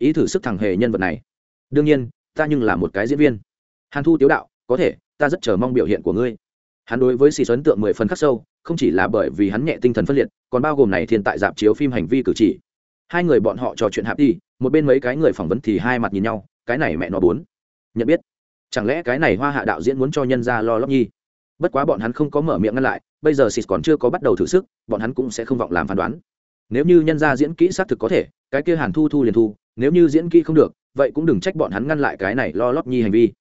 ý thử sức thằng hề nhân vật này. Đương nhiên, ta nhưng là một cái diễn viên. Hàn thu tiếu đạo, có thể, ta rất chờ mong biểu hiện của ngươi. Hắn đối với xì ấn tượng mười phần khắc sâu, không chỉ là bởi vì hắn nhẹ tinh thần phân liệt, còn bao gồm này thiên tại dạp chiếu phim hành vi cử chỉ. Hai người bọn họ trò chuyện hạp đi, một bên mấy cái người phỏng vấn thì hai mặt nhìn nhau, cái này mẹ nó bốn. Nhận biết. Chẳng lẽ cái này hoa hạ đạo diễn muốn cho nhân ra lo lóc nhi? Bất quá bọn hắn không có mở miệng ngăn lại, bây giờ xịt còn chưa có bắt đầu thử sức, bọn hắn cũng sẽ không vọng làm phán đoán nếu như nhân ra diễn kỹ xác thực có thể, cái kia hàn thu thu liền thu, nếu như diễn kỹ không được, vậy cũng đừng trách bọn hắn ngăn lại cái này lo lót nhi hành vi.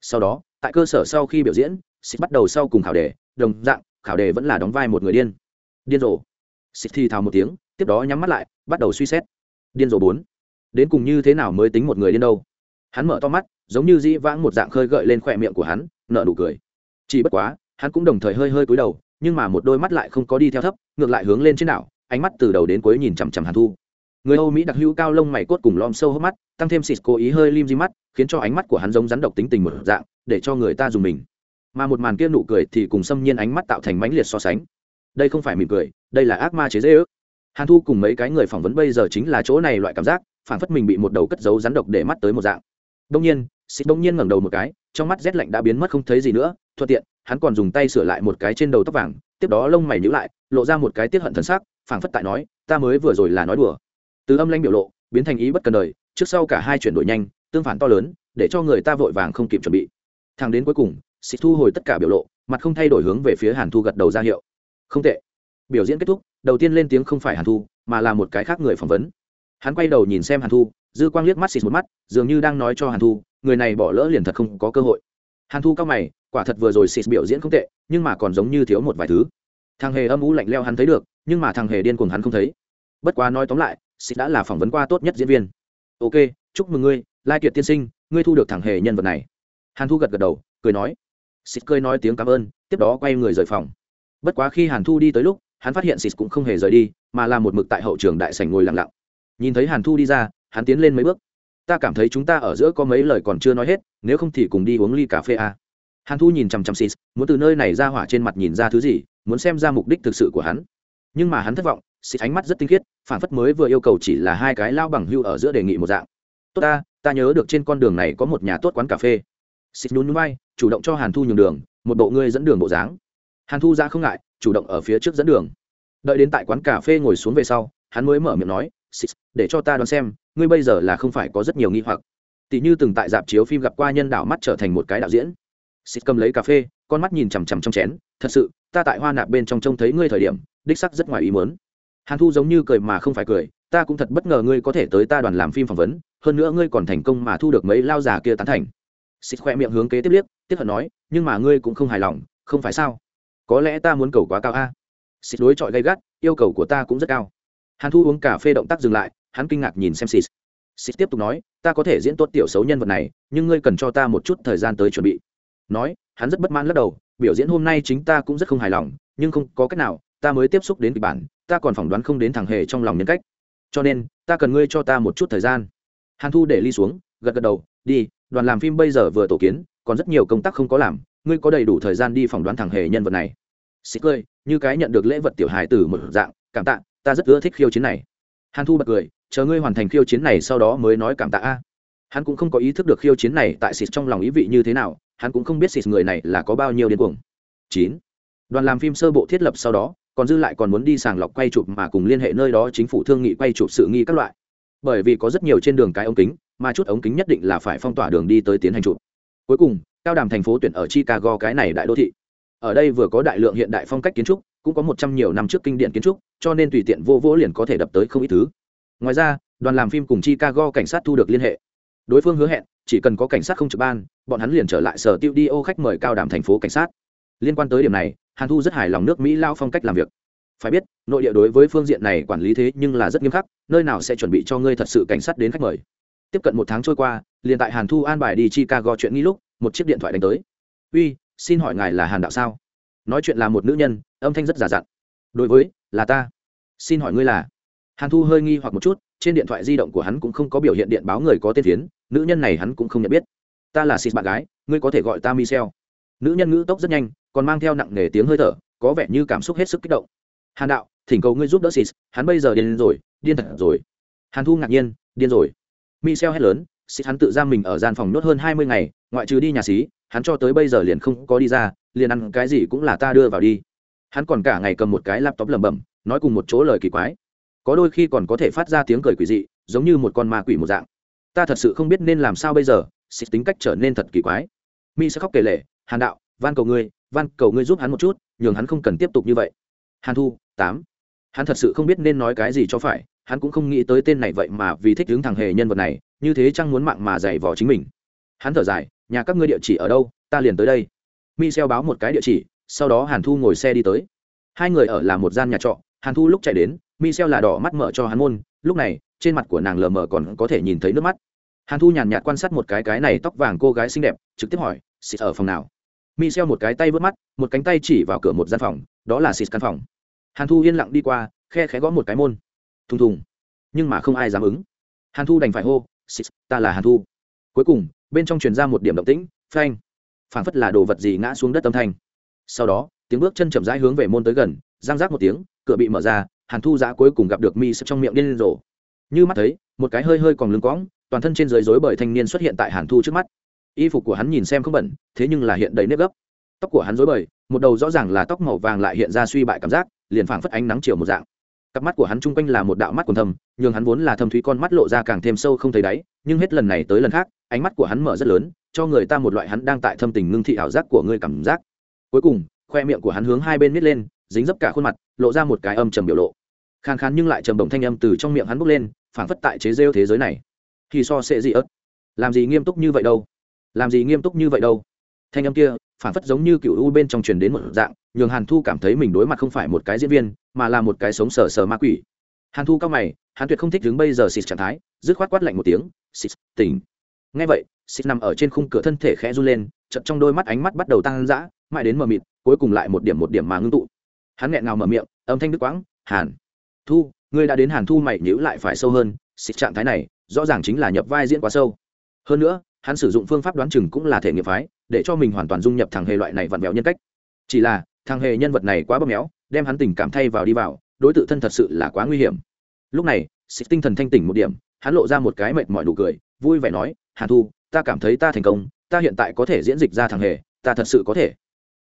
Sau đó, tại cơ sở sau khi biểu diễn xịt bắt đầu sau cùng khảo đề, đồng dạng, khảo đề vẫn là đóng vai một người điên. Điên rồ. Xịt thì thào một tiếng, tiếp đó nhắm mắt lại, bắt đầu suy xét. Điên rồ bốn. Đến cùng như thế nào mới tính một người điên đâu? Hắn mở to mắt, giống như dĩ vãng một dạng khơi gợi lên khỏe miệng của hắn nợ nụ cười. Chỉ bất quá, hắn cũng đồng thời hơi hơi cúi đầu, nhưng mà một đôi mắt lại không có đi theo thấp, ngược lại hướng lên trên đảo ánh mắt từ đầu đến cuối nhìn chằm chằm hàn thu. Người âu mỹ đặc hữu cao lông mày cốt cùng lom sâu hốc mắt, tăng thêm xịt cố ý hơi lim di mắt, khiến cho ánh mắt của hắn giống rắn độc tính tình một dạng, để cho người ta dùng mình. Mà một màn kia nụ cười thì cùng xâm nhiên ánh mắt tạo thành mãnh liệt so sánh. Đây không phải mỉm cười, đây là ác ma chế dễ ước hàn thu cùng mấy cái người phỏng vấn bây giờ chính là chỗ này loại cảm giác, phản phất mình bị một đầu cất giấu rắn độc để mắt tới một dạng. Đông nhiên, xịt đông nhiên ngẩng đầu một cái, trong mắt rét lạnh đã biến mất không thấy gì nữa, thuận tiện, hắn còn dùng tay sửa lại một cái trên đầu tóc vàng, tiếp đó lông mày nhíu lại, lộ ra một cái tiết hận thần sắc phảng phất tại nói, ta mới vừa rồi là nói đùa. Từ âm lanh biểu lộ, biến thành ý bất cần đời, trước sau cả hai chuyển đổi nhanh, tương phản to lớn, để cho người ta vội vàng không kịp chuẩn bị. Thằng đến cuối cùng xịt thu hồi tất cả biểu lộ, mặt không thay đổi hướng về phía hàn thu gật đầu ra hiệu. Không tệ. Biểu diễn kết thúc, đầu tiên lên tiếng không phải hàn thu, mà là một cái khác người phỏng vấn. Hắn quay đầu nhìn xem hàn thu, dư quang liếc mắt xịt một mắt, dường như đang nói cho hàn thu, người này bỏ lỡ liền thật không có cơ hội. Hàn thu cao mày, quả thật vừa rồi xịt biểu diễn không tệ, nhưng mà còn giống như thiếu một vài thứ. Thằng hề âm ú lạnh leo hắn thấy được nhưng mà thằng hề điên cuồng hắn không thấy. Bất quá nói tóm lại, xịt đã là phỏng vấn qua tốt nhất diễn viên. Ok, chúc mừng ngươi, lai kiệt tiên sinh, ngươi thu được thằng hề nhân vật này. Hàn thu gật gật đầu, cười nói. Xịt cười nói tiếng cảm ơn, tiếp đó quay người rời phòng. Bất quá khi hàn thu đi tới lúc, hắn phát hiện xịt cũng không hề rời đi, mà là một mực tại hậu trường đại sảnh ngồi lặng lặng. Nhìn thấy hàn thu đi ra, hắn tiến lên mấy bước. Ta cảm thấy chúng ta ở giữa có mấy lời còn chưa nói hết, nếu không thì cùng đi uống ly cà phê à. hàn thu nhìn chằm chằm xịt, muốn từ nơi này ra hỏa trên mặt nhìn ra thứ gì, muốn xem ra mục đích thực sự của hắn nhưng mà hắn thất vọng xịt ánh mắt rất tinh khiết phản phất mới vừa yêu cầu chỉ là hai cái lao bằng hưu ở giữa đề nghị một dạng. Tốt ta ta nhớ được trên con đường này có một nhà tốt quán cà phê. Xịt nhún vai, chủ động cho hàn thu nhường đường một bộ ngươi dẫn đường bộ dáng. Hàn thu ra không ngại chủ động ở phía trước dẫn đường. Đợi đến tại quán cà phê ngồi xuống về sau hắn mới mở miệng nói xịt để cho ta đoán xem ngươi bây giờ là không phải có rất nhiều nghi hoặc. Tỷ như từng tại dạp chiếu phim gặp qua nhân đạo mắt trở thành một cái đạo diễn. Xịt cầm lấy cà phê con mắt nhìn chằm chằm trong chén thật sự ta tại hoa nạp bên trong trông thấy ngươi thời điểm đích sắc rất ngoài ý muốn. Hàn thu giống như cười mà không phải cười, ta cũng thật bất ngờ ngươi có thể tới ta đoàn làm phim phỏng vấn, hơn nữa ngươi còn thành công mà thu được mấy lao già kia tán thành. Xịt khoe miệng hướng kế tiếp liếc tiếp hận nói, nhưng mà ngươi cũng không hài lòng, không phải sao? Có lẽ ta muốn cầu quá cao a. Xịt đối chọi gay gắt, yêu cầu của ta cũng rất cao. Hàn thu uống cà phê động tác dừng lại, hắn kinh ngạc nhìn xem xịt. Xịt tiếp tục nói, ta có thể diễn tốt tiểu xấu nhân vật này, nhưng ngươi cần cho ta một chút thời gian tới chuẩn bị. Nói, hắn rất bất mãn lắc đầu, biểu diễn hôm nay chính ta cũng rất không hài lòng, nhưng không có cách nào ta mới tiếp xúc đến kịch bản, ta còn phỏng đoán không đến thằng hề trong lòng nhân cách. Cho nên, ta cần ngươi cho ta một chút thời gian. Hàn thu để ly xuống, gật gật đầu, đi, đoàn làm phim bây giờ vừa tổ kiến, còn rất nhiều công tác không có làm, ngươi có đầy đủ thời gian đi phỏng đoán thằng hề nhân vật này. Xích cười như cái nhận được lễ vật tiểu hài từ một dạng, cảm tạ, ta rất ưa thích khiêu chiến này. Hàn thu bật cười, chờ ngươi hoàn thành khiêu chiến này sau đó mới nói cảm tạ a. Hắn cũng không có ý thức được khiêu chiến này tại xịt trong lòng ý vị như thế nào, hắn cũng không biết xịt người này là có bao nhiêu điên cuồng. Chín. Đoàn làm phim sơ bộ thiết lập sau đó còn dư lại còn muốn đi sàng lọc quay chụp mà cùng liên hệ nơi đó chính phủ thương nghị quay chụp sự nghi các loại. Bởi vì có rất nhiều trên đường cái ống kính, mà chút ống kính nhất định là phải phong tỏa đường đi tới tiến hành chụp. Cuối cùng, cao đàm thành phố tuyển ở chicago cái này đại đô thị. Ở đây vừa có đại lượng hiện đại phong cách kiến trúc, cũng có một trăm nhiều năm trước kinh điển kiến trúc, cho nên tùy tiện vô vỗ liền có thể đập tới không ít thứ. Ngoài ra, đoàn làm phim cùng chicago cảnh sát thu được liên hệ. Đối phương hứa hẹn, chỉ cần có cảnh sát không trực ban, bọn hắn liền trở lại sở tiêu đi ô khách mời cao đàm thành phố cảnh sát. Liên quan tới điểm này hàn thu rất hài lòng nước mỹ lao phong cách làm việc. Phải biết, nội địa đối với phương diện này quản lý thế nhưng là rất nghiêm khắc, nơi nào sẽ chuẩn bị cho ngươi thật sự cảnh sát đến khách mời. Tiếp cận một tháng trôi qua, liền tại hàn thu an bài đi chicago chuyện nghĩ lúc, một chiếc điện thoại đánh tới. Uy, xin hỏi ngài là hàn đạo sao? Nói chuyện là một nữ nhân, âm thanh rất giả dặn. Đối với, là ta. Xin hỏi ngươi là? Hàn thu hơi nghi hoặc một chút, trên điện thoại di động của hắn cũng không có biểu hiện điện báo người có tên phiến, nữ nhân này hắn cũng không nhận biết. Ta là xịt bạn gái, ngươi có thể gọi ta michel nữ nhân ngữ tốc rất nhanh, còn mang theo nặng nề tiếng hơi thở, có vẻ như cảm xúc hết sức kích động. Hàn đạo, thỉnh cầu ngươi giúp đỡ xịt hắn bây giờ điên rồi, điên thật rồi. Hàn thu ngạc nhiên, điên rồi. Michel hét lớn xịt hắn tự giam mình ở gian phòng nốt hơn hai mươi ngày, ngoại trừ đi nhà xí, hắn cho tới bây giờ liền không có đi ra, liền ăn cái gì cũng là ta đưa vào đi. Hắn còn cả ngày cầm một cái laptop lẩm bẩm, nói cùng một chỗ lời kỳ quái. Có đôi khi còn có thể phát ra tiếng cười quỷ dị, giống như một con ma quỷ một dạng. Ta thật sự không biết nên làm sao bây giờ xịt tính cách trở nên thật kỳ quái. Mi sẽ khóc kể lể hàn đạo, van cầu ngươi, van cầu ngươi giúp hắn một chút, nhường hắn không cần tiếp tục như vậy. Hàn thu, tám. Hắn thật sự không biết nên nói cái gì cho phải, hắn cũng không nghĩ tới tên này vậy mà vì thích hướng thằng hề nhân vật này, như thế chăng muốn mạng mà dày vò chính mình. Hắn thở dài, nhà các ngươi địa chỉ ở đâu, ta liền tới đây. Mi xeo báo một cái địa chỉ, sau đó hàn thu ngồi xe đi tới. Hai người ở là một gian nhà trọ, hàn thu lúc chạy đến mi xeo là đỏ mắt mở cho hắn môn, lúc này, trên mặt của nàng lờ mờ còn có thể nhìn thấy nước mắt. Hàn thu nhàn nhạt quan sát một cái cái này tóc vàng cô gái xinh đẹp, trực tiếp hỏi, xịt ở phòng nào? Mi xeo một cái tay vớt mắt, một cánh tay chỉ vào cửa một gian phòng, đó là xịt căn phòng. Hàn thu yên lặng đi qua, khe khẽ gõ một cái môn. Thùng thùng. Nhưng mà không ai dám ứng. Hàn thu đành phải hô, xịt, ta là hàn thu. Cuối cùng, bên trong truyền ra một điểm động tĩnh, phanh. Phảng phất là đồ vật gì ngã xuống đất âm thanh. Sau đó, tiếng bước chân chậm rãi hướng về môn tới gần giang rác một tiếng, cửa bị mở ra, hàn thu giã cuối cùng gặp được mi trong miệng điên rồ. Như mắt thấy, một cái hơi hơi còn lưng cõng, toàn thân trên dưới rối bởi thanh niên xuất hiện tại hàn thu trước mắt y phục của hắn nhìn xem không bẩn, thế nhưng là hiện đầy nếp gấp. Tóc của hắn rối bời, một đầu rõ ràng là tóc màu vàng lại hiện ra suy bại cảm giác, liền phảng phất ánh nắng chiều một dạng. Cặp mắt của hắn chung quanh là một đạo mắt còn thâm nhưng hắn vốn là thâm thúy con mắt lộ ra càng thêm sâu không thấy đáy, nhưng hết lần này tới lần khác, ánh mắt của hắn mở rất lớn, cho người ta một loại hắn đang tại thâm tình ngưng thị ảo giác của ngươi cảm giác. Cuối cùng, khoe miệng của hắn hướng hai bên miết lên, dính dấp cả khuôn mặt, lộ ra một cái âm trầm biểu lộ. Khàn khàn nhưng lại trầm bổng thanh âm từ trong miệng hắn bốc lên, phảng phất tại chế rêu thế giới này. Thì so sẽ gì ớt? Làm gì nghiêm túc như vậy đâu? Làm gì nghiêm túc như vậy đâu. Thanh âm kia, phản phất giống như cựu u bên trong truyền đến một dạng, nhường hàn thu cảm thấy mình đối mặt không phải một cái diễn viên, mà là một cái sống sờ sờ ma quỷ. Hàn thu cao mày hàn tuyệt không thích đứng bây giờ xịt trạng thái, dứt khoát quát lạnh một tiếng, xịt, tỉnh. Ngay vậy, xịt nằm ở trên khung cửa thân thể khẽ run lên chậm trong đôi mắt ánh mắt bắt đầu tăng dã, mãi đến mờ mịt, cuối cùng lại một điểm một điểm mà ngưng tụ. Hắn nghẹn ngào mở miệng, âm thanh đứt quãng, hàn thu, ngươi đã đến hàn thu mày nhữ lại phải sâu hơn, xịt trạng thái này rõ ràng chính là nhập vai diễn quá sâu. Hơn nữa hắn sử dụng phương pháp đoán chừng cũng là thể nghiệp phái, để cho mình hoàn toàn dung nhập thằng hề loại này vặn vẹo nhân cách. Chỉ là, thằng hề nhân vật này quá bóp méo, đem hắn tình cảm thay vào đi vào, đối tượng thân thật sự là quá nguy hiểm. Lúc này, xịt tinh thần thanh tỉnh một điểm, hắn lộ ra một cái mệt mỏi nụ cười, vui vẻ nói hàn thu, ta cảm thấy ta thành công, ta hiện tại có thể diễn dịch ra thằng hề, ta thật sự có thể.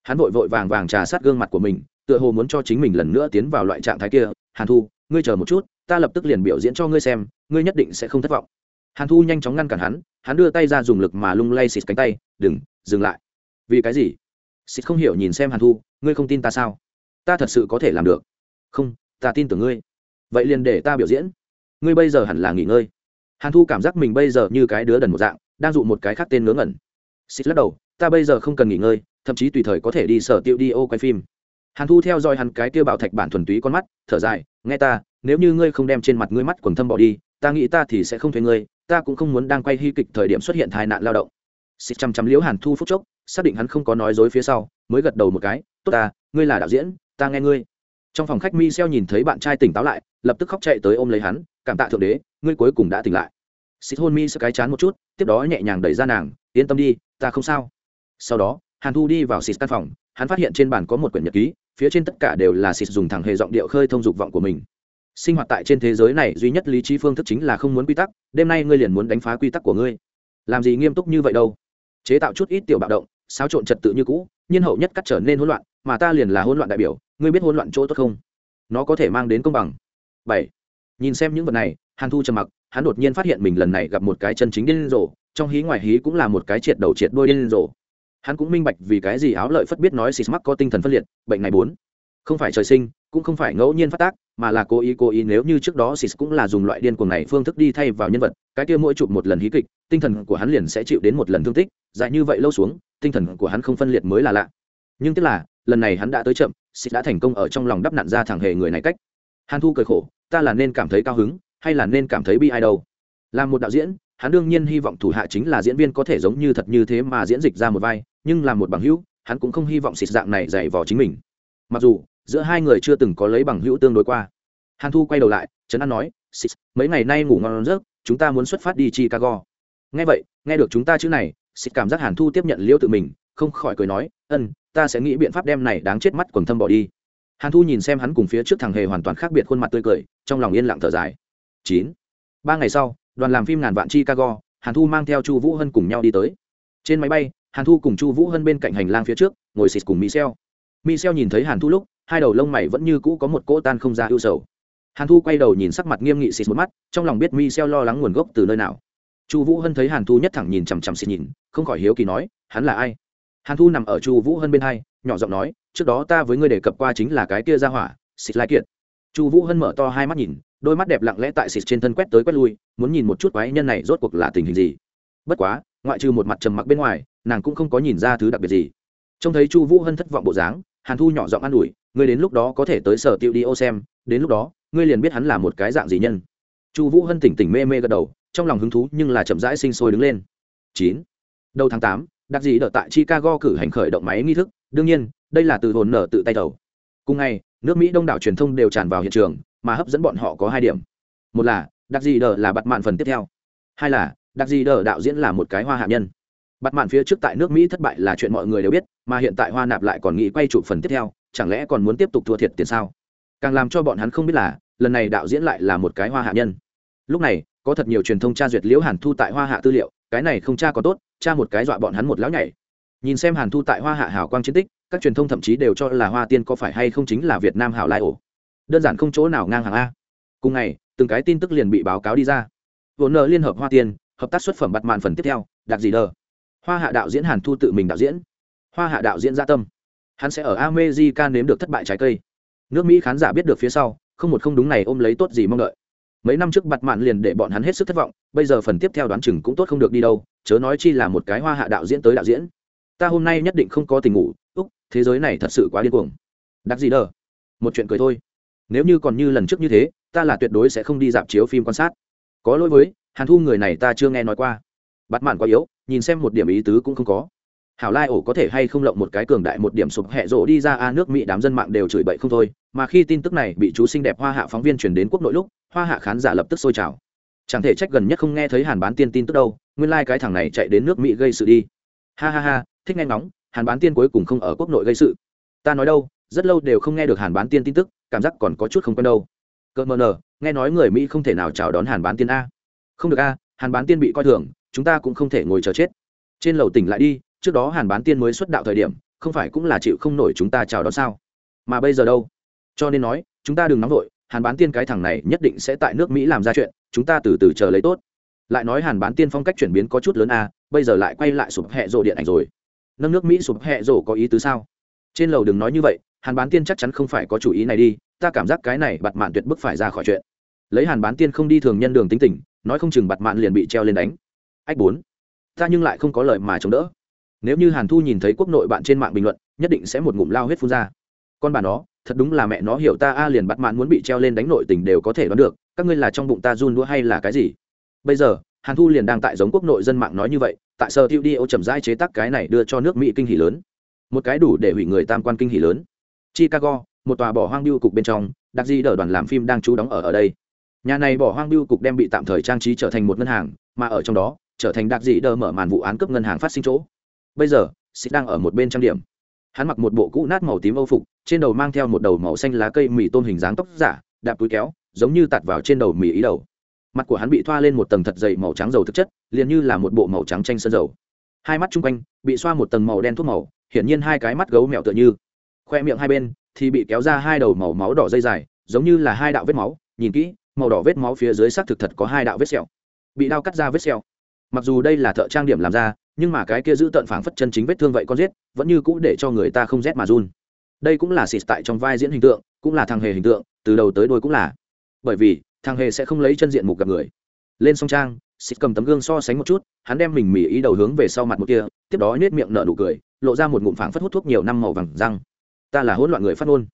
Hắn vội vội vàng vàng trà sát gương mặt của mình, tựa hồ muốn cho chính mình lần nữa tiến vào loại trạng thái kia. Hàn thu, ngươi chờ một chút, ta lập tức liền biểu diễn cho ngươi xem, ngươi nhất định sẽ không thất vọng. Hàn thu nhanh chóng ngăn cản hắn hắn đưa tay ra dùng lực mà lung lay xịt cánh tay, đừng, dừng lại. Vì cái gì? Xịt không hiểu nhìn xem hàn thu, ngươi không tin ta sao? Ta thật sự có thể làm được. Không, ta tin tưởng ngươi. Vậy liền để ta biểu diễn. Ngươi bây giờ hẳn là nghỉ ngơi. Hàn thu cảm giác mình bây giờ như cái đứa đần một dạng, đang dụ một cái khác tên ngớ ngẩn. Xịt lắc đầu, ta bây giờ không cần nghỉ ngơi, thậm chí tùy thời có thể đi sở tiêu đi ô quay phim. Hàn thu theo dõi hắn cái tiêu bảo thạch bản thuần túy con mắt, thở dài, nghe ta, nếu như ngươi không đem trên mặt ngươi mắt quần thâm bỏ đi, ta nghĩ ta thì sẽ không thuê ngươi ta cũng không muốn đang quay hy kịch thời điểm xuất hiện tai nạn lao động. Xịt chăm chăm liễu hàn thu phút chốc, xác định hắn không có nói dối phía sau, mới gật đầu một cái, tốt ta, ngươi là đạo diễn, ta nghe ngươi. Trong phòng khách mi xeo nhìn thấy bạn trai tỉnh táo lại, lập tức khóc chạy tới ôm lấy hắn, cảm tạ thượng đế, ngươi cuối cùng đã tỉnh lại. Xịt hôn mi sẽ cái chán một chút, tiếp đó nhẹ nhàng đẩy ra nàng, yên tâm đi, ta không sao. Sau đó, hàn thu đi vào xịt căn phòng, hắn phát hiện trên bàn có một quyển nhật ký, phía trên tất cả đều là xịt dùng thẳng hề giọng điệu khơi thông dục vọng của mình sinh hoạt tại trên thế giới này duy nhất lý trí phương thức chính là không muốn quy tắc, đêm nay ngươi liền muốn đánh phá quy tắc của ngươi. Làm gì nghiêm túc như vậy đâu? Chế tạo chút ít tiểu bạo động, xáo trộn trật tự như cũ, nhiên hậu nhất cắt trở nên hỗn loạn, mà ta liền là hỗn loạn đại biểu, ngươi biết hỗn loạn chỗ tốt không? Nó có thể mang đến công bằng. Bảy. Nhìn xem những vật này, hàn thu trầm mặc, hắn đột nhiên phát hiện mình lần này gặp một cái chân chính điên rồ, trong hí ngoài hí cũng là một cái triệt đầu triệt đôi điên rồ. Hắn cũng minh bạch vì cái gì áo lợi phất biết nói xịt mắc có tinh thần phân liệt, bệnh này bốn. Không phải trời sinh, cũng không phải ngẫu nhiên phát tác mà là cố ý cố ý, nếu như trước đó sis cũng là dùng loại điên cuồng này phương thức đi thay vào nhân vật, cái kia mỗi chụp một lần hí kịch, tinh thần của hắn liền sẽ chịu đến một lần thương tích, dài như vậy lâu xuống, tinh thần của hắn không phân liệt mới là lạ. Nhưng tức là, lần này hắn đã tới chậm, sis đã thành công ở trong lòng đắp nặn ra thẳng hề người này cách. Hàn thu cười khổ, ta là nên cảm thấy cao hứng, hay là nên cảm thấy bi ai đâu? Làm một đạo diễn, hắn đương nhiên hy vọng thủ hạ chính là diễn viên có thể giống như thật như thế mà diễn dịch ra một vai, nhưng làm một bằng hữu, hắn cũng không hy vọng xịt dạng này dày vò chính mình. Mặc dù giữa hai người chưa từng có lấy bằng hữu tương đối qua. Hàn thu quay đầu lại, trấn an nói, xịt, mấy ngày nay ngủ ngon giấc, chúng ta muốn xuất phát đi chicago. Nghe vậy, nghe được chúng ta chữ này, xịt cảm giác hàn thu tiếp nhận liễu tự mình, không khỏi cười nói, ân, ta sẽ nghĩ biện pháp đem này đáng chết mắt quần thâm bỏ đi. Hàn thu nhìn xem hắn cùng phía trước thằng hề hoàn toàn khác biệt khuôn mặt tươi cười, trong lòng yên lặng thở dài. Chín. Ba ngày sau, đoàn làm phim ngàn vạn chicago, hàn thu mang theo chu vũ hân cùng nhau đi tới. Trên máy bay, hàn thu cùng chu vũ hân bên cạnh hành lang phía trước, ngồi xịt cùng michel michel nhìn thấy hàn thu lúc hai đầu lông mày vẫn như cũ có một cỗ tan không ra ưu sầu. Hàn thu quay đầu nhìn sắc mặt nghiêm nghị xịt một mắt, trong lòng biết michel lo lắng nguồn gốc từ nơi nào. Chu vũ hân thấy hàn thu nhất thẳng nhìn chằm chằm xịt nhìn, không khỏi hiếu kỳ nói, hắn là ai? Hàn thu nằm ở chu vũ hân bên hai, nhỏ giọng nói, trước đó ta với ngươi đề cập qua chính là cái kia ra hỏa, xịt lai kiệt. Chu vũ hân mở to hai mắt nhìn, đôi mắt đẹp lặng lẽ tại xịt trên thân quét tới quét lui, muốn nhìn một chút quái nhân này rốt cuộc là tình hình gì. Bất quá, ngoại trừ một mặt trầm mặc bên ngoài, nàng cũng không có nhìn ra thứ đặc biệt gì. Trông thấy chu vũ hân thất vọng bộ dáng, hàn thu nhỏ giọng an ủi ngươi đến lúc đó có thể tới sở tiệu đi ô xem, đến lúc đó, ngươi liền biết hắn là một cái dạng gì nhân. Chu vũ hân tỉnh tỉnh mê mê gật đầu, trong lòng hứng thú nhưng là chậm rãi sinh sôi đứng lên. Chín. Đầu tháng tám, đặc dị đợt tại chicago cử hành khởi động máy nghi thức, đương nhiên, đây là từ hồn nở tự tay đầu. Cùng ngày, nước mỹ đông đảo truyền thông đều tràn vào hiện trường, mà hấp dẫn bọn họ có hai điểm. Một là, đặc dị đờ là bặt mạn phần tiếp theo. Hai là, đặc dị đờ đạo diễn là một cái hoa hạ nhân. Bặt mạn phía trước tại nước mỹ thất bại là chuyện mọi người đều biết, mà hiện tại hoa nạp lại còn nghĩ quay chụp phần tiếp theo chẳng lẽ còn muốn tiếp tục thua thiệt tiền sao? Càng làm cho bọn hắn không biết là, lần này đạo diễn lại là một cái hoa hạ nhân. Lúc này, có thật nhiều truyền thông tra duyệt liễu hàn thu tại hoa hạ tư liệu, cái này không tra có tốt, tra một cái dọa bọn hắn một lão nhảy. Nhìn xem hàn thu tại hoa hạ hảo quang chiến tích, các truyền thông thậm chí đều cho là hoa tiên có phải hay không chính là việt nam hảo lai ổ. Đơn giản không chỗ nào ngang hàng a. Cùng ngày, từng cái tin tức liền bị báo cáo đi ra. Vốn nợ liên hợp hoa tiên, hợp tác xuất phẩm bắt màn phần tiếp theo đặc gì đờ. Hoa hạ đạo diễn hàn thu tự mình đạo diễn. Hoa hạ đạo diễn gia tâm hắn sẽ ở america nếm được thất bại trái cây. Nước mỹ khán giả biết được phía sau, không một không đúng này ôm lấy tốt gì mong đợi. Mấy năm trước bặt mạn liền để bọn hắn hết sức thất vọng, bây giờ phần tiếp theo đoán chừng cũng tốt không được đi đâu, chớ nói chi là một cái hoa hạ đạo diễn tới đạo diễn. Ta hôm nay nhất định không có tình ngủ, úc, thế giới này thật sự quá điên cuồng. Đặc gì đờ? Một chuyện cười thôi. Nếu như còn như lần trước như thế, ta là tuyệt đối sẽ không đi dạp chiếu phim quan sát. Có lỗi với, hàn thu người này ta chưa nghe nói qua. Bắt mạn quá yếu, nhìn xem một điểm ý tứ cũng không có hảo lai ổ có thể hay không lộng một cái cường đại một điểm sụp hẹ rộ đi ra a, nước mỹ đám dân mạng đều chửi bậy không thôi, mà khi tin tức này bị chú xinh đẹp hoa hạ phóng viên chuyển đến quốc nội lúc, hoa hạ khán giả lập tức sôi trào. Chẳng thể trách gần nhất không nghe thấy hàn bán tiên tin tức đâu, nguyên lai、like、cái thằng này chạy đến nước mỹ gây sự đi. Ha ha ha, thích nghe ngóng, hàn bán tiên cuối cùng không ở quốc nội gây sự. Ta nói đâu, rất lâu đều không nghe được hàn bán tiên tin tức, cảm giác còn có chút không quen đâu. Cỡ mờ nờ, nghe nói người mỹ không thể nào chào đón hàn bán tiên a. Không được a, hàn bán tiên bị coi thường, chúng ta cũng không thể ngồi chờ chết. Trên lầu tỉnh lại đi trước đó hàn bán tiên mới xuất đạo thời điểm, không phải cũng là chịu không nổi chúng ta chào đón sao? Mà bây giờ đâu? Cho nên nói, chúng ta đừng nóng vội, hàn bán tiên cái thằng này nhất định sẽ tại nước mỹ làm ra chuyện, chúng ta từ từ chờ lấy tốt. Lại nói hàn bán tiên phong cách chuyển biến có chút lớn a bây giờ lại quay lại sụp hẹ rộ điện ảnh rồi. Nâng nước mỹ sụp hẹ rộ có ý tứ sao? Trên lầu đừng nói như vậy, hàn bán tiên chắc chắn không phải có chủ ý này đi, ta cảm giác cái này bặt mạn tuyệt bức phải ra khỏi chuyện. Lấy hàn bán tiên không đi thường nhân đường tính tình, nói không chừng bặt mạn liền bị treo lên đánh. Ách bốn, ta nhưng lại không có lời mà chống đỡ nếu như hàn thu nhìn thấy quốc nội bạn trên mạng bình luận, nhất định sẽ một ngụm lao huyết phun ra. Con bà nó, thật đúng là mẹ nó hiểu ta a liền bắt mạn muốn bị treo lên đánh nội tình đều có thể đoán được, các ngươi là trong bụng ta run đũa hay là cái gì? Bây giờ, hàn thu liền đang tại giống quốc nội dân mạng nói như vậy, tại sở tiêu đi ô chậm rãi chế tác cái này đưa cho nước mỹ kinh hỷ lớn. Một cái đủ để hủy người tam quan kinh hỷ lớn. Chicago, một tòa bỏ hoang biêu cục bên trong, đặc di đờ đoàn làm phim đang trú đóng ở ở đây. Nhà này bỏ hoang biêu cục đem bị tạm thời trang trí trở thành một ngân hàng, mà ở trong đó, trở thành đặc di đờ mở màn vụ án cướp ngân hàng phát sinh chỗ bây giờ, xích đang ở một bên trang điểm. Hắn mặc một bộ cũ nát màu tím âu phục, trên đầu mang theo một đầu màu xanh lá cây mì tôm hình dáng tóc giả, đạp túi kéo, giống như tạt vào trên đầu mì ý đầu. Mặt của hắn bị thoa lên một tầng thật dày màu trắng dầu thực chất, liền như là một bộ màu trắng tranh sơn dầu. Hai mắt chung quanh bị xoa một tầng màu đen thuốc màu, hiển nhiên hai cái mắt gấu mèo tựa như. Khoe miệng hai bên thì bị kéo ra hai đầu màu máu đỏ dây dài, giống như là hai đạo vết máu, nhìn kỹ, màu đỏ vết máu phía dưới xác thực thật có hai đạo vết sẹo. Bị đao cắt ra vết sẹo. Mặc dù đây là thợ trang điểm làm ra nhưng mà cái kia giữ tận phảng phất chân chính vết thương vậy con giết, vẫn như cũ để cho người ta không rét mà run. Đây cũng là xịt tại trong vai diễn hình tượng, cũng là thằng hề hình tượng, từ đầu tới đôi cũng là. Bởi vì, thằng hề sẽ không lấy chân diện mục gặp người. Lên song trang, xịt cầm tấm gương so sánh một chút, hắn đem mình mỉ ý đầu hướng về sau mặt một kia, tiếp đó nết miệng nở nụ cười, lộ ra một ngụm phảng phất hút thuốc nhiều năm màu vàng răng. Ta là hỗn loạn người phát ngôn.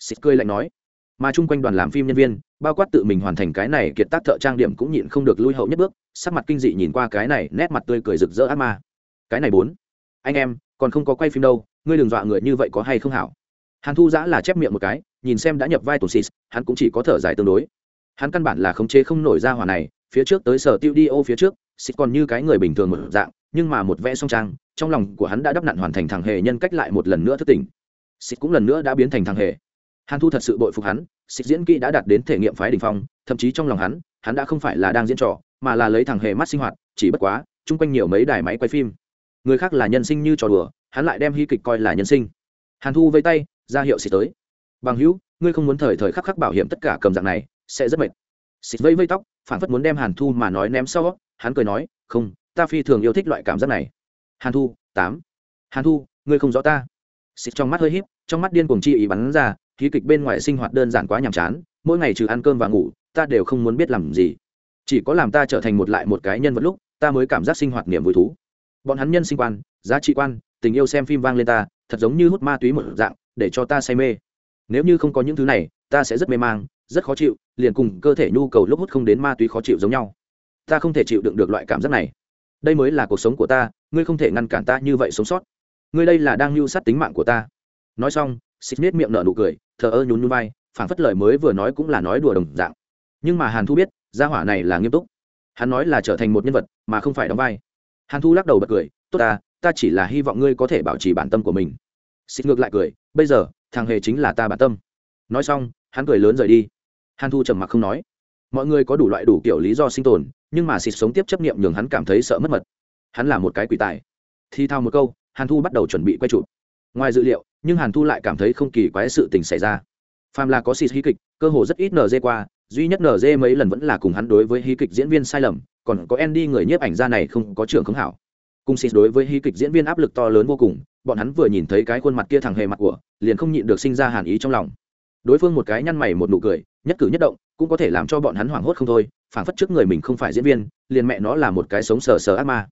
Xịt cười lạnh nói. Mà chung quanh đoàn làm phim nhân viên, bao quát tự mình hoàn thành cái này kiệt tác thợ trang điểm cũng nhịn không được lui hậu nhất bước, sắc mặt kinh dị nhìn qua cái này, nét mặt tươi cười rực rỡ ác ma cái này bốn. Anh em, còn không có quay phim đâu, ngươi đừng dọa người như vậy có hay không hảo? Hàn thu giã là chép miệng một cái, nhìn xem đã nhập vai tổn xịt hắn cũng chỉ có thở dài tương đối. Hắn căn bản là khống chế không nổi ra hỏa này, phía trước tới sở tiêu đi ô phía trước xịt còn như cái người bình thường một dạng, nhưng mà một vẽ song trang, trong lòng của hắn đã đắp nặn hoàn thành thằng hề nhân cách lại một lần nữa thức tỉnh. Xịt cũng lần nữa đã biến thành thằng hề. Hàn thu thật sự bội phục hắn xịt diễn kỹ đã đạt đến thể nghiệm phái đình phong, thậm chí trong lòng hắn hắn đã không phải là đang diễn trò, mà là lấy thằng hề mắt sinh hoạt, chỉ bất quá, chung quanh nhiều mấy đài máy quay phim người khác là nhân sinh như trò đùa, hắn lại đem hy kịch coi là nhân sinh. Hàn thu vây tay, ra hiệu xịt tới. Bằng hữu, ngươi không muốn thời thời khắc khắc bảo hiểm tất cả cầm dạng này, sẽ rất mệt. Xịt vây vây tóc, phản phất muốn đem hàn thu mà nói ném sau, hắn cười nói, không, ta phi thường yêu thích loại cảm giác này. Hàn thu, tám. Hàn thu, ngươi không rõ ta. Xịt trong mắt hơi híp, trong mắt điên cuồng chi ý bắn ra khí kịch bên ngoài sinh hoạt đơn giản quá nhàm chán, mỗi ngày trừ ăn cơm và ngủ, ta đều không muốn biết làm gì. Chỉ có làm ta trở thành một lại một cái nhân vật lúc, ta mới cảm giác sinh hoạt niềm vui thú bọn hắn nhân sinh quan, giá trị quan, tình yêu xem phim vang lên ta, thật giống như hút ma túy một dạng, để cho ta say mê. Nếu như không có những thứ này, ta sẽ rất mê mang, rất khó chịu, liền cùng cơ thể nhu cầu lúc hút không đến ma túy khó chịu giống nhau. Ta không thể chịu đựng được loại cảm giác này. Đây mới là cuộc sống của ta, ngươi không thể ngăn cản ta như vậy sống sót. Ngươi đây là đang lưu sát tính mạng của ta. Nói xong xịt nết miệng nở nụ cười, thờ ơ nhún nhún vai, phảng phất lời mới vừa nói cũng là nói đùa đồng dạng. Nhưng mà hàn thu biết, gia hỏa này là nghiêm túc. Hắn nói là trở thành một nhân vật, mà không phải đóng vai hàn thu lắc đầu bật cười, tốt ta ta chỉ là hy vọng ngươi có thể bảo trì bản tâm của mình. Xịt ngược lại cười, bây giờ, thằng hề chính là ta bản tâm. Nói xong, hắn cười lớn rời đi. Hàn thu trầm mặc không nói. Mọi người có đủ loại đủ kiểu lý do sinh tồn, nhưng mà xịt sống tiếp chấp nghiệm nhường hắn cảm thấy sợ mất mật. Hắn là một cái quỷ tài. Thi thao một câu, hàn thu bắt đầu chuẩn bị quay chụp. Ngoài dự liệu, nhưng hàn thu lại cảm thấy không kỳ quái sự tình xảy ra. Phàm là có xịt hí kịch, cơ hồ rất ít nd qua, duy nhất nd mấy lần vẫn là cùng hắn đối với hí kịch diễn viên sai lầm còn có andy người nhiếp ảnh gia này không có trưởng không hảo. Cùng xịt đối với hí kịch diễn viên áp lực to lớn vô cùng, bọn hắn vừa nhìn thấy cái khuôn mặt kia thẳng hề mặt của, liền không nhịn được sinh ra hàn ý trong lòng. Đối phương một cái nhăn mày một nụ cười, nhất cử nhất động, cũng có thể làm cho bọn hắn hoảng hốt không thôi Phản phất trước người mình không phải diễn viên, liền mẹ nó là một cái sống sờ sờ ác ma.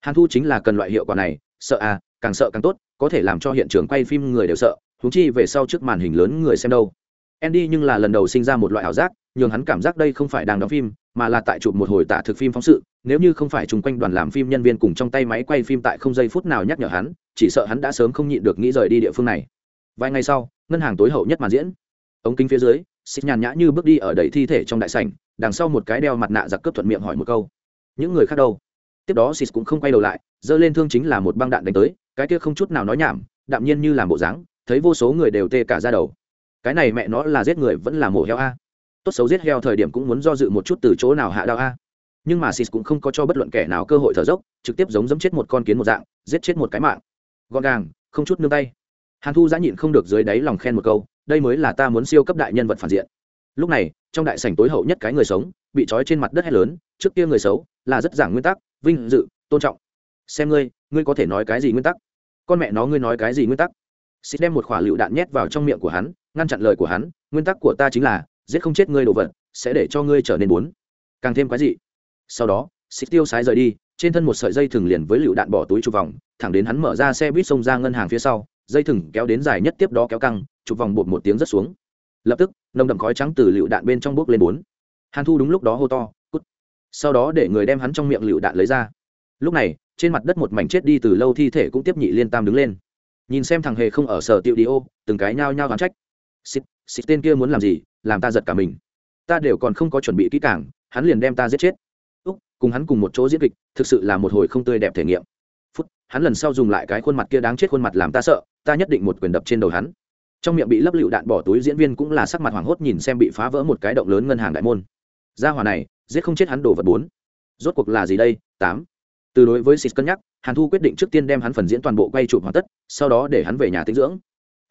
Hàn thu chính là cần loại hiệu quả này, sợ à càng sợ càng tốt, có thể làm cho hiện trường quay phim người đều sợ, huống chi về sau trước màn hình lớn người xem đâu. Andy nhưng là lần đầu sinh ra một loại ảo giác, nhường hắn cảm giác đây không phải đang đóng phim mà là tại chụp một hồi tả thực phim phóng sự, nếu như không phải chung quanh đoàn làm phim nhân viên cùng trong tay máy quay phim tại không giây phút nào nhắc nhở hắn, chỉ sợ hắn đã sớm không nhịn được nghĩ rời đi địa phương này. Vài ngày sau, ngân hàng tối hậu nhất màn diễn. Ống kính phía dưới xích nhàn nhã như bước đi ở đầy thi thể trong đại sảnh, đằng sau một cái đeo mặt nạ giặc cướp thuận miệng hỏi một câu. Những người khác đâu? Tiếp đó xịt cũng không quay đầu lại, giơ lên thương chính là một băng đạn đánh tới, cái kia không chút nào nói nhảm, đạm nhiên như làm bộ dáng, thấy vô số người đều tê cả ra đầu. Cái này mẹ nó là giết người vẫn là mổ heo a tốt xấu giết heo thời điểm cũng muốn do dự một chút từ chỗ nào hạ đao a. Nhưng mà sis cũng không có cho bất luận kẻ nào cơ hội thở dốc, trực tiếp giống dẫm chết một con kiến một dạng, giết chết một cái mạng. Gọn gàng, không chút nương tay. Hàn thu giã nhịn không được dưới đáy lòng khen một câu, đây mới là ta muốn siêu cấp đại nhân vật phản diện. Lúc này, trong đại sảnh tối hậu nhất cái người sống, bị trói trên mặt đất hay lớn, trước kia người xấu, là rất giảng nguyên tắc, vinh dự, tôn trọng. Xem ngươi ngươi có thể nói cái gì nguyên tắc? Con mẹ nó ngươi nói cái gì nguyên tắc? Xịt đem một khỏa lựu đạn nhét vào trong miệng của hắn, ngăn chặn lời của hắn, nguyên tắc của ta chính là giết không chết ngươi đồ vật, sẽ để cho ngươi trở nên bốn. Càng thêm cái gì sau đó xịt tiêu sái rời đi, trên thân một sợi dây thừng liền với lựu đạn bỏ túi chụp vòng, thẳng đến hắn mở ra xe buýt xông ra ngân hàng phía sau, dây thừng kéo đến dài nhất tiếp đó kéo căng, chụp vòng bột một tiếng rất xuống. Lập tức, nồng đậm khói trắng từ lựu đạn bên trong bốc lên bốn. Hàn thu đúng lúc đó hô to, cút! Sau đó để người đem hắn trong miệng lựu đạn lấy ra. Lúc này, trên mặt đất một mảnh chết đi từ lâu thi thể cũng tiếp nhị liên tam đứng lên. Nhìn xem thằng hề không ở sở tiệu đi ô, từng cái nhao nhao gắn trách. Xịt xịt tên kia muốn làm gì làm ta giật cả mình. Ta đều còn không có chuẩn bị kỹ càng, hắn liền đem ta giết chết. Úc, cùng hắn cùng một chỗ diễn kịch, thực sự là một hồi không tươi đẹp thể nghiệm. Phút, hắn lần sau dùng lại cái khuôn mặt kia đáng chết khuôn mặt làm ta sợ, ta nhất định một quyền đập trên đầu hắn. Trong miệng bị lấp lựu đạn bỏ túi diễn viên cũng là sắc mặt hoảng hốt nhìn xem bị phá vỡ một cái động lớn ngân hàng đại môn. Gia hòa này, giết không chết hắn đồ vật bốn. Rốt cuộc là gì đây? Tám. Từ đối với xịt cân nhắc, hàn thu quyết định trước tiên đem hắn phần diễn toàn bộ quay chụp hoàn tất, sau đó để hắn về nhà tĩnh dưỡng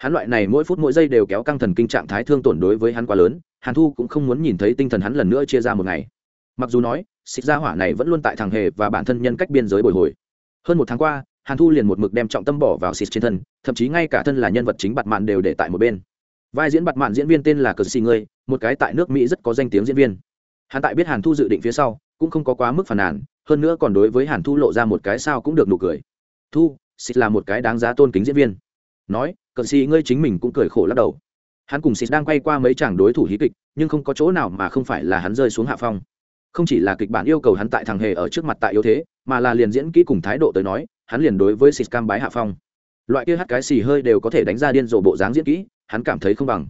hắn loại này mỗi phút mỗi giây đều kéo căng thần kinh trạng thái thương tổn đối với hắn quá lớn, hàn thu cũng không muốn nhìn thấy tinh thần hắn lần nữa chia ra một ngày. Mặc dù nói, xịt ra hỏa này vẫn luôn tại thằng hề và bản thân nhân cách biên giới bồi hồi. Hơn một tháng qua, hàn thu liền một mực đem trọng tâm bỏ vào xịt trên thân, thậm chí ngay cả thân là nhân vật chính bặt mạn đều để tại một bên. Vai diễn bặt mạn diễn viên tên là cờ xì ngươi, một cái tại nước mỹ rất có danh tiếng diễn viên. Hắn tại biết hàn thu dự định phía sau, cũng không có quá mức phản nàn, hơn nữa còn đối với hàn thu lộ ra một cái sao cũng được nụ cười. Thu, xịt là một cái đáng giá tôn kính diễn viên nói, cờ xì, ngươi chính mình cũng cười khổ lắc đầu. Hắn cùng xịt đang quay qua mấy chàng đối thủ hí kịch, nhưng không có chỗ nào mà không phải là hắn rơi xuống hạ phong. Không chỉ là kịch bản yêu cầu hắn tại thằng hề ở trước mặt tại yếu thế, mà là liền diễn kỹ cùng thái độ tới nói, hắn liền đối với xịt cam bái hạ phong. Loại kia hát cái xì hơi đều có thể đánh ra điên rồ bộ dáng diễn kỹ, hắn cảm thấy không bằng.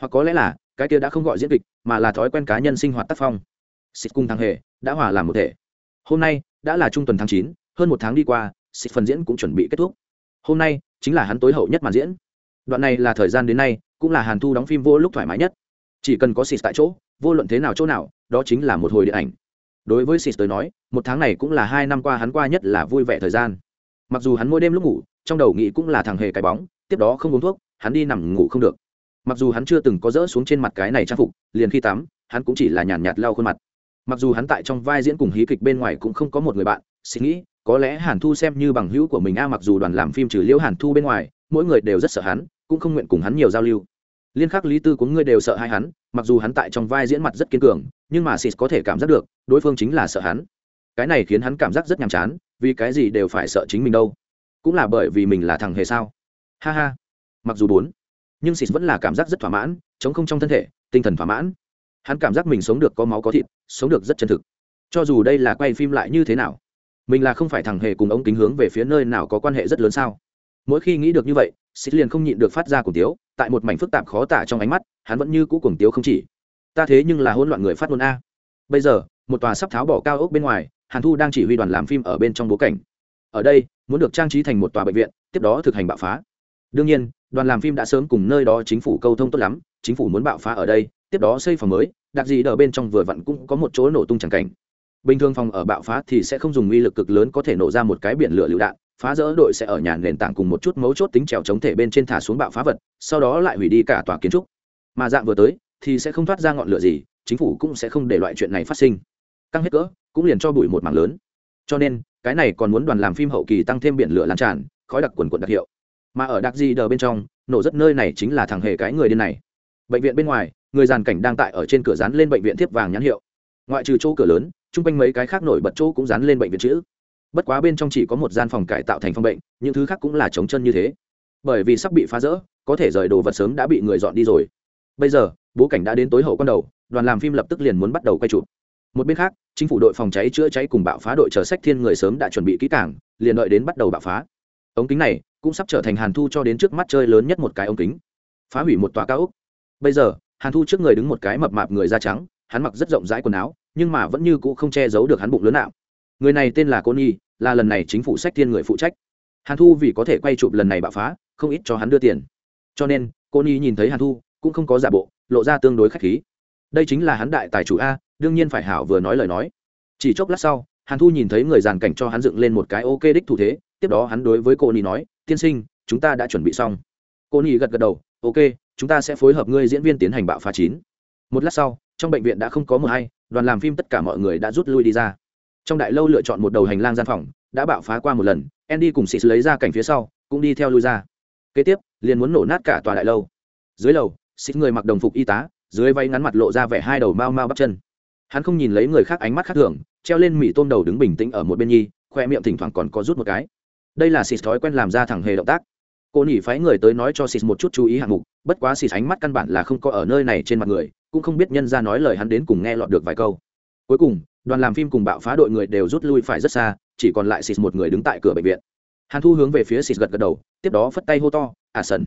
Hoặc có lẽ là, cái kia đã không gọi diễn kịch, mà là thói quen cá nhân sinh hoạt tác phong. Xịt cùng thằng hề đã hòa làm một thể. Hôm nay, đã là trung tuần tháng chín, hơn một tháng đi qua, xịt phần diễn cũng chuẩn bị kết thúc. Hôm nay chính là hắn tối hậu nhất màn diễn. Đoạn này là thời gian đến nay cũng là hàn thu đóng phim vô lúc thoải mái nhất. Chỉ cần có xịt tại chỗ vô luận thế nào chỗ nào đó chính là một hồi điện ảnh. Đối với sis tới nói một tháng này cũng là hai năm qua hắn qua nhất là vui vẻ thời gian. Mặc dù hắn mỗi đêm lúc ngủ trong đầu nghĩ cũng là thằng hề cái bóng tiếp đó không uống thuốc hắn đi nằm ngủ không được. Mặc dù hắn chưa từng có dỡ xuống trên mặt cái này trang phục liền khi tắm hắn cũng chỉ là nhàn nhạt, nhạt lau khuôn mặt. Mặc dù hắn tại trong vai diễn cùng hí kịch bên ngoài cũng không có một người bạn xịt nghĩ có lẽ hàn thu xem như bằng hữu của mình a, mặc dù đoàn làm phim trừ liễu hàn thu bên ngoài, mỗi người đều rất sợ hắn, cũng không nguyện cùng hắn nhiều giao lưu. Liên khắc lý tư của ngươi đều sợ hai hắn, mặc dù hắn tại trong vai diễn mặt rất kiên cường, nhưng mà sis có thể cảm giác được, đối phương chính là sợ hắn. Cái này khiến hắn cảm giác rất nhàm chán, vì cái gì đều phải sợ chính mình đâu? Cũng là bởi vì mình là thằng hề sao? Ha ha. Mặc dù bốn nhưng sis vẫn là cảm giác rất thỏa mãn, chống không trong thân thể, tinh thần thỏa mãn. Hắn cảm giác mình sống được có máu có thịt, sống được rất chân thực. Cho dù đây là quay phim lại như thế nào mình là không phải thằng hề cùng ống kính hướng về phía nơi nào có quan hệ rất lớn sao? Mỗi khi nghĩ được như vậy xích liền không nhịn được phát ra cùng tiếu, tại một mảnh phức tạp khó tả trong ánh mắt, hắn vẫn như cũ cùng tiếu không chỉ. Ta thế nhưng là hỗn loạn người phát ngôn a. Bây giờ, một tòa sắp tháo bỏ cao ốc bên ngoài, hàn thu đang chỉ huy đoàn làm phim ở bên trong bố cảnh. Ở đây, muốn được trang trí thành một tòa bệnh viện, tiếp đó thực hành bạo phá. Đương nhiên, đoàn làm phim đã sớm cùng nơi đó chính phủ câu thông tốt lắm, chính phủ muốn bạo phá ở đây, tiếp đó xây phòng mới, đặc gì ở bên trong vừa vặn cũng có một chỗ nổ tung chẳng cảnh bình thường phòng ở bạo phá thì sẽ không dùng uy lực cực lớn có thể nổ ra một cái biển lửa lựu đạn, phá rỡ đội sẽ ở nhà nền tảng cùng một chút mấu chốt tính trèo chống thể bên trên thả xuống bạo phá vật, sau đó lại hủy đi cả tòa kiến trúc. Mà dạng vừa tới, thì sẽ không thoát ra ngọn lửa gì, chính phủ cũng sẽ không để loại chuyện này phát sinh. Căng hết cỡ, cũng liền cho bụi một mảng lớn. Cho nên, cái này còn muốn đoàn làm phim hậu kỳ tăng thêm biển lửa lan tràn, khói đặc quần quần đặc hiệu. Mà ở đặc di đờ bên trong, nổ rất nơi này chính là thằng hề cái người điên này. Bệnh viện bên ngoài, người giàn cảnh đang tại ở trên cửa dán lên bệnh viện thiếp vàng nhãn hiệu ngoại trừ chỗ cửa lớn, chung quanh mấy cái khác nổi bật chỗ cũng dán lên bệnh viện chữ. Bất quá bên trong chỉ có một gian phòng cải tạo thành phòng bệnh, những thứ khác cũng là trống chân như thế. Bởi vì sắp bị phá rỡ, có thể rời đồ vật sớm đã bị người dọn đi rồi. Bây giờ, bố cảnh đã đến tối hậu con đầu, đoàn làm phim lập tức liền muốn bắt đầu quay chụp. Một bên khác, chính phủ đội phòng cháy chữa cháy cùng bạo phá đội chờ sách thiên người sớm đã chuẩn bị kỹ cảng liền đợi đến bắt đầu bạo phá. Ống kính này cũng sắp trở thành hàn thu cho đến trước mắt chơi lớn nhất một cái ống kính. Phá hủy một tòa cao úc bây giờ, hàn thu trước người đứng một cái mập mạp người da trắng, hắn mặc rất rộng rãi quần áo nhưng mà vẫn như cũ không che giấu được hắn bụng lớn nào người này tên là cô nhi là lần này chính phủ sách thiên người phụ trách. Hàn thu vì có thể quay chụp lần này bạo phá, không ít cho hắn đưa tiền. Cho nên cô nhi nhìn thấy hàn thu, cũng không có giả bộ, lộ ra tương đối k h á c h khí. Đây chính là hắn đại tài chủ a, đương nhiên phải hảo vừa nói lời nói. Chỉ chốc lát sau, hàn thu nhìn thấy người giàn cảnh cho hắn dựng lên một cái ok đích thủ thế, tiếp đó hắn đối với cô nhi nói, tiên sinh, chúng ta đã chuẩn bị xong. Cô nhi gật gật đầu, ok, chúng ta sẽ phối hợp ngươi diễn viên tiến hành bạo phá chín. Một lát sau, trong bệnh viện đã không có mờ hay đoàn làm phim tất cả mọi người đã rút lui đi ra. Trong đại lâu lựa chọn một đầu hành lang gian phòng, đã bạo phá qua một lần, andy cùng Sis lấy ra cảnh phía sau, cũng đi theo lui ra. Kế tiếp, liền muốn nổ nát cả tòa đại lâu. Dưới lầu Sis người mặc đồng phục y tá, dưới váy ngắn mặt lộ ra vẻ hai đầu mau mau bắp chân. Hắn không nhìn lấy người khác ánh mắt khác thường, treo lên mì tôm đầu đứng bình tĩnh ở một bên nhi, khoe miệng thỉnh thoảng còn có rút một cái. Đây là xịt thói quen làm ra thẳng hề động tác. Cô nhỉ phái người tới nói cho xịt một chút chú ý hạng mục, bất quá xịt ánh mắt căn bản là không có ở nơi này trên mặt người cũng không biết nhân ra nói lời hắn đến cùng nghe lọt được vài câu. Cuối cùng, đoàn làm phim cùng bạo phá đội người đều rút lui phải rất xa, chỉ còn lại xịt một người đứng tại cửa bệnh viện. Hàn thu hướng về phía xịt gật gật đầu, tiếp đó phất tay hô to à sần.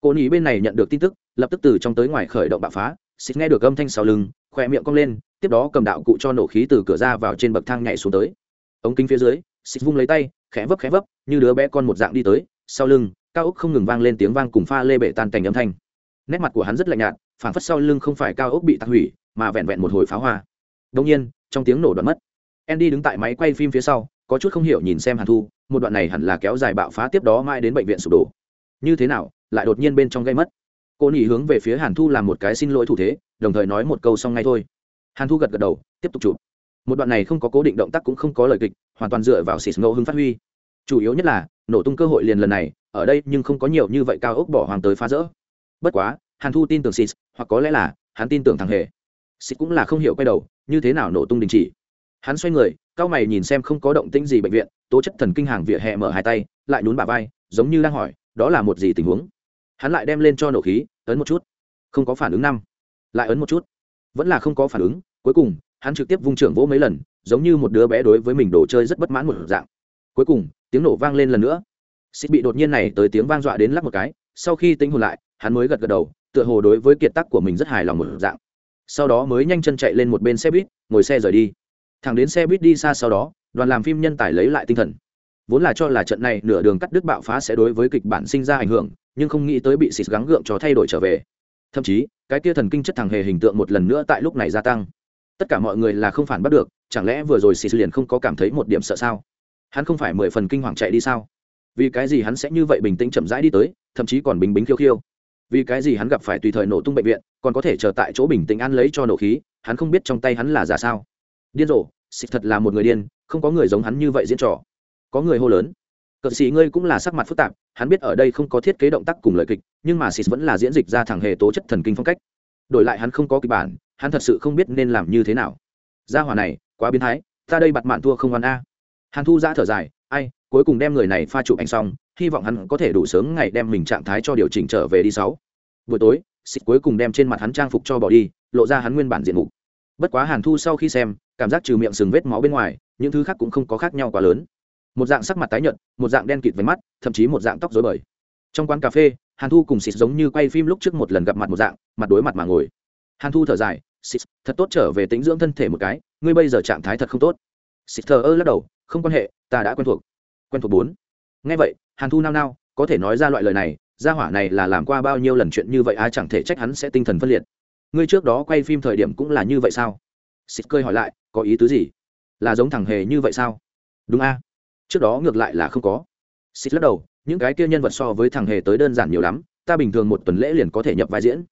Cô nhỉ bên này nhận được tin tức, lập tức từ trong tới ngoài khởi động bạo phá xịt nghe được âm thanh sau lưng, khỏe miệng cong lên, tiếp đó cầm đạo cụ cho nổ khí từ cửa ra vào trên bậc thang nhảy xuống tới. Ống kính phía dưới xịt vung lấy tay, khẽ vấp khẽ vấp, như đứa bé con một dạng đi tới, sau lưng, cao ốc không ngừng vang lên tiếng vang cùng pha lê bệ tan cảnh âm thanh. Nét mặt của hắn rất lạnh nhạt phảng phất sau lưng không phải cao ốc bị tạc hủy, mà vẹn vẹn một hồi pháo hoa. Đông nhiên, trong tiếng nổ đoạn mất, andy đứng tại máy quay phim phía sau, có chút không hiểu nhìn xem hàn thu, một đoạn này hẳn là kéo dài bạo phá tiếp đó mai đến bệnh viện sụp đổ. Như thế nào, lại đột nhiên bên trong gây mất? Cô nỉ hướng về phía hàn thu làm một cái xin lỗi thủ thế, đồng thời nói một câu xong ngay thôi. Hàn thu gật gật đầu, tiếp tục chụp. Một đoạn này không có cố định động tác cũng không có lời kịch, hoàn toàn dựa vào xịt ngẫu hưng phát huy. Chủ yếu nhất là, nổ tung cơ hội liền lần này, ở đây nhưng không có nhiều như vậy cao ốc bỏ hoàng tới phá rỡ. Bất quá hàn thu tin tưởng xịt hoặc có lẽ là hắn tin tưởng thằng hề. Xịt cũng là không hiểu quay đầu, như thế nào nổ tung đình chỉ. Hắn xoay người, cao mày nhìn xem không có động tĩnh gì bệnh viện, tố chất thần kinh hàng vỉa hè mở hai tay, lại nhún bà vai, giống như đang hỏi, đó là một gì tình huống? Hắn lại đem lên cho nổ khí, ấn một chút. Không có phản ứng năm. Lại ấn một chút. Vẫn là không có phản ứng, cuối cùng, hắn trực tiếp vung trưởng vỗ mấy lần, giống như một đứa bé đối với mình đồ chơi rất bất mãn một dạng. Cuối cùng, tiếng nổ vang lên lần nữa. Xịt bị đột nhiên này tới tiếng vang dọa đến lắc một cái, sau khi tính hồn lại, hắn mới gật gật đầu tựa hồ đối với kiệt tác của mình rất hài lòng một dạng. Sau đó mới nhanh chân chạy lên một bên xe buýt, ngồi xe rời đi. Thẳng đến xe buýt đi xa sau đó, đoàn làm phim nhân tài lấy lại tinh thần. Vốn là cho là trận này nửa đường cắt đứt bạo phá sẽ đối với kịch bản sinh ra ảnh hưởng, nhưng không nghĩ tới bị xịt gắng gượng cho thay đổi trở về. Thậm chí, cái tia thần kinh chất thằng hề hình tượng một lần nữa tại lúc này gia tăng. Tất cả mọi người là không phản bắt được, chẳng lẽ vừa rồi xịt liền không có cảm thấy một điểm sợ sao? Hắn không phải mười phần kinh hoàng chạy đi sao? Vì cái gì hắn sẽ như vậy bình tĩnh chậm rãi đi tới, thậm chí còn bình bính khiêu khiêu? Vì cái gì hắn gặp phải tùy thời nổ tung bệnh viện, còn có thể chờ tại chỗ bình tĩnh ăn lấy cho nổ khí, hắn không biết trong tay hắn là giả sao. Điên rồ, xịt thật là một người điên, không có người giống hắn như vậy diễn trò. Có người hô lớn. Cờ sĩ ngươi cũng là sắc mặt phức tạp, hắn biết ở đây không có thiết kế động tác cùng lời kịch, nhưng mà xịt vẫn là diễn dịch ra thẳng hề tố chất thần kinh phong cách. Đổi lại hắn không có kịch bản, hắn thật sự không biết nên làm như thế nào. Gia hỏa này, quá biến thái, ta đây bặt mạn thua không hoàn a. Hàn thu ra thở dài, ai cuối cùng đem người này pha chụp anh xong, hy vọng hắn có thể đủ sớm ngày đem mình trạng thái cho điều chỉnh trở về đi sáu. Buổi tối xịt cuối cùng đem trên mặt hắn trang phục cho bỏ đi, lộ ra hắn nguyên bản diện mục. Bất quá hàn thu sau khi xem, cảm giác trừ miệng sừng vết máu bên ngoài, những thứ khác cũng không có khác nhau quá lớn. Một dạng sắc mặt tái nhợt, một dạng đen kịt với mắt, thậm chí một dạng tóc rối bời. Trong quán cà phê, hàn thu cùng xịt giống như quay phim lúc trước một lần gặp mặt một dạng, mặt đối mặt mà ngồi. Hàn thu thở dài xịt thật tốt trở về tính dưỡng thân thể một cái, ngươi bây giờ trạng thái thật không tốt. Xịt thờ ơ lắc đầu, không quan hệ, ta đã quen thuộc quen thuộc bốn. Ngay vậy, hàn thu nao nao, có thể nói ra loại lời này, gia hỏa này là làm qua bao nhiêu lần chuyện như vậy á, chẳng thể trách hắn sẽ tinh thần phân liệt. Ngươi trước đó quay phim thời điểm cũng là như vậy sao? Xịt cơi hỏi lại, có ý tứ gì? Là giống thằng hề như vậy sao? Đúng a. Trước đó ngược lại là không có. Xịt lắc đầu, những cái kia nhân vật so với thằng hề tới đơn giản nhiều lắm, ta bình thường một tuần lễ liền có thể nhập vai diễn.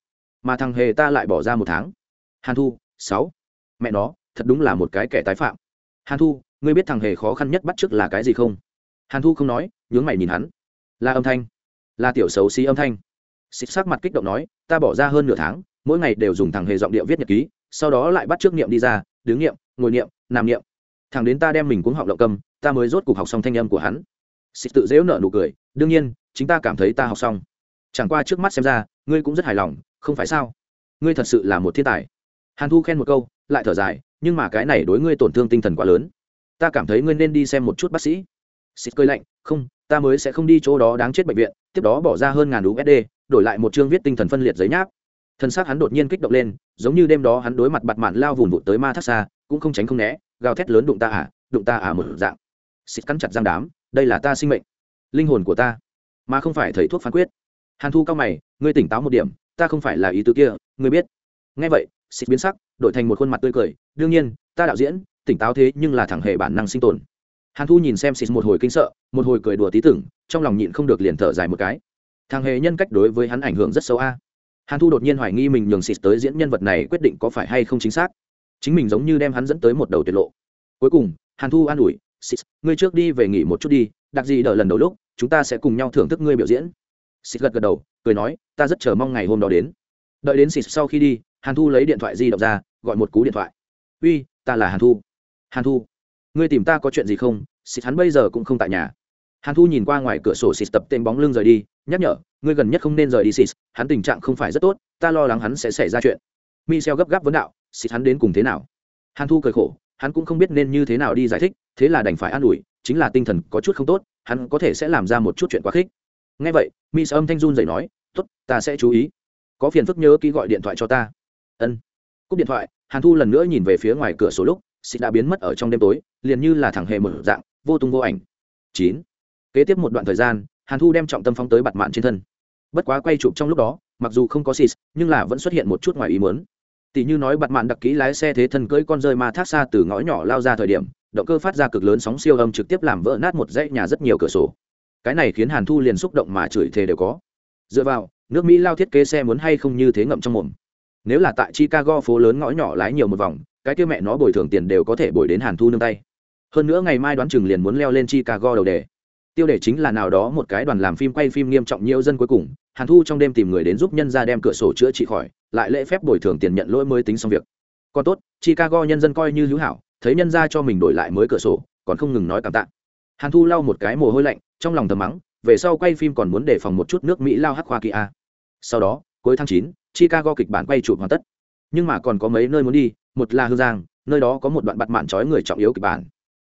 Mà thằng hề ta lại bỏ ra một tháng. Hàn thu, sáu. Mẹ nó, thật đúng là một cái kẻ tái phạm. Hàn thu, ngươi biết thằng hề khó khăn nhất bắt t r ư ớ c là cái gì không? Hàn thu không nói, nhướng mày nhìn hắn. Là âm thanh. Là tiểu xấu xí âm thanh. Xích sắc mặt kích động nói, ta bỏ ra hơn nửa tháng, mỗi ngày đều dùng thằng hề giọng địa viết nhật ký, sau đó lại bắt trước niệm đi ra, đứng niệm, ngồi niệm, nằm niệm. Thằng đến ta đem mình cuống họng lộng cầm ta mới rốt cuộc học xong thanh âm của hắn. Xích tự dễu nợ nụ cười, đương nhiên, chính ta cảm thấy ta học xong. Chẳng qua trước mắt xem ra, ngươi cũng rất hài lòng, không phải sao? Ngươi thật sự là một thiên tài. Hàn thu khen một câu, lại thở dài, nhưng mà cái này đối ngươi tổn thương tinh thần quá lớn. Ta cảm thấy ngươi nên đi xem một chút bác sĩ xịt cơi lạnh, không, ta mới sẽ không đi chỗ đó đáng chết bệnh viện, tiếp đó bỏ ra hơn ngàn usd đổi lại một chương viết tinh thần phân liệt giấy nháp. Thân xác hắn đột nhiên kích động lên, giống như đêm đó hắn đối mặt bặt mạn lao vùng vụt tới ma thác xa, cũng không tránh không né, gào thét lớn đụng ta à đụng ta à một dạng. Xịt cắn chặt răng đám, đây là ta sinh mệnh, linh hồn của ta, mà không phải thầy thuốc phán quyết. Hàn thu cao mày, ngươi tỉnh táo một điểm, ta không phải là ý tứ kia, ngươi biết. Ngay vậy, xịt biến sắc, đổi thành một khuôn mặt tươi cười, đương nhiên, ta đạo diễn, tỉnh táo thế nhưng là thẳng hệ bản năng sinh tồn hàn thu nhìn xem xịt một hồi kinh sợ, một hồi cười đùa tí tưởng, trong lòng nhịn không được liền thở dài một cái. Thằng hề nhân cách đối với hắn ảnh hưởng rất xấu a. Hàn thu đột nhiên hoài nghi mình nhường xịt tới diễn nhân vật này quyết định có phải hay không chính xác. Chính mình giống như đem hắn dẫn tới một đầu tiết lộ. Cuối cùng, hàn thu an ủi xịt ngươi trước đi về nghỉ một chút đi, đặc gì đợi lần đầu lúc, chúng ta sẽ cùng nhau thưởng thức ngươi biểu diễn. Xịt gật gật đầu, cười nói, ta rất chờ mong ngày hôm đó đến. Đợi đến xịt sau khi đi, hàn thu lấy điện thoại di động ra, gọi một cú điện thoại. Uy, ta là hàn thu. Hàn thu ngươi tìm ta có chuyện gì không? Xịt hắn bây giờ cũng không tại nhà. Hàn thu nhìn qua ngoài cửa sổ xịt tập tên bóng lưng rời đi, nhắc nhở, ngươi gần nhất không nên rời đi xịt, hắn tình trạng không phải rất tốt, ta lo lắng hắn sẽ xảy ra chuyện. Michel gấp gáp vấn đạo, xịt hắn đến cùng thế nào? Hàn thu cười khổ, hắn cũng không biết nên như thế nào đi giải thích, thế là đành phải an ủi, chính là tinh thần có chút không tốt, hắn có thể sẽ làm ra một chút chuyện quá khích. Ngay vậy mi âm thanh run dậy nói t ố t ta sẽ chú ý. Có phiền phức nhớ ký gọi điện thoại cho ta. Ân. Cúp điện thoại, hàn thu lần nữa nhìn về phía ngoài cửa sổ lúc xịt đã biến mất ở trong đêm tối, liền như là thẳng hề mở dạng, vô tung vô ảnh. Chín. Kế tiếp một đoạn thời gian, hàn thu đem trọng tâm phóng tới bặt mạn trên thân. Bất quá quay chụp trong lúc đó, mặc dù không có xịt, nhưng là vẫn xuất hiện một chút ngoài ý muốn. Tỷ như nói bặt mạn đặc kỹ lái xe thế thân cưỡi con rơi ma thác xa từ ngõ nhỏ lao ra thời điểm, động cơ phát ra cực lớn sóng siêu âm trực tiếp làm vỡ nát một dãy nhà rất nhiều cửa sổ. Cái này khiến hàn thu liền xúc động mà chửi thề đều có. Dựa vào, nước mỹ lao thiết kế xe muốn hay không như thế ngậm trong mồm. Nếu là tại chicago phố lớn ngõ nhỏ lái nhiều một vòng cái kia mẹ nó bồi thường tiền đều có thể bồi đến hàn thu nương tay. Hơn nữa ngày mai đoán chừng liền muốn leo lên chicago đầu đề. Tiêu đề chính là nào đó một cái đoàn làm phim quay phim nghiêm trọng nhiều dân cuối cùng, hàn thu trong đêm tìm người đến giúp nhân ra đem cửa sổ chữa trị khỏi, lại lễ phép bồi thường tiền nhận lỗi mới tính xong việc. Còn tốt, chicago nhân dân coi như hữu hảo, thấy nhân ra cho mình đổi lại mới cửa sổ, còn không ngừng nói cảm tạ. Hàn thu lau một cái mồ hôi lạnh, trong lòng thầm mắng, về sau quay phim còn muốn đề phòng một chút nước mỹ lao hắc hoa kỳ sau đó, cuối tháng chín, chicago kịch bản quay chụp hoàn tất. Nhưng mà còn có mấy nơi muốn đi một là hương giang, nơi đó có một đoạn bặt mạn trói người trọng yếu kịch bản.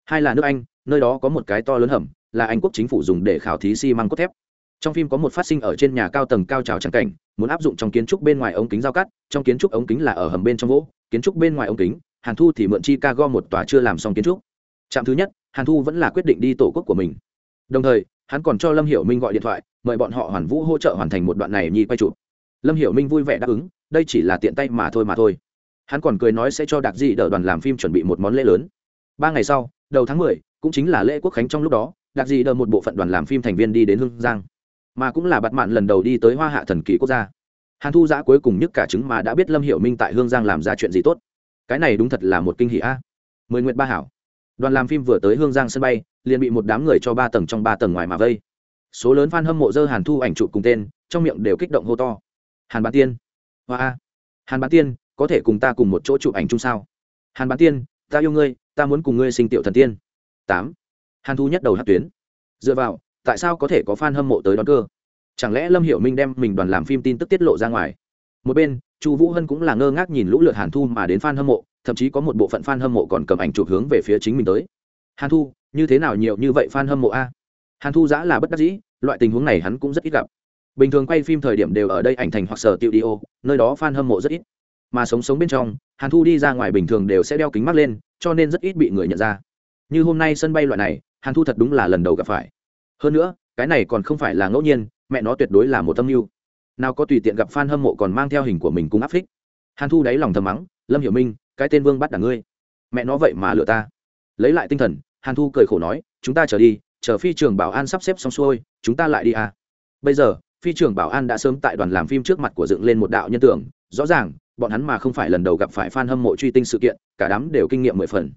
Hai là nước anh, nơi đó có một cái to lớn hầm, là anh quốc chính phủ dùng để khảo thí xi măng cốt thép. Trong phim có một phát sinh ở trên nhà cao tầng cao trào trắng cảnh, muốn áp dụng trong kiến trúc bên ngoài ống kính giao cắt, trong kiến trúc ống kính là ở hầm bên trong gỗ, kiến trúc bên ngoài ống kính, hàn thu thì mượn chi cargo một tòa chưa làm xong kiến trúc. Trạm thứ nhất, hàn thu vẫn là quyết định đi tổ quốc của mình. Đồng thời, hắn còn cho lâm hiểu minh gọi điện thoại, mời bọn họ hoàn vũ hỗ trợ hoàn thành một đoạn này nhi quay chụp. Lâm hiểu minh vui vẻ đáp ứng, đây chỉ là tiện tay mà thôi mà thôi hắn còn cười nói sẽ cho đặc dị đỡ đoàn làm phim chuẩn bị một món lễ lớn. Ba ngày sau, đầu tháng mười, cũng chính là lễ quốc khánh trong lúc đó đặc dị đỡ một bộ phận đoàn làm phim thành viên đi đến hương giang. Mà cũng là bặt mạn lần đầu đi tới hoa hạ thần kỳ quốc gia. Hàn thu giã cuối cùng nhất cả chứng mà đã biết lâm hiểu minh tại hương giang làm ra chuyện gì tốt. Cái này đúng thật là một kinh hỷ a. Mười nguyện ba hảo. Đoàn làm phim vừa tới hương giang sân bay, liền bị một đám người cho ba tầng trong ba tầng ngoài mà vây. Số lớn f a n hâm mộ dơ hàn thu ảnh chụp cùng tên, trong miệng đều kích động hô to. Hàn bán tiên. Hoa a. Hàn bán tiên có thể cùng ta cùng một chỗ chụp ảnh chung sao? Hàn bán tiên, ta yêu ngươi, ta muốn cùng ngươi sinh tiểu thần tiên. Tám. Hàn thu nhất đầu hát tuyến. Dựa vào, tại sao có thể có f a n hâm mộ tới đón cơ? Chẳng lẽ lâm hiểu minh đem mình đoàn làm phim tin tức tiết lộ ra ngoài? Một bên, chu vũ hân cũng là ngơ ngác nhìn lũ lượt hàn thu mà đến f a n hâm mộ, thậm chí có một bộ phận f a n hâm mộ còn cầm ảnh chụp hướng về phía chính mình tới. Hàn thu, như thế nào nhiều như vậy f a n hâm mộ a? Hàn thu giã là bất đắc dĩ, loại tình huống này hắn cũng rất ít gặp. Bình thường quay phim thời điểm đều ở đây ảnh thành hoặc sở tiệu đi ô nơi đó f a n hâm mộ rất ít mà sống sống bên trong, hàn thu đi ra ngoài bình thường đều sẽ đeo kính mắt lên, cho nên rất ít bị người nhận ra. Như hôm nay sân bay loại này, hàn thu thật đúng là lần đầu gặp phải. Hơn nữa, cái này còn không phải là ngẫu nhiên, mẹ nó tuyệt đối là một tâm mưu. Nào có tùy tiện gặp f a n hâm mộ còn mang theo hình của mình cũng áp phích. Hàn thu đáy lòng thầm mắng, lâm hiểu minh, cái tên vương bắt đảng ngươi. Mẹ nó vậy mà lừa ta. Lấy lại tinh thần, hàn thu cười khổ nói, chúng ta trở đi, chờ phi trường bảo an sắp xếp xong xuôi, chúng ta lại đi à. bây giờ, phi trường bảo an đã sớm tại đoàn làm phim trước mặt của dựng lên một đạo nhân tưởng, rõ ràng bọn hắn mà không phải lần đầu gặp phải fan hâm mộ truy tinh sự kiện, cả đám đều kinh nghiệm mười phần.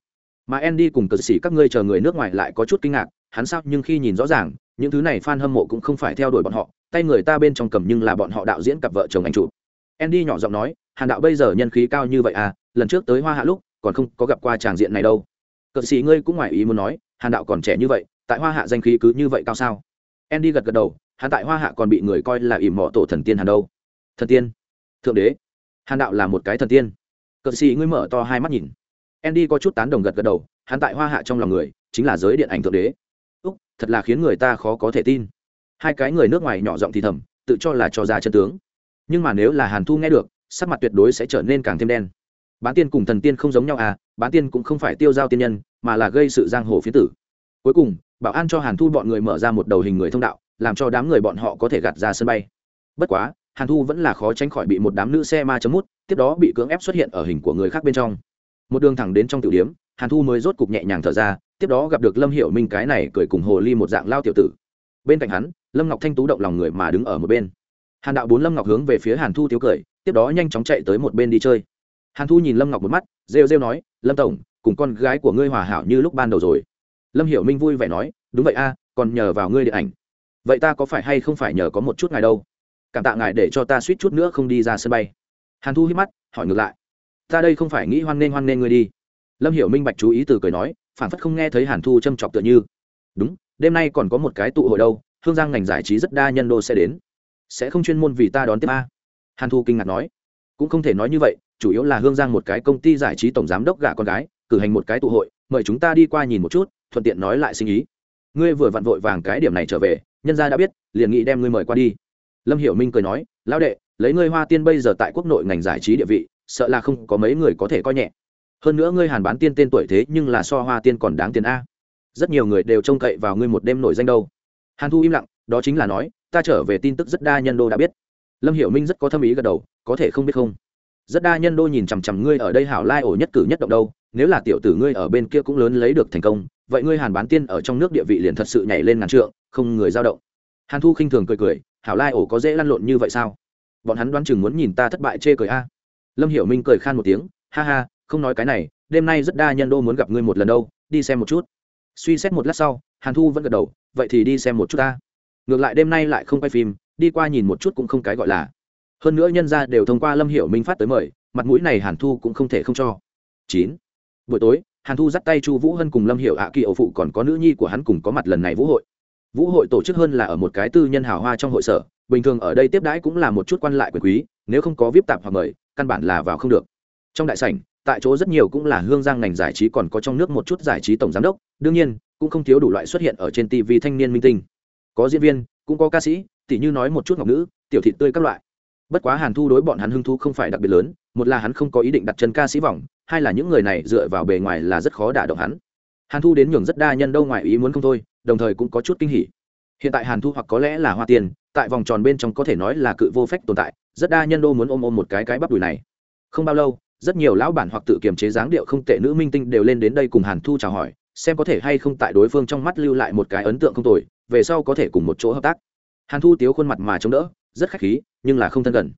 Mà andy cùng cờ sĩ các ngươi chờ người nước ngoài lại có chút kinh ngạc, hắn sao nhưng khi nhìn rõ ràng, những thứ này fan hâm mộ cũng không phải theo đuổi bọn họ, tay người ta bên trong cầm nhưng là bọn họ đạo diễn cặp vợ chồng anh chủ. andy nhỏ giọng nói, hàn đạo bây giờ nhân khí cao như vậy à lần trước tới hoa hạ lúc, còn không có gặp qua tràng diện này đâu. Cờ sĩ ngươi cũng ngoài ý muốn nói, hàn đạo còn trẻ như vậy, tại hoa hạ danh khí cứ như vậy cao sao? Andy gật gật đầu, hắn tại hoa hạ còn bị người coi là ỉm mọ tổ thần tiên hàn đâu. Thần tiên? Thượng đế? Hàn đạo là một cái thần tiên. Cờ sĩ ngươi mở to hai mắt nhìn. Andy có chút tán đồng gật gật đầu, hắn tại hoa hạ trong lòng người, chính là giới điện ảnh thượng đế. Úc, thật là khiến người ta khó có thể tin. Hai cái người nước ngoài nhỏ giọng thì thầm, tự cho là cho ra chân tướng. Nhưng mà nếu là hàn thu nghe được, sắc mặt tuyệt đối sẽ trở nên càng thêm đen. Bán tiên cùng thần tiên không giống nhau à bán tiên cũng không phải tiêu giao tiên nhân, mà là gây sự giang hồ phía tử. Cuối cùng, bảo an cho hàn thu bọn người mở ra một đầu hình người thông đạo, làm cho đám người bọn họ có thể gạt ra sân bay. Bất quá hàn thu vẫn là khó tránh khỏi bị một đám nữ xe ma chấm mút, tiếp đó bị cưỡng ép xuất hiện ở hình của người khác bên trong. Một đường thẳng đến trong tiểu điếm hàn thu mới rốt cục nhẹ nhàng thở ra, tiếp đó gặp được lâm hiểu minh cái này cười cùng hồ ly một dạng lao tiểu tử. Bên cạnh hắn, lâm ngọc thanh tú động lòng người mà đứng ở một bên. Hàn đạo bốn lâm ngọc hướng về phía hàn thu thiếu cười, tiếp đó nhanh chóng chạy tới một bên đi chơi. Hàn thu nhìn lâm ngọc một mắt, rêu rêu nói, lâm tổng, cùng con gái của ngươi hòa hảo như lúc ban đầu rồi. Lâm hiểu minh vui vẻ nói, đúng vậy a, còn nhờ vào ngươi điện ảnh. Vậy ta có phải hay không phải nhờ có một chút ngài đâu? Cảm tạ ngài để cho ta suýt chút nữa không đi ra sân bay. Hàn thu hít mắt, hỏi ngược lại. Ta đây không phải nghĩ hoan nghênh hoan nghênh ngươi đi. Lâm hiểu minh bạch chú ý từ cười nói phản phất không nghe thấy hàn thu châm chọc tựa như. Đúng, đêm nay còn có một cái tụ hội đâu, hương giang ngành giải trí rất đa nhân đô sẽ đến. Sẽ không chuyên môn vì ta đón tiếp a. Hàn thu kinh ngạc nói. Cũng không thể nói như vậy, chủ yếu là hương giang một cái công ty giải trí tổng giám đốc gả con gái, cử hành một cái tụ hội, mời chúng ta đi qua nhìn một chút, thuận tiện nói lại sinh ý. Ngươi vừa vặn vội vàng cái điểm này trở về, nhân gia đã biết, liền nghĩ đem ngươi mời qua đi lâm hiểu minh cười nói, lão đệ, lấy ngươi hoa tiên bây giờ tại quốc nội ngành giải trí địa vị, sợ là không có mấy người có thể coi nhẹ. Hơn nữa ngươi hàn bán tiên tên tuổi thế nhưng là so hoa tiên còn đáng tiền a. Rất nhiều người đều trông cậy vào ngươi một đêm nổi danh đâu. Hàn thu im lặng, đó chính là nói, ta trở về tin tức rất đa nhân đô đã biết. Lâm hiểu minh rất có tâm ý gật đầu, có thể không biết không? Rất đa nhân đô nhìn chằm chằm ngươi ở đây hảo lai ổ nhất cử nhất động đâu, nếu là tiểu tử ngươi ở bên kia cũng lớn lấy được thành công, vậy ngươi hàn bán tiên ở trong nước địa vị liền thật sự nhảy lên ngàn trượng, không người giao động. Hàn thu khinh thường cười cười hảo lai ổ có dễ lăn lộn như vậy sao? Bọn hắn đoán chừng muốn nhìn ta thất bại chê cười a. Lâm hiểu minh cười khan một tiếng, ha ha, không nói cái này, đêm nay rất đa nhân đô muốn gặp ngươi một lần đâu, đi xem một chút. Suy xét một lát sau, hàn thu vẫn gật đầu, vậy thì đi xem một chút ta. Ngược lại đêm nay lại không quay phim, đi qua nhìn một chút cũng không cái gọi là. Hơn nữa nhân ra đều thông qua lâm hiểu minh phát tới mời, mặt mũi này hàn thu cũng không thể không cho. Chín. Buổi tối, hàn thu dắt tay chu vũ hân cùng lâm hiểu ạ kỳ ổ phụ còn có nữ nhi của hắn cùng có mặt lần này vũ hội vũ hội tổ chức hơn là ở một cái tư nhân hào hoa trong hội sở, bình thường ở đây tiếp đãi cũng là một chút quan lại quyền quý, nếu không có vip tạp hoặc mời, căn bản là vào không được. Trong đại sảnh, tại chỗ rất nhiều cũng là hương giang ngành giải trí còn có trong nước một chút giải trí tổng giám đốc, đương nhiên, cũng không thiếu đủ loại xuất hiện ở trên tv thanh niên minh tinh. Có diễn viên, cũng có ca sĩ, tỉ như nói một chút ngọc nữ, tiểu thị tươi các loại. Bất quá hàn thu đối bọn hắn hưng thu không phải đặc biệt lớn, một là hắn không có ý định đặt chân ca sĩ vòng, hai là những người này dựa vào bề ngoài là rất khó đả động hắn. Hàn thu đến nhường rất đa nhân đâu ngoài ý muốn không thôi đồng thời cũng có chút kinh hỉ. Hiện tại hàn thu hoặc có lẽ là hoa tiền tại vòng tròn bên trong có thể nói là cự vô phách tồn tại, rất đa nhân đô muốn ôm ôm một cái cái bắp đùi này. Không bao lâu, rất nhiều lão bản hoặc tự kiềm chế dáng điệu không tệ nữ minh tinh đều lên đến đây cùng hàn thu chào hỏi, xem có thể hay không tại đối phương trong mắt lưu lại một cái ấn tượng không tồi, về sau có thể cùng một chỗ hợp tác. Hàn thu tiếu khuôn mặt mà chống đỡ, rất khách khí, nhưng là không thân gần.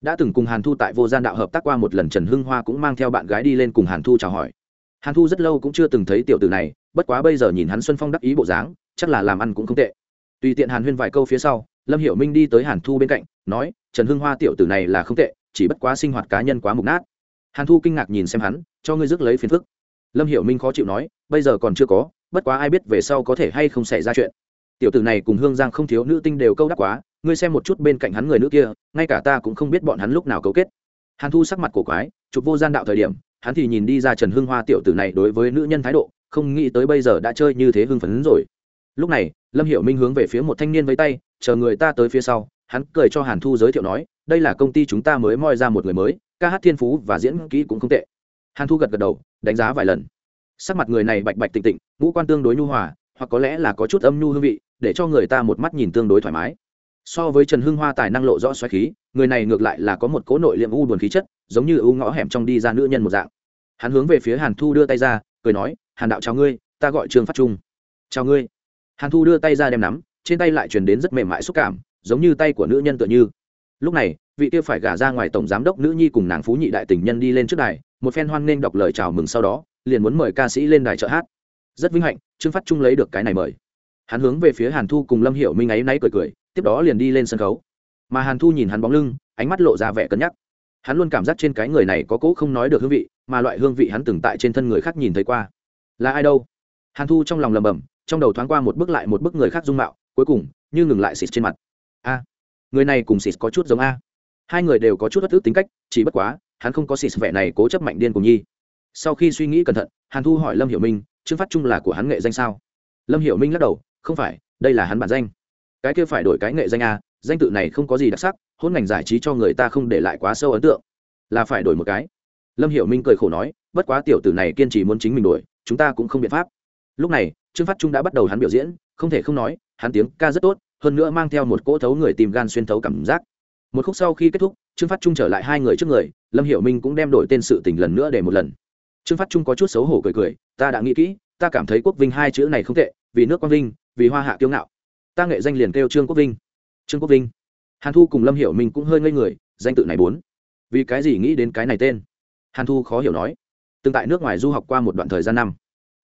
Đã từng cùng hàn thu tại vô gian đạo hợp tác qua một lần trần hưng hoa cũng mang theo bạn gái đi lên cùng hàn thu chào hỏi. Hàn thu rất lâu cũng chưa từng thấy tiểu tử này bất quá bây giờ nhìn hắn xuân phong đắc ý bộ dáng, chắc là làm ăn cũng không tệ. Tùy tiện hàn huyên vài câu phía sau, lâm hiểu minh đi tới hàn thu bên cạnh, nói, trần hưng hoa tiểu tử này là không tệ, chỉ bất quá sinh hoạt cá nhân quá mục nát. Hàn thu kinh ngạc nhìn xem hắn, cho ngươi rước lấy phiền phức. Lâm hiểu minh khó chịu nói, bây giờ còn chưa có, bất quá ai biết về sau có thể hay không xảy ra chuyện. Tiểu tử này cùng hương giang không thiếu nữ tinh đều câu đắc quá, ngươi xem một chút bên cạnh hắn người nữ kia, ngay cả ta cũng không biết bọn hắn lúc nào cấu kết. Hàn thu sắc mặt cổ quái, chụp vô gian đạo thời điểm hắn thì nhìn đi ra trần hưng hoa tiểu tử này đối với nữ nhân thái độ, không nghĩ tới bây giờ đã chơi như thế hưng phấn rồi. Lúc này, lâm hiểu minh hướng về phía một thanh niên với tay, chờ người ta tới phía sau, hắn cười cho hàn thu giới thiệu nói, đây là công ty chúng ta mới moi ra một người mới, ca hát thiên phú và diễn kỹ cũng không tệ. Hàn thu gật gật đầu, đánh giá vài lần. Sắc mặt người này bạch bạch tịnh tịnh, ngũ quan tương đối nhu hòa, hoặc có lẽ là có chút âm nhu hương vị, để cho người ta một mắt nhìn tương đối thoải mái. So với trần hưng hoa tài năng lộ rõ xoáy khí, người này ngược lại là có một cố nội liệm u buồn khí chất giống như u ngõ hẻm trong đi ra nữ nhân một dạng. Hắn hướng về phía hàn thu đưa tay ra, cười nói, hàn đạo chào ngươi, ta gọi trương phát trung. Chào ngươi. Hàn thu đưa tay ra đem nắm, trên tay lại truyền đến rất mềm mại xúc cảm, giống như tay của nữ nhân tựa như. Lúc này, vị kia phải gả ra ngoài tổng giám đốc nữ nhi cùng nàng phú nhị đại tình nhân đi lên trước đài, một phen hoan nghênh đọc lời chào mừng sau đó, liền muốn mời ca sĩ lên đài trợ hát. Rất vinh hạnh, trương phát trung lấy được cái này mời. Hắn hướng về phía hàn thu cùng lâm hiểu minh ấy náy cười cười, tiếp đó liền đi lên sân khấu. Mà hàn thu nhìn hắn bóng lưng, ánh mắt lộ ra vẻ cân nhắc hắn luôn cảm giác trên cái người này có cỗ không nói được hương vị, mà loại hương vị hắn từng tại trên thân người khác nhìn thấy qua. Là ai đâu? Hàn thu trong lòng lầm bầm trong đầu thoáng qua một bước lại một bức người khác dung mạo, cuối cùng, như ngừng lại xịt trên mặt. A, người này cùng xịt có chút giống a. Hai người đều có chút bất ước tính cách, chỉ bất quá, hắn không có xịt vẻ này cố chấp mạnh điên cùng nhi. Sau khi suy nghĩ cẩn thận, hàn thu hỏi lâm hiểu minh trương phát trung là của hắn nghệ danh sao? Lâm hiểu minh lắc đầu, không phải, đây là hắn bản danh. Cái kia phải đổi cái nghệ danh a, danh tự này không có gì đặc sắc hôn ngành giải trí cho người ta không để lại quá sâu ấn tượng. Là phải đổi một cái. Lâm hiểu minh cười khổ nói, bất quá tiểu tử này kiên trì muốn chính mình đổi, chúng ta cũng không biện pháp. Lúc này, trương phát trung đã bắt đầu hắn biểu diễn, không thể không nói, hắn tiếng ca rất tốt, hơn nữa mang theo một cỗ thấu người tìm gan xuyên thấu cảm giác. Một khúc sau khi kết thúc, trương phát trung trở lại hai người trước người, lâm hiểu minh cũng đem đổi tên sự tình lần nữa để một lần. Trương phát trung có chút xấu hổ cười cười, ta đã nghĩ kỹ, ta cảm thấy quốc vinh hai chữ này không tệ, vì nước quang vinh, vì hoa hạ kiêu ngạo. Ta nghệ danh liền kêu trương quốc vinh. Trương quốc vinh hàn thu cùng lâm hiểu minh cũng hơi ngây người, danh tự này bốn. Vì cái gì nghĩ đến cái này tên? Hàn thu khó hiểu nói. Từng tại nước ngoài du học qua một đoạn thời gian năm.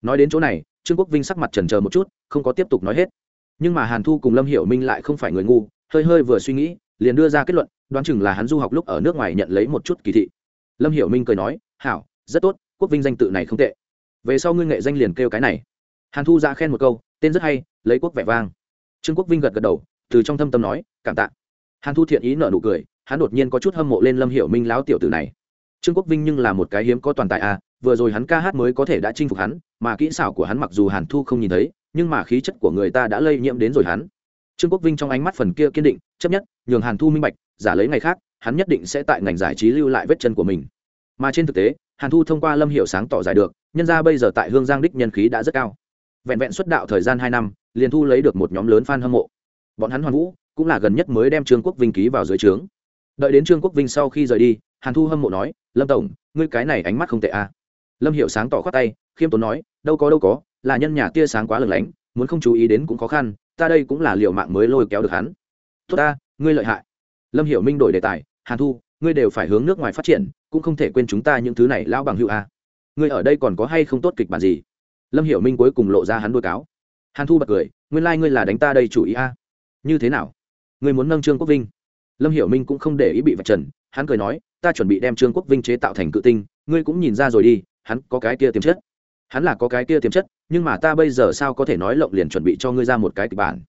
Nói đến chỗ này, trương quốc vinh sắc mặt trần c một chút, không có tiếp tục nói hết. Nhưng mà hàn thu cùng lâm hiểu minh lại không phải người ngu, hơi hơi vừa suy nghĩ, liền đưa ra kết luận, đoán chừng là hắn du học lúc ở nước ngoài nhận lấy một chút kỳ thị. Lâm hiểu minh cười nói, hảo, rất tốt, quốc vinh danh tự này không tệ. Về sau ngươi nghệ danh liền kêu cái này. Hàn thu ra khen một câu, tên rất hay, lấy quốc vẻ vang. Trương quốc vinh gật gật đầu, từ trong thâm tâm nói, cảm tạ hàn thu thiện ý nợ nụ cười hắn đột nhiên có chút hâm mộ lên lâm hiểu minh láo tiểu tử này. Trương quốc vinh nhưng là một cái hiếm có toàn tài a à, vừa rồi hắn ca hát mới có thể đã chinh phục hắn mà kỹ xảo của hắn mặc dù hàn thu không nhìn thấy nhưng mà khí chất của người ta đã lây nhiễm đến rồi hắn. Trương quốc vinh trong ánh mắt phần kia kiên định chấp nhất nhường hàn thu minh bạch giả lấy ngày khác hắn nhất định sẽ tại ngành giải trí lưu lại vết chân của mình. Mà trên thực tế hàn thu thông qua lâm hiệu sáng tỏ giải được nhân ra bây giờ tại hương giang đích nhân khí đã rất cao. Vẹn vẹn xuất đạo thời gian hai năm liền thu lấy được một nhóm lớn f a n hâm mộ. Bọn hắn hoàn vũ cũng là gần nhất mới đem trương quốc vinh ký vào dưới trướng. Đợi đến trương quốc vinh sau khi rời đi, hàn thu hâm mộ nói, lâm tổng, ngươi cái này ánh mắt không tệ à. lâm hiệu sáng tỏ khoát tay, khiêm tốn nói, đâu có đâu có, là nhân nhà tia sáng quá lừng lánh, muốn không chú ý đến cũng khó khăn, ta đây cũng là liệu mạng mới lôi kéo được hắn. Tốt ta, ngươi lợi hại. Lâm hiệu minh đổi đề tài, hàn thu, ngươi đều phải hướng nước ngoài phát triển, cũng không thể quên chúng ta những thứ này lão bằng hữu a ngươi ở đây còn có hay không tốt kịch bản gì? Lâm hiệu minh cuối cùng lộ ra hắn đôi cáo. Hàn thu bật cười, nguyên lai、like、ngươi là đánh ta đây chủ ý a như thế nào? Ngươi muốn nâng trương quốc vinh. Lâm hiểu minh cũng không để ý bị vạch trần, hắn cười nói, ta chuẩn bị đem trương quốc vinh chế tạo thành cự tinh, ngươi cũng nhìn ra rồi đi, hắn có cái kia tiềm chất. Hắn là có cái kia tiềm chất, nhưng mà ta bây giờ sao có thể nói lộng liền chuẩn bị cho ngươi ra một cái kịch bản?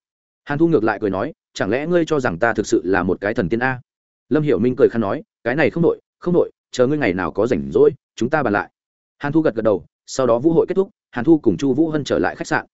Hàn thu ngược lại cười nói, chẳng lẽ ngươi cho rằng ta thực sự là một cái thần tiên a? Lâm hiểu minh cười khăn nói, cái này không đội không đội chờ ngươi ngày nào có rảnh rỗi, chúng ta bàn lại. Hàn thu gật gật đầu, sau đó vũ hội kết thúc, hàn thu cùng chu vũ hân trở lại khách sạn.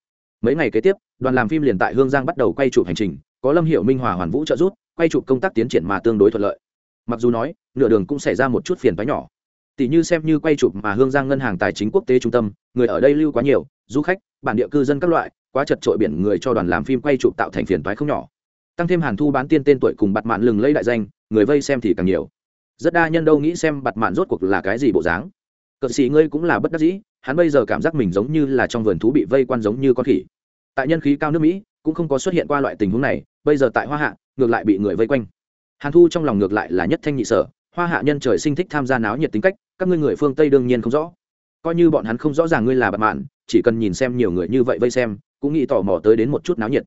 Mấy ngày kế tiếp, đoàn làm phim liền tại hương giang bắt đầu quay chụp hành trình có lâm hiểu minh hòa hoàn vũ trợ giúp, quay chụp công tác tiến triển mà tương đối thuận lợi. Mặc dù nói, nửa đường cũng xảy ra một chút phiền toái nhỏ. Tỷ như xem như quay chụp mà hương giang ngân hàng tài chính quốc tế trung tâm, người ở đây lưu quá nhiều, du khách, bản địa cư dân các loại, quá chật trội biển người cho đoàn làm phim quay chụp tạo thành phiền toái không nhỏ. Tăng thêm hàn thu bán tiên tên tuổi cùng bặt mạn lừng lấy đại danh, người vây xem thì càng nhiều. Rất đa nhân đâu nghĩ xem bặt mạn rốt cuộc là cái gì bộ dáng. Cận sĩ ngươi cũng là bất đắc dĩ, hắn bây giờ cảm giác mình giống như là trong vườn thú bị vây quan giống như con khỉ. Tại nhân khí cao nước mỹ cũng không có xuất hiện qua loại tình huống này, bây giờ tại hoa hạ, ngược lại bị người vây quanh. Hàn thu trong lòng ngược lại là nhất thanh nhị sở, hoa hạ nhân trời sinh thích tham gia náo nhiệt tính cách, các ngươi người phương tây đương nhiên không rõ. Coi như bọn hắn không rõ ràng ngươi là bạn mạn, chỉ cần nhìn xem nhiều người như vậy vây xem, cũng nghĩ tò mò tới đến một chút náo nhiệt.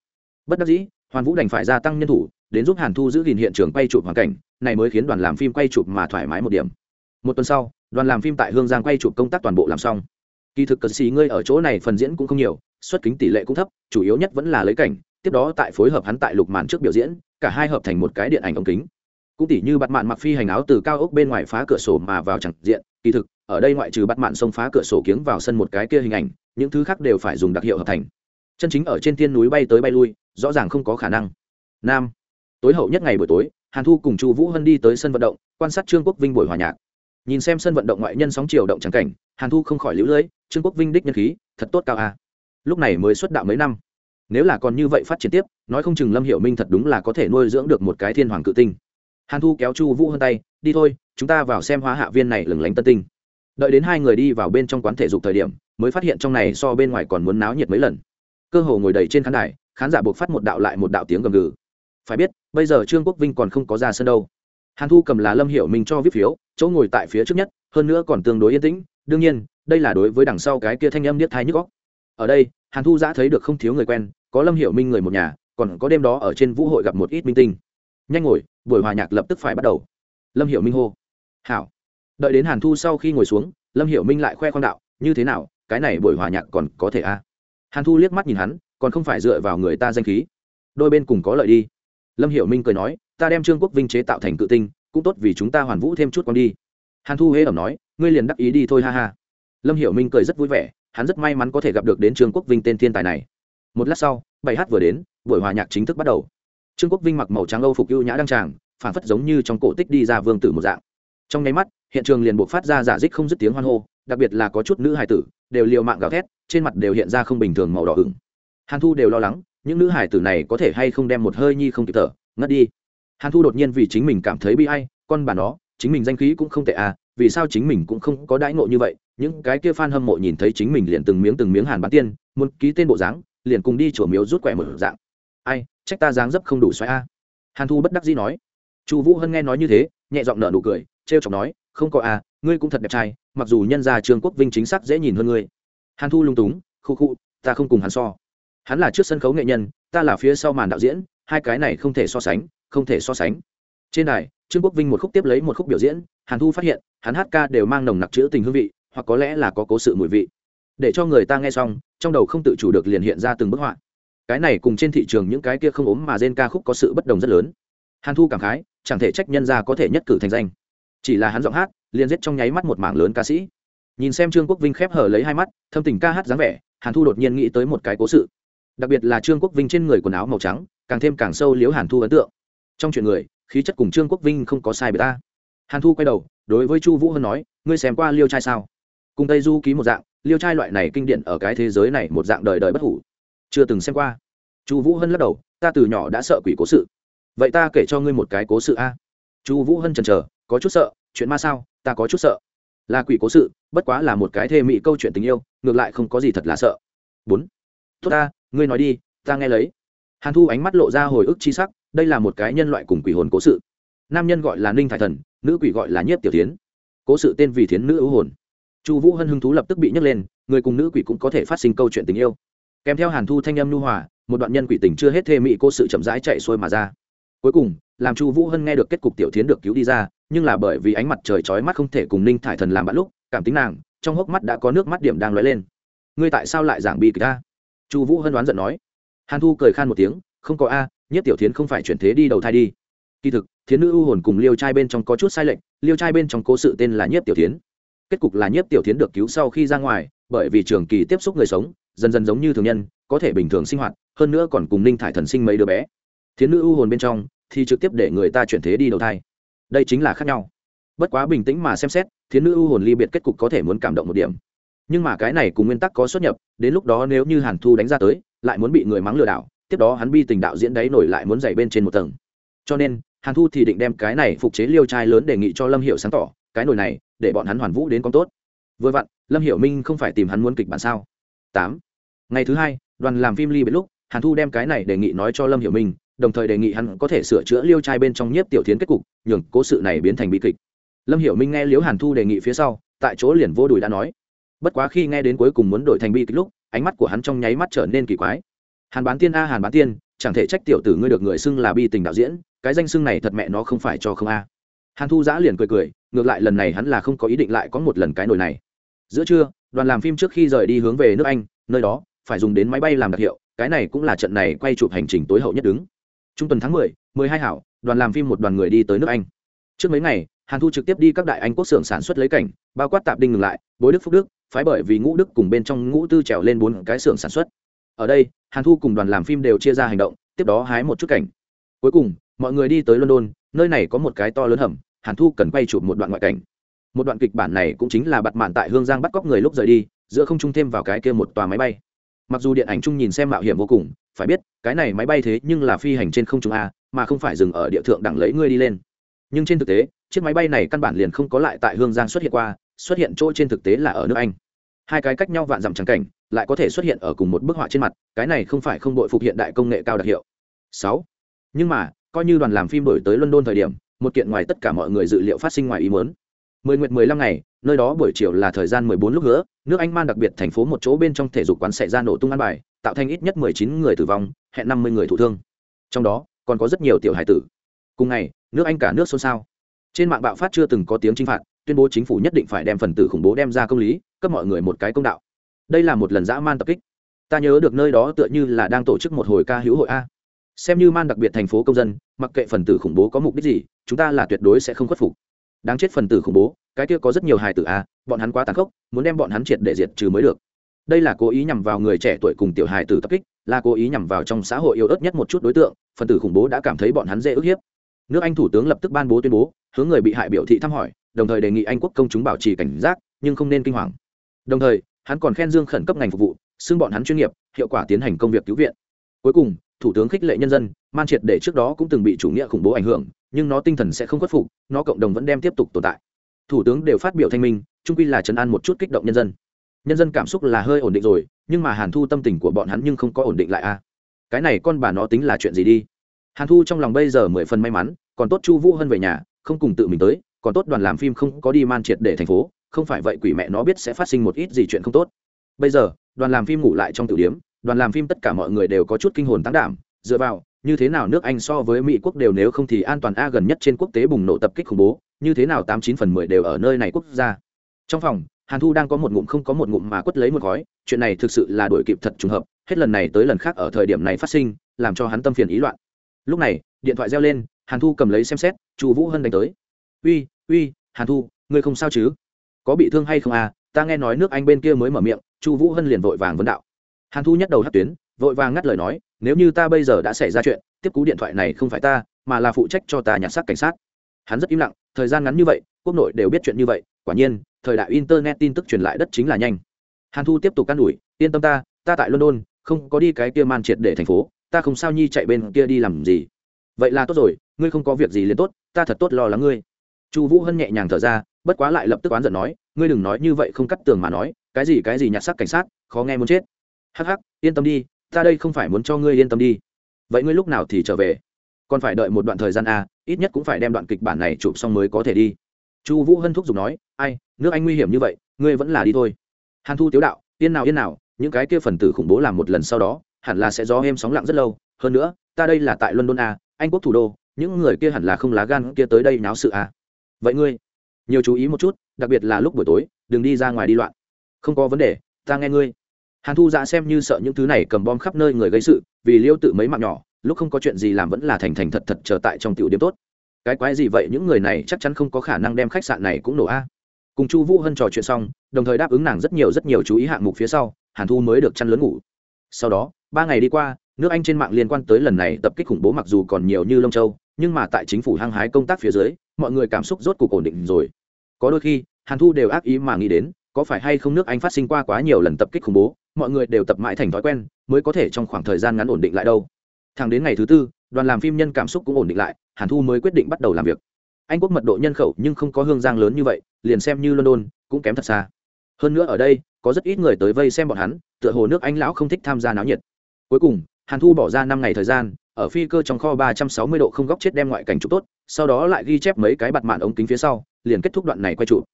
Bất đắc dĩ, hoàn vũ đành phải gia tăng nhân thủ, đến giúp hàn thu giữ gìn hiện trường quay chụp hoàn cảnh, này mới khiến đoàn làm phim quay chụp mà thoải mái một điểm. Một tuần sau, đoàn làm phim tại hương giang quay chụp công tác toàn bộ làm xong kỳ thực cờ xì ngươi ở chỗ này phần diễn cũng không nhiều, xuất kính tỷ lệ cũng thấp, chủ yếu nhất vẫn là lấy cảnh, tiếp đó tại phối hợp hắn tại lục màn trước biểu diễn, cả hai hợp thành một cái điện ảnh ống kính. Cũng tỷ như bắt mạn mặc phi hành áo từ cao ốc bên ngoài phá cửa sổ mà vào chẳng diện, kỳ thực, ở đây ngoại trừ bắt mạn xông phá cửa sổ kiếng vào sân một cái kia hình ảnh, những thứ khác đều phải dùng đặc hiệu hợp thành. Chân chính ở trên thiên núi bay tới bay lui, rõ ràng không có khả năng. Nam, tối hậu nhất ngày buổi tối, hàn thu cùng chu vũ hân đi tới sân vận động, quan sát trương quốc vinh buổi hòa nhạc. Nhìn xem sân vận động ngoại nhân sóng chiều động trắng cảnh hàn thu không khỏi lũ lưỡi trương quốc vinh đích nhân khí, thật tốt cao à. lúc này mới xuất đạo mấy năm. Nếu là còn như vậy phát triển tiếp, nói không chừng lâm hiểu minh thật đúng là có thể nuôi dưỡng được một cái thiên hoàng cự tinh. Hàn thu kéo chu vũ hơn tay, đi thôi, chúng ta vào xem hóa hạ viên này lừng lánh tân tinh. Đợi đến hai người đi vào bên trong quán thể dục thời điểm, mới phát hiện trong này so bên ngoài còn muốn náo nhiệt mấy lần. Cơ hồ ngồi đầy trên khán đài, khán giả buộc phát một đạo lại một đạo tiếng gầm gừ. Phải biết, bây giờ trương quốc vinh còn không có ra sân đâu. Hàn thu cầm là lâm hiểu minh cho viết phiếu, chỗ ngồi tại phía trước nhất, hơn nữa còn tương đối yên tĩnh đương nhiên, đây là đối với đằng sau cái kia thanh âm niết thai nhức góc ở đây, hàn thu giã thấy được không thiếu người quen, có lâm hiểu minh người một nhà, còn có đêm đó ở trên vũ hội gặp một ít minh tinh. Nhanh ngồi, buổi hòa nhạc lập tức phải bắt đầu. Lâm hiểu minh hô. Hảo. Đợi đến hàn thu sau khi ngồi xuống, lâm hiểu minh lại khoe khoang đạo, như thế nào, cái này buổi hòa nhạc còn có thể a à? hàn thu liếc mắt nhìn hắn, còn không phải dựa vào người ta danh khí. Đôi bên cùng có lợi đi. Lâm hiểu minh cười nói, ta đem trương quốc vinh chế tạo thành cự tinh, cũng tốt vì chúng ta hoàn vũ thêm chút con đi hàn thu hễ ẩm nói, ngươi liền đắc ý đi thôi, ha ha. Lâm hiểu minh cười rất vui vẻ, hắn rất may mắn có thể gặp được đến trương quốc vinh tên thiên tài này. Một lát sau, bài hát vừa đến, buổi hòa nhạc chính thức bắt đầu. Trương quốc vinh mặc màu trắng âu phục ưu nhã đăng tràng phản phất giống như trong cổ tích đi ra vương tử một dạng. Trong nháy mắt, hiện trường liền buộc phát ra giả dích không dứt tiếng hoan hô, đặc biệt là có chút nữ hài tử, đều liều mạng gào thét, trên mặt đều hiện ra không bình thường màu đỏ ửng. Hàn thu đều lo lắng, những nữ hài tử này có thể hay không đem một hơi nhi không kịp thở, ngất đi. Hàn thu đột nhiên vì chính mình cảm thấy bi ai, con bà nó chính mình danh khí cũng không tệ à vì sao chính mình cũng không có đãi ngộ như vậy? Những cái kia f a n hâm mộ nhìn thấy chính mình liền từng miếng từng miếng hàn bán tiên muốn ký tên bộ dáng liền cùng đi chùa miếu rút quẻ một dạng. Ai trách ta dáng dấp không đủ xoáy a. Hàn thu bất đắc dĩ nói. Chu vũ hân nghe nói như thế nhẹ giọng nở nụ cười trêu chọc nói không có à, ngươi cũng thật đẹp trai mặc dù nhân gia trương quốc vinh chính xác dễ nhìn hơn ngươi. Hàn thu lung túng khu khu ta không cùng hắn so. Hắn là trước sân khấu nghệ nhân ta là phía sau màn đạo diễn hai cái này không thể so sánh không thể so sánh. Trên đài trương quốc vinh một khúc tiếp lấy một khúc biểu diễn, hàn thu phát hiện, hắn hát ca đều mang nồng nặc chữ tình hương vị, hoặc có lẽ là có cố sự mùi vị. Để cho người ta nghe xong, trong đầu không tự chủ được liền hiện ra từng bức họa. Cái này cùng trên thị trường những cái kia không ốm mà trên ca khúc có sự bất đồng rất lớn. Hàn thu cảm khái, chẳng thể trách nhân ra có thể nhất cử thành danh. Chỉ là hắn giọng hát, liền giết trong nháy mắt một mảng lớn ca sĩ. Nhìn xem trương quốc vinh khép hở lấy hai mắt, thâm tình ca hát dáng vẻ, hàn thu đột nhiên nghĩ tới một cái cố sự. Đặc biệt là trương quốc vinh trên người quần áo màu trắng, càng thêm càng sâu liếu hàn thu ấn tượng. Trong chuyện người khí chất cùng trương quốc vinh không có sai bề ta. Hàn thu quay đầu, đối với chu vũ hân nói, ngươi xem qua liêu trai sao? Cùng tây du ký một dạng, liêu trai loại này kinh điển ở cái thế giới này một dạng đời đời bất hủ. Chưa từng xem qua. Chu vũ hân lắc đầu, ta từ nhỏ đã sợ quỷ cố sự. Vậy ta kể cho ngươi một cái cố sự a. Chu vũ hân chần chờ, có chút sợ, chuyện ma sao, ta có chút sợ. Là quỷ cố sự, bất quá là một cái thê mị câu chuyện tình yêu, ngược lại không có gì thật là sợ. Bốn. Tốt ta, ngươi nói đi, ta nghe lấy. Hàn thu ánh mắt lộ ra hồi ức c h i sắc đây là một cái nhân loại cùng quỷ hồn cố sự. Nam nhân gọi là ninh thải thần, nữ quỷ gọi là nhiếp tiểu tiến cố sự tên vì thiến nữ ưu hồn. Chu vũ hân hưng thú lập tức bị nhấc lên, người cùng nữ quỷ cũng có thể phát sinh câu chuyện tình yêu. Kèm theo hàn thu thanh âm nhu hòa, một đoạn nhân quỷ tình chưa hết thê mị cô sự chậm rãi chạy xuôi mà ra. Cuối cùng, làm chu vũ hân nghe được kết cục tiểu tiến được cứu đi ra, nhưng là bởi vì ánh mặt trời chói mắt không thể cùng ninh thải thần làm bạn lúc, cảm tính nàng, trong hốc mắt đã có nước mắt điểm đang lóe lên. Ngươi tại sao lại giảng bi kịch ta? Chu vũ hân đoán giận nói. Hàn thu cười khan một tiếng, không có a nhất tiểu thiến không phải chuyển thế đi đầu thai đi. Kỳ thực, thiến nữ ưu hồn cùng liêu trai bên trong có chút sai lệch, liêu trai bên trong cố sự tên là nhiếp tiểu thiến. Kết cục là nhiếp tiểu thiến được cứu sau khi ra ngoài, bởi vì trường kỳ tiếp xúc người sống, dần dần giống như thường nhân, có thể bình thường sinh hoạt, hơn nữa còn cùng ninh thải thần sinh mấy đứa bé. Thiến nữ ưu hồn bên trong, thì trực tiếp để người ta chuyển thế đi đầu thai. Đây chính là khác nhau. Bất quá bình tĩnh mà xem xét, thiến nữ ưu hồn ly biệt kết cục có thể muốn cảm động một điểm. Nhưng mà cái này cùng nguyên tắc có xuất nhập, đến lúc đó nếu như hàn thu đánh ra tới, lại muốn bị người mắng lừa đảo tiếp đó hắn bi tình đạo diễn đấy nổi lại muốn dày bên trên một tầng. Cho nên, hàn thu thì định đem cái này phục chế liêu trai lớn đề nghị cho lâm hiệu sáng tỏ, cái nồi này, để bọn hắn hoàn vũ đến con tốt. Vừa vặn, lâm hiểu minh không phải tìm hắn muốn kịch bản sao? Tám. Ngày thứ hai, đoàn làm phim ly biệt lúc, hàn thu đem cái này đề nghị nói cho lâm hiểu minh, đồng thời đề nghị hắn có thể sửa chữa liêu trai bên trong nhiếp tiểu tiến kết cục, nhường cố sự này biến thành bi kịch. Lâm hiểu minh nghe liếu hàn thu đề nghị phía sau, tại chỗ liền vô đùi đã nói. Bất quá khi nghe đến cuối cùng muốn đổi thành bi kịch lúc, ánh mắt của hắn trong nháy mắt trở nên kỳ quái hàn bán tiên a, hàn bán tiên, chẳng thể trách tiểu tử ngươi được người xưng là bi tình đạo diễn, cái danh xưng này thật mẹ nó không phải cho không a. Hàn thu giã liền cười cười, ngược lại lần này hắn là không có ý định lại có một lần cái nổi này. Giữa trưa, đoàn làm phim trước khi rời đi hướng về nước anh, nơi đó, phải dùng đến máy bay làm đặc hiệu, cái này cũng là trận này quay chụp hành trình tối hậu nhất đứng. Trung tuần tháng mười mười hai hảo, đoàn làm phim một đoàn người đi tới nước anh. Trước mấy ngày, hàn thu trực tiếp đi các đại anh quốc xưởng sản xuất lấy cảnh, bao quát tạp đinh ngừng lại, bối đức phúc đức, phái bởi vì ngũ đức cùng bên trong ngũ tư trèo lên bốn cái xưởng sản xuất. Ở đây hàn thu cùng đoàn làm phim đều chia ra hành động, tiếp đó hái một chút cảnh. Cuối cùng, mọi người đi tới london, nơi này có một cái to lớn hầm, hàn thu cần quay chụp một đoạn ngoại cảnh. Một đoạn kịch bản này cũng chính là bặt mạn tại hương giang bắt cóc người lúc rời đi, giữa không trung thêm vào cái kia một tòa máy bay. Mặc dù điện ảnh chung nhìn xem mạo hiểm vô cùng, phải biết, cái này máy bay thế nhưng là phi hành trên không trung a, mà không phải dừng ở địa thượng đẳng lấy ngươi đi lên. Nhưng trên thực tế, chiếc máy bay này căn bản liền không có lại tại hương giang xuất hiện qua, xuất hiện chỗ trên thực tế là ở nước anh hai cái cách nhau vạn dặm trắng cảnh, lại có thể xuất hiện ở cùng một bức họa trên mặt, cái này không phải không đội phục hiện đại công nghệ cao đặc hiệu. Sáu. Nhưng mà, coi như đoàn làm phim đổi tới london thời điểm, một kiện ngoài tất cả mọi người dự liệu phát sinh ngoài ý muốn. Mười nguyệt mười lăm ngày, nơi đó buổi chiều là thời gian mười bốn lúc nữa nước anh man đặc biệt thành phố một chỗ bên trong thể dục quán xảy ra nổ tung ăn bài, tạo thành ít nhất mười chín người tử vong, hẹn năm mươi người thụ thương. Trong đó, còn có rất nhiều tiểu hải tử. Cùng ngày, nước anh cả nước xôn xao. Trên mạng bạo phát chưa từng có tiếng chinh phạt tuyên bố chính phủ nhất định phải đem phần tử khủng bố đem ra công lý, cấp mọi người một cái công đạo. Đây là một lần dã man tập kích. Ta nhớ được nơi đó tựa như là đang tổ chức một hồi ca hữu hội a. Xem như man đặc biệt thành phố công dân, mặc kệ phần tử khủng bố có mục đích gì, chúng ta là tuyệt đối sẽ không khuất phục. Đáng chết phần tử khủng bố, cái kia có rất nhiều hài tử a, bọn hắn quá tàn khốc, muốn đem bọn hắn triệt để diệt trừ mới được. Đây là cố ý nhằm vào người trẻ tuổi cùng tiểu hài tử tập kích, là cố ý nhằm vào trong xã hội yếu ớt nhất một chút đối tượng, phần tử khủng bố đã cảm thấy bọn hắn dễ ức hiếp. Nước anh thủ tướng lập tức ban bố tuyên bố, hướng người bị hại biểu thị thăm hỏi đồng thời đề nghị anh quốc công chúng bảo trì cảnh giác, nhưng không nên kinh hoàng. Đồng thời, hắn còn khen dương khẩn cấp ngành phục vụ, xưng bọn hắn chuyên nghiệp, hiệu quả tiến hành công việc cứu viện. Cuối cùng, thủ tướng khích lệ nhân dân, man triệt để trước đó cũng từng bị chủ nghĩa khủng bố ảnh hưởng, nhưng nó tinh thần sẽ không khuất phục, nó cộng đồng vẫn đem tiếp tục tồn tại. Thủ tướng đều phát biểu thanh minh trung quy là chấn an một chút kích động nhân dân. Nhân dân cảm xúc là hơi ổn định rồi, nhưng mà hàn thu tâm tình của bọn hắn nhưng không có ổn định lại a. À. Cái này con bà nó tính là chuyện gì đi? Hàn thu trong lòng bây giờ mười phần may mắn, còn tốt chu vũ hơn về nhà, không cùng tự mình tới còn tốt đoàn làm phim không có đi man triệt để thành phố, không phải vậy quỷ mẹ nó biết sẽ phát sinh một ít gì chuyện không tốt. Bây giờ, đoàn làm phim ngủ lại trong tiểu điếm đoàn làm phim tất cả mọi người đều có chút kinh hồn tăng đảm, dựa vào, như thế nào nước anh so với mỹ quốc đều nếu không thì an toàn a gần nhất trên quốc tế bùng nổ tập kích khủng bố, như thế nào tám chín phần mười đều ở nơi này quốc gia. Trong phòng, hàn thu đang có một ngụm không có một ngụm mà quất lấy một gói, chuyện này thực sự là đổi kịp thật trùng hợp, hết lần này tới lần khác ở thời điểm này phát sinh, làm cho hắn tâm phiền ý loạn. Lúc này, điện thoại reo lên, hàn thu cầm lấy xem xét, chu vũ hân đánh tới. Uy uy, hàn thu, ngươi không sao chứ? Có bị thương hay không à? Ta nghe nói nước anh bên kia mới mở miệng, chu vũ hân liền vội vàng vấn đạo. Hàn thu nhắc đầu hát tuyến, vội vàng ngắt lời nói, nếu như ta bây giờ đã xảy ra chuyện, tiếp cú điện thoại này không phải ta, mà là phụ trách cho ta nhặt xác cảnh sát. Hắn rất im lặng, thời gian ngắn như vậy, quốc nội đều biết chuyện như vậy, quả nhiên, thời đại internet tin tức truyền lại đất chính là nhanh. Hàn thu tiếp tục can ủi, yên tâm ta ta tại london, không có đi cái kia man triệt để thành phố, ta không sao nhi chạy bên kia đi làm gì. Vậy là tốt rồi, ngươi không có việc gì liền tốt, ta thật tốt lo lắng ngươi chu vũ hân nhẹ nhàng thở ra bất quá lại lập tức oán giận nói ngươi đừng nói như vậy không cắt tường mà nói cái gì cái gì nhặt sắc cảnh sát khó nghe muốn chết. Hắc hắc yên tâm đi ta đây không phải muốn cho ngươi yên tâm đi. Vậy ngươi lúc nào thì trở về? Còn phải đợi một đoạn thời gian à, ít nhất cũng phải đem đoạn kịch bản này chụp xong mới có thể đi. Chu vũ hân thúc giục nói ai nước anh nguy hiểm như vậy ngươi vẫn là đi thôi. Hàn thu tiếu đạo yên nào yên nào những cái kia phần tử khủng bố làm một lần sau đó hẳn là sẽ gió êm sóng lặng rất lâu. Hơn nữa ta đây là tại london à, anh quốc thủ đô những người kia hẳn là không lá gan kia tới đây náo sự à vậy ngươi, nhiều chú ý một chút, đặc biệt là lúc buổi tối, đừng đi ra ngoài đi loạn. Không có vấn đề, ta nghe ngươi. Hàn thu dạ xem như sợ những thứ này cầm bom khắp nơi người gây sự, vì liêu tự mấy mạng nhỏ, lúc không có chuyện gì làm vẫn là thành thành thật thật trở tại trong tiểu điểm tốt. Cái quái gì vậy, những người này chắc chắn không có khả năng đem khách sạn này cũng nổ a. Cùng chu vũ hân trò chuyện xong, đồng thời đáp ứng nàng rất nhiều rất nhiều chú ý hạng mục phía sau, hàn thu mới được chăn lớn ngủ. Sau đó, ba ngày đi qua, nước anh trên mạng liên quan tới lần này tập kích khủng bố mặc dù còn nhiều như lông châu, nhưng mà tại chính phủ hăng hái công tác phía dưới mọi người cảm xúc rốt cuộc ổn định rồi. Có đôi khi, hàn thu đều ác ý mà nghĩ đến, có phải hay không nước anh phát sinh qua quá nhiều lần tập kích khủng bố, mọi người đều tập mãi thành thói quen, mới có thể trong khoảng thời gian ngắn ổn định lại đâu. Thẳng đến ngày thứ tư, đoàn làm phim nhân cảm xúc cũng ổn định lại, hàn thu mới quyết định bắt đầu làm việc. Anh quốc mật độ nhân khẩu nhưng không có hương giang lớn như vậy, liền xem như london, cũng kém thật xa. Hơn nữa ở đây, có rất ít người tới vây xem bọn hắn, tựa hồ nước anh lão không thích tham gia náo nhiệt. Cuối cùng, hàn thu bỏ ra năm ngày thời gian ở phi cơ trong kho ba trăm sáu mươi độ không góc chết đem ngoại cảnh chụp tốt, sau đó lại ghi chép mấy cái bạt mạn ống kính phía sau, liền kết thúc đoạn này quay chụp.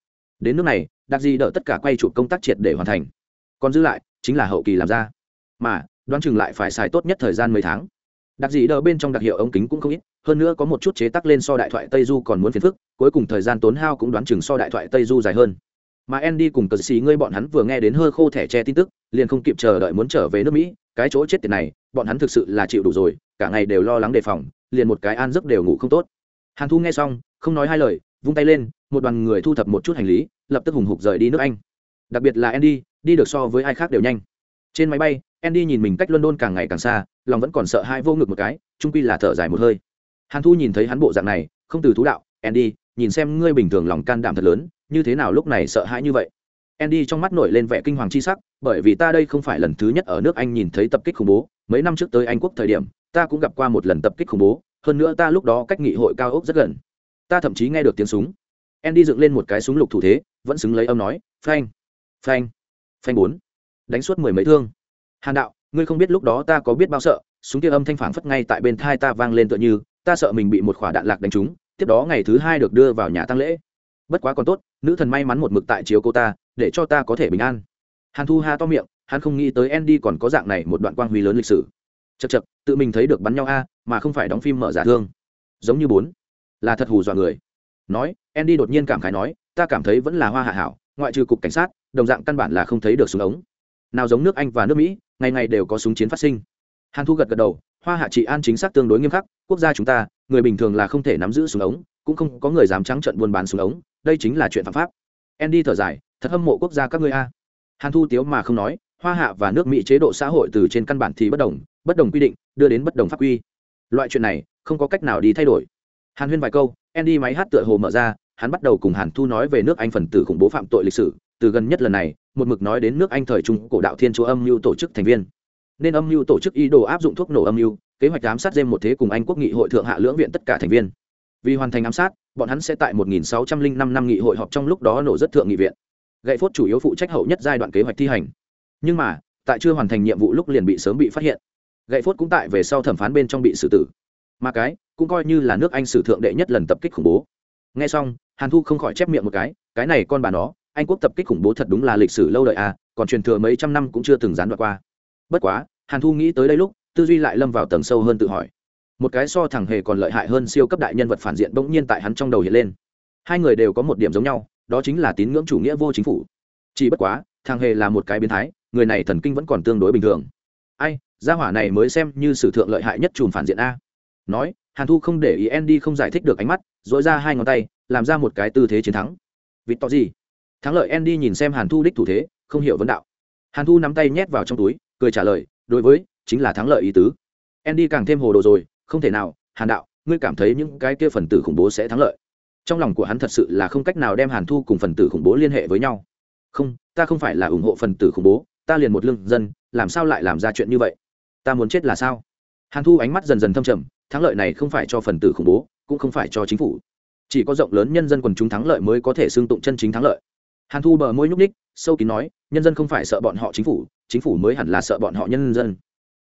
Đến nước này, đặc gì đợi tất cả quay chụp công tác triệt để hoàn thành. Còn giữ lại, chính là hậu kỳ làm ra. Mà, đoán chừng lại phải xài tốt nhất thời gian mấy tháng. Đặc gì đỡ bên trong đặc hiệu ống kính cũng không ít, hơn nữa có một chút chế tác lên so đại thoại tây du còn muốn phiền phức, cuối cùng thời gian tốn hao cũng đoán chừng so đại thoại tây du dài hơn. Mà andy cùng cờ sĩ ngươi bọn hắn vừa nghe đến hơi khô thẻ che tin tức, liền không kịp chờ đợi muốn trở về nước mỹ, cái chỗ chết tiền này bọn hắn thực sự là chịu đủ rồi, cả ngày đều lo lắng đề phòng, liền một cái an giấc đều ngủ không tốt. Hàn thu nghe xong, không nói hai lời, vung tay lên, một đoàn người thu thập một chút hành lý, lập tức hùng hục rời đi nước anh. Đặc biệt là andy, đi được so với ai khác đều nhanh. Trên máy bay, andy nhìn mình cách london càng ngày càng xa, lòng vẫn còn sợ hai vô ngực một cái trung quy là thở dài một hơi. Hàn thu nhìn thấy hắn bộ dạng này, không từ thú đạo, andy, nhìn xem ngươi bình thường lòng can đảm thật lớn, như thế nào lúc này sợ hãi như vậy? Andy trong mắt nổi lên vẻ kinh hoàng chi sắc, bởi vì ta đây không phải lần thứ nhất ở nước anh nhìn thấy tập kích khủng bố. Mấy năm trước tới anh quốc thời điểm, ta cũng gặp qua một lần tập kích khủng bố. Hơn nữa ta lúc đó cách nghị hội cao ốc rất gần. Ta thậm chí nghe được tiếng súng. Andy dựng lên một cái súng lục thủ thế, vẫn xứng lấy âm nói, phanh phanh phanh bốn. Đánh suốt mười mấy thương. Hàn đạo, ngươi không biết lúc đó ta có biết bao sợ, súng kia âm thanh phảng phất ngay tại bên tai ta vang lên tựa như, ta sợ mình bị một quả đạn lạc đánh trúng, tiếp đó ngày thứ hai được đưa vào nhà tăng lễ. Bất quá còn tốt, nữ thần may mắn một mực tại chiếu cô ta để cho ta có thể bình an. Hàn thu ha to miệng, hắn không nghĩ tới andy còn có dạng này một đoạn quang huy lớn lịch sử. Chật chật tự mình thấy được bắn nhau a, mà không phải đóng phim mở giả thương. Giống như bốn, là thật hù dọa người. Nói, andy đột nhiên cảm khái nói, ta cảm thấy vẫn là hoa hạ hảo, ngoại trừ cục cảnh sát, đồng dạng căn bản là không thấy được súng ống. Nào giống nước anh và nước mỹ, ngày ngày đều có súng chiến phát sinh. Hàn thu gật gật đầu, hoa hạ trị an chính xác tương đối nghiêm khắc, quốc gia chúng ta, người bình thường là không thể nắm giữ súng ống, cũng không có người dám trắng trận buôn bán súng ống, đây chính là chuyện phạm pháp. Andy thở dài thật hâm mộ quốc gia các ngươi a. Hàn thu tiếu mà không nói, hoa hạ và nước mỹ chế độ xã hội từ trên căn bản thì bất đồng bất đồng quy định, đưa đến bất đồng pháp quy. Loại chuyện này, không có cách nào đi thay đổi. Hàn huyên vài câu, andy máy hát tựa hồ mở ra, hắn bắt đầu cùng hàn thu nói về nước anh phần tử khủng bố phạm tội lịch sử, từ gần nhất lần này, một mực nói đến nước anh thời trung cổ đạo thiên chúa âm mưu tổ chức thành viên. Nên âm mưu tổ chức ý đồ áp dụng thuốc nổ âm mưu, kế hoạch ám sát dêm một thế cùng anh quốc nghị hội thượng hạ lưỡng viện tất cả thành viên. Vì hoàn thành ám sát, bọn hắn sẽ tại 1605 năm nghị hội họp trong lúc đó nổ rất thượng nghị viện gậy phốt chủ yếu phụ trách hậu nhất giai đoạn kế hoạch thi hành. Nhưng mà, tại chưa hoàn thành nhiệm vụ lúc liền bị sớm bị phát hiện. Gậy phốt cũng tại về sau thẩm phán bên trong bị xử tử. Mà cái, cũng coi như là nước anh sử thượng đệ nhất lần tập kích khủng bố. Nghe xong, hàn thu không khỏi chép miệng một cái cái này con bà nó, anh quốc tập kích khủng bố thật đúng là lịch sử lâu đời à còn truyền thừa mấy trăm năm cũng chưa từng gián đoạn qua. Bất quá, hàn thu nghĩ tới đây lúc, tư duy lại lâm vào tầng sâu hơn tự hỏi. Một cái so thẳng hề còn lợi hại hơn siêu cấp đại nhân vật phản diện bỗng nhiên tại hắn trong đầu hiện lên. Hai người đều có một điểm giống nhau đó chính là tín ngưỡng chủ nghĩa vô chính phủ. Chỉ bất quá, thằng hề là một cái biến thái, người này thần kinh vẫn còn tương đối bình thường. Ai, gia hỏa này mới xem như sử thượng lợi hại nhất chùm phản diện a. Nói, hàn thu không để ý andy không giải thích được ánh mắt dội ra hai ngón tay, làm ra một cái tư thế chiến thắng. Vịt to gì? Thắng lợi andy nhìn xem hàn thu đích thủ thế, không hiểu vấn đạo. Hàn thu nắm tay nhét vào trong túi, cười trả lời, đối với, chính là thắng lợi ý tứ. Andy càng thêm hồ đồ rồi, không thể nào, hàn đạo, ngươi cảm thấy những cái kia phần tử khủng bố sẽ thắng lợi trong lòng của hắn thật sự là không cách nào đem hàn thu cùng phần tử khủng bố liên hệ với nhau. Không, ta không phải là ủng hộ phần tử khủng bố, ta liền một lương dân, làm sao lại làm ra chuyện như vậy? Ta muốn chết là sao? Hàn thu ánh mắt dần dần thâm trầm, thắng lợi này không phải cho phần tử khủng bố, cũng không phải cho chính phủ. Chỉ có rộng lớn nhân dân quần chúng thắng lợi mới có thể xương tụng chân chính thắng lợi. Hàn thu bờ môi nhúc ních sâu kín nói, nhân dân không phải sợ bọn họ chính phủ chính phủ mới hẳn là sợ bọn họ nhân dân.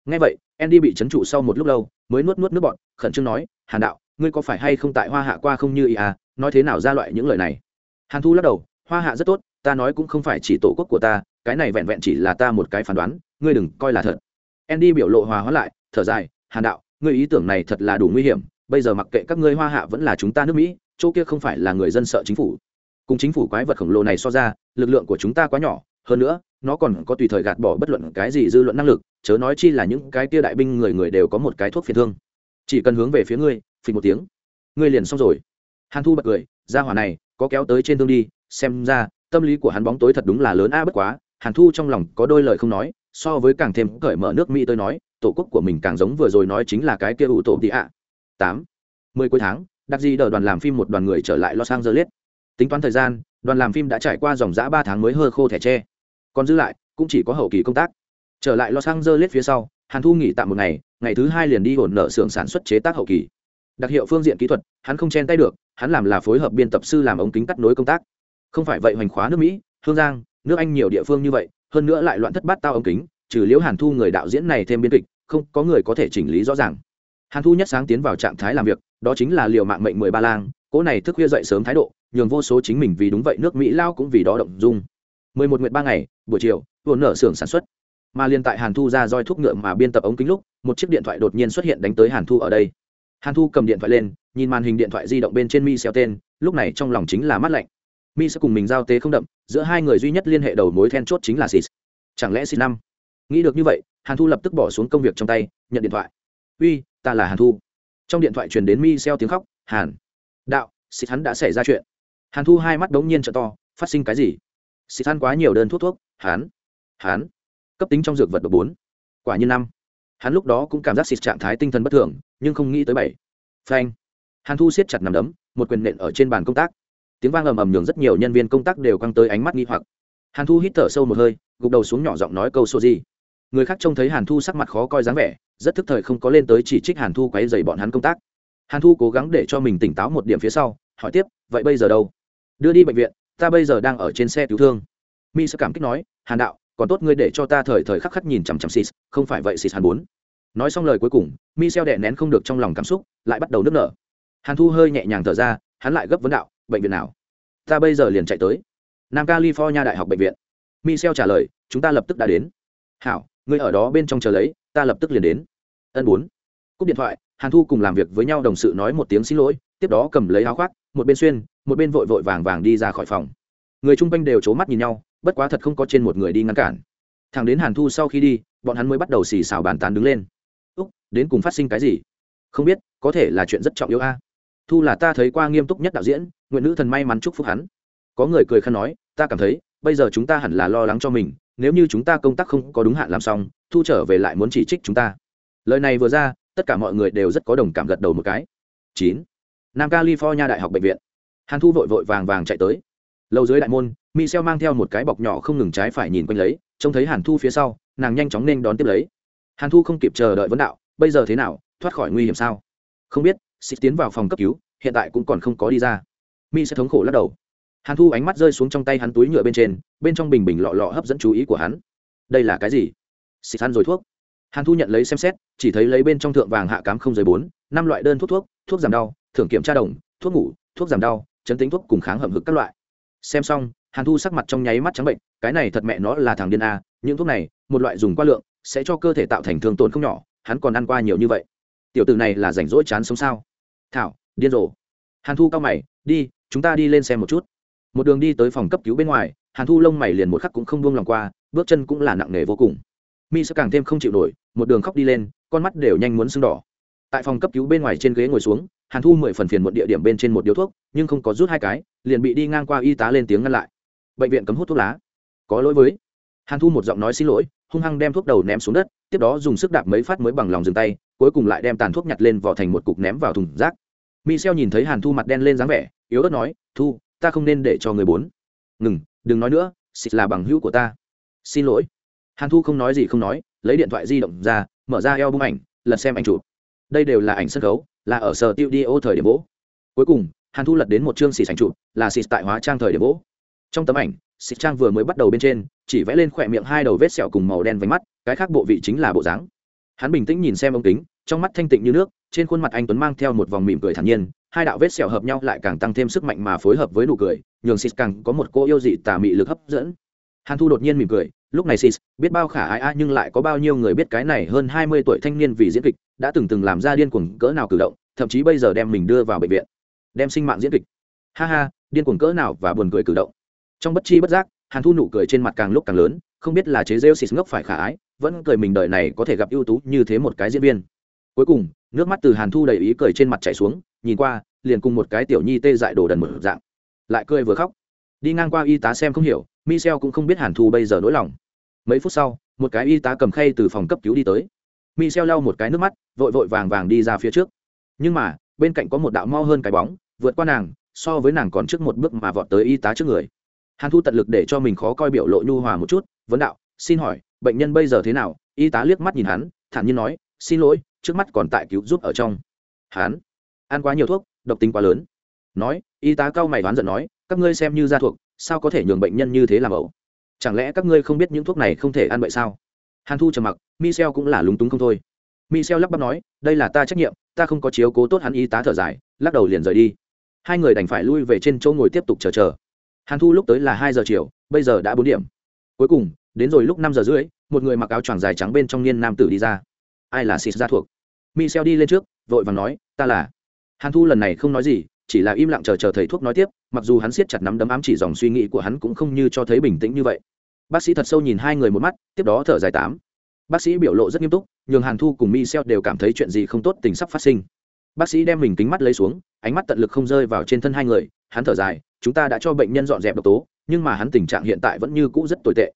Ngay vậy, andy bị trấn trụ sau một lúc lâu, mới nuốt nuốt nước bọn khẩn trương nói, hàn đạo, ngươi có phải hay không tại hoa hạ qua không như ý à? Nói thế nào ra loại những lời này? Hàn thu lắc đầu, hoa hạ rất tốt, ta nói cũng không phải chỉ tổ quốc của ta, cái này vẹn vẹn chỉ là ta một cái phán đoán, ngươi đừng coi là thật. Andy biểu lộ hòa hóa lại, thở dài, hàn đạo, ngươi ý tưởng này thật là đủ nguy hiểm, bây giờ mặc kệ các ngươi hoa hạ vẫn là chúng ta nước mỹ, chỗ kia không phải là người dân sợ chính phủ. Cùng chính phủ quái vật khổng lồ này so ra, lực lượng của chúng ta quá nhỏ, hơn nữa, nó còn có tùy thời gạt bỏ bất luận cái gì dư luận năng lực, chớ nói chi là những cái kia đại binh người người đều có một cái thuốc phiền thương. Chỉ cần hướng về phía ngươi, phình một tiếng, ngươi liền xong rồi hàn thu bật cười ra hỏa này, có kéo tới trên thương đi, xem ra, tâm lý của hắn bóng tối thật đúng là lớn a, bất quá. Hàn thu trong lòng có đôi lời không nói, so với càng thêm cởi mở nước mỹ tôi nói, tổ quốc của mình càng giống vừa rồi nói chính là cái kia ủ tổ tị ạ. Tám, mười cuối tháng, đặc di đờ đoàn làm phim một đoàn người trở lại los angeles. Tính toán thời gian, đoàn làm phim đã trải qua dòng giã ba tháng mới hơ khô thẻ tre. Còn dư lại, cũng chỉ có hậu kỳ công tác. Trở lại los angeles phía sau, hàn thu nghỉ tạm một ngày ngày thứ hai liền đi ổn nợ xưởng sản xuất chế tác hậu kỳ. Đặc hiệu phương diện kỹ thuật, hắn không chen tay được hắn làm là phối hợp biên tập sư làm ống kính cắt nối công tác. Không phải vậy hoành khóa nước mỹ, hương giang, nước anh nhiều địa phương như vậy, hơn nữa lại loạn thất bát tao ống kính, trừ liễu hàn thu người đạo diễn này thêm biên kịch, không có người có thể chỉnh lý rõ ràng. Hàn thu nhất sáng tiến vào trạng thái làm việc, đó chính là liều mạng mệnh mười ba lang cỗ này thức khuya dậy sớm thái độ, nhường vô số chính mình vì đúng vậy nước mỹ lao cũng vì đó động dung. Mười một nguyện ba ngày, buổi chiều vồn nở xưởng sản xuất. Mà liên tại hàn thu ra roi thuốc ngựa mà biên tập ống kính lúc, một chiếc điện thoại đột nhiên xuất hiện đánh tới hàn thu ở đây. Hàn thu cầm điện thoại lên nhìn màn hình điện thoại di động bên trên mi xeo tên, lúc này trong lòng chính là mắt lạnh. Mi sẽ cùng mình giao tế không đậm, giữa hai người duy nhất liên hệ đầu mối then chốt chính là sis. Chẳng lẽ sis năm? Nghĩ được như vậy, hàn thu lập tức bỏ xuống công việc trong tay, nhận điện thoại. Uy, ta là hàn thu. Trong điện thoại truyền đến mi xeo tiếng khóc, hàn, đạo, Sis hắn đã xảy ra chuyện. Hàn thu hai mắt đống nhiên t to, phát sinh cái gì? Sis hắn quá nhiều đơn thuốc thuốc hán hán cấp tính trong dược vật độ bốn, quả như năm. Hắn lúc đó cũng cảm giác xịt trạng thái tinh thần bất thường, nhưng không nghĩ tới bảy. Phanh hàn thu siết chặt nằm đấm, một quyền nện ở trên bàn công tác. Tiếng vang ầm ầm nhường rất nhiều nhân viên công tác đều căng tới ánh mắt nghi hoặc. Hàn thu hít thở sâu một hơi, gục đầu xuống nhỏ giọng nói câu số gì. Người khác trông thấy hàn thu sắc mặt khó coi dáng vẻ, rất thức thời không có lên tới chỉ trích hàn thu quấy dày bọn hắn công tác. Hàn thu cố gắng để cho mình tỉnh táo một điểm phía sau, hỏi tiếp, vậy bây giờ đâu? Đưa đi bệnh viện, ta bây giờ đang ở trên xe cứu thương. Mi sẽ cảm kích nói, hàn đạo, còn tốt ngươi để cho ta thời thời khắc khắc nhìn chằm chằm xịt, không phải vậy xịt hàn bốn nói xong lời cuối cùng, mi xeo đẻ nén không được trong lòng cảm xúc, lại bắt đầu nức nở hàn thu hơi nhẹ nhàng thở ra, hắn lại gấp vấn đạo, bệnh viện nào? Ta bây giờ liền chạy tới, nam california đại học bệnh viện. Mi trả lời, chúng ta lập tức đã đến. Hảo, ngươi ở đó bên trong chờ lấy, ta lập tức liền đến. Ân bốn. Cúp điện thoại, hàn thu cùng làm việc với nhau đồng sự nói một tiếng xin lỗi, tiếp đó cầm lấy áo khoác, một bên xuyên, một bên vội vội vàng vàng đi ra khỏi phòng. Người chung quanh đều c h ố mắt nhìn nhau, bất quá thật không có trên một người đi ngăn cản. Thằng đến hàn thu sau khi đi, bọn hắn mới bắt đầu xì xào bàn tán đứng lên. Úc, đến cùng phát sinh cái gì? Không biết, có thể là chuyện rất trọng yếu a thu là ta thấy qua nghiêm túc nhất đạo diễn, nguyện nữ thần may mắn chúc phúc hắn. Có người cười khăn nói, ta cảm thấy, bây giờ chúng ta hẳn là lo lắng cho mình, nếu như chúng ta công tác không có đúng hạn làm xong, thu trở về lại muốn chỉ trích chúng ta. Lời này vừa ra, tất cả mọi người đều rất có đồng cảm gật đầu một cái. Chín. Nam california đại học bệnh viện. Hàn thu vội vội vàng vàng chạy tới. Lâu dưới đại môn michel mang theo một cái bọc nhỏ không ngừng trái phải nhìn quanh lấy, trông thấy hàn thu phía sau, nàng nhanh chóng nên đón tiếp lấy. Hàn thu không kịp chờ đợi vấn đạo, bây giờ thế nào? Thoát khỏi nguy hiểm sao? Không biết xịt tiến vào phòng cấp cứu, hiện tại cũng còn không có đi ra. Mi sẽ thống khổ lắc đầu. Hàn thu ánh mắt rơi xuống trong tay hắn túi nhựa bên trên, bên trong bình bình lọ lọ hấp dẫn chú ý của hắn. Đây là cái gì? Xịt ăn rồi thuốc. Hàn thu nhận lấy xem xét, chỉ thấy lấy bên trong thượng vàng hạ cám không dưới bốn, năm loại đơn thuốc thuốc thuốc giảm đau, thưởng kiểm tra đồng, thuốc ngủ, thuốc giảm đau, chấn tính thuốc cùng kháng hậm hực các loại. Xem xong, hàn thu sắc mặt trong nháy mắt trắng bệnh, cái này thật mẹ nó là thằng điên a, những thuốc này, một loại dùng qua lượng, sẽ cho cơ thể tạo thành thương tổn không nhỏ, hắn còn ăn qua nhiều như vậy tiểu tử này là rảnh rỗi chán sống sao? Thảo, điên rồ. Hàn thu cao mày, đi, chúng ta đi lên xem một chút. Một đường đi tới phòng cấp cứu bên ngoài, hàn thu lông mày liền một khắc cũng không buông lòng qua, bước chân cũng là nặng nề vô cùng. Mi sẽ càng thêm không chịu nổi, một đường khóc đi lên, con mắt đều nhanh muốn sưng đỏ. Tại phòng cấp cứu bên ngoài trên ghế ngồi xuống, hàn thu mười phần phiền một địa điểm bên trên một điếu thuốc, nhưng không có rút hai cái, liền bị đi ngang qua y tá lên tiếng ngăn lại. Bệnh viện cấm hút thuốc lá. Có lỗi với. Hàn thu một giọng nói xin lỗi, hung hăng đem thuốc đầu ném xuống đất, tiếp đó dùng sức đạp mấy phát mới bằng lòng dừng tay cuối cùng lại đem tàn thuốc nhặt lên vỏ thành một cục ném vào thùng rác. Michel nhìn thấy hàn thu mặt đen lên dáng vẻ, yếu ớt nói, thu, ta không nên để cho người bốn. Ngừng, đừng nói nữa, xịt là bằng hữu của ta. Xin lỗi. Hàn thu không nói gì không nói, lấy điện thoại di động ra, mở ra eo bung ảnh, lật xem ảnh chụp. Đây đều là ảnh sân khấu, là ở sở tiêu đi ô thời điểm bố cuối cùng, hàn thu lật đến một chương xịt ảnh chụp, là xịt tại hóa trang thời điểm bố trong tấm ảnh, xịt trang vừa mới bắt đầu bên trên, chỉ vẽ lên khỏe miệng hai đầu vết sẹo cùng màu đen vánh mắt, cái khác bộ vị chính là bộ dáng hắn bình tĩnh nhìn xem ống kính, trong mắt thanh tịnh như nước, trên khuôn mặt anh tuấn mang theo một vòng mỉm cười thản nhiên, hai đạo vết sẹo hợp nhau lại càng tăng thêm sức mạnh mà phối hợp với nụ cười, nhường xịt càng có một cô yêu dị tà mị lực hấp dẫn. Hàn thu đột nhiên mỉm cười, lúc này sis, biết bao khả ai a nhưng lại có bao nhiêu người biết cái này hơn hai mươi tuổi thanh niên vì diễn kịch, đã từng từng làm ra điên cuồng cỡ nào cử động, thậm chí bây giờ đem mình đưa vào bệnh viện, đem sinh mạng diễn kịch. Ha ha, điên cuồng cỡ nào và buồn cười cử động. Trong bất chi bất giác, hàn thu nụ cười trên mặt càng lúc càng lớn, không biết là chế rêu xịt ngốc phải khả ái vẫn cười mình đời này có thể gặp ưu tú như thế một cái diễn viên. Cuối cùng, nước mắt từ hàn thu đầy ý cười trên mặt chảy xuống, nhìn qua, liền cùng một cái tiểu nhi tê dại đồ đần mở dạng. Lại cười vừa khóc. Đi ngang qua y tá xem không hiểu, michel cũng không biết hàn thu bây giờ nỗi lòng. Mấy phút sau, một cái y tá cầm khay từ phòng cấp cứu đi tới. Michel lau một cái nước mắt, vội vội vàng vàng đi ra phía trước. Nhưng mà, bên cạnh có một đạo mo hơn cái bóng, vượt qua nàng, so với nàng còn trước một bước mà vọt tới y tá trước người. Hàn thu tận lực để cho mình khó coi biểu lộ nhu hòa một chút, vấn đạo, xin hỏi bệnh nhân bây giờ thế nào? Y tá liếc mắt nhìn hắn, thản nhiên nói, xin lỗi, trước mắt còn tại cứu giúp ở trong. Hắn, ăn quá nhiều thuốc, độc tính quá lớn. Nói, y tá cao mày đoán giận nói, các ngươi xem như gia thuộc, sao có thể nhường bệnh nhân như thế làm ẩu? Chẳng lẽ các ngươi không biết những thuốc này không thể ăn vậy sao? Hàn thu trầm mặc, michel cũng là lúng túng không thôi. Michel lắp bắp nói, đây là ta trách nhiệm, ta không có chiếu cố tốt hắn y tá thở dài, lắc đầu liền rời đi. Hai người đành phải lui về trên chỗ ngồi tiếp tục chờ chờ. Hàn thu lúc tới là hai giờ chiều, bây giờ đã bốn điểm. Cuối cùng, đến rồi lúc năm giờ rưỡi một người mặc áo choàng dài trắng bên trong niên nam tử đi ra. Ai là xịt gia thuộc? Michel đi lên trước, vội và nói, ta là. Hàn thu lần này không nói gì, chỉ là im lặng chờ chờ thầy thuốc nói tiếp, mặc dù hắn siết chặt nắm đấm ám chỉ dòng suy nghĩ của hắn cũng không như cho thấy bình tĩnh như vậy. Bác sĩ thật sâu nhìn hai người một mắt, tiếp đó thở dài tám. Bác sĩ biểu lộ rất nghiêm túc, nhường hàn thu cùng michel đều cảm thấy chuyện gì không tốt tình sắp phát sinh. Bác sĩ đem mình kính mắt lấy xuống, ánh mắt tận lực không rơi vào trên thân hai người, hắn thở dài, chúng ta đã cho bệnh nhân dọn dẹp độc tố, nhưng mà hắn tình trạng hiện tại vẫn như cũ rất tồi tệ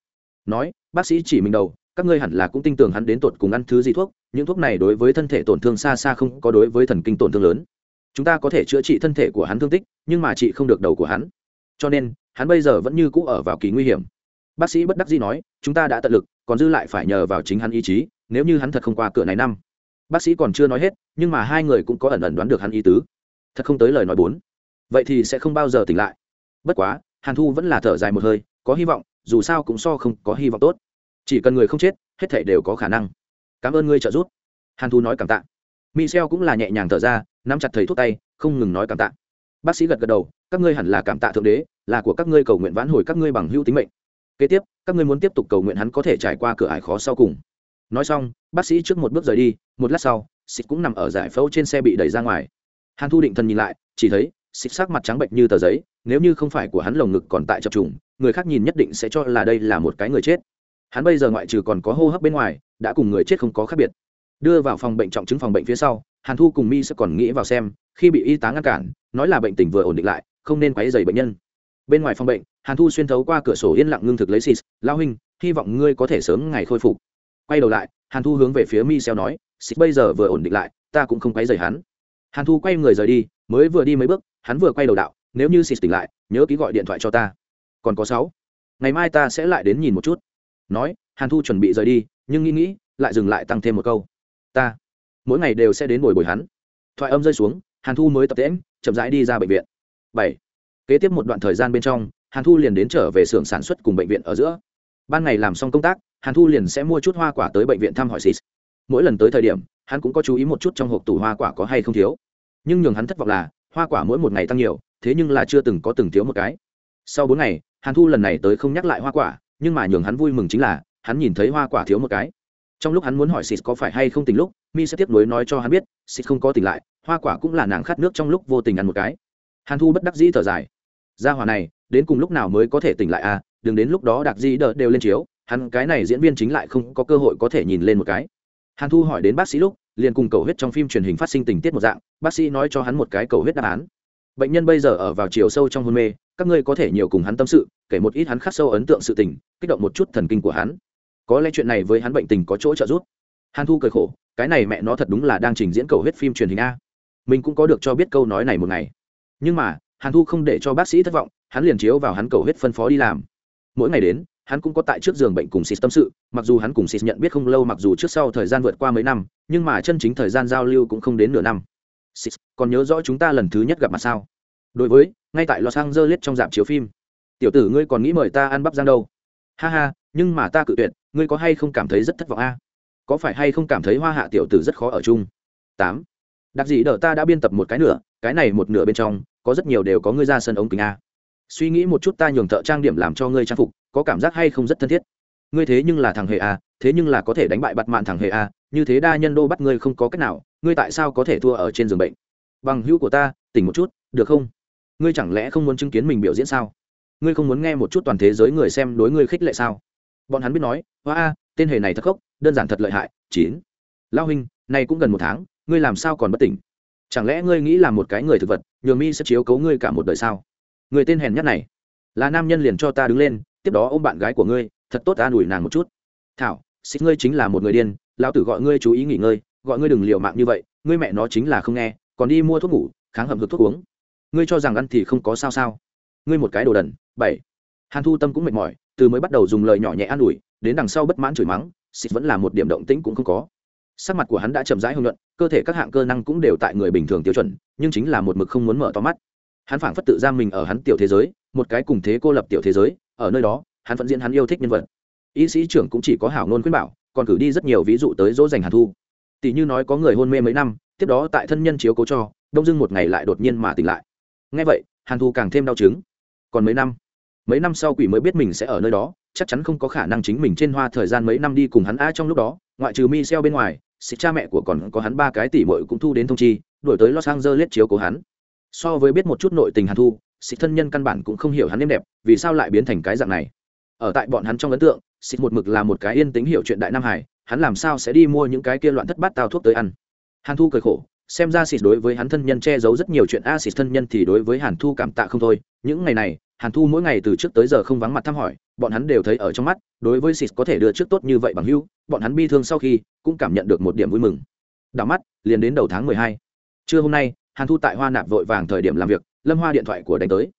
nói, bác sĩ chỉ mình đầu, các ngươi hẳn là cũng tin tưởng hắn đến tột cùng ăn thứ gì thuốc, những thuốc này đối với thân thể tổn thương xa xa không có đối với thần kinh tổn thương lớn. Chúng ta có thể chữa trị thân thể của hắn thương tích, nhưng mà trị không được đầu của hắn. Cho nên, hắn bây giờ vẫn như cũ ở vào kỳ nguy hiểm. Bác sĩ bất đắc dĩ nói, chúng ta đã tận lực, còn dư lại phải nhờ vào chính hắn ý chí, nếu như hắn thật không qua cửa này năm. Bác sĩ còn chưa nói hết, nhưng mà hai người cũng có ẩn ẩn đoán được hắn ý tứ. Thật không tới lời nói bốn. Vậy thì sẽ không bao giờ tỉnh lại. Bất quá, hàn thu vẫn là thở dài một hơi, có hy vọng dù sao cũng so không có hy vọng tốt. Chỉ cần người không chết, hết thể đều có khả năng. Cảm ơn ngươi trợ giúp. Hàn thu nói cảm tạ. Michel cũng là nhẹ nhàng thở ra, nắm chặt thầy thuốc tay, không ngừng nói cảm tạ. Bác sĩ gật gật đầu, các ngươi hẳn là cảm tạ thượng đế, là của các ngươi cầu nguyện vãn hồi các ngươi bằng hữu tính mệnh. Kế tiếp, các ngươi muốn tiếp tục cầu nguyện hắn có thể trải qua cửa ải khó sau cùng. Nói xong, bác sĩ trước một bước rời đi, một lát sau xịt cũng nằm ở giải phẫu trên xe bị đẩy ra ngoài. Hàn thu định thần nhìn lại, chỉ thấy xịt sắc mặt trắng bệnh như tờ giấy, nếu như không phải của hắn lồng ngực còn tại chập trùng, người khác nhìn nhất định sẽ cho là đây là một cái người chết. Hắn bây giờ ngoại trừ còn có hô hấp bên ngoài, đã cùng người chết không có khác biệt. Đưa vào phòng bệnh trọng chứng phòng bệnh phía sau, hàn thu cùng mi sẽ còn nghĩ vào xem, khi bị y tá ngăn cản, nói là bệnh tình vừa ổn định lại, không nên quấy dày bệnh nhân. Bên ngoài phòng bệnh, hàn thu xuyên thấu qua cửa sổ yên lặng ngưng thực lấy xịt lao huynh, hy vọng ngươi có thể sớm ngày khôi phục. Quay đầu lại, hàn thu hướng về phía mi xeo nói, xịt bây giờ vừa ổn định lại, ta cũng không quấy dày hắn. Hàn thu quay người rời đi, mới vừa đi mấy bước hắn vừa quay đầu đạo, nếu như xịt tỉnh lại, nhớ ký gọi điện thoại cho ta. Còn có sáu. Ngày mai ta sẽ lại đến nhìn một chút. Nói, hàn thu chuẩn bị rời đi, nhưng nghĩ nghĩ, lại dừng lại tăng thêm một câu. Ta, mỗi ngày đều sẽ đến bồi bồi hắn. Thoại âm rơi xuống, hàn thu mới tập tễm chậm rãi đi ra bệnh viện. Bảy. Kế tiếp một đoạn thời gian bên trong, hàn thu liền đến trở về xưởng sản xuất cùng bệnh viện ở giữa. Ban ngày làm xong công tác, hàn thu liền sẽ mua chút hoa quả tới bệnh viện thăm hỏi xịt mỗi lần tới thời điểm, hắn cũng có chú ý một chút trong hộp tủ hoa quả có hay không thiếu. Nhưng nhường hắn thất vọng là hoa quả mỗi một ngày tăng nhiều, thế nhưng là chưa từng có từng thiếu một cái. Sau bốn ngày, hàn thu lần này tới không nhắc lại hoa quả, nhưng mà nhường hắn vui mừng chính là, hắn nhìn thấy hoa quả thiếu một cái. Trong lúc hắn muốn hỏi xịt có phải hay không tỉnh lúc, mi sẽ tiếp nối nói cho hắn biết xịt không có tỉnh lại, hoa quả cũng là nàng khát nước trong lúc vô tình ăn một cái. Hàn thu bất đắc dĩ thở dài. Ra hòa này, đến cùng lúc nào mới có thể tỉnh lại à đừng đến lúc đó đặc di đợt đều lên chiếu, hắn cái này diễn viên chính lại không có cơ hội có thể nhìn lên một cái. Hàn thu hỏi đến bác sĩ lúc liền cùng cầu huyết trong phim truyền hình phát sinh tình tiết một dạng, bác sĩ nói cho hắn một cái cầu huyết đáp án. Bệnh nhân bây giờ ở vào chiều sâu trong hôn mê, các ngươi có thể nhiều cùng hắn tâm sự, kể một ít hắn khắc sâu ấn tượng sự tình, kích động một chút thần kinh của hắn. Có lẽ chuyện này với hắn bệnh tình có chỗ trợ giúp. Hàn thu cười khổ, cái này mẹ nó thật đúng là đang trình diễn cầu huyết phim truyền hình a. Mình cũng có được cho biết câu nói này một ngày. Nhưng mà, hàn thu không để cho bác sĩ thất vọng, hắn liền chiếu vào hắn cầu huyết phân phó đi làm. Mỗi ngày đến hắn cũng có tại trước giường bệnh cùng xịt tâm sự, mặc dù hắn cùng xịt nhận biết không lâu mặc dù trước sau thời gian vượt qua mấy năm, nhưng mà chân chính thời gian giao lưu cũng không đến nửa năm. Xịt, còn nhớ rõ chúng ta lần thứ nhất gặp mặt sao? Đối với, ngay tại los angeles trong dạp chiếu phim. Tiểu tử ngươi còn nghĩ mời ta ăn bắp giang đâu? Ha ha, nhưng mà ta cự tuyệt, ngươi có hay không cảm thấy rất thất vọng a? Có phải hay không cảm thấy hoa hạ tiểu tử rất khó ở chung? Tám. Đặc dị đỡ ta đã biên tập một cái nửa, cái này một nửa bên trong, có rất nhiều đều có ngươi ra sân ống kính a suy nghĩ một chút ta nhường thợ trang điểm làm cho ngươi trang phục, có cảm giác hay không rất thân thiết? Ngươi thế nhưng là thằng hề a thế nhưng là có thể đánh bại bặt mạn thằng hề a như thế đa nhân đô bắt ngươi không có cách nào, ngươi tại sao có thể thua ở trên giường bệnh? Bằng hữu của ta, tỉnh một chút, được không? Ngươi chẳng lẽ không muốn chứng kiến mình biểu diễn sao? Ngươi không muốn nghe một chút toàn thế giới người xem đối ngươi khích lệ sao? Bọn hắn biết nói, hoa a, tên hề này thật khốc, đơn giản thật lợi hại, chín. Lao huynh này cũng gần một tháng, ngươi làm sao còn bất tỉnh? Chẳng lẽ ngươi nghĩ là một cái người thực vật, nhường mi sẽ chiếu cấu ngươi cả một đời sao? Người tên hèn nhất này, là nam nhân liền cho ta đứng lên, tiếp đó ôm bạn gái của ngươi, thật tốt ta đuổi nàng một chút. Thảo, xích ngươi chính là một người điên, lão tử gọi ngươi chú ý nghỉ ngơi, gọi ngươi đừng liều mạng như vậy, ngươi mẹ nó chính là không nghe, còn đi mua thuốc ngủ, kháng hầm hực thuốc uống. Ngươi cho rằng ăn thì không có sao sao. Ngươi một cái đồ đần, bảy. Hàn thu tâm cũng mệt mỏi, từ mới bắt đầu dùng lời nhỏ nhẹ an ủi, đến đằng sau bất mãn chửi mắng xịt vẫn là một điểm động tĩnh cũng không có. Sắc mặt của hắn đã chậm rãi hưng luận cơ thể các hạng cơ năng cũng đều tại người bình thường tiêu chuẩn, nhưng chính là một mực không muốn mở to mắt hắn phảng phất tự giam mình ở hắn tiểu thế giới, một cái cùng thế cô lập tiểu thế giới, ở nơi đó, hắn vẫn diễn hắn yêu thích nhân vật. Y sĩ trưởng cũng chỉ có hảo ngôn khuyên bảo, còn cử đi rất nhiều ví dụ tới dỗ dành hàn thu. Tỷ như nói có người hôn mê mấy năm, tiếp đó tại thân nhân chiếu cố cho, đông dưng một ngày lại đột nhiên mà tỉnh lại. Ngay vậy, hàn thu càng thêm đau chứng. Còn mấy năm? Mấy năm sau quỷ mới biết mình sẽ ở nơi đó, chắc chắn không có khả năng chính mình trên hoa thời gian mấy năm đi cùng hắn a trong lúc đó, ngoại trừ mi xeo bên ngoài, xịt cha mẹ của còn có hắn ba cái tỷ muội cũng thu đến thông chi đổi tới los angeles chiếu cố hắn so với biết một chút nội tình hàn thu, xịt thân nhân căn bản cũng không hiểu hắn êm đẹp, vì sao lại biến thành cái dạng này? Ở tại bọn hắn trong ấn tượng, xịt một mực là một cái yên tính hiểu chuyện đại nam hải hắn làm sao sẽ đi mua những cái kia loạn thất bát tao thuốc tới ăn? Hàn thu cười khổ, xem ra xịt đối với hắn thân nhân che giấu rất nhiều chuyện, a, xịt thân nhân thì đối với hàn thu cảm tạ không thôi. Những ngày này, hàn thu mỗi ngày từ trước tới giờ không vắng mặt thăm hỏi, bọn hắn đều thấy ở trong mắt, đối với xịt có thể đưa trước tốt như vậy bằng hưu bọn hắn bi thương sau khi cũng cảm nhận được một điểm vui mừng. Đảo mắt, liền đến đầu tháng mười hai. Trưa hôm nay hàn thu tại hoa nạp vội vàng thời điểm làm việc, lâm hoa điện thoại của đánh tới.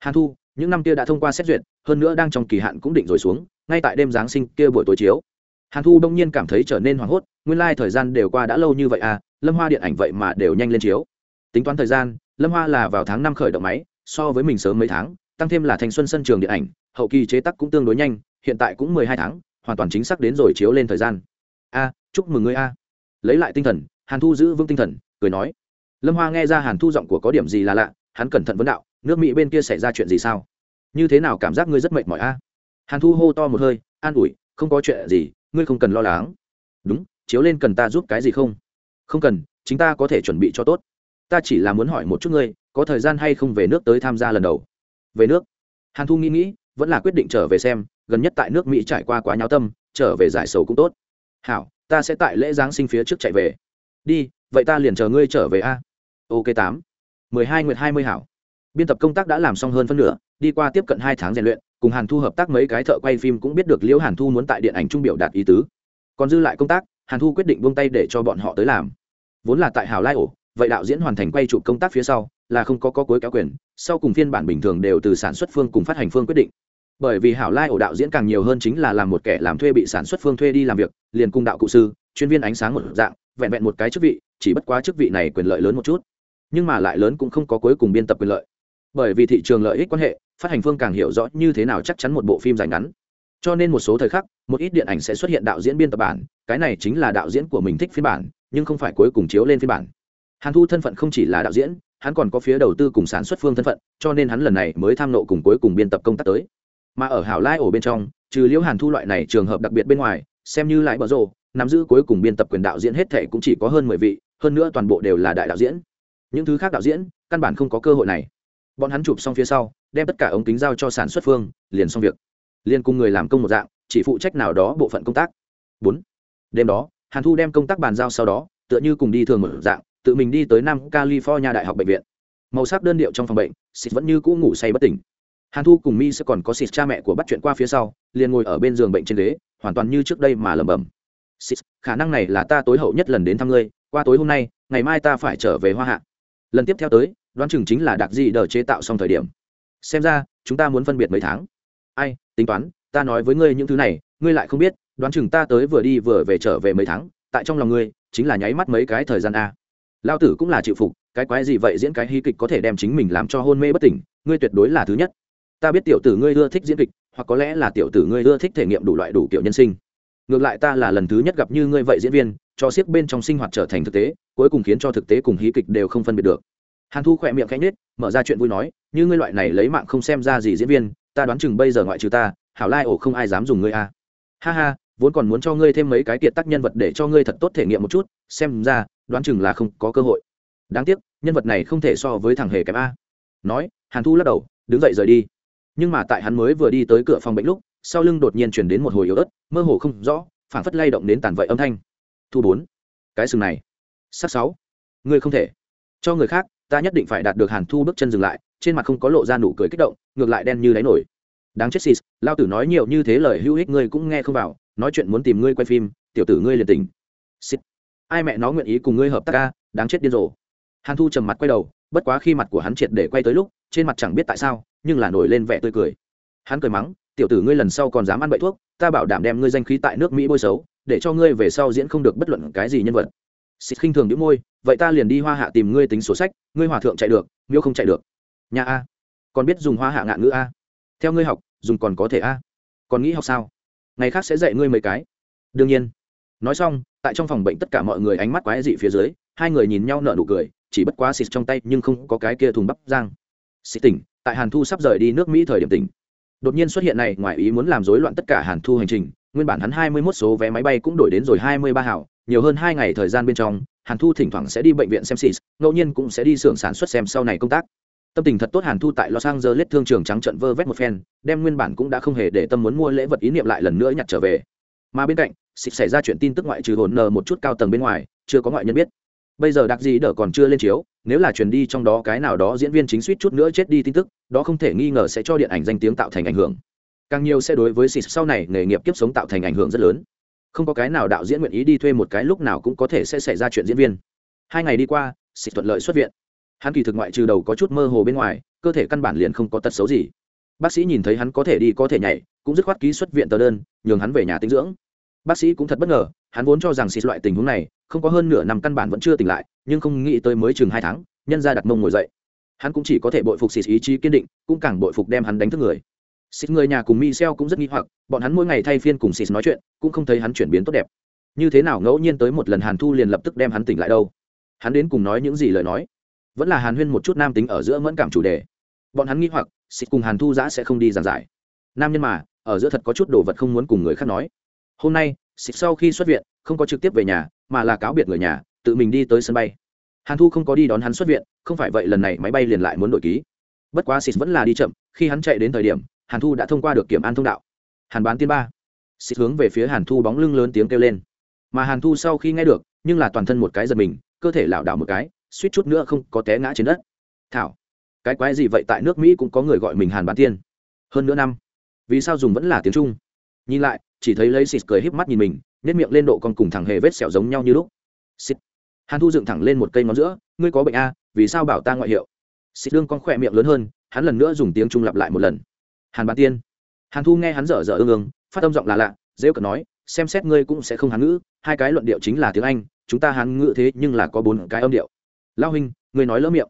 Hàn thu, những năm kia đã thông qua xét duyệt, hơn nữa đang trong kỳ hạn cũng định rồi xuống, ngay tại đêm giáng sinh kia buổi tối chiếu. Hàn thu đông nhiên cảm thấy trở nên hoảng hốt, nguyên lai、like、thời gian đều qua đã lâu như vậy à lâm hoa điện ảnh vậy mà đều nhanh lên chiếu. Tính toán thời gian, lâm hoa là vào tháng năm khởi động máy, so với mình sớm mấy tháng, tăng thêm là Thành xuân sân trường điện ảnh, hậu kỳ chế tác cũng tương đối nhanh, hiện tại cũng mười hai tháng, hoàn toàn chính xác đến rồi chiếu lên thời gian. A, chúc mừng ngươi a. Lấy lại tinh thần, hàn thu giữ vững tinh thần, cười nói lâm hoa nghe ra hàn thu giọng của có điểm gì là lạ, hắn cẩn thận vấn đạo, nước mỹ bên kia xảy ra chuyện gì sao? Như thế nào cảm giác ngươi rất mệt mỏi a? Hàn thu hô to một hơi, an ủi, không có chuyện gì, ngươi không cần lo lắng. Đúng, chiếu lên cần ta giúp cái gì không? Không cần, chính ta có thể chuẩn bị cho tốt. Ta chỉ là muốn hỏi một chút ngươi, có thời gian hay không về nước tới tham gia lần đầu? Về nước? Hàn thu nghĩ nghĩ, vẫn là quyết định trở về xem, gần nhất tại nước mỹ trải qua quá nháo tâm, trở về giải sầu cũng tốt. Hảo, ta sẽ tại lễ giáng sinh phía trước chạy về. Đi, vậy ta liền chờ ngươi trở về a ok tám. mười hai nguyệt hai mươi hảo. Biên tập công tác đã làm xong hơn phân nửa, đi qua tiếp cận hai tháng rèn luyện, cùng hàn thu hợp tác mấy cái thợ quay phim cũng biết được liễu hàn thu muốn tại điện ảnh trung biểu đạt ý tứ. Còn dư lại công tác, hàn thu quyết định buông tay để cho bọn họ tới làm. Vốn là tại hào lai ổ, vậy đạo diễn hoàn thành quay chụp công tác phía sau, là không có có cuối kéo quyền, sau cùng phiên bản bình thường đều từ sản xuất phương cùng phát hành phương quyết định. Bởi vì hảo lai ổ đạo diễn càng nhiều hơn chính là làm một kẻ làm thuê bị sản xuất phương thuê đi làm việc, liền cung đạo cụ sư, chuyên viên ánh sáng một dạng, vẹn vẹn một cái chức vị, chỉ bất quá chức vị này quyền lợi lớn một chút nhưng mà lại lớn cũng không có cuối cùng biên tập quyền lợi. Bởi vì thị trường lợi ích quan hệ, phát hành phương càng hiểu rõ như thế nào chắc chắn một bộ phim dài ngắn. Cho nên một số thời khắc, một ít điện ảnh sẽ xuất hiện đạo diễn biên tập bản, cái này chính là đạo diễn của mình thích phiên bản, nhưng không phải cuối cùng chiếu lên phiên bản. Hàn thu thân phận không chỉ là đạo diễn, hắn còn có phía đầu tư cùng sản xuất phương thân phận, cho nên hắn lần này mới tham nộ cùng cuối cùng biên tập công tác tới. Mà ở hảo lai ổ bên trong, trừ liễu hàn thu loại này trường hợp đặc biệt bên ngoài, xem như lại bở rộ nắm giữ cuối cùng biên tập quyền đạo diễn hết thể cũng chỉ có hơn mười vị, hơn nữa toàn bộ đều là đại đạo diễn những thứ khác đạo diễn, căn bản không có cơ hội này. Bọn hắn chụp xong phía sau, đem tất cả ống kính giao cho sản xuất phương, liền xong việc. Liền cùng người làm công một dạng, chỉ phụ trách nào đó bộ phận công tác. Bốn. Đêm đó, hàn thu đem công tác bàn giao sau đó, tựa như cùng đi thường một dạng, tự mình đi tới nam california đại học bệnh viện. Màu sắc đơn điệu trong phòng bệnh xịt vẫn như cũ ngủ say bất tỉnh. Hàn thu cùng mi sẽ còn có xịt cha mẹ của bắt chuyện qua phía sau, liền ngồi ở bên giường bệnh trên ghế, hoàn toàn như trước đây mà lẩm bẩm. Xịt khả năng này là ta tối hậu nhất lần đến thăm ngươi, qua tối hôm nay, ngày mai ta phải trở về hoa hạ lần tiếp theo tới, đoán chừng chính là đặc gì đờ chế tạo xong thời điểm. Xem ra, chúng ta muốn phân biệt mấy tháng. Ai, tính toán, ta nói với ngươi những thứ này, ngươi lại không biết, đoán chừng ta tới vừa đi vừa về trở về mấy tháng, tại trong lòng ngươi, chính là nháy mắt mấy cái thời gian a. Lao tử cũng là chịu phục, cái quái gì vậy diễn cái hí kịch có thể đem chính mình làm cho hôn mê bất tỉnh, ngươi tuyệt đối là thứ nhất. Ta biết tiểu tử ngươi ưa thích diễn kịch, hoặc có lẽ là tiểu tử ngươi ưa thích thể nghiệm đủ loại đủ kiểu nhân sinh ngược lại ta là lần thứ nhất gặp như ngươi vậy diễn viên, cho siếc bên trong sinh hoạt trở thành thực tế, cuối cùng khiến cho thực tế cùng hí kịch đều không phân biệt được. Hàn thu khỏe miệng cánh nết mở ra chuyện vui nói, như ngươi loại này lấy mạng không xem ra gì diễn viên, ta đoán chừng bây giờ ngoại trừ ta, hảo lai ổ không ai dám dùng ngươi a. À. ha ha, vốn còn muốn cho ngươi thêm mấy cái kiệt tác nhân vật để cho ngươi thật tốt thể nghiệm một chút, xem ra, đoán chừng là không có cơ hội. Đáng tiếc, nhân vật này không thể so với thằng hề kém a. Nói, hàn thu lắc đầu, đứng dậy rời đi. Nhưng mà tại hắn mới vừa đi tới cửa phòng bệnh lúc sau lưng đột nhiên chuyển đến một hồi yếu ớt, mơ hồ không rõ, phảng phất lay động đến tàn vậy âm thanh. Thu bốn. Cái sừng này. Sắc sáu. Ngươi không thể. Cho người khác, ta nhất định phải đạt được hàn thu bước chân dừng lại, trên mặt không có lộ ra nụ cười kích động, ngược lại đen như đáy nổi. Đáng chết xì lao tử nói nhiều như thế lời hữu ích ngươi cũng nghe không vào, nói chuyện muốn tìm ngươi quay phim, tiểu tử ngươi liền tình xịt. Ai mẹ nó nguyện ý cùng ngươi hợp tác ca đáng chết điên rồ. Hàn thu trầm mặt quay đầu, bất quá khi mặt của hắn triệt để quay tới lúc, trên mặt chẳng biết tại sao, nhưng là nổi lên vẻ tươi cười. Hắn cười mắng tiểu tử ngươi lần sau còn dám ăn bậy thuốc, ta bảo đảm đem ngươi danh khí tại nước mỹ bôi xấu, để cho ngươi về sau diễn không được bất luận cái gì nhân vật. Xịt khinh thường đĩu môi, vậy ta liền đi hoa hạ tìm ngươi tính sổ sách, ngươi hòa thượng chạy được, miêu không chạy được. Nhà a. Còn biết dùng hoa hạ ngạn ngữ a. Theo ngươi học, dùng còn có thể a. Còn nghĩ học sao? Ngày khác sẽ dạy ngươi mấy cái. Đương nhiên. Nói xong, tại trong phòng bệnh tất cả mọi người ánh mắt quái dị phía dưới, hai người nhìn nhau nở nụ cười, chỉ bất quá xịt trong tay nhưng không có cái kia thùng bắp giang xịt tỉnh, tại hàn thu sắp rời đi nước mỹ thời điểm tỉnh đột nhiên xuất hiện này, ngoài ý muốn làm rối loạn tất cả hàn thu hành trình, nguyên bản hắn hai mươi 21 số vé máy bay cũng đổi đến rồi hai mươi ba hảo, nhiều hơn hai ngày thời gian bên trong, hàn thu thỉnh thoảng sẽ đi bệnh viện xem xịt, ngẫu nhiên cũng sẽ đi xưởng sản xuất xem sau này công tác. Tâm tình thật tốt hàn thu tại los angeles thương trường trắng trận vơ vét một phen, đem nguyên bản cũng đã không hề để tâm muốn mua lễ vật ý niệm lại lần nữa nhặt trở về. Mà bên cạnh, xịt xảy ra chuyện tin tức ngoại trừ hồn nờ một chút cao tầng bên ngoài, chưa có ngoại nhân biết bây giờ đặc gì đỡ còn chưa lên chiếu, nếu là truyền đi trong đó cái nào đó diễn viên chính suýt chút nữa chết đi tin tức, đó không thể nghi ngờ sẽ cho điện ảnh danh tiếng tạo thành ảnh hưởng. Càng nhiều sẽ đối với xịt sau này nghề nghiệp kiếp sống tạo thành ảnh hưởng rất lớn. Không có cái nào đạo diễn nguyện ý đi thuê một cái lúc nào cũng có thể sẽ xảy ra chuyện diễn viên. Hai ngày đi qua, xịt thuận lợi xuất viện. Hắn kỳ thực ngoại trừ đầu có chút mơ hồ bên ngoài, cơ thể căn bản liền không có tật xấu gì. Bác sĩ nhìn thấy hắn có thể đi có thể nhảy, cũng dứt khoát ký xuất viện tờ đơn, nhường hắn về nhà tinh dưỡng bác sĩ cũng thật bất ngờ, hắn vốn cho rằng xịt loại tình huống này, không có hơn nửa năm căn bản vẫn chưa tỉnh lại, nhưng không nghĩ tới mới chừng hai tháng, nhân ra đặt mông ngồi dậy. Hắn cũng chỉ có thể bội phục xịt ý chí kiên định, cũng càng bội phục đem hắn đánh thức người. Xịt người nhà cùng michel cũng rất nghi hoặc, bọn hắn mỗi ngày thay phiên cùng xịt nói chuyện, cũng không thấy hắn chuyển biến tốt đẹp. Như thế nào ngẫu nhiên tới một lần hàn thu liền lập tức đem hắn tỉnh lại đâu? Hắn đến cùng nói những gì lời nói? Vẫn là hàn huyên một chút nam tính ở giữa mẫn cảm chủ đề. Bọn hắn nghi hoặc, xịt cùng hàn thu giã sẽ không đi giảng giải. Nam nhân mà, ở giữa thật có chút đồ vật không muốn cùng người khác nói hôm nay xịt sau khi xuất viện, không có trực tiếp về nhà, mà là cáo biệt người nhà, tự mình đi tới sân bay. Hàn thu không có đi đón hắn xuất viện, không phải vậy lần này máy bay liền lại muốn đổi ký. Bất quá xịt vẫn là đi chậm, khi hắn chạy đến thời điểm, hàn thu đã thông qua được kiểm an thông đạo. Hàn bán tiên ba. Xịt hướng về phía hàn thu bóng lưng lớn tiếng kêu lên. Mà hàn thu sau khi nghe được, nhưng là toàn thân một cái giật mình, cơ thể lảo đảo một cái, suýt chút nữa không có té ngã trên đất. Thảo, cái quái gì vậy tại nước mỹ cũng có người gọi mình hàn bán tiên. Hơn nữa năm. Vì sao dùng vẫn là tiếng trung? Nhìn lại chỉ thấy lấy xịt cười híp mắt nhìn mình nếp miệng lên độ còn cùng thằng hề vết sẹo giống nhau như lúc. Xịt hàn thu dựng thẳng lên một cây ngón giữa, ngươi có bệnh a vì sao bảo ta ngoại hiệu? Xịt đương con khỏe miệng lớn hơn, hắn lần nữa dùng tiếng trung lặp lại một lần. Hàn bán tiên. Hàn thu nghe hắn dở dở ương ương, phát âm giọng là lạ, dễ cận nói, xem xét ngươi cũng sẽ không hán ngữ, hai cái luận điệu chính là tiếng anh, chúng ta hán ngữ thế nhưng là có bốn cái âm điệu. Lao huynh, ngươi nói lỡ miệng.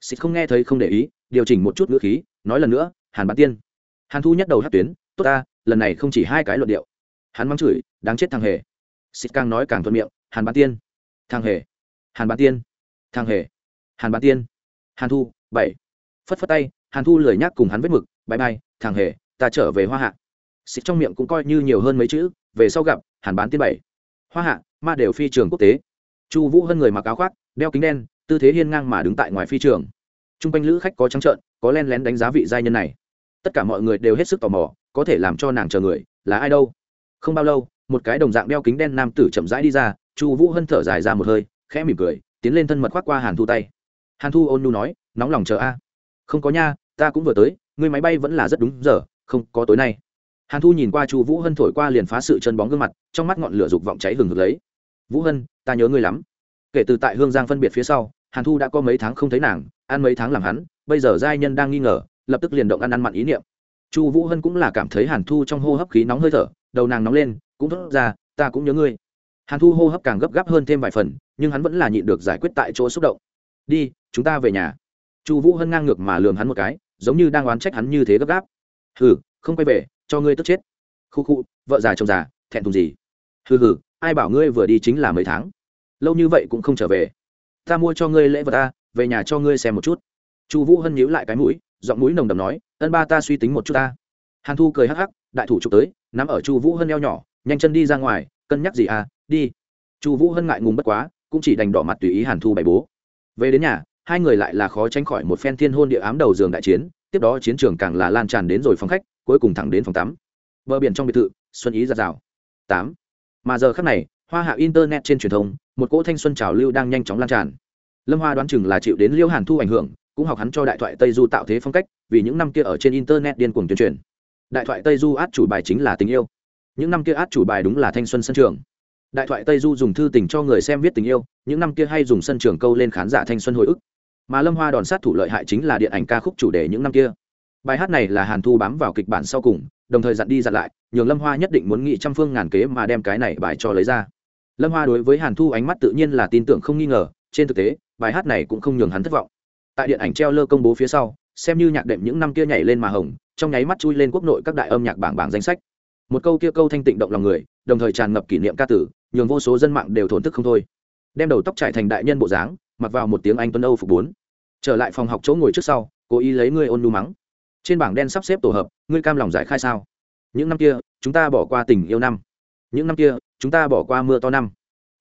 Xịt không nghe thấy không để ý, điều chỉnh một chút ngữ khí, nói lần nữa, hàn bán tiên. Hàn thu nhắc đầu hát tuyến, tốt ta, lần này không chỉ hai cái luận điệu hắn mắng chửi, đáng chết thằng hề. Xịt càng nói càng thuận miệng, hàn bán tiên. Thằng hề. Hàn bán tiên. Thằng hề. Hàn bán tiên. Hàn thu, bảy. Phất phất tay, hàn thu lười nhác cùng hắn vết mực bãi bay thằng hề, ta trở về hoa hạ. Xịt trong miệng cũng coi như nhiều hơn mấy chữ, về sau gặp, hàn bán tiên bảy. Hoa hạ, ma đều phi trường quốc tế. Chu vũ hơn người mặc áo khoác, đeo kính đen, tư thế hiên ngang mà đứng tại ngoài phi trường. T r u n g quanh lữ khách có trắng trợn, có len lén đánh giá vị giai nhân này. Tất cả mọi người đều hết sức tò mò, có thể làm cho nàng chờ người, là ai đâu? Không bao lâu, một cái đồng dạng đeo kính đen nam tử chậm rãi đi ra, chu vũ hân thở dài ra một hơi, khẽ mỉm cười, tiến lên thân mật khoác qua hàn thu tay. Hàn thu ôn nu nói, nóng lòng chờ a. Không có nha, ta cũng vừa tới người máy bay vẫn là rất đúng giờ, không có tối nay. Hàn thu nhìn qua chu vũ hân thổi qua liền phá sự chân bóng gương mặt, trong mắt ngọn lửa dục vọng cháy hừng hực lấy. Vũ hân, ta nhớ ngươi lắm. Kể từ tại hương giang phân biệt phía sau, hàn thu đã có mấy tháng không thấy nàng, ăn mấy tháng làm hắn, bây giờ giai nhân đang nghi ngờ, lập tức liền động ăn ăn mặn ý niệm. Chu vũ hân cũng là cảm thấy hàn thu trong hô hấp khí nóng hơi thở đầu nàng nóng lên, cũng thốt ra, ta cũng nhớ ngươi. Hàn thu hô hấp càng gấp gáp hơn thêm vài phần, nhưng hắn vẫn là nhịn được giải quyết tại chỗ xúc động. Đi, chúng ta về nhà. Chu vũ hân ngang ngược mà lường hắn một cái, giống như đang oán trách hắn như thế gấp gáp. Hừ, không quay về, cho ngươi tức chết. Khu khu, vợ già chồng già, thẹn thùng gì? Hừ hừ, ai bảo ngươi vừa đi chính là mấy tháng. Lâu như vậy cũng không trở về. Ta mua cho ngươi lễ vật ta, về nhà cho ngươi xem một chút. Chu vũ hân nhíu lại cái mũi, giọng mũi nồng đầm nói, ân ba ta suy tính một chút ta. Hàn thu cười hắc hắc đại thủ chụp tới, nắm ở chu vũ hân eo nhỏ, nhanh chân đi ra ngoài, cân nhắc gì à đi. Chu vũ hân ngại ngùng bất quá, cũng chỉ đành đỏ mặt tùy ý hàn thu bày bố. Về đến nhà, hai người lại là khó tránh khỏi một phen thiên hôn địa ám đầu giường đại chiến, tiếp đó chiến trường càng là lan tràn đến rồi phòng khách, cuối cùng thẳng đến phòng tắm. Bờ biển trong biệt thự, xuân ý giặt rào. Tám. Mà giờ khắc này, hoa hạ internet trên truyền thông, một cỗ thanh xuân trào lưu đang nhanh chóng lan tràn. Lâm hoa đoán chừng là chịu đến liêu hàn thu ảnh hưởng, cũng học hắn cho đại thoại tây du tạo thế phong cách, vì những năm kia ở trên internet điên cuồng tuyên truyền đại thoại tây du át chủ bài chính là tình yêu. Những năm kia át chủ bài đúng là thanh xuân sân trường. Đại thoại tây du dùng thư tình cho người xem viết tình yêu, những năm kia hay dùng sân trường câu lên khán giả thanh xuân hồi ức. Mà lâm hoa đòn sát thủ lợi hại chính là điện ảnh ca khúc chủ đề những năm kia. Bài hát này là hàn thu bám vào kịch bản sau cùng, đồng thời dặn đi dặn lại, nhường lâm hoa nhất định muốn nghị trăm phương ngàn kế mà đem cái này bài cho lấy ra. Lâm hoa đối với hàn thu ánh mắt tự nhiên là tin tưởng không nghi ngờ, trên thực tế, bài hát này cũng không nhường hắn thất vọng. Tại điện ảnh treo lơ công bố phía sau, xem như nhạc đệm những năm kia nhảy lên mà hồng trong nháy mắt chui lên quốc nội các đại âm nhạc bảng bảng danh sách. Một câu kia câu thanh tịnh động lòng người, đồng thời tràn ngập kỷ niệm ca tử, nhường vô số dân mạng đều thổn thức không thôi. Đem đầu tóc trải thành đại nhân bộ dáng, mặc vào một tiếng anh tuấn âu phục bốn. Trở lại phòng học chỗ ngồi trước sau, cố ý lấy ngươi ôn nu mắng. Trên bảng đen sắp xếp tổ hợp, ngươi cam lòng giải khai sao? Những năm kia, chúng ta bỏ qua tình yêu năm. Những năm kia, chúng ta bỏ qua mưa to năm.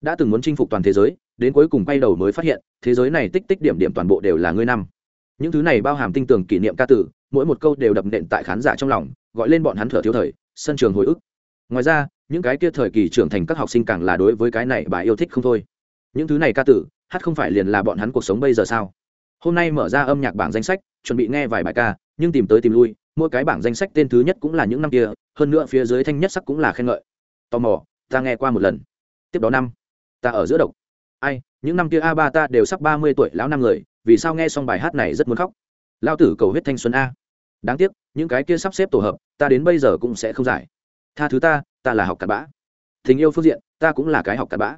Đã từng muốn chinh phục toàn thế giới, đến cuối cùng quay đầu mới phát hiện, thế giới này tích tích điểm điểm toàn bộ đều là ngươi năm những thứ này bao hàm tinh tường kỷ niệm ca tử, mỗi một câu đều đập nện tại khán giả trong lòng, gọi lên bọn hắn thở thiếu thời, sân trường hồi ức. Ngoài ra, những cái kia thời kỳ trưởng thành các học sinh càng là đối với cái này bà yêu thích không thôi. Những thứ này ca tử, hát không phải liền là bọn hắn cuộc sống bây giờ sao? Hôm nay mở ra âm nhạc bảng danh sách, chuẩn bị nghe vài bài ca, nhưng tìm tới tìm lui, mỗi cái bảng danh sách tên thứ nhất cũng là những năm kia, hơn nữa phía dưới thanh nhất sắc cũng là khen ngợi. Tò mò, ta nghe qua một lần. Tiếp đó năm, ta ở giữa độc. Ai, những năm kia a ba ta đều sắp ba mươi tuổi, lão năm người vì sao nghe xong bài hát này rất muốn khóc? Lao tử cầu huyết thanh xuân a. Đáng tiếc, những cái kia sắp xếp tổ hợp, ta đến bây giờ cũng sẽ không giải. Tha thứ ta ta là học cặn bã. Tình yêu phương diện, ta cũng là cái học cặn bã.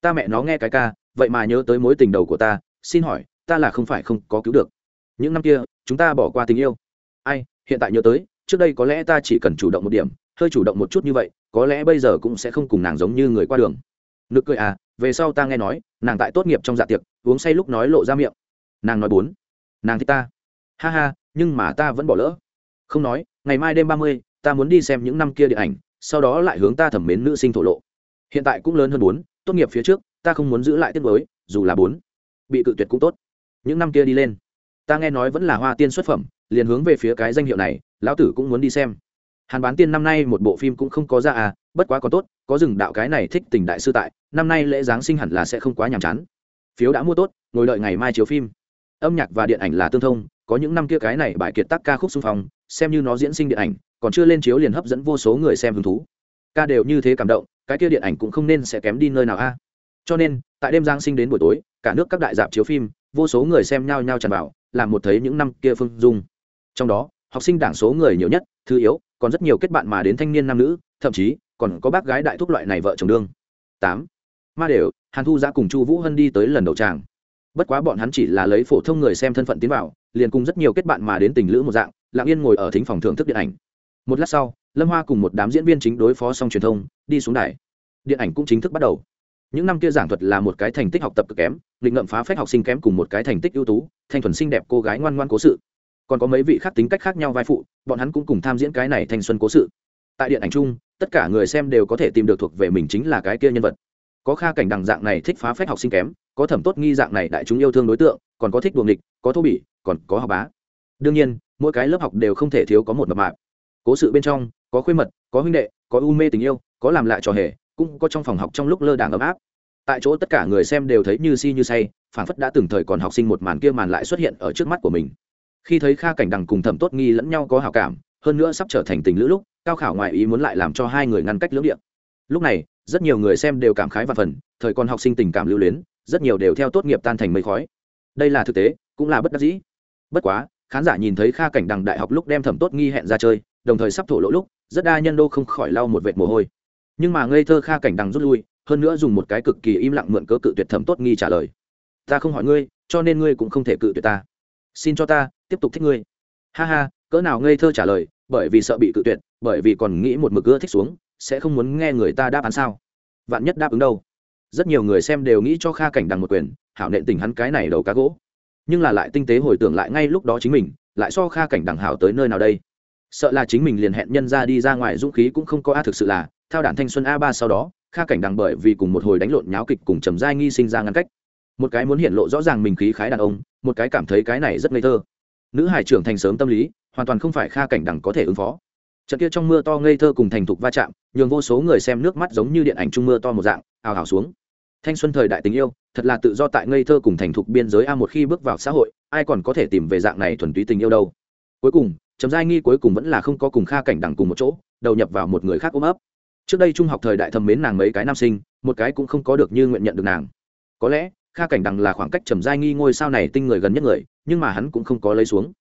Ta mẹ nó nghe cái ca, vậy mà nhớ tới mối tình đầu của ta, xin hỏi, ta là không phải không có cứu được. Những năm kia, chúng ta bỏ qua tình yêu. Ai, hiện tại nhớ tới, trước đây có lẽ ta chỉ cần chủ động một điểm, hơi chủ động một chút như vậy, có lẽ bây giờ cũng sẽ không cùng nàng giống như người qua đường. Nực cười à về sau ta nghe nói, nàng tại tốt nghiệp trong dạ tiệc, uống say lúc nói lộ ra miệng nàng nói bốn. Nàng thích ta. Ha ha, nhưng mà ta vẫn bỏ lỡ. Không nói, ngày mai đêm ba mươi, ta muốn đi xem những năm kia điện ảnh, sau đó lại hướng ta thẩm mến nữ sinh thổ lộ. Hiện tại cũng lớn hơn bốn, tốt nghiệp phía trước, ta không muốn giữ lại tiết mới, dù là bốn. Bị cự tuyệt cũng tốt. Những năm kia đi lên. Ta nghe nói vẫn là hoa tiên xuất phẩm, liền hướng về phía cái danh hiệu này, lão tử cũng muốn đi xem. Hàn bán tiên năm nay một bộ phim cũng không có ra à bất quá có tốt, có rừng đạo cái này thích tình đại sư tại, năm nay lễ giáng sinh hẳn là sẽ không quá nhàm chán. Phiếu đã mua tốt, ngồi đợi ngày mai chiếu phim âm nhạc và điện ảnh là tương thông, có những năm kia cái này bài kiệt tác ca khúc xung phong, xem như nó diễn sinh điện ảnh, còn chưa lên chiếu liền hấp dẫn vô số người xem hứng thú. Ca đều như thế cảm động, cái kia điện ảnh cũng không nên sẽ kém đi nơi nào a. Cho nên, tại đêm giáng sinh đến buổi tối, cả nước các đại dạp chiếu phim, vô số người xem nhau nhau tràn vào, làm một thấy những năm kia phương dung. Trong đó, học sinh đảng số người nhiều nhất, thứ yếu, còn rất nhiều kết bạn mà đến thanh niên nam nữ, thậm chí, còn có bác gái đại thúc loại này vợ chồng đương. Tám, ma đều, hàn thu giã cùng chu vũ hân đi tới lần đầu tràng bất quá bọn hắn chỉ là lấy phổ thông người xem thân phận tiến vào, liền cùng rất nhiều kết bạn mà đến tình lữ một dạng lạng yên ngồi ở thính phòng thưởng thức điện ảnh. Một lát sau, lâm hoa cùng một đám diễn viên chính đối phó xong truyền thông, đi xuống đài. Điện ảnh cũng chính thức bắt đầu. Những năm kia giảng thuật là một cái thành tích học tập cực kém định ngậm phá phép học sinh kém cùng một cái thành tích ưu tú, thanh thuần xinh đẹp cô gái ngoan ngoan cố sự. Còn có mấy vị khác tính cách khác nhau vai phụ, bọn hắn cũng cùng tham diễn cái này thanh xuân cố sự. Tại điện ảnh chung, tất cả người xem đều có thể tìm được thuộc về mình chính là cái kia nhân vật có kha cảnh đằng dạng này thích phá phách học sinh kém, có thẩm tốt nghi dạng này đại chúng yêu thương đối tượng, còn có thích đuồng địch có thô bỉ, còn có học bá. Đương nhiên, mỗi cái lớp học đều không thể thiếu có một mập mạp. Cố sự bên trong, có khuê mật, có huynh đệ, có u mê tình yêu, có làm lại trò hề, cũng có trong phòng học trong lúc lơ đảng ấm áp. Tại chỗ tất cả người xem đều thấy như si như say phản phất đã từng thời còn học sinh một màn kia màn lại xuất hiện ở trước mắt của mình. Khi thấy kha cảnh đằng cùng thẩm tốt nghi lẫn nhau có hào cảm, hơn nữa sắp trở thành tình lữ lúc, cao khảo ngoại ý muốn lại làm cho hai người ngăn cách lưỡng điện lúc này, rất nhiều người xem đều cảm khái và phần, thời còn học sinh tình cảm lưu luyến, rất nhiều đều theo tốt nghiệp tan thành mây khói. Đây là thực tế, cũng là bất đắc dĩ. Bất quá, khán giả nhìn thấy kha cảnh đằng đại học lúc đem thẩm tốt nghi hẹn ra chơi, đồng thời sắp thổ lỗ lúc, rất đa nhân đô không khỏi lau một vệt mồ hôi. Nhưng mà ngây thơ kha cảnh đằng rút lui, hơn nữa dùng một cái cực kỳ im lặng mượn cớ cự tuyệt thẩm tốt nghi trả lời. Ta không hỏi ngươi, cho nên ngươi cũng không thể cự tuyệt ta. Xin cho ta, tiếp tục thích ngươi. Ha ha, cỡ nào ngây thơ trả lời, bởi vì sợ bị cự tuyệt, bởi vì còn nghĩ một mực ưa thích xuống sẽ không muốn nghe người ta đáp án sao? Vạn nhất đáp ứng đâu? Rất nhiều người xem đều nghĩ cho kha cảnh đằng một quyền, hảo nện tình hắn cái này đầu cá gỗ. Nhưng là lại tinh tế hồi tưởng lại ngay lúc đó chính mình, lại so kha cảnh đằng hảo tới nơi nào đây? Sợ là chính mình liền hẹn nhân ra đi ra ngoài dũng khí cũng không có a, thực sự là theo đản thanh xuân a ba sau đó, kha cảnh đằng bởi vì cùng một hồi đánh lộn nháo kịch cùng trầm giai nghi sinh ra ngăn cách. Một cái muốn hiện lộ rõ ràng mình khí khái đàn ông, một cái cảm thấy cái này rất ngây thơ. Nữ hải trưởng thành sớm tâm lý, hoàn toàn không phải kha cảnh đằng có thể ứng phó trận kia trong mưa to ngây thơ cùng thành thục va chạm, nhường vô số người xem nước mắt giống như điện ảnh trung mưa to một dạng, ào ào xuống. Thanh xuân thời đại tình yêu, thật là tự do tại ngây thơ cùng thành thục biên giới a một khi bước vào xã hội, ai còn có thể tìm về dạng này thuần túy tình yêu đâu. Cuối cùng chấm giai nghi cuối cùng vẫn là không có cùng kha cảnh đẳng cùng một chỗ, đầu nhập vào một người khác ôm ấp. Trước đây trung học thời đại thầm mến nàng mấy cái nam sinh, một cái cũng không có được như nguyện nhận được nàng. Có lẽ, kha cảnh đằng là khoảng cách trầm giai nghi ngôi sao này tinh người gần nhất người, nhưng mà hắn cũng không có lấy xuống.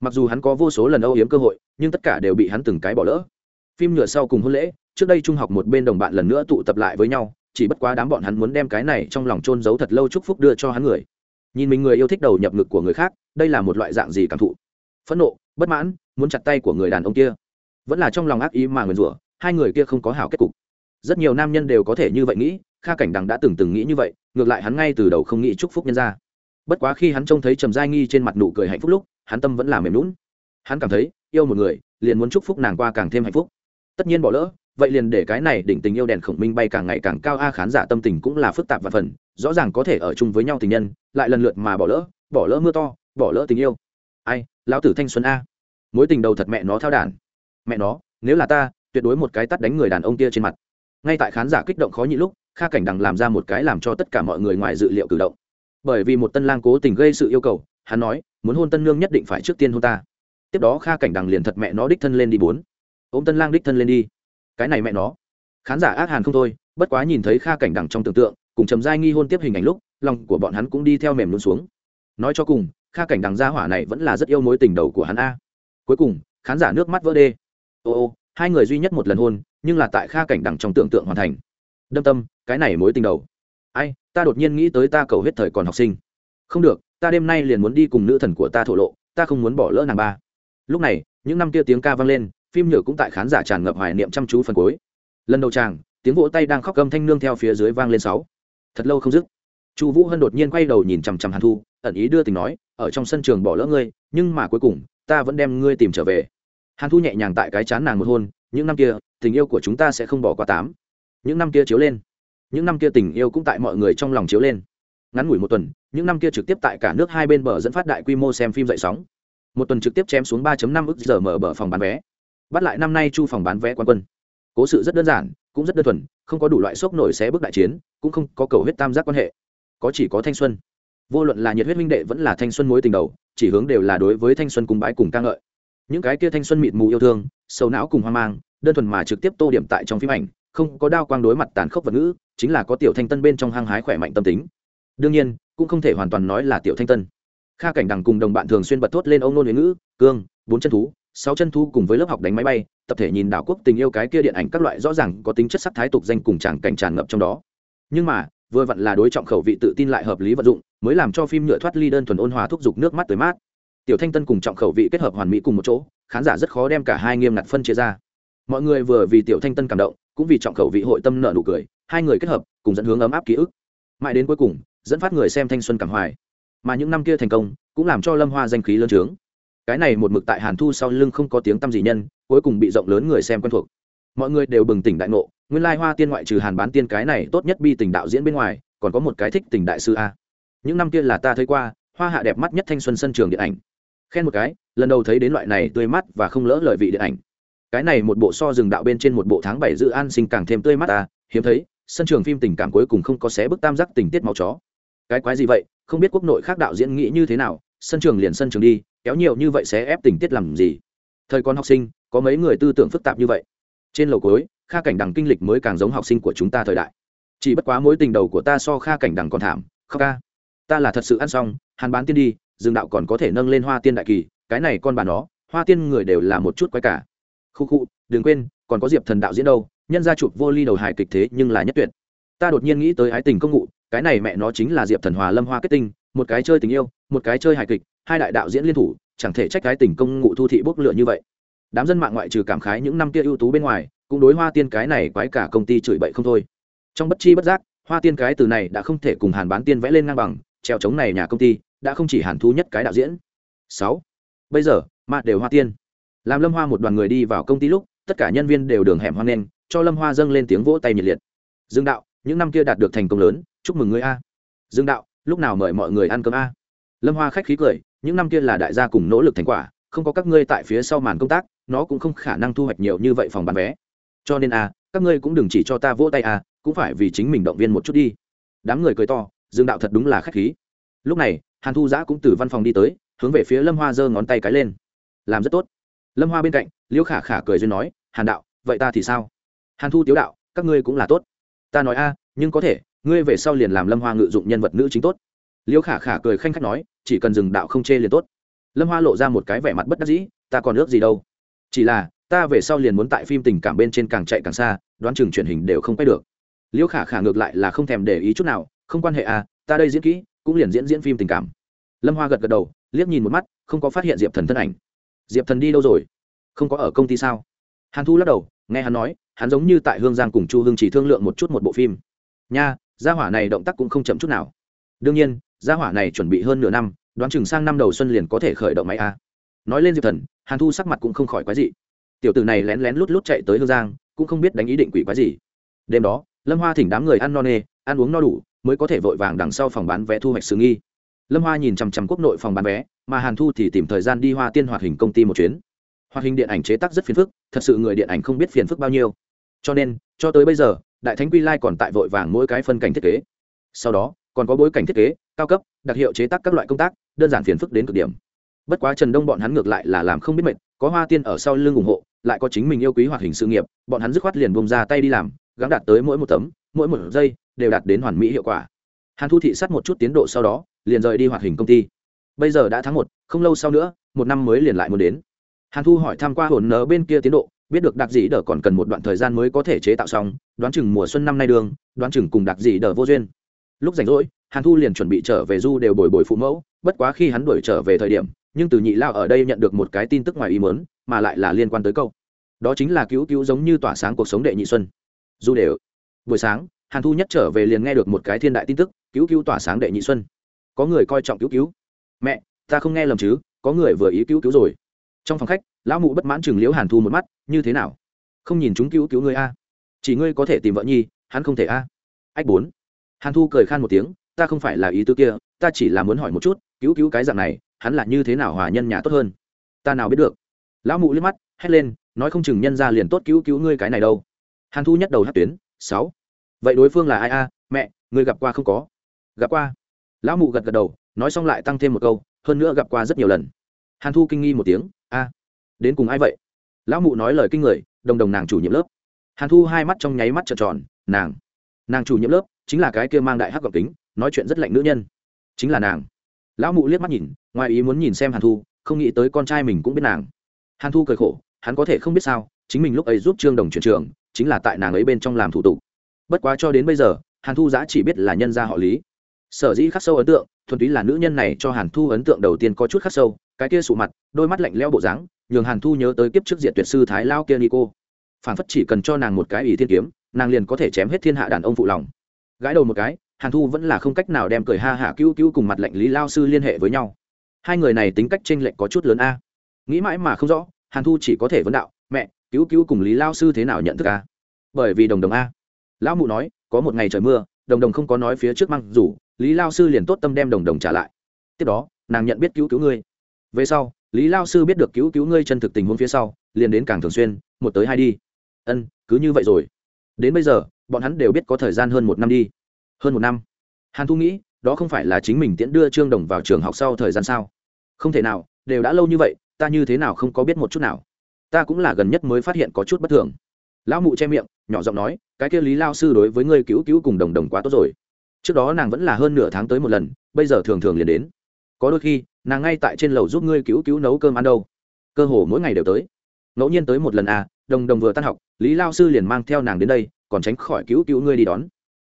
Mặc dù hắn có vô số lần âu yếm cơ hội nhưng tất cả đều bị hắn từng cái bỏ lỡ. Phim nhựa sau cùng hôn lễ, trước đây trung học một bên đồng bạn lần nữa tụ tập lại với nhau, chỉ bất quá đám bọn hắn muốn đem cái này trong lòng trôn giấu thật lâu chúc phúc đưa cho hắn người. Nhìn mình người yêu thích đầu nhập ngực của người khác, đây là một loại dạng gì cảm thụ? Phẫn nộ, bất mãn, muốn chặt tay của người đàn ông kia. Vẫn là trong lòng ác ý mà nguyền rủa, hai người kia không có hảo kết cục. Rất nhiều nam nhân đều có thể như vậy nghĩ, kha cảnh đằng đã từng từng nghĩ như vậy, ngược lại hắn ngay từ đầu không nghĩ chúc phúc nhân ra. Bất quá khi hắn trông thấy trầm giai nghi trên mặt nụ cười hạnh phúc lúc, hắn tâm vẫn là mềm lún hắn cảm thấy yêu một người, liền muốn chúc phúc nàng qua càng thêm hạnh phúc. Tất nhiên bỏ lỡ, vậy liền để cái này đỉnh tình yêu đèn khổng minh bay càng ngày càng cao a, khán giả tâm tình cũng là phức tạp và phần, rõ ràng có thể ở chung với nhau tình nhân, lại lần lượt mà bỏ lỡ bỏ lỡ mưa to, bỏ lỡ tình yêu. Ai, lão tử thanh xuân a. Mối tình đầu thật mẹ nó thao đản. Mẹ nó, nếu là ta, tuyệt đối một cái tắt đánh người đàn ông kia trên mặt. Ngay tại khán giả kích động khó nhị lúc, kha cảnh đằng làm ra một cái làm cho tất cả mọi người ngoài dự liệu cử động. Bởi vì một tân lang cố tình gây sự yêu cầu, hắn nói, muốn hôn tân nương nhất định phải trước tiên hôn ta tiếp đó kha cảnh đằng liền thật mẹ nó đích thân lên đi bốn. Ôm tân lang đích thân lên đi. Cái này mẹ nó. Khán giả ác hàn không thôi, bất quá nhìn thấy kha cảnh đằng trong tưởng tượng, cùng trầm giai nghi hôn tiếp hình ảnh lúc, lòng của bọn hắn cũng đi theo mềm luôn xuống. Nói cho cùng, kha cảnh đằng gia hỏa này vẫn là rất yêu mối tình đầu của hắn a. Cuối cùng, khán giả nước mắt vỡ đê. Ô ô, hai người duy nhất một lần hôn, nhưng là tại kha cảnh đằng trong tưởng tượng hoàn thành. Đâm tâm, cái này mối tình đầu. Ai, ta đột nhiên nghĩ tới ta cầu hết thời còn học sinh. Không được, ta đêm nay liền muốn đi cùng nữ thần của ta thổ lộ, ta không muốn bỏ lỡ nàng ba lúc này, những năm kia tiếng ca vang lên, phim nhựa cũng tại khán giả tràn ngập hoài niệm chăm chú phần cuối. Lần đầu chàng, tiếng vỗ tay đang khóc gầm thanh nương theo phía dưới vang lên sáu. Thật lâu không dứt, chu vũ hân đột nhiên quay đầu nhìn chằm chằm hàn thu, ẩn ý đưa tình nói, ở trong sân trường bỏ lỡ ngươi, nhưng mà cuối cùng, ta vẫn đem ngươi tìm trở về. Hàn thu nhẹ nhàng tại cái chán nàng một hôn, những năm kia, tình yêu của chúng ta sẽ không bỏ qua tám. Những năm kia chiếu lên. Những năm kia tình yêu cũng tại mọi người trong lòng chiếu lên. Ngắn ngủi một tuần, những năm kia trực tiếp tại cả nước hai bên bờ dẫn phát đại quy mô xem phim dậy sóng một tuần trực tiếp chém xuống 3 năm ức giờ mở bờ phòng bán vé. Bắt lại năm nay chu phòng bán vé quan quân. Cố sự rất đơn giản, cũng rất đơn thuần, không có đủ loại sốc nổi xé bước đại chiến, cũng không có cầu huyết tam giác quan hệ. Có chỉ có thanh xuân. Vô luận là nhiệt huyết minh đệ vẫn là thanh xuân mối tình đầu, chỉ hướng đều là đối với thanh xuân cùng bãi cùng ca ngợi. Những cái kia thanh xuân mịt mù yêu thương sâu não cùng hoang mang, đơn thuần mà trực tiếp tô điểm tại trong phim ảnh, không có đao quang đối mặt tàn khốc vật ngữ, chính là có tiểu thanh tân bên trong hăng hái khỏe mạnh tâm tính. Đương nhiên, cũng không thể hoàn toàn nói là tiểu thanh tân kha cảnh đằng cùng đồng bạn thường xuyên bật thốt lên ông nôn huế ngữ, cương, bốn chân thú, sáu chân thú cùng với lớp học đánh máy bay, tập thể nhìn đảo quốc tình yêu cái kia điện ảnh các loại rõ ràng có tính chất sắc thái tục danh cùng tràng cảnh tràn ngập trong đó. Nhưng mà, vừa vặn là đối trọng khẩu vị tự tin lại hợp lý vận dụng, mới làm cho phim nhựa thoát ly đơn thuần ôn hòa thúc giục nước mắt tới mát. Tiểu thanh tân cùng trọng khẩu vị kết hợp hoàn mỹ cùng một chỗ, khán giả rất khó đem cả hai nghiêm ngặt phân chia ra. Mọi người vừa vì tiểu thanh tân cảm động, cũng vì trọng khẩu vị hội tâm nợ nụ cười, hai người kết hợp, cùng dẫn hướng ấm áp ký ức. Mãi đến cuối cùng, dẫn phát người xem thanh xuân cảm hoài mà những năm kia thành công cũng làm cho lâm hoa danh khí lớn trướng. Cái này một mực tại hàn thu sau lưng không có tiếng tăm gì nhân, cuối cùng bị rộng lớn người xem quen thuộc. Mọi người đều bừng tỉnh đại ngộ, nguyên lai hoa tiên ngoại trừ hàn bán tiên cái này tốt nhất bi tình đạo diễn bên ngoài, còn có một cái thích tình đại sư a. Những năm kia là ta thấy qua, hoa hạ đẹp mắt nhất thanh xuân sân trường điện ảnh. Khen một cái, lần đầu thấy đến loại này tươi mắt và không lỡ lời vị điện ảnh. Cái này một bộ so rừng đạo bên trên một bộ tháng bảy dự an sinh càng thêm tươi mắt ta à, hiếm thấy, sân trường phim tình cảm cuối cùng không có xé bức tam giác tình tiết máu chó. Cái quái gì vậy? Không biết quốc nội khác đạo diễn nghĩ như thế nào, sân trường liền sân trường đi, kéo nhiều như vậy sẽ ép tình tiết làm gì? Thời con học sinh, có mấy người tư tưởng phức tạp như vậy. Trên lầu cối kha cảnh đằng kinh lịch mới càng giống học sinh của chúng ta thời đại. Chỉ bất quá mối tình đầu của ta so kha cảnh đằng còn thảm khóc ca. Ta là thật sự ăn xong hàn bán tiên đi, dương đạo còn có thể nâng lên hoa tiên đại kỳ, cái này con bà nó, hoa tiên người đều là một chút quái cả. Khu khu, đừng quên, còn có diệp thần đạo diễn đâu, nhân gia chụp vô ly đầu hài kịch thế nhưng là nhất tuyệt. Ta đột nhiên nghĩ tới ái tình công ngụ cái này mẹ nó chính là diệp thần hòa lâm hoa kết tinh, một cái chơi tình yêu, một cái chơi hài kịch, hai đại đạo diễn liên thủ, chẳng thể trách cái tình công ngụ thu thị bốc lửa như vậy. Đám dân mạng ngoại trừ cảm khái những năm kia ưu tú bên ngoài, cũng đối hoa tiên cái này quái cả công ty chửi bậy không thôi. Trong bất chi bất giác, hoa tiên cái từ này đã không thể cùng hàn bán tiên vẽ lên ngang bằng treo chống này nhà công ty, đã không chỉ hàn thu nhất cái đạo diễn. Sáu, bây giờ mà đều hoa tiên. Làm lâm hoa một đoàn người đi vào công ty lúc, tất cả nhân viên đều đường hẻm hoan nghênh cho lâm hoa dâng lên tiếng vỗ tay nhiệt liệt. Dương đạo, những năm kia đạt được thành công lớn chúc mừng ngươi a. Dương đạo, lúc nào mời mọi người ăn cơm a? Lâm hoa khách khí cười, những năm kia là đại gia cùng nỗ lực thành quả, không có các ngươi tại phía sau màn công tác, nó cũng không khả năng thu hoạch nhiều như vậy phòng bán vé. Cho nên a, các ngươi cũng đừng chỉ cho ta vỗ tay a, cũng phải vì chính mình động viên một chút đi. Đám người cười to, dương đạo thật đúng là khách khí. Lúc này, hàn thu giã cũng từ văn phòng đi tới, hướng về phía lâm hoa giơ ngón tay cái lên. Làm rất tốt. Lâm hoa bên cạnh, liễu khả khả cười duyên nói, hàn đạo, vậy ta thì sao? Hàn thu tiếu đạo, các ngươi cũng là tốt. Ta nói a, nhưng có thể ngươi về sau liền làm lâm hoa ngự dụng nhân vật nữ chính tốt liễu khả khả cười khanh khách nói chỉ cần dừng đạo không chê liền tốt lâm hoa lộ ra một cái vẻ mặt bất đắc dĩ ta còn ước gì đâu chỉ là ta về sau liền muốn tại phim tình cảm bên trên càng chạy càng xa đoán chừng truyền hình đều không quay được liễu khả khả ngược lại là không thèm để ý chút nào không quan hệ à ta đây diễn kỹ cũng liền diễn diễn phim tình cảm lâm hoa gật gật đầu liếc nhìn một mắt không có phát hiện diệp thần thân ảnh diệp thần đi đâu rồi không có ở công ty sao hàn thu lắc đầu nghe hắn nói hắn giống như tại hương giang cùng chu hương chỉ thương lượng một chút một bộ phim nha gia hỏa này động tác cũng không chậm chút nào. Đương nhiên, gia hỏa này chuẩn bị hơn nửa năm, đoán chừng sang năm đầu xuân liền có thể khởi động máy a. Nói lên diệp thần, hàn thu sắc mặt cũng không khỏi quái gì tiểu tử này lén lén lút lút chạy tới hương giang, cũng không biết đánh ý định quỷ quái gì. Đêm đó, lâm hoa thỉnh đám người ăn no nê, ăn uống no đủ, mới có thể vội vàng đằng sau phòng bán vé thu hoạch sự nghi. Lâm hoa nhìn chằm chằm quốc nội phòng bán vé, mà hàn thu thì tìm thời gian đi hoa tiên hoạt hình công ty một chuyến. Hoạt hình điện ảnh chế tác rất phiền phức, thật sự người điện ảnh không biết phiền phức bao nhiêu. Cho nên, cho tới bây giờ đại thánh quy lai còn tại vội vàng mỗi cái phân cảnh thiết kế. Sau đó, còn có bối cảnh thiết kế, cao cấp, đặc hiệu chế tác các loại công tác, đơn giản phiền phức đến cực điểm. Bất quá trần đông bọn hắn ngược lại là làm không biết mệt, có hoa tiên ở sau lưng ủng hộ, lại có chính mình yêu quý hoạt hình sự nghiệp, bọn hắn dứt khoát liền bông ra tay đi làm, gắng đạt tới mỗi một tấm, mỗi một giây đều đạt đến hoàn mỹ hiệu quả. Hàn thu thị sát một chút tiến độ sau đó, liền rời đi hoạt hình công ty. Bây giờ đã tháng một, không lâu sau nữa, một năm mới liền lại muốn đến. Hàn thu hỏi tham q u a hồn nớ bên kia tiến độ biết được đặc dĩ đờ còn cần một đoạn thời gian mới có thể chế tạo xong, đoán chừng mùa xuân năm nay đường, đoán chừng cùng đặc dĩ đờ vô duyên. Lúc rảnh rỗi, hàn thu liền chuẩn bị trở về du đều bồi bồi phụ mẫu, bất quá khi hắn đuổi trở về thời điểm, nhưng từ nhị lao ở đây nhận được một cái tin tức ngoài ý mớn mà lại là liên quan tới câu. Đó chính là cứu cứu giống như tỏa sáng cuộc sống đệ nhị xuân. Du đều. Buổi sáng, hàn thu nhất trở về liền nghe được một cái thiên đại tin tức, cứu cứu tỏa sáng đệ nhị xuân. Có người coi trọng cứu cứu. Mẹ, ta không nghe lầm chứ, có người vừa ý cứu cứu rồi. Trong phòng khách, lão mụ bất mãn chừng liễu hàn thu một mắt như thế nào? Không nhìn chúng cứu cứu ngươi a. Chỉ ngươi có thể tìm vợ nhi, hắn không thể a. Ách bốn. Hàn thu cười khan một tiếng, ta không phải là ý tư kia, ta chỉ là muốn hỏi một chút, cứu cứu cái dạng này, hắn là như thế nào hòa nhân nhà tốt hơn? Ta nào biết được? Lão mụ liếc mắt, hét lên, nói không chừng nhân ra liền tốt cứu cứu ngươi cái này đâu. Hàn thu nhắc đầu hát tuyến, sáu. Vậy đối phương là ai a? Mẹ ngươi gặp qua không có? Gặp qua. Lão mụ gật gật đầu, nói xong lại tăng thêm một câu, hơn nữa gặp qua rất nhiều lần. Hàn thu kinh nghi một tiếng, a. Đến cùng ai vậy? Lão mụ nói lời kinh người đồng đồng nàng chủ nhiệm lớp. Hàn thu hai mắt trong nháy mắt trợn tròn nàng. Nàng chủ nhiệm lớp chính là cái kia mang đại hắc gọc tính, nói chuyện rất lạnh nữ nhân. Chính là nàng. Lão mụ liếc mắt nhìn ngoài ý muốn nhìn xem hàn thu không nghĩ tới con trai mình cũng biết nàng. Hàn thu cười khổ hắn có thể không biết sao chính mình lúc ấy giúp trương đồng chuyển trường chính là tại nàng ấy bên trong làm thủ tục. Bất quá cho đến bây giờ hàn thu giã chỉ biết là nhân gia họ lý. Sở dĩ khắc sâu ấn tượng thuần túy là nữ nhân này cho hàn thu ấn tượng đầu tiên có chút khắc sâu cái kia sụ mặt đôi mắt lạnh leo bộ dáng nhường hàn thu nhớ tới kiếp trước diện tuyệt sư thái lao kia nico. Phản phất chỉ cần cho nàng một cái ý thiên kiếm, nàng liền có thể chém hết thiên hạ đàn ông phụ lòng. Gãi đầu một cái, hàn thu vẫn là không cách nào đem cười ha hạ cứu cứu cùng mặt lệnh lý lao sư liên hệ với nhau. Hai người này tính cách tranh lệch có chút lớn a. Nghĩ mãi mà không rõ, hàn thu chỉ có thể vấn đạo, mẹ, cứu cứu cùng lý lao sư thế nào nhận thức a? Bởi vì đồng đồng a. Lão mụ nói, có một ngày trời mưa, đồng đồng không có nói phía trước măng rủ lý lao sư liền tốt tâm đem đồng đồng trả lại. Tiếp đó, nàng nhận biết cứu cứu ngươi. Về sau lý lao sư biết được cứu cứu ngươi chân thực tình huống phía sau, liền đến càng thường xuyên, một tới hai đi. Ân, cứ như vậy rồi. Đến bây giờ, bọn hắn đều biết có thời gian hơn một năm đi. Hơn một năm? Hàn thu nghĩ, đó không phải là chính mình tiễn đưa trương đồng vào trường học sau thời gian sao? Không thể nào, đều đã lâu như vậy, ta như thế nào không có biết một chút nào? Ta cũng là gần nhất mới phát hiện có chút bất thường. Lão mụ che miệng, nhỏ giọng nói, cái kia lý lao sư đối với ngươi cứu cứu cùng đồng đồng quá tốt rồi. Trước đó nàng vẫn là hơn nửa tháng tới một lần, bây giờ thường thường liền đến có đôi khi, nàng ngay tại trên lầu giúp ngươi cứu cứu nấu cơm ăn đâu. Cơ hồ mỗi ngày đều tới. Ngẫu nhiên tới một lần à đồng đồng vừa tan học, lý lao sư liền mang theo nàng đến đây, còn tránh khỏi cứu cứu ngươi đi đón.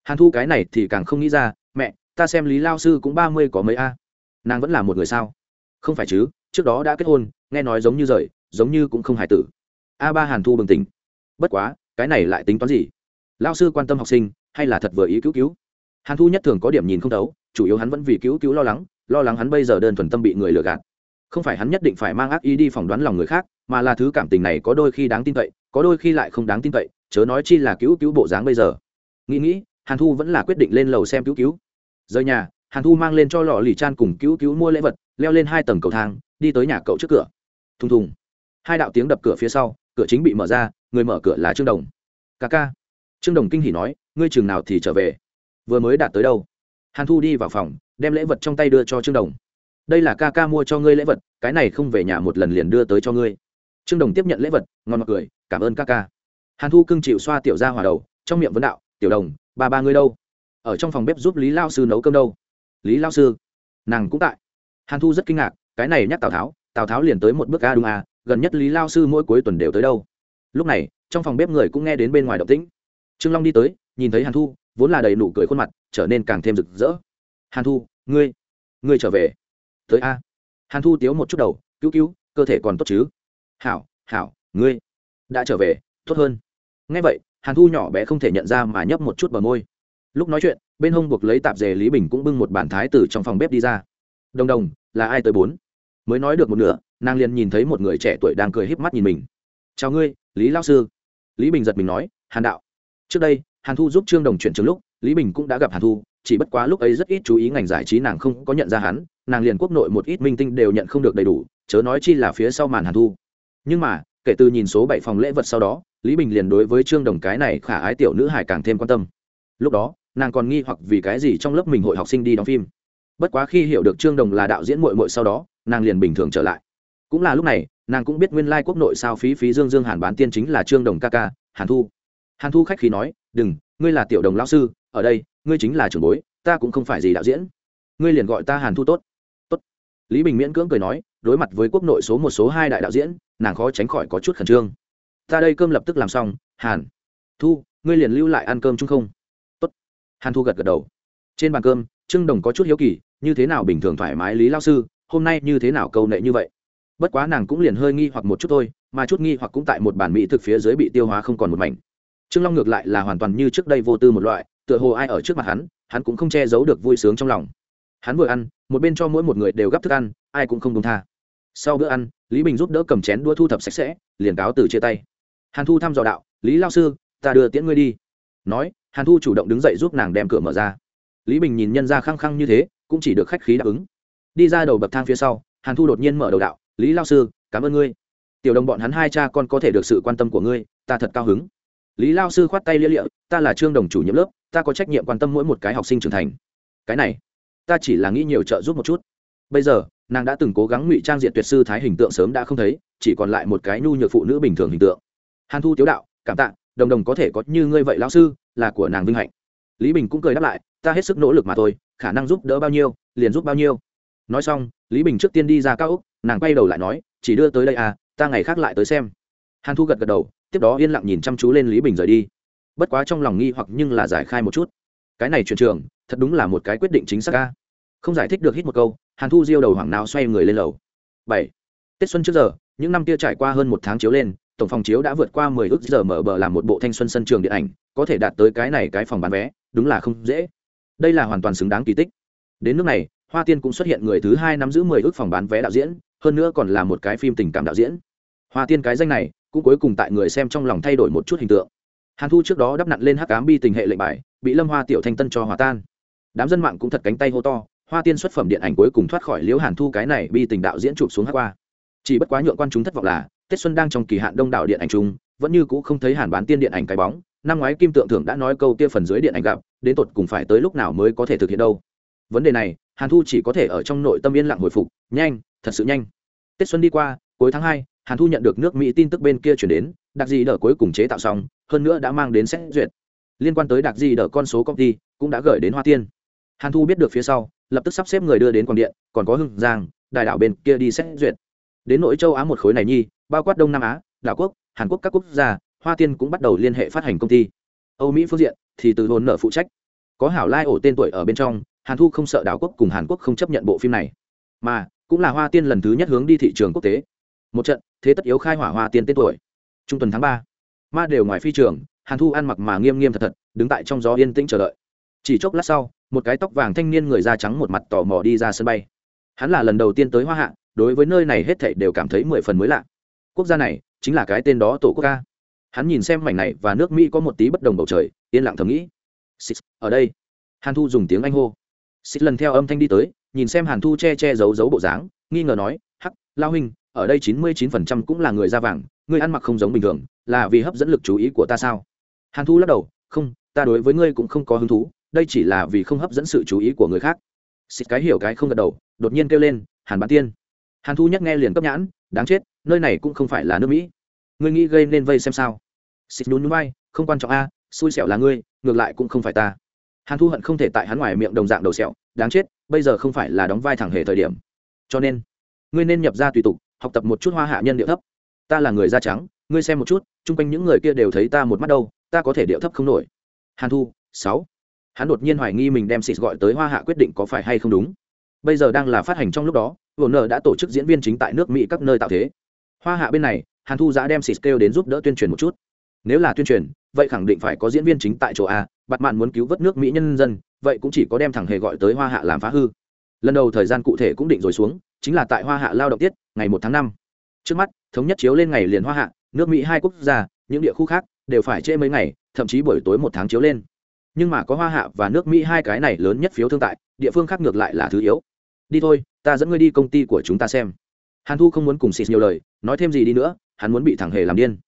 Hàn thu cái này thì càng không nghĩ ra, mẹ, ta xem lý lao sư cũng ba mươi có mấy a. Nàng vẫn là một người sao? Không phải chứ, trước đó đã kết hôn, nghe nói giống như rời, giống như cũng không hài tử. A ba hàn thu bừng tỉnh. Bất quá, cái này lại tính toán gì? Lao sư quan tâm học sinh, hay là thật vừa ý cứu cứu? Hàn thu nhất thường có điểm nhìn không thấu, chủ yếu hắn vẫn vì cứu cứu lo lắng lo lắng hắn bây giờ đơn thuần tâm bị người lừa gạt. Không phải hắn nhất định phải mang ác ý đi phỏng đoán lòng người khác, mà là thứ cảm tình này có đôi khi đáng tin cậy, có đôi khi lại không đáng tin cậy, chớ nói chi là cứu cứu bộ dáng bây giờ. Nghĩ nghĩ, hàn thu vẫn là quyết định lên lầu xem cứu cứu. Rời nhà, hàn thu mang lên cho lò lì chan cùng cứu cứu mua lễ vật, leo lên hai tầng cầu thang, đi tới nhà cậu trước cửa. Thùng thùng. Hai đạo tiếng đập cửa phía sau, cửa chính bị mở ra, người mở cửa là trương đồng. Ca ca. Trương đồng kinh hỉ nói, ngươi chừng nào thì trở về? Vừa mới đạt tới đâu? Hàn thu đi vào phòng đem lễ vật trong tay đưa cho trương đồng. Đây là ca ca mua cho ngươi lễ vật, cái này không về nhà một lần liền đưa tới cho ngươi. Trương đồng tiếp nhận lễ vật, ngon mặt cười, cảm ơn ca ca. Hàn thu cưng chịu xoa tiểu ra hòa đầu, trong miệng vấn đạo, tiểu đồng, ba ba ngươi đâu? Ở trong phòng bếp giúp lý lao sư nấu cơm đâu? Lý lao sư, nàng cũng tại. Hàn thu rất kinh ngạc, cái này nhắc tào tháo tào tháo liền tới một bước a đúng a, gần nhất lý lao sư mỗi cuối tuần đều tới đâu? Lúc này, trong phòng bếp người cũng nghe đến bên ngoài động tĩnh. Trương long đi tới, nhìn thấy hàn thu, vốn là đầy nụ cười khuôn mặt, trở nên càng thêm rực rỡ hàn thu, ngươi ngươi trở về. Tới a. Hàn thu tiếu một chút đầu, cứu cứu, cơ thể còn tốt chứ? Hảo hảo, ngươi đã trở về, tốt hơn. Ngay vậy, hàn thu nhỏ bé không thể nhận ra mà nhấp một chút bờ môi. Lúc nói chuyện, bên hông buộc lấy tạp dề lý bình cũng bưng một bàn thái từ trong phòng bếp đi ra. Đồng đồng, là ai tới bốn? Mới nói được một nửa, nàng liền nhìn thấy một người trẻ tuổi đang cười híp mắt nhìn mình. Chào ngươi, lý lao sư. Lý bình giật mình nói, hàn đạo. Trước đây, hàn thu giúp trương đồng chuyển trường lúc, lý bình cũng đã gặp hàn thu chỉ bất quá lúc ấy rất ít chú ý ngành giải trí nàng không có nhận ra hắn, nàng liền quốc nội một ít minh tinh đều nhận không được đầy đủ, chớ nói chi là phía sau màn hàn thu. Nhưng mà, kể từ nhìn số bảy phòng lễ vật sau đó, lý bình liền đối với trương đồng cái này khả ái tiểu nữ hải càng thêm quan tâm. Lúc đó, nàng còn nghi hoặc vì cái gì trong lớp mình hội học sinh đi đóng phim. Bất quá khi hiểu được trương đồng là đạo diễn mội mội sau đó, nàng liền bình thường trở lại. Cũng là lúc này, nàng cũng biết nguyên lai quốc nội sao phí phí dương dương hàn bán tiên chính là trương đồng ca ca, hàn thu. Hàn thu khách khí nói, đừng, ngươi là tiểu đồng lao sư, ở đây ngươi chính là trưởng bối, ta cũng không phải gì đạo diễn. Ngươi liền gọi ta hàn thu tốt. Tốt. Lý bình miễn cưỡng cười nói, đối mặt với quốc nội số một số hai đại đạo diễn, nàng khó tránh khỏi có chút khẩn trương. Ta đây cơm lập tức làm xong, hàn. Thu, ngươi liền lưu lại ăn cơm chung không? Tốt. Hàn thu gật gật đầu. Trên bàn cơm, trương đồng có chút hiếu kỳ, như thế nào bình thường thoải mái lý lao sư, hôm nay như thế nào câu nệ như vậy? Bất quá nàng cũng liền hơi nghi hoặc một chút thôi, mà chút nghi hoặc cũng tại một bản mỹ thực phía dưới bị tiêu hóa không còn một mảnh trương long ngược lại là hoàn toàn như trước đây vô tư một loại, tựa hồ ai ở trước mặt hắn hắn cũng không che giấu được vui sướng trong lòng. Hắn vừa ăn, một bên cho mỗi một người đều gắp thức ăn, ai cũng không đông tha. Sau bữa ăn, lý bình giúp đỡ cầm chén đua thu thập sạch sẽ, liền cáo từ chia tay. Hàn thu thăm dò đạo, lý lao sư, ta đưa tiễn ngươi đi. Nói, hàn thu chủ động đứng dậy giúp nàng đem cửa mở ra. Lý bình nhìn nhân ra khăng khăng như thế, cũng chỉ được khách khí đáp ứng. Đi ra đầu bậc thang phía sau, hàn thu đột nhiên mở đầu đạo, lý lao sư, cảm ơn ngươi. Tiểu đồng bọn hắn hai cha con có thể được sự quan tâm của ngươi, ta thật cao hứng lý lao sư khoát tay lia lịa, ta là trương đồng chủ nhiệm lớp, ta có trách nhiệm quan tâm mỗi một cái học sinh trưởng thành. Cái này, ta chỉ là nghĩ nhiều trợ giúp một chút. Bây giờ, nàng đã từng cố gắng ngụy trang diện tuyệt sư thái hình tượng sớm đã không thấy, chỉ còn lại một cái nhu nhược phụ nữ bình thường hình tượng. Hàn thu tiếu đạo, cảm tạ, đồng đồng có thể có như ngươi vậy lão sư, là của nàng vinh hạnh. Lý bình cũng cười đáp lại, ta hết sức nỗ lực mà thôi, khả năng giúp đỡ bao nhiêu, liền giúp bao nhiêu. Nói xong, lý bình trước tiên đi ra cao úc nàng quay đầu lại nói, chỉ đưa tới đây à ta ngày khác lại tới xem. Hàn thu gật gật đầu tiếp đó yên lặng nhìn chăm chú lên lý bình rời đi. Bất quá trong lòng nghi hoặc nhưng là giải khai một chút. Cái này chuyển trường, thật đúng là một cái quyết định chính xác ca không giải thích được hít một câu, hàn thu diêu đầu hoảng nào xoay người lên lầu. Bảy. Tết xuân trước giờ, những năm kia trải qua hơn một tháng chiếu lên, tổng phòng chiếu đã vượt qua mười ước giờ mở bờ làm một bộ thanh xuân sân trường điện ảnh, có thể đạt tới cái này cái phòng bán vé, đúng là không dễ. Đây là hoàn toàn xứng đáng kỳ tích. Đến nước này, hoa tiên cũng xuất hiện người thứ hai nắm giữ mười ước phòng bán vé đạo diễn, hơn nữa còn là một cái phim tình cảm đạo diễn. Hoa tiên cái danh này cũng cuối cùng tại người xem trong lòng thay đổi một chút hình tượng. Hàn thu trước đó đắp nặn lên hắc cám bi tình hệ lệnh bài, bị lâm hoa tiểu thanh tân cho hòa tan. Đám dân mạng cũng thật cánh tay hô to, hoa tiên xuất phẩm điện ảnh cuối cùng thoát khỏi liễu hàn thu cái này bi tình đạo diễn chụp xuống hắc qua. Chỉ bất quá nhượng quan chúng thất vọng là, tết xuân đang trong kỳ hạn đông đảo điện ảnh chung, vẫn như cũ không thấy hàn bán tiên điện ảnh cái bóng. Năm ngoái kim tượng thưởng đã nói câu kia phần dưới điện ảnh gặp, đến tột cùng phải tới lúc nào mới có thể thực hiện đâu. Vấn đề này, hàn thu chỉ có thể ở trong nội tâm yên lặng hồi phục, nhanh, thật sự nhanh. Tết xuân đi qua, cuối tháng hai hàn thu nhận được nước mỹ tin tức bên kia chuyển đến đặc gì đỡ cuối cùng chế tạo xong, hơn nữa đã mang đến xét duyệt. Liên quan tới đặc gì đỡ con số công ty, cũng đã gửi đến hoa tiên. Hàn thu biết được phía sau, lập tức sắp xếp người đưa đến quảng điện, còn có hưng giang đại đảo bên kia đi xét duyệt. Đến nội châu á một khối này nhi, bao quát đông nam á, đảo quốc, hàn quốc các quốc gia, hoa tiên cũng bắt đầu liên hệ phát hành công ty. Âu mỹ phương diện thì từ hồn nợ phụ trách. Có hảo lai ổ tên tuổi ở bên trong, hàn thu không sợ đảo quốc cùng hàn quốc không chấp nhận bộ phim này. Mà, cũng là hoa tiên lần thứ nhất hướng đi thị trường quốc tế một trận thế tất yếu khai hỏa hoa tiên tên tuổi. Trung tuần tháng ba ma đều ngoài phi trường hàn thu ăn mặc mà nghiêm nghiêm thật thật đứng tại trong gió yên tĩnh chờ đợi. Chỉ chốc lát sau một cái tóc vàng thanh niên người da trắng một mặt tò mò đi ra sân bay. Hắn là lần đầu tiên tới hoa hạ đối với nơi này hết thảy đều cảm thấy mười phần mới lạ. Quốc gia này chính là cái tên đó tổ quốc ca. Hắn nhìn xem mảnh này và nước mỹ có một tí bất đồng bầu trời yên lặng thầm nghĩ. Six, ở đây. Hàn thu dùng tiếng anh hô. Six lần theo âm thanh đi tới nhìn xem hàn thu che che giấu giấu bộ dáng nghi ngờ nói hắc lao huynh ở đây chín mươi chín phần trăm cũng là người da vàng ngươi ăn mặc không giống bình thường là vì hấp dẫn lực chú ý của ta sao? Hàn thu lắc đầu không ta đối với ngươi cũng không có hứng thú đây chỉ là vì không hấp dẫn sự chú ý của người khác. Xịt cái hiểu cái không gật đầu đột nhiên kêu lên hàn bán tiên. Hàn thu nhắc nghe liền cấp nhãn đáng chết nơi này cũng không phải là nước mỹ. Ngươi nghĩ gây nên vây xem sao? Xịt nhún nhún vai, không quan trọng a xui xẻo là ngươi ngược lại cũng không phải ta. Hàn thu hận không thể tại hắn ngoài miệng đồng dạng đầu sẹo đáng chết bây giờ không phải là đóng vai thẳng hề thời điểm. Cho nên ngươi nên nhập ra tùy tục học tập một chút hoa hạ nhân điệu thấp. Ta là người da trắng, ngươi xem một chút, chung quanh những người kia đều thấy ta một mắt đâu, ta có thể điệu thấp không nổi. Hàn thu, sáu. Hắn đột nhiên hoài nghi mình đem xịt gọi tới hoa hạ quyết định có phải hay không đúng. Bây giờ đang là phát hành trong lúc đó vồn nợ đã tổ chức diễn viên chính tại nước mỹ các nơi tạo thế. Hoa hạ bên này, hàn thu giã đem xịt kêu đến giúp đỡ tuyên truyền một chút. Nếu là tuyên truyền, vậy khẳng định phải có diễn viên chính tại chỗ a bặt mạn muốn cứu vớt nước mỹ nhân dân, vậy cũng chỉ có đem thằng hề gọi tới hoa hạ làm phá hư. Lần đầu thời gian cụ thể cũng định rồi xuống chính là tại hoa hạ lao động tiết, ngày một tháng năm. Trước mắt, thống nhất chiếu lên ngày liền hoa hạ, nước mỹ hai quốc gia, những địa khu khác đều phải trễ mấy ngày, thậm chí buổi tối một tháng chiếu lên. Nhưng mà có hoa hạ và nước mỹ hai cái này lớn nhất phiếu thương tại, địa phương khác ngược lại là thứ yếu. Đi thôi, ta dẫn ngươi đi công ty của chúng ta xem. Hàn thu không muốn cùng xịt nhiều lời, nói thêm gì đi nữa, hắn muốn bị thẳng hề làm điên.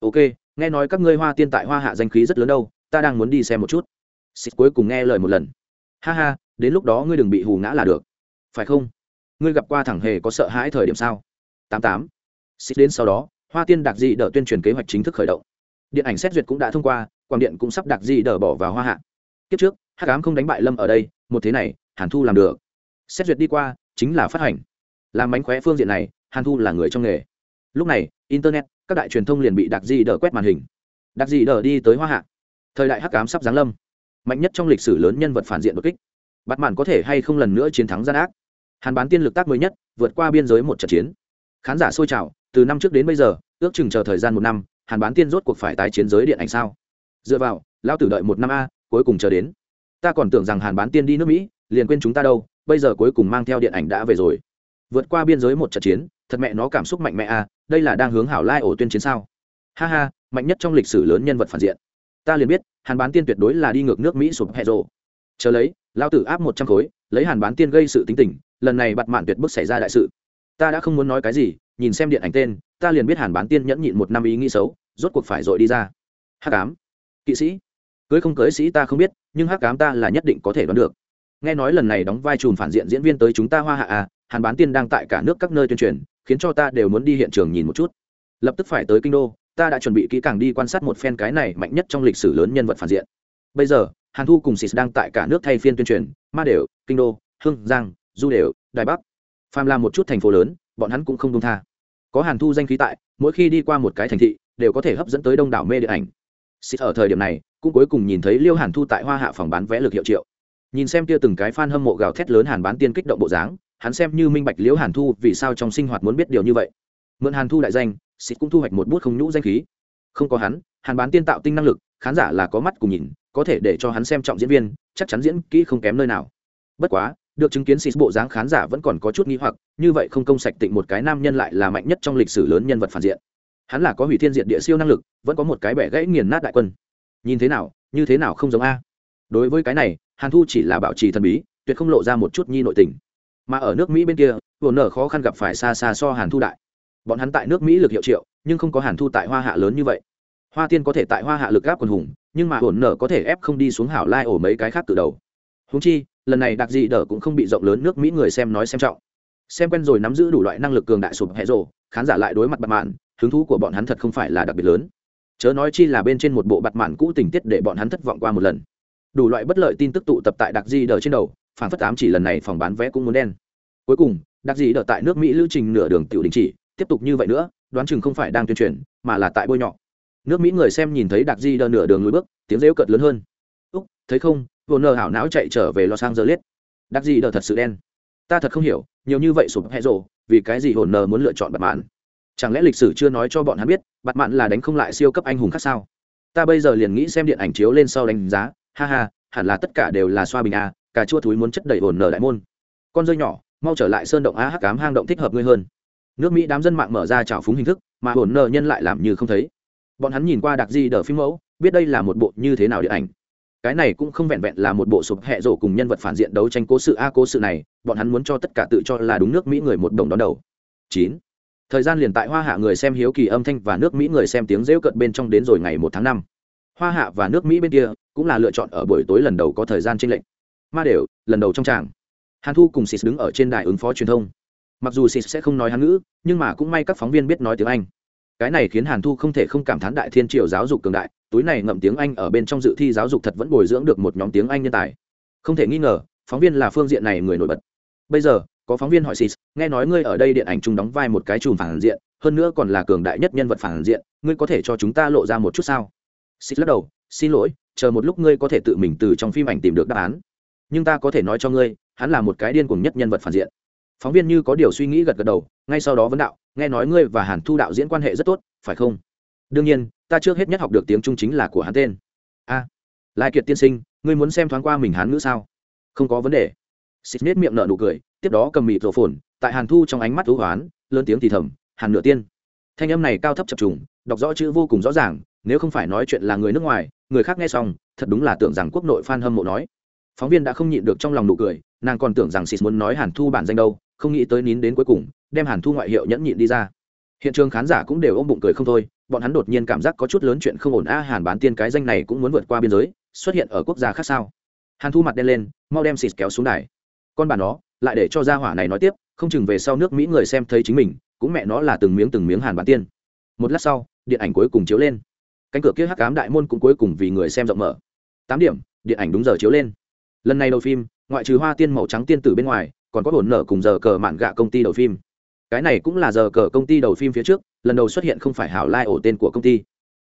Ok, nghe nói các ngươi hoa tiên tại hoa hạ danh khí rất lớn đâu, ta đang muốn đi xem một chút. Xịt cuối cùng nghe lời một lần. Ha ha, đến lúc đó ngươi đừng bị hù ngã là được. Phải không? Ngươi gặp qua thẳng hề có sợ hãi thời điểm sao? Tám tám. Xịt đến sau đó, hoa tiên đặc dị đỡ tuyên truyền kế hoạch chính thức khởi động. Điện ảnh xét duyệt cũng đã thông qua, quảng điện cũng sắp đặc dị đỡ bỏ vào hoa hạ. Kiếp trước hát cám không đánh bại lâm ở đây, một thế này, hàn thu làm được. Xét duyệt đi qua, chính là phát hành. Làm mánh khóe phương diện này, hàn thu là người trong nghề. Lúc này, internet, các đại truyền thông liền bị đặc dị đỡ quét màn hình. Đặc dị đỡ đi tới hoa hạ. Thời đại hắc cám sắp giáng lâm. Mạnh nhất trong lịch sử lớn nhân vật phản diện đột kích. Bắt màn có thể hay không lần nữa chiến thắng gian ác? Hàn bán tiên lực tác mới nhất, vượt qua biên giới một trận chiến. Khán giả sôi trào, từ năm trước đến bây giờ, ước chừng chờ thời gian một năm, hàn bán tiên rốt cuộc phải tái chiến giới điện ảnh sao? Dựa vào lao tử đợi một năm a, cuối cùng chờ đến. Ta còn tưởng rằng hàn bán tiên đi nước mỹ, liền quên chúng ta đâu, bây giờ cuối cùng mang theo điện ảnh đã về rồi. Vượt qua biên giới một trận chiến, thật mẹ nó cảm xúc mạnh mẽ a, đây là đang hướng hảo lai ổ tuyên chiến sao? Ha ha, mạnh nhất trong lịch sử lớn nhân vật phản diện. Ta liền biết, hàn bán tiên tuyệt đối là đi ngược nước mỹ sụp hẹ rộ. Chờ lấy lao tử áp một trăm khối, lấy hàn bán tiên gây sự tính tình lần này bặt mạn tuyệt bức xảy ra đại sự. Ta đã không muốn nói cái gì, nhìn xem điện ảnh tên, ta liền biết hàn bán tiên nhẫn nhịn một năm ý nghĩ xấu, rốt cuộc phải dội đi ra. Hắc ám. Kỵ sĩ. Cưới không cưới sĩ ta không biết, nhưng hắc ám ta là nhất định có thể đoán được. Nghe nói lần này đóng vai trùm phản diện diễn viên tới chúng ta hoa hạ à hàn bán tiên đang tại cả nước các nơi tuyên truyền, khiến cho ta đều muốn đi hiện trường nhìn một chút. Lập tức phải tới kinh đô, ta đã chuẩn bị kỹ càng đi quan sát một phen cái này mạnh nhất trong lịch sử lớn nhân vật phản diện. Bây giờ, hàn thu cùng sis đang tại cả nước thay phiên tuyên truyền, ma đều, kinh đô, Hương giang du đều, đài bắc. Phàm là một chút thành phố lớn, bọn hắn cũng không đông tha. Có hàn thu danh khí tại, mỗi khi đi qua một cái thành thị, đều có thể hấp dẫn tới đông đảo mê điện ảnh. Sis ở thời điểm này, cũng cuối cùng nhìn thấy liêu hàn thu tại hoa hạ phòng bán vé lực hiệu triệu. Nhìn xem kia từng cái fan hâm mộ gào thét lớn hàn bán tiên kích động bộ dáng, hắn xem như minh bạch liễu hàn thu vì sao trong sinh hoạt muốn biết điều như vậy. Mượn hàn thu đại danh, xịt cũng thu hoạch một bút không nhũ danh khí. Không có hắn, hàn bán tiên tạo tinh năng lực, khán giả là có mắt cùng nhìn, có thể để cho hắn xem trọng diễn viên, chắc chắn diễn kỹ không kém nơi nào. Bất quá được chứng kiến xịt bộ dáng khán giả vẫn còn có chút nghi hoặc, như vậy không công sạch tịnh một cái nam nhân lại là mạnh nhất trong lịch sử lớn nhân vật phản diện. Hắn là có hủy thiên diện địa siêu năng lực, vẫn có một cái bẻ gãy nghiền nát đại quân. Nhìn thế nào, như thế nào không giống a. Đối với cái này, hàn thu chỉ là bảo trì thần bí, tuyệt không lộ ra một chút nhi nội tình. Mà ở nước mỹ bên kia vồn nở khó khăn gặp phải xa xa so hàn thu đại. Bọn hắn tại nước mỹ lực hiệu triệu, nhưng không có hàn thu tại hoa hạ lớn như vậy. Hoa tiên có thể tại hoa hạ lực gáp quần hùng, nhưng mà hồn nở có thể ép không đi xuống hảo lai ổ mấy cái khác từ đầu. Húng chi lần này đặc dị đỡ cũng không bị rộng lớn nước mỹ người xem nói xem trọng. Xem quen rồi nắm giữ đủ loại năng lực cường đại sụp hẹ rồ, khán giả lại đối mặt bặt mạn hứng thú của bọn hắn thật không phải là đặc biệt lớn. Chớ nói chi là bên trên một bộ bặt mạn cũ tình tiết để bọn hắn thất vọng qua một lần. Đủ loại bất lợi tin tức tụ tập tại đặc di đờ trên đầu, phản phất ám chỉ lần này phòng bán vé cũng muốn đen. Cuối cùng, đặc di đờ tại nước mỹ lưu trình nửa đường tiểu đình chỉ, tiếp tục như vậy nữa, đoán chừng không phải đang tuyên truyền, mà là tại bôi nhọ. Nước mỹ người xem nhìn thấy đặc di đờ nửa đường lùi bước, tiếng rêu cợt lớn hơn. Úc, thấy không? Vô nờ hảo não chạy trở về los angeles. Đặc gì đờ thật sự đen. Ta thật không hiểu, nhiều như vậy sụp hẹ rộ vì cái gì hồn nờ muốn lựa chọn bặt mạn? Chẳng lẽ lịch sử chưa nói cho bọn hắn biết bặt mạn là đánh không lại siêu cấp anh hùng khác sao? Ta bây giờ liền nghĩ xem điện ảnh chiếu lên sau đánh giá, ha ha, hẳn là tất cả đều là xoa bình a, cà chua thúi muốn chất đầy hồn nở đại môn. Con rơi nhỏ, mau trở lại sơn động a hắc cám hang động thích hợp ngươi hơn. Nước mỹ đám dân mạng mở ra trào phúng hình thức, mà hồn nở nhân lại làm như không thấy. Bọn hắn nhìn qua đặc di đờ phim mẫu, biết đây là một bộ như thế nào điện ảnh cái này cũng không vẹn vẹn là một bộ sụp hẹ rổ cùng nhân vật phản diện đấu tranh cố sự a cố sự này, bọn hắn muốn cho tất cả tự cho là đúng nước mỹ người một đồng đón đầu. Chín. Thời gian liền tại hoa hạ người xem hiếu kỳ âm thanh và nước mỹ người xem tiếng rêu cận bên trong đến rồi ngày một tháng năm. Hoa hạ và nước mỹ bên kia cũng là lựa chọn ở buổi tối lần đầu có thời gian tranh lệch. Ma đều, lần đầu trong tràng. Hàn thu cùng sis đứng ở trên đài ứng phó truyền thông. Mặc dù sis sẽ không nói hán ngữ, nhưng mà cũng may các phóng viên biết nói tiếng anh. Cái này khiến hàn thu không thể không cảm thán đại thiên triều giáo dục cường đại túi này ngậm tiếng anh ở bên trong dự thi giáo dục thật vẫn bồi dưỡng được một nhóm tiếng anh nhân tài. Không thể nghi ngờ, phóng viên là phương diện này người nổi bật. Bây giờ, có phóng viên hỏi sis, nghe nói ngươi ở đây điện ảnh chung đóng vai một cái chùm phản diện, hơn nữa còn là cường đại nhất nhân vật phản diện, ngươi có thể cho chúng ta lộ ra một chút sao? Sis lắc đầu, xin lỗi, chờ một lúc ngươi có thể tự mình từ trong phim ảnh tìm được đáp án. Nhưng ta có thể nói cho ngươi, hắn là một cái điên cuồng nhất nhân vật phản diện. Phóng viên như có điều suy nghĩ gật gật đầu, ngay sau đó vấn đạo, nghe nói ngươi và hàn thu đạo diễn quan hệ rất tốt, phải không? Đương nhiên ta trước hết nhất học được tiếng trung chính là của hắn tên. A à, lai kiệt tiên sinh ngươi muốn xem thoáng qua mình hán ngữ sao? Không có vấn đề. Xịt nết miệng nở nụ cười tiếp đó cầm mịt rổ phồn tại hàn thu trong ánh mắt thú hoán lớn tiếng thì thầm hàn nửa tiên. Thanh âm này cao thấp chập trùng đọc rõ chữ vô cùng rõ ràng nếu không phải nói chuyện là người nước ngoài người khác nghe xong thật đúng là tưởng rằng quốc nội phan hâm mộ nói. Phóng viên đã không nhịn được trong lòng nụ cười nàng còn tưởng rằng xịt muốn nói hàn thu bản danh đâu không nghĩ tới nín đến cuối cùng đem hàn thu ngoại hiệu nhẫn nhịn đi ra. Hiện trường khán giả cũng đều ôm bụng cười không thôi bọn hắn đột nhiên cảm giác có chút lớn chuyện không ổn a, hàn bán tiên cái danh này cũng muốn vượt qua biên giới, xuất hiện ở quốc gia khác sao? Hàn thu mặt đen lên, mau đem xịt kéo xuống đài. Con bà nó, lại để cho gia hỏa này nói tiếp, không chừng về sau nước mỹ người xem thấy chính mình, cũng mẹ nó là từng miếng từng miếng hàn bán tiên. Một lát sau, điện ảnh cuối cùng chiếu lên. Cánh cửa kia hắc cám đại môn cũng cuối cùng vì người xem rộng mở. Tám điểm, điện ảnh đúng giờ chiếu lên. Lần này đầu phim, ngoại trừ hoa tiên màu trắng tiên tử bên ngoài, còn có hồn nở cùng giờ cờ mạn gạ công ty đầu phim. Cái này cũng là giờ cờ công ty đầu phim phía trước lần đầu xuất hiện không phải hảo lai ổ tên của công ty.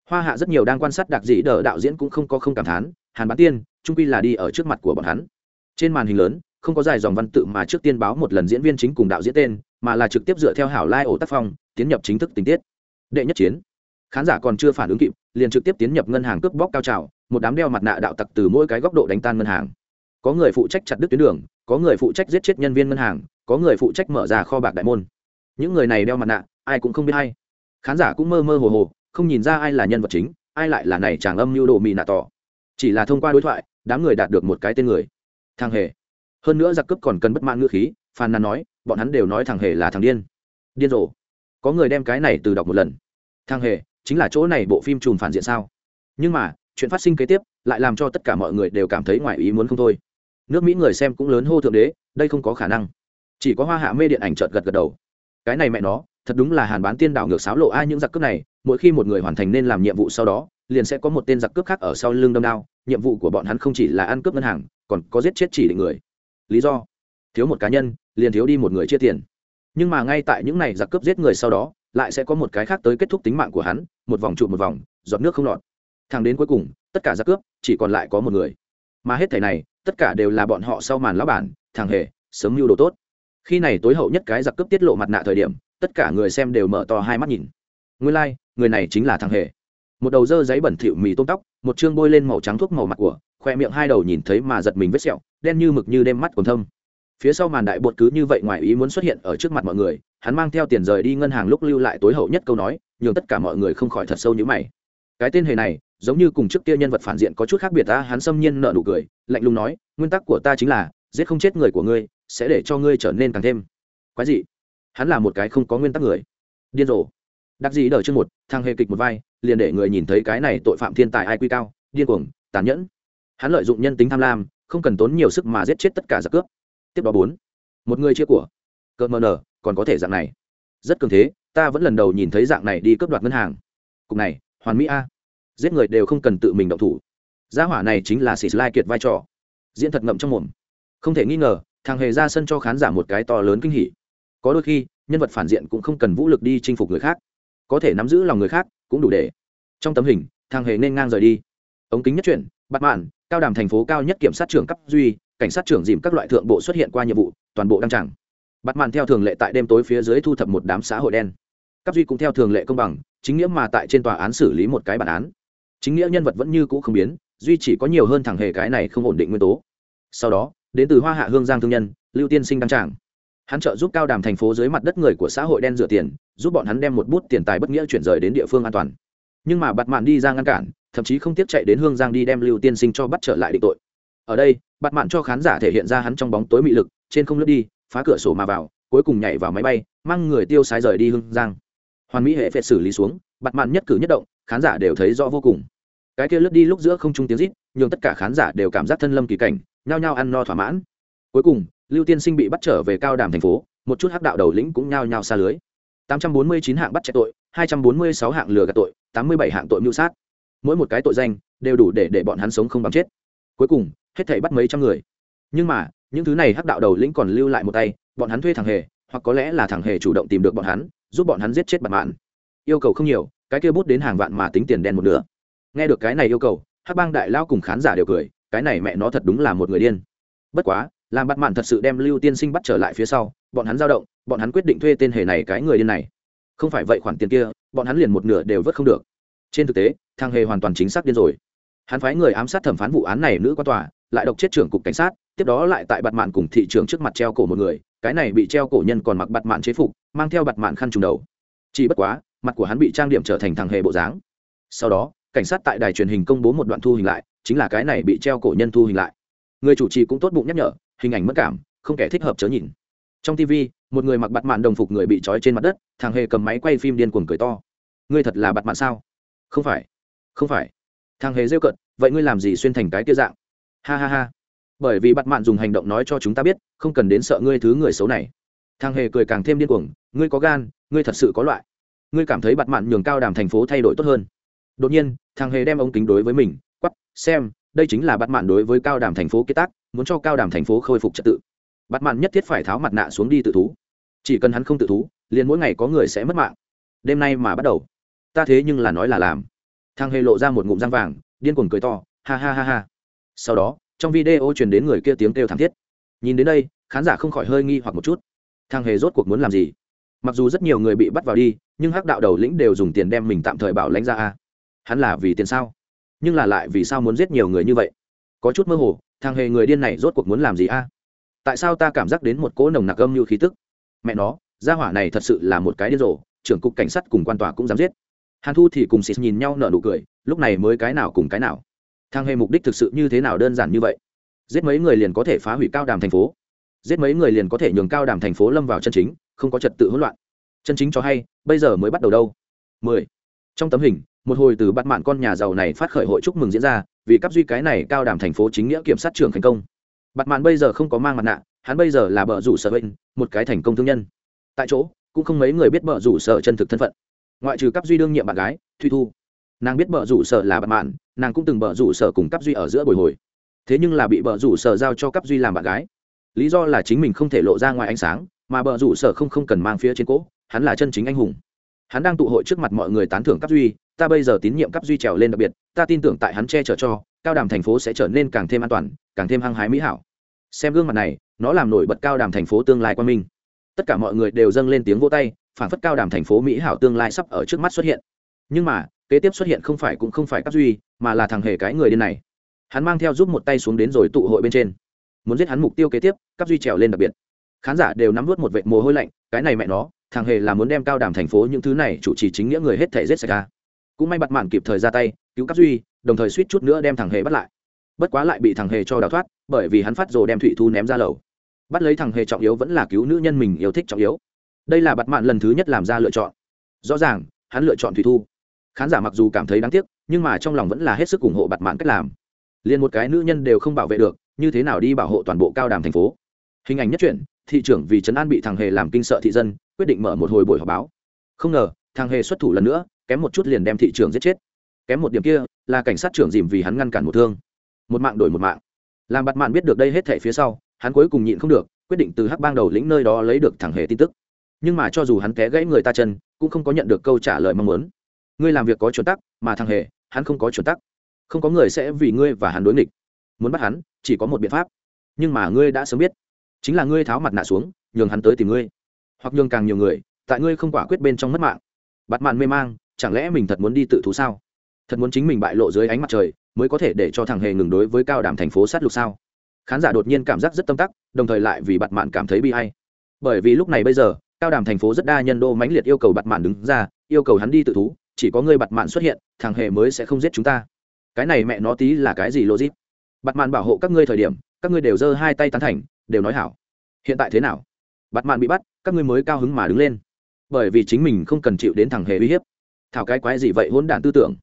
Hoa hạ rất nhiều đang quan sát đặc dị đờ đạo diễn cũng không có không cảm thán, hàn bán tiên, trung quy là đi ở trước mặt của bọn hắn. Trên màn hình lớn, không có dài dòng văn tự mà trước tiên báo một lần diễn viên chính cùng đạo diễn tên, mà là trực tiếp dựa theo hảo lai ổ tác phong, tiến nhập chính thức tình tiết. Đệ nhất chiến. Khán giả còn chưa phản ứng kịp, liền trực tiếp tiến nhập ngân hàng cướp bóc cao trào, một đám đeo mặt nạ đạo tặc từ mỗi cái góc độ đánh tan ngân hàng. Có người phụ trách chặt đứt tuyến đường, có người phụ trách giết chết nhân viên ngân hàng, có người phụ trách mở ra kho bạc đại môn. Những người này đeo mặt nạ, ai cũng không biết hay khán giả cũng mơ mơ hồ hồ, không nhìn ra ai là nhân vật chính, ai lại là này chàng âm mưu đồ mì nạ tỏ. Chỉ là thông qua đối thoại, đám người đạt được một cái tên người. Thằng hề. Hơn nữa giặc cướp còn cần bất mãn ngữ khí phàn nàn nói, bọn hắn đều nói thằng hề là thằng điên. Điên rồ. Có người đem cái này từ đọc một lần. Thằng hề, chính là chỗ này bộ phim trùm phản diện sao? Nhưng mà, chuyện phát sinh kế tiếp, lại làm cho tất cả mọi người đều cảm thấy ngoài ý muốn không thôi. Nước mỹ người xem cũng lớn hô thượng đế, đây không có khả năng. Chỉ có hoa hạ mê điện ảnh trợt gật gật đầu. Cái này mẹ nó thật đúng là hàn bán tiên đảo ngược sáo lộ ai những giặc cướp này, mỗi khi một người hoàn thành nên làm nhiệm vụ sau đó, liền sẽ có một tên giặc cướp khác ở sau lưng đâm đao. Nhiệm vụ của bọn hắn không chỉ là ăn cướp ngân hàng, còn có giết chết chỉ định người. Lý do? Thiếu một cá nhân, liền thiếu đi một người chia tiền. Nhưng mà ngay tại những này giặc cướp giết người sau đó, lại sẽ có một cái khác tới kết thúc tính mạng của hắn, một vòng trụ một vòng, giọt nước không lọt. Thang đến cuối cùng, tất cả giặc cướp, chỉ còn lại có một người. Mà hết thẻ này, tất cả đều là bọn họ sau màn lão bản, thằng hề, sớm mưu đồ tốt. Khi này tối hậu nhất cái giặc cướp tiết lộ mặt nạ thời điểm tất cả người xem đều mở to hai mắt nhìn. Nguyên lai、like, người này chính là thằng hề. Một đầu dơ giấy bẩn thịu mì tôm tóc một chương bôi lên màu trắng thuốc màu mặt của khoe miệng hai đầu nhìn thấy mà giật mình vết sẹo đen như mực như đêm mắt còn thâm. Phía sau màn đại bột cứ như vậy ngoài ý muốn xuất hiện ở trước mặt mọi người hắn mang theo tiền rời đi ngân hàng lúc lưu lại tối hậu nhất câu nói nhường tất cả mọi người không khỏi thật sâu như mày. Cái tên hề này giống như cùng trước kia nhân vật phản diện có chút khác biệt ta hắn xâm nhiên nợ nụ cười lạnh lùng nói nguyên tắc của ta chính là giết không chết người của ngươi sẽ để cho ngươi trở nên càng thêm quái gì hắn là một cái không có nguyên tắc người. Điên rồ. Đặc gì đờ chương một thang hề kịch một vai, liền để người nhìn thấy cái này tội phạm thiên tài ai quy cao, điên cuồng, tàn nhẫn. Hắn lợi dụng nhân tính tham lam, không cần tốn nhiều sức mà giết chết tất cả giặc cướp. Tiếp đó bốn, một người chia của. Cợt mờ nở, còn có thể dạng này. Rất cường thế, ta vẫn lần đầu nhìn thấy dạng này đi cướp đoạt ngân hàng. Cục này, hoàn mỹ a. Giết người đều không cần tự mình động thủ. Gia hỏa này chính là sĩ lai kiệt vai trò. Diễn thật ngậm trong mồm. Không thể nghi ngờ, thằng hề ra sân cho khán giả một cái to lớn kinh hỉ có đôi khi, nhân vật phản diện cũng không cần vũ lực đi chinh phục người khác. Có thể nắm giữ lòng người khác cũng đủ để. Trong tấm hình thằng hề nên ngang rời đi. Ống kính nhất chuyển bắt mạn, cao đàm thành phố cao nhất kiểm sát trưởng cấp duy, cảnh sát trưởng dìm các loại thượng bộ xuất hiện qua nhiệm vụ, toàn bộ đăng trảng bắt mạn theo thường lệ tại đêm tối phía dưới thu thập một đám xã hội đen. Cấp duy cũng theo thường lệ công bằng, chính nghĩa mà tại trên tòa án xử lý một cái bản án. Chính nghĩa nhân vật vẫn như cũ không biến, duy chỉ có nhiều hơn thằng hề cái này không ổn định nguyên tố. Sau đó, đến từ hoa hạ hương giang thương nhân, lưu tiên sinh đăng trảng hắn trợ giúp cao đàm thành phố dưới mặt đất người của xã hội đen rửa tiền, giúp bọn hắn đem một bút tiền tài bất nghĩa chuyển rời đến địa phương an toàn. Nhưng mà bặt mạn đi ra ngăn cản, thậm chí không tiếc chạy đến hương giang đi đem lưu tiên sinh cho bắt trở lại định tội. Ở đây bặt mạn cho khán giả thể hiện ra hắn trong bóng tối mị lực, trên không lướt đi, phá cửa sổ mà vào, cuối cùng nhảy vào máy bay, mang người tiêu sái rời đi hương giang. Hoàn mỹ hệ phệt xử lý xuống bặt mạn nhất cử nhất động, khán giả đều thấy rõ vô cùng. Cái kia lướt đi lúc giữa không trung tiếng rít nhưng tất cả khán giả đều cảm giác thân lâm kỳ cảnh, nhao nhao ăn no thỏa mãn. Cuối cùng lưu tiên sinh bị bắt trở về cao đàm thành phố, một chút hắc đạo đầu lĩnh cũng nhao nhao xa lưới. 849 hạng bắt chạy tội 246 hạng lừa gạt tội 87 hạng tội mưu sát. Mỗi một cái tội danh đều đủ để để bọn hắn sống không bằng chết. Cuối cùng, hết thảy bắt mấy trăm người. Nhưng mà, những thứ này hắc đạo đầu lĩnh còn lưu lại một tay, bọn hắn thuê thằng hề, hoặc có lẽ là thằng hề chủ động tìm được bọn hắn, giúp bọn hắn giết chết bạn mạn. Yêu cầu không nhiều, cái kia bút đến hàng vạn mà tính tiền đen một nửa. Nghe được cái này yêu cầu, hắc bang đại lao cùng khán giả đều cười, cái này mẹ nó thật đúng là một người điên. Bất quá làm bắt mạn thật sự đem lưu tiên sinh bắt trở lại phía sau, bọn hắn giao động, bọn hắn quyết định thuê tên hề này cái người điên này. Không phải vậy khoản tiền kia, bọn hắn liền một nửa đều vớt không được. Trên thực tế, thằng hề hoàn toàn chính xác điên rồi. Hắn phái người ám sát thẩm phán vụ án này nữ qua tòa, lại độc chết trưởng cục cảnh sát, tiếp đó lại tại bạt mạn cùng thị trường trước mặt treo cổ một người, cái này bị treo cổ nhân còn mặc bạt mạn chế phục, mang theo bạt mạn khăn trùng đầu. Chỉ bất quá, mặt của hắn bị trang điểm trở thành thằng hề bộ dáng. Sau đó, cảnh sát tại đài truyền hình công bố một đoạn thu hình lại, chính là cái này bị treo cổ nhân thu hình lại. Người chủ trì cũng tốt bụng nhắc nhở hình ảnh mất cảm, không kẻ thích hợp chớ nhìn. Trong tv một người mặc bạt mạn đồng phục người bị trói trên mặt đất, thằng hề cầm máy quay phim điên cuồng cười to. Ngươi thật là bạt mạn sao? Không phải không phải. Thằng hề rêu cận vậy ngươi làm gì xuyên thành cái kia dạng? Ha ha ha. Bởi vì bạt mạn dùng hành động nói cho chúng ta biết, không cần đến sợ ngươi thứ người xấu này. Thằng hề cười càng thêm điên cuồng, ngươi có gan, ngươi thật sự có loại. Ngươi cảm thấy bạt mạn nhường cao đàm thành phố thay đổi tốt hơn. Đột nhiên, thằng hề đem ống kính đối với mình, quắp, xem, đây chính là bạt mạn đối với cao đàm thành phố kế tác muốn cho cao đàm thành phố khôi phục trật tự. Bắt mạn nhất thiết phải tháo mặt nạ xuống đi tự thú. Chỉ cần hắn không tự thú, liền mỗi ngày có người sẽ mất mạng. Đêm nay mà bắt đầu. Ta thế nhưng là nói là làm. Thằng hề lộ ra một ngụm răng vàng, điên cuồng cười to, ha ha ha ha. Sau đó, trong video truyền đến người kia tiếng kêu thảm thiết. Nhìn đến đây, khán giả không khỏi hơi nghi hoặc một chút. Thằng hề rốt cuộc muốn làm gì? Mặc dù rất nhiều người bị bắt vào đi, nhưng hắc đạo đầu lĩnh đều dùng tiền đem mình tạm thời bảo lãnh ra a. Hắn là vì tiền sao? Nhưng là lại vì sao muốn giết nhiều người như vậy? Có chút mơ hồ, thằng hề người điên này rốt cuộc muốn làm gì a? Tại sao ta cảm giác đến một cỗ nồng nặc âm như khí tức? Mẹ nó, gia hỏa này thật sự là một cái điên rồ, trưởng cục cảnh sát cùng quan tòa cũng dám giết. Hàn thu thì cùng xịt nhìn nhau nở nụ cười, lúc này mới cái nào cùng cái nào. Thằng hề mục đích thực sự như thế nào đơn giản như vậy? Giết mấy người liền có thể phá hủy cao đàm thành phố. Giết mấy người liền có thể nhường cao đàm thành phố lâm vào chân chính, không có trật tự hỗn loạn. Chân chính cho hay, bây giờ mới bắt đầu đâu. Mười. Trong tấm hình, một hồi từ bắt mạn con nhà giàu này phát khởi hội chúc mừng diễn ra vì cấp duy cái này cao đàm thành phố chính nghĩa kiểm sát trưởng thành công. Bắt mạn bây giờ không có mang mặt nạ hắn bây giờ là bờ rủ sở bệnh, một cái thành công thương nhân. Tại chỗ cũng không mấy người biết bờ rủ sở chân thực thân phận. Ngoại trừ cấp duy đương nhiệm bạn gái thuy thu. Nàng biết bờ rủ sở là bạn mạn nàng cũng từng bờ rủ sở cùng cấp duy ở giữa bồi hồi. Thế nhưng là bị bờ rủ sở giao cho cấp duy làm bạn gái. Lý do là chính mình không thể lộ ra ngoài ánh sáng mà bờ rủ sở không không cần mang phía trên cỗ hắn là chân chính anh hùng hắn đang tụ hội trước mặt mọi người tán thưởng cấp duy, ta bây giờ tín nhiệm cấp duy trèo lên đặc biệt, ta tin tưởng tại hắn che chở cho, cao đàm thành phố sẽ trở nên càng thêm an toàn, càng thêm hăng hái mỹ hảo. Xem gương mặt này, nó làm nổi bật cao đàm thành phố tương lai quan minh. Tất cả mọi người đều dâng lên tiếng vỗ tay, phản phất cao đàm thành phố mỹ hảo tương lai sắp ở trước mắt xuất hiện. Nhưng mà, kế tiếp xuất hiện không phải cũng không phải cấp duy, mà là thằng hề cái người điên này. Hắn mang theo giúp một tay xuống đến rồi tụ hội bên trên. Muốn giết hắn mục tiêu kế tiếp cấp duy trèo lên đặc biệt. Khán giả đều nắm vớt một vệ mồ hôi lạnh, cái này mẹ nó thằng hề là muốn đem cao đàm thành phố những thứ này chủ trì chính nghĩa người hết thể giết sạch ra. Cũng may bặt mạn kịp thời ra tay, cứu cấp duy, đồng thời suýt chút nữa đem thằng hề bắt lại. Bất quá lại bị thằng hề cho đào thoát, bởi vì hắn phát rồ đem thụy thu ném ra lầu. Bắt lấy thằng hề trọng yếu vẫn là cứu nữ nhân mình yêu thích trọng yếu. Đây là bặt mạn lần thứ nhất làm ra lựa chọn. Rõ ràng, hắn lựa chọn thụy thu. Khán giả mặc dù cảm thấy đáng tiếc, nhưng mà trong lòng vẫn là hết sức ủng hộ bặt mạn cách làm. Liền một cái nữ nhân đều không bảo vệ được, như thế nào đi bảo hộ toàn bộ cao đàm thành phố? Hình ảnh nhất truyện, thị trưởng vì trấn an bị thằng hề làm kinh sợ thị dân quyết định mở một hồi buổi họp báo. Không ngờ, thằng hề xuất thủ lần nữa, kém một chút liền đem thị trưởng giết chết. Kém một điểm kia, là cảnh sát trưởng dìm vì hắn ngăn cản một thương. Một mạng đổi một mạng. Làm bặt mạn biết được đây hết thể phía sau, hắn cuối cùng nhịn không được, quyết định từ hắc bang đầu lĩnh nơi đó lấy được thằng hề tin tức. Nhưng mà cho dù hắn té gãy người ta chân, cũng không có nhận được câu trả lời mong muốn. Ngươi làm việc có chuẩn tắc, mà thằng hề, hắn không có chuẩn tắc. Không có người sẽ vì ngươi và hắn đối nghịch. Muốn bắt hắn, chỉ có một biện pháp. Nhưng mà ngươi đã sớm biết. Chính là ngươi tháo mặt nạ xuống, nhường hắn tới tìm ngươi hoặc nhường càng nhiều người, tại ngươi không quả quyết bên trong mất mạng. Bắt mạn mê mang, chẳng lẽ mình thật muốn đi tự thú sao? Thật muốn chính mình bại lộ dưới ánh mặt trời, mới có thể để cho thằng hề ngừng đối với cao đàm thành phố sát lục sao? Khán giả đột nhiên cảm giác rất tâm tắc, đồng thời lại vì bặt mạn cảm thấy bi hay bởi vì lúc này bây giờ, cao đàm thành phố rất đa nhân đô mãnh liệt yêu cầu bặt mạn đứng ra, yêu cầu hắn đi tự thú, chỉ có người bặt mạn xuất hiện, thằng hề mới sẽ không giết chúng ta. Cái này mẹ nó tí là cái gì logic? Bặt mạn bảo hộ các ngươi thời điểm, các ngươi đều giơ hai tay tán thành, đều nói hảo. Hiện tại thế nào? Bặt mạn bị bắt các ngươi mới cao hứng mà đứng lên. Bởi vì chính mình không cần chịu đến thằng hề uy hiếp. Thảo cái quái gì vậy, hỗn đản tư tưởng?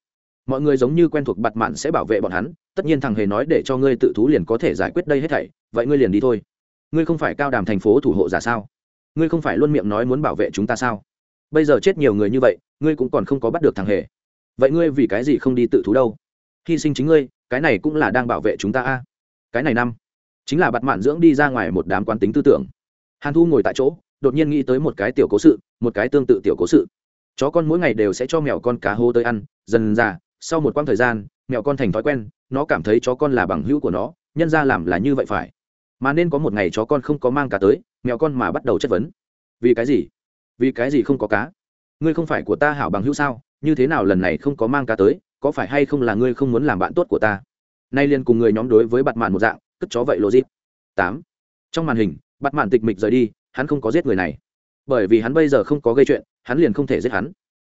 Mọi người giống như quen thuộc bặt mạn sẽ bảo vệ bọn hắn, tất nhiên thằng hề nói để cho ngươi tự thú liền có thể giải quyết đây hết thảy, vậy ngươi liền đi thôi. Ngươi không phải cao đàm thành phố thủ hộ giả sao? Ngươi không phải luôn miệng nói muốn bảo vệ chúng ta sao? Bây giờ chết nhiều người như vậy, ngươi cũng còn không có bắt được thằng hề. Vậy ngươi vì cái gì không đi tự thú đâu? Hy sinh chính ngươi, cái này cũng là đang bảo vệ chúng ta a. Cái này năm, chính là bặt mạn dưỡng đi ra ngoài một đám quán tính tư tưởng. Hàn thu ngồi tại chỗ đột nhiên nghĩ tới một cái tiểu cố sự, một cái tương tự tiểu cố sự. Chó con mỗi ngày đều sẽ cho mèo con cá hô tới ăn, dần ra sau một quãng thời gian, mèo con thành thói quen, nó cảm thấy chó con là bằng hữu của nó, nhân ra làm là như vậy phải. Mà nên có một ngày chó con không có mang cá tới, mèo con mà bắt đầu chất vấn. Vì cái gì? Vì cái gì không có cá? Ngươi không phải của ta hảo bằng hữu sao? Như thế nào lần này không có mang cá tới, có phải hay không là ngươi không muốn làm bạn tốt của ta? Nay liền cùng người nhóm đối với bặt mạn một dạng, cất chó vậy lộ dịp tám. Trong màn hình bặt mạn tịch mịch rời đi hắn không có giết người này. Bởi vì hắn bây giờ không có gây chuyện, hắn liền không thể giết hắn.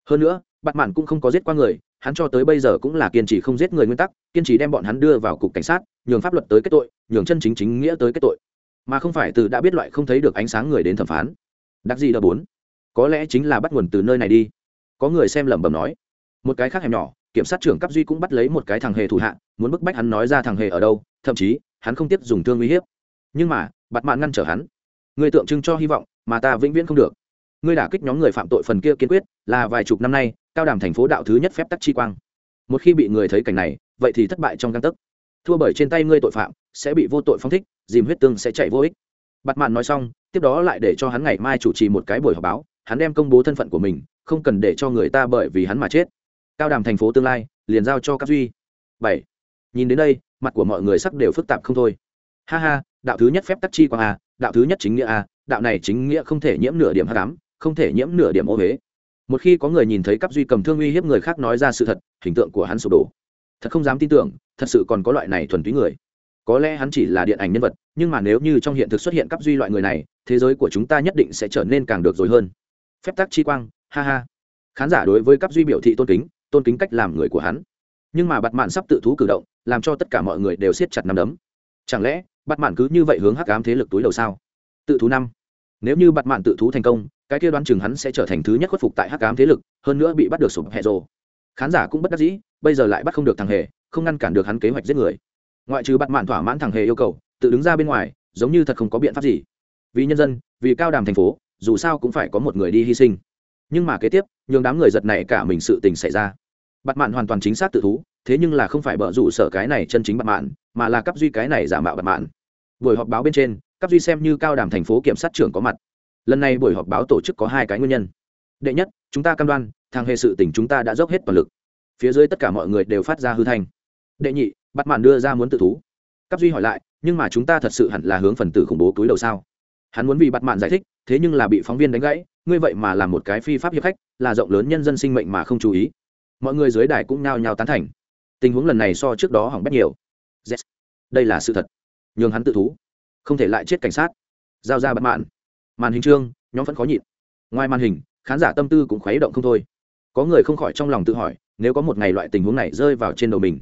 Hơn nữa bặt mạn cũng không có giết qua người, hắn cho tới bây giờ cũng là kiên trì không giết người nguyên tắc, kiên trì đem bọn hắn đưa vào cục cảnh sát, nhường pháp luật tới kết tội, nhường chân chính chính nghĩa tới kết tội. Mà không phải từ đã biết loại không thấy được ánh sáng người đến thẩm phán. Đặc gì đ bốn? Có lẽ chính là bắt nguồn từ nơi này đi. Có người xem lẩm bẩm nói. Một cái khác hẻm nhỏ, kiểm sát trưởng cấp duy cũng bắt lấy một cái thằng hề thủ hạ, muốn bức bách hắn nói ra thằng hề ở đâu, thậm chí, hắn không tiếp dùng thương uy hiếp. Nhưng mà, bạt mạn ngăn trở hắn người tượng trưng cho hy vọng, mà ta vĩnh viễn không được. Ngươi đả kích nhóm người phạm tội phần kia kiên quyết, là vài chục năm nay, cao đàm thành phố đạo thứ nhất phép tắc chi quang. Một khi bị người thấy cảnh này, vậy thì thất bại trong găng tấc. Thua bởi trên tay ngươi tội phạm, sẽ bị vô tội phong thích, dìm huyết tương sẽ chạy vô ích. Bặt mạn nói xong, tiếp đó lại để cho hắn ngày mai chủ trì một cái buổi họp báo, hắn đem công bố thân phận của mình, không cần để cho người ta bởi vì hắn mà chết. Cao đàm thành phố tương lai, liền giao cho các duy. Bảy. Nhìn đến đây, mặt của mọi người sắc đều phức tạp không thôi. Ha ha, đạo thứ nhất phép tắc chi quang à? Đạo thứ nhất chính nghĩa a, đạo này chính nghĩa không thể nhiễm nửa điểm hám không thể nhiễm nửa điểm ô huế. Một khi có người nhìn thấy cấp duy cầm thương uy hiếp người khác nói ra sự thật, hình tượng của hắn sụp đổ. Thật không dám tin tưởng, thật sự còn có loại này thuần túy người. Có lẽ hắn chỉ là điện ảnh nhân vật, nhưng mà nếu như trong hiện thực xuất hiện cấp duy loại người này, thế giới của chúng ta nhất định sẽ trở nên càng được rồi hơn. Phép tắc chi quang, ha ha. Khán giả đối với cấp duy biểu thị tôn kính tôn kính cách làm người của hắn. Nhưng mà bặt mạn sắp tự thú cử động, làm cho tất cả mọi người đều siết chặt nắm đấm. Chẳng lẽ bắt mạn cứ như vậy hướng hắc ám thế lực túi đầu sao? Tự thú năm. Nếu như bắt mạn tự thú thành công, cái kia đoán chừng hắn sẽ trở thành thứ nhất khuất phục tại hắc ám thế lực, hơn nữa bị bắt được sụp hẹ rồ. Khán giả cũng bất đắc dĩ, bây giờ lại bắt không được thằng hề, không ngăn cản được hắn kế hoạch giết người. Ngoại trừ bắt mạn thỏa mãn thằng hề yêu cầu, tự đứng ra bên ngoài, giống như thật không có biện pháp gì. Vì nhân dân, vì cao đàm thành phố, dù sao cũng phải có một người đi hy sinh. Nhưng mà kế tiếp, nhường đám người giật này cả mình sự tình xảy ra. Bắt mạn hoàn toàn chính xác tự thú thế nhưng là không phải bợ rủ sở cái này chân chính bắt mạn, mà là cấp duy cái này giả mạo bắt mạn. Buổi họp báo bên trên cấp duy xem như cao đàm thành phố kiểm sát trưởng có mặt. Lần này buổi họp báo tổ chức có hai cái nguyên nhân. Đệ nhất, chúng ta cam đoan thang hệ sự tình chúng ta đã dốc hết toàn lực. Phía dưới tất cả mọi người đều phát ra hư thanh. Đệ nhị bắt mạn đưa ra muốn tự thú. Cấp duy hỏi lại, nhưng mà chúng ta thật sự hẳn là hướng phần tử khủng bố túi đầu sao? Hắn muốn vì bắt mạn giải thích, thế nhưng là bị phóng viên đánh gãy, ngươi vậy mà làm một cái phi pháp hiệp khách, là rộng lớn nhân dân sinh mệnh mà không chú ý. Mọi người dưới đài cũng nhao nhao tán thành tình huống lần này so trước đó hỏng bét nhiều. Yes. đây là sự thật. Nhường hắn tự thú. Không thể lại chết cảnh sát. Giao ra bắt mạn màn hình trương nhóm vẫn khó nhịn. Ngoài màn hình, khán giả tâm tư cũng khuấy động không thôi. Có người không khỏi trong lòng tự hỏi, nếu có một ngày loại tình huống này rơi vào trên đầu mình,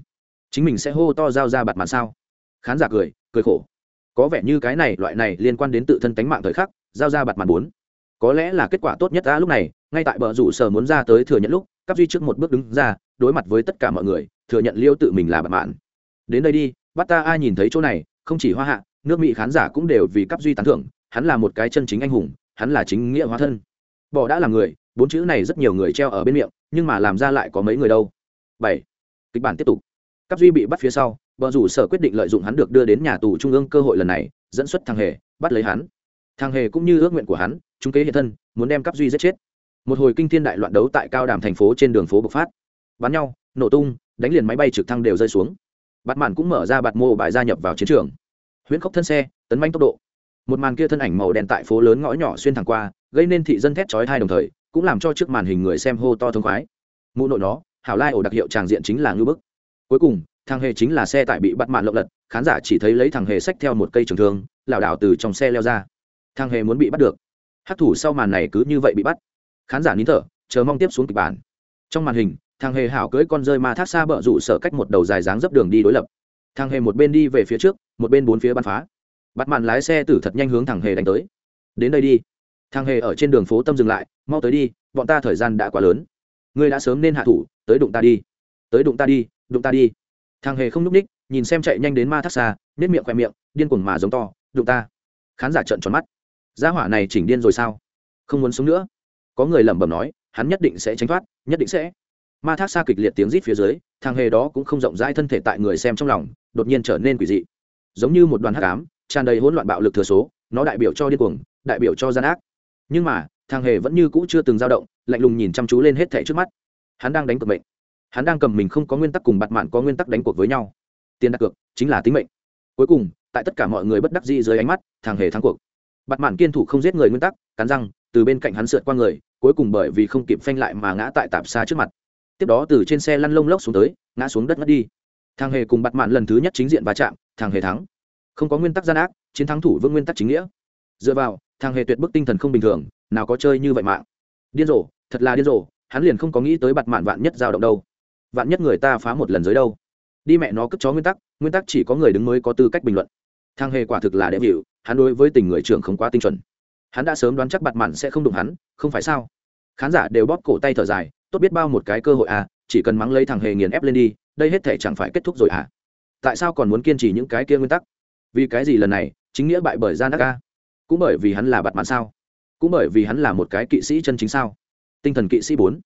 chính mình sẽ hô to giao ra bạt màn sao? Khán giả cười cười khổ. Có vẻ như cái này, loại này liên quan đến tự thân tánh mạng thời khắc, giao ra bạt màn bốn. Có lẽ là kết quả tốt nhất đã lúc này, ngay tại bờ rủ sở muốn ra tới thừa nhận lúc cấp duy trước một bước đứng ra, đối mặt với tất cả mọi người thừa nhận liêu tự mình là bạn mạn. Đến đây đi, bắt ta ai nhìn thấy chỗ này, không chỉ hoa hạ, nước mỹ khán giả cũng đều vì cấp duy tán thưởng, hắn là một cái chân chính anh hùng, hắn là chính nghĩa hóa thân. Bỏ đã là người, bốn chữ này rất nhiều người treo ở bên miệng, nhưng mà làm ra lại có mấy người đâu. Bảy. Kịch bản tiếp tục. Cấp duy bị bắt phía sau, vợ rủ sở quyết định lợi dụng hắn được đưa đến nhà tù trung ương cơ hội lần này, dẫn xuất thằng hề, bắt lấy hắn. Thằng hề cũng như ước nguyện của hắn chúng kế hiện thân, muốn đem cấp duy giết chết. Một hồi kinh thiên đại loạn đấu tại cao đàm thành phố trên đường phố bộc phát. Bắn nhau, nổ tung đánh liền máy bay trực thăng đều rơi xuống. Bạt mạn cũng mở ra bạt mô bài gia nhập vào chiến trường. Huyễn khốc thân xe, tấn manh tốc độ. Một màn kia thân ảnh màu đen tại phố lớn ngõ nhỏ xuyên thẳng qua, gây nên thị dân thét chói thai đồng thời, cũng làm cho trước màn hình người xem hô to thông khoái. Mụ nội nó, hảo lai ổ đặc hiệu tràng diện chính là ngư bức. Cuối cùng, thằng hề chính là xe tải bị bắt mạn lộng lật, khán giả chỉ thấy lấy thằng hề xách theo một cây trường thương, lảo đảo từ trong xe leo ra. Thằng hề muốn bị bắt được. Hát thủ sau màn này cứ như vậy bị bắt. Khán giả nín thở, chờ mong tiếp xuống kịch bản. Trong màn hình thằng hề hảo cưới con rơi ma thác xa bờ rủ sợ cách một đầu dài dáng dấp đường đi đối lập. Thằng hề một bên đi về phía trước, một bên bốn phía bắn phá. Bắt màn lái xe tử thật nhanh hướng thằng hề đánh tới. Đến đây đi. Thằng hề ở trên đường phố tâm dừng lại, mau tới đi, bọn ta thời gian đã quá lớn. Ngươi đã sớm nên hạ thủ, tới đụng ta đi. Tới đụng ta đi, đụng ta đi. Thằng hề không n ú c ních, nhìn xem chạy nhanh đến ma thác xa nết miệng khoe miệng, điên cuồng mà giống to, đụng ta. Khán giả trợn tròn mắt. Gia hỏa này chỉnh điên rồi sao? Không muốn sống nữa. Có người lẩm bẩm nói, hắn nhất định sẽ tránh thoát, nhất định sẽ ma thác xa kịch liệt tiếng rít phía dưới, thằng hề đó cũng không rộng rãi thân thể tại người xem trong lòng, đột nhiên trở nên quỷ dị. Giống như một đoàn hắc ám, tràn đầy hỗn loạn bạo lực thừa số, nó đại biểu cho điên cuồng, đại biểu cho gian ác. Nhưng mà, thằng hề vẫn như cũ chưa từng dao động, lạnh lùng nhìn chăm chú lên hết thẻ trước mắt. Hắn đang đánh cược mệnh. Hắn đang cầm mình không có nguyên tắc cùng bặt mạn có nguyên tắc đánh cuộc với nhau. Tiền đặt cược chính là tính mệnh. Cuối cùng, tại tất cả mọi người bất đắc dĩ dưới ánh mắt, thằng hề thắng cuộc. Bặt mạn kiên thủ không giết người nguyên tắc, cắn răng, từ bên cạnh hắn sượt qua người, cuối cùng bởi vì không kịp phanh lại mà ngã tại tạp xa trước mặt tiếp đó từ trên xe lăn lông lốc xuống tới, ngã xuống đất mất đi. Thằng hề cùng bặt mạn lần thứ nhất chính diện va chạm, thằng hề thắng. Không có nguyên tắc gian ác, chiến thắng thủ vững nguyên tắc chính nghĩa. Dựa vào, thằng hề tuyệt bức tinh thần không bình thường, nào có chơi như vậy mạng. Điên rồ, thật là điên rồ, hắn liền không có nghĩ tới bặt mạn vạn nhất giao động đâu. Vạn nhất người ta phá một lần giới đâu. Đi mẹ nó cất chó nguyên tắc nguyên tắc chỉ có người đứng mới có tư cách bình luận. Thằng hề quả thực là đệ vịu hắn đối với tình người trưởng không quá tinh chuẩn. Hắn đã sớm đoán chắc bặt mạn sẽ không đụng hắn, không phải sao? Khán giả đều bóp cổ tay thở dài tốt biết bao một cái cơ hội à chỉ cần mắng lấy thằng hề nghiền ép lên đi, đây hết thể chẳng phải kết thúc rồi à. Tại sao còn muốn kiên trì những cái kia nguyên tắc? Vì cái gì lần này, chính nghĩa bại bởi gian đắc ca cũng bởi vì hắn là bạt mạn sao? Cũng bởi vì hắn là một cái kỵ sĩ chân chính sao? Tinh thần kỵ sĩ bốn.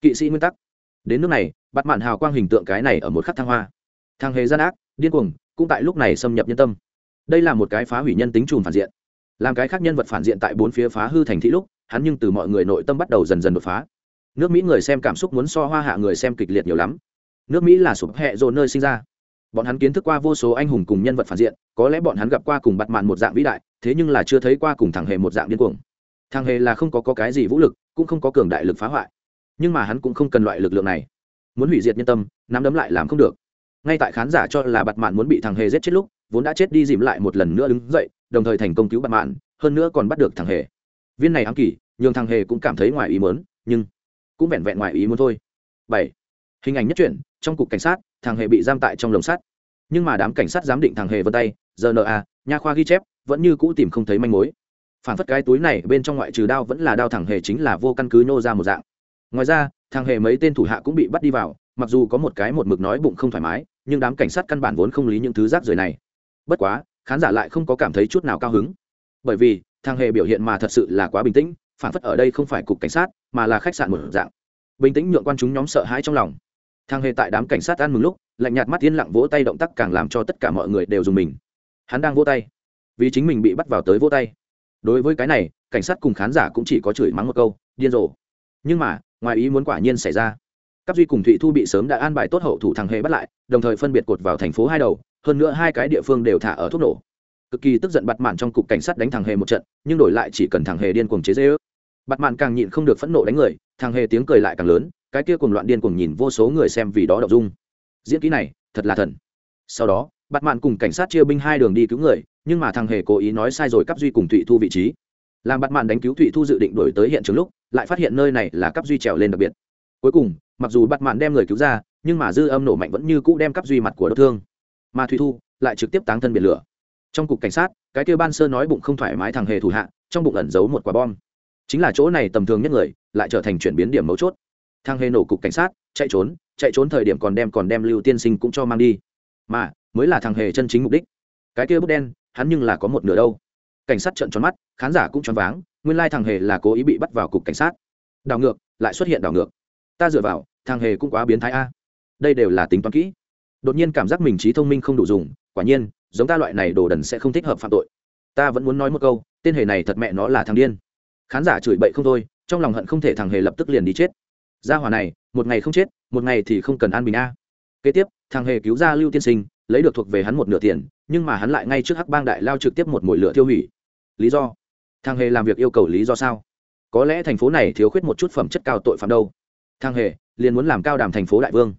Kỵ sĩ nguyên tắc. Đến nước này, bạt mạn hào quang hình tượng cái này ở một khắc thăng hoa. Thằng hề gian ác, điên cuồng, cũng tại lúc này xâm nhập nhân tâm. Đây là một cái phá hủy nhân tính trùm phản diện. Làm cái khác nhân vật phản diện tại bốn phía phá hư thành thị lúc, hắn nhưng từ mọi người nội tâm bắt đầu dần dần đột phá nước mỹ người xem cảm xúc muốn so hoa hạ người xem kịch liệt nhiều lắm. Nước mỹ là sụp hẹ dồn nơi sinh ra. Bọn hắn kiến thức qua vô số anh hùng cùng nhân vật phản diện có lẽ bọn hắn gặp qua cùng bặt mạn một dạng vĩ đại thế nhưng là chưa thấy qua cùng thằng hề một dạng điên cuồng. Thằng hề là không có, có cái gì vũ lực cũng không có cường đại lực phá hoại. Nhưng mà hắn cũng không cần loại lực lượng này. Muốn hủy diệt nhân tâm nắm đấm lại làm không được. Ngay tại khán giả cho là bặt mạn muốn bị thằng hề giết chết lúc vốn đã chết đi dìm lại một lần nữa đứng dậy đồng thời thành công cứu bặt mạn hơn nữa còn bắt được thằng hề. Viên này ám kỷ nhường thằng hề cũng cảm thấy ngoài ý mớn nhưng cũng vẹn vẹn ngoài ý muốn thôi. Bảy. Hình ảnh nhất truyện trong cục cảnh sát, thằng hề bị giam tại trong lồng sắt. Nhưng mà đám cảnh sát giám định thằng hề vân tay giờ rna nha khoa ghi chép, vẫn như cũ tìm không thấy manh mối. Phản phất cái túi này bên trong ngoại trừ đao vẫn là đao thằng hề chính là vô căn cứ nô ra một dạng. Ngoài ra, thằng hề mấy tên thủ hạ cũng bị bắt đi vào, mặc dù có một cái một mực nói bụng không thoải mái, nhưng đám cảnh sát căn bản vốn không lý những thứ rác rưởi này. Bất quá, khán giả lại không có cảm thấy chút nào cao hứng. Bởi vì, thằng hề biểu hiện mà thật sự là quá bình tĩnh phản phất ở đây không phải cục cảnh sát, mà là khách sạn một dạng. Bình tĩnh nhượng quan chúng nhóm sợ hãi trong lòng. Thằng hề tại đám cảnh sát ăn mừng lúc, lạnh nhạt mắt yên lặng vỗ tay động tác càng làm cho tất cả mọi người đều dùng mình. Hắn đang vỗ tay. Vì chính mình bị bắt vào tới vỗ tay. Đối với cái này, cảnh sát cùng khán giả cũng chỉ có chửi mắng một câu, điên rồ. Nhưng mà, ngoài ý muốn quả nhiên xảy ra. Các duy cùng thụy thu bị sớm đã an bài tốt hậu thủ thằng hề bắt lại, đồng thời phân biệt cột vào thành phố hai đầu, hơn nữa hai cái địa phương đều thả ở thuốc nổ. Cực kỳ tức giận bặt mạn trong cục cảnh sát đánh thằng hề một trận, nhưng đổi lại chỉ cần thằng hề điên cuồng chế dễ ước bặt mạn càng nhịn không được phẫn nộ đánh người, thằng hề tiếng cười lại càng lớn, cái kia cùng loạn điên cuồng nhìn vô số người xem vì đó đậu dung. Diễn kỹ này, thật là thần. Sau đó bặt mạn cùng cảnh sát chia binh hai đường đi cứu người, nhưng mà thằng hề cố ý nói sai rồi cắp duy cùng thụy thu vị trí. Làm bặt mạn đánh cứu thụy thu dự định đổi tới hiện trường lúc, lại phát hiện nơi này là cắp duy trèo lên đặc biệt. Cuối cùng, mặc dù bặt mạn đem người cứu ra, nhưng mà dư âm nổ mạnh vẫn như cũ đem cắp duy mặt của đốt thương. Mà thụy thu lại trực tiếp táng thân biển lửa. Trong cục cảnh sát, cái kia ban sơ nói bụng không thoải mái thằng hề thủ hạ, trong bụng ẩn giấu một quả bom chính là chỗ này tầm thường nhất người, lại trở thành chuyển biến điểm mấu chốt. Thang hề nổ cục cảnh sát, chạy trốn chạy trốn thời điểm còn đem còn đem lưu tiên sinh cũng cho mang đi. Mà, mới là thằng hề chân chính mục đích. Cái kia bút đen, hắn nhưng là có một nửa đâu. Cảnh sát trợn tròn mắt, khán giả cũng tròn váng, nguyên lai thằng hề là cố ý bị bắt vào cục cảnh sát. Đảo ngược, lại xuất hiện đảo ngược. Ta dựa vào thằng hề cũng quá biến thái a. Đây đều là tính toán kỹ. Đột nhiên cảm giác mình trí thông minh không đủ dùng, quả nhiên, giống ta loại này đồ đần sẽ không thích hợp phạm tội. Ta vẫn muốn nói một câu, tên hề này thật mẹ nó là thằng điên khán giả chửi bậy không thôi, trong lòng hận không thể thằng hề lập tức liền đi chết. Gia hòa này, một ngày không chết, một ngày thì không cần an bình a. Kế tiếp, thằng hề cứu ra lưu tiên sinh, lấy được thuộc về hắn một nửa tiền, nhưng mà hắn lại ngay trước hắc bang đại lao trực tiếp một mồi lửa tiêu hủy. Lý do? Thằng hề làm việc yêu cầu lý do sao? Có lẽ thành phố này thiếu khuyết một chút phẩm chất cao tội phạm đâu. Thằng hề, liền muốn làm cao đàm thành phố đại vương.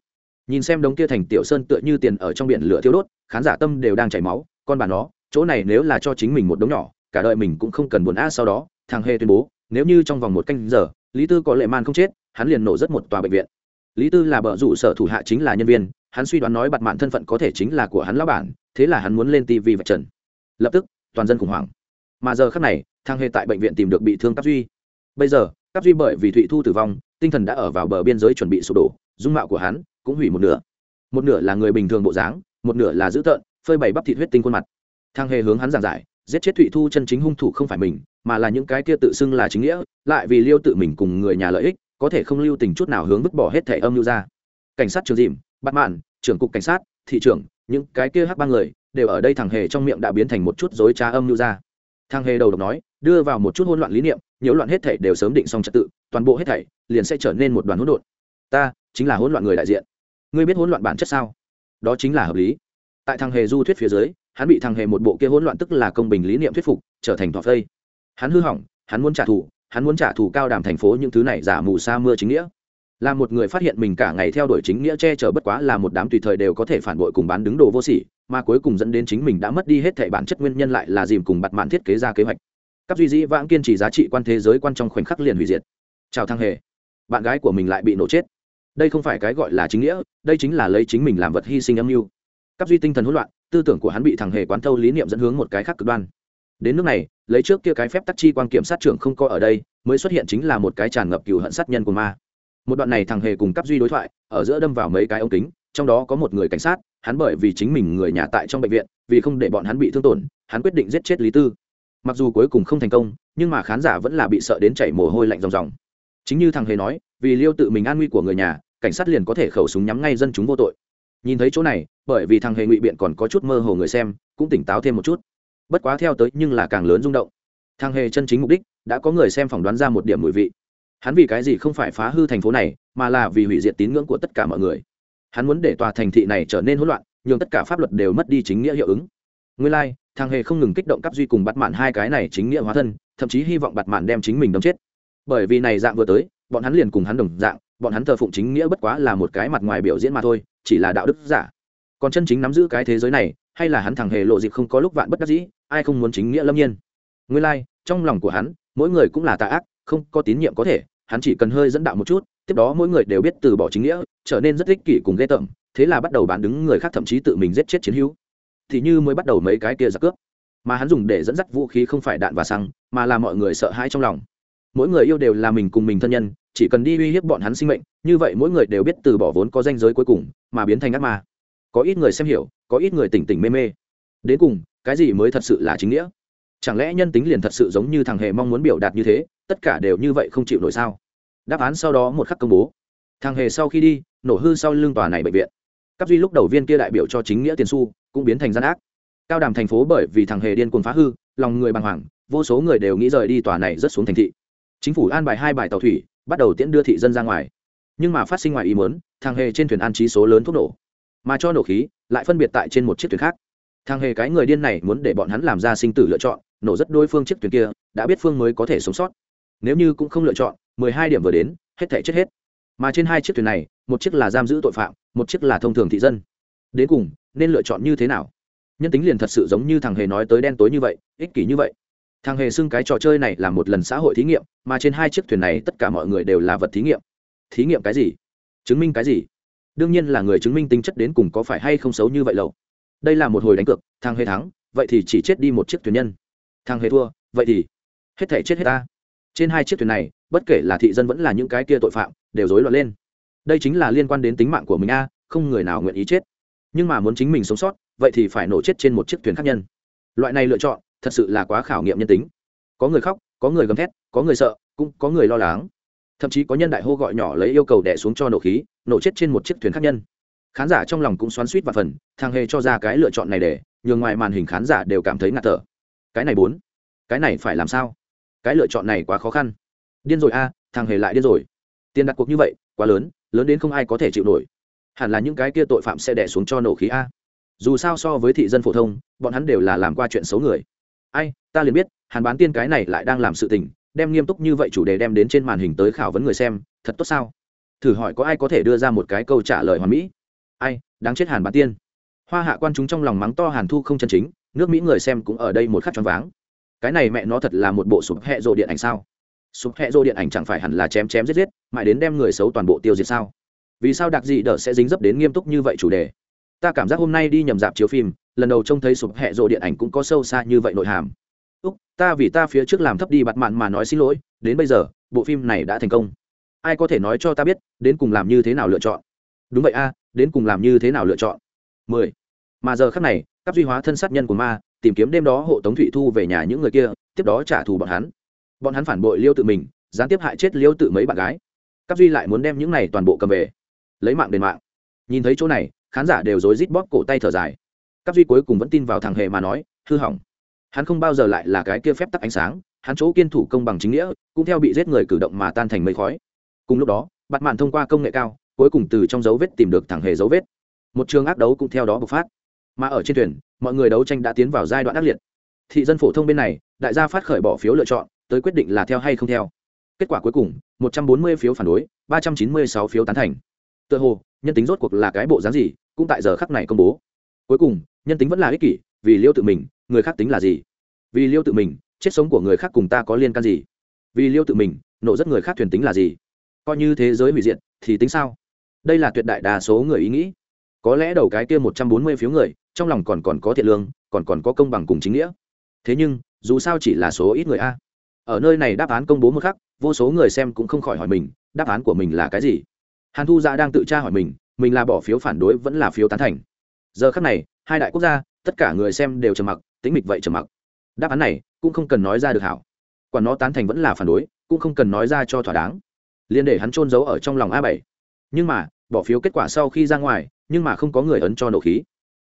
Nhìn xem đống kia thành tiểu sơn tựa như tiền ở trong biển lửa thiêu đốt, khán giả tâm đều đang chảy máu, con bà nó, chỗ này nếu là cho chính mình một đống nhỏ, cả đời mình cũng không cần buồn á sau đó thằng hề tuyên bố, nếu như trong vòng một canh giờ, lý tư có lệ man không chết, hắn liền nổ rất một tòa bệnh viện. Lý tư là bờ rủ sở thủ hạ chính là nhân viên, hắn suy đoán nói bặt mạn thân phận có thể chính là của hắn lão bản, thế là hắn muốn lên tv vạch trần. Lập tức, toàn dân khủng hoảng. Mà giờ khác này thang hề tại bệnh viện tìm được bị thương cáp duy. Bây giờ cáp duy bởi vì thụy thu tử vong, tinh thần đã ở vào bờ biên giới chuẩn bị sụp đổ, dung mạo của hắn cũng hủy một nửa. Một nửa là người bình thường bộ dáng, một nửa là dữ tợn, phơi bày bắp thịt huyết tinh khuôn mặt. Thang hề hướng hắn giảng giải giết chết thụy thu chân chính hung thủ không phải mình, mà là những cái kia tự xưng là chính nghĩa, lại vì liêu tự mình cùng người nhà lợi ích, có thể không lưu tình chút nào hướng vứt bỏ hết thẻ âm lưu ra. Cảnh sát trường dìm bắt mạn, trưởng cục cảnh sát, thị trưởng, những cái kia hắc ba người, đều ở đây thằng hề trong miệng đã biến thành một chút dối trá âm lưu ra. Thằng hề đầu độc nói, đưa vào một chút hỗn loạn lý niệm, nhiễu loạn hết thảy đều sớm định xong trật tự, toàn bộ hết thảy liền sẽ trở nên một đoàn hỗn độn. Ta chính là hỗn loạn người đại diện. Ngươi biết hỗn loạn bản chất sao? Đó chính là hợp lý. Tại thằng hề du thuyết phía dưới hắn bị thằng hề một bộ kia hỗn loạn tức là công bình lý niệm thuyết phục, trở thành thọ phây. Hắn hư hỏng, hắn muốn trả thù, hắn muốn trả thù cao đàm thành phố những thứ này giả mù sa mưa chính nghĩa. Là một người phát hiện mình cả ngày theo đuổi chính nghĩa che chở bất quá là một đám tùy thời đều có thể phản bội cùng bán đứng đồ vô sỉ, mà cuối cùng dẫn đến chính mình đã mất đi hết thể bản chất nguyên nhân lại là dìm cùng bặt mạn thiết kế ra kế hoạch. Các duy dĩ vãng kiên trì giá trị quan thế giới quan trong khoảnh khắc liền hủy diệt. Chào thăng hề. Bạn gái của mình lại bị nổ chết. Đây không phải cái gọi là chính nghĩa, đây chính là lấy chính mình làm vật hy sinh âm mưu. Các duy tinh thần hỗn loạn tư tưởng của hắn bị thằng hề quán thâu lý niệm dẫn hướng một cái khác cực đoan. Đến nước này, lấy trước kia cái phép tắc chi quan kiểm sát trưởng không coi ở đây, mới xuất hiện chính là một cái tràn ngập cừu hận sát nhân của ma. Một đoạn này thằng hề cùng cấp duy đối thoại, ở giữa đâm vào mấy cái ống kính, trong đó có một người cảnh sát, hắn bởi vì chính mình người nhà tại trong bệnh viện, vì không để bọn hắn bị thương tổn, hắn quyết định giết chết lý tư. Mặc dù cuối cùng không thành công, nhưng mà khán giả vẫn là bị sợ đến chảy mồ hôi lạnh ròng ròng. Chính như thằng hề nói, vì liêu tự mình an nguy của người nhà, cảnh sát liền có thể khẩu súng nhắm ngay dân chúng vô tội. Nhìn thấy chỗ này bởi vì thằng hề ngụy biện còn có chút mơ hồ người xem cũng tỉnh táo thêm một chút. Bất quá theo tới nhưng là càng lớn rung động. Thằng hề chân chính mục đích đã có người xem phỏng đoán ra một điểm mùi vị. Hắn vì cái gì không phải phá hư thành phố này mà là vì hủy diệt tín ngưỡng của tất cả mọi người. Hắn muốn để tòa thành thị này trở nên hỗn loạn nhường tất cả pháp luật đều mất đi chính nghĩa hiệu ứng. Nguyên lai、like, thằng hề không ngừng kích động cắp duy cùng bắt mạn hai cái này chính nghĩa hóa thân thậm chí hy vọng bắt mạn đem chính mình đâm chết. Bởi vì này dạng vừa tới bọn hắn liền cùng hắn đồng dạng bọn hắn thờ phụng chính nghĩa bất quá là một cái mặt ngoài biểu diễn mà thôi chỉ là đạo đức giả còn chân chính nắm giữ cái thế giới này hay là hắn thằng hề lộ dịp không có lúc vạn bất đắc dĩ ai không muốn chính nghĩa lâm nhiên? Nguyên lai、like, trong lòng của hắn mỗi người cũng là tà ác không có tín nhiệm có thể hắn chỉ cần hơi dẫn đạo một chút tiếp đó mỗi người đều biết từ bỏ chính nghĩa trở nên rất ích kỷ cùng ghê tởm thế là bắt đầu bán đứng người khác thậm chí tự mình giết chết chiến hữu. Thì như mới bắt đầu mấy cái kia giặc cướp. Mà hắn dùng để dẫn dắt vũ khí không phải đạn và xăng mà là mọi người sợ hãi trong lòng. Mỗi người yêu đều là mình cùng mình thân nhân chỉ cần đi uy hiếp bọn hắn sinh mệnh như vậy mỗi người đều biết từ bỏ vốn có danh giới cuối cùng mà biến thành ác ma có ít người xem hiểu, có ít người tỉnh tỉnh mê mê. Đến cùng, cái gì mới thật sự là chính nghĩa? Chẳng lẽ nhân tính liền thật sự giống như thằng hề mong muốn biểu đạt như thế, tất cả đều như vậy không chịu nổi sao? Đáp án sau đó một khắc công bố. Thằng hề sau khi đi, nổ hư sau lưng tòa này bệnh viện. Cấp duy lúc đầu viên kia đại biểu cho chính nghĩa tiền su cũng biến thành gian ác. Cao đàm thành phố bởi vì thằng hề điên cuồng phá hư, lòng người bàng hoàng, vô số người đều nghĩ rời đi tòa này rất xuống thành thị. Chính phủ an bài hai bài tàu thủy, bắt đầu tiễn đưa thị dân ra ngoài. Nhưng mà phát sinh ngoài ý muốn, thằng hề trên thuyền an trí số lớn thuốc nổ mà cho nổ khí, lại phân biệt tại trên một chiếc thuyền khác. Thằng hề cái người điên này muốn để bọn hắn làm ra sinh tử lựa chọn, nổ rất đôi phương chiếc thuyền kia, đã biết phương mới có thể sống sót. Nếu như cũng không lựa chọn, mười hai điểm vừa đến, hết thể chết hết. Mà trên hai chiếc thuyền này, một chiếc là giam giữ tội phạm, một chiếc là thông thường thị dân. Đến cùng, nên lựa chọn như thế nào? Nhân tính liền thật sự giống như thằng hề nói tới đen tối như vậy, ích kỷ như vậy. Thằng hề xưng cái trò chơi này là một lần xã hội thí nghiệm, mà trên hai chiếc thuyền này tất cả mọi người đều là vật thí nghiệm. Thí nghiệm cái gì? Chứng minh cái gì? Đương nhiên là người chứng minh tính chất đến cùng có phải hay không xấu như vậy lầu. Đây là một hồi đánh cược, thằng hề thắng, vậy thì chỉ chết đi một chiếc thuyền nhân. Thằng hề thua, vậy thì hết thể chết hết ta. Trên hai chiếc thuyền này, bất kể là thị dân vẫn là những cái kia tội phạm, đều rối loạn lên. Đây chính là liên quan đến tính mạng của mình a, không người nào nguyện ý chết. Nhưng mà muốn chính mình sống sót, vậy thì phải nổ chết trên một chiếc thuyền khác nhân. Loại này lựa chọn, thật sự là quá khảo nghiệm nhân tính. Có người khóc, có người gầm thét, có người sợ, cũng có người lo lắng. Thậm chí có nhân đại hô gọi nhỏ lấy yêu cầu đẻ xuống cho nổ khí nổ chết trên một chiếc thuyền khác nhân. Khán giả trong lòng cũng xoắn suýt và phần, thằng hề cho ra cái lựa chọn này để, nhường ngoài màn hình khán giả đều cảm thấy ngạt thở. Cái này bốn, cái này phải làm sao? Cái lựa chọn này quá khó khăn. Điên rồi a, thằng hề lại điên rồi. Tiền đặt cuộc như vậy, quá lớn lớn đến không ai có thể chịu nổi. Hẳn là những cái kia tội phạm sẽ đẻ xuống cho nổ khí a. Dù sao so với thị dân phổ thông, bọn hắn đều là làm qua chuyện xấu người. Ai, ta liền biết, hàn bán tiên cái này lại đang làm sự tình, đem nghiêm túc như vậy chủ đề đem đến trên màn hình tới khảo vấn người xem, thật tốt sao? Thử hỏi có ai có thể đưa ra một cái câu trả lời hoàn mỹ. Ai, đáng chết hàn bán tiên. Hoa hạ quan chúng trong lòng mắng to hàn thu không chân chính, nước mỹ người xem cũng ở đây một khắc choáng váng. Cái này mẹ nó thật là một bộ sụp hẹ rộ điện ảnh sao? Sụp hẹ rộ điện ảnh chẳng phải hẳn là chém chém giết giết, mãi đến đem người xấu toàn bộ tiêu diệt sao? Vì sao đặc dị đỡ sẽ dính dấp đến nghiêm túc như vậy chủ đề? Ta cảm giác hôm nay đi nhầm dạp chiếu phim, lần đầu trông thấy sụp hẹ rộ điện ảnh cũng có sâu xa như vậy nội hàm. Úc, ta vì ta phía trước làm thấp đi bặt mạn mà nói xin lỗi, đến bây giờ, bộ phim này đã thành công ai có thể nói cho ta biết, đến cùng làm như thế nào lựa chọn? Đúng vậy a, đến cùng làm như thế nào lựa chọn? Mười. Mà giờ khác này các duy hóa thân sát nhân của ma, tìm kiếm đêm đó hộ tống thụy thu về nhà những người kia, tiếp đó trả thù bọn hắn. Bọn hắn phản bội liêu tự mình, gián tiếp hại chết liêu tự mấy bạn gái. Các duy lại muốn đem những này toàn bộ cầm về. Lấy mạng đền mạng. Nhìn thấy chỗ này, khán giả đều rối rít bóp cổ tay thở dài. Các duy cuối cùng vẫn tin vào thằng hề mà nói, hư hỏng. Hắn không bao giờ lại là cái kia phép tắc ánh sáng, hắn chỗ kiên thủ công bằng chính nghĩa, cũng theo bị giết người cử động mà tan thành mây khói cùng lúc đó, bạt mạn thông qua công nghệ cao, cuối cùng từ trong dấu vết tìm được thẳng hề dấu vết. Một trường ác đấu cũng theo đó bộc phát. Mà ở trên thuyền, mọi người đấu tranh đã tiến vào giai đoạn ác liệt. Thị dân phổ thông bên này, đại gia phát khởi bỏ phiếu lựa chọn, tới quyết định là theo hay không theo. Kết quả cuối cùng 140 phiếu phản đối 396 phiếu tán thành. Tựa hồ, nhân tính rốt cuộc là cái bộ dáng gì, cũng tại giờ khắc này công bố. Cuối cùng, nhân tính vẫn là ích kỷ, vì liêu tự mình, người khác tính là gì? Vì liêu tự mình, chết sống của người khác cùng ta có liên can gì? Vì liêu tự mình, nộ rất người khác thuyền tính là gì? Coi như thế giới hủy diệt, thì tính sao? Đây là tuyệt đại đa số người ý nghĩ. Có lẽ đầu cái kia một trăm bốn mươi phiếu người, trong lòng còn còn có thiện lương, còn còn có công bằng cùng chính nghĩa. Thế nhưng, dù sao chỉ là số ít người a. Ở nơi này đáp án công bố một khắc, vô số người xem cũng không khỏi hỏi mình, đáp án của mình là cái gì? Hàn thu gia đang tự tra hỏi mình mình là bỏ phiếu phản đối vẫn là phiếu tán thành. Giờ khắc này, hai đại quốc gia, tất cả người xem đều trầm mặc tính mịch vậy trầm mặc. Đáp án này cũng không cần nói ra được hảo. Còn nó tán thành vẫn là phản đối, cũng không cần nói ra cho thỏa đáng liên để hắn trôn giấu ở trong lòng a bảy. Nhưng mà, bỏ phiếu kết quả sau khi ra ngoài, nhưng mà không có người ấn cho nổ khí.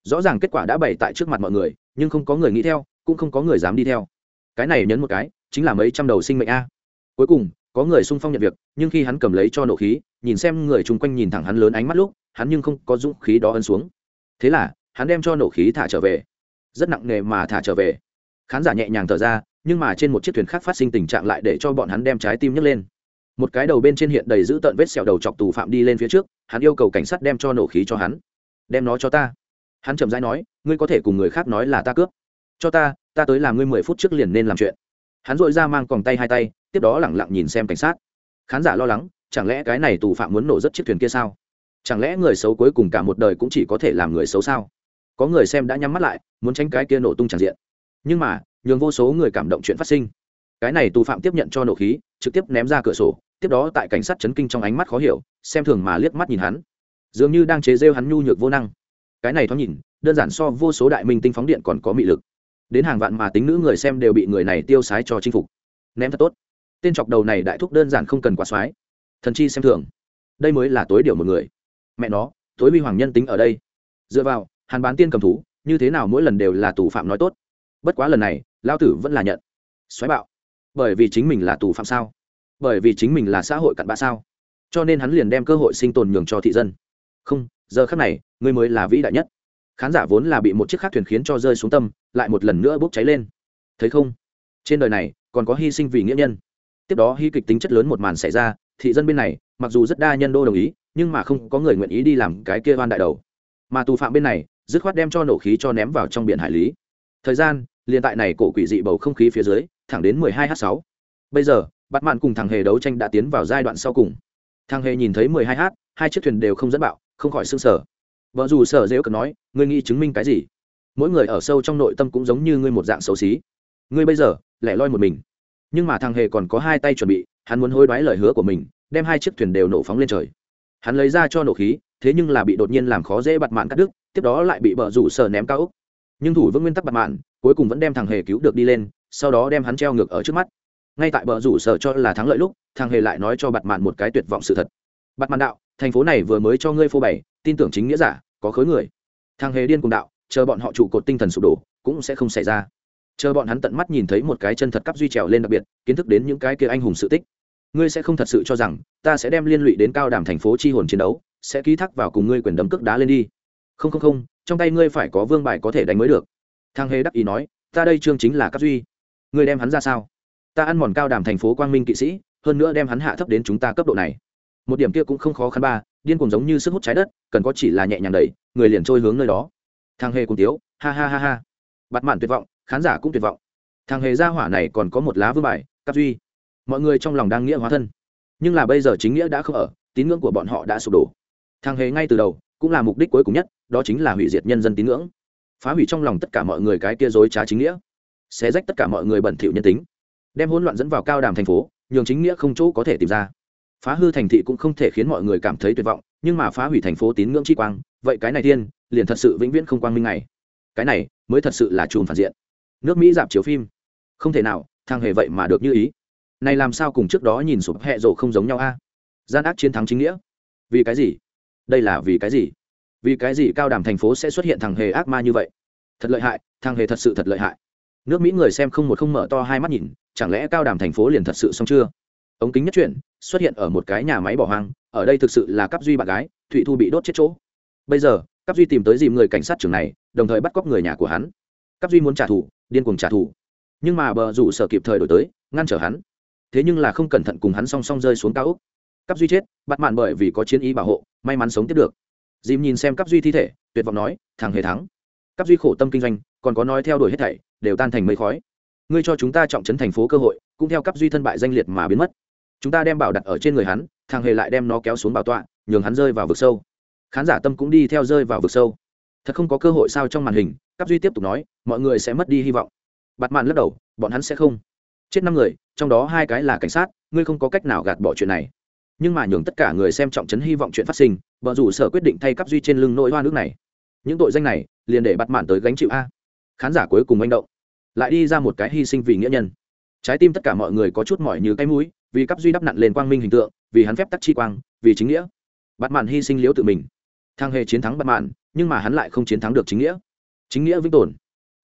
Rõ ràng kết quả đã bày tại trước mặt mọi người, nhưng không có người nghĩ theo, cũng không có người dám đi theo. Cái này nhấn một cái, chính là mấy trăm đầu sinh mệnh a. Cuối cùng, có người sung phong nhận việc, nhưng khi hắn cầm lấy cho nổ khí, nhìn xem người chung quanh nhìn thẳng hắn lớn ánh mắt lúc, hắn nhưng không có dũng khí đó ấn xuống. Thế là, hắn đem cho nổ khí thả trở về. Rất nặng nề mà thả trở về. Khán giả nhẹ nhàng thở ra, nhưng mà trên một chiếc thuyền khác phát sinh tình trạng lại để cho bọn hắn đem trái tim nhấc lên một cái đầu bên trên hiện đầy giữ tợn vết sẹo đầu chọc tù phạm đi lên phía trước, hắn yêu cầu cảnh sát đem cho nổ khí cho hắn. Đem nó cho ta. Hắn chậm rãi nói, ngươi có thể cùng người khác nói là ta cướp. Cho ta ta tới làm ngươi mười phút trước liền nên làm chuyện. Hắn dội ra mang còng tay hai tay, tiếp đó lẳng lặng nhìn xem cảnh sát. Khán giả lo lắng, chẳng lẽ cái này tù phạm muốn nổ rất chiếc thuyền kia sao? Chẳng lẽ người xấu cuối cùng cả một đời cũng chỉ có thể làm người xấu sao? Có người xem đã nhắm mắt lại, muốn tránh cái kia nổ tung tràn diện. Nhưng mà, nhường vô số người cảm động chuyện phát sinh cái này tù phạm tiếp nhận cho nổ khí, trực tiếp ném ra cửa sổ, tiếp đó tại cảnh sát chấn kinh trong ánh mắt khó hiểu, xem thường mà liếc mắt nhìn hắn. Dường như đang chế rêu hắn nhu nhược vô năng. Cái này thoáng nhìn, đơn giản so vô số đại minh tinh phóng điện còn có mị lực. Đến hàng vạn mà tính nữ người xem đều bị người này tiêu sái cho chinh phục. Ném thật tốt. Tên chọc đầu này đại thúc đơn giản không cần quá soái thần chi xem thường. Đây mới là tối điều một người. Mẹ nó, tối vi hoàng nhân tính ở đây. Dựa vào hàn bán tiên cầm thú, như thế nào mỗi lần đều là tù phạm nói tốt. Bất quá lần này lao tử vẫn là nhận. Xoáy bạo bởi vì chính mình là tù phạm sao? Bởi vì chính mình là xã hội cặn bã sao? Cho nên hắn liền đem cơ hội sinh tồn nhường cho thị dân. Không, giờ khác này, ngươi mới là vĩ đại nhất. Khán giả vốn là bị một chiếc khác thuyền khiến cho rơi xuống tâm, lại một lần nữa bốc cháy lên. Thấy không? Trên đời này, còn có hy sinh vì nghĩa nhân. Tiếp đó hy kịch tính chất lớn một màn xảy ra, thị dân bên này, mặc dù rất đa nhân đô đồng ý, nhưng mà không có người nguyện ý đi làm cái kia oan đại đầu. Mà tù phạm bên này, dứt khoát đem cho nổ khí cho ném vào trong biển hải lý. Thời gian, liền tại này cổ quỷ dị bầu không khí phía dưới thẳng đến 12h6. bây giờ bắt mạn cùng thằng hề đấu tranh đã tiến vào giai đoạn sau cùng. Thằng hề nhìn thấy mười hai h hai chiếc thuyền đều không dẫn bạo, không khỏi s sờ. sở vợ dù sở dễ cần nói, ngươi nghĩ chứng minh cái gì? Mỗi người ở sâu trong nội tâm cũng giống như ngươi một dạng xấu xí. Ngươi bây giờ, lẻ loi một mình. Nhưng mà thằng hề còn có hai tay chuẩn bị, hắn muốn hối đoái lời hứa của mình, đem hai chiếc thuyền đều nổ phóng lên trời. Hắn lấy ra cho nổ khí, thế nhưng là bị đột nhiên làm khó dễ bặt mạn cắt đứt, tiếp đó lại bị bờ rủ sở ném cao ốc. Nhưng thủ vững nguyên tắc bặt mạn cuối cùng vẫn đem thằng hề cứu được đi lên sau đó đem hắn treo ngược ở trước mắt. Ngay tại bờ rủ sở cho là thắng lợi lúc, thằng hề lại nói cho bặt mạn một cái tuyệt vọng sự thật. Bặt mạn đạo, thành phố này vừa mới cho ngươi phô bày, tin tưởng chính nghĩa giả, có khối người. Thằng hề điên cùng đạo, chờ bọn họ trụ cột tinh thần sụp đổ, cũng sẽ không xảy ra. Chờ bọn hắn tận mắt nhìn thấy một cái chân thật cắp duy trèo lên đặc biệt, kiến thức đến những cái kia anh hùng sự tích. Ngươi sẽ không thật sự cho rằng, ta sẽ đem liên lụy đến cao đàm thành phố chi hồn chiến đấu, sẽ ký thác vào cùng ngươi quyền đấm cước đá lên đi. Không không không, trong tay ngươi phải có vương bài có thể đánh mới được. Thang hề đắc ý nói, ta đây chương chính là cắp duy ngươi đem hắn ra sao? Ta ăn mòn cao đàm thành phố quang minh kỵ sĩ, hơn nữa đem hắn hạ thấp đến chúng ta cấp độ này. Một điểm kia cũng không khó khăn ba, điên cùng giống như sức hút trái đất, cần có chỉ là nhẹ nhàng đẩy, người liền trôi hướng nơi đó. Thang hề cùng tiếu, ha ha ha ha. Bặt mạn tuyệt vọng, khán giả cũng tuyệt vọng. Thằng hề gia hỏa này còn có một lá vương bài các duy. Mọi người trong lòng đang nghĩa hóa thân. Nhưng là bây giờ chính nghĩa đã không ở, tín ngưỡng của bọn họ đã sụp đổ. Thằng hề ngay từ đầu, cũng là mục đích cuối cùng nhất, đó chính là hủy diệt nhân dân tín ngưỡng. Phá hủy trong lòng tất cả mọi người cái kia dối trá chính nghĩa xé rách tất cả mọi người bẩn thỉu nhân tính, đem hỗn loạn dẫn vào cao đàm thành phố, nhường chính nghĩa không chỗ có thể tìm ra. Phá hư thành thị cũng không thể khiến mọi người cảm thấy tuyệt vọng, nhưng mà phá hủy thành phố tín ngưỡng chi quang, vậy cái này thiên liền thật sự vĩnh viễn không quang minh này cái này mới thật sự là chùm phản diện. Nước mỹ giảm chiếu phim. Không thể nào, thằng hề vậy mà được như ý. Này làm sao cùng trước đó nhìn sụp hẹ rộ không giống nhau a? Gian ác chiến thắng chính nghĩa. Vì cái gì? Đây là vì cái gì? Vì cái gì cao đàm thành phố sẽ xuất hiện thằng hề ác ma như vậy? Thật lợi hại, thằng hề thật sự thật lợi hại nước mỹ người xem không một không mở to hai mắt nhìn, chẳng lẽ cao đàm thành phố liền thật sự xong chưa? Ống kính nhất chuyển, xuất hiện ở một cái nhà máy bỏ hoang, ở đây thực sự là cấp duy bạn gái, thụy thu bị đốt chết chỗ. Bây giờ cấp duy tìm tới dìm người cảnh sát trưởng này, đồng thời bắt cóc người nhà của hắn. Cấp duy muốn trả thù, điên cuồng trả thù. Nhưng mà bờ rủ sở kịp thời đổi tới, ngăn trở hắn. Thế nhưng là không cẩn thận cùng hắn song song rơi xuống cao úc cấp duy chết, bắt mạn bởi vì có chiến ý bảo hộ, may mắn sống tiếp được. Dìm nhìn xem cấp duy thi thể, tuyệt vọng nói, thằng hề thắng. Cấp duy khổ tâm kinh doanh, còn có nói theo đuổi hết thảy đều tan thành mây khói. Ngươi cho chúng ta trọng trấn thành phố cơ hội, cũng theo cấp duy thân bại danh liệt mà biến mất. Chúng ta đem bảo đặt ở trên người hắn, thằng hề lại đem nó kéo xuống bảo tọa, nhường hắn rơi vào vực sâu. Khán giả tâm cũng đi theo rơi vào vực sâu. Thật không có cơ hội sao trong màn hình, cấp duy tiếp tục nói, mọi người sẽ mất đi hy vọng. Bặt màn lắc đầu, bọn hắn sẽ không. Chết năm người, trong đó hai cái là cảnh sát, ngươi không có cách nào gạt bỏ chuyện này. Nhưng mà nhường tất cả người xem trọng trấn hy vọng chuyện phát sinh, vợ rủ sở quyết định thay cấp duy trên lưng nỗi hoa nước này. Những tội danh này, liền để bắt mạn tới gánh chịu a. Khán giả cuối cùng manh động lại đi ra một cái hy sinh vì nghĩa nhân. Trái tim tất cả mọi người có chút mỏi như cái mũi, vì cấp duy đắp nặn lên quang minh hình tượng, vì hắn phép tắc chi quang, vì chính nghĩa. Bắt mạn hy sinh liễu tự mình. Thang hề chiến thắng bắt mạn, nhưng mà hắn lại không chiến thắng được chính nghĩa. Chính nghĩa vĩnh tồn.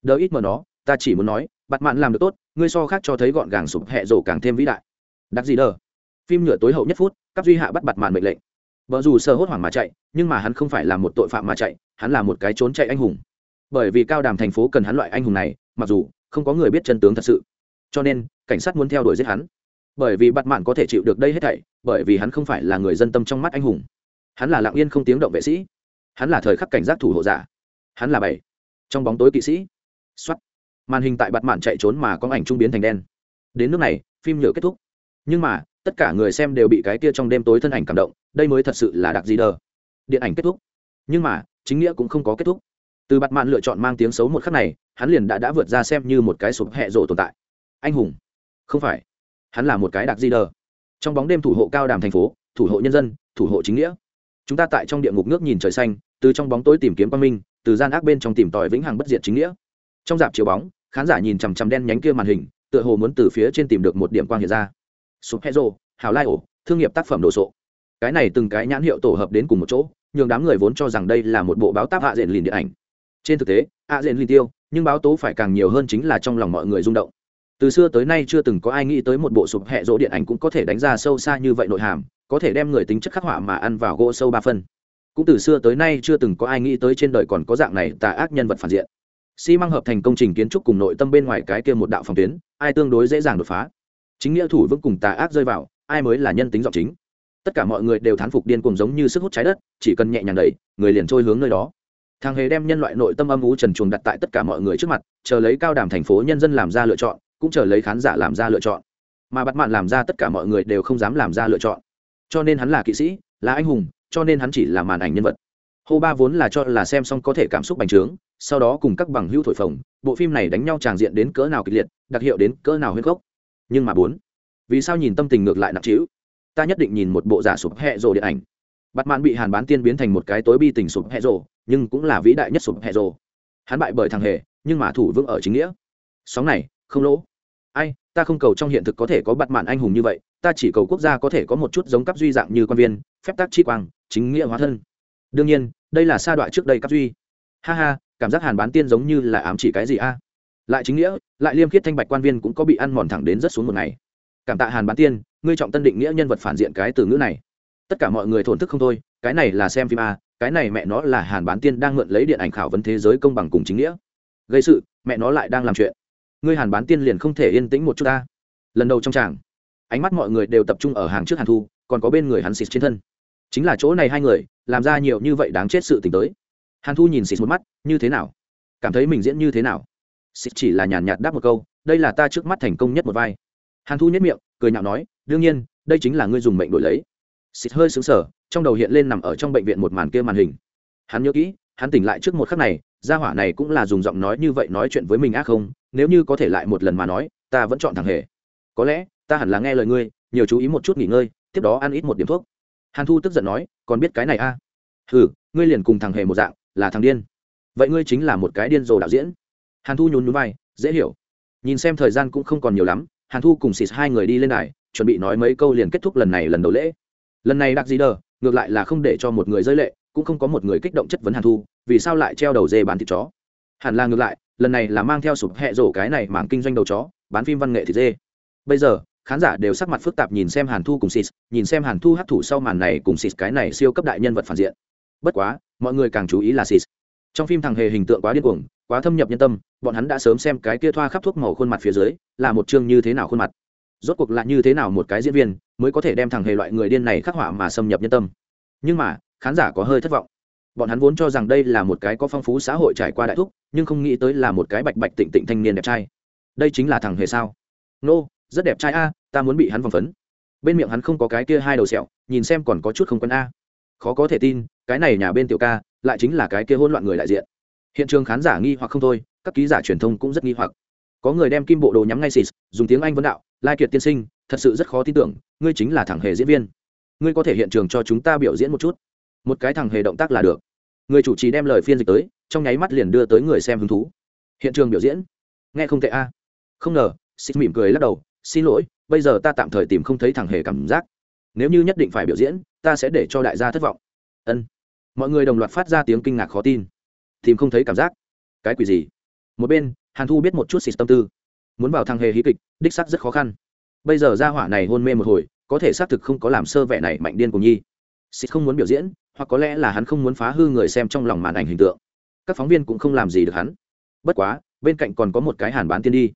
Đỡ ít mờ nó, ta chỉ muốn nói bắt mạn làm được tốt, ngươi so khác cho thấy gọn gàng sụp hẹ rổ càng thêm vĩ đại. Đặc gì đờ? Phim nhựa tối hậu nhất phút cấp duy hạ bắt bắt mạn mệnh lệnh. Vợ dù sơ hốt hoảng mà chạy, nhưng mà hắn không phải là một tội phạm mà chạy, hắn là một cái trốn chạy anh hùng. Bởi vì cao đàm thành phố cần hắn loại anh hùng này, mặc dù không có người biết chân tướng thật sự. Cho nên, cảnh sát muốn theo đuổi giết hắn. Bởi vì bặt mạn có thể chịu được đây hết thảy, bởi vì hắn không phải là người dân tâm trong mắt anh hùng. Hắn là lặng yên không tiếng động vệ sĩ. Hắn là thời khắc cảnh giác thủ hộ giả. Hắn là bảy. Trong bóng tối kỵ sĩ. Xuất màn hình tại bặt mạn chạy trốn mà có ảnh trung biến thành đen. Đến nước này, phim nhựa kết thúc. Nhưng mà, tất cả người xem đều bị cái kia trong đêm tối thân ảnh cảm động, đây mới thật sự là đặc gì đờ. Điện ảnh kết thúc. Nhưng mà, chính nghĩa cũng không có kết thúc từ bặt mạn lựa chọn mang tiếng xấu một khắc này, hắn liền đã đã vượt ra xem như một cái sụp hẹ rộ tồn tại. Anh hùng. Không phải. Hắn là một cái đặc di đờ. Trong bóng đêm thủ hộ cao đàm thành phố, thủ hộ nhân dân, thủ hộ chính nghĩa. Chúng ta tại trong địa ngục nước nhìn trời xanh, từ trong bóng tối tìm kiếm quang minh, từ gian ác bên trong tìm tòi vĩnh hằng bất diệt chính nghĩa. Trong dạp chiếu bóng, khán giả nhìn chằm chằm đen nhánh kia màn hình, tựa hồ muốn từ phía trên tìm được một điểm quang hiện ra. Sụp hẹ hezzo hào lai ổ, thương nghiệp tác phẩm đồ sộ. Cái này từng cái nhãn hiệu tổ hợp đến cùng một chỗ, nhường đám người vốn cho rằng đây là một bộ báo tác hạ diện liền điện ảnh trên thực tế hạ diện ly tiêu, nhưng báo tố phải càng nhiều hơn chính là trong lòng mọi người rung động. Từ xưa tới nay chưa từng có ai nghĩ tới một bộ sụp hẹ rỗ điện ảnh cũng có thể đánh ra sâu xa như vậy nội hàm, có thể đem người tính chất khắc họa mà ăn vào gỗ sâu ba phân. Cũng từ xưa tới nay chưa từng có ai nghĩ tới trên đời còn có dạng này tà ác nhân vật phản diện. Xi măng hợp thành công trình kiến trúc cùng nội tâm bên ngoài cái kia một đạo phòng tuyến, ai tương đối dễ dàng đột phá. Chính nghĩa thủ vững cùng tà ác rơi vào, ai mới là nhân tính giọng chính. Tất cả mọi người đều thán phục điên cuồng giống như sức hút trái đất, chỉ cần nhẹ nhàng đẩy, người liền trôi hướng nơi đó thằng hề đem nhân loại nội tâm âm ú trần chuồng đặt tại tất cả mọi người trước mặt, chờ lấy cao đàm thành phố nhân dân làm ra lựa chọn, cũng chờ lấy khán giả làm ra lựa chọn. Mà bắt mạn làm ra tất cả mọi người đều không dám làm ra lựa chọn. Cho nên hắn là kỵ sĩ, là anh hùng, cho nên hắn chỉ là màn ảnh nhân vật. Hô ba vốn là cho là xem xong có thể cảm xúc bành trướng, sau đó cùng các bằng hữu thổi phồng, bộ phim này đánh nhau tràng diện đến cỡ nào kịch liệt, đặc hiệu đến cỡ nào huyết gốc. Nhưng mà bốn, vì sao nhìn tâm tình ngược lại nặng trĩu? Ta nhất định nhìn một bộ giả sụp hẹ rồ điện ảnh bắt mạn bị hàn bán tiên biến thành một cái tối bi tình sụp hẹ rồ, nhưng cũng là vĩ đại nhất sụp hẹ rồ. Hắn bại bởi thằng hề, nhưng mà thủ vững ở chính nghĩa. Sóng này, không lỗ. Ai, ta không cầu trong hiện thực có thể có bắt mạn anh hùng như vậy, ta chỉ cầu quốc gia có thể có một chút giống cấp duy dạng như quan viên, phép tác chi quang, chính nghĩa hóa thân. Đương nhiên, đây là sa đoạn trước đây cấp duy. Ha ha, cảm giác hàn bán tiên giống như là ám chỉ cái gì a? Lại chính nghĩa, lại liêm khiết thanh bạch quan viên cũng có bị ăn mòn thẳng đến rất xuống một ngày. Cảm tạ hàn bán tiên, ngươi trọng tân định nghĩa nhân vật phản diện cái từ ngữ này tất cả mọi người thổn thức không thôi, cái này là xem phim a, cái này mẹ nó là hàn bán tiên đang mượn lấy điện ảnh khảo vấn thế giới công bằng cùng chính nghĩa. Gây sự, mẹ nó lại đang làm chuyện. Ngươi hàn bán tiên liền không thể yên tĩnh một chút ta. Lần đầu trong tràng, ánh mắt mọi người đều tập trung ở hàng trước hàn thu, còn có bên người hắn xịt trên thân. Chính là chỗ này hai người, làm ra nhiều như vậy đáng chết sự t ì n h tới. Hàn thu nhìn xịt một mắt, như thế nào? Cảm thấy mình diễn như thế nào? Xịt chỉ là nhàn nhạt đáp một câu, đây là ta trước mắt thành công nhất một vai. Hàn thu nhất miệng, cười nhạo nói, đương nhiên, đây chính là ngươi dùng mệnh đổi lấy xịt hơi xứng sở trong đầu hiện lên nằm ở trong bệnh viện một màn kia màn hình. Hắn nhớ kỹ, hắn tỉnh lại trước một khắc này, gia hỏa này cũng là dùng giọng nói như vậy nói chuyện với mình ác không, nếu như có thể lại một lần mà nói, ta vẫn chọn thằng hề. Có lẽ, ta hẳn là nghe lời ngươi, nhiều chú ý một chút nghỉ ngơi, tiếp đó ăn ít một điểm thuốc. Hàn thu tức giận nói, còn biết cái này a à? ừ ngươi liền cùng thằng hề một dạng, là thằng điên. Vậy ngươi chính là một cái điên rồ đạo diễn. Hàn thu nhún nhún vai, dễ hiểu. Nhìn xem thời gian cũng không còn nhiều lắm, hàn thu cùng xịt hai người đi lên đài, chuẩn bị nói mấy câu liền kết thúc lần này lần đầu lễ lần này đặc gì đờ, ngược lại là không để cho một người rơi lệ, cũng không có một người kích động chất vấn hàn thu, vì sao lại treo đầu dê bán thịt chó. Hẳn là ngược lại, lần này là mang theo sụp hẹ rổ cái này mảng kinh doanh đầu chó, bán phim văn nghệ thịt dê. Bây giờ, khán giả đều sắc mặt phức tạp nhìn xem hàn thu cùng sis, nhìn xem hàn thu hát thủ sau màn này cùng sis cái này siêu cấp đại nhân vật phản diện. Bất quá, mọi người càng chú ý là sis. Trong phim thằng hề hình tượng quá điên cuồng, quá thâm nhập nhân tâm, bọn hắn đã sớm xem cái kia thoa khắp thuốc màu khuôn mặt phía dưới, là một chương như thế nào khuôn mặt rốt cuộc là như thế nào một cái diễn viên mới có thể đem thằng hề loại người điên này khắc họa mà xâm nhập nhân tâm? Nhưng mà khán giả có hơi thất vọng. Bọn hắn vốn cho rằng đây là một cái có phong phú xã hội trải qua đại thúc nhưng không nghĩ tới là một cái bạch bạch tịnh tịnh thanh niên đẹp trai. Đây chính là thằng hề sao? Nô、no, rất đẹp trai a ta muốn bị hắn vòng phấn. Bên miệng hắn không có cái kia hai đầu sẹo nhìn xem còn có chút không quân a. Khó có thể tin cái này nhà bên tiểu ca lại chính là cái kia hỗn loạn người đại diện. Hiện trường khán giả nghi hoặc không thôi các ký giả truyền thông cũng rất nghi hoặc. Có người đem kim bộ đồ nhắm ngay xịt dùng tiếng anh vấn đạo lai kiệt tiên sinh, thật sự rất khó tin tưởng, ngươi chính là thằng hề diễn viên. Ngươi có thể hiện trường cho chúng ta biểu diễn một chút. Một cái thằng hề động tác là được. Người chủ trì đem lời phiên dịch tới, trong nháy mắt liền đưa tới người xem hứng thú. Hiện trường biểu diễn? Nghe không tệ a. Không ngờ xịt mỉm cười lắc đầu, xin lỗi, bây giờ ta tạm thời tìm không thấy thằng hề cảm giác. Nếu như nhất định phải biểu diễn, ta sẽ để cho đại gia thất vọng. Ân. Mọi người đồng loạt phát ra tiếng kinh ngạc khó tin. Tìm không thấy cảm giác. Cái quỷ gì? Một bên, hàn thu biết một chút xịt tâm tư muốn vào thằng hề hí kịch, đích sắc rất khó khăn. Bây giờ ra hỏa này hôn mê một hồi, có thể xác thực không có làm sơ vẻ này mạnh điên của nhi. Xịt không muốn biểu diễn, hoặc có lẽ là hắn không muốn phá hư người xem trong lòng màn ảnh hình tượng. Các phóng viên cũng không làm gì được hắn. Bất quá, bên cạnh còn có một cái hàn bán tiên đi.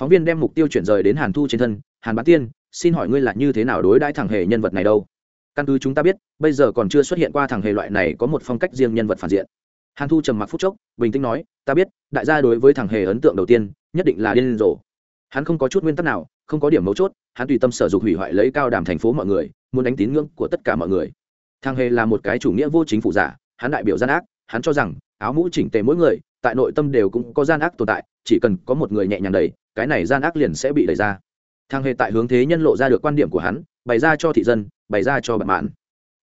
Phóng viên đem mục tiêu chuyển rời đến hàn thu trên thân. Hàn bán tiên, xin hỏi ngươi là như thế nào đối đãi thằng hề nhân vật này đâu? Căn cứ chúng ta biết, bây giờ còn chưa xuất hiện qua thằng hề loại này có một phong cách riêng nhân vật phản diện. Hàn thu trầm mặc phút chốc, bình tĩnh nói, ta biết, đại gia đối với thằng hề ấn tượng đầu tiên nhất định là điên rồ. Hắn không có chút nguyên tắc nào, không có điểm mấu chốt, hắn tùy tâm sở dục hủy hoại lấy cao đàm thành phố mọi người, muốn đánh tín ngưỡng của tất cả mọi người. Thang hề là một cái chủ nghĩa vô chính phủ giả, hắn đại biểu gian ác, hắn cho rằng, áo mũ chỉnh tề mỗi người, tại nội tâm đều cũng có gian ác tồn tại, chỉ cần có một người nhẹ nhàng đầy, cái này gian ác liền sẽ bị đẩy ra. Thang hề tại hướng thế nhân lộ ra được quan điểm của hắn, bày ra cho thị dân, bày ra cho bạn mạn.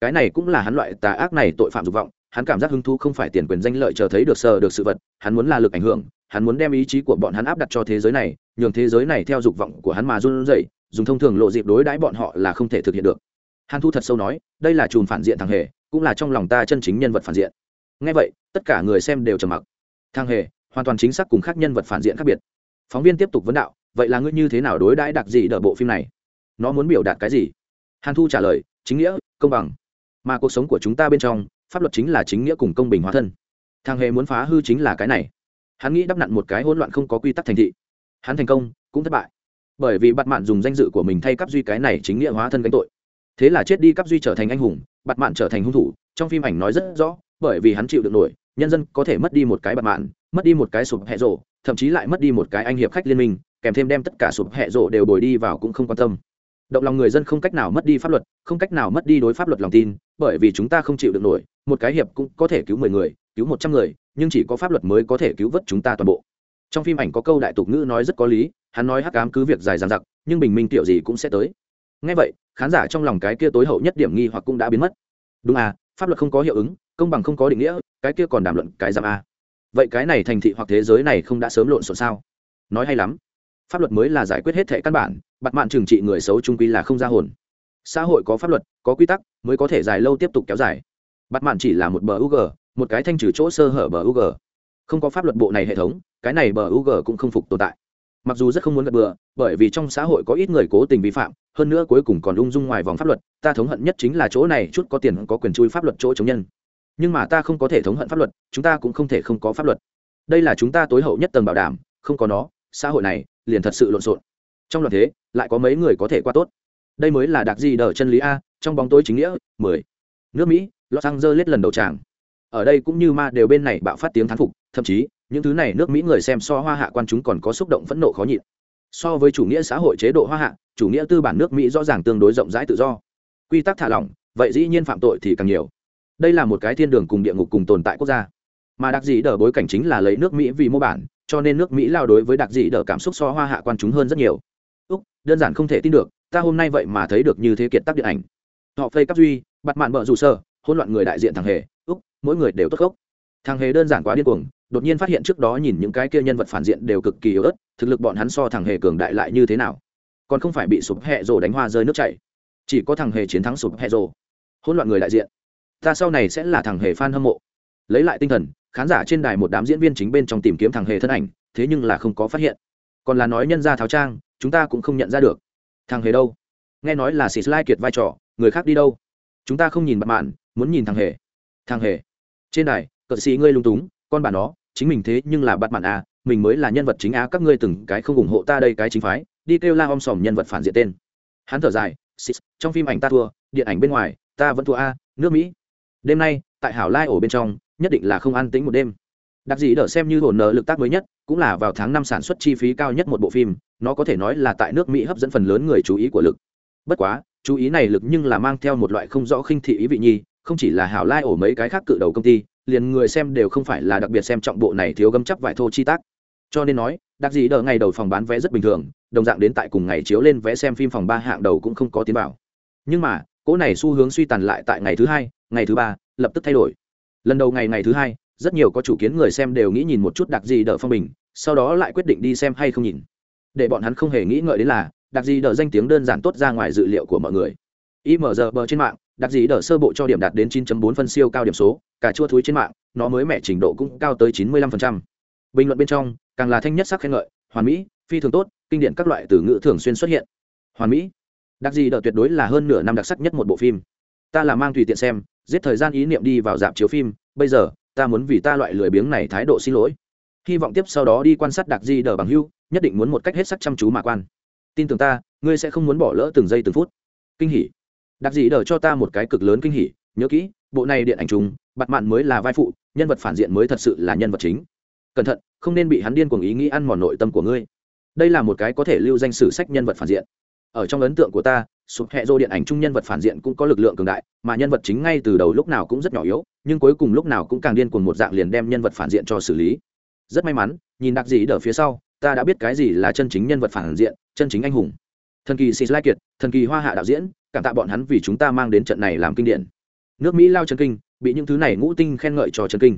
Cái này cũng là hắn loại tà ác này tội phạm dục vọng, hắn cảm giác hứng thú không phải tiền quyền danh lợi chờ thấy được sờ được sự vật, hắn muốn là lực ảnh hưởng hắn muốn đem ý chí của bọn hắn áp đặt cho thế giới này, nhường thế giới này theo dục vọng của hắn mà run rẩy, dùng thông thường lộ dịp đối đãi bọn họ là không thể thực hiện được. Hàn thu thật sâu nói, đây là chùm phản diện thằng hề, cũng là trong lòng ta chân chính nhân vật phản diện. Ngay vậy, tất cả người xem đều trầm mặc. Thằng hề, hoàn toàn chính xác cùng khác nhân vật phản diện khác biệt. Phóng viên tiếp tục vấn đạo, vậy là ngươi như thế nào đối đãi đặc gì đỡ bộ phim này? Nó muốn biểu đạt cái gì? Hàn thu trả lời, chính nghĩa, công bằng. Mà cuộc sống của chúng ta bên trong, pháp luật chính là chính nghĩa cùng công bình hóa thân. Thằng hề muốn phá hư chính là cái này hắn nghĩ đắp nặn một cái hỗn loạn không có quy tắc thành thị. Hắn thành công, cũng thất bại. Bởi vì bặt mạn dùng danh dự của mình thay cắp duy cái này chính nghĩa hóa thân gánh tội. Thế là chết đi cắp duy trở thành anh hùng bặt mạn trở thành hung thủ, trong phim ảnh nói rất rõ, bởi vì hắn chịu được nổi, nhân dân có thể mất đi một cái bặt mạn, mất đi một cái sụp hẹ rộ thậm chí lại mất đi một cái anh hiệp khách liên minh, kèm thêm đem tất cả sụp hẹ rộ đều đổi đi vào cũng không quan tâm. Động lòng người dân không cách nào mất đi pháp luật, không cách nào mất đi đối pháp luật lòng tin, bởi vì chúng ta không chịu được nổi, một cái hiệp cũng có thể cứu mười người cứu một trăm người, nhưng chỉ có pháp luật mới có thể cứu vớt chúng ta toàn bộ. Trong phim ảnh có câu đại tục ngữ nói rất có lý, hắn nói hắc ám cứ việc dài dằng dặc, nhưng bình minh tiểu gì cũng sẽ tới. Ngay vậy, khán giả trong lòng cái kia tối hậu nhất điểm nghi hoặc cũng đã biến mất. Đúng à pháp luật không có hiệu ứng, công bằng không có định nghĩa, cái kia còn đàm luận cái giam à. vậy cái này thành thị hoặc thế giới này không đã sớm lộn xộn sao? Nói hay lắm. Pháp luật mới là giải quyết hết thệ căn bản bặt mạn trừng trị người xấu trung quy là không ra hồn. Xã hội có pháp luật, có quy tắc, mới có thể dài lâu tiếp tục kéo dài. Bặt mạn chỉ là một bờ một cái thanh trừ chỗ sơ hở bờ ug không có pháp luật bộ này hệ thống, cái này bờ ug cũng không phục tồn tại. Mặc dù rất không muốn gật bừa, bởi vì trong xã hội có ít người cố tình vi phạm, hơn nữa cuối cùng còn ung dung ngoài vòng pháp luật, ta thống hận nhất chính là chỗ này chút có tiền có quyền chui pháp luật chỗ chống nhân. Nhưng mà ta không có thể thống hận pháp luật, chúng ta cũng không thể không có pháp luật. Đây là chúng ta tối hậu nhất tầng bảo đảm, không có nó, xã hội này liền thật sự lộn xộn. Trong loạt thế, lại có mấy người có thể qua tốt. Đây mới là đặc gì đờ chân lý a, trong bóng tối chính nghĩa, mười. Nước mỹ, los angeles lần đầu tràng ở đây cũng như ma đều bên này bạo phát tiếng thán phục, thậm chí, những thứ này nước mỹ người xem so hoa hạ quan chúng còn có xúc động phẫn nộ khó nhịn. So với chủ nghĩa xã hội chế độ hoa hạ, chủ nghĩa tư bản nước mỹ rõ ràng tương đối rộng rãi tự do. Quy tắc thả lỏng, vậy dĩ nhiên phạm tội thì càng nhiều. Đây là một cái thiên đường cùng địa ngục cùng tồn tại quốc gia. Mà đặc dị đờ bối cảnh chính là lấy nước mỹ vì mô bản, cho nên nước mỹ lao đối với đặc dị đờ cảm xúc so hoa hạ quan chúng hơn rất nhiều. Úc, đơn giản không thể tin được, ta hôm nay vậy mà thấy được như thế kiệt tác điện ảnh. Họ phê cấp duy bắt mạn bợ rủ sơ hỗn loạn người đại diện thằng hề mỗi người đều tốt gốc thằng hề đơn giản quá điên cuồng, đột nhiên phát hiện trước đó nhìn những cái kia nhân vật phản diện đều cực kỳ yếu ớt, thực lực bọn hắn so thằng hề cường đại lại như thế nào? Còn không phải bị sụp hẹ rồ đánh hoa rơi nước chảy. Chỉ có thằng hề chiến thắng sụp hẹ rồ. Hỗn loạn người đại diện. Ta sau này sẽ là thằng hề f hâm mộ. Lấy lại tinh thần, khán giả trên đài một đám diễn viên chính bên trong tìm kiếm thằng hề thân ảnh, thế nhưng là không có phát hiện. Còn là nói nhân ra tháo trang, chúng ta cũng không nhận ra được. Thằng hề đâu? Nghe nói là xì slide kiệt vai trò, người khác đi đâu? Chúng ta không nhìn bạn mạn, muốn nhìn thằng hề. Thằng hề trên đài, cờ sĩ ngươi lung túng, con bà nó, chính mình thế nhưng là bắt mạn à mình mới là nhân vật chính á các ngươi từng cái không ủng hộ ta đây cái chính phái, đi kêu la om sòm nhân vật phản diện tên. Hắn thở dài trong phim ảnh ta thua, điện ảnh bên ngoài, ta vẫn thua a, nước mỹ. Đêm nay, tại hảo lai ổ bên trong, nhất định là không an tĩnh một đêm. Đặc dị đỡ xem như hồn nợ lực tác mới nhất, cũng là vào tháng năm sản xuất chi phí cao nhất một bộ phim, nó có thể nói là tại nước mỹ hấp dẫn phần lớn người chú ý của lực. Bất quá, chú ý này lực nhưng là mang theo một loại không rõ khinh thị ý vị nhi không chỉ là hảo lai ổ mấy cái khác cự đầu công ty, liền người xem đều không phải là đặc biệt xem trọng bộ này thiếu gấm chắc vải thô chi tác. Cho nên nói, đặc gì đỡ ngày đầu phòng bán vé rất bình thường, đồng dạng đến tại cùng ngày chiếu lên vé xem phim phòng ba hạng đầu cũng không có tiến bảo nhưng mà, cỗ này xu hướng suy tàn lại tại ngày thứ hai, ngày thứ ba, lập tức thay đổi. Lần đầu ngày ngày thứ hai, rất nhiều có chủ kiến người xem đều nghĩ nhìn một chút đặc gì đỡ phong bình, sau đó lại quyết định đi xem hay không nhìn. Để bọn hắn không hề nghĩ ngợi đến là, đặc gì đỡ danh tiếng đơn giản tốt ra ngoài dự liệu của mọi người. Img bờ trên mạng đặc gì đỡ sơ bộ cho điểm đạt đến 9.4 phân siêu cao điểm số, cả chua thúi trên mạng, nó mới mẹ trình độ cũng cao tới 95%. bình luận bên trong, càng là thanh nhất sắc khen ngợi, hoàn mỹ, phi thường tốt, kinh điển các loại từ ngữ thường xuyên xuất hiện. Hoàn mỹ. Đặc gì đỡ tuyệt đối là hơn nửa năm đặc sắc nhất một bộ phim. Ta là mang tùy tiện xem, giết thời gian ý niệm đi vào dạp chiếu phim, bây giờ, ta muốn vì ta loại lười biếng này thái độ xin lỗi. Hy vọng tiếp sau đó đi quan sát đặc di đờ bằng hưu, nhất định muốn một cách hết sắc chăm chú mà quan. Tin tưởng ta, ngươi sẽ không muốn bỏ lỡ từng giây từng phút. Kinh hỉ đặc dị đờ cho ta một cái cực lớn kinh hỉ, nhớ kỹ, bộ này điện ảnh chúng bặt mạn mới là vai phụ, nhân vật phản diện mới thật sự là nhân vật chính. Cẩn thận, không nên bị hắn điên cuồng ý nghĩ ăn mòn nội tâm của ngươi. Đây là một cái có thể lưu danh sử sách nhân vật phản diện. Ở trong ấn tượng của ta, sụp hẹ dô điện ảnh chung nhân vật phản diện cũng có lực lượng cường đại, mà nhân vật chính ngay từ đầu lúc nào cũng rất nhỏ yếu, nhưng cuối cùng lúc nào cũng càng điên cuồng một dạng liền đem nhân vật phản diện cho xử lý. Rất may mắn, nhìn đặc dị đờ phía sau, ta đã biết cái gì là chân chính nhân vật phản diện, chân chính anh hùng. Thần kỳ sĩ lai kiệt, thần kỳ hoa hạ đạo diễn cảm tạ bọn hắn vì chúng ta mang đến trận này làm kinh điển. Nước mỹ lao chân kinh, bị những thứ này ngũ tinh khen ngợi cho chân kinh.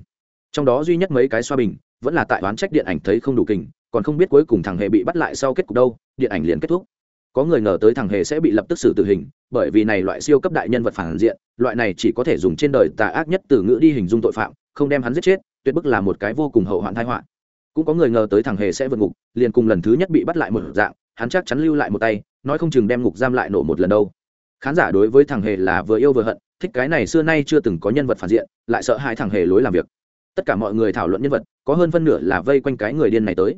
Trong đó duy nhất mấy cái xoa bình, vẫn là tại oán trách điện ảnh thấy không đủ kinh còn không biết cuối cùng thằng hề bị bắt lại sau kết cục đâu, điện ảnh liền kết thúc. Có người ngờ tới thằng hề sẽ bị lập tức xử tử hình, bởi vì này loại siêu cấp đại nhân vật phản diện, loại này chỉ có thể dùng trên đời tà ác nhất từ ngữ đi hình dung tội phạm, không đem hắn giết chết, tuyệt bức là một cái vô cùng hậu hoạn thái họa. Cũng có người ngờ tới thằng hề sẽ vượt ngục, liền cùng lần thứ nhất bị bắt lại một dạng, hắn chắc chắn lưu lại một tay, nói không chừng đem ngục giam lại nổ một lần đâu khán giả đối với thằng hề là vừa yêu vừa hận, thích cái này xưa nay chưa từng có nhân vật phản diện, lại sợ hai thằng hề lối làm việc. Tất cả mọi người thảo luận nhân vật, có hơn phân nửa là vây quanh cái người điên này tới.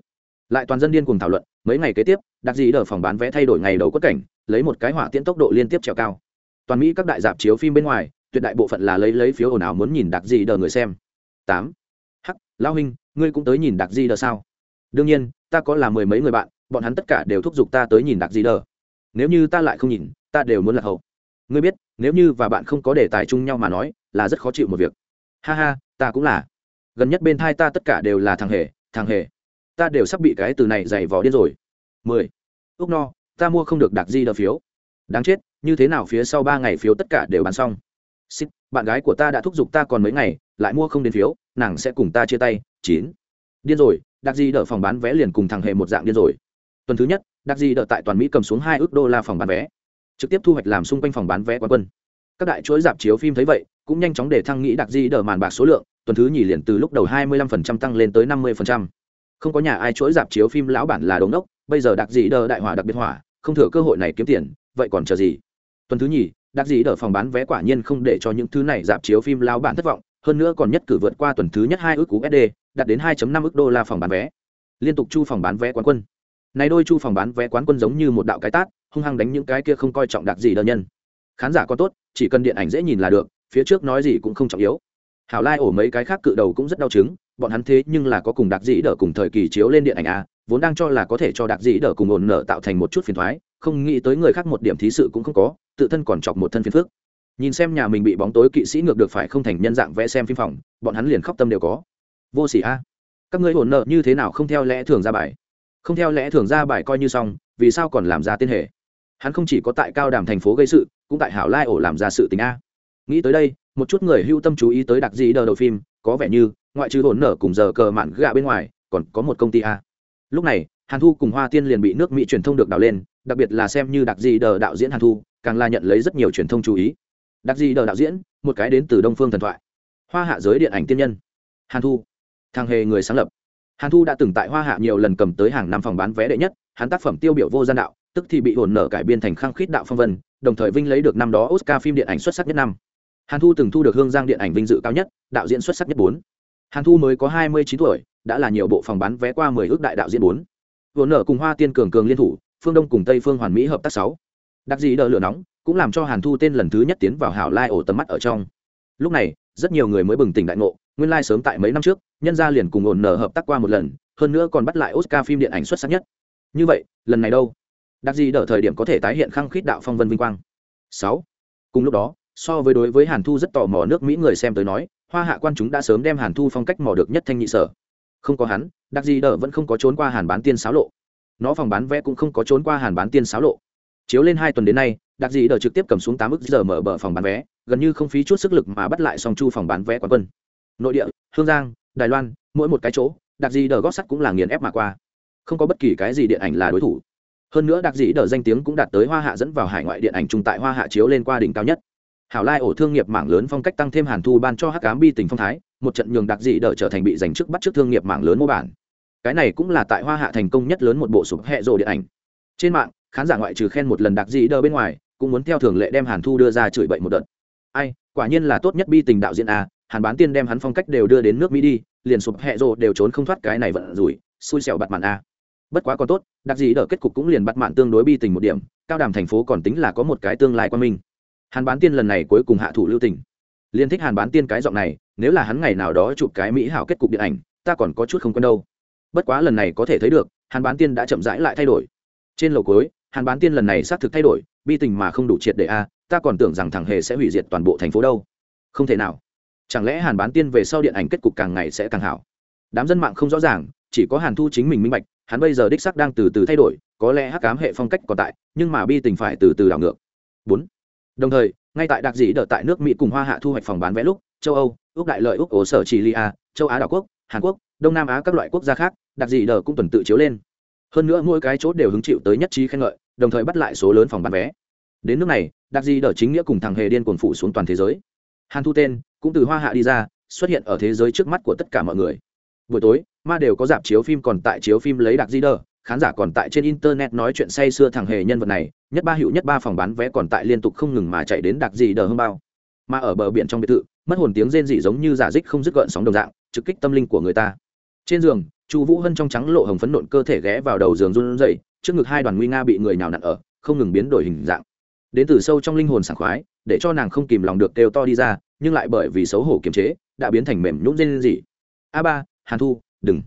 Lại toàn dân điên cùng thảo luận, mấy ngày kế tiếp đặc dĩ đờ phòng bán vé thay đổi ngày đầu quất cảnh, lấy một cái hỏa tiễn tốc độ liên tiếp trèo cao. Toàn mỹ các đại dạp chiếu phim bên ngoài, tuyệt đại bộ phận là lấy lấy phiếu ồn ào muốn nhìn đặc dĩ đờ người xem. Tám. Hắc lao huynh, ngươi cũng tới nhìn đặc dĩ đờ sao? Đương nhiên, ta có là mười mấy người bạn, bọn hắn tất cả đều thúc giục ta tới nhìn đặc dĩ đờ. Nếu như ta lại không nhìn ta đều muốn lạc hậu. Ngươi biết nếu như và bạn không có đề tài chung nhau mà nói là rất khó chịu một việc. Ha ha ta cũng là. Gần nhất bên thai ta tất cả đều là thằng hề thằng hề. Ta đều sắp bị cái từ này dày vò điên rồi. Mười. Ước no ta mua không được đặc di đờ phiếu. Đáng chết như thế nào phía sau ba ngày phiếu tất cả đều bán xong. Xích, bạn gái của ta đã thúc giục ta còn mấy ngày lại mua không đến phiếu nàng sẽ cùng ta chia tay. Chín. Điên rồi đặc di đờ phòng bán vé liền cùng thằng hề một dạng điên rồi. Tuần thứ nhất đặc di đờ tại toàn mỹ cầm xuống hai ước đô la phòng bán vé trực tiếp thu hoạch làm xung quanh phòng bán vé quán quân. Các đại chuỗi dạp chiếu phim thấy vậy, cũng nhanh chóng để thăng nghĩ đặc di đỡ màn bạc số lượng, tuần thứ nhì liền từ lúc đầu 25% tăng lên tới 50% không có nhà ai chuỗi dạp chiếu phim lão bản là đống đốc, bây giờ đặc dị đờ đại hỏa đặc biệt hỏa, không thừa cơ hội này kiếm tiền, vậy còn chờ gì? Tuần thứ nhì đặc dị đờ phòng bán vé quả nhiên không để cho những thứ này dạp chiếu phim lão bản thất vọng, hơn nữa còn nhất cử vượt qua tuần thứ nhất hai ước cú sd đạt đến 2.5 ước đô la phòng bán vé. Liên tục chu phòng bán vé quán quân. Này đôi chu phòng bán vé quán quân giống như một đạo cái tát hung hăng đánh những cái kia không coi trọng đặc gì đơn nhân. Khán giả có tốt, chỉ cần điện ảnh dễ nhìn là được, phía trước nói gì cũng không trọng yếu. Hảo lai ổ mấy cái khác cự đầu cũng rất đau chứng, bọn hắn thế nhưng là có cùng đặc dĩ đỡ cùng thời kỳ chiếu lên điện ảnh a vốn đang cho là có thể cho đặc dĩ đỡ cùng ổn nở tạo thành một chút phiền thoái, không nghĩ tới người khác một điểm thí sự cũng không có, tự thân còn chọc một thân phiền phước nhìn xem nhà mình bị bóng tối kỵ sĩ ngược được phải không thành nhân dạng vẽ xem phim phòng, bọn hắn liền khóc tâm đều có. Vô s ỉ a. Các ngươi ổn nợ như thế nào không theo lẽ thường ra bài? Không theo lẽ thường ra bài coi như xong, vì sao còn làm ra tên hệ hắn không chỉ có tại cao đàm thành phố gây sự, cũng tại hảo lai ổ làm ra sự tình a. Nghĩ tới đây, một chút người hưu tâm chú ý tới đặc dĩ đờ đầu phim, có vẻ như ngoại trừ hồn nở cùng giờ cờ mạn gạ bên ngoài, còn có một công ty a. Lúc này, hàn thu cùng hoa tiên liền bị nước mỹ truyền thông được đào lên, đặc biệt là xem như đặc dĩ đờ đạo diễn hàn thu, càng là nhận lấy rất nhiều truyền thông chú ý. Đặc dĩ đờ đạo diễn, một cái đến từ đông phương thần thoại. Hoa hạ giới điện ảnh tiên nhân. Hàn thu. Thằng hề người sáng lập. Hàn thu đã từng tại hoa hạ nhiều lần cầm tới hàng năm phòng bán vé đệ nhất, hắn tác phẩm tiêu biểu vô gian đạo tức thì bị hồn nở cải biên thành khăng khít đạo phong vân, đồng thời vinh lấy được năm đó oscar phim điện ảnh xuất sắc nhất năm. Hàn thu từng thu được hương giang điện ảnh vinh dự cao nhất, đạo diễn xuất sắc nhất bốn. Hàn thu mới có hai mươi chín tuổi, đã là nhiều bộ phòng bán vé qua mười ước đại đạo diễn bốn. Hồn nở cùng hoa tiên cường cường liên thủ, phương đông cùng tây phương hoàn mỹ hợp tác sáu. Đặc dị đỡ lửa nóng, cũng làm cho hàn thu tên lần thứ nhất tiến vào hảo lai ổ tầm mắt ở trong. Lúc này, rất nhiều người mới bừng tỉnh đại ngộ, nguyên lai sớm tại mấy năm trước, nhân gia liền cùng ổn nở hợp tác qua một lần, hơn nữa còn bắt lại oscar phim điện ảnh xuất sắc nhất. Như vậy, lần này đâu? Đặc gì đỡ thời điểm có thể tái hiện khăng khít đạo phong vân vinh quang. Sáu. Cùng lúc đó, so với đối với hàn thu rất tò mò nước mỹ người xem tới nói, hoa hạ quan chúng đã sớm đem hàn thu phong cách mò được nhất thanh nhị sở. Không có hắn, đặc gì đỡ vẫn không có trốn qua hàn bán tiên sáo lộ. Nó phòng bán vé cũng không có trốn qua hàn bán tiên sáo lộ. Chiếu lên hai tuần đến nay, đặc gì đỡ trực tiếp cầm xuống tám ức giờ mở bờ phòng bán vé, gần như không phí chút sức lực mà bắt lại song chu phòng bán vé quán quân. Nội địa, hương giang, đài loan, mỗi một cái chỗ, đặc gì đờ gót sắt cũng là nghiền ép mà qua. Không có bất kỳ cái gì điện ảnh là đối thủ hơn nữa đặc dĩ đờ danh tiếng cũng đạt tới hoa hạ dẫn vào hải ngoại điện ảnh trung tại hoa hạ chiếu lên qua đỉnh cao nhất. Hảo lai ổ thương nghiệp mảng lớn phong cách tăng thêm hàn thu ban cho hắc cám bi tình phong thái, một trận nhường đặc dĩ đờ trở thành bị giành chức bắt trước thương nghiệp mảng lớn mô bản. Cái này cũng là tại hoa hạ thành công nhất lớn một bộ sụp hẹ rộ điện ảnh. Trên mạng, khán giả ngoại trừ khen một lần đặc dĩ đờ bên ngoài, cũng muốn theo thường lệ đem hàn thu đưa ra chửi bậy một đợt. Ai, quả nhiên là tốt nhất bi tình đạo diễn a hàn bán tiên đem hắn phong cách đều đưa đến nước mỹ đi, liền sụp hẹ rộ đều trốn không thoát cái này vận rủi, xui xẻo bặt mạn a bất quá còn tốt, đặc gì đỡ kết cục cũng liền bắt mạng tương đối bi tình một điểm, cao đàm thành phố còn tính là có một cái tương lai quan minh. Hàn bán tiên lần này cuối cùng hạ thủ lưu tình. Liên thích hàn bán tiên cái giọng này, nếu là hắn ngày nào đó chụp cái mỹ hảo kết cục điện ảnh, ta còn có chút không quen đâu. Bất quá lần này có thể thấy được, hàn bán tiên đã chậm rãi lại thay đổi. Trên lầu cối hàn bán tiên lần này xác thực thay đổi, bi tình mà không đủ triệt để a, ta còn tưởng rằng thằng hề sẽ hủy diệt toàn bộ thành phố đâu. Không thể nào. Chẳng lẽ hàn bán tiên về sau điện ảnh kết cục càng ngày sẽ càng hảo? Đám dân mạng không rõ ràng, chỉ có hàn thu chính mình minh bạch hắn bây giờ đích sắc đang từ từ thay đổi, có lẽ hắc cám hệ phong cách còn tại, nhưng mà bi tình phải từ từ đảo ngược. Bốn. Đồng thời, ngay tại đặc dĩ đợt tại nước mỹ cùng hoa hạ thu hoạch phòng bán vé lúc, châu âu ước đại lợi ước ổ sở chỉ lia châu á đảo quốc, hàn quốc, đông nam á các loại quốc gia khác, đặc dĩ đờ cũng tuần tự chiếu lên. Hơn nữa mỗi cái chốt đều hứng chịu tới nhất trí khen ngợi, đồng thời bắt lại số lớn phòng bán vé. Đến nước này, đặc dĩ đờ chính nghĩa cùng thằng hề điên cuồng phủ xuống toàn thế giới. Hàn thu tên cũng từ hoa hạ đi ra, xuất hiện ở thế giới trước mắt của tất cả mọi người. Buổi tối ma đều có dạp chiếu phim còn tại chiếu phim lấy đặc di đờ, khán giả còn tại trên internet nói chuyện say sưa thằng hề nhân vật này, nhất ba hiệu nhất ba phòng bán vé còn tại liên tục không ngừng mà chạy đến đặc di đờ hơn bao. Mà ở bờ biển trong biệt thự, mất hồn tiếng rên dị giống như giả dích không dứt gợn sóng đồng dạng, trực kích tâm linh của người ta. Trên giường, chu vũ hân trong trắng lộ hồng phấn nộn cơ thể ghé vào đầu giường run rẩy, trước ngực hai đoàn nguy nga bị người nào nặn ở, không ngừng biến đổi hình dạng. Đến từ sâu trong linh hồn sảng khoái, để cho nàng không kìm lòng được kêu to đi ra, nhưng lại bởi vì xấu hổ kiềm chế, đã biến thành mềm nhũn rên rỉ. A ba, hàn thu đừng.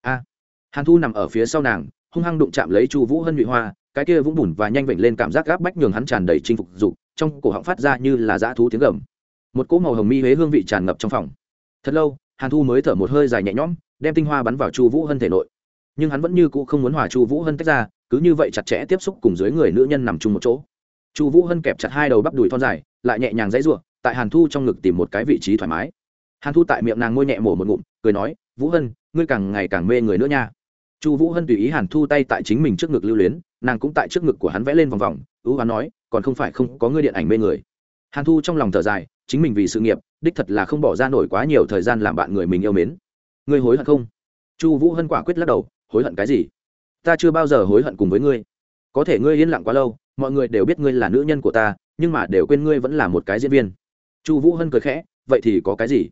A. À. Hàn thu nằm ở phía sau nàng, hung hăng đụng chạm lấy chu vũ hân nhụy hoa, cái kia vũng bùn và nhanh vểnh lên cảm giác gáp bách nhường hắn tràn đầy chinh phục dục, trong cổ họng phát ra như là dã thú tiếng gầm. Một cỗ màu hồng mi huế hương vị tràn ngập trong phòng. Thật lâu, hàn thu mới thở một hơi dài nhẹ nhõm, đem tinh hoa bắn vào chu vũ hân thể nội. Nhưng hắn vẫn như cũ không muốn hòa chu vũ hân tách ra, cứ như vậy chặt chẽ tiếp xúc cùng dưới người nữ nhân nằm chung một chỗ. Chu vũ hân kẹp chặt hai đầu bắp đùi thon dài, lại nhẹ nhàng dãy r u ộ tại hàn thu trong ngực tìm một cái vị trí thoải mái. Hàn thu tại miệng nàng ngôi nhẹ mổ một ngụm cười nói, vũ hân, ngươi càng ngày càng mê người nữa nha. Chu vũ hân tùy ý hàn thu tay tại chính mình trước ngực lưu luyến, nàng cũng tại trước ngực của hắn vẽ lên vòng vòng, ưu hắn nói, còn không phải không có ngươi điện ảnh mê người. Hàn thu trong lòng thở dài, chính mình vì sự nghiệp, đích thật là không bỏ ra nổi quá nhiều thời gian làm bạn người mình yêu mến. Ngươi hối hận không? Chu vũ hân quả quyết lắc đầu, hối hận cái gì? Ta chưa bao giờ hối hận cùng với ngươi. Có thể ngươi yên lặng quá lâu, mọi người đều biết ngươi là nữ nhân của ta, nhưng mà đều quên ngươi vẫn là một cái diễn viên. Chu vũ hân cười khẽ, vậy thì có cái gì?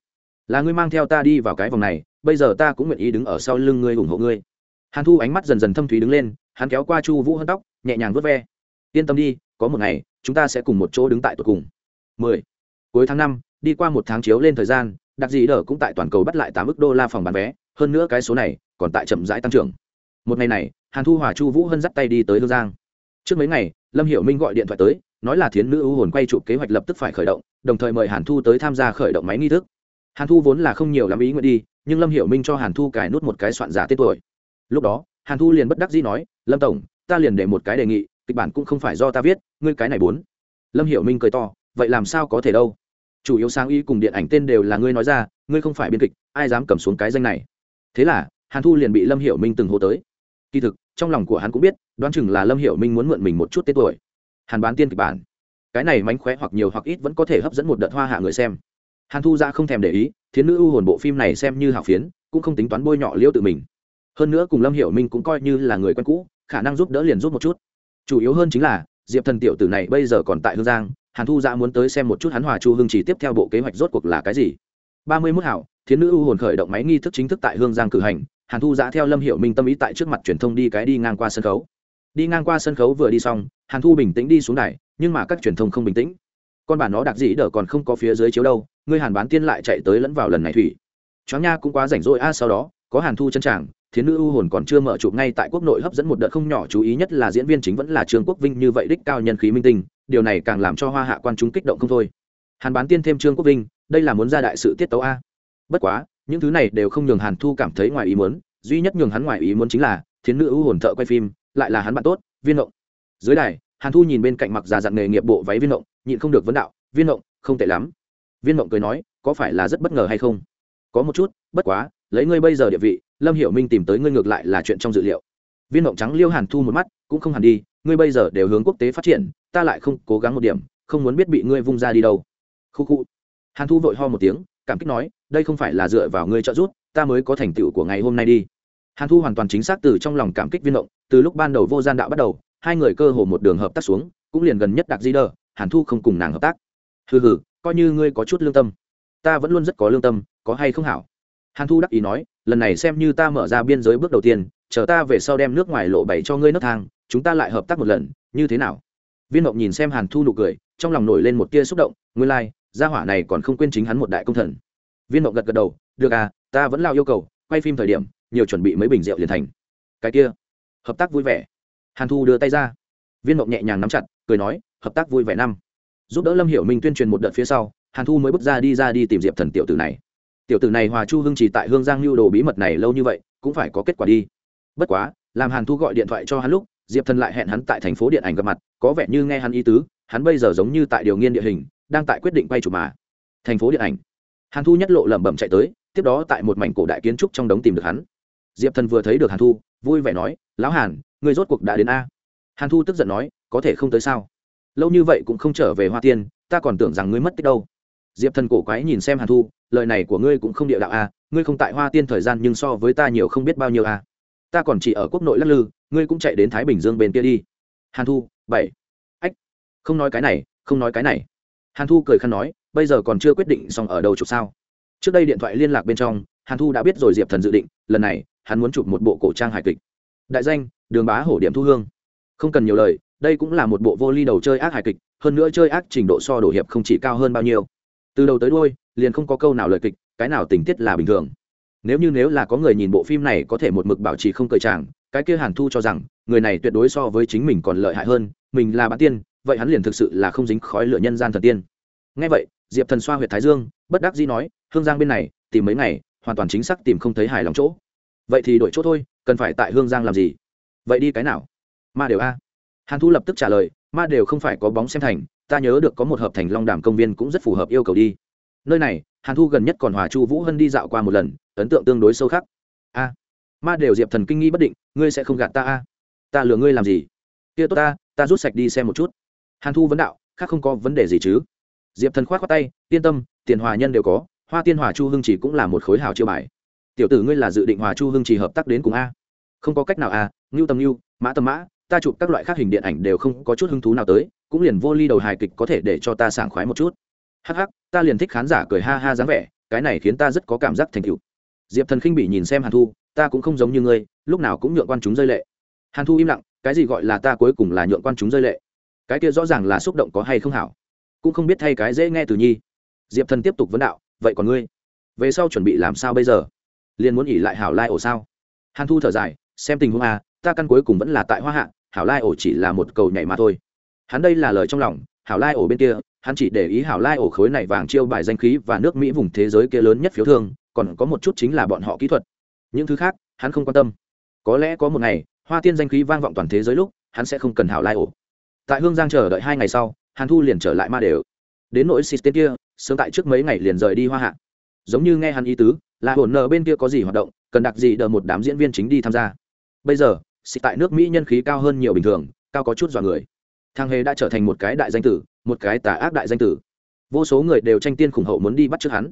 Là ngươi mang theo ta đi vào cái vòng này, bây giờ ta cũng nguyện ý đứng ở sau lưng ngươi ủng hộ ngươi. Hàn thu ánh mắt dần dần thâm thúy đứng lên, hắn kéo qua chu vũ hân tóc, nhẹ nhàng vớt ve. Yên tâm đi, có một ngày, chúng ta sẽ cùng một chỗ đứng tại tột cùng. 10. cuối tháng năm, đi qua một tháng chiếu lên thời gian, đặc dị đờ cũng tại toàn cầu bắt lại tám ước đô la phòng bán vé, hơn nữa cái số này còn tại chậm rãi tăng trưởng. Một ngày này, hàn thu hòa chu vũ hân dắt tay đi tới hương giang. Trước mấy ngày, lâm hiểu minh gọi điện thoại tới, nói là thiến nữ ưu hồn quay chụp kế hoạch lập tức phải khởi động, đồng thời mời hàn thu tới tham gia khởi động máy nghi thức hàn thu vốn là không nhiều lắm ý nguyện đi, nhưng lâm hiểu minh cho hàn thu cài nút một cái soạn giả tên tuổi. Lúc đó, hàn thu liền bất đắc dĩ nói, lâm tổng, ta liền để một cái đề nghị, kịch bản cũng không phải do ta viết, ngươi cái này bốn. Lâm hiểu minh cười to, vậy làm sao có thể đâu? Chủ yếu sáng ý cùng điện ảnh tên đều là ngươi nói ra, ngươi không phải biên kịch, ai dám cầm xuống cái danh này? Thế là, hàn thu liền bị lâm hiểu minh từng hô tới. Kỳ thực, trong lòng của hắn cũng biết, đoán chừng là lâm hiểu minh muốn mượn mình một chút tên tuổi. Hàn bán tiên kịch bản. Cái này mánh khóe hoặc nhiều hoặc ít vẫn có thể hấp dẫn một đợt hoa hạ người xem hàn thu ra không thèm để ý, thiến nữ ưu hồn bộ phim này xem như hảo phiến, cũng không tính toán bôi nhọ liêu tự mình. Hơn nữa cùng lâm hiểu minh cũng coi như là người quen cũ, khả năng giúp đỡ liền giúp một chút. Chủ yếu hơn chính là, diệp thần tiểu tử này bây giờ còn tại hương giang, hàn thu ra muốn tới xem một chút hắn hòa chu hương chỉ tiếp theo bộ kế hoạch rốt cuộc là cái gì. Ba mươi mốt hảo, thiến nữ ưu hồn khởi động máy nghi thức chính thức tại hương giang cử hành, hàn thu giã theo lâm hiệu minh tâm ý tại trước mặt truyền thông đi cái đi ngang qua sân khấu. Đi ngang qua sân khấu vừa đi xong, hàn thu bình tĩnh đi xuống đài, nhưng mà các truyền thông không bình tĩnh con bà nó đặc dĩ đỡ còn không có phía dưới chiếu đâu, ngươi hàn bán tiên lại chạy tới lẫn vào lần này thủy. Choáng nha cũng quá rảnh rỗi, a, sau đó, có hàn thu chân tràng thiến nữ ưu hồn còn chưa mở chụp ngay tại quốc nội hấp dẫn một đợt không nhỏ chú ý nhất là diễn viên chính vẫn là trương quốc vinh như vậy đích cao nhân khí minh tinh, điều này càng làm cho hoa hạ quan chúng kích động không thôi. Hàn bán tiên thêm trương quốc vinh, đây là muốn ra đại sự tiết tấu a. Bất quá, những thứ này đều không nhường hàn thu cảm thấy ngoài ý muốn, duy nhất nhường hắn ngoài ý muốn chính là, thiến nữ ưu hồn thợ quay phim, lại là hắn bạn tốt, viên động dưới đài, hàn thu nhìn bên cạnh mặc già dặn nghề nghiệp bộ váy viên động nhịn không được vấn đạo, viên mộng không tệ lắm. Viên mộng cười nói, có phải là rất bất ngờ hay không? Có một chút, bất quá, lấy ngươi bây giờ địa vị, lâm hiểu minh tìm tới ngươi ngược lại là chuyện trong dự liệu. Viên mộng trắng liêu hàn thu một mắt, cũng không hẳn đi, ngươi bây giờ đều hướng quốc tế phát triển, ta lại không cố gắng một điểm, không muốn biết bị ngươi vung ra đi đâu. Khu khu. Hàn thu vội ho một tiếng, cảm kích nói, đây không phải là dựa vào ngươi trợ giúp, ta mới có thành tựu của ngày hôm nay đi. Hàn thu hoàn toàn chính xác từ trong lòng cảm kích viên mộng từ lúc ban đầu vô gian đạo bắt đầu, hai người cơ hồ một đường hợp tác xuống, cũng liền gần nhất đặc di đờ hàn thu không cùng nàng hợp tác. Hừ hừ coi như ngươi có chút lương tâm ta vẫn luôn rất có lương tâm có hay không hảo? Hàn thu đắc ý nói lần này xem như ta mở ra biên giới bước đầu tiên chờ ta về sau đem nước ngoài lộ bày cho ngươi nấc thang chúng ta lại hợp tác một lần như thế nào? Viên mộng nhìn xem hàn thu nụ cười trong lòng nổi lên một tia xúc động Ngươi lai、like, gia hỏa này còn không quên chính hắn một đại công thần. Viên mộng gật gật đầu được à ta vẫn lao yêu cầu quay phim thời điểm nhiều chuẩn bị mấy bình rượu liền thành. Cái kia hợp tác vui vẻ. Hàn thu đưa tay ra. Viên mộng nhẹ nhàng nắm chặt cười nói hợp tác vui vẻ năm. Giúp đỡ lâm hiểu minh tuyên truyền một đợt phía sau, hàn thu mới bước ra đi ra đi tìm diệp thần tiểu tử này. Tiểu tử này hòa chu hưng chỉ tại hương giang lưu đồ bí mật này lâu như vậy, cũng phải có kết quả đi. Bất quá, làm hàn thu gọi điện thoại cho hắn lúc, diệp thần lại hẹn hắn tại thành phố điện ảnh gặp mặt, có vẻ như nghe hắn ý tứ, hắn bây giờ giống như tại điều nghiên địa hình, đang tại quyết định quay chụp mà. Thành phố điện ảnh. Hàn thu nhất lộ lẩm bẩm chạy tới, tiếp đó tại một mảnh cổ đại kiến trúc trong đống tìm được hắn. Diệp thần vừa thấy được hàn thu, vui vẻ nói, lão hàn người rốt cuộc đã đến a? Hàn thu tức giận nói, có thể không tới sao? Lâu như vậy cũng không trở về hoa tiên, ta còn tưởng rằng ngươi mất tích đâu. Diệp thần cổ quái nhìn xem hàn thu, lời này của ngươi cũng không địa đạo a ngươi không tại hoa tiên thời gian nhưng so với ta nhiều không biết bao nhiêu a ta còn chỉ ở quốc nội lắc lư, ngươi cũng chạy đến thái bình dương bên kia đi. Hàn thu, bảy. Ách, không nói cái này, không nói cái này. Hàn thu cười khăn nói, bây giờ còn chưa quyết định xong ở đâu chụp sao. Trước đây điện thoại liên lạc bên trong, hàn thu đã biết rồi diệp thần dự định, lần này, hắn muốn chụp một bộ cổ trang hài kịch. Đại danh, đường bá hổ điểm thu hương. Không cần nhiều lời đây cũng là một bộ vô ly đầu chơi ác hài kịch, hơn nữa chơi ác trình độ so đổ hiệp không chỉ cao hơn bao nhiêu. Từ đầu tới đôi liền không có câu nào lời kịch, cái nào tình tiết là bình thường. Nếu như nếu là có người nhìn bộ phim này có thể một mực bảo trì không cười tràng cái kia hàn thu cho rằng, người này tuyệt đối so với chính mình còn lợi hại hơn, mình là bản tiên, vậy hắn liền thực sự là không dính khói lửa nhân gian thần tiên. Ngay vậy, diệp thần xoa h u y ệ t thái dương, bất đắc dĩ nói, hương giang bên này, tìm mấy ngày, hoàn toàn chính xác tìm không thấy hài lòng chỗ. Vậy thì đổi chỗ thôi, cần phải tại hương giang làm gì? Vậy đi cái nào? Ma đều a hàn thu lập tức trả lời, ma đều không phải có bóng xem thành, ta nhớ được có một hợp thành long đàm công viên cũng rất phù hợp yêu cầu đi. Nơi này, hàn thu gần nhất còn hòa chu vũ hân đi dạo qua một lần, ấn tượng tương đối sâu khắc. A, ma đều diệp thần kinh nghi bất định, ngươi sẽ không gạt ta a? Ta lừa ngươi làm gì? Kia tốt ta ta rút sạch đi xem một chút. Hàn thu vấn đạo, khác không có vấn đề gì chứ. Diệp thần k h o á t khoác tay, yên tâm, tiền hòa nhân đều có, hoa tiên hòa chu hưng chỉ cũng là một khối hào chiêu bài. Tiểu tử ngươi là dự định hòa chu hưng chỉ hợp tác đến cùng a? Không có cách nào a, ngưu tầm ngưu, mã tầm mã ta chụp các loại khác hình điện ảnh đều không có chút hứng thú nào tới, cũng liền vô ly đầu hài kịch có thể để cho ta sảng khoái một chút. Hắc hắc, ta liền thích khán giả cười ha ha dáng vẻ, cái này khiến ta rất có cảm giác thành cựu diệp thần khinh bị nhìn xem hàn thu, ta cũng không giống như ngươi, lúc nào cũng nhượng quan chúng rơi lệ. Hàn thu im lặng, cái gì gọi là ta cuối cùng là nhượng quan chúng rơi lệ? Cái kia rõ ràng là xúc động có hay không hảo? Cũng không biết thay cái dễ nghe từ nhi. Diệp thần tiếp tục vấn đạo, vậy còn ngươi? Về sau chuẩn bị làm sao bây giờ? Liền muốn nghỉ lại hảo lai ổ sao? Hàn thu thở dài, xem tình huống à ta căn cuối cùng vẫn là tại hoa hạ hảo lai ổ chỉ là một cầu nhảy mà thôi. Hắn đây là lời trong lòng, hảo lai ổ bên kia, hắn chỉ để ý hảo lai ổ khối này vàng chiêu bài danh khí và nước mỹ vùng thế giới kia lớn nhất phiếu thương, còn có một chút chính là bọn họ kỹ thuật. Những thứ khác, hắn không quan tâm. Có lẽ có một ngày, hoa tiên danh khí vang vọng toàn thế giới lúc, hắn sẽ không cần hảo lai ổ. Tại hương giang chờ đợi hai ngày sau, hàn thu liền trở lại ma đều. Đến nỗi xịt tên kia, sớm tại trước mấy ngày liền rời đi hoa hạ. Giống như nghe hắn ý tứ, là hồn nợ bên kia có gì hoạt động, cần đặc gì đờ một đám diễn viên chính đi tham gia. Bây giờ xịt tại nước mỹ nhân khí cao hơn nhiều bình thường, cao có chút dọa người. Thang hề đã trở thành một cái đại danh tử, một cái tà ác đại danh tử. Vô số người đều tranh tiên khủng hậu muốn đi bắt trước hắn.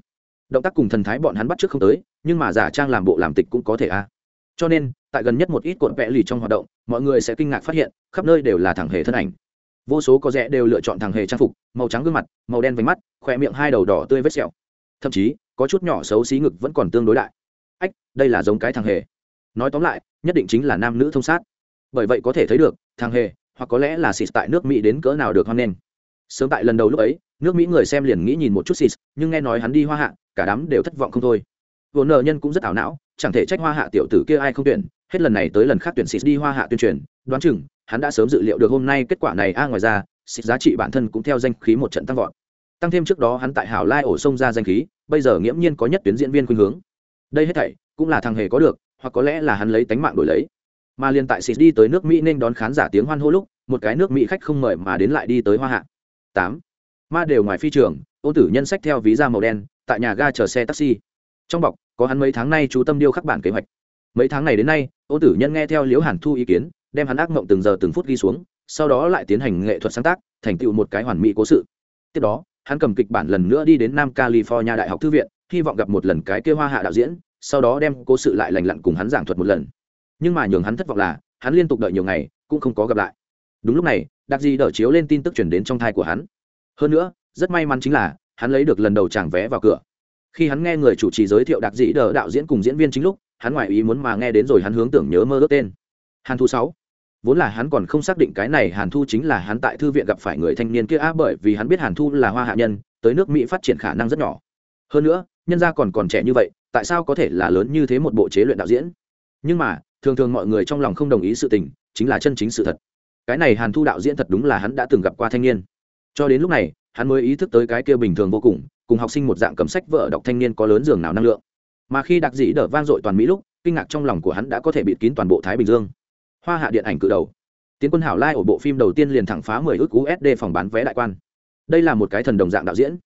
Động tác cùng thần thái bọn hắn bắt trước không tới, nhưng mà giả trang làm bộ làm tịch cũng có thể a. À. Cho nên, tại gần nhất một ít cuộn vẽ lì trong hoạt động, mọi người sẽ kinh ngạc phát hiện, khắp nơi đều là thằng hề thân ảnh. Vô số có rẽ đều lựa chọn thằng hề trang phục, màu trắng gương mặt, màu đen vánh mắt khỏe miệng hai đầu đỏ tươi vết sẹo. Thậm chí, có chút nhỏ xấu xí ngực vẫn còn tương đối đại. Ách, đây là giống cái thằng hề nói tóm lại, nhất định chính là nam nữ thông sát. Bởi vậy có thể thấy được, thằng hề, hoặc có lẽ là xịt tại nước mỹ đến cỡ nào được hoan nghênh. Sớm tại lần đầu lúc ấy, nước mỹ người xem liền nghĩ nhìn một chút xịt, nhưng nghe nói hắn đi hoa hạ, cả đám đều thất vọng không thôi. Vốn nợ nhân cũng rất ảo não, chẳng thể trách hoa hạ tiểu tử kia ai không tuyển, hết lần này tới lần khác tuyển xịt đi hoa hạ tuyên truyền, đoán chừng, hắn đã sớm dự liệu được hôm nay kết quả này a, ngoài ra, xịt giá trị bản thân cũng theo danh khí một trận tăng vọt. Tăng thêm trước đó hắn tại hảo lai ổ sông ra danh khí, bây giờ nghiễm nhiên có nhất tuyến diễn viên khuynh hướng. Đây hết thảy, cũng là thằng hề có được hoặc có lẽ là hắn lấy tánh mạng đổi lấy. Mà liên tại xịt đi tới nước mỹ nên đón khán giả tiếng hoan hô lúc, một cái nước mỹ khách không mời mà đến lại đi tới hoa hạ. Tám. Ma đều ngoài phi trường ô tử nhân sách theo ví da màu đen, tại nhà ga chờ xe taxi. Trong bọc, có hắn mấy tháng nay chú tâm điêu khắc bản kế hoạch. Mấy tháng này đến nay ô tử nhân nghe theo liễu hàn thu ý kiến, đem hắn ác mộng từng giờ từng phút ghi xuống, sau đó lại tiến hành nghệ thuật sáng tác, thành tựu một cái hoàn mỹ cố sự. Tiếp đó, hắn cầm kịch bản lần nữa đi đến nam california đại học thư viện, hy vọng gặp một lần cái kêu hoa hạ đạo diễn sau đó đem cố sự lại lành lặn cùng hắn giảng thuật một lần. Nhưng mà nhường hắn thất vọng là, hắn liên tục đợi nhiều ngày, cũng không có gặp lại. Đúng lúc này, đặc di đỡ chiếu lên tin tức chuyển đến trong thai của hắn. Hơn nữa, rất may mắn chính là, hắn lấy được lần đầu tràng vé vào cửa. Khi hắn nghe người chủ trì giới thiệu đặc dị đờ đạo diễn cùng diễn viên chính lúc, hắn ngoại ý muốn mà nghe đến rồi hắn hướng tưởng nhớ mơ ước tên. Hàn thu sáu. Vốn là hắn còn không xác định cái này hàn thu chính là hắn tại thư viện gặp phải người thanh niên kia á, bởi vì hắn biết hàn thu là hoa hạ nhân, tới nước mỹ phát triển khả năng rất nhỏ. Hơn nữa, nhân gia còn còn trẻ như vậy tại sao có thể là lớn như thế một bộ chế luyện đạo diễn? Nhưng mà, thường thường mọi người trong lòng không đồng ý sự tình, chính là chân chính sự thật. Cái này hàn thu đạo diễn thật đúng là hắn đã từng gặp qua thanh niên. Cho đến lúc này, hắn mới ý thức tới cái kia bình thường vô cùng cùng học sinh một dạng cầm sách vợ đọc thanh niên có lớn giường nào năng lượng. Mà khi đặc dĩ đỡ vang dội toàn mỹ lúc, kinh ngạc trong lòng của hắn đã có thể bịt kín toàn bộ thái bình dương. Hoa hạ điện ảnh cự đầu. Tiến quân hảo lai ở bộ phim đầu tiên liền thẳng phá mười ước usd phòng bán vé đại quan. Đây là một cái thần đồng dạng đạo diễn.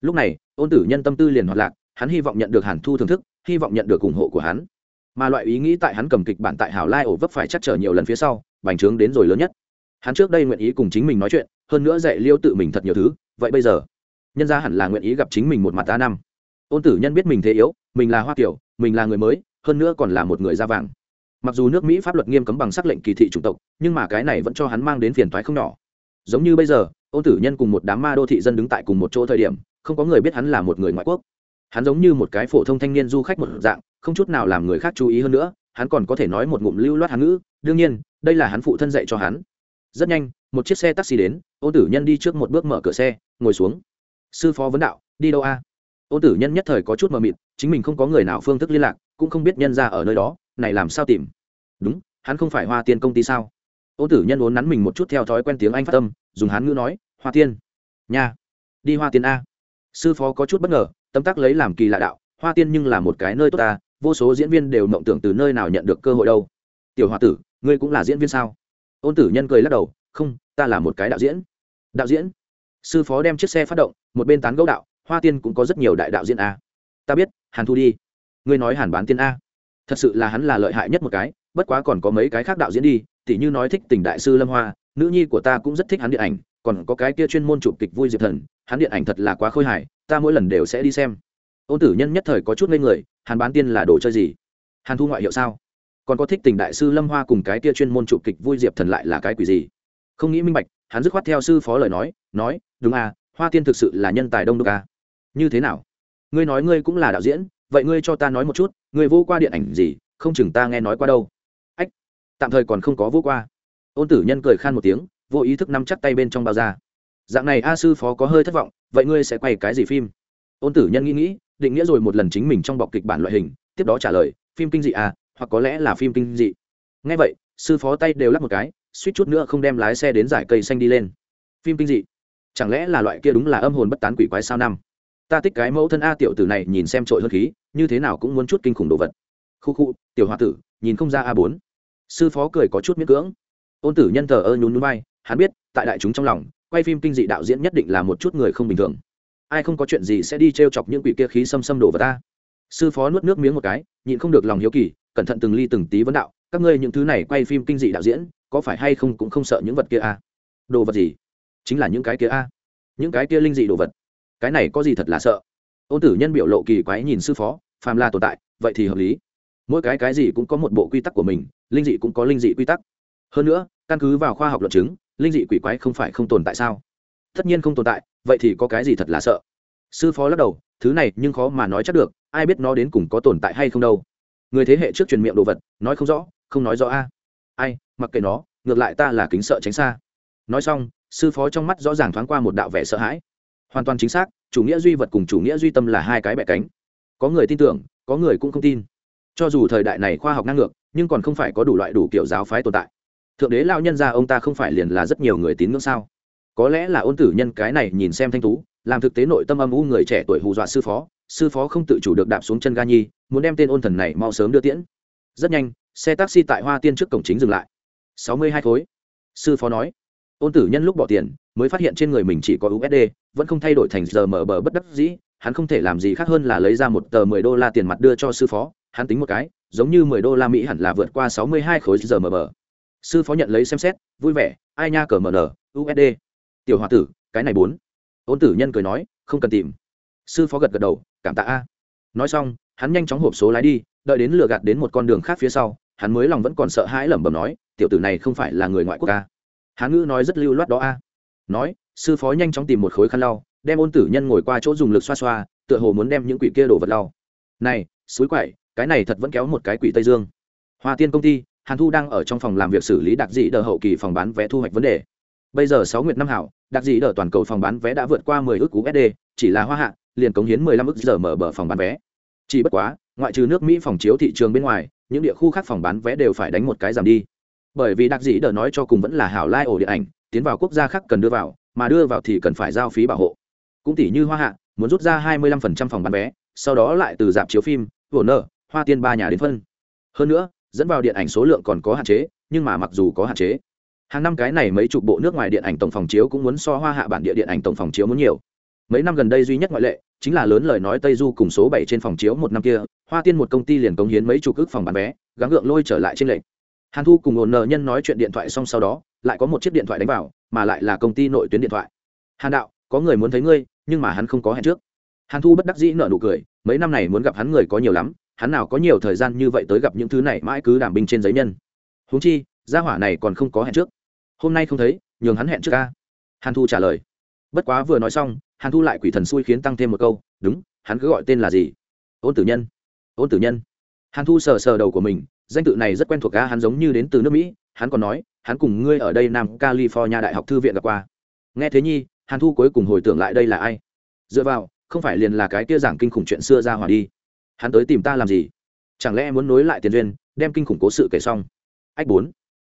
Lúc này, ôn tử nhân tâm tư liền hoạt lạc hắn hy vọng nhận được hàn thu thưởng thức, hy vọng nhận được ủng hộ của hắn. Mà loại ý nghĩ tại hắn cầm kịch bản tại hảo lai ổ vấp phải chắc trở nhiều lần phía sau, bành trướng đến rồi lớn nhất. Hắn trước đây nguyện ý cùng chính mình nói chuyện, hơn nữa dạy liêu tự mình thật nhiều thứ, vậy bây giờ? Nhân ra hẳn là nguyện ý gặp chính mình một mặt ta năm. Ôn tử nhân biết mình thế yếu, mình là hoa kiểu, mình là người mới, hơn nữa còn là một người da vàng. Mặc dù nước mỹ pháp luật nghiêm cấm bằng sắc lệnh kỳ thị chủng tộc, nhưng mà cái này vẫn cho hắn mang đến phiền toái không nhỏ. Giống như bây giờ, ôn tử nhân cùng một đám ma đô thị dân đứng tại cùng một chỗ thời điểm, không có người biết hắn là một người ngoại quốc hắn giống như một cái phổ thông thanh niên du khách một dạng, không chút nào làm người khác chú ý hơn nữa, hắn còn có thể nói một ngụm lưu loát hán ngữ. Đương nhiên, đây là hắn phụ thân dạy cho hắn. Rất nhanh, một chiếc xe taxi đến, ôn tử nhân đi trước một bước mở cửa xe, ngồi xuống. Sư phó vấn đạo, đi đâu a? À? ôn tử nhân nhất thời có chút mờ mịt, chính mình không có người nào phương thức liên lạc, cũng không biết nhân ra ở nơi đó, này làm sao tìm? Đúng, hắn không phải hoa tiên công ty sao? Ôn tử nhân uốn nắn mình một chút theo thói quen tiếng anh phát tâm dùng hán ngữ nói, hoa tiên, nha, đi hoa tiên a. Sư phó có chút bất ngờ tâm tác lấy làm kỳ lạ đạo, hoa tiên nhưng là một cái nơi tốt ta, vô số diễn viên đều mộng tưởng từ nơi nào nhận được cơ hội đâu. Tiểu h o a tử, ngươi cũng là diễn viên sao? Ôn tử nhân cười lắc đầu, không, ta là một cái đạo diễn. Đạo diễn? Sư phó đem chiếc xe phát động, một bên tán gẫu đạo, hoa tiên cũng có rất nhiều đại đạo diễn a. Ta biết, hàn thu đi. Ngươi nói hàn bán tiên a. Thật sự là hắn là lợi hại nhất một cái, bất quá còn có mấy cái khác đạo diễn đi, tỉ như nói thích tình đại sư lâm hoa, nữ nhi của ta cũng rất thích hắn điện ảnh còn có cái kia chuyên môn chụp kịch vui diệp thần, hắn điện ảnh thật là quá khôi hài, ta mỗi lần đều sẽ đi xem. Ôn tử nhân nhất thời có chút ngây người hàn bán tiên là đồ chơi gì? Hàn thu ngoại hiệu sao? Còn có thích tình đại sư lâm hoa cùng cái kia chuyên môn chụp kịch vui diệp thần lại là cái quỷ gì? Không nghĩ minh bạch, hắn dứt khoát theo sư phó lời nói nói, đúng à hoa tiên thực sự là nhân tài đông đô ca à. như thế nào? Ngươi nói ngươi cũng là đạo diễn, vậy ngươi cho ta nói một chút, ngươi vô qua điện ảnh gì, không chừng ta nghe nói qua đâu. Ách, tạm thời còn không có vô qua. Ôn tử nhân cười khan một tiếng vô ý thức nắm chắc tay bên trong bao da. Dạng này a sư phó có hơi thất vọng, vậy ngươi sẽ quay cái gì phim? Ôn tử nhân nghĩ nghĩ, định nghĩa rồi một lần chính mình trong bọc kịch bản loại hình, tiếp đó trả lời, phim kinh dị à hoặc có lẽ là phim kinh dị. Ngay vậy, sư phó tay đều lắp một cái, suýt chút nữa không đem lái xe đến giải cây xanh đi lên. Phim kinh dị? Chẳng lẽ là loại kia đúng là âm hồn bất tán quỷ quái sao năm? Ta thích cái mẫu thân a tiểu tử này nhìn xem trội hơn khí, như thế nào cũng muốn chút kinh khủng đồ vật. Khu khu, tiểu h o a tử, nhìn không ra a bốn. Sư phó cười có chút miễn cưỡng. Ôn tử nhân thờ ơ nhún núi bay hắn biết, tại đại chúng trong lòng, quay phim kinh dị đạo diễn nhất định là một chút người không bình thường. Ai không có chuyện gì sẽ đi t r e o chọc những quỷ kia khí xâm xâm đổ vào ta. Sư phó nuốt nước miếng một cái, nhịn không được lòng hiếu kỳ, cẩn thận từng ly từng tí vấn đạo, các ngươi những thứ này quay phim kinh dị đạo diễn, có phải hay không cũng không sợ những vật kia à? đồ vật gì? Chính là những cái kia a. Những cái kia linh dị đồ vật. Cái này có gì thật là sợ? Ôn tử nhân biểu lộ kỳ quái nhìn sư phó, phàm là tồn tại, vậy thì hợp lý. Mỗi cái cái gì cũng có một bộ quy tắc của mình, linh dị cũng có linh dị quy tắc. Hơn nữa, căn cứ vào khoa học luận chứng linh dị quỷ quái không phải không tồn tại sao? Tất nhiên không tồn tại, vậy thì có cái gì thật là sợ? Sư phó lắc đầu, thứ này nhưng khó mà nói chắc được, ai biết nó đến cùng có tồn tại hay không đâu. Người thế hệ trước truyền miệng đồ vật, nói không rõ, không nói rõ a. Ai, mặc kệ nó, ngược lại ta là kính sợ tránh xa. Nói xong, sư phó trong mắt rõ ràng thoáng qua một đạo vẻ sợ hãi. Hoàn toàn chính xác, chủ nghĩa duy vật cùng chủ nghĩa duy tâm là hai cái bẻ cánh. Có người tin tưởng, có người cũng không tin. Cho dù thời đại này khoa học năng ngược, nhưng còn không phải có đủ loại đủ kiểu giáo phái tồn tại thượng đế lao nhân ra ông ta không phải liền là rất nhiều người tín ngưỡng sao? Có lẽ là ôn tử nhân cái này nhìn xem thanh tú, làm thực tế nội tâm âm u người trẻ tuổi hù dọa sư phó sư phó không tự chủ được đạp xuống chân ga nhi, muốn đem tên ôn thần này mau sớm đưa tiễn. Rất nhanh, xe taxi tại hoa tiên trước cổng chính dừng lại. Sáu mươi hai khối. Sư phó nói, ôn tử nhân lúc bỏ tiền, mới phát hiện trên người mình chỉ có usd vẫn không thay đổi thành giờ mở bờ bất đắc dĩ, hắn không thể làm gì khác hơn là lấy ra một tờ mười đô la tiền mặt đưa cho sư phó, hắn tính một cái, giống như mười đô la mỹ hẳn là vượt qua sáu mươi hai khối giờ mở bờ sư phó nhận lấy xem xét, vui vẻ, ai nha cờ mờ nờ usd tiểu h o a tử, cái này bốn. Ôn tử nhân cười nói, không cần tìm. Sư phó gật gật đầu, cảm tạ a. Nói xong, hắn nhanh chóng hộp số lái đi, đợi đến lừa gạt đến một con đường khác phía sau, hắn mới lòng vẫn còn sợ hãi lẩm bẩm nói, tiểu tử này không phải là người ngoại quốc a. Hán ngữ nói rất lưu loát đó a. Nói, sư phó nhanh chóng tìm một khối khăn lau, đem ôn tử nhân ngồi qua chỗ dùng lực xoa xoa, tựa hồ muốn đem những quỷ kia đổ vật lau. Này suối quậy, cái này thật vẫn kéo một cái quỷ tây dương. Hoa tiên công ty hàn thu đang ở trong phòng làm việc xử lý đặc dị đờ hậu kỳ phòng bán vé thu hoạch vấn đề. Bây giờ sáu nguyệt năm hảo đặc dị đờ toàn cầu phòng bán vé đã vượt qua mười ước usd chỉ là hoa hạ, liền cống hiến mười lăm ước giờ mở bờ phòng bán vé. Chỉ bất quá, ngoại trừ nước mỹ phòng chiếu thị trường bên ngoài, những địa khu khác phòng bán vé đều phải đánh một cái giảm đi. Bởi vì đặc dị đờ nói cho cùng vẫn là hảo lai ổ điện ảnh, tiến vào quốc gia khác cần đưa vào, mà đưa vào thì cần phải giao phí bảo hộ. Cũng tỷ như hoa hạ, muốn rút ra 25% phòng bán vé, sau đó lại từ dạp chiếu phim vồn nợ hoa tiên ba nhà đến phân. Hơn nữa dẫn vào điện ảnh số lượng còn có hạn chế, nhưng mà mặc dù có hạn chế, hàng năm cái này mấy chục bộ nước ngoài điện ảnh tổng phòng chiếu cũng muốn so hoa hạ bản địa điện ảnh tổng phòng chiếu muốn nhiều. Mấy năm gần đây duy nhất ngoại lệ chính là lớn lời nói tây du cùng số bảy trên phòng chiếu một năm kia, hoa tiên một công ty liền cống hiến mấy chục ước phòng bán vé, gắng gượng lôi trở lại trên lệnh hàn thu cùng ổn nợ nhân nói chuyện điện thoại xong sau đó, lại có một chiếc điện thoại đánh vào, mà lại là công ty nội tuyến điện thoại. Hàn đạo, có người muốn thấy ngươi, nhưng mà hắn không có hẹn trước. Hàn thu bất đắc dĩ nợ nụ cười, mấy năm này muốn gặp hắn người có nhiều lắm hắn nào có nhiều thời gian như vậy tới gặp những thứ này mãi cứ đảm binh trên giấy nhân. Huống chi, gia hỏa này còn không có hẹn trước. Hôm nay không thấy, nhường hắn hẹn trước ca. Hàn thu trả lời. Bất quá vừa nói xong, hàn thu lại quỷ thần xui khiến tăng thêm một câu, đúng, hắn cứ gọi tên là gì? Ôn tử nhân. Ôn tử nhân. Hàn thu sờ sờ đầu của mình, danh tự này rất quen thuộc ca, hắn giống như đến từ nước mỹ, hắn còn nói, hắn cùng ngươi ở đây nam california đại học thư viện gặp qua. Nghe thế nhi, hàn thu cuối cùng hồi tưởng lại đây là ai. Dựa vào, không phải liền là cái kia giảng kinh khủng chuyện xưa ra hỏa đi hắn tới tìm ta làm gì? Chẳng lẽ muốn nối lại tiền duyên, đem kinh khủng cố sự kể xong? Ách bốn,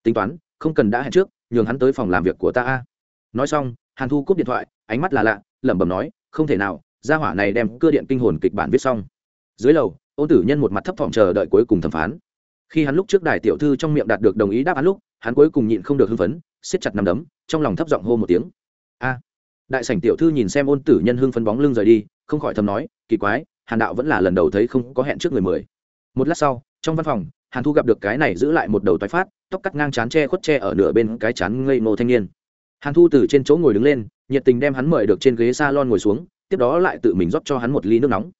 tính toán, không cần đã hẹn trước, nhường hắn tới phòng làm việc của ta a. Nói xong, hàn thu cúp điện thoại, ánh mắt là lạ, lẩm bẩm nói, không thể nào, gia hỏa này đem cơ điện kinh hồn kịch bản viết xong. Dưới lầu, ôn tử nhân một mặt thấp thỏm chờ đợi cuối cùng thẩm phán. Khi hắn lúc trước đài tiểu thư trong miệng đạt được đồng ý đáp án lúc, hắn cuối cùng nhịn không được hưng phấn, siết chặt nằm đấm, trong lòng thấp giọng hô một tiếng. A. Đại sảnh tiểu thư nhìn xem ôn tử nhân hưng phấn bóng lưng rời đi, không khỏi thầm nói, kỳ quái hàn đạo vẫn là lần đầu thấy không có hẹn trước người mười. Một lát sau, trong văn phòng, hàn thu gặp được cái này giữ lại một đầu toái phát, tóc cắt ngang chán tre khuất tre ở nửa bên cái chán ngây ngô thanh niên. Hàn thu từ trên chỗ ngồi đứng lên, nhiệt tình đem hắn mời được trên ghế s a lon ngồi xuống, tiếp đó lại tự mình rót cho hắn một ly nước nóng.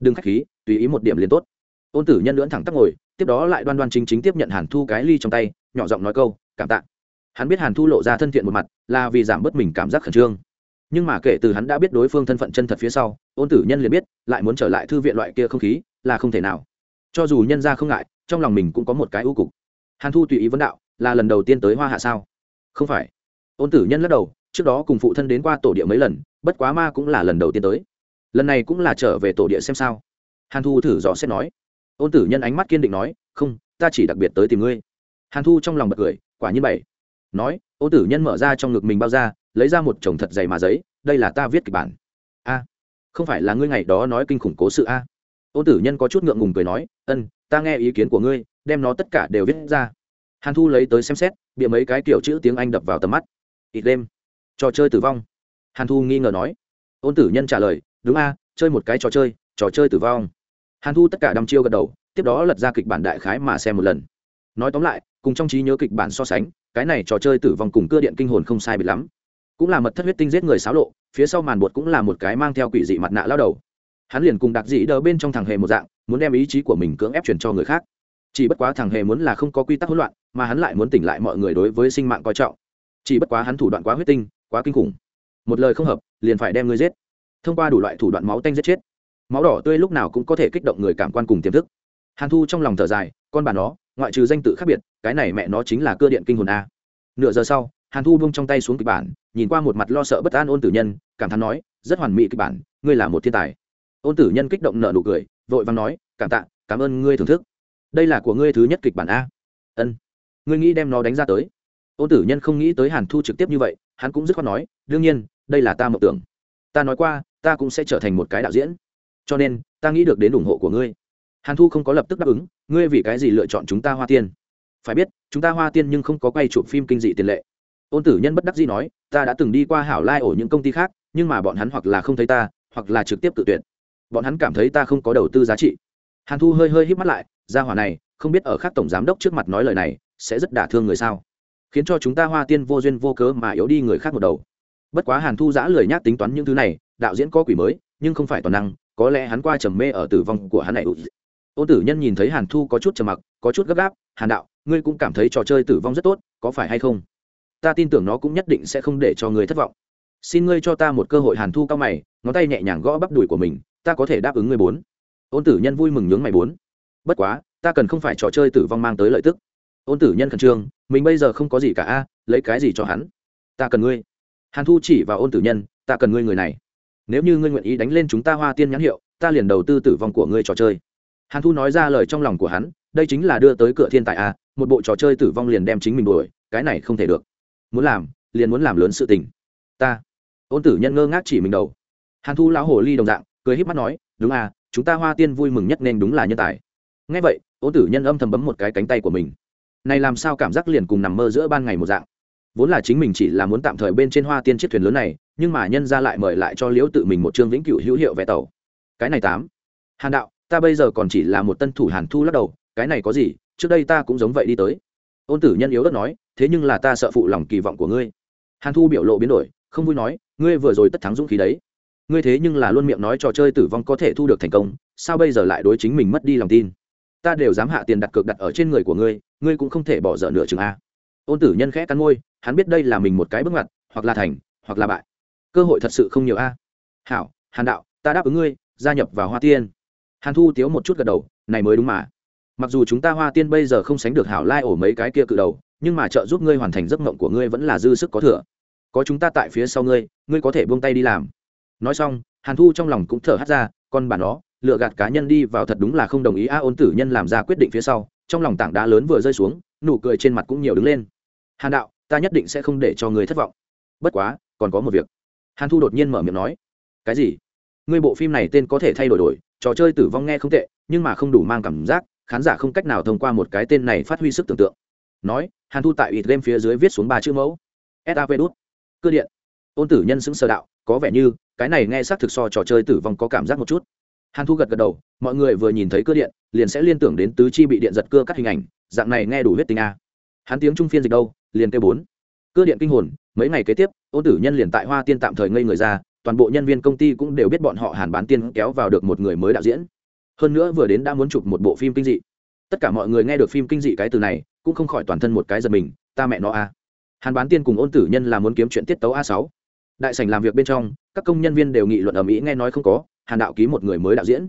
Đừng k h á c h khí, tùy ý một điểm liền tốt. Ôn tử nhân lưỡn thẳng tắp ngồi, tiếp đó lại đoan đoan chính chính tiếp nhận hàn thu cái ly trong tay, nhỏ giọng nói câu, cảm tạ. Hắn biết hàn thu lộ ra thân thiện một mặt, là vì giảm bớt mình cảm giác khẩn trương nhưng mà kể từ hắn đã biết đối phương thân phận chân thật phía sau, ôn tử nhân liền biết, lại muốn trở lại thư viện loại kia không khí là không thể nào. Cho dù nhân ra không ngại, trong lòng mình cũng có một cái ưu cục. Hàn thu tùy ý vấn đạo, là lần đầu tiên tới hoa hạ sao? Không phải. Ôn tử nhân lắc đầu, trước đó cùng phụ thân đến qua tổ địa mấy lần, bất quá ma cũng là lần đầu tiên tới. Lần này cũng là trở về tổ địa xem sao. Hàn thu thử dò xét nói. Ôn tử nhân ánh mắt kiên định nói, không, ta chỉ đặc biệt tới tìm ngươi. Hàn thu trong lòng bật cười, quả nhiên bảy nói, ôn tử nhân mở ra trong ngực mình bao ra lấy ra một chồng thật dày mà giấy, đây là ta viết kịch bản. A, không phải là ngươi ngày đó nói kinh khủng cố sự a? Ôn tử nhân có chút ngượng ngùng cười nói, ân, ta nghe ý kiến của ngươi, đem nó tất cả đều viết ra. Hàn thu lấy tới xem xét, bịa mấy cái kiểu chữ tiếng anh đập vào tầm mắt. Ít đêm, trò chơi tử vong. Hàn thu nghi ngờ nói. Ôn tử nhân trả lời, đúng a, chơi một cái trò chơi trò chơi tử vong. Hàn thu tất cả đăm chiêu gật đầu, tiếp đó lật ra kịch bản đại khái mà xem một lần. Nói tóm lại, cùng trong trí nhớ kịch bản so sánh, cái này trò chơi tử vong cùng cưa điện kinh hồn không sai biệt lắm cũng là mật thất huyết tinh giết người xáo lộ, phía sau màn bột cũng là một cái mang theo quỷ dị mặt nạ lao đầu. Hắn liền cùng đặc dĩ đờ bên trong thằng hề một dạng, muốn đem ý chí của mình cưỡng ép truyền cho người khác. Chỉ bất quá thằng hề muốn là không có quy tắc hỗn loạn, mà hắn lại muốn tỉnh lại mọi người đối với sinh mạng coi trọng. Chỉ bất quá hắn thủ đoạn quá huyết tinh, quá kinh khủng. Một lời không hợp, liền phải đem ngươi giết. Thông qua đủ loại thủ đoạn máu tanh giết chết. Máu đỏ tươi lúc nào cũng có thể kích động người cảm quan cùng tiềm thức. Hàn thu trong lòng thở dài, con bà nó, ngoại trừ danh tự khác biệt, cái này mẹ nó chính là cơ điện kinh hồn a. Nửa giờ sau hàn thu buông trong tay xuống kịch bản, nhìn qua một mặt lo sợ bất an ôn tử nhân, cảm thán nói, rất hoàn mỹ kịch bản, ngươi là một thiên tài. Ôn tử nhân kích động nợ nụ cười, vội vàng nói, cảm tạ, cảm ơn ngươi thưởng thức. Đây là của ngươi thứ nhất kịch bản a. Ân, ngươi nghĩ đem nó đánh ra tới? Ôn tử nhân không nghĩ tới hàn thu trực tiếp như vậy, hắn cũng dứt khoát nói, đương nhiên, đây là ta mộng tưởng. Ta nói qua, ta cũng sẽ trở thành một cái đạo diễn. Cho nên, ta nghĩ được đến ủng hộ của ngươi. Hàn thu không có lập tức đáp ứng, ngươi vì cái gì lựa chọn chúng ta hoa tiên? Phải biết, chúng ta hoa tiên nhưng không có quay chụp phim kinh dị tiền lệ ôn tử nhân bất đắc dĩ nói, ta đã từng đi qua hảo lai ổ những công ty khác, nhưng mà bọn hắn hoặc là không thấy ta, hoặc là trực tiếp tự tuyển bọn hắn cảm thấy ta không có đầu tư giá trị. Hàn thu hơi hơi hít mắt lại ra hỏa này, không biết ở khác tổng giám đốc trước mặt nói lời này, sẽ rất đả thương người sao? Khiến cho chúng ta hoa tiên vô duyên vô cớ mà yếu đi người khác một đầu. Bất quá hàn thu giã lười nhác tính toán những thứ này, đạo diễn có quỷ mới, nhưng không phải toàn năng, có lẽ hắn qua trầm mê ở tử vong của hắn này. Ôn tử nhân nhìn thấy hàn thu có chút trầm mặc, có chút gấp gáp, hàn đạo, ngươi cũng cảm thấy trò chơi tử vong rất tốt, có phải hay không? Ta tin tưởng nó cũng nhất định sẽ không để cho ngươi thất vọng. Xin ngươi cho ta một cơ hội hàn thu cao mày, ngón tay nhẹ nhàng gõ bắp đùi của mình, ta có thể đáp ứng ngươi bốn. Ôn tử nhân vui mừng nhướng mày bốn. Bất quá, ta cần không phải trò chơi tử vong mang tới lợi tức. Ôn tử nhân khẩn trương, mình bây giờ không có gì cả a, lấy cái gì cho hắn? Ta cần ngươi. Hàn thu chỉ vào ôn tử nhân, ta cần ngươi người này. Nếu như ngươi nguyện ý đánh lên chúng ta hoa tiên nhãn hiệu, ta liền đầu tư tử vong của ngươi trò chơi. Hàn thu nói ra lời trong lòng của hắn, đây chính là đưa tới cửa thiên tài a, một bộ trò chơi tử vong liền đem chính mình đuổi, cái này không thể được muốn làm, liền muốn làm lớn sự tình. Ta. Ôn tử nhân ngơ ngác chỉ mình đầu. Hàn thu lão hồ ly đồng dạng, cười híp mắt nói, đúng à chúng ta hoa tiên vui mừng nhất nên đúng là nhân tài. Ngay vậy, ôn tử nhân âm thầm bấm một cái cánh tay của mình. Này làm sao cảm giác liền cùng nằm mơ giữa ban ngày một dạng? Vốn là chính mình chỉ là muốn tạm thời bên trên hoa tiên chiếc thuyền lớn này, nhưng mà nhân ra lại mời lại cho liễu tự mình một trương vĩnh cửu hữu hiệu vé tàu. Cái này tám. Hàn đạo, ta bây giờ còn chỉ là một tân thủ hàn thu lắc đầu, cái này có gì? Trước đây ta cũng giống vậy đi tới ôn tử nhân yếu đất nói, thế nhưng là ta sợ phụ lòng kỳ vọng của ngươi. Hàn thu biểu lộ biến đổi, không vui nói, ngươi vừa rồi tất thắng dũng khí đấy. Ngươi thế nhưng là luôn miệng nói trò chơi tử vong có thể thu được thành công, sao bây giờ lại đối chính mình mất đi lòng tin? Ta đều dám hạ tiền đặt cược đặt ở trên người của ngươi ngươi cũng không thể bỏ dở nửa chừng a. Ôn tử nhân khẽ cắn môi, hắn biết đây là mình một cái bước ngoặt, hoặc là thành, hoặc là bại. Cơ hội thật sự không nhiều a. Hảo, hàn đạo, ta đáp ứng ngươi, gia nhập vào hoa tiên. Hàn thu tiếu một chút gật đầu, này mới đúng mà mặc dù chúng ta hoa tiên bây giờ không sánh được hảo lai ổ mấy cái kia cự đầu, nhưng mà trợ giúp ngươi hoàn thành giấc mộng của ngươi vẫn là dư sức có thừa. Có chúng ta tại phía sau ngươi ngươi có thể buông tay đi làm. Nói xong, hàn thu trong lòng cũng thở hắt ra, còn bản đó lựa gạt cá nhân đi vào thật đúng là không đồng ý a ôn tử nhân làm ra quyết định phía sau, trong lòng tảng đá lớn vừa rơi xuống, nụ cười trên mặt cũng nhiều đứng lên. Hàn đạo, ta nhất định sẽ không để cho người thất vọng. Bất quá, còn có một việc. Hàn thu đột nhiên mở miệng nói, cái gì? Ngươi bộ phim này tên có thể thay đổi đổi, trò chơi tử vong nghe không tệ, nhưng mà không đủ mang cảm giác khán giả không cách nào thông qua một cái tên này phát huy sức tưởng tượng. Nói, hàn thu tại ít game phía dưới viết xuống ba chữ mẫu. Sav đút. Cơ điện. Ôn tử nhân xứng sơ đạo, có vẻ như, cái này nghe xác thực so trò chơi tử vong có cảm giác một chút. Hàn thu gật gật đầu, mọi người vừa nhìn thấy cơ điện, liền sẽ liên tưởng đến tứ chi bị điện giật cưa cắt hình ảnh, dạng này nghe đủ huyết tình a. Hắn tiếng trung phiên dịch đâu, liền kêu bốn. Cơ điện kinh hồn, mấy ngày kế tiếp, ôn tử nhân liền tại hoa tiên tạm thời ngây người ra, toàn bộ nhân viên công ty cũng đều biết bọn họ hàn bán tiên kéo vào được một người mới đạo diễn hơn nữa vừa đến đã muốn chụp một bộ phim kinh dị. Tất cả mọi người nghe được phim kinh dị cái từ này, cũng không khỏi toàn thân một cái giật mình, ta mẹ nó a. Hàn bán tiên cùng ôn tử nhân là muốn kiếm chuyện tiết tấu a sáu. Đại sảnh làm việc bên trong, các công nhân viên đều nghị luận ở mỹ nghe nói không có, hàn đạo ký một người mới đạo diễn.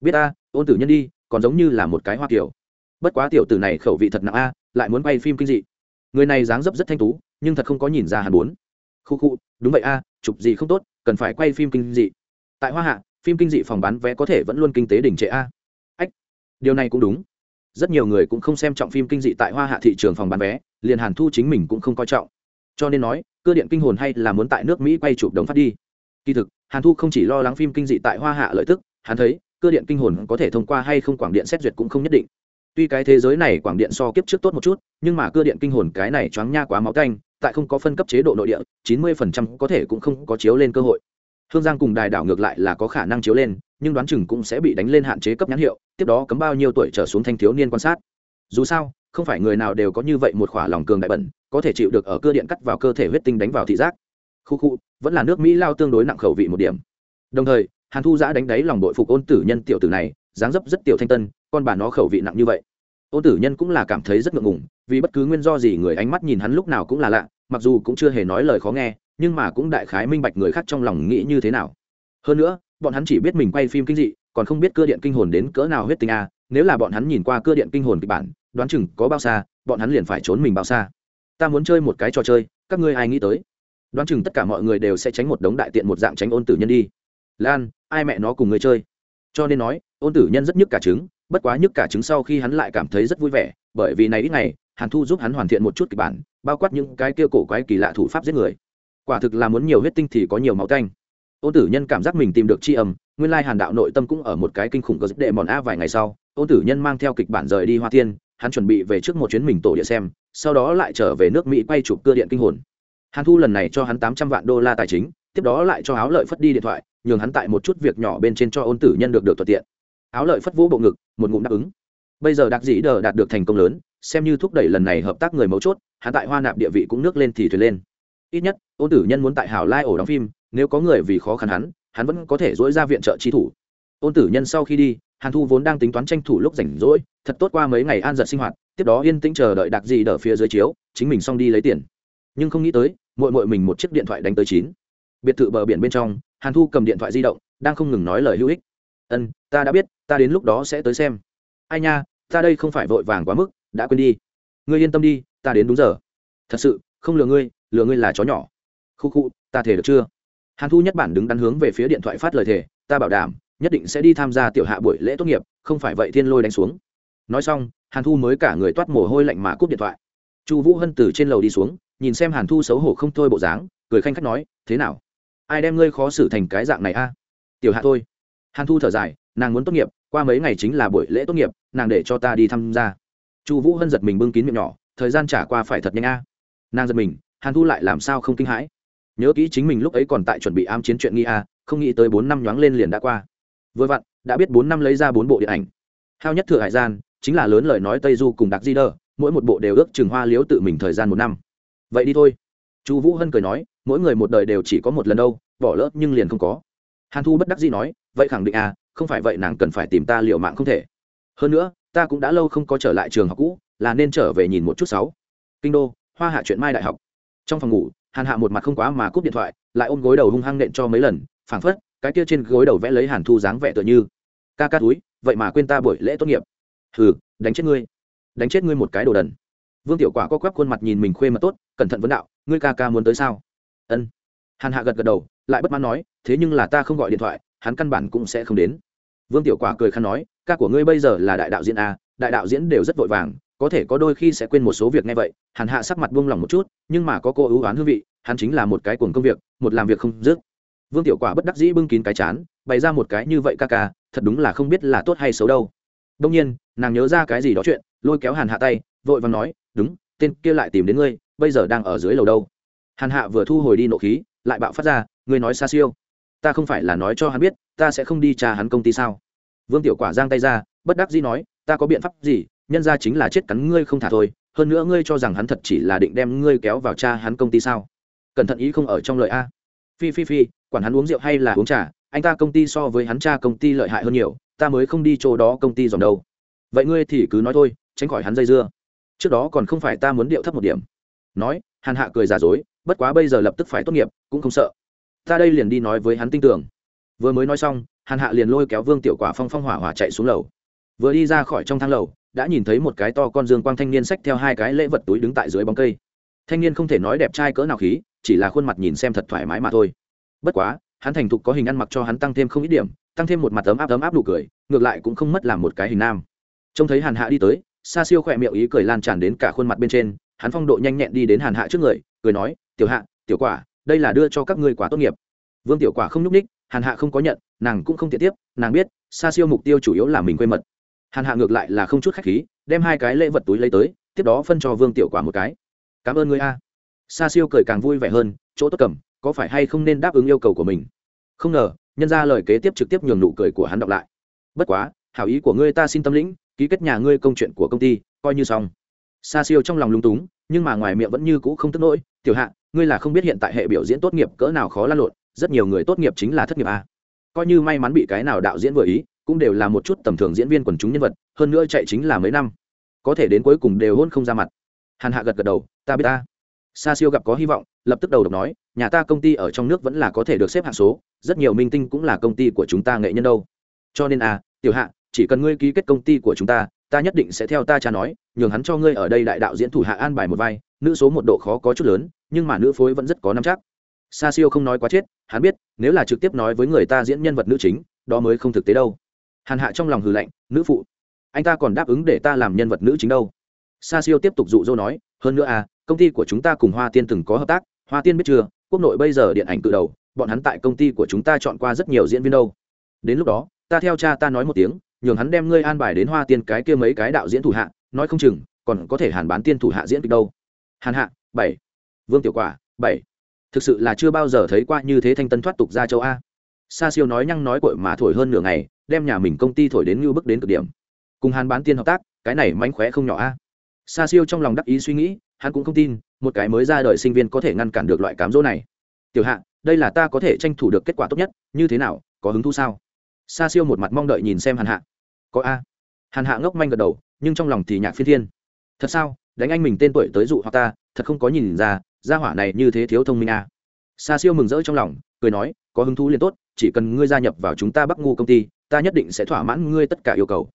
Biết a, ôn tử nhân đi, còn giống như là một cái hoa kiểu. Bất quá tiểu tử này khẩu vị thật nặng a, lại muốn quay phim kinh dị. Người này dáng dấp rất thanh tú, nhưng thật không có nhìn ra hàn bốn. Khu khu, đúng vậy a, chụp gì không tốt, cần phải quay phim kinh dị. Tại hoa hạ phim kinh dị phòng bán vé có thể vẫn luôn kinh tế đỉnh trệ a. Ách, điều này cũng đúng. Rất nhiều người cũng không xem trọng phim kinh dị tại hoa hạ thị trường phòng bán vé, liền hàn thu chính mình cũng không coi trọng. Cho nên nói, cơ điện kinh hồn hay là muốn tại nước mỹ quay chụp đống phát đi. Kỳ thực, hàn thu không chỉ lo lắng phim kinh dị tại hoa hạ lợi tức, hắn thấy, cơ điện kinh hồn có thể thông qua hay không quảng điện xét duyệt cũng không nhất định. Tuy cái thế giới này quảng điện so kiếp trước tốt một chút, nhưng mà cơ điện kinh hồn cái này choáng nha quá máu canh, tại không có phân cấp chế độ nội địa, chín mươi phần trăm có thể cũng không có chiếu lên cơ hội hương giang cùng đài đảo ngược lại là có khả năng chiếu lên, nhưng đoán chừng cũng sẽ bị đánh lên hạn chế cấp nhãn hiệu, tiếp đó cấm bao nhiêu tuổi trở xuống thanh thiếu niên quan sát. Dù sao, không phải người nào đều có như vậy một khỏa lòng cường đại bẩn, có thể chịu được ở cơ điện cắt vào cơ thể huyết tinh đánh vào thị giác. Khu khu, vẫn là nước mỹ lao tương đối nặng khẩu vị một điểm. Đồng thời, hàn thu giã đánh đáy lòng đội phục ôn tử nhân tiểu tử này, dáng dấp rất tiểu thanh tân, con bà nó khẩu vị nặng như vậy. Ôn tử nhân cũng là cảm thấy rất ngượng ngùng, vì bất cứ nguyên do gì người ánh mắt nhìn hắn lúc nào cũng là lạ, mặc dù cũng chưa hề nói lời khó nghe nhưng mà cũng đại khái minh bạch người khác trong lòng nghĩ như thế nào. Hơn nữa, bọn hắn chỉ biết mình quay phim kinh dị, còn không biết cơ điện kinh hồn đến cỡ nào huyết tinh a, nếu là bọn hắn nhìn qua cơ điện kinh hồn kịch bản, đoán chừng có bao xa, bọn hắn liền phải trốn mình bao xa. Ta muốn chơi một cái trò chơi, các ngươi ai nghĩ tới? Đoán chừng tất cả mọi người đều sẽ tránh một đống đại tiện một dạng tránh ôn tử nhân đi. Lan, ai mẹ nó cùng người chơi? Cho nên nói, ôn tử nhân rất nhức cả trứng, bất quá nhức cả trứng sau khi hắn lại cảm thấy rất vui vẻ, bởi vì này ít ngày, hàn thu giúp hắn hoàn thiện một chút kịch bản, bao quát những cái kia cổ quái kỳ lạ thủ pháp giết người quả thực là muốn nhiều huyết tinh thì có nhiều máu canh. Ôn tử nhân cảm giác mình tìm được tri âm, nguyên lai hàn đạo nội tâm cũng ở một cái kinh khủng có giúp đệ mòn a vài ngày sau ôn tử nhân mang theo kịch bản rời đi hoa tiên, hắn chuẩn bị về trước một chuyến mình tổ địa xem, sau đó lại trở về nước mỹ quay chụp cơ điện kinh hồn. Hàn thu lần này cho hắn tám trăm vạn đô la tài chính, tiếp đó lại cho áo lợi phất đi điện thoại, nhường hắn tại một chút việc nhỏ bên trên cho ôn tử nhân được được thuận tiện. Áo lợi phất vũ bộ ngực, một ngụm đáp ứng. Bây giờ đặc dĩ đờ đạt được thành công lớn, xem như thúc đẩy lần này hợp tác người mấu chốt, hắn tại hoa nạp địa vị cũng nước lên thì thuyền lên ít nhất, ôn tử nhân muốn tại hảo lai ổ đóng phim, nếu có người vì khó khăn hắn hắn vẫn có thể dỗi ra viện trợ chi thủ. Ôn tử nhân sau khi đi, hàn thu vốn đang tính toán tranh thủ lúc rảnh rỗi, thật tốt qua mấy ngày an giật sinh hoạt, tiếp đó yên tĩnh chờ đợi đặc gì đỡ phía dưới chiếu, chính mình xong đi lấy tiền. Nhưng không nghĩ tới mội mội mình một chiếc điện thoại đánh tới chín. Biệt thự bờ biển bên trong, hàn thu cầm điện thoại di động, đang không ngừng nói lời hữu ích. Ân, ta đã biết, ta đến lúc đó sẽ tới xem. Ai nha, ta đây không phải vội vàng quá mức, đã quên đi. Ngươi yên tâm đi, ta đến đúng giờ. Thật sự, không lừa ngươi lừa ngươi là chó nhỏ. Khu khu, ta thể được chưa? Hàn thu nhất bản đứng đắn hướng về phía điện thoại phát lời thề, ta bảo đảm, nhất định sẽ đi tham gia tiểu hạ buổi lễ tốt nghiệp, không phải vậy thiên lôi đánh xuống. Nói xong, hàn thu mới cả người toát mồ hôi lạnh mà cúp điện thoại. Chu vũ hân từ trên lầu đi xuống, nhìn xem hàn thu xấu hổ không thôi bộ dáng, cười khanh khách nói, thế nào? Ai đem ngươi khó xử thành cái dạng này a? Tiểu hạ thôi. Hàn thu thở dài, nàng muốn tốt nghiệp, qua mấy ngày chính là buổi lễ tốt nghiệp, nàng để cho ta đi tham gia. Chu vũ hân giật mình bưng kín miệng nhỏ, thời gian trả qua phải thật nhanh a. Nàng giật mình hàn thu lại làm sao không kinh hãi? Nhớ kỹ chính mình lúc ấy còn tại chuẩn bị am chiến chuyện nghi a không nghĩ tới bốn năm nhoáng lên liền đã qua. Vừa vặn, đã biết bốn năm lấy ra bốn bộ điện ảnh. Hao nhất thừa hải gian, chính là lớn lời nói tây du cùng đặc di đơ, mỗi một bộ đều ước chừng hoa liếu tự mình thời gian một năm. Vậy đi thôi. Chu vũ hân cười nói, mỗi người một đời đều chỉ có một lần đâu, bỏ lỡ nhưng liền không có. Hàn thu bất đắc dĩ nói, vậy khẳng định à không phải vậy nàng cần phải tìm ta liệu mạng không thể. Hơn nữa, ta cũng đã lâu không có trở lại trường học cũ, là nên trở về nhìn một chút sáu. Kinh đô, hoa hạ chuyện mai đại học trong phòng ngủ, hàn hạ một mặt không quá mà cúp điện thoại, lại ôm gối đầu hung hăng nện cho mấy lần, phảng phất, cái kia trên gối đầu vẽ lấy hàn thu dáng vẻ tựa như, ca ca túi, vậy mà quên ta buổi lễ tốt nghiệp. Hừ, đánh chết ngươi, đánh chết ngươi một cái đồ đần. Vương tiểu quả co quắp khuôn mặt nhìn mình khuê mà tốt, cẩn thận vấn đạo, ngươi ca ca muốn tới sao? Ân. Hàn hạ gật gật đầu, lại bất mãn nói, thế nhưng là ta không gọi điện thoại, hắn căn bản cũng sẽ không đến. Vương tiểu quả cười khăn nói, ca của ngươi bây giờ là đại đạo diễn a đại đạo diễn đều rất vội vàng có thể có đôi khi sẽ quên một số việc nghe vậy, hàn hạ sắc mặt buông lỏng một chút, nhưng mà có cô ưu oán hương vị, hắn chính là một cái cuồng công việc, một làm việc không dứt. Vương tiểu quả bất đắc dĩ bưng kín cái chán, bày ra một cái như vậy ca ca, thật đúng là không biết là tốt hay xấu đâu. Đông nhiên, nàng nhớ ra cái gì đó chuyện, lôi kéo hàn hạ tay, vội vàng nói, đúng, tên kia lại tìm đến ngươi, bây giờ đang ở dưới lầu đâu. Hàn hạ vừa thu hồi đi nộ khí, lại bạo phát ra, ngươi nói xa siêu. Ta không phải là nói cho hắn biết, ta sẽ không đi trà hắn công ty sao? Vương tiểu quả giang tay ra, bất đắc dĩ nói, ta có biện pháp gì nhân ra chính là chết cắn ngươi không thả thôi, hơn nữa ngươi cho rằng hắn thật chỉ là định đem ngươi kéo vào cha hắn công ty sao? Cẩn thận ý không ở trong lời a. Phi phi phi, quản hắn uống rượu hay là uống trà, anh ta công ty so với hắn cha công ty lợi hại hơn nhiều, ta mới không đi chỗ đó công ty dòm đâu. Vậy ngươi thì cứ nói thôi, tránh khỏi hắn dây dưa. Trước đó còn không phải ta muốn điệu thấp một điểm. Nói, hàn hạ cười giả dối, bất quá bây giờ lập tức phải tốt nghiệp, cũng không sợ. Ta đây liền đi nói với hắn tin tưởng. Vừa mới nói xong, hàn hạ liền lôi kéo vương tiểu quả phong phong hỏa hỏa chạy xuống lầu. Vừa đi ra khỏi trong thang lầu đã nhìn thấy một cái to con dương quang thanh niên xách theo hai cái lễ vật túi đứng tại dưới bóng cây. Thanh niên không thể nói đẹp trai cỡ nào khí, chỉ là khuôn mặt nhìn xem thật thoải mái mà thôi. Bất quá, hắn thành thục có hình ăn mặc cho hắn tăng thêm không ít điểm, tăng thêm một mặt ấm áp ấm áp nụ cười, ngược lại cũng không mất làm một cái hình nam. Trông thấy hàn hạ đi tới xa siêu khỏe miệng ý cười lan tràn đến cả khuôn mặt bên trên, hắn phong độ nhanh nhẹn đi đến hàn hạ trước người, cười nói, tiểu hạ, tiểu quả, đây là đưa cho các ngươi quả tốt nghiệp. Vương tiểu quả không nhúc ních hàn hạ không có nhận, nàng cũng không tiện tiếp, nàng biết xa siêu mục tiêu chủ yếu là mình quê mật hàn hạ ngược lại là không chút khách khí, đem hai cái lễ vật túi lấy tới, tiếp đó phân cho vương tiểu quả một cái. Cảm ơn ngươi a. Sa siêu cười càng vui vẻ hơn, chỗ tốt cầm, có phải hay không nên đáp ứng yêu cầu của mình? Không ngờ, nhân ra lời kế tiếp trực tiếp nhường nụ cười của hắn đọc lại. Bất quá, hảo ý của ngươi ta xin tâm lĩnh, ký kết nhà ngươi công chuyện của công ty, coi như xong. Sa siêu trong lòng lung túng, nhưng mà ngoài miệng vẫn như cũ không tức nỗi, tiểu hạ, ngươi là không biết hiện tại hệ biểu diễn tốt nghiệp cỡ nào khó lan lộn, rất nhiều người tốt nghiệp chính là thất nghiệp a. Coi như may mắn bị cái nào đạo diễn vừa ý cũng đều là một chút tầm thường diễn viên quần chúng nhân vật, hơn nữa chạy chính là mấy năm. Có thể đến cuối cùng đều hôn không ra mặt. Hàn hạ gật gật đầu, ta biết ta. Sa siêu gặp có hy vọng, lập tức đầu độc nói, nhà ta công ty ở trong nước vẫn là có thể được xếp hạng số, rất nhiều minh tinh cũng là công ty của chúng ta nghệ nhân đâu. Cho nên à tiểu hạ, chỉ cần ngươi ký kết công ty của chúng ta ta nhất định sẽ theo ta cha nói, nhường hắn cho ngươi ở đây đại đạo diễn thủ hạ an bài một vai, nữ số một độ khó có chút lớn, nhưng mà nữ phối vẫn rất có năm chắc. Sa siêu không nói quá chết, hắn biết, nếu là trực tiếp nói với người ta diễn nhân vật nữ chính, đó mới không thực tế đâu hàn hạ trong lòng hừ lạnh, nữ phụ, anh ta còn đáp ứng để ta làm nhân vật nữ chính đâu? Sa siêu tiếp tục dụ dỗ nói, hơn nữa à công ty của chúng ta cùng hoa tiên từng có hợp tác, hoa tiên biết chưa, quốc nội bây giờ điện ảnh cự đầu, bọn hắn tại công ty của chúng ta chọn qua rất nhiều diễn viên đâu. Đến lúc đó, ta theo cha ta nói một tiếng, nhường hắn đem ngươi an bài đến hoa tiên cái kia mấy cái đạo diễn thủ hạ, nói không chừng, còn có thể hàn bán tiên thủ hạ diễn kịch đâu. Hàn hạ, bảy. Vương tiểu quả, bảy. Thực sự là chưa bao giờ thấy qua như thế thanh tân thoát tục ra châu a. Sa siêu nói nhăng nói cội mà thổi hơn nửa ngày đem nhà mình công ty thổi đến như bước đến cực điểm. Cùng hàn bán tiên hợp tác, cái này mánh khóe không nhỏ a. Sa siêu trong lòng đắc ý suy nghĩ, hắn cũng không tin, một cái mới ra đời sinh viên có thể ngăn cản được loại cám dỗ này. Tiểu hạ, đây là ta có thể tranh thủ được kết quả tốt nhất, như thế nào, có hứng thú sao? Sa siêu một mặt mong đợi nhìn xem hàn hạ. Có a. Hàn hạ ngốc manh gật đầu, nhưng trong lòng thì nhạc phiên thiên. Thật sao, đánh anh mình tên tuổi tới dụ hoặc ta, thật không có nhìn ra, gia hỏa này như thế thiếu thông minh a. Sa siêu mừng rỡ trong lòng, cười nói, có hứng thú liền tốt, chỉ cần ngươi gia nhập vào chúng ta bắc ngu công ty ta nhất định sẽ thỏa mãn ngươi tất cả yêu cầu.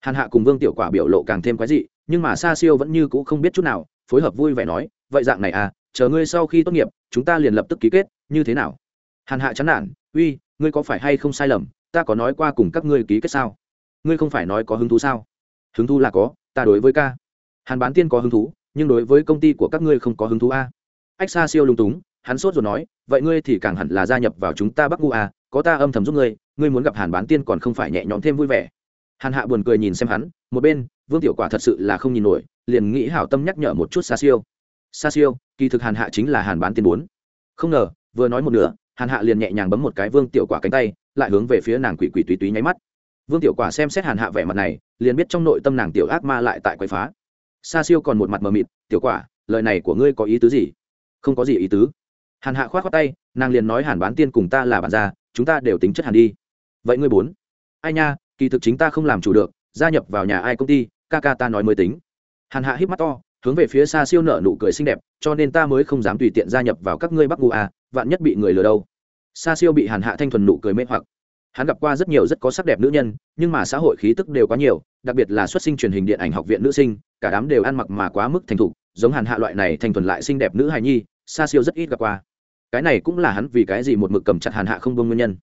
Hàn hạ cùng vương tiểu quả biểu lộ càng thêm quái dị, nhưng mà sa siêu vẫn như c ũ không biết chút nào, phối hợp vui vẻ nói, vậy dạng này à chờ ngươi sau khi tốt nghiệp, chúng ta liền lập tức ký kết, như thế nào? Hàn hạ chán nản, uy, ngươi có phải hay không sai lầm, ta có nói qua cùng các ngươi ký kết sao? Ngươi không phải nói có hứng thú sao? Hứng thú là có, ta đối với ca. Hàn bán tiên có hứng thú, nhưng đối với công ty của các ngươi không có hứng thú a. Ách sa siêu lung túng, hắn sốt rồi nói, vậy ngươi thì càng hẳn là gia nhập vào chúng ta bắc ngu a, có ta âm thầm giúp ngươi ngươi muốn gặp hàn bán tiên còn không phải nhẹ nhõm thêm vui vẻ. Hàn hạ buồn cười nhìn xem hắn một bên vương tiểu quả thật sự là không nhìn nổi liền nghĩ hảo tâm nhắc nhở một chút sa siêu. Sa siêu kỳ thực hàn hạ chính là hàn bán tiên bốn. Không ngờ vừa nói một nửa hàn hạ liền nhẹ nhàng bấm một cái vương tiểu quả cánh tay lại hướng về phía nàng quỷ quỷ túy túy nháy mắt. Vương tiểu quả xem xét hàn hạ vẻ mặt này liền biết trong nội tâm nàng tiểu ác ma lại tại quậy phá. Sa siêu còn một mặt mờ mịt tiểu quả lời này của ngươi có ý tứ gì? Không có gì ý tứ. Hàn hạ khoát khoát tay nàng liền nói hàn bán tiên cùng ta là bạn gia, chúng ta đều tính chất hàn đi vậy ngươi bốn. Ai nha, kỳ thực chính ta không làm chủ được, gia nhập vào nhà ai công ty, ca ca ta nói mới tính. Hàn hạ híp mắt to, hướng về phía xa siêu nợ nụ cười xinh đẹp, cho nên ta mới không dám tùy tiện gia nhập vào các ngươi bắc ngu à vạn nhất bị người lừa đâu. Xa siêu bị hàn hạ thanh thuần nụ cười mê hoặc. Hắn gặp qua rất nhiều rất có sắc đẹp nữ nhân, nhưng mà xã hội khí tức đều quá nhiều, đặc biệt là xuất sinh truyền hình điện ảnh học viện nữ sinh, cả đám đều ăn mặc mà quá mức thành thục, giống hàn hạ loại này thanh thuần lại xinh đẹp nữ hài nhi, xa siêu rất ít gặp qua. Cái này cũng là hắn vì cái gì một mực cầm chặt hàn hạ không bông nguyên nhân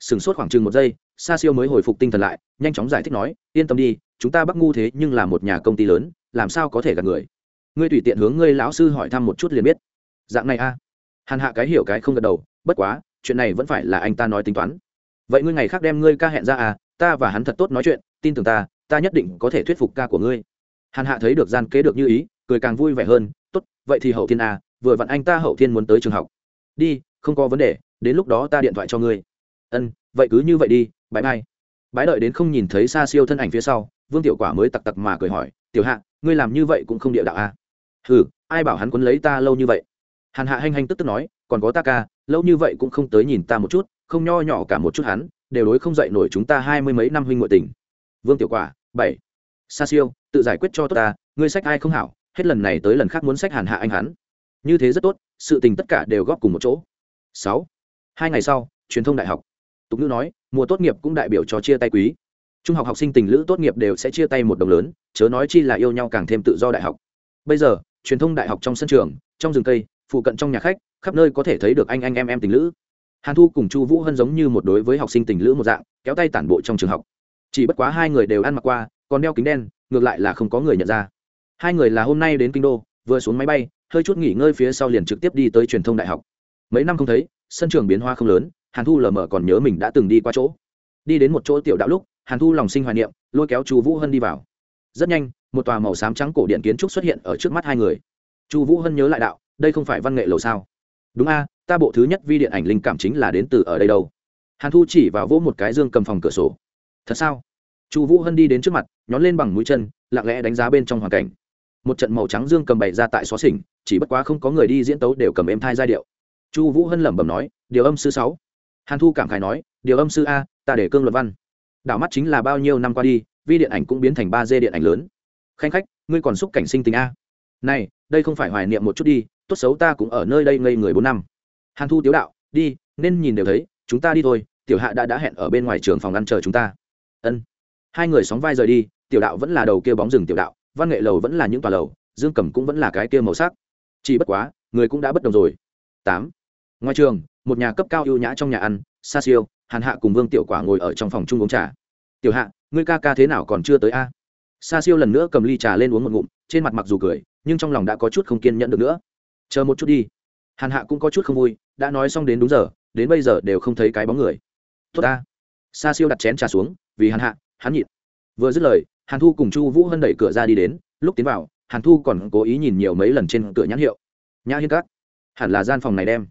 sửng sốt khoảng chừng một giây, sa siêu mới hồi phục tinh thần lại, nhanh chóng giải thích nói, yên tâm đi, chúng ta bắc ngu thế nhưng là một nhà công ty lớn, làm sao có thể gặp người? Ngươi tùy tiện hướng ngươi lão sư hỏi thăm một chút liền biết. Dạng này a. À. hàn hạ cái hiểu cái không gật đầu, bất quá, chuyện này vẫn phải là anh ta nói tính toán. Vậy ngươi ngày khác đem ngươi ca hẹn ra à ta và hắn thật tốt nói chuyện, tin tưởng ta ta nhất định có thể thuyết phục ca của ngươi. Hàn hạ thấy được gian kế được như ý, cười càng vui vẻ hơn, tốt, vậy thì hậu thiên à vừa vặn anh ta hậu thiên muốn tới trường học. Đi, không có vấn đề, đến lúc đó ta điện thoại cho ngươi ân, vậy cứ như vậy đi, bãi mai. Bãi đợi đến không nhìn thấy xa siêu thân ảnh phía sau, vương tiểu quả mới tặc tặc mà cười hỏi, tiểu hạ, ngươi làm như vậy cũng không địa đạo à? ừ ai bảo hắn quấn lấy ta lâu như vậy? Hàn hạ hanh hanh tức tức nói, còn có ta ca, lâu như vậy cũng không tới nhìn ta một chút, không nho nhỏ cả một chút hắn, đều đối không dậy nổi chúng ta hai mươi mấy năm huynh ngoại tình. Vương tiểu quả, bảy. Sa siêu, tự giải quyết cho tốt ta, ngươi sách ai không hảo, hết lần này tới lần khác muốn sách hàn hạ anh hắn. Như thế rất tốt, sự tình tất cả đều góp cùng một chỗ. Sáu. Hai ngày sau, truyền thông đại học tục ngữ nói, mùa tốt nghiệp cũng đại biểu cho chia tay quý. Trung học học sinh tình lữ tốt nghiệp đều sẽ chia tay một đồng lớn, chớ nói chi là yêu nhau càng thêm tự do đại học. Bây giờ, truyền thông đại học trong sân trường, trong rừng cây, phụ cận trong nhà khách, khắp nơi có thể thấy được anh anh em em tình lữ. Hàn thu cùng chu vũ hân giống như một đối với học sinh tình lữ một dạng, kéo tay tản bộ trong trường học. Chỉ bất quá hai người đều ăn mặc qua, còn đeo kính đen, ngược lại là không có người nhận ra. Hai người là hôm nay đến kinh đô, vừa xuống máy bay, hơi chút nghỉ ngơi phía sau liền trực tiếp đi tới truyền thông đại học. Mấy năm không thấy, sân trường biến hoa không lớn hàn thu lờ mờ còn nhớ mình đã từng đi qua chỗ. Đi đến một chỗ tiểu đạo lúc, hàn thu lòng sinh hoài niệm, lôi kéo chu vũ hân đi vào. Rất nhanh, một tòa màu xám trắng cổ điện kiến trúc xuất hiện ở trước mắt hai người. Chu vũ hân nhớ lại đạo, đây không phải văn nghệ lầu sao? Đúng a, ta bộ thứ nhất vi điện ảnh linh cảm chính là đến từ ở đây đâu. Hàn thu chỉ vào vỗ một cái dương cầm phòng cửa sổ. Thật sao? Chu vũ hân đi đến trước mặt, nhón lên bằng mũi chân, lặng lẽ đánh giá bên trong hoàn cảnh. Một trận màu trắng dương cầm bày ra tại xó xỉnh, chỉ bất quá không có người đi diễn tấu đều cầm êm thai giai điệu. Chu vũ hân lẩm bẩm nói, điều âm sư sáu hàn thu cảm khai nói, điều âm sư a, ta để cương luật văn. Đảo mắt chính là bao nhiêu năm qua đi, vi điện ảnh cũng biến thành ba d điện ảnh lớn. Khanh khách, ngươi còn xúc cảnh sinh tình a. Này, đây không phải hoài niệm một chút đi, tốt xấu ta cũng ở nơi đây ngây người bốn năm. Hàn thu tiếu đạo, đi, nên nhìn đều thấy, chúng ta đi thôi, tiểu hạ đã đã hẹn ở bên ngoài trường phòng ăn chờ chúng ta. Ân. Hai người sóng vai rời đi, tiểu đạo vẫn là đầu kia bóng rừng tiểu đạo, văn nghệ lầu vẫn là những tòa lầu, dương cầm cũng vẫn là cái kia màu sắc. Chỉ bất quá, người cũng đã bất đồng rồi. Tám. Ngoài trường một nhà cấp cao ưu nhã trong nhà ăn, sa siêu, hàn hạ cùng vương tiểu quả ngồi ở trong phòng chung uống trà. Tiểu hạ, ngươi ca ca thế nào còn chưa tới a? Sa siêu lần nữa cầm ly trà lên uống một ngụm, trên mặt mặc dù cười, nhưng trong lòng đã có chút không kiên nhẫn được nữa. Chờ một chút đi. Hàn hạ cũng có chút không vui, đã nói xong đến đúng giờ, đến bây giờ đều không thấy cái bóng người. Tốt ta. Sa siêu đặt chén trà xuống, vì hàn hạ, hắn nhịn. Vừa dứt lời, hàn thu cùng chu vũ hân đẩy cửa ra đi đến, lúc tiến vào, hàn thu còn cố ý nhìn nhiều mấy lần trên cửa nhãn hiệu. Nhã hiên cát hẳn là gian phòng này đem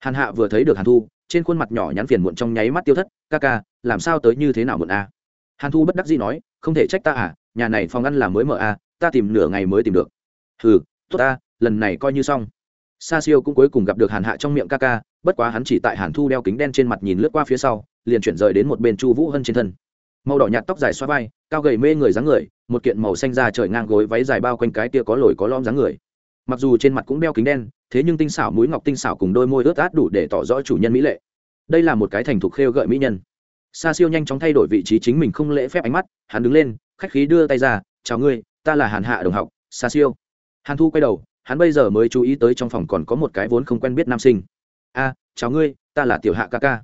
hàn hạ vừa thấy được hàn thu, trên khuôn mặt nhỏ nhắn phiền muộn trong nháy mắt tiêu thất, ca ca, làm sao tới như thế nào muộn a? Hàn thu bất đắc dĩ nói, không thể trách ta à nhà này phòng ăn là mới mở a, ta tìm nửa ngày mới tìm được. Hừ, tốt ta, lần này coi như xong. Sa siêu cũng cuối cùng gặp được hàn hạ trong miệng ca ca, bất quá hắn chỉ tại hàn thu đeo kính đen trên mặt nhìn lướt qua phía sau, liền chuyển rời đến một bên chu vũ hân trên thân. Màu đỏ nhạt tóc dài xoa vai, cao gầy mê người dáng người, một kiện màu xanh da trời ngang gối váy dài bao quanh cái tia có lồi có lõm dáng người mặc dù trên mặt cũng đeo kính đen, thế nhưng tinh xảo mũi ngọc tinh xảo cùng đôi môi ướt át đủ để tỏ rõ chủ nhân mỹ lệ. Đây là một cái thành thục khêu gợi mỹ nhân. Sa siêu nhanh chóng thay đổi vị trí chính mình không lễ phép ánh mắt, hắn đứng lên, khách khí đưa tay ra, chào ngươi, ta là hàn hạ đồng học, sa siêu. Hàn thu quay đầu, hắn bây giờ mới chú ý tới trong phòng còn có một cái vốn không quen biết nam sinh. A, chào ngươi, ta là tiểu hạ ca ca.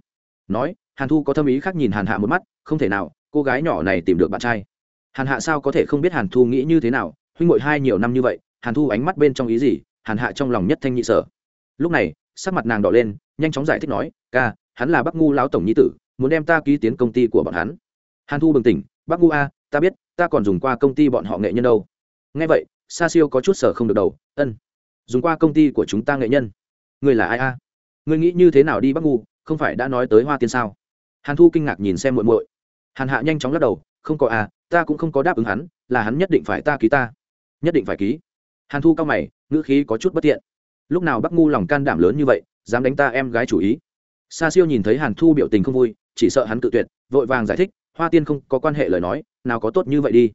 Nói, hàn thu có tâm ý khác nhìn hàn hạ một mắt, không thể nào, cô gái nhỏ này tìm được bạn trai. Hàn hạ sao có thể không biết hàn thu nghĩ như thế nào, huynh ngội hai nhiều năm như vậy hàn thu ánh mắt bên trong ý gì, hàn hạ trong lòng nhất thanh nhị sở. Lúc này, sắc mặt nàng đỏ lên, nhanh chóng giải thích nói, ca, hắn là bắc ngu lão tổng nhi tử, muốn đem ta ký tiến công ty của bọn hắn. Hàn thu bừng tỉnh, bắc ngu a, ta biết, ta còn dùng qua công ty bọn họ nghệ nhân đâu. Nghe vậy, sa siêu có chút sở không được đầu, ân, dùng qua công ty của chúng ta nghệ nhân. Người là ai a? Người nghĩ như thế nào đi bắc ngu, không phải đã nói tới hoa tiên sao? Hàn thu kinh ngạc nhìn xem muội muội. Hàn hạ nhanh chóng lắc đầu, không có à ta cũng không có đáp ứng hắn, là hắn nhất định phải ta ký ta. Nhất định phải ký hàn thu cao mày, ngữ khí có chút bất tiện. Lúc nào bắc ngu lòng can đảm lớn như vậy, dám đánh ta em gái chủ ý. Sa siêu nhìn thấy hàn thu biểu tình không vui, chỉ sợ hắn tự tuyệt, vội vàng giải thích, hoa tiên không có quan hệ lời nói, nào có tốt như vậy đi.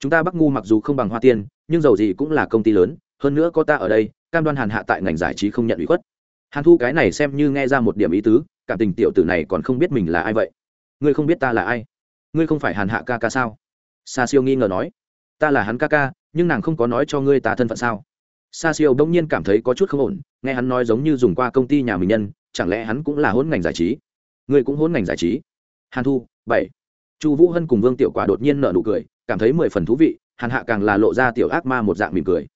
Chúng ta bắc ngu mặc dù không bằng hoa tiên, nhưng dầu gì cũng là công ty lớn, hơn nữa có ta ở đây, cam đoan hàn hạ tại ngành giải trí không nhận ủy khuất. Hàn thu cái này xem như nghe ra một điểm ý tứ, cảm tình tiểu tử này còn không biết mình là ai vậy. Ngươi không biết ta là ai? Ngươi không phải hàn hạ ca ca sao? Sa siêu nghi ngờ nói ta là hắn ca ca, nhưng nàng không có nói cho ngươi ta thân phận sao? Sa siêu đông nhiên cảm thấy có chút không ổn, nghe hắn nói giống như dùng qua công ty nhà mình nhân, chẳng lẽ hắn cũng là hôn ngành giải trí? Ngươi cũng hôn ngành giải trí? Hàn thu, bảy. Chu vũ hân cùng vương tiểu quả đột nhiên nở nụ cười, cảm thấy mười phần thú vị, hàn hạ càng là lộ ra tiểu ác ma một dạng mỉm cười.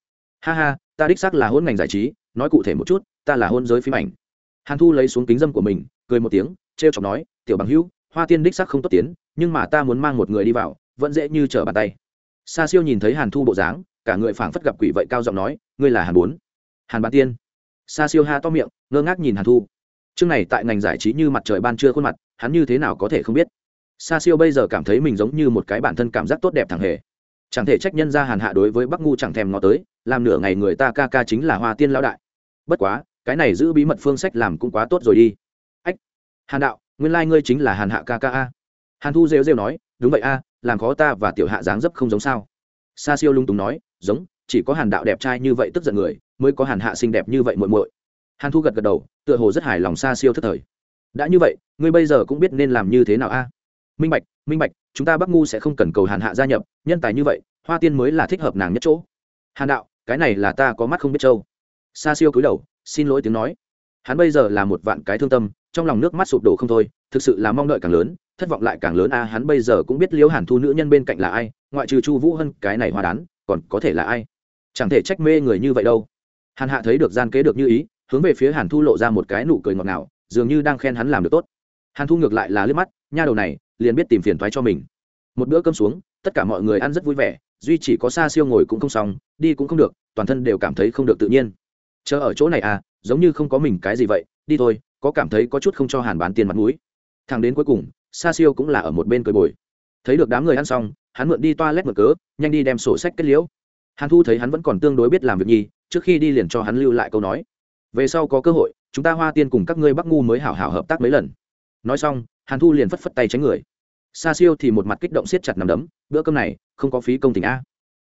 Ha ha, ta đích xác là hôn ngành giải trí, nói cụ thể một chút, ta là hôn giới phim ảnh. Hàn thu lấy xuống kính dâm của mình, cười một tiếng t r e o chọc nói, tiểu bằng hữu, hoa tiên đích sắc không tốt tiến, nhưng mà ta muốn mang một người đi vào, vẫn dễ như trở bàn tay sa siêu nhìn thấy hàn thu bộ dáng, cả người phảng phất gặp quỷ vậy cao giọng nói, ngươi là hàn bốn. Hàn bán tiên. Sa siêu ha to miệng, ngơ ngác nhìn hàn thu. Chương này tại ngành giải trí như mặt trời ban trưa khuôn mặt, hắn như thế nào có thể không biết? Sa siêu bây giờ cảm thấy mình giống như một cái bản thân cảm giác tốt đẹp thẳng hề. Chẳng thể trách nhân ra hàn hạ đối với bắc ngu chẳng thèm ngó tới, làm nửa ngày người ta ca ca chính là hoa tiên lão đại. Bất quá, cái này giữ bí mật phương sách làm cũng quá tốt rồi đi. Ách, hàn đạo, nguyên lai、like、ngươi chính là hàn hạ ca ca a. Hàn thu rêu rêu nói, đúng vậy a làm khó ta và tiểu hạ dáng dấp không giống sao? Sa siêu lung túng nói, giống, chỉ có hàn đạo đẹp trai như vậy tức giận người, mới có hàn hạ xinh đẹp như vậy muội muội. Hàn thu gật gật đầu, tựa hồ rất hài lòng sa siêu thất thời. Đã như vậy, ngươi bây giờ cũng biết nên làm như thế nào a? Minh bạch minh bạch, chúng ta bắc ngu sẽ không cần cầu hàn hạ gia nhập, nhân tài như vậy, hoa tiên mới là thích hợp nàng nhất chỗ. Hàn đạo, cái này là ta có mắt không biết châu sa siêu cúi đầu, xin lỗi tiếng nói. Hắn bây giờ là một vạn cái thương tâm, trong lòng nước mắt sụp đổ không thôi, thực sự là mong đợi càng lớn thất vọng lại càng lớn. A hắn bây giờ cũng biết liễu hàn thu nữ nhân bên cạnh là ai, ngoại trừ chu vũ hân, cái này hoa đán, còn có thể là ai? Chẳng thể trách mê người như vậy đâu. Hàn hạ thấy được gian kế được như ý, hướng về phía hàn thu lộ ra một cái nụ cười ngọt ngào, dường như đang khen hắn làm được tốt. Hàn thu ngược lại là liếc mắt, nha đầu này, liền biết tìm phiền thoái cho mình. Một bữa cơm xuống, tất cả mọi người ăn rất vui vẻ, duy chỉ có xa siêu ngồi cũng không xong, đi cũng không được, toàn thân đều cảm thấy không được tự nhiên. Chờ ở chỗ này à giống như không có mình cái gì vậy, đi thôi, có cảm thấy có chút không cho hàn bán tiền mặt mũi. Thằng đến cuối cùng sa siêu cũng là ở một bên cười bồi. Thấy được đám người ăn xong, hắn mượn đi toa lét mở cớ, nhanh đi đem sổ sách kết liễu. Hàn thu thấy hắn vẫn còn tương đối biết làm việc nhi trước khi đi liền cho hắn lưu lại câu nói. Về sau có cơ hội, chúng ta hoa tiên cùng các ngươi bắc ngu mới hảo hảo hợp tác mấy lần. Nói xong, hàn thu liền phất phất tay tránh người. Sa siêu thì một mặt kích động siết chặt nằm đấm, bữa cơm này, không có phí công tình a.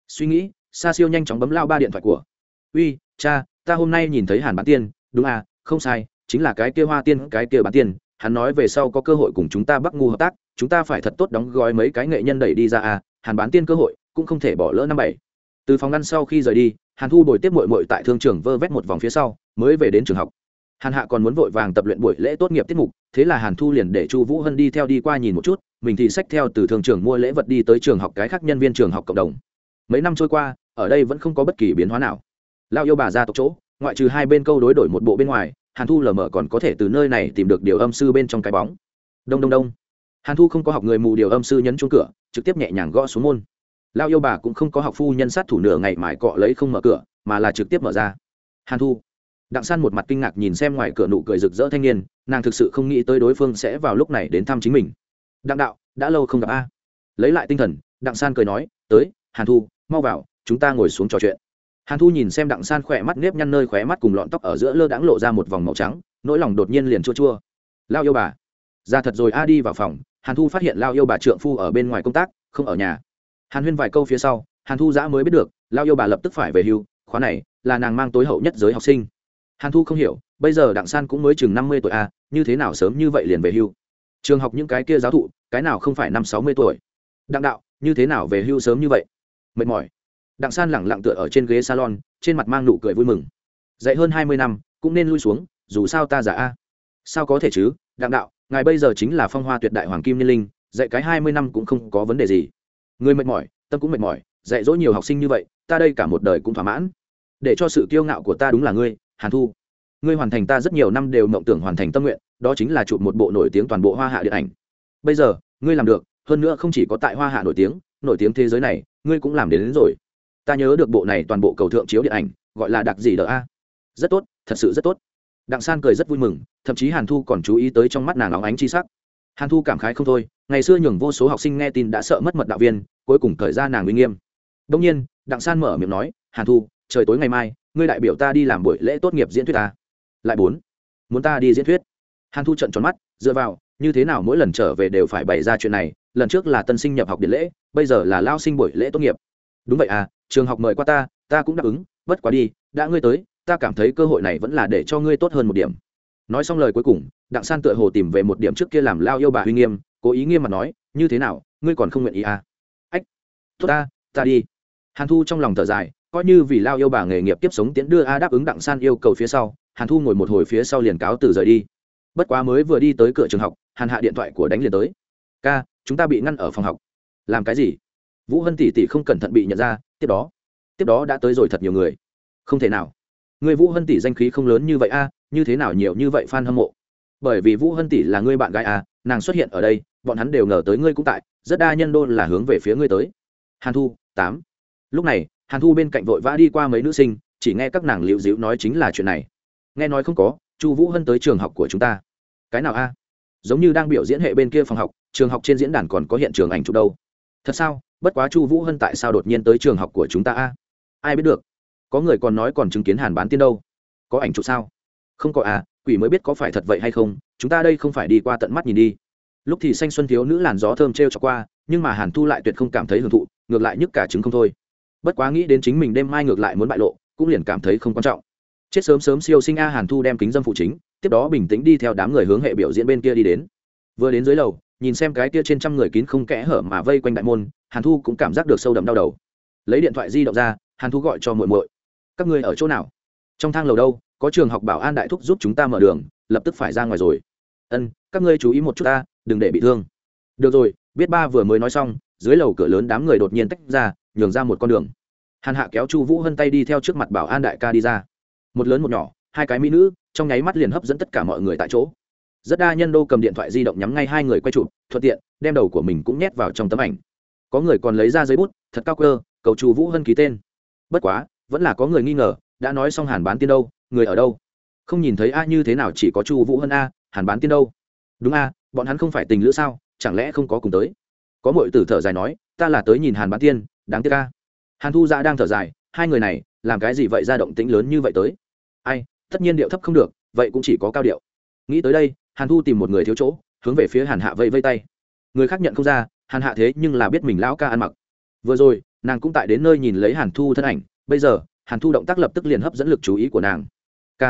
Suy nghĩ, sa siêu nhanh chóng bấm lao ba điện thoại của. Uy, cha, ta hôm nay nhìn thấy hàn bán tiên. Đúng à không sai, chính là cái kia hoa tiên, cái kia bán tiên hắn nói về sau có cơ hội cùng chúng ta bắc ngu hợp tác, chúng ta phải thật tốt đóng gói mấy cái nghệ nhân đẩy đi ra à hàn bán tiên cơ hội, cũng không thể bỏ lỡ năm bảy. Từ phòng ngăn sau khi rời đi, hàn thu bồi tiếp mội mội tại thương trường vơ vét một vòng phía sau, mới về đến trường học. Hàn hạ còn muốn vội vàng tập luyện buổi lễ tốt nghiệp tiết mục, thế là hàn thu liền để chu vũ hân đi theo đi qua nhìn một chút, mình thì xách theo từ thương trường mua lễ vật đi tới trường học cái khác nhân viên trường học cộng đồng. Mấy năm trôi qua, ở đây vẫn không có bất kỳ biến hóa nào. Lao yêu bà ra tộc chỗ, ngoại trừ hai bên câu đối đổi một bộ bên ngoài hàn thu lờ mờ còn có thể từ nơi này tìm được điều âm sư bên trong cái bóng. Đông đông đông. Hàn thu không có học người mù điều âm sư nhấn chuông cửa, trực tiếp nhẹ nhàng gõ xuống môn. Lao yêu bà cũng không có học phu nhân sát thủ nửa ngày mải cọ lấy không mở cửa, mà là trực tiếp mở ra. Hàn thu. Đặng san một mặt kinh ngạc nhìn xem ngoài cửa nụ cười rực rỡ thanh niên, nàng thực sự không nghĩ tới đối phương sẽ vào lúc này đến thăm chính mình. Đặng đạo, đã lâu không gặp a. Lấy lại tinh thần, đặng san cười nói, tới, hàn thu, mau vào, chúng ta ngồi xuống trò chuyện hàn thu nhìn xem đặng san khỏe mắt nếp nhăn nơi khóe mắt cùng lọn tóc ở giữa lơ đãng lộ ra một vòng màu trắng, nỗi lòng đột nhiên liền chua chua. Lao yêu bà, ra thật rồi, a, đi vào phòng. Hàn thu phát hiện lao yêu bà trượng phu ở bên ngoài công tác, không ở nhà. Hàn huyên vài câu phía sau, hàn thu giã mới biết được, lao yêu bà lập tức phải về hưu, khóa này là nàng mang tối hậu nhất giới học sinh. Hàn thu không hiểu, bây giờ đặng san cũng mới chừng năm mươi tuổi, a, như thế nào sớm như vậy liền về hưu? Trường học những cái kia giáo thụ, cái nào không phải năm sáu mươi tuổi? Đặng đạo, như thế nào về hưu sớm như vậy? Mệt mỏi đặng san lẳng lặng tựa ở trên ghế salon trên mặt mang nụ cười vui mừng. Dạy hơn hai mươi năm cũng nên lui xuống dù sao ta giả a. Sao có thể chứ? Đặng đạo ngài bây giờ chính là phong hoa tuyệt đại hoàng kim niên linh dạy cái hai mươi năm cũng không có vấn đề gì. Người mệt mỏi tâm cũng mệt mỏi dạy dỗ nhiều học sinh như vậy ta đây cả một đời cũng thỏa mãn. Để cho sự kiêu ngạo của ta đúng là ngươi hàn thu. Ngươi hoàn thành ta rất nhiều năm đều mộng tưởng hoàn thành tâm nguyện đó chính là chụp một bộ nổi tiếng toàn bộ hoa hạ điện ảnh. Bây giờ ngươi làm được hơn nữa không chỉ có tại hoa hạ nổi tiếng nổi tiếng thế giới này ngươi cũng làm đến, đến rồi ta nhớ được bộ này toàn bộ cầu thượng chiếu điện ảnh, gọi là đặc gì đỡ a. Rất tốt, thật sự rất tốt. Đặng san cười rất vui mừng, thậm chí hàn thu còn chú ý tới trong mắt nàng óng ánh chi sắc. Hàn thu cảm khái không thôi, ngày xưa nhường vô số học sinh nghe tin đã sợ mất mật đạo viên, cuối cùng thời ra nàng uy nghiêm. Đông nhiên, đặng san mở miệng nói, hàn thu, trời tối ngày mai, ngươi đại biểu ta đi làm buổi lễ tốt nghiệp diễn thuyết ta. Lại bốn, muốn ta đi diễn thuyết? Hàn thu trận tròn mắt, dựa vào, như thế nào mỗi lần trở về đều phải bày ra chuyện này, lần trước là tân sinh nhập học điện lễ, bây giờ là lao sinh buổi lễ tốt nghiệp. Đúng vậy à trường học mời qua ta ta cũng đáp ứng, bất quá đi, đã ngươi tới, ta cảm thấy cơ hội này vẫn là để cho ngươi tốt hơn một điểm. Nói xong lời cuối cùng, đặng san tựa hồ tìm về một điểm trước kia làm lao yêu bà huy nghiêm, cố ý nghiêm mà nói, như thế nào, ngươi còn không nguyện ý à? Ách, tốt ta ta đi. Hàn thu trong lòng thở dài, coi như vì lao yêu bà nghề nghiệp tiếp sống tiễn đưa a đáp ứng đặng san yêu cầu phía sau, hàn thu ngồi một hồi phía sau liền cáo từ rời đi. Bất quá mới vừa đi tới cửa trường học, hàn hạ điện thoại của đánh liền tới. Ca, chúng ta bị ngăn ở phòng học. Làm cái gì? Vũ hân tỷ tỷ không cẩn thận bị nhận ra, tiếp đó tiếp đó đã tới rồi thật nhiều người. Không thể nào. Người vũ hân tỷ danh khí không lớn như vậy a, như thế nào nhiều như vậy f a n hâm mộ? Bởi vì vũ hân tỷ là người bạn gái a nàng xuất hiện ở đây, bọn hắn đều ngờ tới ngươi cũng tại, rất đa nhân đôn là hướng về phía ngươi tới. Hàn thu, tám. Lúc này, hàn thu bên cạnh vội vã đi qua mấy nữ sinh, chỉ nghe các nàng liệu dịu nói chính là chuyện này. Nghe nói không có, chu vũ hân tới trường học của chúng ta. Cái nào a? Giống như đang biểu diễn hệ bên kia phòng học, trường học trên diễn đàn còn có hiện trường ảnh chụp đâu. Thật sao? Bất quá chu vũ hân tại sao đột nhiên tới trường học của chúng ta a? Ai biết được? Có người còn nói còn chứng kiến hàn bán tiên đâu. Có ảnh chụp sao? Không có à quỷ mới biết có phải thật vậy hay không, chúng ta đây không phải đi qua tận mắt nhìn đi. Lúc thì xanh xuân thiếu nữ làn gió thơm t r e o cho qua, nhưng mà hàn thu lại tuyệt không cảm thấy hưởng thụ, ngược lại nhức cả chứng không thôi. Bất quá nghĩ đến chính mình đêm mai ngược lại muốn bại lộ, cũng liền cảm thấy không quan trọng. Chết sớm sớm siêu sinh a, hàn thu đem kính dâm phụ chính, tiếp đó bình tĩnh đi theo đám người hướng hệ biểu diễn bên kia đi đến. Vừa đến dưới lầu, nhìn xem cái kia trên trăm người kín không kẽ hở mà vây quanh đại môn hàn thu cũng cảm giác được sâu đậm đau đầu. Lấy điện thoại di động ra, hàn thu gọi cho muội muội. Các ngươi ở chỗ nào? Trong thang lầu đâu? Có trường học bảo an đại thúc giúp chúng ta mở đường, lập tức phải ra ngoài rồi. Ân, các ngươi chú ý một chút ta, đừng để bị thương. Được rồi, biết ba vừa mới nói xong, dưới lầu cửa lớn đám người đột nhiên tách ra, nhường ra một con đường. Hàn hạ kéo chu vũ hân tay đi theo trước mặt bảo an đại ca đi ra. Một lớn một nhỏ, hai cái mỹ nữ, trong nháy mắt liền hấp dẫn tất cả mọi người tại chỗ. Rất đa nhân đô cầm điện thoại di động nhắm ngay hai người quay chụp, thuận tiện, đem đầu của mình cũng nhét vào trong tấm ảnh có người còn lấy ra giấy bút, thật cao cơ, cầu chu vũ hân ký tên. Bất quá, vẫn là có người nghi ngờ, đã nói xong hàn bán tiên đâu, người ở đâu? Không nhìn thấy a như thế nào chỉ có chu vũ hân a, hàn bán tiên đâu? Đúng a, bọn hắn không phải tình lữ sao, chẳng lẽ không có cùng tới? Có mọi tử thở dài nói, ta là tới nhìn hàn bán tiên, đáng tiếc a. Hàn thu dạ đang thở dài, hai người này, làm cái gì vậy ra động tĩnh lớn như vậy tới? Ai, tất nhiên điệu thấp không được, vậy cũng chỉ có cao điệu. Nghĩ tới đây, hàn thu tìm một người thiếu chỗ, hướng về phía hàn hạ vây vây tay. Người khác nhận không ra hàn hạ thế nhưng là biết mình lão ca ăn mặc. Vừa rồi, nàng cũng tại đến nơi nhìn lấy hàn thu thân ảnh, bây giờ, hàn thu động tác lập tức liền hấp dẫn lực chú ý của nàng. K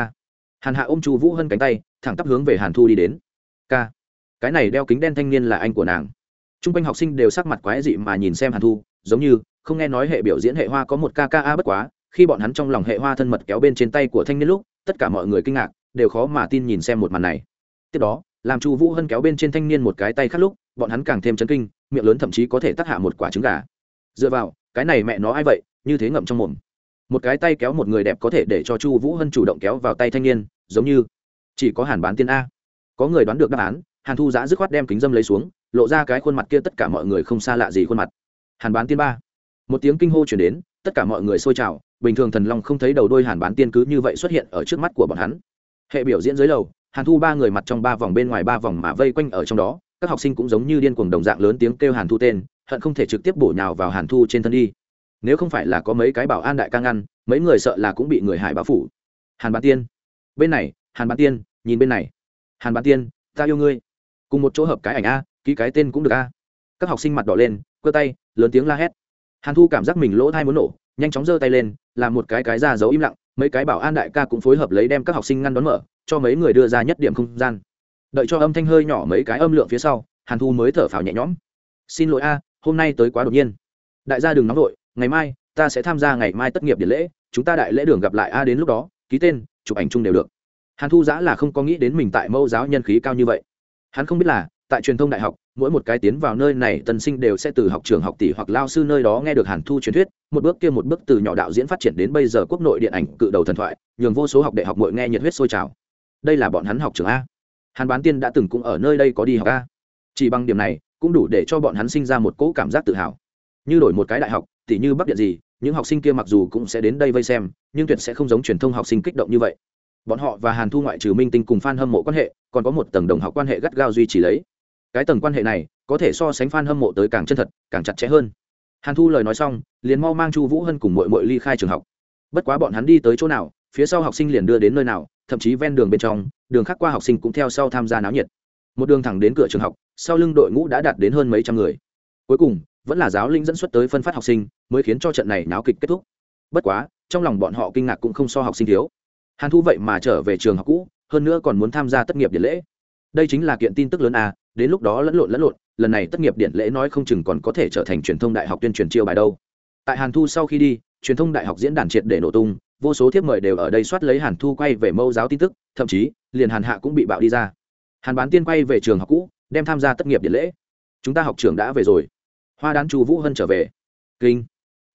hàn hạ ôm chu vũ hân cánh tay, thẳng tắp hướng về hàn thu đi đến. K cái này đeo kính đen thanh niên là anh của nàng. T r u n g quanh học sinh đều sắc mặt quái dị mà nhìn xem hàn thu, giống như, không nghe nói hệ biểu diễn hệ hoa có một ca ca a bất quá, khi bọn hắn trong lòng hệ hoa thân mật kéo bên trên tay của thanh niên lúc, tất cả mọi người kinh ngạc, đều khó mà tin nhìn xem một màn này. Tiếp đó, làm chu vũ hân kéo bên trên thanh niên một cái tay khác lúc, bọn hắn càng thêm chấn kinh miệng lớn thậm chí có thể tắc hạ một quả trứng gà. Dựa vào, cái này mẹ nó ai vậy, như thế ngậm trong mồm. Một cái tay kéo một người đẹp có thể để cho chu vũ hân chủ động kéo vào tay thanh niên, giống như chỉ có hàn bán tiên a. Có người đoán được đáp án, hàn thu giã dứt khoát đem kính dâm lấy xuống, lộ ra cái khuôn mặt kia tất cả mọi người không xa lạ gì khuôn mặt. Hàn bán tiên ba. Một tiếng kinh hô chuyển đến, tất cả mọi người xôi trào, bình thường thần long không thấy đầu đôi hàn bán tiên cứ như vậy xuất hiện ở trước mắt của bọn hắn. Hệ biểu diễn dưới lầu, hàn thu ba người mặt trong ba vòng bên ngoài ba vòng mà vây quanh ở trong đó các học sinh cũng giống như điên cuồng đồng dạng lớn tiếng kêu hàn thu tên, hận không thể trực tiếp bổ nhào vào hàn thu trên thân đi. Nếu không phải là có mấy cái bảo an đại ca ngăn, mấy người sợ là cũng bị người hải báo phủ. Hàn bán tiên. Bên này, hàn bán tiên, nhìn bên này. Hàn bán tiên, ta yêu ngươi. Cùng một chỗ hợp cái ảnh a, ký cái tên cũng được a. Các học sinh mặt đỏ lên, cơ tay, lớn tiếng la hét. Hàn thu cảm giác mình lỗ thai muốn nổ, nhanh chóng giơ tay lên, làm một cái cái ra giấu im lặng, mấy cái bảo an đại ca cũng phối hợp lấy đem các học sinh ngăn đón mở, cho mấy người đưa ra nhất điểm không gian đợi cho âm thanh hơi nhỏ mấy cái âm lượng phía sau, hàn thu mới thở phào nhẹ nhõm. Xin lỗi a, hôm nay tới quá đột nhiên. Đại gia đừng nóng vội, ngày mai, ta sẽ tham gia ngày mai tất nghiệp điện lễ, chúng ta đại lễ đường gặp lại a đến lúc đó, ký tên, chụp ảnh chung đều được. Hàn thu giã là không có nghĩ đến mình tại mẫu giáo nhân khí cao như vậy. Hắn không biết là, tại truyền thông đại học, mỗi một cái tiến vào nơi này tân sinh đều sẽ từ học trường học tỷ hoặc lao sư nơi đó nghe được hàn thu truyền thuyết, một bước kia một bước từ nhỏ đạo diễn phát triển đến bây giờ quốc nội điện ảnh cự đầu thần thoại, nhường vô số học đại học mội nghe nhiệt huyết sôi trào. Đây là bọn hắn học trường a hàn bán tiên đã từng cũng ở nơi đây có đi học ca chỉ bằng điểm này, cũng đủ để cho bọn hắn sinh ra một cỗ cảm giác tự hào. Như đổi một cái đại học, tỉ như bắc điện gì, những học sinh kia mặc dù cũng sẽ đến đây vây xem, nhưng tuyệt sẽ không giống truyền thông học sinh kích động như vậy. Bọn họ và hàn thu ngoại trừ minh tinh cùng f a n hâm mộ quan hệ, còn có một tầng đồng học quan hệ gắt gao duy trì lấy. Cái tầng quan hệ này, có thể so sánh f a n hâm mộ tới càng chân thật, càng chặt chẽ hơn. Hàn thu lời nói xong, liền mau mang chu vũ hân cùng mội mội ly khai trường học. Bất quá bọn hắn đi tới chỗ nào, phía sau học sinh liền đưa đến nơi nào thậm chí ven đường bên trong, đường khác qua học sinh cũng theo sau tham gia náo nhiệt. Một đường thẳng đến cửa trường học, sau lưng đội ngũ đã đạt đến hơn mấy trăm người. Cuối cùng, vẫn là giáo linh dẫn xuất tới phân phát học sinh, mới khiến cho trận này náo kịch kết thúc. Bất quá, trong lòng bọn họ kinh ngạc cũng không so học sinh thiếu. Hàn thu vậy mà trở về trường học cũ, hơn nữa còn muốn tham gia tất nghiệp điện lễ. Đây chính là kiện tin tức lớn à đến lúc đó lẫn lộn lẫn lộn, lần này tất nghiệp điện lễ nói không chừng còn có thể trở thành truyền thông đại học tuyên truyền chiêu bài đâu. Tại hàn thu sau khi đi, truyền thông đại học diễn đàn triệt để nổ tung vô số thiếp mời đều ở đây soát lấy hàn thu quay về mâu giáo tin tức, thậm chí, liền hàn hạ cũng bị bạo đi ra. Hàn bán tiên quay về trường học cũ, đem tham gia tất nghiệp điện lễ. Chúng ta học trường đã về rồi. Hoa đán chu vũ hân trở về. Kinh.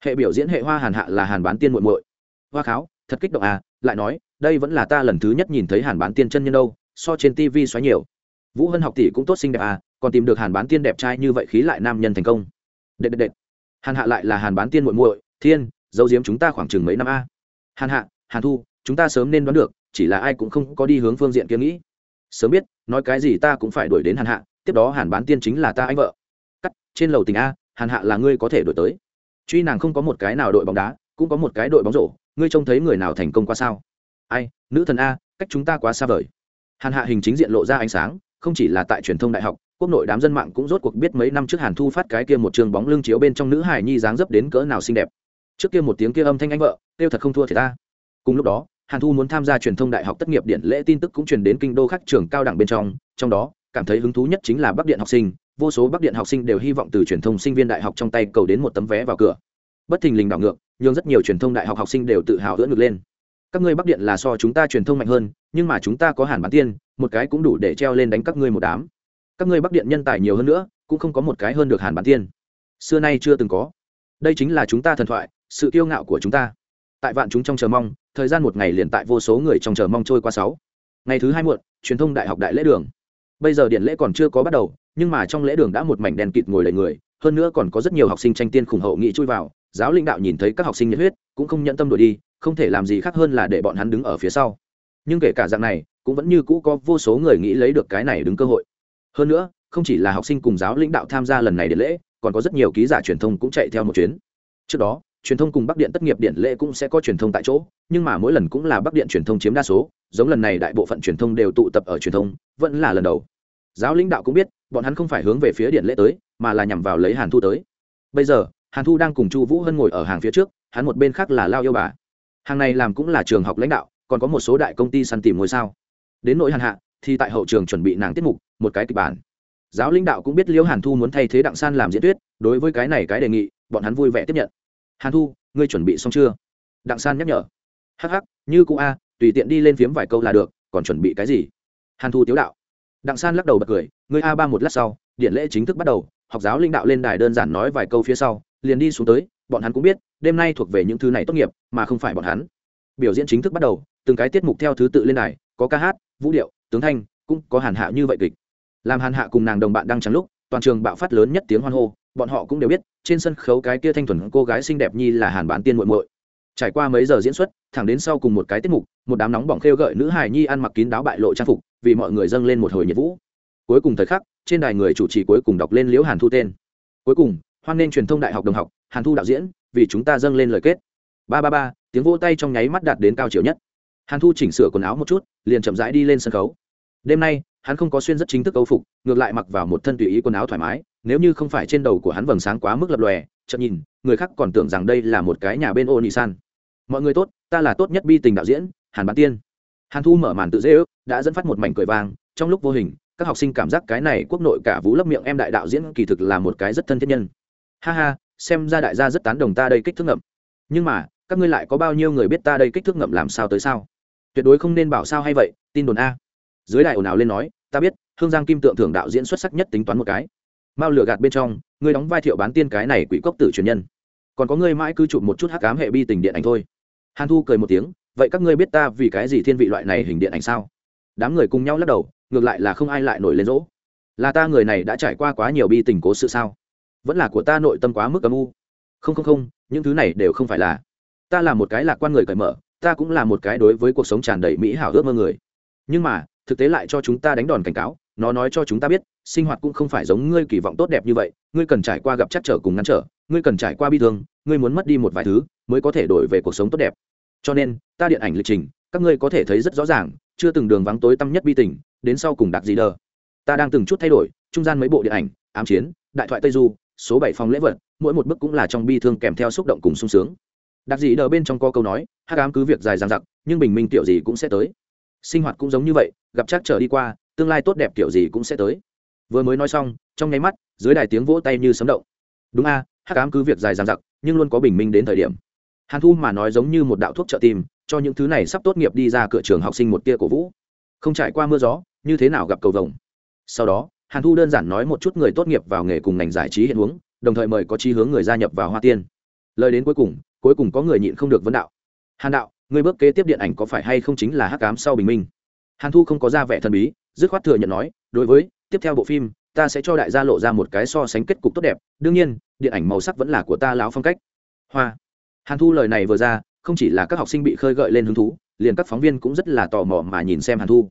Hệ biểu diễn hệ hoa hàn hạ là hàn bán tiên muộn muội. Hoa kháo, thật kích động à lại nói, đây vẫn là ta lần thứ nhất nhìn thấy hàn bán tiên chân nhân đâu, so trên tv xoáy nhiều. Vũ hân học tỷ cũng tốt xinh đẹp à còn tìm được hàn bán tiên đẹp trai như vậy khí lại nam nhân thành công. Đệt đệt đệt hàn hạ lại là hàn bán tiên muội muội. Thiên, giấu giếm chúng ta khoảng chừng mấy năm a. à hàn hạ, hàn thu, chúng ta sớm nên đoán được, chỉ là ai cũng không có đi hướng phương diện kia nghĩ. Sớm biết, nói cái gì ta cũng phải đuổi đến hàn hạ, tiếp đó hàn bán tiên chính là ta anh vợ. Cắt, trên lầu tình a, hàn hạ là ngươi có thể đổi tới. Truy nàng không có một cái nào đội bóng đá, cũng có một cái đội bóng rổ, ngươi trông thấy người nào thành công qua sao? Ai, nữ thần a, cách chúng ta quá xa vời. Hàn hạ hình chính diện lộ ra ánh sáng, không chỉ là tại truyền thông đại học, quốc nội đám dân mạng cũng rốt cuộc biết mấy năm trước hàn thu phát cái kia một trường bóng lưng chiếu bên trong nữ hải nhi dáng dấp đến cỡ nào xinh đẹp trước kia một tiếng kia âm thanh anh vợ, kêu thật không thua thì ta. Cùng lúc đó, hàn thu muốn tham gia truyền thông đại học tất nghiệp điện lễ tin tức cũng truyền đến kinh đô khắc trường cao đẳng bên trong. Trong đó, cảm thấy hứng thú nhất chính là bắc điện học sinh. Vô số bắc điện học sinh đều hy vọng từ truyền thông sinh viên đại học trong tay cầu đến một tấm vé vào cửa. Bất thình lình đảo ngược nhưng rất nhiều truyền thông đại học học sinh đều tự hào ưỡn ngược lên. Các ngươi bắc điện là so chúng ta truyền thông mạnh hơn, nhưng mà chúng ta có hàn bán tiên, một cái cũng đủ để treo lên đánh các ngươi một đám. Các ngươi bắc điện nhân tài nhiều hơn nữa, cũng không có một cái hơn được hàn bán tiên. Xưa nay chưa từng có. Đây chính là chúng ta thần thoại sự kiêu ngạo của chúng ta. Tại vạn chúng trong chờ mong, thời gian một ngày liền tại vô số người trong chờ mong trôi qua sáu. Ngày thứ hai muộn, truyền thông đại học đại lễ đường. Bây giờ điện lễ còn chưa có bắt đầu, nhưng mà trong lễ đường đã một mảnh đèn kịt ngồi đầy người, hơn nữa còn có rất nhiều học sinh tranh tiên khủng hậu nghị chui vào, giáo lãnh đạo nhìn thấy các học sinh nhiệt huyết, cũng không nhận tâm đuổi đi, không thể làm gì khác hơn là để bọn hắn đứng ở phía sau. Nhưng kể cả dạng này, cũng vẫn như cũ có vô số người nghĩ lấy được cái này đứng cơ hội. Hơn nữa, không chỉ là học sinh cùng giáo lãnh đạo tham gia lần này điện lễ, còn có rất nhiều ký giả truyền thông cũng chạy theo một chuyến. Trước đó truyền thông cùng bắc điện tất nghiệp điện lễ cũng sẽ có truyền thông tại chỗ nhưng mà mỗi lần cũng là bắc điện truyền thông chiếm đa số giống lần này đại bộ phận truyền thông đều tụ tập ở truyền thông vẫn là lần đầu. Giáo lãnh đạo cũng biết bọn hắn không phải hướng về phía điện lễ tới mà là nhằm vào lấy hàn thu tới. Bây giờ hàn thu đang cùng chu vũ hân ngồi ở hàng phía trước hắn một bên khác là lao yêu bà. Hàng này làm cũng là trường học lãnh đạo còn có một số đại công ty săn tìm ngôi sao. Đến nỗi hàn hạ thì tại hậu trường chuẩn bị nàng tiết mục một cái kịch bản. Giáo lãnh đạo cũng biết liễu hàn thu muốn thay thế đặng san làm diễn thuyết, đối với cái này cái đề nghị bọn hắn vui vẻ tiếp nhận hàn thu, ngươi chuẩn bị xong chưa? Đặng san nhắc nhở. Hh như cụ a, tùy tiện đi lên phiếm vài câu là được, còn chuẩn bị cái gì? Hàn thu tiếu đạo. Đặng san lắc đầu bật cười, ngươi a ba một lát sau, điện lễ chính thức bắt đầu, học giáo linh đạo lên đài đơn giản nói vài câu phía sau, liền đi xuống tới, bọn hắn cũng biết, đêm nay thuộc về những thứ này tốt nghiệp, mà không phải bọn hắn. Biểu diễn chính thức bắt đầu, từng cái tiết mục theo thứ tự lên đài, có ca hát, vũ điệu, tướng thanh, cũng có hàn hạ như vậy kịch. Làm hàn hạ cùng nàng đồng bạn đang trắng lúc, toàn trường bạo phát lớn nhất tiếng hoan hô, bọn họ cũng đều biết trên sân khấu cái kia thanh thuần cô gái xinh đẹp nhi là hàn bán tiên muội muội. Trải qua mấy giờ diễn xuất, thẳng đến sau cùng một cái tiết mục, một đám nóng bỏng khêu gợi nữ hài nhi ăn mặc kín đáo bại lộ trang phục, vì mọi người dâng lên một hồi nhiệt vũ. Cuối cùng thời khắc, trên đài người chủ trì cuối cùng đọc lên liễu hàn thu tên. Cuối cùng, hoan nghênh truyền thông đại học đồng học, hàn thu đạo diễn, vì chúng ta dâng lên lời kết. Ba ba ba, tiếng vỗ tay trong nháy mắt đạt đến cao chiều nhất. Hàn thu chỉnh sửa quần áo một chút, liền chậm rãi đi lên sân khấu. Đêm nay hắn không có xuyên rất chính thức âu phục, ngược lại mặc vào một thân tùy ý quần áo thoải mái, nếu như không phải trên đầu của hắn vầng sáng quá mức lập lòe chậm nhìn, người khác còn tưởng rằng đây là một cái nhà bên ô nị san mọi người tốt, ta là tốt nhất bi tình đạo diễn, hàn bán tiên. Hàn thu mở màn tự dễ ước, đã dẫn phát một mảnh cười vang, trong lúc vô hình, các học sinh cảm giác cái này quốc nội cả vũ lấp miệng em đại đạo diễn kỳ thực là một cái rất thân thiết nhân. Ha ha, xem ra đại gia rất tán đồng ta đây kích thước ngậm. Nhưng mà, các ngươi lại có bao nhiêu người biết ta đây kích thước ngậm làm sao tới sao? Tuyệt đối không nên bảo sao hay vậy, tin đồn a dưới đại ồn ào lên nói, ta biết, hương giang kim tượng thưởng đạo diễn xuất sắc nhất tính toán một cái. Mao lửa gạt bên trong, ngươi đóng vai thiệu bán tiên cái này quỷ cốc tử truyền nhân. Còn có ngươi mãi cứ chụp một chút hắc cám hệ bi tình điện ảnh thôi. Hàn thu cười một tiếng, vậy các ngươi biết ta vì cái gì thiên vị loại này hình điện ảnh sao? Đám người cùng nhau lắc đầu, ngược lại là không ai lại nổi lên rỗ. Là ta người này đã trải qua quá nhiều bi tình cố sự sao? Vẫn là của ta nội tâm quá mức âm u. Không không không, những thứ này đều không phải là. Ta là một cái lạc quan người cởi mở, ta cũng là một cái đối với cuộc sống tràn đầy mỹ hảo ước mơ người. Nhưng mà thực tế lại cho chúng ta đánh đòn cảnh cáo, nó nói cho chúng ta biết, sinh hoạt cũng không phải giống ngươi kỳ vọng tốt đẹp như vậy, ngươi cần trải qua gặp chắc trở cùng ngăn trở, ngươi cần trải qua bi thương, ngươi muốn mất đi một vài thứ, mới có thể đổi về cuộc sống tốt đẹp. Cho nên, ta điện ảnh lịch trình, các ngươi có thể thấy rất rõ ràng, chưa từng đường vắng tối tăm nhất bi tình, đến sau cùng đặc gì đờ. Ta đang từng chút thay đổi, trung gian mấy bộ điện ảnh, ám chiến, đại thoại tây du, số bảy phòng lễ vật, mỗi một bức cũng là trong bi thương kèm theo xúc động cùng sung sướng. Đặc dị đờ bên trong có câu nói hát ám cứ việc dài dằng dặc, nhưng bình minh tiểu gì cũng sẽ tới sinh hoạt cũng giống như vậy gặp chắc trở đi qua tương lai tốt đẹp kiểu gì cũng sẽ tới. Vừa mới nói xong trong nháy mắt dưới đài tiếng vỗ tay như sấm động. Đúng a à, hát ám cứ việc dài dằng dặc nhưng luôn có bình minh đến thời điểm. Hàn thu mà nói giống như một đạo thuốc trợ tim cho những thứ này sắp tốt nghiệp đi ra cửa trường học sinh một tia cổ vũ. Không trải qua mưa gió như thế nào gặp cầu vồng? Sau đó hàn thu đơn giản nói một chút người tốt nghiệp vào nghề cùng ngành giải trí hiện hướng đồng thời mời có chi hướng người gia nhập vào hoa tiên. Lời đến cuối cùng cuối cùng có người nhịn không được vấn đạo. Hàn đạo người bước kế tiếp điện ảnh có phải hay không chính là hắc cám sau bình minh? Hàn thu không có ra vẻ thần bí, dứt khoát thừa nhận nói, đối với, tiếp theo bộ phim, ta sẽ cho đại gia lộ ra một cái so sánh kết cục tốt đẹp, đương nhiên, điện ảnh màu sắc vẫn là của ta lão phong cách. Hoa. Hàn thu lời này vừa ra, không chỉ là các học sinh bị khơi gợi lên hứng thú, liền các phóng viên cũng rất là tò mò mà nhìn xem hàn thu.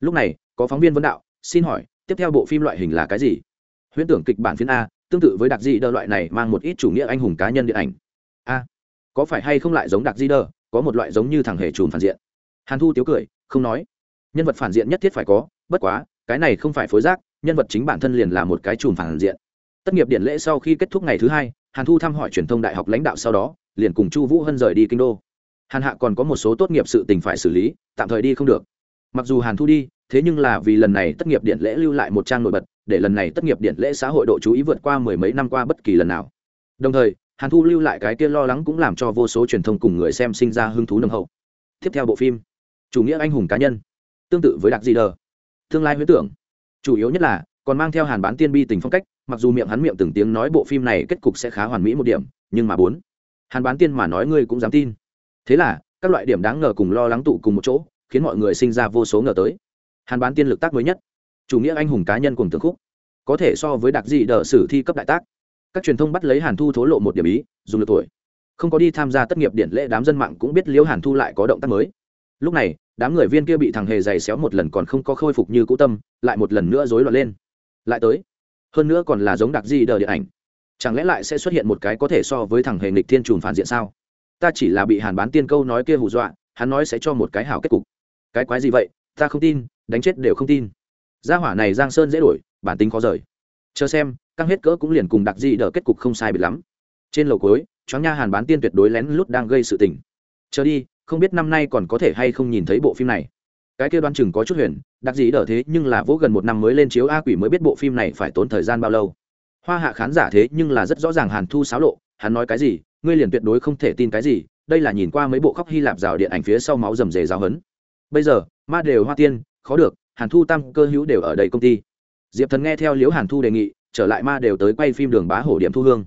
Lúc này, có phóng viên vấn đạo, xin hỏi, tiếp theo bộ phim loại hình là cái gì? Huyễn tưởng kịch bản phiến a, tương tự với đặc di đơ loại này mang một ít chủ nghĩa anh hùng cá nhân điện ảnh. A. Có phải hay không lại giống đặc di đơ? Có một loại giống như thằng hề trùn phản diện. Hàn thu tiếu cười, không nói. Nhân vật phản diện nhất thiết phải có, bất quá, cái này không phải phối giác nhân vật chính bản thân liền là một cái chùm phản diện. Tất nghiệp điện lễ sau khi kết thúc ngày thứ hai, hàn thu thăm hỏi truyền thông đại học lãnh đạo sau đó, liền cùng chu vũ hân rời đi kinh đô. Hàn hạ còn có một số tốt nghiệp sự tình phải xử lý, tạm thời đi không được. Mặc dù hàn thu đi, thế nhưng là vì lần này tất nghiệp điện lễ lưu lại một trang nổi bật, để lần này tất nghiệp điện lễ xã hội độ chú ý vượt qua mười mấy năm qua bất kỳ lần nào. Đồng thời hàn thu lưu lại cái kia lo lắng cũng làm cho vô số truyền thông cùng người xem sinh ra hứng thú nồng hậu. Tiếp theo bộ phim, chủ nghĩa anh hùng cá nhân, tương tự với đặc di đờ. Tương lai huyết tưởng, chủ yếu nhất là, còn mang theo hàn bán tiên bi tình phong cách, mặc dù miệng hắn miệng từng tiếng nói bộ phim này kết cục sẽ khá hoàn mỹ một điểm, nhưng mà bốn, hàn bán tiên mà nói ngươi cũng dám tin. Thế là, các loại điểm đáng ngờ cùng lo lắng tụ cùng một chỗ, khiến mọi người sinh ra vô số ngờ tới. Hàn bán tiên lực tác mới nhất, chủ nghĩa anh hùng cá nhân cùng tưởng khúc, có thể so với đặc dị đờ sử thi cấp đại tác các truyền thông bắt lấy hàn thu thố lộ một điểm ý, dùng được tuổi. Không có đi tham gia tất nghiệp điện lễ đám dân mạng cũng biết liễu hàn thu lại có động tác mới. Lúc này, đám người viên kia bị thằng hề giày xéo một lần còn không có khôi phục như cũ tâm, lại một lần nữa rối loạn lên. Lại tới. Hơn nữa còn là giống đặc di đờ điện ảnh. Chẳng lẽ lại sẽ xuất hiện một cái có thể so với thằng hề nghịch thiên trùn phản diện sao? Ta chỉ là bị hàn bán tiên câu nói kia hù dọa, hắn nói sẽ cho một cái hảo kết cục. Cái quái gì vậy? Ta không tin, đánh chết đều không tin. Gia hỏa này giang sơn dễ đổi, bản tính khó rời. Chờ xem căng hết cỡ cũng liền cùng đặc di đỡ kết cục không sai biệt lắm. Trên lầu cuối, choáng nha hàn bán tiên tuyệt đối lén lút đang gây sự tình. Chờ đi, không biết năm nay còn có thể hay không nhìn thấy bộ phim này. Cái kia đoán chừng có chút huyền, đặc gì đỡ thế nhưng là vỗ gần một năm mới lên chiếu a quỷ mới biết bộ phim này phải tốn thời gian bao lâu. Hoa hạ khán giả thế nhưng là rất rõ ràng hàn thu xáo lộ, hắn nói cái gì, ngươi liền tuyệt đối không thể tin cái gì, đây là nhìn qua mấy bộ khóc hy lạp rào điện ảnh phía sau máu rầm rề giáo hấn bây giờ, ma đều hoa tiên, khó được, hàn thu tam cơ hữu đều ở đây công ty. Diệp thần nghe theo liễu hàn thu đề nghị trở lại ma đều tới quay phim đường bá hổ điểm thu hương.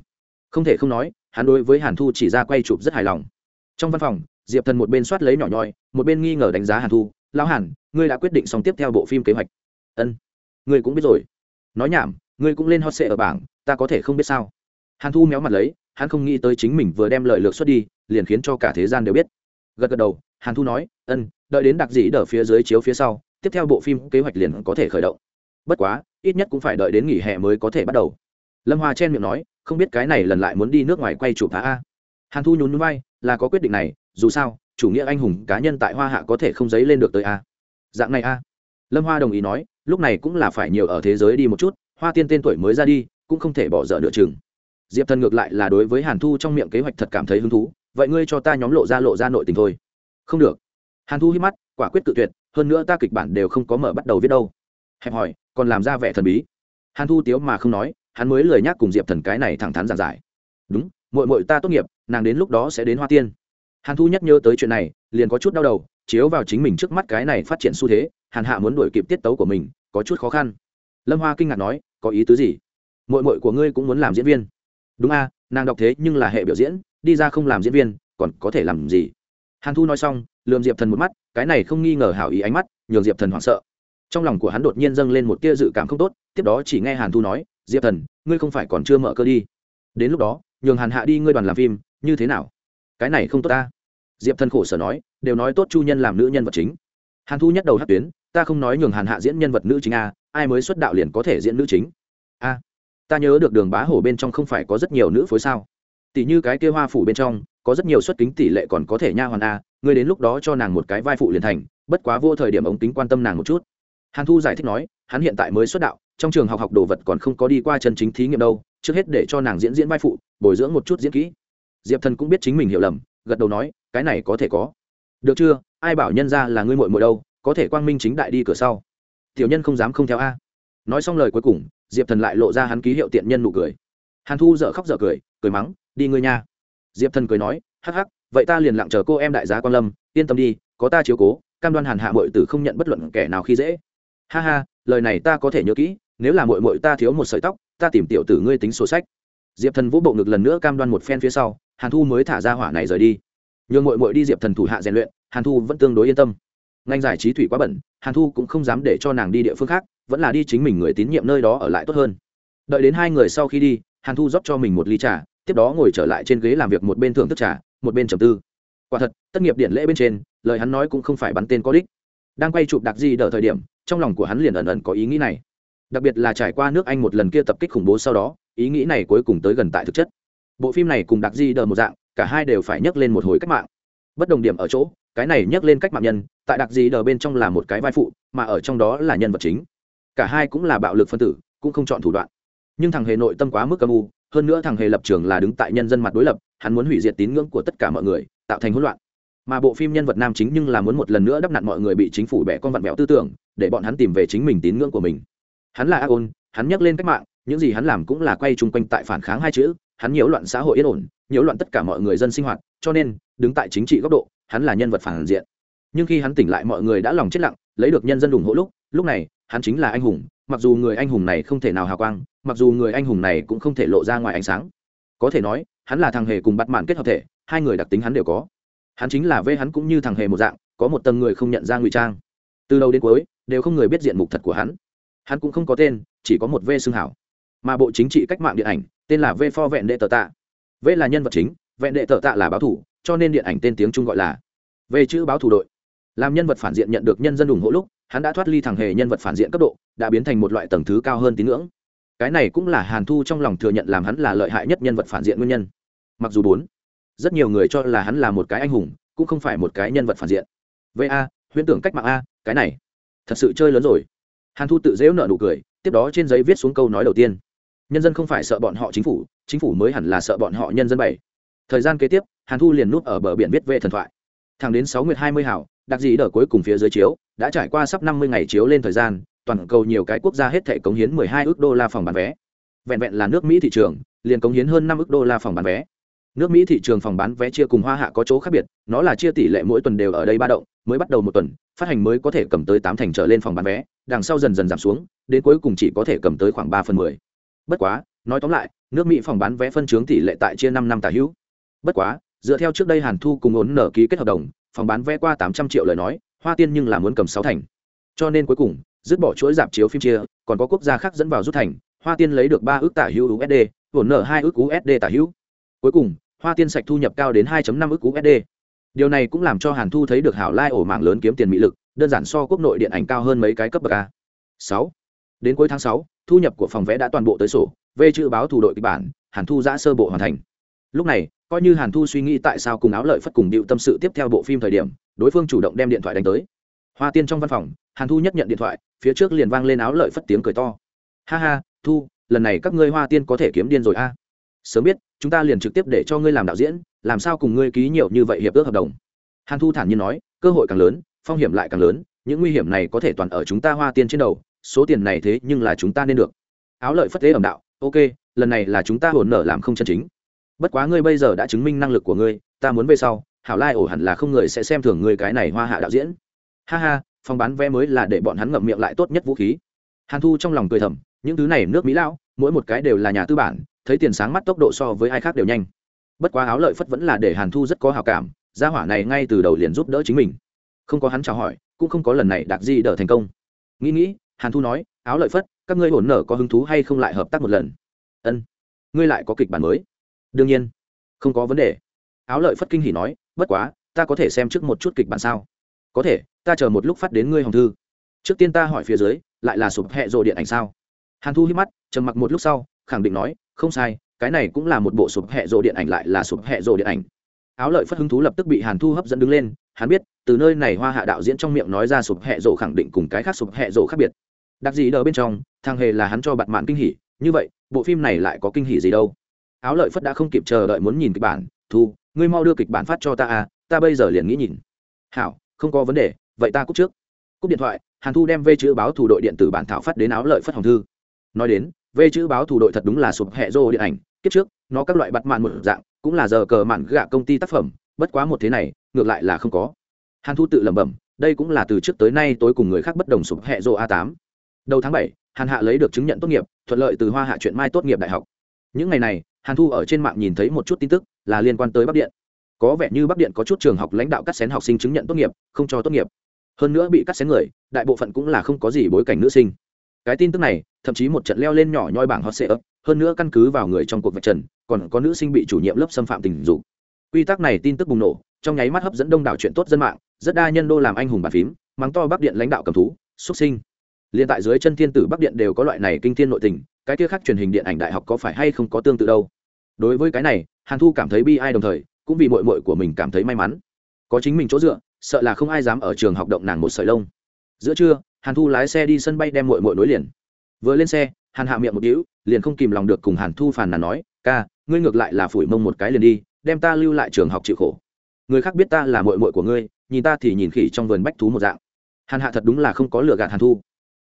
Không thể không nói, hắn đối với hàn thu chỉ ra quay chụp rất hài lòng. Trong văn phòng, diệp thần một bên soát lấy nhỏ nhoi, một bên nghi ngờ đánh giá hàn thu, lão hàn, ngươi đã quyết định xong tiếp theo bộ phim kế hoạch. Ân, ngươi cũng biết rồi. Nói nhảm, ngươi cũng lên hot sệ ở bảng, ta có thể không biết sao? Hàn thu méo mặt lấy, hắn không nghĩ tới chính mình vừa đem lời lược xuất đi, liền khiến cho cả thế gian đều biết. Gật gật đầu, hàn thu nói, ân, đợi đến đặc dĩ đỡ phía dưới chiếu phía sau, tiếp theo bộ phim kế hoạch liền có thể khởi động. Bất quá ít nhất cũng phải đợi đến nghỉ hè mới có thể bắt đầu. Lâm hoa chen miệng nói, không biết cái này lần lại muốn đi nước ngoài quay chụp phá a? Hàn thu nhún núi bay là có quyết định này, dù sao, chủ nghĩa anh hùng cá nhân tại hoa hạ có thể không dấy lên được tới a? Dạng này a? Lâm hoa đồng ý nói, lúc này cũng là phải nhiều ở thế giới đi một chút, hoa tiên tên tuổi mới ra đi, cũng không thể bỏ dở nửa chừng. Diệp thần ngược lại là đối với hàn thu trong miệng kế hoạch thật cảm thấy hứng thú, vậy ngươi cho ta nhóm lộ ra lộ ra nội tình thôi. Không được. Hàn thu hít mắt, quả quyết tự tuyệt, hơn nữa ta kịch bản đều không có mở bắt đầu viết đâu hẹp hỏi còn làm ra vẻ thần bí. Hàn thu tiếu mà không nói, hắn mới lời nhắc cùng diệp thần cái này thẳng thắn giản giải. Đúng mội mội ta tốt nghiệp, nàng đến lúc đó sẽ đến hoa tiên. Hàn thu nhắc nhớ tới chuyện này, liền có chút đau đầu, chiếu vào chính mình trước mắt cái này phát triển xu thế, hàn hạ muốn đuổi kịp tiết tấu của mình, có chút khó khăn. Lâm hoa kinh ngạc nói, có ý tứ gì? Mội mội của ngươi cũng muốn làm diễn viên. Đúng a, nàng đọc thế nhưng là hệ biểu diễn, đi ra không làm diễn viên, còn có thể làm gì? Hàn thu nói xong, lườm diệp thần một mắt, cái này không nghi ngờ hảo ý ánh mắt, nhường diệp thần hoảng sợ trong lòng của hắn đột nhiên dâng lên một tia dự cảm không tốt, tiếp đó chỉ nghe hàn thu nói, diệp thần, ngươi không phải còn chưa mở cơ đi. Đến lúc đó, nhường hàn hạ đi ngươi đoàn làm phim, như thế nào? Cái này không tốt ta. Diệp thần khổ sở nói, đều nói tốt chu nhân làm nữ nhân vật chính. Hàn thu nhắc đầu hát tuyến, ta không nói nhường hàn hạ diễn nhân vật nữ chính a, ai mới xuất đạo liền có thể diễn nữ chính. A, ta nhớ được đường bá hổ bên trong không phải có rất nhiều nữ phối sao. Tỷ như cái kia hoa phủ bên trong, có rất nhiều xuất kính tỷ lệ còn có thể nha hoàn a, ngươi đến lúc đó cho nàng một cái vai phụ liền thành, bất quá vô thời điểm ống kính quan tâm nàng một chút hàn thu giải thích nói, hắn hiện tại mới xuất đạo, trong trường học học đồ vật còn không có đi qua chân chính thí nghiệm đâu, trước hết để cho nàng diễn diễn vai phụ, bồi dưỡng một chút diễn kỹ. Diệp thần cũng biết chính mình hiểu lầm, gật đầu nói, cái này có thể có. Được chưa, ai bảo nhân ra là ngươi mội mội đâu, có thể quang minh chính đại đi cửa sau. Tiểu nhân không dám không theo a. Nói xong lời cuối cùng, diệp thần lại lộ ra hắn ký hiệu tiện nhân nụ cười. Hàn thu dợ khóc dợ cười cười mắng, đi ngươi nha. Diệp thần cười nói, hắc hắc, vậy ta liền lặng chờ cô em đại giá quan lâm, yên tâm đi, có ta chiếu cố, cam đoan hàn hạ mội tử không nhận bất luận kẻ nào khi dễ ha ha, lời này ta có thể nhớ kỹ, nếu là mội mội ta thiếu một sợi tóc, ta tìm tiểu tử ngươi tính sổ sách. Diệp thần vũ bộ ngực lần nữa cam đoan một phen phía sau, hàn thu mới thả ra hỏa này rời đi. Nhường mội mội đi diệp thần thủ hạ rèn luyện, hàn thu vẫn tương đối yên tâm. Ngành giải trí thủy quá bẩn, hàn thu cũng không dám để cho nàng đi địa phương khác, vẫn là đi chính mình người tín nhiệm nơi đó ở lại tốt hơn. Đợi đến hai người sau khi đi, hàn thu rót cho mình một ly trà, tiếp đó ngồi trở lại trên ghế làm việc một bên thưởng thức trà, một bên trầm tư. Quả thật, tất nghiệp điện lễ bên trên, lời hắn nói cũng không phải bắn tên có đích đang quay chụp đặc gì đợi thời điểm, trong lòng của hắn liền ẩn ẩn có ý nghĩ này. Đặc biệt là trải qua nước anh một lần kia tập kích khủng bố sau đó, ý nghĩ này cuối cùng tới gần tại thực chất. Bộ phim này cùng đặc di đờ một dạng, cả hai đều phải nhắc lên một hồi cách mạng. Bất đồng điểm ở chỗ, cái này nhắc lên cách mạng nhân, tại đặc di đờ bên trong là một cái vai phụ, mà ở trong đó là nhân vật chính. Cả hai cũng là bạo lực phân tử, cũng không chọn thủ đoạn. Nhưng thằng hề nội tâm quá mức âm u, hơn nữa thằng hề lập trường là đứng tại nhân dân mặt đối lập, hắn muốn hủy diệt tín ngưỡng của tất cả mọi người, tạo thành hỗn loạn mà bộ phim nhân vật nam chính nhưng là muốn một lần nữa đắp nặn mọi người bị chính phủ bẻ con vặn vẹo tư tưởng, để bọn hắn tìm về chính mình tín ngưỡng của mình. Hắn là ác ôn hắn nhắc lên cách mạng, những gì hắn làm cũng là quay chung quanh tại phản kháng hai chữ, hắn nhiễu loạn xã hội yên ổn, nhiễu loạn tất cả mọi người dân sinh hoạt, cho nên, đứng tại chính trị góc độ, hắn là nhân vật phản diện. Nhưng khi hắn tỉnh lại mọi người đã lòng chết lặng, lấy được nhân dân ủng hộ lúc lúc này, hắn chính là anh hùng, mặc dù người anh hùng này không thể nào hào quang, mặc dù người anh hùng này cũng không thể lộ ra ngoài ánh sáng. Có thể nói, hắn là thằng hề cùng bắt mạn kết hợp thể, hai người đặc tính hắn đều có hắn chính là vê hắn cũng như thằng hề một dạng, có một tầng người không nhận ra ngụy trang. Từ đầu đến cuối, đều không người biết diện mục thật của hắn. Hắn cũng không có tên, chỉ có một v xương hảo. Mà bộ chính trị cách mạng điện ảnh, tên là v for vẹn đệ tờ tạ. V là nhân vật chính, vẹn đệ tờ tạ là báo thủ, cho nên điện ảnh tên tiếng trung gọi là v chữ báo thủ đội. Làm nhân vật phản diện nhận được nhân dân ủng hộ lúc, hắn đã thoát ly thằng hề nhân vật phản diện cấp độ, đã biến thành một loại tầng thứ cao hơn tín ngưỡng. Cái này cũng là hàn thu trong lòng thừa nhận làm hắn là lợi hại nhất nhân vật phản diện nguyên nhân. Mặc dù bốn rất nhiều người cho là hắn là một cái anh hùng, cũng không phải một cái nhân vật phản diện. Va huyễn tưởng cách mạng a, cái này, thật sự chơi lớn rồi. Hàn thu tự dễu nợ nụ cười, tiếp đó trên giấy viết xuống câu nói đầu tiên. Nhân dân không phải sợ bọn họ chính phủ chính phủ mới hẳn là sợ bọn họ nhân dân bảy. Thời gian kế tiếp, hàn thu liền núp ở bờ biển viết vệ thần thoại. Thẳng đến sáu nguyệt hai mươi hảo, đặc dị đờ cuối cùng phía dưới chiếu, đã trải qua sắp năm mươi ngày chiếu lên thời gian, toàn cầu nhiều cái quốc gia hết thể cống hiến mười hai ước đô la phòng bán vé. Vẹn vẹn là nước mỹ thị trường, liền cống hiến hơn năm ước đô la phòng bán vé nước mỹ thị trường phòng bán vé chia cùng hoa hạ có chỗ khác biệt, nó là chia tỷ lệ mỗi tuần đều ở đây ba động, mới bắt đầu một tuần, phát hành mới có thể cầm tới tám thành trở lên phòng bán vé, đằng sau dần dần giảm xuống, đến cuối cùng chỉ có thể cầm tới khoảng ba phần mười. Bất quá, nói tóm lại, nước mỹ phòng bán vé phân chướng tỷ lệ tại chia năm năm tả hữu. Bất quá, dựa theo trước đây hàn thu cùng ốn nở ký kết hợp đồng, phòng bán vé qua tám trăm triệu lời nói, hoa tiên nhưng là muốn cầm sáu thành. Cho nên cuối cùng, dứt bỏ chuỗi giảm chiếu phim chia, còn có quốc gia khác dẫn vào rút thành, hoa tiên lấy được ba ước tả hữu usd ổn nở hai ước usd tả hữu. Cuối cùng hoa tiên sạch thu nhập cao đến 2.5 ức usd. Điều này cũng làm cho hàn thu thấy được hảo lai ổ mạng lớn kiếm tiền mỹ lực, đơn giản so quốc nội điện ảnh cao hơn mấy cái cấp bậc a. Sáu. Đến cuối tháng sáu, thu nhập của phòng vẽ đã toàn bộ tới sổ về chữ báo thủ đội kịch bản, hàn thu giã sơ bộ hoàn thành. Lúc này, coi như hàn thu suy nghĩ tại sao cùng áo lợi phất cùng điệu tâm sự tiếp theo bộ phim thời điểm, đối phương chủ động đem điện thoại đánh tới. Hoa tiên trong văn phòng, hàn thu nhất nhận điện thoại, phía trước liền vang lên áo lợi phất tiếng cười to. Ha ha, thu, lần này các ngươi hoa tiên có thể kiếm điên rồi a. Sớm biết chúng ta liền trực tiếp để cho ngươi làm đạo diễn, làm sao cùng ngươi ký nhiều như vậy hiệp ước hợp đồng? Hàn thu thản nhiên nói, cơ hội càng lớn, phong hiểm lại càng lớn, những nguy hiểm này có thể toàn ở chúng ta hoa tiên trên đầu, số tiền này thế nhưng là chúng ta nên được. Áo lợi phất thế ẩm đạo, ok, lần này là chúng ta hồn nở làm không chân chính. Bất quá ngươi bây giờ đã chứng minh năng lực của ngươi, ta muốn về sau, hảo lai ổ hẳn là không người sẽ xem thường ngươi cái này hoa hạ đạo diễn. Ha ha, phòng bán vé mới là để bọn hắn ngậm miệng lại tốt nhất vũ khí. Hàn thu trong lòng cười thầm, những thứ này nước mỹ lão, mỗi một cái đều là nhà tư bản thấy tiền sáng mắt tốc độ so với ai khác đều nhanh. Bất quá áo lợi phất vẫn là để hàn thu rất có hào cảm, gia hỏa này ngay từ đầu liền giúp đỡ chính mình. Không có hắn chào hỏi, cũng không có lần này đạt di đỡ thành công. Nghĩ nghĩ, hàn thu nói, áo lợi phất, các ngươi hồn nở có hứng thú hay không lại hợp tác một lần? Ân, ngươi lại có kịch bản mới. Đương nhiên, không có vấn đề. Áo lợi phất kinh hỉ nói, bất quá, ta có thể xem trước một chút kịch bản sao? Có thể, ta chờ một lúc phát đến ngươi hồng thư. Trước tiên ta hỏi phía dưới, lại là sụp hẹ rộ điện ảnh sao? Hàn thu hít mắt, trầm mặc một lúc sau, khẳng định nói không sai, cái này cũng là một bộ sụp hẹ rộ điện ảnh lại là sụp hẹ rộ điện ảnh. Áo lợi phất hứng thú lập tức bị hàn thu hấp dẫn đứng lên, hắn biết, từ nơi này hoa hạ đạo diễn trong miệng nói ra sụp hẹ rộ khẳng định cùng cái khác sụp hẹ rộ khác biệt. Đặc gì đờ bên trong, thằng hề là hắn cho bạn mạn kinh hỉ, như vậy, bộ phim này lại có kinh hỉ gì đâu. Áo lợi phất đã không kịp chờ đợi muốn nhìn kịch bản, thu, ngươi mau đưa kịch bản phát cho ta à ta bây giờ liền nghĩ nhìn. Hảo, không có vấn đề, vậy ta cúp trước. Cúp điện thoại, hàn thu đem vê chữ báo thủ đội điện tử bản thảo phát đến áo lợi phất hồng thư. Nói đến về chữ báo thủ đội thật đúng là sụp hẹ rô điện ảnh, kiếp trước, nó các loại bắt mạn một dạng, cũng là giờ cờ mạn gạ công ty tác phẩm, bất quá một thế này, ngược lại là không có. Hàn thu tự lẩm bẩm, đây cũng là từ trước tới nay tối cùng người khác bất đồng sụp hẹ rô a tám. Đầu tháng bảy, hàn hạ lấy được chứng nhận tốt nghiệp, thuận lợi từ hoa hạ chuyện mai tốt nghiệp đại học. Những ngày này, hàn thu ở trên mạng nhìn thấy một chút tin tức, là liên quan tới bắc điện. Có vẻ như bắc điện có chút trường học lãnh đạo cắt xén học sinh chứng nhận tốt nghiệp, không cho tốt nghiệp. Hơn nữa bị cắt xén người, đại bộ phận cũng là không có gì bối cảnh nữ sinh cái tin tức này, thậm chí một trận leo lên nhỏ nhoi bảng hot sệ ấp hơn nữa căn cứ vào người trong cuộc vạch trần, còn có nữ sinh bị chủ nhiệm lớp xâm phạm tình dục. Quy tắc này tin tức bùng nổ, trong nháy mắt hấp dẫn đông đảo chuyện tốt dân mạng, rất đa nhân đô làm anh hùng bàn phím, mắng to bắc điện lãnh đạo cầm thú, xuất sinh. Liền tại dưới chân thiên tử bắc điện đều có loại này kinh thiên nội tình, cái kia khác truyền hình điện ảnh đại học có phải hay không có tương tự đâu? Đối với cái này, hàn thu cảm thấy bi ai đồng thời, cũng vì mội mội của mình cảm thấy may mắn. Có chính mình chỗ dựa, sợ là không ai dám ở trường học động nàng một sợi lông. Giữa trưa hàn thu lái xe đi sân bay đem mội mội nối liền. Vừa lên xe, hàn hạ miệng một đĩu liền không kìm lòng được cùng hàn thu phàn nàn nói, ca, ngươi ngược lại là phủi mông một cái liền đi, đem ta lưu lại trường học chịu khổ. Người khác biết ta là mội mội của ngươi, nhìn ta thì nhìn khỉ trong vườn bách thú một dạng. Hàn hạ thật đúng là không có lựa gạt hàn thu.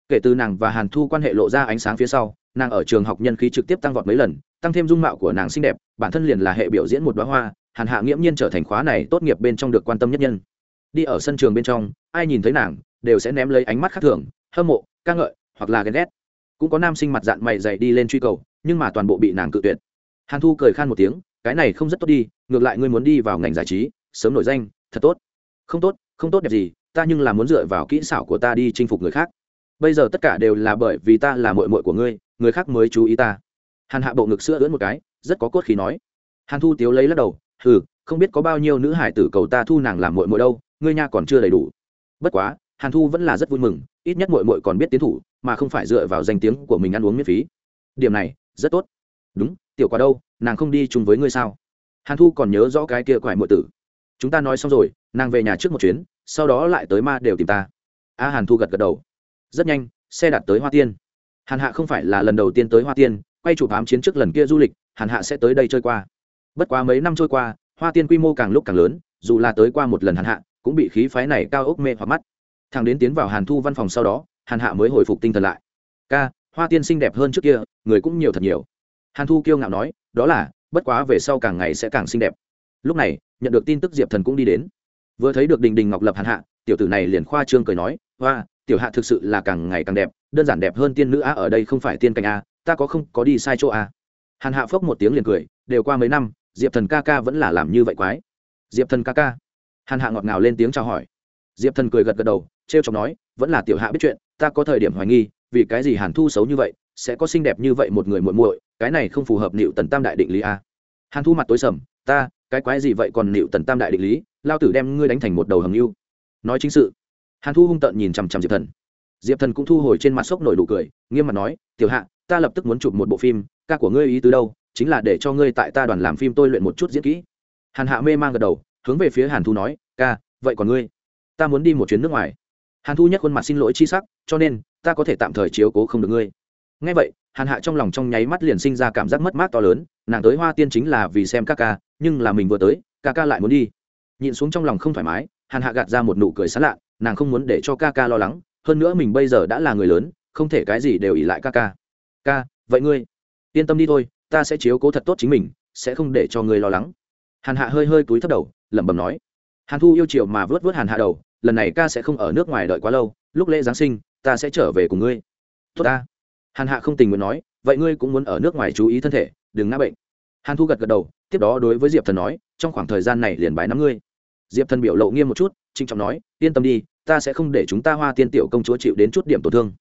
Kể từ nàng và hàn thu quan hệ lộ ra ánh sáng phía sau, nàng ở trường học nhân khí trực tiếp tăng vọt mấy lần, tăng thêm dung mạo của nàng xinh đẹp, bản thân liền là hệ biểu diễn một đoá hoa, hàn hạ nghiễm nhiên trở thành khóa này tốt nghiệp bên trong được quan tâm nhất nhân. Đi ở sân trường bên trong, ai nhìn thấy nàng đều sẽ ném lấy ánh mắt khác thường, hâm mộ, ca ngợi, hoặc là ghen ghét. Cũng có nam sinh mặt dạng mày dày đi lên truy cầu, nhưng mà toàn bộ bị nàng cự tuyệt. Hàn thu cười khan một tiếng, cái này không rất tốt đi, ngược lại ngươi muốn đi vào ngành giải trí, sớm nổi danh, thật tốt. Không tốt không tốt đẹp gì, ta nhưng là muốn dựa vào kỹ xảo của ta đi chinh phục người khác. Bây giờ tất cả đều là bởi vì ta là mội mội của ngươi, người khác mới chú ý ta. Hàn hạ bộ ngực sữa ưỡn một cái, rất có cốt khí nói. Hàn thu tiếu lấy lắc đầu, hừ, không biết có bao nhiêu nữ hải tử cầu ta thu nàng làm mội mội đâu, ngươi nha còn chưa đầy đủ. Bất quá hàn thu vẫn là rất vui mừng, ít nhất mội mội còn biết tiến thủ, mà không phải dựa vào danh tiếng của mình ăn uống miễn phí. Điểm này, rất tốt. Đúng, tiểu quả đâu, nàng không đi chung với ngươi sao? Hàn thu còn nhớ rõ cái kia quải mội tử. Chúng ta nói xong rồi, nàng về nhà trước một chuyến, sau đó lại tới ma đều tìm ta. A hàn thu gật gật đầu. Rất nhanh, xe đặt tới hoa tiên. Hàn hạ không phải là lần đầu tiên tới hoa tiên, quay chủ ám chiến trước lần kia du lịch, hàn hạ sẽ tới đây chơi qua. Bất quá mấy năm trôi qua, hoa tiên quy mô càng lúc càng lớn, dù là tới qua một lần hàn hạ, cũng bị khí phái này cao ốc mê hoặc mắt thằng đến tiến vào hàn thu văn phòng sau đó, hàn hạ mới hồi phục tinh thần lại. Ca, hoa tiên xinh đẹp hơn trước kia, người cũng nhiều thật nhiều. Hàn thu kiêu ngạo nói, đó là, bất quá về sau càng ngày sẽ càng xinh đẹp. Lúc này, nhận được tin tức diệp thần cũng đi đến. Vừa thấy được đình đình ngọc lập hàn hạ, tiểu tử này liền khoa trương cười nói, hoa, tiểu hạ thực sự là càng ngày càng đẹp, đơn giản đẹp hơn tiên nữ a ở đây không phải tiên cảnh a ta có không, có đi sai chỗ a hàn hạ phốc một tiếng liền cười, đều qua mấy năm, diệp thần ca ca vẫn là làm như vậy quái. Diệp thần ca ca? Hàn hạ ngọt ngào lên tiếng chào hỏi diệp thần cười gật gật đầu t r e o chọc nói, vẫn là tiểu hạ biết chuyện, ta có thời điểm hoài nghi, vì cái gì hàn thu xấu như vậy, sẽ có xinh đẹp như vậy một người muội muội, cái này không phù hợp nịu tần tam đại định lý a. Hàn thu mặt tối sầm, ta, cái quái gì vậy còn nịu tần tam đại định lý, lao tử đem ngươi đánh thành một đầu hầm mưu nói chính sự, hàn thu hung tợn nhìn chằm chằm diệp thần. Diệp thần cũng thu hồi trên mặt sốc nổi đủ cười, nghiêm mặt nói, tiểu hạ, ta lập tức muốn chụp một bộ phim, ca của ngươi ý từ đâu, chính là để cho ngươi tại ta đoàn làm phim tôi luyện một chút diễn kỹ. Hàn hạ mê mang gật đầu, hướng về phía hàn thu nói, ca, vậy còn ngươi? Ta muốn đi một chuyến nước ngoài. Hàn thu nhất khuôn mặt xin lỗi chi sắc, cho nên, ta có thể tạm thời chiếu cố không được ngươi. Ngay vậy, hàn hạ trong lòng trong nháy mắt liền sinh ra cảm giác mất mát to lớn, nàng tới hoa tiên chính là vì xem ca ca, nhưng là mình vừa tới, ca ca lại muốn đi. Nhịn xuống trong lòng không thoải mái, hàn hạ gạt ra một nụ cười sán lạ, nàng không muốn để cho ca ca lo lắng, hơn nữa mình bây giờ đã là người lớn, không thể cái gì đều ỉ lại ca ca. Ca, vậy ngươi, yên tâm đi thôi, ta sẽ chiếu cố thật tốt chính mình, sẽ không để cho ngươi lo lắng. Hàn hạ hơi hơi túi thấp đầu, lẩm bẩm nói. Hàn thu yêu chiều mà vớt vớt hàn hạ đầu lần này ca sẽ không ở nước ngoài đợi quá lâu, lúc lễ giáng sinh, ta sẽ trở về cùng ngươi. Tốt ta. Hàn hạ không tình nguyện nói, vậy ngươi cũng muốn ở nước ngoài chú ý thân thể, đừng ngã bệnh. Hàn thu gật gật đầu, tiếp đó đối với diệp thần nói, trong khoảng thời gian này liền bái nắm ngươi. Diệp thần biểu lộ nghiêm một chút trinh trọng nói, yên tâm đi, ta sẽ không để chúng ta hoa tiên tiểu công chúa chịu đến chút điểm tổn thương.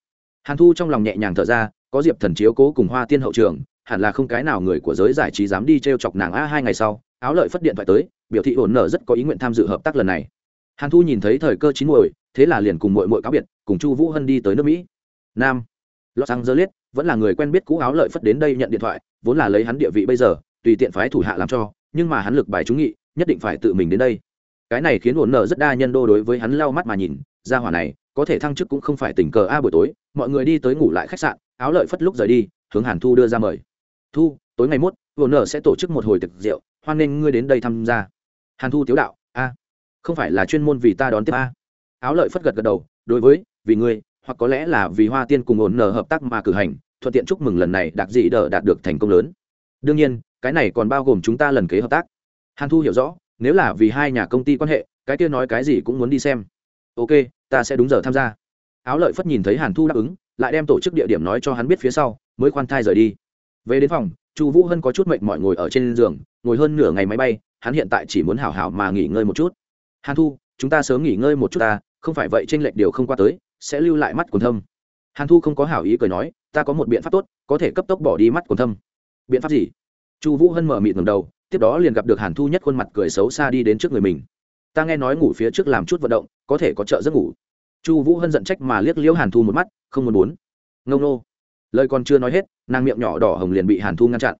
Hàn thu trong lòng nhẹ nhàng thở ra, có diệp thần chiếu cố cùng hoa tiên hậu trường, hẳn là không cái nào người của giới giải trí dám đi t r e o chọc nàng a hai ngày sau, áo lợi phất điện thoại tới, biểu thị ổn nở rất có ý nguyện tham dự hợp tác lần này hàn thu nhìn thấy thời cơ chín muồi, thế là liền cùng mội mội cáo biệt, cùng chu vũ hân đi tới nước mỹ. Nam, los angeles, vẫn là người quen biết cũ áo lợi phất đến đây nhận điện thoại, vốn là lấy hắn địa vị bây giờ, tùy tiện phái thủ hạ làm cho, nhưng mà hắn lực bài trúng nghị, nhất định phải tự mình đến đây. Cái này khiến ổn nợ rất đa nhân đô đối với hắn lau mắt mà nhìn, ra hỏa này, có thể thăng chức cũng không phải tình cờ a buổi tối, mọi người đi tới ngủ lại khách sạn, áo lợi phất lúc rời đi, hướng hàn thu đưa ra mời. Thu, tối ngày mốt, ổn nợ sẽ tổ chức một hồi thực rượu, hoan nghênh ngươi đến đây tham gia. Hàn thu tiếu đạo không phải là chuyên môn vì ta đón tiếp a? Áo lợi phất gật gật đầu, đối với, vì ngươi, hoặc có lẽ là vì hoa tiên cùng ổn nở hợp tác mà cử hành, thuận tiện chúc mừng lần này đạt dị đờ đạt được thành công lớn. Đương nhiên, cái này còn bao gồm chúng ta lần kế hợp tác. Hàn thu hiểu rõ, nếu là vì hai nhà công ty quan hệ, cái kia nói cái gì cũng muốn đi xem. Ok, ta sẽ đúng giờ tham gia. Áo lợi phất nhìn thấy hàn thu đáp ứng, lại đem tổ chức địa điểm nói cho hắn biết phía sau, mới khoan thai rời đi. Về đến phòng, chu vũ hân có chút mệnh mọi ngồi ở trên giường, ngồi hơn nửa ngày máy bay, hắn hiện tại chỉ muốn hảo hảo mà nghỉ ngơi một chút hàn thu, chúng ta sớm nghỉ ngơi một chút ta, không phải vậy tranh lệch điều không qua tới, sẽ lưu lại mắt quần thâm. Hàn thu không có hảo ý cười nói, ta có một biện pháp tốt, có thể cấp tốc bỏ đi mắt quần thâm. Biện pháp gì? Chu vũ hân mở mịt ngầm đầu, tiếp đó liền gặp được hàn thu nhất khuôn mặt cười xấu xa đi đến trước người mình. Ta nghe nói ngủ phía trước làm chút vận động, có thể có trợ giấc ngủ. Chu vũ hân giận trách mà liếc liễu hàn thu một mắt, không muốn muốn ngông nô. Lời còn chưa nói hết, nàng miệng nhỏ đỏ hồng liền bị hàn thu ngăn chặn.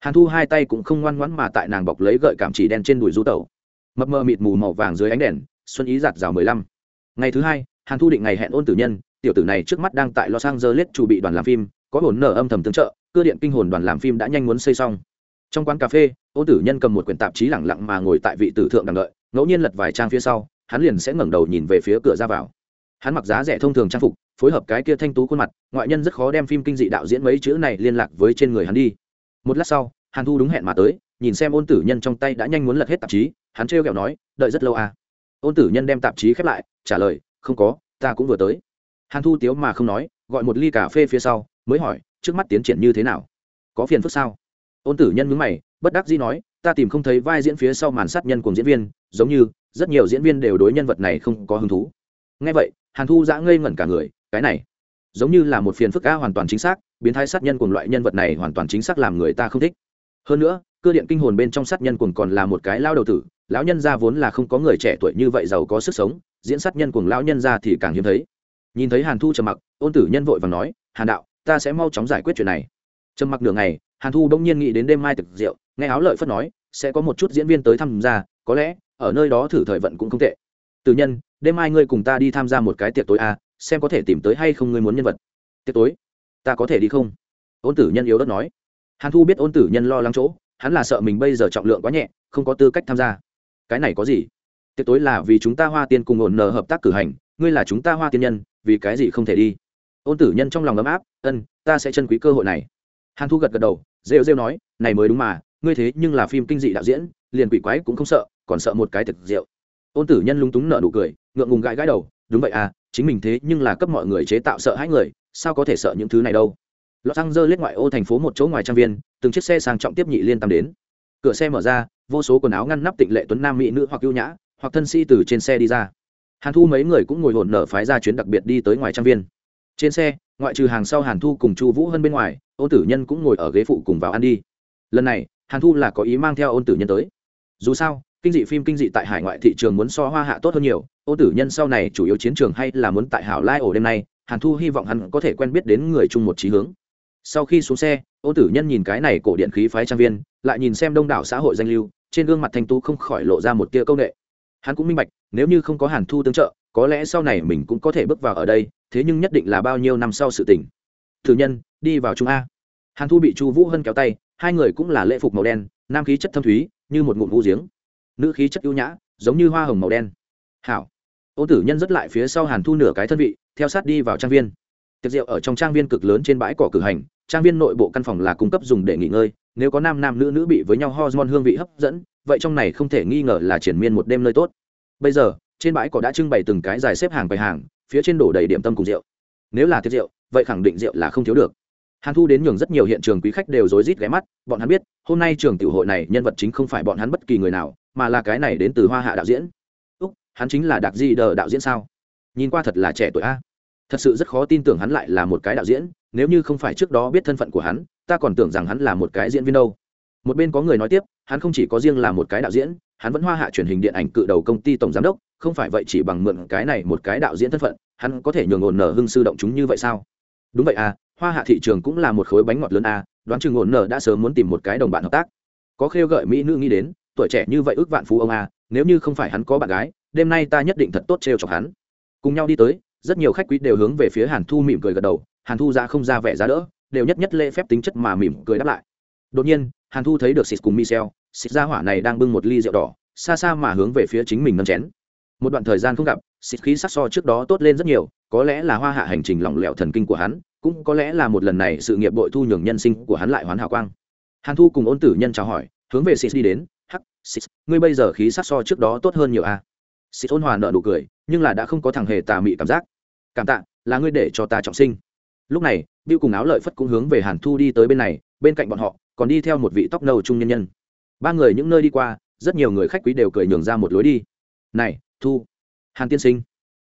Hàn thu hai tay cũng không ngoan ngoãn mà tại nàng bọc lấy gợi cảm chỉ đen trên đùi du tẩu mập mờ mịt mù màu vàng dưới ánh đèn, xuân ý giạt rào mười lăm. Ngày thứ hai, hàn thu định ngày hẹn ôn tử nhân, tiểu tử này trước mắt đang tại los angeles chủ bị đoàn làm phim, có hồn nở âm thầm tương trợ, cơ điện kinh hồn đoàn làm phim đã nhanh muốn xây xong. Trong quán cà phê, ôn tử nhân cầm một quyển tạp chí lẳng lặng mà ngồi tại vị tử thượng đằng đợi, ngẫu nhiên lật vài trang phía sau, hắn liền sẽ ngẩng đầu nhìn về phía cửa ra vào. Hắn mặc giá rẻ thông thường trang phục, phối hợp cái kia thanh tú khuôn mặt, ngoại nhân rất khó đem phim kinh dị đạo diễn mấy chữ này liên lạc với trên người hắn đi. Một lát sau, hàn thu đúng hẹn mà tới nhìn xem ôn tử nhân trong tay đã nhanh muốn lật hết tạp chí, hắn trêu ghẹo nói, đợi rất lâu à? Ôn tử nhân đem tạp chí khép lại, trả lời, không có, ta cũng vừa tới. Hàn thu tiếu mà không nói, gọi một ly cà phê phía sau, mới hỏi, trước mắt tiến triển như thế nào? Có phiền phức sao? Ôn tử nhân mướn mày, bất đắc dĩ nói, ta tìm không thấy vai diễn phía sau màn sát nhân cùng diễn viên, giống như, rất nhiều diễn viên đều đối nhân vật này không có hứng thú. Ngay vậy, hàn thu giã ngây ngẩn cả người, cái này, giống như là một phiền phức a hoàn toàn chính xác, biến thái sát nhân cùng loại nhân vật này hoàn toàn chính xác làm người ta không thích. Hơn nữa cơ điện kinh hồn bên trong sát nhân cuồng còn là một cái lao đầu tử, lão nhân gia vốn là không có người trẻ tuổi như vậy giàu có sức sống, diễn sát nhân cuồng lão nhân gia thì càng hiếm thấy. Nhìn thấy hàn thu trầm mặc, ôn tử nhân vội và nói, hàn đạo, ta sẽ mau chóng giải quyết chuyện này. Trầm mặc nửa ngày, hàn thu bỗng nhiên nghĩ đến đêm mai thực rượu, nghe áo lợi phất nói, sẽ có một chút diễn viên tới tham gia, có lẽ, ở nơi đó thử thời vận cũng không tệ. Tử nhân, đêm mai ngươi cùng ta đi tham gia một cái tiệc tối a xem có thể tìm tới hay không ngươi muốn nhân vật. Tiệc tối? Ta có thể đi không? Ôn tử nhân yếu đất nói. Hàn thu biết ôn tử nhân lo lắng chỗ hắn là sợ mình bây giờ trọng lượng quá nhẹ, không có tư cách tham gia. Cái này có gì? Tiệc tối là vì chúng ta hoa tiên cùng ổn nờ hợp tác cử hành, ngươi là chúng ta hoa tiên nhân, vì cái gì không thể đi? Ôn tử nhân trong lòng ấm áp, ân, ta sẽ chân quý cơ hội này. Hàn thu gật gật đầu, rêu rêu nói, này mới đúng mà, ngươi thế nhưng là phim kinh dị đạo diễn, liền quỷ quái cũng không sợ, còn sợ một cái thực rượu. Ôn tử nhân lung túng nợ nụ cười, ngượng ngùng gãi gãi đầu, đúng vậy à chính mình thế nhưng là cấp mọi người chế tạo sợ hãi người, sao có thể sợ những thứ này đâu? Lọt xăng dơ lết ngoại ô thành phố một chỗ ngoài trang viên, từng chiếc xe sang trọng tiếp nhị liên tam đến. Cửa xe mở ra, vô số quần áo ngăn nắp tịnh lệ tuấn nam mỹ nữ hoặc ưu nhã, hoặc thân sĩ từ trên xe đi ra. Hàn thu mấy người cũng ngồi hồn nở phái ra chuyến đặc biệt đi tới ngoài trang viên. Trên xe, ngoại trừ hàng sau hàn thu cùng chu vũ hơn bên ngoài, ôn tử nhân cũng ngồi ở ghế phụ cùng vào ăn đi. Lần này, hàn thu là có ý mang theo ôn tử nhân tới. Dù sao, kinh dị phim kinh dị tại hải ngoại thị trường muốn so hoa hạ tốt hơn nhiều, ôn tử nhân sau này chủ yếu chiến trường hay là muốn tại hảo lai ổ đêm nay, hàn thu hy vọng hắn có thể quen biết đến người chung một trí hướng sau khi xuống xe ô tử nhân nhìn cái này cổ điện khí phái trang viên, lại nhìn xem đông đảo xã hội danh lưu, trên gương mặt thanh tú không khỏi lộ ra một tia công nghệ. Hắn cũng minh bạch, nếu như không có hàn thu tương trợ, có lẽ sau này mình cũng có thể bước vào ở đây, thế nhưng nhất định là bao nhiêu năm sau sự tỉnh thử nhân, đi vào trung a. Hàn thu bị chu vũ hân kéo tay, hai người cũng là lễ phục màu đen, nam khí chất thâm thúy, như một ngụm vũ giếng. Nữ khí chất ưu nhã, giống như hoa hồng màu đen. Hảo. Ô tử nhân dứt lại phía sau hàn thu nửa cái thân vị, theo sát đi vào trang viên tiệc rượu ở trong trang viên cực lớn trên bãi cỏ cử hành, trang viên nội bộ căn phòng là cung cấp dùng để nghỉ ngơi, nếu có nam nam nữ nữ bị với nhau hormone hương vị hấp dẫn, vậy trong này không thể nghi ngờ là triển miên một đêm nơi tốt. Bây giờ, trên bãi cỏ đã trưng bày từng cái dài xếp hàng bày hàng, phía trên đổ đầy điểm tâm cùng rượu. Nếu là tiệc rượu, vậy khẳng định rượu là không thiếu được. Hàn thu đến nhường rất nhiều hiện trường quý khách đều rối rít ghé mắt, bọn hắn biết, hôm nay trường tiểu hội này nhân vật chính không phải bọn hắn bất kỳ người nào, mà là cái này đến từ hoa hạ đạo diễn. Úc, hắn chính là đặc di đờ đạo diễn sao? Nhìn qua thật là trẻ tuổi a thật sự rất khó tin tưởng hắn lại là một cái đạo diễn, nếu như không phải trước đó biết thân phận của hắn, ta còn tưởng rằng hắn là một cái diễn viên đâu. Một bên có người nói tiếp, hắn không chỉ có riêng là một cái đạo diễn, hắn vẫn hoa hạ truyền hình điện ảnh cự đầu công ty tổng giám đốc, không phải vậy chỉ bằng mượn cái này một cái đạo diễn thân phận, hắn có thể nhường ổn nở hưng sư động chúng như vậy sao? Đúng vậy à hoa hạ thị trường cũng là một khối bánh ngọt lớn à đoán chừng ổn nở đã sớm muốn tìm một cái đồng bạn hợp tác. Có khêu gợi mỹ nữ nghĩ đến, tuổi trẻ như vậy ước vạn phú ông à nếu như không phải hắn có bạn gái, đêm nay ta nhất định thật tốt trêu chọc hắn. Cùng nhau đi tới rất nhiều khách quý đều hướng về phía hàn thu mỉm cười gật đầu, hàn thu ra không ra vẻ ra đỡ, đều nhất nhất lễ phép tính chất mà mỉm cười đáp lại. Đột nhiên, hàn thu thấy được xịt cùng michel xịt ra hỏa này đang bưng một ly rượu đỏ, xa xa mà hướng về phía chính mình nâng chén. Một đoạn thời gian không gặp xịt khí sắc so trước đó tốt lên rất nhiều, có lẽ là hoa hạ hành trình lỏng lẻo thần kinh của hắn, cũng có lẽ là một lần này sự nghiệp bội thu nhường nhân sinh của hắn lại hoán hào quang. Hàn thu cùng ôn tử nhân chào hỏi, hướng về xịt đi đến, hắc xịt ngươi bây giờ khí sắc so trước đó tốt hơn nhiều a à? xịt ôn hòa nợ nụ cười, nhưng là đã không có thằng hề tà mị cảm giác cảm tạ, là ngươi để cho ta trọng sinh. Lúc này bill cùng áo lợi phất cũng hướng về hàn thu đi tới bên này, bên cạnh bọn họ, còn đi theo một vị tóc nâu trung nhân nhân. Ba người những nơi đi qua, rất nhiều người khách quý đều cười nhường ra một lối đi. Này, thu, hàn tiên sinh.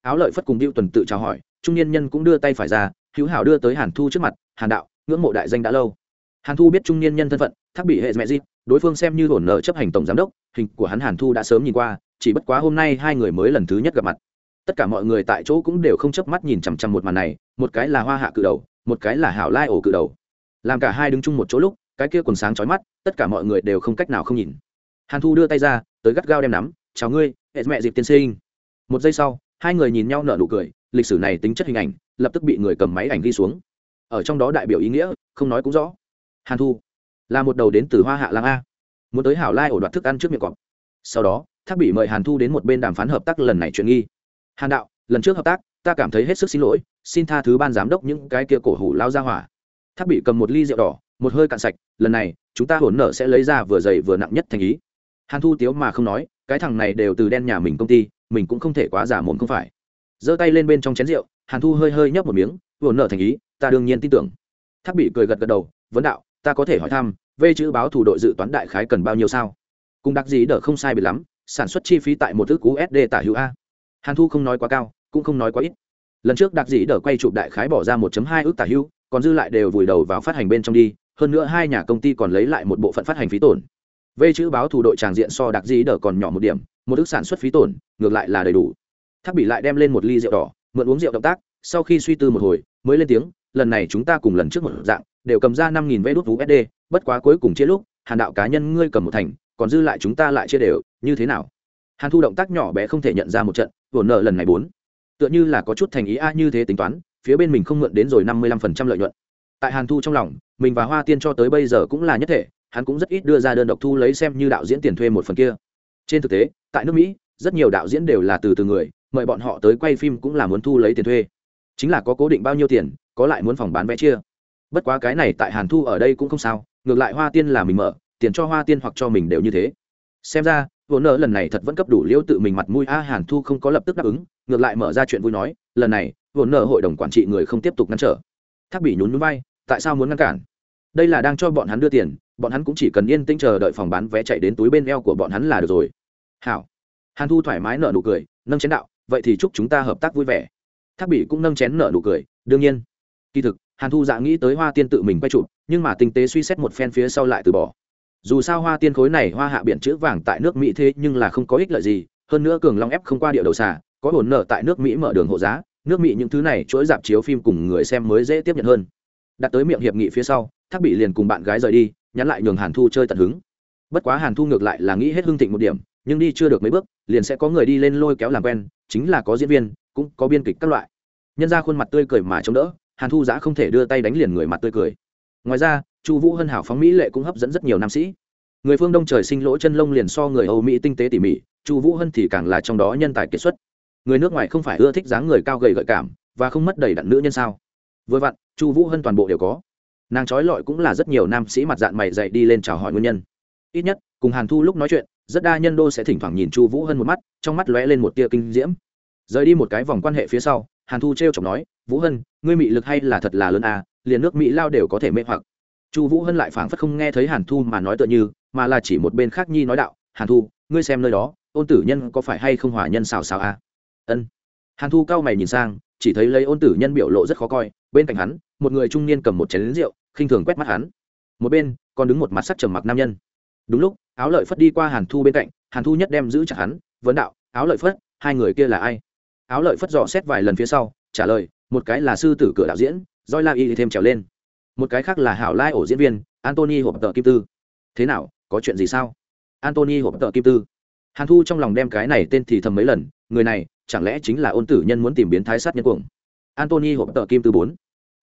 Áo lợi phất cùng bill tuần tự chào hỏi, trung nhân nhân cũng đưa tay phải ra, hữu hảo đưa tới hàn thu trước mặt, hàn đạo, ngưỡng mộ đại danh đã lâu. Hàn thu biết trung nhân nhân thân phận, thác bị hệ mẹ di, đối phương xem như hổn nợ chấp hành tổng giám đốc, hình của hắn hàn thu đã sớm nhìn qua, chỉ bất quá hôm nay hai người mới lần thứ nhất gặp mặt tất cả mọi người tại chỗ cũng đều không chớp mắt nhìn chằm chằm một màn này, một cái là hoa hạ cự đầu, một cái là hảo lai ổ cự đầu. Làm cả hai đứng chung một chỗ lúc, cái kia còn sáng chói mắt, tất cả mọi người đều không cách nào không nhìn. Hàn thu đưa tay ra, tới gắt gao đem nắm, chào ngươi, hệ mẹ dịp tiên sinh. Một giây sau, hai người nhìn nhau nở nụ cười, lịch sử này tính chất hình ảnh, lập tức bị người cầm máy ảnh ghi xuống. Ở trong đó đại biểu ý nghĩa, không nói cũng rõ. Hàn thu, là một đầu đến từ hoa hạ lang a. Muốn tới hảo lai ổ đoạt thức ăn trước miệng cọp. Sau đó, thác bị mời hàn thu đến một bên đàm phán hợp tác lần này chuyện nghi hàn đạo, lần trước hợp tác, ta cảm thấy hết sức xin lỗi, xin tha thứ ban giám đốc những cái kia cổ hủ lao ra hỏa. Tháp bị cầm một ly rượu đỏ, một hơi cạn sạch, lần này, chúng ta hỗn nợ sẽ lấy ra vừa dày vừa nặng nhất thành ý. Hàn thu tiếu mà không nói, cái thằng này đều từ đen nhà mình công ty, mình cũng không thể quá giả mồm không phải. Giơ tay lên bên trong chén rượu, hàn thu hơi hơi nhấp một miếng, hỗn nợ thành ý, ta đương nhiên tin tưởng. Tháp bị cười gật gật đầu, vấn đạo, ta có thể hỏi thăm về chữ báo thủ đội dự toán đại khái cần bao nhiêu sao? Cùng đặc gì đỡ không sai bị lắm, sản xuất chi phí tại một thứ cú sd tả hữu a hàn thu không nói quá cao, cũng không nói quá ít. Lần trước đặc dĩ đỡ quay chụp đại khái bỏ ra 1 hai ước tả hưu, còn dư lại đều vùi đầu vào phát hành bên trong đi, hơn nữa hai nhà công ty còn lấy lại một bộ phận phát hành phí tổn. Về chữ báo thủ đội tràng diện so đặc dĩ đỡ còn nhỏ một điểm, một ước sản xuất phí tổn, ngược lại là đầy đủ. Thác bị lại đem lên một ly rượu đỏ, mượn uống rượu động tác, sau khi suy tư một hồi, mới lên tiếng, lần này chúng ta cùng lần trước một dạng, đều cầm ra năm nghìn vé đốt usd bất quá cuối cùng chia lúc, hàn đạo cá nhân ngươi cầm một thành, còn dư lại chúng ta lại chia đều, như thế nào? Hàn thu động tác nhỏ bé không thể nhận ra một trận vồn nợ lần này bốn. Tựa như là có chút thành ý a như thế tính toán, phía bên mình không mượn đến rồi năm mươi lăm phần trăm lợi nhuận. Tại hàn thu trong lòng, mình và hoa tiên cho tới bây giờ cũng là nhất thể, hắn cũng rất ít đưa ra đơn độc thu lấy xem như đạo diễn tiền thuê một phần kia. Trên thực tế, tại nước mỹ, rất nhiều đạo diễn đều là từ từ người, mời bọn họ tới quay phim cũng là muốn thu lấy tiền thuê. Chính là có cố định bao nhiêu tiền, có lại muốn phòng bán vé chia. Bất quá cái này tại hàn thu ở đây cũng không sao, ngược lại hoa tiên là mình mở, tiền cho hoa tiên hoặc cho mình đều như thế. Xem ra vốn nợ lần này thật vẫn cấp đủ liễu tự mình mặt mũi, a hàn thu không có lập tức đáp ứng, ngược lại mở ra chuyện vui nói, lần này vốn nợ hội đồng quản trị người không tiếp tục ngăn trở. Thác bị nhún núi bay tại sao muốn ngăn cản? Đây là đang cho bọn hắn đưa tiền, bọn hắn cũng chỉ cần yên tĩnh chờ đợi phòng bán vé chạy đến túi bên eo của bọn hắn là được rồi. Hảo. Hàn thu thoải mái nợ nụ cười, nâng chén đạo, vậy thì chúc chúng ta hợp tác vui vẻ. Thác bị cũng nâng chén nợ nụ cười, đương nhiên. Kỳ thực, hàn thu dạ nghĩ tới hoa tiên tự mình quay chụp, nhưng mà tinh tế suy xét một phen phía sau lại từ bỏ dù sao hoa tiên khối này hoa hạ biển chữ vàng tại nước mỹ thế nhưng là không có ích lợi gì, hơn nữa cường long ép không qua địa đầu xà, có hồn nợ tại nước mỹ mở đường hộ giá, nước mỹ những thứ này chuỗi dạp chiếu phim cùng người xem mới dễ tiếp nhận hơn. Đặt tới miệng hiệp nghị phía sau, thác bị liền cùng bạn gái rời đi, nhắn lại nhường hàn thu chơi tận hứng. Bất quá hàn thu ngược lại là nghĩ hết hưng thịnh một điểm, nhưng đi chưa được mấy bước, liền sẽ có người đi lên lôi kéo làm quen, chính là có diễn viên, cũng có biên kịch các loại. Nhân ra khuôn mặt tươi cười mà chống đỡ, hàn thu giã không thể đưa tay đánh liền người mặt tươi cười. Ngoài ra chu vũ hân hảo phóng mỹ lệ cũng hấp dẫn rất nhiều nam sĩ. Người phương đông trời sinh lỗ chân lông liền so người âu mỹ tinh tế tỉ mỉ, chu vũ hân thì càng là trong đó nhân tài kiệt xuất. Người nước ngoài không phải ưa thích dáng người cao gầy gợi cảm và không mất đầy đặn nữ nhân sao? Vừa vặn, chu vũ hân toàn bộ đều có. Nàng trói lọi cũng là rất nhiều nam sĩ mặt dạng mày dậy đi lên chào hỏi nguyên nhân. Ít nhất, cùng hàn thu lúc nói chuyện, rất đa nhân đô sẽ thỉnh thoảng nhìn chu vũ hân một mắt, trong mắt lóe lên một tia kinh diễm. Rời đi một cái vòng quan hệ phía sau, hàn thu t r e o chọc nói, vũ hân, ngươi mị lực hay là thật là lớn à? Liền nước mỹ lao đều có thể mê hoặc chu vũ hân lại phảng phất không nghe thấy hàn thu mà nói tựa như, mà là chỉ một bên khác nhi nói đạo, hàn thu, ngươi xem nơi đó, ôn tử nhân có phải hay không hòa nhân xào xào à? ân. Hàn thu cao mày nhìn sang, chỉ thấy lấy ôn tử nhân biểu lộ rất khó coi, bên cạnh hắn, một người trung niên cầm một chén lính rượu, khinh thường quét mắt hắn. Một bên, còn đứng một mặt sắc trầm mặc nam nhân. Đúng lúc, áo lợi phất đi qua hàn thu bên cạnh, hàn thu nhất đem giữ chặt hắn, vấn đạo, áo lợi phất, hai người kia là ai? Áo lợi phất dò xét vài lần phía sau, trả lời, một cái là sư tử cửa đạo diễn, roi la y thêm trèo lên một cái khác là hảo lai ổ diễn viên antony hộp tợ kim tư. Thế nào, có chuyện gì sao? Antony hộp tợ kim tư. Hàn thu trong lòng đem cái này tên thì thầm mấy lần, người này, chẳng lẽ chính là ôn tử nhân muốn tìm biến thái sát nhân cuồng? Antony hộp tợ kim tư bốn.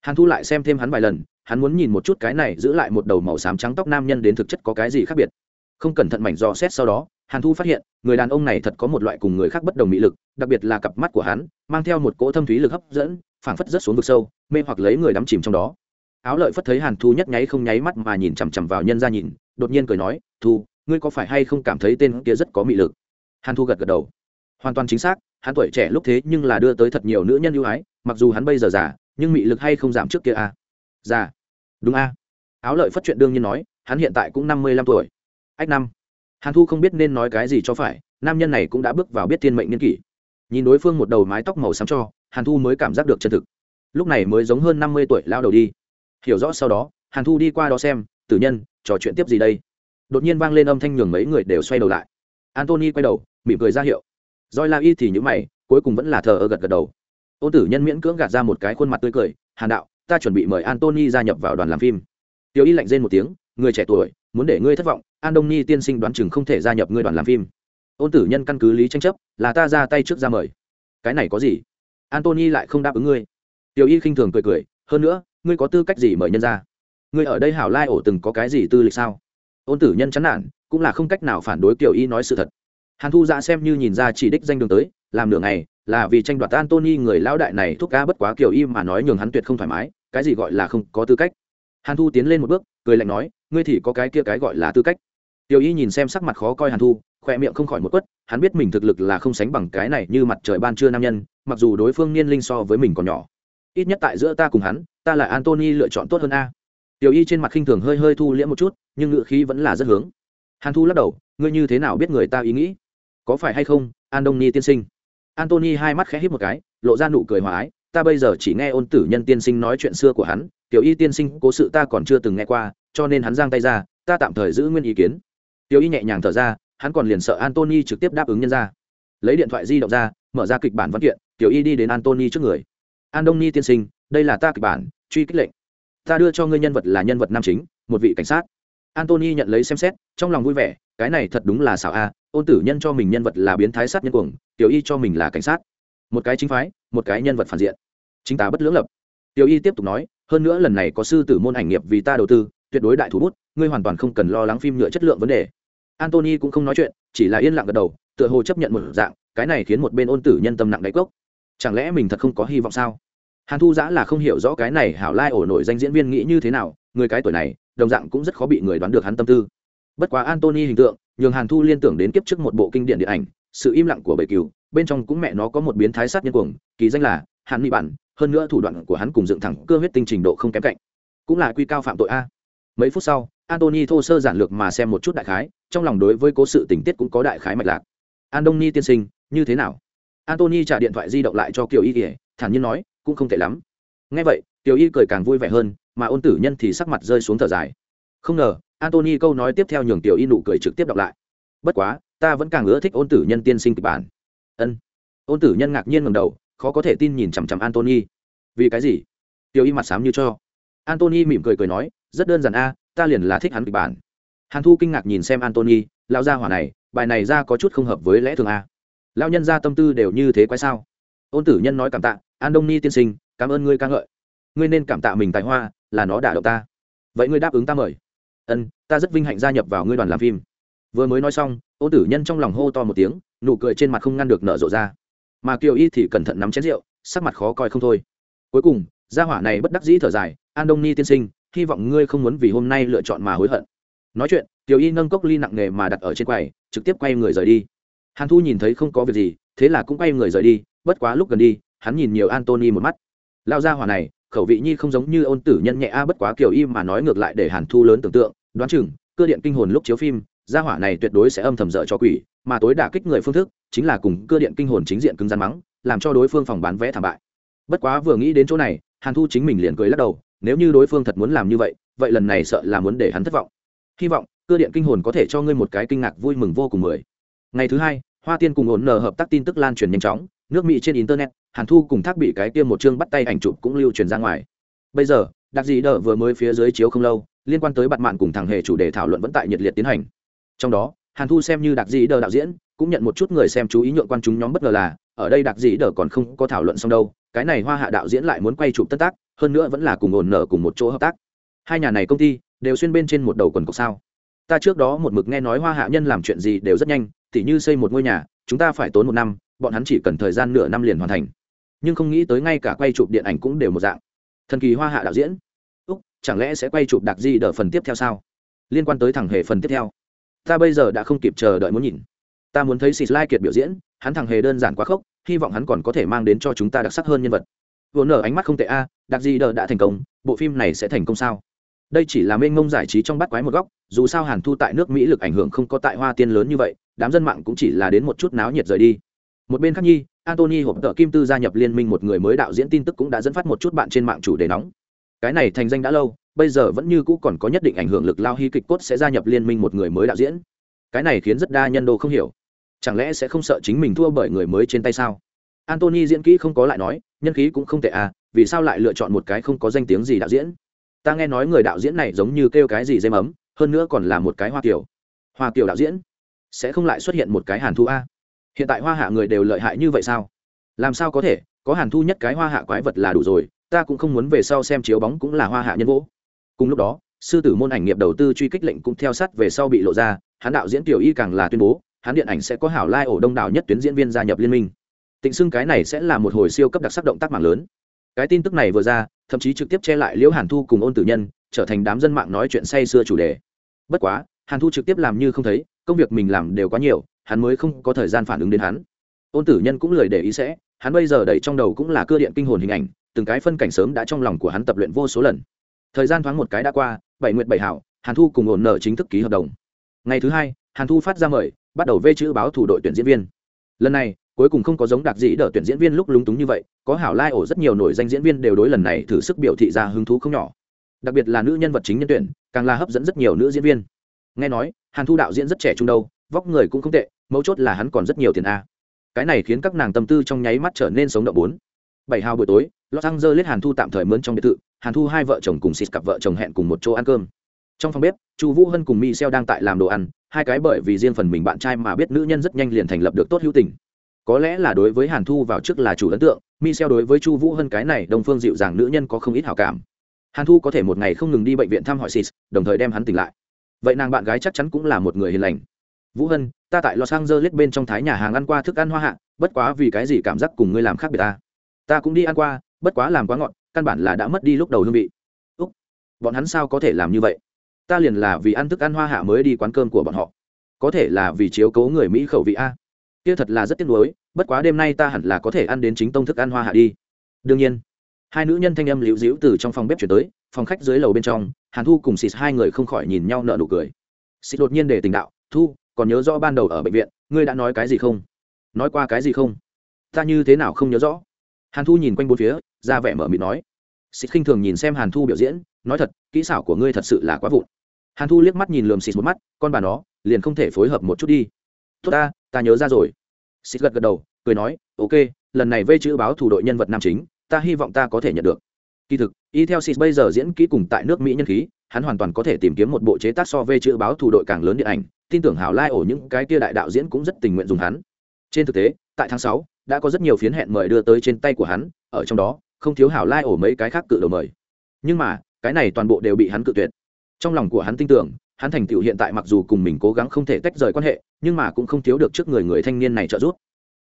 Hàn thu lại xem thêm hắn vài lần, hắn muốn nhìn một chút cái này giữ lại một đầu màu xám trắng tóc nam nhân đến thực chất có cái gì khác biệt. Không cẩn thận mảnh dò xét sau đó, hàn thu phát hiện, người đàn ông này thật có một loại cùng người khác bất đồng mỹ lực, đặc biệt là cặp mắt của hắn, mang theo một cỗ thâm thúy lực hấp dẫn, phảng phất rất xuống vực sâu, mê hoặc lấy người đắm chìm trong đó áo lợi phất thấy hàn thu nhất nháy không nháy mắt mà nhìn chằm chằm vào nhân ra nhìn, đột nhiên cười nói, thu, ngươi có phải hay không cảm thấy tên kia rất có mị lực? Hàn thu gật gật đầu. Hoàn toàn chính xác, hắn tuổi trẻ lúc thế nhưng là đưa tới thật nhiều nữ nhân ưu ái, mặc dù hắn bây giờ già, nhưng mị lực hay không giảm trước kia à? già. Đúng a áo lợi phất chuyện đương nhiên nói, hắn hiện tại cũng năm mươi lăm tuổi. Ách năm. Hàn thu không biết nên nói cái gì cho phải, nam nhân này cũng đã bước vào biết thiên mệnh niên kỷ. Nhìn đối phương một đầu mái tóc màu xám cho, hàn thu mới cảm giác được chân thực. Lúc này mới giống hơn năm mươi tuổi, lao đầu đi hiểu rõ sau đó, hàn thu đi qua đó xem, tử nhân, trò chuyện tiếp gì đây? Đột nhiên vang lên âm thanh nhường mấy người đều xoay đầu lại. Antony quay đầu, mỉm cười ra hiệu. Roi la y thì những mày, cuối cùng vẫn là thờ ơ gật gật đầu. Ôn tử nhân miễn cưỡng gạt ra một cái khuôn mặt tươi cười, hàn đạo, ta chuẩn bị mời antony gia nhập vào đoàn làm phim. Tiểu y lạnh rên một tiếng, người trẻ tuổi, muốn để ngươi thất vọng an đông ni tiên sinh đoán chừng không thể gia nhập ngươi đoàn làm phim. Ôn tử nhân căn cứ lý tranh chấp, là ta ra tay trước ra mời. Cái này có gì? Antony lại không đáp ứng ngươi. Tiểu y khinh thường cười cười, hơn nữa ngươi có tư cách gì mời nhân ra? Ngươi ở đây hảo lai ổ từng có cái gì tư lịch sao? Ôn tử nhân chán nản, cũng là không cách nào phản đối kiểu y nói sự thật. Hàn thu dạ xem như nhìn ra chỉ đích danh đường tới, làm nửa ngày, là vì tranh đoạt antony người lão đại này thúc ca bất quá kiểu y mà nói nhường hắn tuyệt không thoải mái, cái gì gọi là không có tư cách. Hàn thu tiến lên một bước, cười lạnh nói, ngươi thì có cái kia cái gọi là tư cách. Tiểu y nhìn xem sắc mặt khó coi hàn thu khoe miệng không khỏi một quất, hắn biết mình thực lực là không sánh bằng cái này như mặt trời ban trưa nam nhân, mặc dù đối phương niên linh so với mình còn nhỏ ít nhất tại giữa ta cùng hắn, ta là antony lựa chọn tốt hơn a. Tiểu y trên mặt khinh thường hơi hơi thu liễm một chút, nhưng ngựa khí vẫn là rất hướng. Hàn thu lắc đầu, ngươi như thế nào biết người ta ý nghĩ? Có phải hay không an đông ni tiên sinh? Antony hai mắt khẽ hít một cái, lộ ra nụ cười hòa ái, ta bây giờ chỉ nghe ôn tử nhân tiên sinh nói chuyện xưa của hắn, tiểu y tiên sinh, cố sự ta còn chưa từng nghe qua, cho nên hắn giang tay ra, ta tạm thời giữ nguyên ý kiến. Tiểu y nhẹ nhàng thở ra, hắn còn liền sợ antony trực tiếp đáp ứng nhân ra. Lấy điện thoại di động ra, mở ra kịch bản văn kiện, tiểu y đi đến antony trước người. Antony tiên sinh, đây là ta kịch bản, truy kích lệnh. Ta đưa cho ngươi nhân vật là nhân vật nam chính, một vị cảnh sát. Antony nhận lấy xem xét, trong lòng vui vẻ, cái này thật đúng là xảo a, ôn tử nhân cho mình nhân vật là biến thái sát nhân cuồng, tiểu y cho mình là cảnh sát. Một cái chính phái, một cái nhân vật phản diện. Chính ta bất lưỡng lập. Tiểu y tiếp tục nói, hơn nữa lần này có sư tử môn ảnh nghiệp vì ta đầu tư, tuyệt đối đại thủ bút, ngươi hoàn toàn không cần lo lắng phim nhựa chất lượng vấn đề. Antony cũng không nói chuyện, chỉ là yên lặng gật đầu, tựa hồ chấp nhận một dạng, cái này khiến một bên ôn tử nhân tâm nặng đáy cốc chẳng lẽ mình thật không có hy vọng sao? Hàn thu giã là không hiểu rõ cái này hảo lai ổ nổi danh diễn viên nghĩ như thế nào, người cái tuổi này, đồng dạng cũng rất khó bị người đoán được hắn tâm tư. Bất quá antony hình tượng, nhường hàn thu liên tưởng đến kiếp trước một bộ kinh điển điện ảnh, sự im lặng của bầy cừu, bên trong cũng mẹ nó có một biến thái sát nhân cuồng, kỳ danh là hàn mỹ bản, hơn nữa thủ đoạn của hắn cùng dựng thẳng cơ huyết tinh trình độ không kém cạnh. Cũng là quy cao phạm tội a. Mấy phút sau antony thô sơ giản lược mà xem một chút đại khái, trong lòng đối với cố sự tình tiết cũng có đại khái mạch lạc. Andoni tiên sinh, như thế nào? Antony trả điện thoại di động lại cho kiều y kỉa thản nhiên nói, cũng không tệ lắm. Ngay vậy, kiều y cười càng vui vẻ hơn, mà ôn tử nhân thì sắc mặt rơi xuống thở dài. Không ngờ antony câu nói tiếp theo nhường Kiều y nụ cười trực tiếp đọc lại. Bất quá, ta vẫn càng ưa thích ôn tử nhân tiên sinh kịch bản. Ân. Ôn tử nhân ngạc nhiên ngầm đầu, khó có thể tin nhìn chằm chằm antony vì cái gì? Tiểu y mặt sám như cho. Antony mỉm cười cười nói, rất đơn giản a, ta liền là thích hắn kịch bản. Hàn thu kinh ngạc nhìn xem antony lao ra hỏa này, bài này ra có chút không hợp với lẽ thường a lao nhân ra tâm tư đều như thế quái sao? Ôn tử nhân nói cảm tạ, an đông ni tiên sinh, cảm ơn ngươi ca ngợi. Ngươi nên cảm tạ mình tài hoa, là nó đả động ta. Vậy ngươi đáp ứng ta mời. Ân, ta rất vinh hạnh gia nhập vào ngươi đoàn làm phim. Vừa mới nói xong, ôn tử nhân trong lòng hô to một tiếng, nụ cười trên mặt không ngăn được nở rộ ra. Mà kiều y thì cẩn thận nắm chén rượu, sắc mặt khó coi không thôi. Cuối cùng, gia hỏa này bất đắc dĩ thở dài, an đông ni tiên sinh, hy vọng ngươi không muốn vì hôm nay lựa chọn mà hối hận. Nói chuyện tiểu y nâng cốc ly nặng nề mà đặt ở trên quầy, trực tiếp quay người rời đi hàn thu nhìn thấy không có việc gì, thế là cũng quay người rời đi, bất quá lúc gần đi, hắn nhìn nhiều antony một mắt. Lao ra hỏa này, khẩu vị nhi không giống như ôn tử nhân nhẹ a, bất quá kiểu y mà nói ngược lại để hàn thu lớn tưởng tượng, đoán chừng, cơ điện kinh hồn lúc chiếu phim, gia hỏa này tuyệt đối sẽ âm thầm dở cho quỷ, mà tối đả kích người phương thức, chính là cùng cơ điện kinh hồn chính diện cứng rắn mắng, làm cho đối phương phòng bán vé thảm bại. Bất quá vừa nghĩ đến chỗ này, hàn thu chính mình liền cười lắc đầu, nếu như đối phương thật muốn làm như vậy vậy lần này sợ là muốn để hắn thất vọng. Hy vọng, cơ điện kinh hồn có thể cho ngươi một cái kinh ngạc vui mừng vô cùng mười ngày thứ hai, hoa tiên cùng ổn nở hợp tác tin tức lan truyền nhanh chóng, nước mỹ trên internet, hàn thu cùng thác bị cái tiêm một chương bắt tay ảnh chụp cũng lưu truyền ra ngoài. Bây giờ đặc dị đỡ vừa mới phía dưới chiếu không lâu, liên quan tới bạn mạn cùng thằng hề chủ đề thảo luận vẫn tại nhiệt liệt tiến hành. Trong đó, hàn thu xem như đặc dị đỡ đạo diễn, cũng nhận một chút người xem chú ý nhượng quan chúng nhóm bất ngờ là, ở đây đặc dị đỡ còn không có thảo luận xong đâu, cái này hoa hạ đạo diễn lại muốn quay chụp tất tác, hơn nữa vẫn là cùng ổn nở cùng một chỗ hợp tác. Hai nhà này công ty, đều xuyên bên trên một đầu quần cọc sao. Ta trước đó một mực nghe nói hoa hạ nhân làm chuyện gì đều rất nhanh tỉ như xây một ngôi nhà, chúng ta phải tốn một năm, bọn hắn chỉ cần thời gian nửa năm liền hoàn thành. Nhưng không nghĩ tới ngay cả quay chụp điện ảnh cũng đều một dạng. Thần kỳ hoa hạ đạo diễn. Úc, chẳng lẽ sẽ quay chụp đặc di đờ phần tiếp theo sao? Liên quan tới thằng hề phần tiếp theo. Ta bây giờ đã không kịp chờ đợi muốn nhìn. Ta muốn thấy xịt lai kiệt biểu diễn, hắn thằng hề đơn giản quá khốc, hy vọng hắn còn có thể mang đến cho chúng ta đặc sắc hơn nhân vật. Vốn nở ánh mắt không tệ a, đặc di đờ đã thành công, bộ phim này sẽ thành công sao? Đây chỉ là mênh mông giải trí trong bắt quái một góc, dù sao hàn thu tại nước mỹ lực ảnh hưởng không có tại hoa tiên lớn như vậy, đám dân mạng cũng chỉ là đến một chút náo nhiệt rời đi. Một bên khác nhi antony hộp tợ kim tư gia nhập liên minh một người mới đạo diễn tin tức cũng đã dẫn phát một chút bạn trên mạng chủ đề nóng. Cái này thành danh đã lâu, bây giờ vẫn như cũ còn có nhất định ảnh hưởng lực lao hy kịch cốt sẽ gia nhập liên minh một người mới đạo diễn. Cái này khiến rất đa nhân đồ không hiểu. Chẳng lẽ sẽ không sợ chính mình thua bởi người mới trên tay sao? Antony diễn kỹ không có lại nói, nhân khí cũng không tệ à vì sao lại lựa chọn một cái không có danh tiếng gì đạo diễn? Ta nghe nói người đạo diễn này giống như kêu cái gì dây mấm hơn nữa còn là một cái hoa kiểu. Hoa kiểu đạo diễn? Sẽ không lại xuất hiện một cái hàn thu a? Hiện tại hoa hạ người đều lợi hại như vậy sao? Làm sao có thể? Có hàn thu nhất cái hoa hạ quái vật là đủ rồi, ta cũng không muốn về sau xem chiếu bóng cũng là hoa hạ nhân vỗ cùng lúc đó, sư tử môn ảnh nghiệp đầu tư truy kích lệnh cũng theo sát về sau bị lộ ra, hắn đạo diễn tiểu y càng là tuyên bố, hắn điện ảnh sẽ có hảo lai ổ đông đảo nhất tuyến diễn viên gia nhập liên minh. Tịnh xưng cái này sẽ là một hồi siêu cấp đặc sắc động tác mạng lớn cái tin tức này vừa ra, thậm chí trực tiếp che lại liễu hàn thu cùng ôn tử nhân, trở thành đám dân mạng nói chuyện say sưa chủ đề. Bất quá, hàn thu trực tiếp làm như không thấy, công việc mình làm đều quá nhiều, hắn mới không có thời gian phản ứng đến hắn. Ôn tử nhân cũng lười để ý sẽ, hắn bây giờ đẩy trong đầu cũng là cơ điện kinh hồn hình ảnh, từng cái phân cảnh sớm đã trong lòng của hắn tập luyện vô số lần. Thời gian thoáng một cái đã qua, bảy nguyện bảy hảo, hàn thu cùng ổn nở chính thức ký hợp đồng. Ngày thứ hai, hàn thu phát ra mời, bắt đầu vê chữ báo thủ đội tuyển diễn viên. Lần này cuối cùng không có giống đặc dĩ đỡ tuyển diễn viên lúc lúng túng như vậy, có hảo lai ổ rất nhiều nổi danh diễn viên đều đối lần này thử sức biểu thị ra hứng thú không nhỏ. Đặc biệt là nữ nhân vật chính nhân tuyển, càng là hấp dẫn rất nhiều nữ diễn viên. Nghe nói, hàn thu đạo diễn rất trẻ trung đâu, vóc người cũng không tệ, mấu chốt là hắn còn rất nhiều tiền a. Cái này khiến các nàng tâm tư trong nháy mắt trở nên sống động bốn. Bảy hào buổi tối, los angeles hàn thu tạm thời mướn trong biệt thự, hàn thu hai vợ chồng cùng xịt cặp vợ chồng hẹn cùng một chỗ ăn cơm. Trong phòng bếp, chu vũ hân cùng mi xeo đang tại làm đồ ăn, hai cái bởi vì riêng phần mình bạn trai mà biết nữ nhân rất nhanh liền thành lập được tốt hữu tình có lẽ là đối với hàn thu vào trước là chủ ấn tượng, michel đối với chu vũ hơn cái này đông phương dịu dàng nữ nhân có không ít hảo cảm. Hàn thu có thể một ngày không ngừng đi bệnh viện thăm hỏi sis, đồng thời đem hắn tỉnh lại. Vậy nàng bạn gái chắc chắn cũng là một người hiền lành. Vũ hân, ta tại los angeles bên trong thái nhà hàng ăn qua thức ăn hoa hạ, bất quá vì cái gì cảm giác cùng ngươi làm khác biệt ta? Ta cũng đi ăn qua, bất quá làm quá ngọt, căn bản là đã mất đi lúc đầu hương vị. Úc, bọn hắn sao có thể làm như vậy? Ta liền là vì ăn thức ăn hoa hạ mới đi quán cơm của bọn họ. Có thể là vì chiếu cố người mỹ khẩu vị a kia thật là rất tiếc nuối, bất quá đêm nay ta hẳn là có thể ăn đến chính tông thức ăn hoa hạ đi. Đương nhiên, hai nữ nhân thanh âm liễu dĩu từ trong phòng bếp chuyển tới, phòng khách dưới lầu bên trong, hàn thu cùng xịt hai người không khỏi nhìn nhau nợ nụ cười. Xịt đột nhiên để tình đạo, thu, còn nhớ rõ ban đầu ở bệnh viện, ngươi đã nói cái gì không? Nói qua cái gì không? Ta như thế nào không nhớ rõ? Hàn thu nhìn quanh bốn phía, ra vẻ mở mịt nói. Xịt khinh thường nhìn xem hàn thu biểu diễn, nói thật, kỹ xảo của ngươi thật sự là quá vụn. Hàn thu liếc mắt nhìn lườm xịt một mắt, con bà nó, liền không thể phối hợp một chút đi. Tốt ta ta nhớ ra rồi. Xịt gật gật đầu, cười nói, ok, lần này vây chữ báo thủ đội nhân vật nam chính, ta hy vọng ta có thể nhận được. Kỳ thực, y theo xịt bây giờ diễn kỹ cùng tại nước mỹ nhân khí, hắn hoàn toàn có thể tìm kiếm một bộ chế tác so vây chữ báo thủ đội càng lớn điện ảnh, tin tưởng hảo lai ổ những cái kia đại đạo diễn cũng rất tình nguyện dùng hắn. Trên thực tế, tại tháng sáu, đã có rất nhiều phiến hẹn mời đưa tới trên tay của hắn, ở trong đó, không thiếu hảo lai ổ mấy cái khác cự đầu mời. Nhưng mà, cái này toàn bộ đều bị hắn cự tuyệt. Trong lòng của hắn tin tưởng hắn thành tựu hiện tại mặc dù cùng mình cố gắng không thể tách rời quan hệ, nhưng mà cũng không thiếu được trước người người thanh niên này trợ giúp.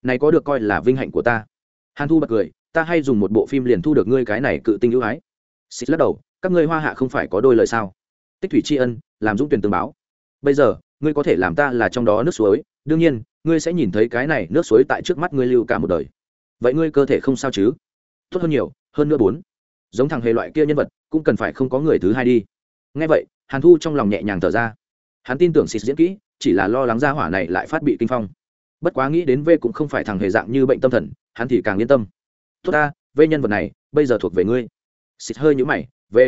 Này có được coi là vinh hạnh của ta. Hàn thu bật cười, ta hay dùng một bộ phim liền thu được ngươi cái này cự tinh ưu ái. Xích lắc đầu, các ngươi hoa hạ không phải có đôi lời sao? Tích thủy tri ân, làm dũng tuyển tương báo. Bây giờ, ngươi có thể làm ta là trong đó nước suối, đương nhiên, ngươi sẽ nhìn thấy cái này nước suối tại trước mắt ngươi lưu cả một đời. Vậy ngươi cơ thể không sao chứ? Tốt hơn nhiều, hơn nữa bốn. Giống thằng hề loại kia nhân vật, cũng cần phải không có người thứ hai đi ngay vậy, hàn thu trong lòng nhẹ nhàng thở ra. Hắn tin tưởng xịt diễn kỹ, chỉ là lo lắng ra hỏa này lại phát bị kinh phong. Bất quá nghĩ đến v cũng không phải thằng hề dạng như bệnh tâm thần, hắn thì càng yên tâm. Tốt ta, v nhân vật này, bây giờ thuộc về ngươi. Xịt hơi nhũ mày, v,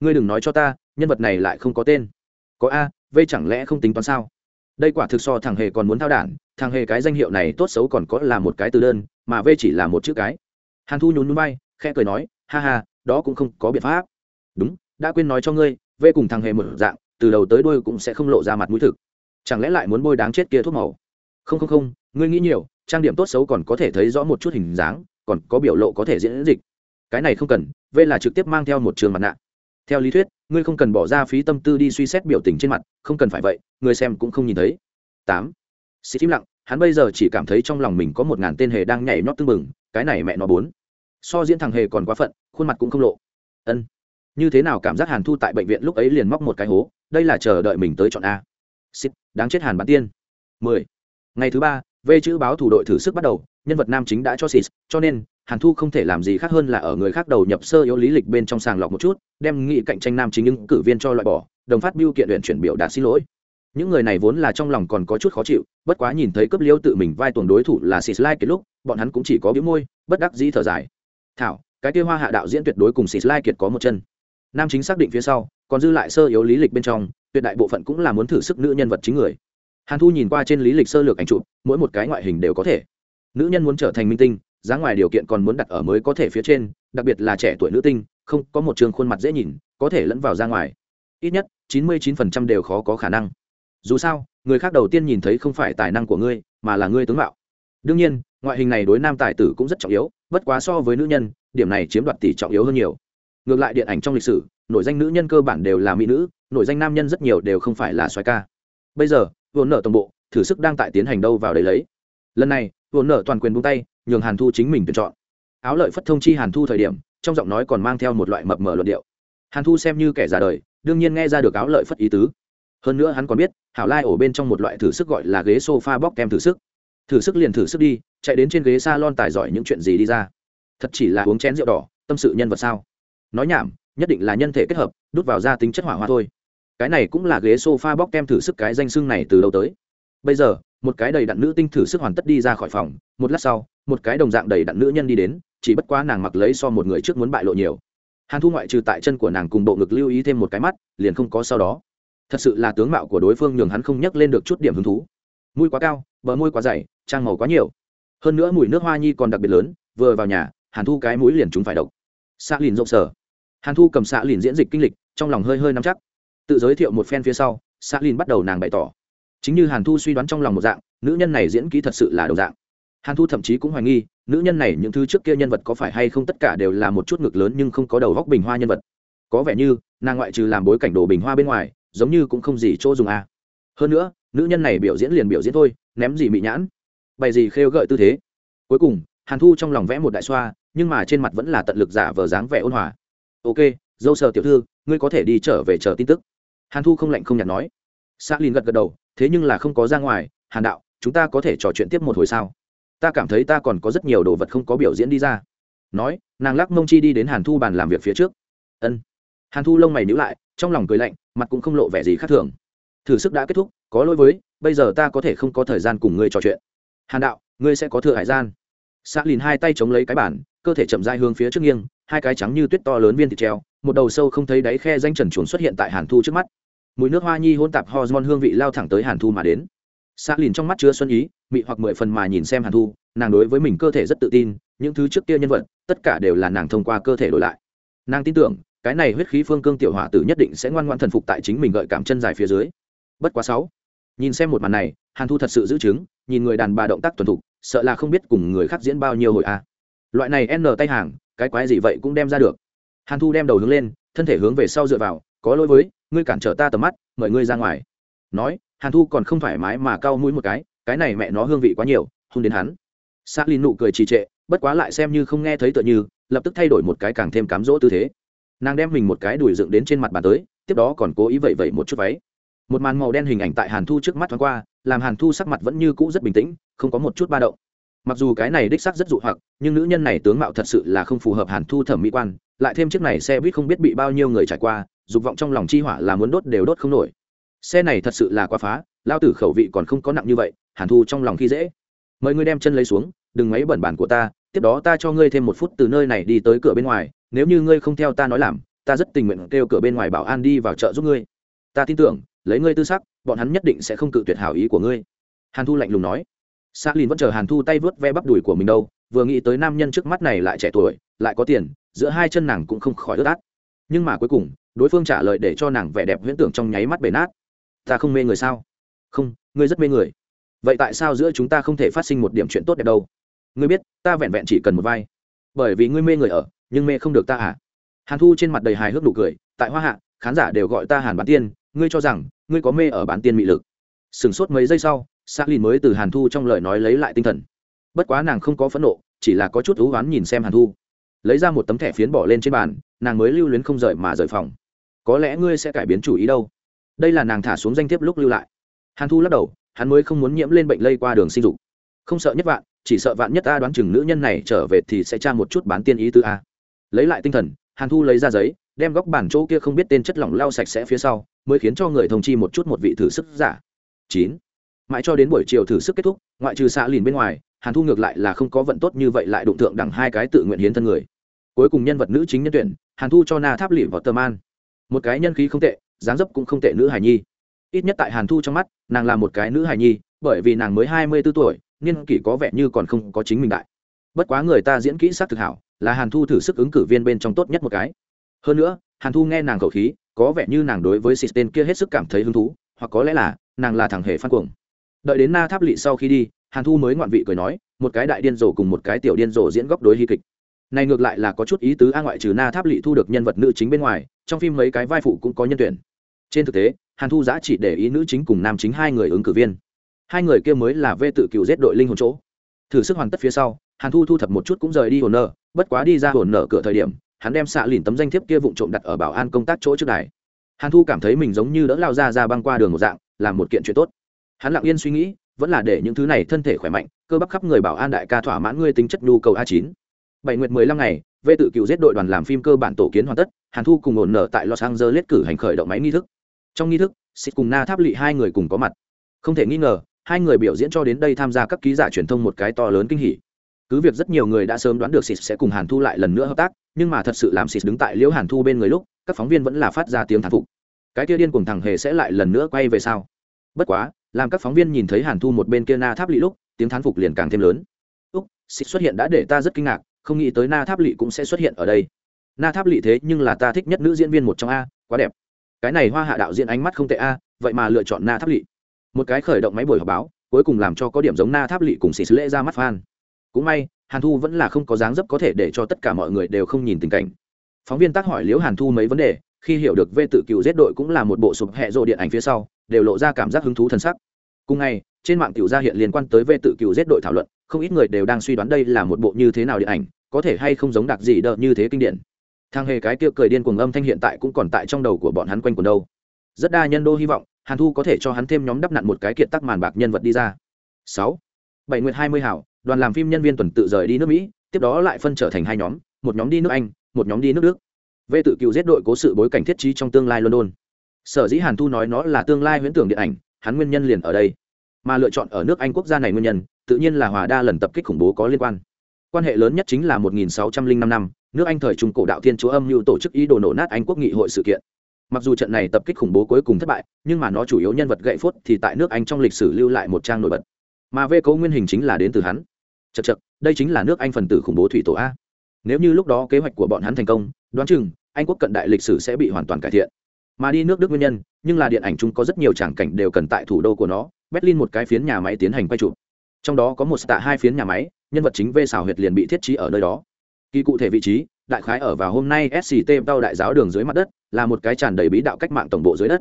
ngươi đừng nói cho ta, nhân vật này lại không có tên. Có a, v chẳng lẽ không tính toán sao? Đây quả thực so thằng hề còn muốn thao đản, thằng hề cái danh hiệu này tốt xấu còn có là một cái từ đơn, mà v chỉ là một chữ cái. Hàn thu nhún núi bay khẽ cười nói, ha ha, đó cũng không có biện pháp. Đúng, đã quên nói cho ngươi v cùng thằng hề một dạng, từ đầu tới đuôi cũng sẽ không lộ ra mặt mũi thực. Chẳng lẽ lại muốn bôi đáng chết kia thuốc màu? Không không không, ngươi nghĩ nhiều, trang điểm tốt xấu còn có thể thấy rõ một chút hình dáng, còn có biểu lộ có thể diễn dịch. Cái này không cần v là trực tiếp mang theo một trường mặt nạ. Theo lý thuyết, ngươi không cần bỏ ra phí tâm tư đi suy xét biểu tình trên mặt, không cần phải vậy, người xem cũng không nhìn thấy. Tám. Xịt im lặng, hắn bây giờ chỉ cảm thấy trong lòng mình có một ngàn tên hề đang nhảy nhót tưng bừng, cái này mẹ nó bốn. So diễn thằng hề còn quá phận, khuôn mặt cũng không lộ. Ân như thế nào cảm giác hàn thu tại bệnh viện lúc ấy liền móc một cái hố, đây là chờ đợi mình tới chọn a. Xịt, đáng chết hàn bán tiên. Mười. Ngày thứ ba về chữ báo thủ đội thử sức bắt đầu, nhân vật nam chính đã cho xịt, cho nên, hàn thu không thể làm gì khác hơn là ở người khác đầu nhập sơ yếu lý lịch bên trong sàng lọc một chút, đem nghị cạnh tranh nam chính những cử viên cho loại bỏ, đồng phát biêu kiện luyện chuyển biểu đạt xin lỗi. Những người này vốn là trong lòng còn có chút khó chịu, bất quá nhìn thấy cấp liêu tự mình vai tuần đối thủ là xịt lai kiệt lúc, bọn hắn cũng chỉ có biếu môi, bất đắc dĩ thở dài. Thảo, cái kia hoa hạ đạo diễn tuyệt đối cùng xịt lai kiệt có một chân nam chính xác định phía sau, còn dư lại sơ yếu lý lịch bên trong, tuyệt đại bộ phận cũng là muốn thử sức nữ nhân vật chính người. Hàn thu nhìn qua trên lý lịch sơ lược ảnh chụp, mỗi một cái ngoại hình đều có thể. Nữ nhân muốn trở thành minh tinh giá ngoài điều kiện còn muốn đặt ở mới có thể phía trên, đặc biệt là trẻ tuổi nữ tinh, không, có một trường khuôn mặt dễ nhìn, có thể lẫn vào ra ngoài. Ít nhất, chín mươi 99% đều khó có khả năng. Dù sao, người khác đầu tiên nhìn thấy không phải tài năng của ngươi, mà là ngươi tướng mạo. Đương nhiên, ngoại hình này đối nam tài tử cũng rất trọng yếu, bất quá so với nữ nhân, điểm này chiếm đoạt tỷ trọng yếu hơn nhiều ngược lại điện ảnh trong lịch sử nội danh nữ nhân cơ bản đều là mỹ nữ nội danh nam nhân rất nhiều đều không phải là xoài ca. Bây giờ vốn nợ toàn bộ, thử sức đang tại tiến hành đâu vào đấy lấy. Lần này vốn nợ toàn quyền buông tay, nhường hàn thu chính mình tuyển chọn. Áo lợi phất thông chi hàn thu thời điểm, trong giọng nói còn mang theo một loại mập mờ luận điệu. Hàn thu xem như kẻ già đời, đương nhiên nghe ra được áo lợi phất ý tứ. Hơn nữa hắn còn biết, hảo lai ổ bên trong một loại thử sức gọi là ghế sofa bóc kem thử sức. Thử sức liền thử sức đi, chạy đến trên ghế s a lon tài giỏi những chuyện gì đi ra. Thật chỉ là uống chén rượu đỏ, tâm sự nhân vật sao? Nói nhảm, nhất định là nhân thể kết hợp, đút vào ra tính chất hỏa hoa thôi. Cái này cũng là ghế sofa bóc kem thử sức cái danh xưng này từ đâu tới. Bây giờ, một cái đầy đặn nữ tinh thử sức hoàn tất đi ra khỏi phòng, một lát sau, một cái đồng dạng đầy đặn nữ nhân đi đến, chỉ bất quá nàng mặc lấy so một người trước muốn bại lộ nhiều. Hàn thu ngoại trừ tại chân của nàng cùng bộ ngực lưu ý thêm một cái mắt, liền không có sau đó. Thật sự là tướng mạo của đối phương nhường hắn không nhắc lên được chút điểm hứng thú. Mũi quá cao, bờ môi quá dày, trang màu quá nhiều. Hơn nữa mùi nước hoa nhi còn đặc biệt lớn, vừa vào nhà, hàn thu cái mũi liền chúng phải độc. Xạ lìn rộng sở hàn thu cầm xạ lìn diễn dịch kinh lịch, trong lòng hơi hơi nắm chắc. Tự giới thiệu một phen phía sau xạ lìn bắt đầu nàng bày tỏ. Chính như hàn thu suy đoán trong lòng một dạng, nữ nhân này diễn kỹ thật sự là đầu dạng. Hàn thu thậm chí cũng hoài nghi, nữ nhân này những thứ trước kia nhân vật có phải hay không tất cả đều là một chút ngực lớn nhưng không có đầu góc bình hoa nhân vật. Có vẻ như, nàng ngoại trừ làm bối cảnh đồ bình hoa bên ngoài, giống như cũng không gì chỗ dùng à? hơn nữa, nữ nhân này biểu diễn liền biểu diễn thôi, ném gì mị nhãn. Bày gì khêu gợi tư thế. Cuối cùng, hàn thu trong lòng vẽ một đại xoa, nhưng mà trên mặt vẫn là tận lực giả vờ dáng vẻ ôn hòa ok, dâu sờ tiểu thư, ngươi có thể đi trở về chờ tin tức. Hàn thu không lạnh không nhạt nói. Xác lìn gật gật đầu, thế nhưng là không có ra ngoài. Hàn đạo, chúng ta có thể trò chuyện tiếp một hồi sao? Ta cảm thấy ta còn có rất nhiều đồ vật không có biểu diễn đi ra. Nói, nàng lắc mông chi đi đến hàn thu bàn làm việc phía trước. Ân. Hàn thu lông mày nhữ lại, trong lòng cười lạnh, mặt cũng không lộ vẻ gì khác thường. Thử sức đã kết thúc, có lỗi với, bây giờ ta có thể không có thời gian cùng ngươi trò chuyện. Hàn đạo, ngươi sẽ có thừa hải gian. Xác lìn hai tay chống lấy cái bản cơ thể chậm dai hướng phía trước nghiêng hai cái trắng như tuyết to lớn viên thịt treo, một đầu sâu không thấy đáy khe danh trần chuồn xuất hiện tại hàn thu trước mắt. Mùi nước hoa nhi hôn tạp hormone hương vị lao thẳng tới hàn thu mà đến. Xa lìn trong mắt chứa xuân ý, mị hoặc mười phần mà nhìn xem hàn thu, nàng đối với mình cơ thể rất tự tin, những thứ trước kia nhân vật, tất cả đều là nàng thông qua cơ thể đổi lại. Nàng tin tưởng, cái này huyết khí phương cương tiểu hỏa tử nhất định sẽ ngoan ngoan thần phục tại chính mình gợi cảm chân dài phía dưới. Bất quá sáu, nhìn xem một màn này, hàn thu thật sự giữ chứng, nhìn người đàn bà động tác tuần thục, sợ là không biết cùng người khác diễn bao nhiêu hồi a. Loại này n tay hàng cái quái gì vậy cũng đem ra được. Hàn thu đem đầu hướng lên, thân thể hướng về sau dựa vào, có lỗi với, ngươi cản trở ta tầm mắt, mời ngươi ra ngoài. Nói, hàn thu còn không thoải mái mà cau mũi một cái cái này mẹ nó hương vị quá nhiều, hôn đến hắn. S a lin nụ cười trì trệ, bất quá lại xem như không nghe thấy tựa như, lập tức thay đổi một cái càng thêm cám dỗ tư thế. Nàng đem mình một cái đùi dựng đến trên mặt bàn tới, tiếp đó còn cố ý vậy vậy một chút váy. Một màn màu đen hình ảnh tại hàn thu trước mắt thoáng qua, làm hàn thu sắc mặt vẫn như cũ rất bình tĩnh, không có một chút ba động mặc dù cái này đích xác rất dụ hoặc, nhưng nữ nhân này tướng mạo thật sự là không phù hợp hàn thu thẩm mỹ quan, lại thêm chiếc này xe buýt không biết bị bao nhiêu người trải qua, dục vọng trong lòng chi hỏa là muốn đốt đều đốt không nổi. Xe này thật sự là quá phá, lao tử khẩu vị còn không có nặng như vậy, hàn thu trong lòng khi dễ. Mời ngươi đem chân lấy xuống, đừng mấy bẩn bản của ta, tiếp đó ta cho ngươi thêm một phút từ nơi này đi tới cửa bên ngoài, nếu như ngươi không theo ta nói làm, ta rất tình nguyện kêu cửa bên ngoài bảo an đi vào chợ giúp ngươi. Ta tin tưởng, lấy ngươi tư sắc, bọn hắn nhất định sẽ không cự tuyệt hảo ý của ngươi. Hàn thu lạnh lùng nói s lìn vẫn chờ hàn thu tay vớt ve bắp đùi của mình đâu, vừa nghĩ tới nam nhân trước mắt này lại trẻ tuổi, lại có tiền, giữa hai chân nàng cũng không khỏi ướt át. Nhưng mà cuối cùng, đối phương trả lời để cho nàng vẻ đẹp huyễn tưởng trong nháy mắt bể nát. Ta không mê người sao? Không, ngươi rất mê người. Vậy tại sao giữa chúng ta không thể phát sinh một điểm chuyện tốt đẹp đâu? Ngươi biết, ta vẹn vẹn chỉ cần một vai. Bởi vì ngươi mê người ở, nhưng mê không được ta à? Hàn thu trên mặt đầy hài hước nụ cười, tại hoa hạ, khán giả đều gọi ta hàn bán tiên, ngươi cho rằng ngươi có mê ở bán tiên mị lực. Sửng sốt mấy giây sau s a mới từ hàn thu trong lời nói lấy lại tinh thần. Bất quá nàng không có phẫn nộ, chỉ là có chút thú oán nhìn xem hàn thu. Lấy ra một tấm thẻ phiến bỏ lên trên bàn, nàng mới lưu luyến không rời mà rời phòng. Có lẽ ngươi sẽ cải biến chủ ý đâu? Đây là nàng thả xuống danh thiếp lúc lưu lại. Hàn thu lắc đầu, hắn mới không muốn nhiễm lên bệnh lây qua đường sinh dục. Không sợ nhất vạn, chỉ sợ vạn nhất ta đoán chừng nữ nhân này trở về thì sẽ tra một chút bán tiên ý tư a. Lấy lại tinh thần, hàn thu lấy ra giấy, đem góc bản chỗ kia không biết tên chất lỏng lau sạch sẽ phía sau, mới khiến cho người thông chi một chút một vị thử sức giả. Chín mãi cho đến buổi chiều thử sức kết thúc, ngoại trừ xạ lìn bên ngoài, hàn thu ngược lại là không có vận tốt như vậy lại đụng thượng đẳng hai cái tự nguyện hiến thân người. Cuối cùng nhân vật nữ chính nhân tuyển, hàn thu cho na tháp lỉ vào tờ man. Một cái nhân khí không tệ, dáng dấp cũng không tệ nữ hài nhi. Ít nhất tại hàn thu trong mắt, nàng là một cái nữ hài nhi, bởi vì nàng mới hai mươi b ố tuổi, niên kỷ có vẻ như còn không có chính mình đại. Bất quá người ta diễn kỹ s á c thực hảo, là hàn thu thử sức ứng cử viên bên trong tốt nhất một cái. Hơn nữa, hàn thu nghe nàng khẩu khí, có vẻ như nàng đối với xịt tên kia hết sức cảm thấy hứng thú, hoặc có lẽ là nàng là thằng hề phan cuồng đợi đến na tháp lỵ sau khi đi, hàn thu mới ngoạn vị cười nói, một cái đại điên rồ cùng một cái tiểu điên rồ diễn góc đối hy kịch. Này ngược lại là có chút ý tứ a ngoại trừ na tháp lỵ thu được nhân vật nữ chính bên ngoài, trong phim mấy cái vai phụ cũng có nhân tuyển. Trên thực tế, hàn thu giã chỉ để ý nữ chính cùng nam chính hai người ứng cử viên. Hai người kia mới là vê tự cựu giết đội linh hồn chỗ. Thử sức hoàn tất phía sau, hàn thu thu thập một chút cũng rời đi hồn nợ, bất quá đi ra hồn nợ cửa thời điểm, hắn đem xạ lìn tấm danh thiếp kia vụng trộm đặt ở bảo an công tác chỗ trước đài. Hàn thu cảm thấy mình giống như đỡ lao ra ra băng qua đường một dạng, làm một kiện chuyện tốt hắn lặng yên suy nghĩ, vẫn là để những thứ này thân thể khỏe mạnh, cơ bắp khắp người bảo an đại ca thỏa mãn ngươi tính chất nhu cầu a chín. Bảy nguyệt mười lăm ngày vê tự cựu giết đội đoàn làm phim cơ bản tổ kiến hoàn tất, hàn thu cùng ổn nở tại los angeles cử hành khởi động máy nghi thức. Trong nghi thức xịt cùng na tháp lỵ hai người cùng có mặt. Không thể nghi ngờ, hai người biểu diễn cho đến đây tham gia các ký giả truyền thông một cái to lớn kinh hỉ. Cứ việc rất nhiều người đã sớm đoán được xịt sẽ cùng hàn thu lại lần nữa hợp tác, nhưng mà thật sự làm xịt đứng tại liễu hàn thu bên người lúc, các phóng viên vẫn là phát ra tiếng thán phục. Cái kia điên cùng thằng hề sẽ lại lần nữa quay về sau bất quá làm các phóng viên nhìn thấy hàn thu một bên kia na tháp lỵ lúc, tiếng thán phục liền càng thêm lớn. Úc xịt xuất hiện đã để ta rất kinh ngạc, không nghĩ tới na tháp lỵ cũng sẽ xuất hiện ở đây. Na tháp lỵ thế nhưng là ta thích nhất nữ diễn viên một trong a, quá đẹp. Cái này hoa hạ đạo diễn ánh mắt không tệ a, vậy mà lựa chọn na tháp lỵ. Một cái khởi động máy buổi họp báo, cuối cùng làm cho có điểm giống na tháp lỵ cùng xịt lễ ra mắt fan. Cũng may, hàn thu vẫn là không có dáng dấp có thể để cho tất cả mọi người đều không nhìn tình cảnh. Phóng viên tác hỏi liễu hàn thu mấy vấn đề, khi hiểu được vê tự cựu giết đội cũng là một bộ sụp hẹ rộ điện ảnh phía sau, đều lộ ra cảm giác hứng thú t sắc cùng ngày, trên mạng cựu gia hiện liên quan tới Vệ tự cựu giết đội thảo luận, không ít người đều đang suy đoán đây là một bộ như thế nào điện ảnh, có thể hay không giống đặc gì đợt như thế kinh điển. Thang hề cái kia cười điên cuồng âm thanh hiện tại cũng còn tại trong đầu của bọn hắn quanh quần đâu. Rất đa nhân đô hy vọng, hàn thu có thể cho hắn thêm nhóm đắp nặn một cái kiệt tắc màn bạc nhân vật đi ra. Sáu. Bảy nguyệt hai mươi hảo, đoàn làm phim nhân viên tuần tự rời đi nước mỹ, tiếp đó lại phân trở thành hai nhóm, một nhóm đi nước anh, một nhóm đi nước đức. Vệ tự cựu giết đội cố sự bối cảnh thiết trí trong tương lai london. Sở dĩ hàn thu nói nó là tương lai huyễn tưởng điện ảnh hắn nguyên nhân liền ở đây. Mà lựa chọn ở nước anh quốc gia này nguyên nhân, tự nhiên là hòa đa lần tập kích khủng bố có liên quan. Quan hệ lớn nhất chính là 1605 năm nước anh thời trung cổ đạo thiên chúa âm mưu tổ chức ý đồ nổ nát anh quốc nghị hội sự kiện. Mặc dù trận này tập kích khủng bố cuối cùng thất bại, nhưng mà nó chủ yếu nhân vật gậy phốt thì tại nước anh trong lịch sử lưu lại một trang nổi bật. Mà vê cấu nguyên hình chính là đến từ hắn. Chật chật đây chính là nước anh phần tử khủng bố thủy tổ a. Nếu như lúc đó kế hoạch của bọn hắn thành công, đoán chừng, anh quốc cận đại lịch sử sẽ bị hoàn toàn cải thiện mà đi nước đức nguyên nhân, nhưng là điện ảnh chúng có rất nhiều tràng cảnh đều cần tại thủ đô của nó, berlin một cái phiến nhà máy tiến hành quay chụp. Trong đó có một tạ hai phiến nhà máy, nhân vật chính vê xào huyệt liền bị thiết trí ở nơi đó. Kỳ cụ thể vị trí, đại khái ở vào hôm nay sct đau đại giáo đường dưới mặt đất, là một cái tràn đầy bí đạo cách mạng tổng bộ dưới đất.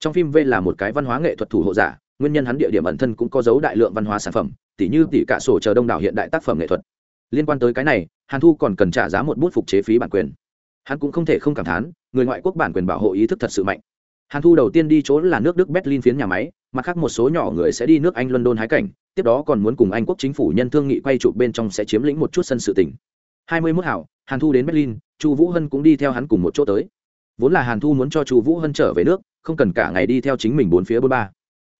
Trong phim v là một cái văn hóa nghệ thuật thủ hộ giả, nguyên nhân hắn địa điểm ẩn thân cũng có dấu đại lượng văn hóa sản phẩm, tỉ như tỉ cả sổ chờ đông đảo hiện đại tác phẩm nghệ thuật. Liên quan tới cái này, hàn thu còn cần trả giá một bút phục chế phí bản quyền hắn cũng không thể không cảm thán, người ngoại quốc bản quyền bảo hộ ý thức thật sự mạnh. Hàn thu đầu tiên đi chỗ là nước đức berlin phiến nhà máy, mặt khác một số nhỏ người sẽ đi nước anh london hái cảnh, tiếp đó còn muốn cùng anh quốc chính phủ nhân thương nghị quay chụp bên trong sẽ chiếm lĩnh một chút sân sự tỉnh. Hai mươi mốt hảo, hàn thu đến berlin, chu vũ hân cũng đi theo hắn cùng một chỗ tới. Vốn là hàn thu muốn cho chu vũ hân trở về nước, không cần cả ngày đi theo chính mình bốn phía bốn ba.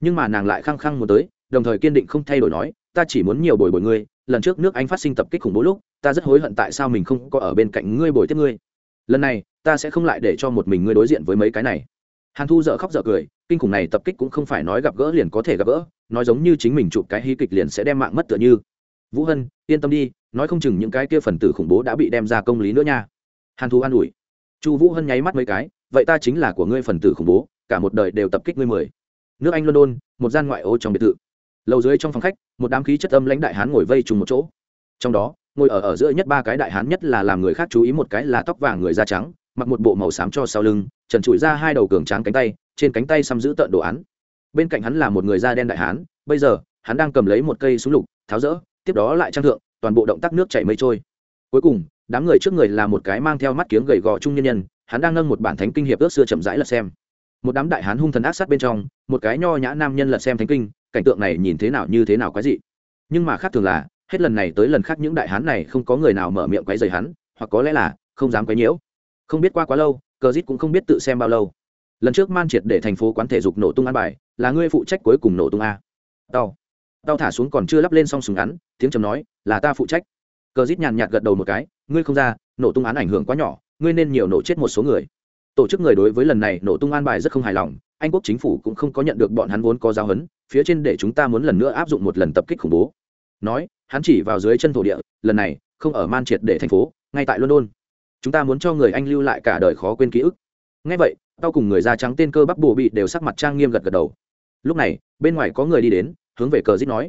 Nhưng mà nàng lại khăng khăng muốn tới, đồng thời kiên định không thay đổi nói, ta chỉ muốn nhiều bồi bồi ngươi, lần trước nước anh phát sinh tập kích khủng bố lúc, ta rất hối hận tại sao mình không có ở bên cạnh ngươi bồi tiếp ngươi lần này, ta sẽ không lại để cho một mình ngươi đối diện với mấy cái này. Hàn thu dợ khóc dợ cười, kinh khủng này tập kích cũng không phải nói gặp gỡ liền có thể gặp gỡ, nói giống như chính mình chụp cái hí kịch liền sẽ đem mạng mất tựa như. Vũ hân, yên tâm đi, nói không chừng những cái kia phần tử khủng bố đã bị đem ra công lý nữa nha. Hàn thu an ủi. Chu vũ hân nháy mắt mấy cái, vậy ta chính là của ngươi phần tử khủng bố, cả một đời đều tập kích ngươi mười. Nước anh london, một gian ngoại ô trong biệt thự. Lầu dưới trong phòng khách, một đám khí chất âm lãnh đại hán ngồi vây trùng một chỗ. Trong đó ngồi ở ở giữa nhất ba cái đại hán nhất là làm người khác chú ý một cái là tóc vàng người da trắng, mặc một bộ màu xám cho sau lưng, trần trụi ra hai đầu cường tráng cánh tay, trên cánh tay xăm giữ tợn đồ án. Bên cạnh hắn là một người da đen đại hán, bây giờ, hắn đang cầm lấy một cây súng lục, tháo rỡ, tiếp đó lại trang thượng, toàn bộ động tác nước chảy mây trôi. Cuối cùng, đám người trước người là một cái mang theo mắt kiếng gầy gò trung nhân nhân, hắn đang nâng một bản thánh kinh hiệp ước xưa chậm rãi lật xem. Một đám đại hán hung thần ác sát bên trong, một cái nho nhã nam nhân lật xem thánh kinh, cảnh tượng này nhìn thế nào như thế nào quái dị. Nhưng mà khác thường là hết lần này tới lần khác những đại hán này không có người nào mở miệng quấy rầy hắn, hoặc có lẽ là không dám quấy nhiễu. Không biết qua quá lâu, cờ dít cũng không biết tự xem bao lâu. Lần trước man triệt để thành phố quán thể dục nổ tung ăn bài, là ngươi phụ trách cuối cùng nổ tung a. Tao tao thả xuống còn chưa lắp lên xong súng ngắn, tiếng trầm nói, là ta phụ trách. Cờ dít nhàn nhạt gật đầu một cái, ngươi không ra, nổ tung án ảnh hưởng quá nhỏ, ngươi nên nhiều nổ chết một số người. Tổ chức người đối với lần này nổ tung an bài rất không hài lòng, anh quốc chính phủ cũng không có nhận được bọn hắn vốn có giáo huấn, phía trên để chúng ta muốn lần nữa áp dụng một lần tập kích khủng bố nói, hắn chỉ vào dưới chân thổ địa, lần này, không ở man triệt để thành phố, ngay tại london. Chúng ta muốn cho người anh lưu lại cả đời khó quên ký ức. Ngay vậy, tao cùng người da trắng tên cơ bắp bồ bị đều sắc mặt trang nghiêm gật gật đầu. Lúc này, bên ngoài có người đi đến, hướng về cờ dít nói,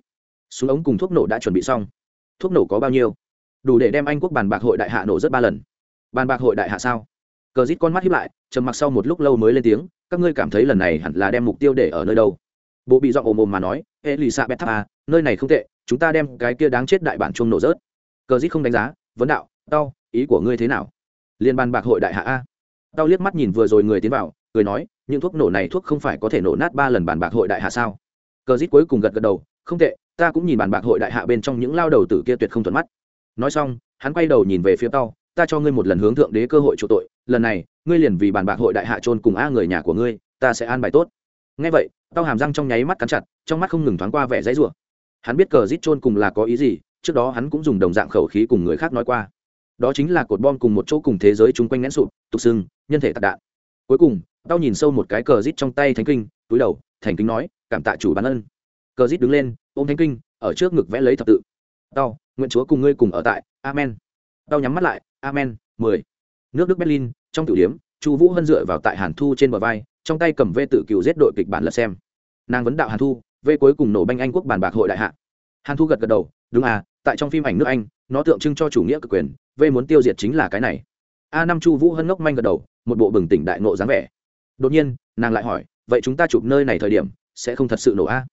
súng ống cùng thuốc nổ đã chuẩn bị xong. Thuốc nổ có bao nhiêu? Đủ để đem anh quốc bàn bạc hội đại hạ nổ rất ba lần. Bàn bạc hội đại hạ sao? Cờ dít con mắt hiếp lại, trầm mặc sau một lúc lâu mới lên tiếng, các ngươi cảm thấy lần này hẳn là đem mục tiêu để ở nơi đâu? Bộ bị dọn ồm ồm mà nói hệ lì xạ bét tháp à nơi này không tệ, chúng ta đem cái kia đáng chết đại bản chuông nổ rớt. Cờ dít không đánh giá, vấn đạo đau ý của ngươi thế nào? Liên ban bạc hội đại hạ a. Đau liếc mắt nhìn vừa rồi người tiến vào người nói, những thuốc nổ này thuốc không phải có thể nổ nát ba lần bàn bạc hội đại hạ sao? Cờ dít cuối cùng gật gật đầu, không tệ, ta cũng nhìn bàn bạc hội đại hạ bên trong những lao đầu tử kia tuyệt không thuận mắt. Nói xong, hắn quay đầu nhìn về phía tao, ta cho ngươi một lần hướng thượng đế cơ hội chỗ tội, lần này, ngươi liền vì bàn bạc hội đại hạ trôn cùng a người nhà của ngươi, ta sẽ an bài tốt. Ngay vậy tao hàm răng trong nháy mắt cắn chặt, trong mắt không ngừng thoáng qua vẻ dãy rủa. Hắn biết cờ rít chôn cùng là có ý gì, trước đó hắn cũng dùng đồng dạng khẩu khí cùng người khác nói qua. Đó chính là cột bom cùng một chỗ cùng thế giới chung quanh nén sụp, tục sưng nhân thể tạc đạn. Cuối cùng, tao nhìn sâu một cái cờ rít trong tay thánh kinh, túi đầu, thành kính nói, cảm tạ chủ bán ân. Cờ rít đứng lên, ôm thánh kinh, ở trước ngực vẽ lấy thập tự. Tao, nguyện chúa cùng ngươi cùng ở tại, amen. Tao nhắm mắt lại, amen, mười. Nước đức berlin, trong tiểu điểm, chu vũ hân dựa vào tại hàn thu trên bờ vai, trong tay cầm vê tự cựu giết đội kịch bản lật xem nàng vấn đạo hàn thu vê cuối cùng nổ banh anh quốc bàn bạc hội đại hạ. Hàn thu gật gật đầu, đúng à tại trong phim ảnh nước anh, nó tượng trưng cho chủ nghĩa cực quyền, v muốn tiêu diệt chính là cái này. A năm chu vũ hân ngốc manh gật đầu, một bộ bừng tỉnh đại nộ dáng vẻ. Đột nhiên, nàng lại hỏi, vậy chúng ta chụp nơi này thời điểm, sẽ không thật sự nổ a?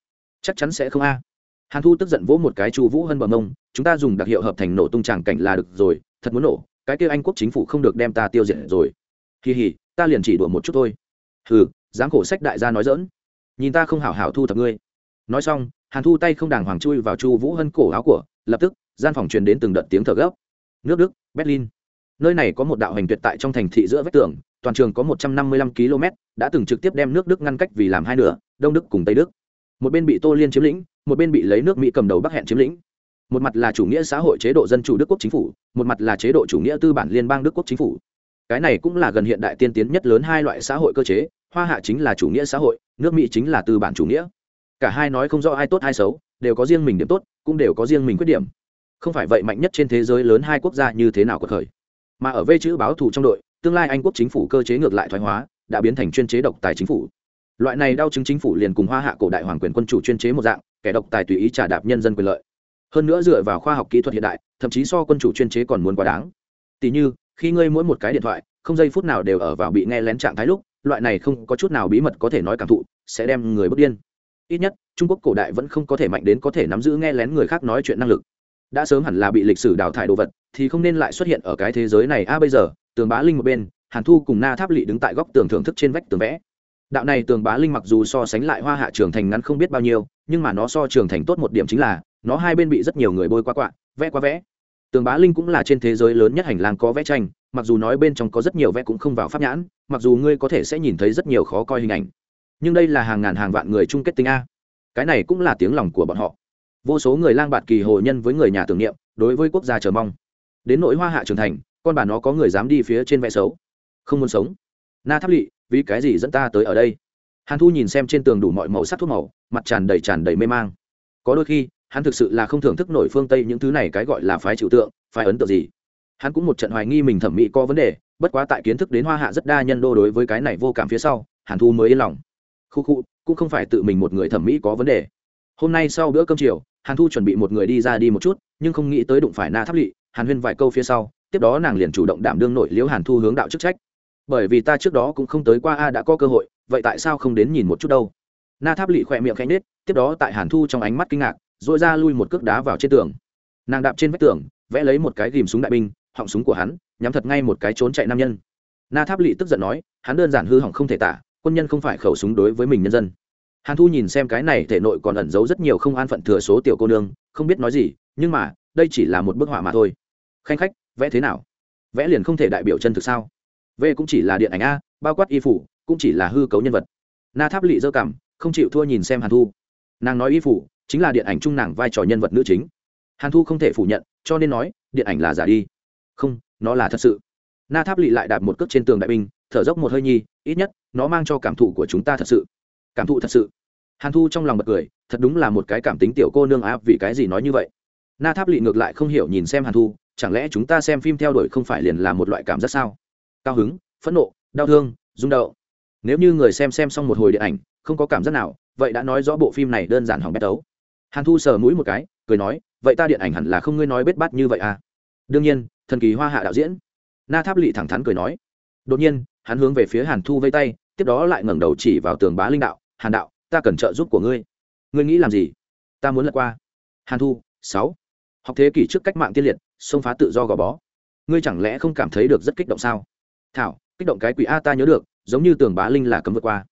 Chắc chắn sẽ không a. Hàn thu tức giận vỗ một cái chu vũ hân bờ mông, chúng ta dùng đặc hiệu hợp thành nổ tung tràng cảnh là được rồi, thật muốn nổ, cái kia anh quốc chính phủ không được đem ta tiêu diệt rồi. Kỳ hỉ ta liền chỉ đùa một chút thôi. Hừ, dáng khổ sách đại gia nói dỡn nhìn ta không hảo hảo thu thập ngươi. Nói xong, hàn thu tay không đàng hoàng chui vào chu vũ hân cổ áo của, lập tức, gian phòng truyền đến từng đợt tiếng thở gấp. Nước đức, berlin. Nơi này có một đạo hành tuyệt tại trong thành thị giữa vách tường, toàn trường có một trăm năm mươi lăm km, đã từng trực tiếp đem nước đức ngăn cách vì làm hai nửa, đông đức cùng tây đức. Một bên bị tô liên chiếm lĩnh, một bên bị lấy nước mỹ cầm đầu bắc hẹn chiếm lĩnh. Một mặt là chủ nghĩa xã hội chế độ dân chủ đức quốc chính phủ, một mặt là chế độ chủ nghĩa tư bản liên bang đức quốc chính phủ cái này cũng là gần hiện đại tiên tiến nhất lớn hai loại xã hội cơ chế, hoa hạ chính là chủ nghĩa xã hội, nước mỹ chính là tư bản chủ nghĩa. Cả hai nói không rõ ai tốt ai xấu, đều có riêng mình điểm tốt, cũng đều có riêng mình khuyết điểm. Không phải vậy mạnh nhất trên thế giới lớn hai quốc gia như thế nào cuộc thời mà ở vây chữ báo thù trong đội, tương lai anh quốc chính phủ cơ chế ngược lại thoái hóa, đã biến thành chuyên chế độc tài chính phủ. Loại này đau chứng chính phủ liền cùng hoa hạ cổ đại hoàng quyền quân chủ chuyên chế một dạng, kẻ độc tài tùy ý trả đạp nhân dân quyền lợi. Hơn nữa dựa vào khoa học kỹ thuật hiện đại, thậm chí so quân chủ chuyên chế còn muốn quá đáng. Tỷ như khi ngươi mỗi một cái điện thoại không giây phút nào đều ở vào bị nghe lén trạng thái lúc loại này không có chút nào bí mật có thể nói cảm thụ sẽ đem người bước điên. Ít nhất trung quốc cổ đại vẫn không có thể mạnh đến có thể nắm giữ nghe lén người khác nói chuyện năng lực. Đã sớm hẳn là bị lịch sử đào thải đồ vật thì không nên lại xuất hiện ở cái thế giới này. A à, bây giờ tường bá linh một bên hàn thu cùng na tháp lỵ đứng tại góc tường thưởng thức trên vách tường vẽ. Đạo này tường bá linh mặc dù so sánh lại hoa hạ trường thành ngắn không biết bao nhiêu nhưng mà nó so trường thành tốt một điểm chính là nó hai bên bị rất nhiều người bôi qua quạ vẽ qua vẽ tường bá linh cũng là trên thế giới lớn nhất hành lang có vẽ tranh, mặc dù nói bên trong có rất nhiều vẽ cũng không vào pháp nhãn, mặc dù ngươi có thể sẽ nhìn thấy rất nhiều khó coi hình ảnh. Nhưng đây là hàng ngàn hàng vạn người chung kết tinh a. Cái này cũng là tiếng lòng của bọn họ. Vô số người lang bạt kỳ hồ nhân với người nhà tưởng niệm, đối với quốc gia chờ mong. Đến nỗi hoa hạ trưởng thành, con bà nó có người dám đi phía trên vẽ xấu. Không muốn sống. Na tháp lỵ, vì cái gì dẫn ta tới ở đây? Hàn thu nhìn xem trên tường đủ mọi màu sắc thuốc màu, mặt tràn đầy tràn đầy mê mang. Có đôi khi hắn thực sự là không thưởng thức nổi phương tây những thứ này cái gọi là phái trừu tượng, phái ấn tượng gì. Hắn cũng một trận hoài nghi mình thẩm mỹ có vấn đề, bất quá tại kiến thức đến hoa hạ rất đa nhân đô đối với cái này vô cảm phía sau, hàn thu mới yên lòng. Khu khu, cũng không phải tự mình một người thẩm mỹ có vấn đề. Hôm nay sau bữa cơm chiều, hàn thu chuẩn bị một người đi ra đi một chút, nhưng không nghĩ tới đụng phải na tháp lỵ hàn huyên vài câu phía sau, tiếp đó nàng liền chủ động đảm đương nội liễu hàn thu hướng đạo chức trách. Bởi vì ta trước đó cũng không tới qua a đã có cơ hội, vậy tại sao không đến nhìn một chút đâu? Na tháp lỵ khỏe miệng khẽ nết tiếp đó tại hàn thu trong ánh mắt kinh ngạc dội ra lui một cước đá vào trên tường. Nàng đạp trên vách tường, vẽ lấy một cái ghìm súng đại binh, họng súng của hắn, nhắm thật ngay một cái trốn chạy nam nhân. Na tháp lỵ tức giận nói, hắn đơn giản hư hỏng không thể tả, quân nhân không phải khẩu súng đối với mình nhân dân. Hàn thu nhìn xem cái này thể nội còn ẩn giấu rất nhiều không an phận thừa số tiểu cô nương, không biết nói gì, nhưng mà, đây chỉ là một bức họa mà thôi. Khanh khách, vẽ thế nào? Vẽ liền không thể đại biểu chân thực sao? V cũng chỉ là điện ảnh a, bao quát y phủ, cũng chỉ là hư cấu nhân vật. Na tháp lỵ dơ cảm, không chịu thua nhìn xem hàn thu. Nàng nói y phủ chính là điện ảnh trung nàng vai trò nhân vật nữ chính. Hàn thu không thể phủ nhận, cho nên nói, điện ảnh là giả đi. Không, nó là thật sự. Na tháp lỵ lại đạp một cước trên tường đại binh, thở dốc một hơi nhi, ít nhất, nó mang cho cảm thụ của chúng ta thật sự. Cảm thụ thật sự. Hàn thu trong lòng bật cười, thật đúng là một cái cảm tính tiểu cô nương áp vì cái gì nói như vậy? Na tháp lỵ ngược lại không hiểu nhìn xem hàn thu, chẳng lẽ chúng ta xem phim theo đuổi không phải liền là một loại cảm giác sao? Cao hứng, phẫn nộ, đau thương, rung động. Nếu như người xem xem xong một hồi điện ảnh, không có cảm giác nào, vậy đã nói rõ bộ phim này đơn giản hỏng bét tấu hàn thu sờ mũi một cái, cười nói, vậy ta điện ảnh hẳn là không ngươi nói bết bát như vậy à? Đương nhiên, thần kỳ hoa hạ đạo diễn. Na tháp lỵ thẳng thắn cười nói. Đột nhiên, hắn hướng về phía hàn thu vây tay, tiếp đó lại ngẩng đầu chỉ vào tường bá linh đạo, hàn đạo, ta cần trợ giúp của ngươi. Ngươi nghĩ làm gì? Ta muốn lật qua. Hàn thu, sáu. Học thế kỷ trước cách mạng tiên liệt, xông phá tự do gò bó. Ngươi chẳng lẽ không cảm thấy được rất kích động sao? Thảo, kích động cái quỷ a ta nhớ được, giống như tường bá linh là cấm vượt qua.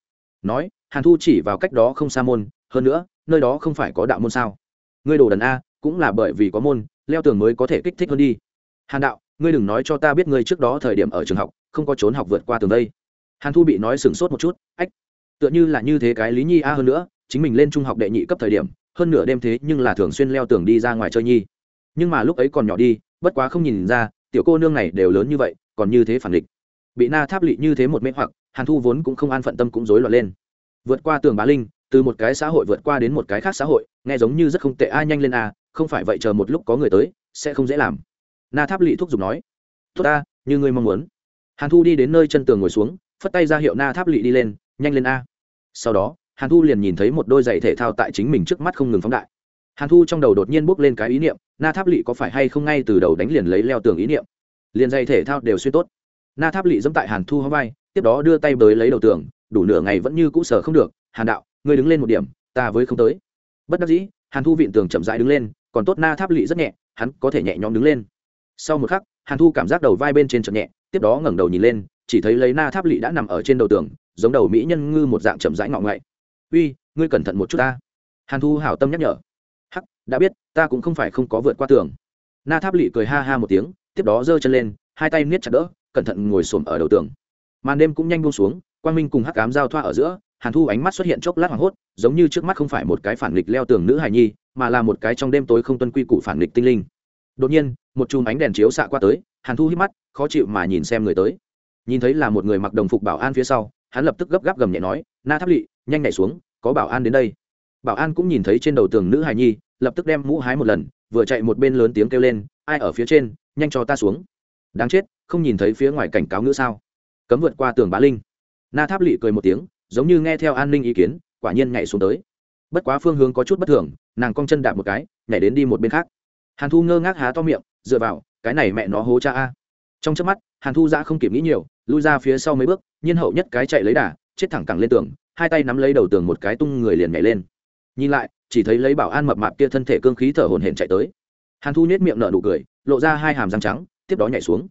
Nói, hàn thu chỉ vào cách đó không xa môn, hơn nữa nơi đó không phải có đạo môn sao? Ngươi đồ đần a, cũng là bởi vì có môn, leo tường mới có thể kích thích hơn đi. Hàn đạo, ngươi đừng nói cho ta biết ngươi trước đó thời điểm ở trường học, không có trốn học vượt qua tường đây. Hàn thu bị nói sửng sốt một chút, ách, tựa như là như thế cái lý nhi a hơn nữa, chính mình lên trung học đệ nhị cấp thời điểm, hơn nửa đêm thế nhưng là thường xuyên leo tường đi ra ngoài chơi nhi. Nhưng mà lúc ấy còn nhỏ đi, bất quá không nhìn ra, tiểu cô nương này đều lớn như vậy, còn như thế phản địch bị na tháp lị như thế một mê hoặc, hàn thu vốn cũng không an phận tâm cũng rối loạn lên. Vượt qua tường bá linh từ một cái xã hội vượt qua đến một cái khác xã hội, nghe giống như rất không tệ. A, nhanh lên a, không phải vậy chờ một lúc có người tới, sẽ không dễ làm. Na tháp lỵ thúc giục nói. Tốt ta như ngươi mong muốn. Hàn thu đi đến nơi chân tường ngồi xuống, phất tay ra hiệu na tháp lỵ đi lên, nhanh lên a. Sau đó, hàn thu liền nhìn thấy một đôi giày thể thao tại chính mình trước mắt không ngừng phóng đại. Hàn thu trong đầu đột nhiên bốc lên cái ý niệm, na tháp lỵ có phải hay không ngay từ đầu đánh liền lấy leo tường ý niệm? Liền giày thể thao đều xuyên tốt. Na tháp lỵ dẫm tại hàn thu hoa vai, tiếp đó đưa tay bới lấy đầu tường, đủ nửa ngày vẫn như cũ sở không được. Hàn đạo ngươi đứng lên một điểm, ta với không tới. Bất đắc dĩ, hàn thu vịn tường chậm rãi đứng lên, còn tốt na tháp lỵ rất nhẹ, hắn có thể nhẹ nhõm đứng lên. Sau một khắc, hàn thu cảm giác đầu vai bên trên chậm nhẹ, tiếp đó ngẩng đầu nhìn lên, chỉ thấy lấy na tháp lỵ đã nằm ở trên đầu tường, giống đầu mỹ nhân ngư một dạng chậm rãi ngọ ngậy uy, ngươi cẩn thận một chút ta. Hàn thu hảo tâm nhắc nhở. Hắc, đã biết, ta cũng không phải không có vượt qua tường. Na tháp lỵ cười ha ha một tiếng, tiếp đó giơ chân lên, hai tay niết chặt đỡ, cẩn thận ngồi xổm ở đầu tường. Màn đêm cũng nhanh buông xuống, quang minh cùng hắc cám giao thoa ở giữa hàn thu ánh mắt xuất hiện chốc lát hoảng hốt, giống như trước mắt không phải một cái phản nghịch leo tường nữ hài nhi, mà là một cái trong đêm tối không tuân quy củ phản nghịch tinh linh. Đột nhiên, một chùm ánh đèn chiếu xạ qua tới, hàn thu hít mắt, khó chịu mà nhìn xem người tới. Nhìn thấy là một người mặc đồng phục bảo an phía sau, hắn lập tức gấp gáp gầm nhẹ nói, na tháp lỵ, nhanh nhảy xuống, có bảo an đến đây. Bảo an cũng nhìn thấy trên đầu tường nữ hài nhi, lập tức đem mũ hái một lần, vừa chạy một bên lớn tiếng kêu lên, ai ở phía trên, nhanh cho ta xuống. Đáng chết, không nhìn thấy phía ngoài cảnh cáo ngữ sao? Cấm vượt qua tường bá linh. Na tháp lỵ cười một tiếng giống như nghe theo an ninh ý kiến, quả nhiên nhảy xuống tới. Bất quá phương hướng có chút bất thường, nàng cong chân đạp một cái, nhảy đến đi một bên khác. Hàn thu ngơ ngác há to miệng, dựa vào, cái này mẹ nó hố cha a. Trong trước mắt, hàn thu ra không kịp nghĩ nhiều, lui ra phía sau mấy bước, nhiên hậu nhất cái chạy lấy đà, chết thẳng cẳng lên tường, hai tay nắm lấy đầu tường một cái tung người liền nhảy lên. Nhìn lại, chỉ thấy lấy bảo an mập mạp kia thân thể cương khí thở hồn hển chạy tới. Hàn thu nhét miệng nở nụ cười, lộ ra hai hàm răng trắng, tiếp đó nhảy xuống.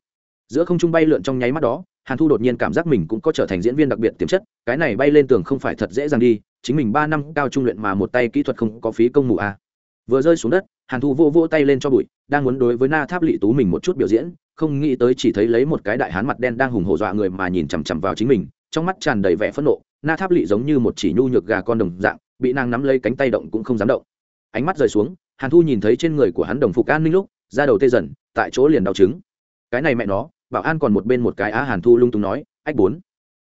Giữa không trung bay lượn trong nháy mắt đó hàn thu đột nhiên cảm giác mình cũng có trở thành diễn viên đặc biệt tiềm chất, cái này bay lên tường không phải thật dễ dàng đi, chính mình ba năm cao trung luyện mà một tay kỹ thuật không có phí công mù a à. vừa rơi xuống đất, hàn thu vô vô tay lên cho bụi, đang muốn đối với na tháp lị tú mình một chút biểu diễn, không nghĩ tới chỉ thấy lấy một cái đại hán mặt đen đang hùng hổ dọa người mà nhìn chằm chằm vào chính mình, trong mắt tràn đầy vẻ phẫn nộ, na tháp lị giống như một chỉ nhu nhược gà con đồng dạng, bị nàng nắm lấy cánh tay động cũng không dám động ánh mắt rời xuống, hàn thu nhìn thấy trên người của hắn đồng phục an ninh lúc ra đầu tê dần, tại chỗ liền đau chứng cái này mẹ nó bảo an còn một bên một cái á hàn thu lung tung nói, ách bốn,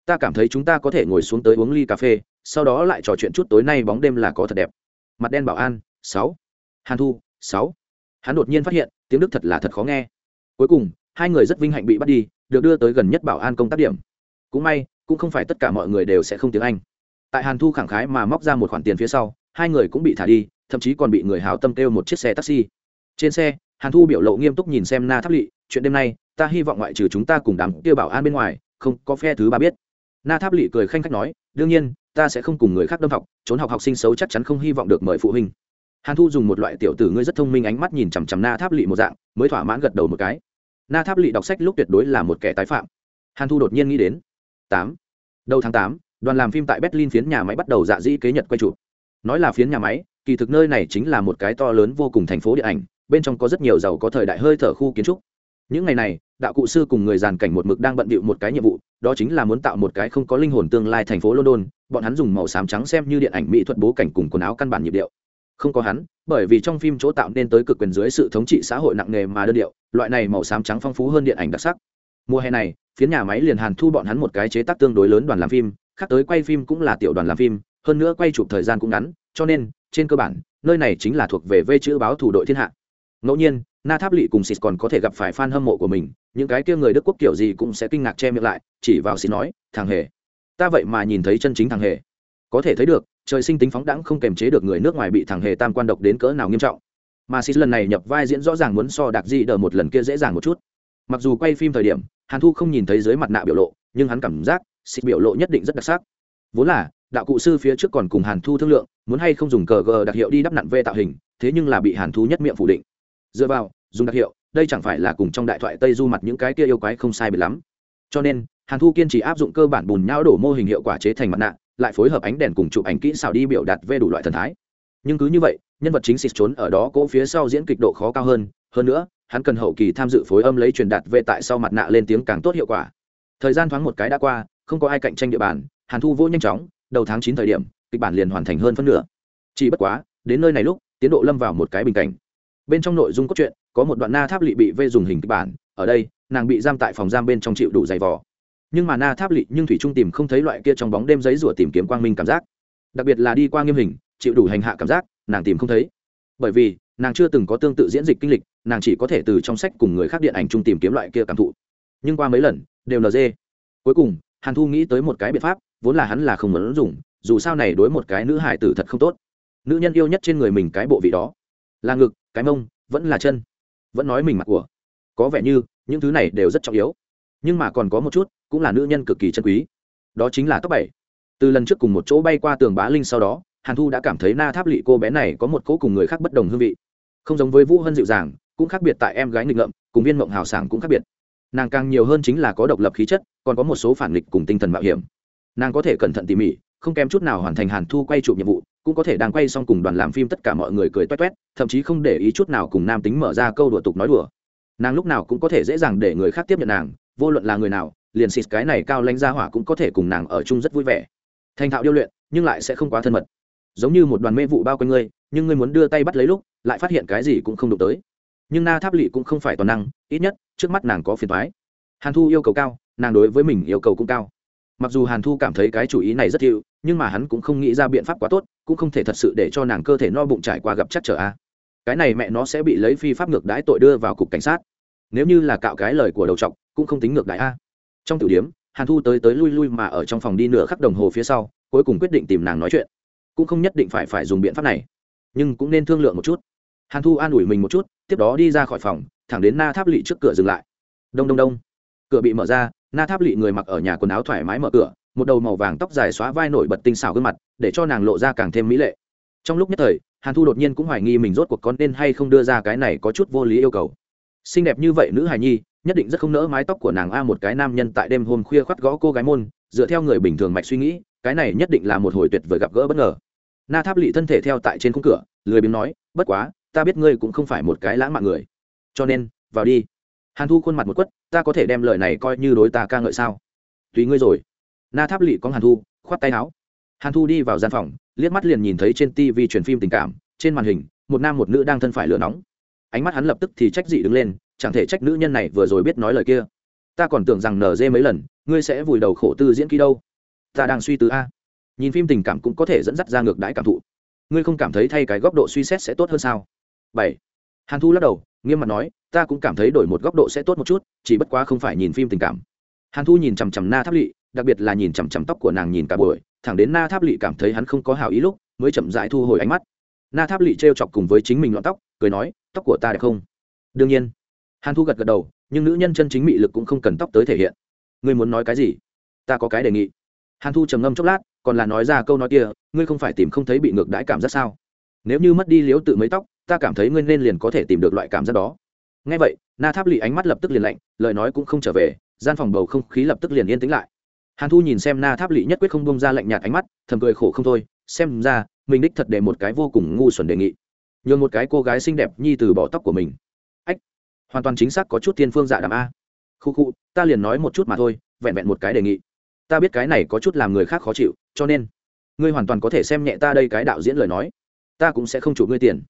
ta cảm thấy chúng ta có thể ngồi xuống tới uống ly cà phê, sau đó lại trò chuyện chút tối nay bóng đêm là có thật đẹp. Mặt đen bảo an, sáu. Hàn thu, sáu. Hắn đột nhiên phát hiện, tiếng đức thật là thật khó nghe. Cuối cùng, hai người rất vinh hạnh bị bắt đi, được đưa tới gần nhất bảo an công tác điểm. Cũng may, cũng không phải tất cả mọi người đều sẽ không tiếng anh. Tại hàn thu khẳng khái mà móc ra một khoản tiền phía sau, hai người cũng bị thả đi, thậm chí còn bị người hào tâm kêu một chiếc xe taxi. Trên xe hàn thu biểu lộ nghiêm túc nhìn xem na tháp lỵ, chuyện đêm nay, ta hy vọng ngoại trừ chúng ta cùng đám kia bảo an bên ngoài, không có phe thứ ba biết. Na tháp lỵ cười khanh khách nói, đương nhiên, ta sẽ không cùng người khác đâm học, trốn học học sinh xấu chắc chắn không hy vọng được mời phụ huynh. Hàn thu dùng một loại tiểu tử ngươi rất thông minh ánh mắt nhìn chằm chằm na tháp lỵ một dạng, mới thỏa mãn gật đầu một cái. Na tháp lỵ đọc sách lúc tuyệt đối là một kẻ tái phạm. Hàn thu đột nhiên nghĩ đến, tám, đầu tháng tám, đoàn làm phim tại berlin phiến nhà máy bắt đầu dạ dĩ kế nhật quay chụp. Nói là phiến nhà máy, kỳ thực nơi này chính là một cái to lớn vô cùng thành phố điện ảnh bên trong có rất nhiều giàu có thời đại hơi thở khu kiến trúc. Những ngày này, đạo cụ sư cùng người giàn cảnh một mực đang bận bịu một cái nhiệm vụ, đó chính là muốn tạo một cái không có linh hồn tương lai thành phố london, bọn hắn dùng màu xám trắng xem như điện ảnh mỹ thuật bố cảnh cùng quần áo căn bản nhịp điệu. Không có hắn, bởi vì trong phim chỗ tạo nên tới cực quyền dưới sự thống trị xã hội nặng nề mà đơn điệu, loại này màu xám trắng phong phú hơn điện ảnh đặc sắc. Mùa hè này, phía nhà máy liền hàn thu bọn hắn một cái chế tác tương đối lớn đoàn làm phim, khác tới quay phim cũng là tiểu đoàn làm phim, hơn nữa quay chụp thời gian cũng ngắn, cho nên, trên cơ bản, nơi này chính là thuộc về vê chữ báo thủ đội thiên hạ ngẫu nhiên, na tháp lỵ cùng xịt còn có thể gặp phải f a n hâm mộ của mình, những cái kia người đức quốc kiểu gì cũng sẽ kinh ngạc che miệng lại, chỉ vào xịt nói, thằng hề, ta vậy mà nhìn thấy chân chính thằng hề. Có thể thấy được, trời sinh tính phóng đãng không kềm chế được người nước ngoài bị thằng hề tam quan độc đến cỡ nào nghiêm trọng. Mà xịt lần này nhập vai diễn rõ ràng muốn so đặc di đờ một lần kia dễ dàng một chút. Mặc dù quay phim thời điểm, hàn thu không nhìn thấy dưới mặt nạ biểu lộ, nhưng hắn cảm giác xịt biểu lộ nhất định rất đặc sắc. Vốn là, đạo cụ sư phía trước còn cùng hàn thu thương lượng, muốn hay không dùng cờ gờ đặc hiệu đi đắp nặn vê tạo hình, thế nhưng là bị hàn thu nhất miệng phủ định dựa vào, dùng đặc hiệu, đây chẳng phải là cùng trong đại thoại tây du mặt những cái kia yêu quái không sai biệt lắm. Cho nên, hàn thu kiên trì áp dụng cơ bản bùn nhau đổ mô hình hiệu quả chế thành mặt nạ, lại phối hợp ánh đèn cùng chụp ảnh kỹ xảo đi biểu đạt về đủ loại thần thái. Nhưng cứ như vậy, nhân vật chính xịt trốn ở đó cỗ phía sau diễn kịch độ khó cao hơn hơn nữa, hắn cần hậu kỳ tham dự phối âm lấy truyền đạt về tại sau mặt nạ lên tiếng càng tốt hiệu quả. Thời gian thoáng một cái đã qua, không có ai cạnh tranh địa bàn, hàn thu vô nhanh chóng, đầu tháng chín thời điểm, kịch bản liền hoàn thành hơn phân nửa. Chỉ bất quá, đến nơi này lúc, tiến độ lâm vào một cái bình cảnh bên trong nội dung cốt truyện, có một đoạn na tháp lỵ bị vây dùng hình kịch bản, ở đây, nàng bị giam tại phòng giam bên trong chịu đủ dày vò. Nhưng mà na tháp lỵ nhưng thủy trung tìm không thấy loại kia trong bóng đêm giấy rủa tìm kiếm quang minh cảm giác. Đặc biệt là đi qua nghiêm hình, chịu đủ hành hạ cảm giác, nàng tìm không thấy. Bởi vì, nàng chưa từng có tương tự diễn dịch kinh lịch, nàng chỉ có thể từ trong sách cùng người khác điện ảnh chung tìm kiếm loại kia cảm thụ. Nhưng qua mấy lần, đều nd cuối cùng, hàn thu nghĩ tới một cái biện pháp, vốn là hắn là không muốn dùng, dù sao này đối một cái nữ hải tử thật không tốt. Nữ nhân yêu nhất trên người mình cái bộ vị đó, là ngực cái mông, vẫn là chân. Vẫn nói mình mặc của. Có vẻ như, những thứ này đều rất trọng yếu. Nhưng mà còn có một chút, cũng là nữ nhân cực kỳ chân quý. Đó chính là tóc bảy. Từ lần trước cùng một chỗ bay qua tường bá linh sau đó, hàn thu đã cảm thấy na tháp lỵ cô bé này có một cỗ cùng người khác bất đồng hương vị. Không giống với vũ hân dịu dàng, cũng khác biệt tại em gái nghịch ngợm, cùng viên mộng hào sảng cũng khác biệt. Nàng càng nhiều hơn chính là có độc lập khí chất, còn có một số phản nghịch cùng tinh thần mạo hiểm. Nàng có thể cẩn thận tỉ mỉ, không kém chút nào hoàn thành hàn thu quay chụp nhiệm vụ cũng có thể đang quay xong cùng đoàn làm phim tất cả mọi người cười toét toét, thậm chí không để ý chút nào cùng nam tính mở ra câu đùa tục nói đùa. Nàng lúc nào cũng có thể dễ dàng để người khác tiếp nhận nàng, vô luận là người nào, liền xịt cái này cao lãnh ra hỏa cũng có thể cùng nàng ở chung rất vui vẻ. Thành thạo điêu luyện, nhưng lại sẽ không quá thân mật. Giống như một đoàn mê vụ bao quanh ngươi, nhưng ngươi muốn đưa tay bắt lấy lúc, lại phát hiện cái gì cũng không đụng tới. Nhưng na tháp lỵ cũng không phải toàn năng, ít nhất, trước mắt nàng có phiền thoái hàn thu yêu cầu cao, nàng đối với mình yêu cầu cũng cao. Mặc dù hàn thu cảm thấy cái chủ ý này rất hiệu nhưng mà hắn cũng không nghĩ ra biện pháp quá tốt, cũng không thể thật sự để cho nàng cơ thể no bụng trải qua gặp chắc trở a. Cái này mẹ nó sẽ bị lấy phi pháp ngược đãi tội đưa vào cục cảnh sát. Nếu như là cạo cái lời của đầu t cũng không tính ngược đãi a. Trong tiểu điếm hàn thu tới tới lui lui mà ở trong phòng đi nửa khắc đồng hồ phía sau, cuối cùng quyết định tìm nàng nói chuyện. Cũng không nhất định phải phải dùng biện pháp này, nhưng cũng nên thương lượng một chút. Hàn thu an ủi mình một chút, tiếp đó đi ra khỏi phòng, thẳng đến na tháp lỵ trước cửa dừng lại. Đông đông đông. Cửa bị mở ra, na tháp lỵ người mặc ở nhà quần áo thoải mái mở cửa một đầu màu vàng tóc dài xóa vai nổi bật tinh xảo gương mặt, để cho nàng lộ ra càng thêm mỹ lệ. Trong lúc nhất thời, hàn thu đột nhiên cũng hoài nghi mình rốt cuộc con nên hay không đưa ra cái này có chút vô lý yêu cầu. Xinh đẹp như vậy nữ hài nhi, nhất định rất không nỡ mái tóc của nàng a một cái nam nhân tại đêm hôm khuya khoắt gõ cô gái môn, dựa theo người bình thường mạch suy nghĩ, cái này nhất định là một hồi tuyệt vời gặp gỡ bất ngờ. Na tháp lỵ thân thể theo tại trên khung cửa, lười biếng nói, bất quá, ta biết ngươi cũng không phải một cái lãng mạn người. Cho nên, vào đi. Hàn thu khuôn mặt một quất, ta có thể đem lời này coi như đối ta ca ngợi sao? Tùy ngươi rồi na tháp lỵ có hàn thu, khoát tay áo. Hàn thu đi vào gian phòng, liếc mắt liền nhìn thấy trên tv truyền phim tình cảm, trên màn hình, một nam một nữ đang thân phải lửa nóng. Ánh mắt hắn lập tức thì trách dị đứng lên, chẳng thể trách nữ nhân này vừa rồi biết nói lời kia. Ta còn tưởng rằng nở dê mấy lần, ngươi sẽ vùi đầu khổ tư diễn kỹ đâu. Ta đang suy tư a. Nhìn phim tình cảm cũng có thể dẫn dắt ra ngược đãi cảm thụ. Ngươi không cảm thấy thay cái góc độ suy xét sẽ tốt hơn sao? Bảy. Hàn thu lắc đầu, nghiêm mặt nói, ta cũng cảm thấy đổi một góc độ sẽ tốt một chút, chỉ bất quá không phải nhìn phim tình cảm. Hàn thu nhìn chằm chằm na tháp lỵ đặc biệt là nhìn chằm chằm tóc của nàng nhìn cả buổi, thẳng đến na tháp lỵ cảm thấy hắn không có hào ý lúc, mới chậm dại thu hồi ánh mắt. Na tháp lỵ t chọc cùng với chính mình loạn tóc, cười nói, tóc của ta đẹp không? Đương nhiên. Hàn thu gật gật đầu, nhưng nữ nhân chân chính mị lực cũng không cần tóc tới thể hiện. Ngươi muốn nói cái gì? Ta có cái đề nghị. Hàn thu trầm ngâm chốc lát, còn là nói ra câu nói kia, ngươi không phải tìm không thấy bị ngược đãi cảm giác sao? Nếu như mất đi liếu tự mấy tóc, ta cảm thấy ngươi nên liền có thể tìm được loại cảm giác đó. Ngay vậy, na tháp lì ánh mắt lập tức liền lạnh, lời nói cũng không trở về, gian phòng bầu không khí lập tức liền yên tĩnh lại hàn thu nhìn xem na tháp lỵ nhất quyết không bông ra lạnh nhạt ánh mắt, thầm cười khổ không thôi, xem ra, mình đích thật để một cái vô cùng ngu xuẩn đề nghị. Nhường một cái cô gái xinh đẹp nhi từ bỏ tóc của mình. Ách, hoàn toàn chính xác có chút thiên phương dạ đàm a. Khu khu, ta liền nói một chút mà thôi, vẹn vẹn một cái đề nghị. Ta biết cái này có chút làm người khác khó chịu, cho nên, ngươi hoàn toàn có thể xem nhẹ ta đây cái đạo diễn lời nói. Ta cũng sẽ không chủ ngươi tiền.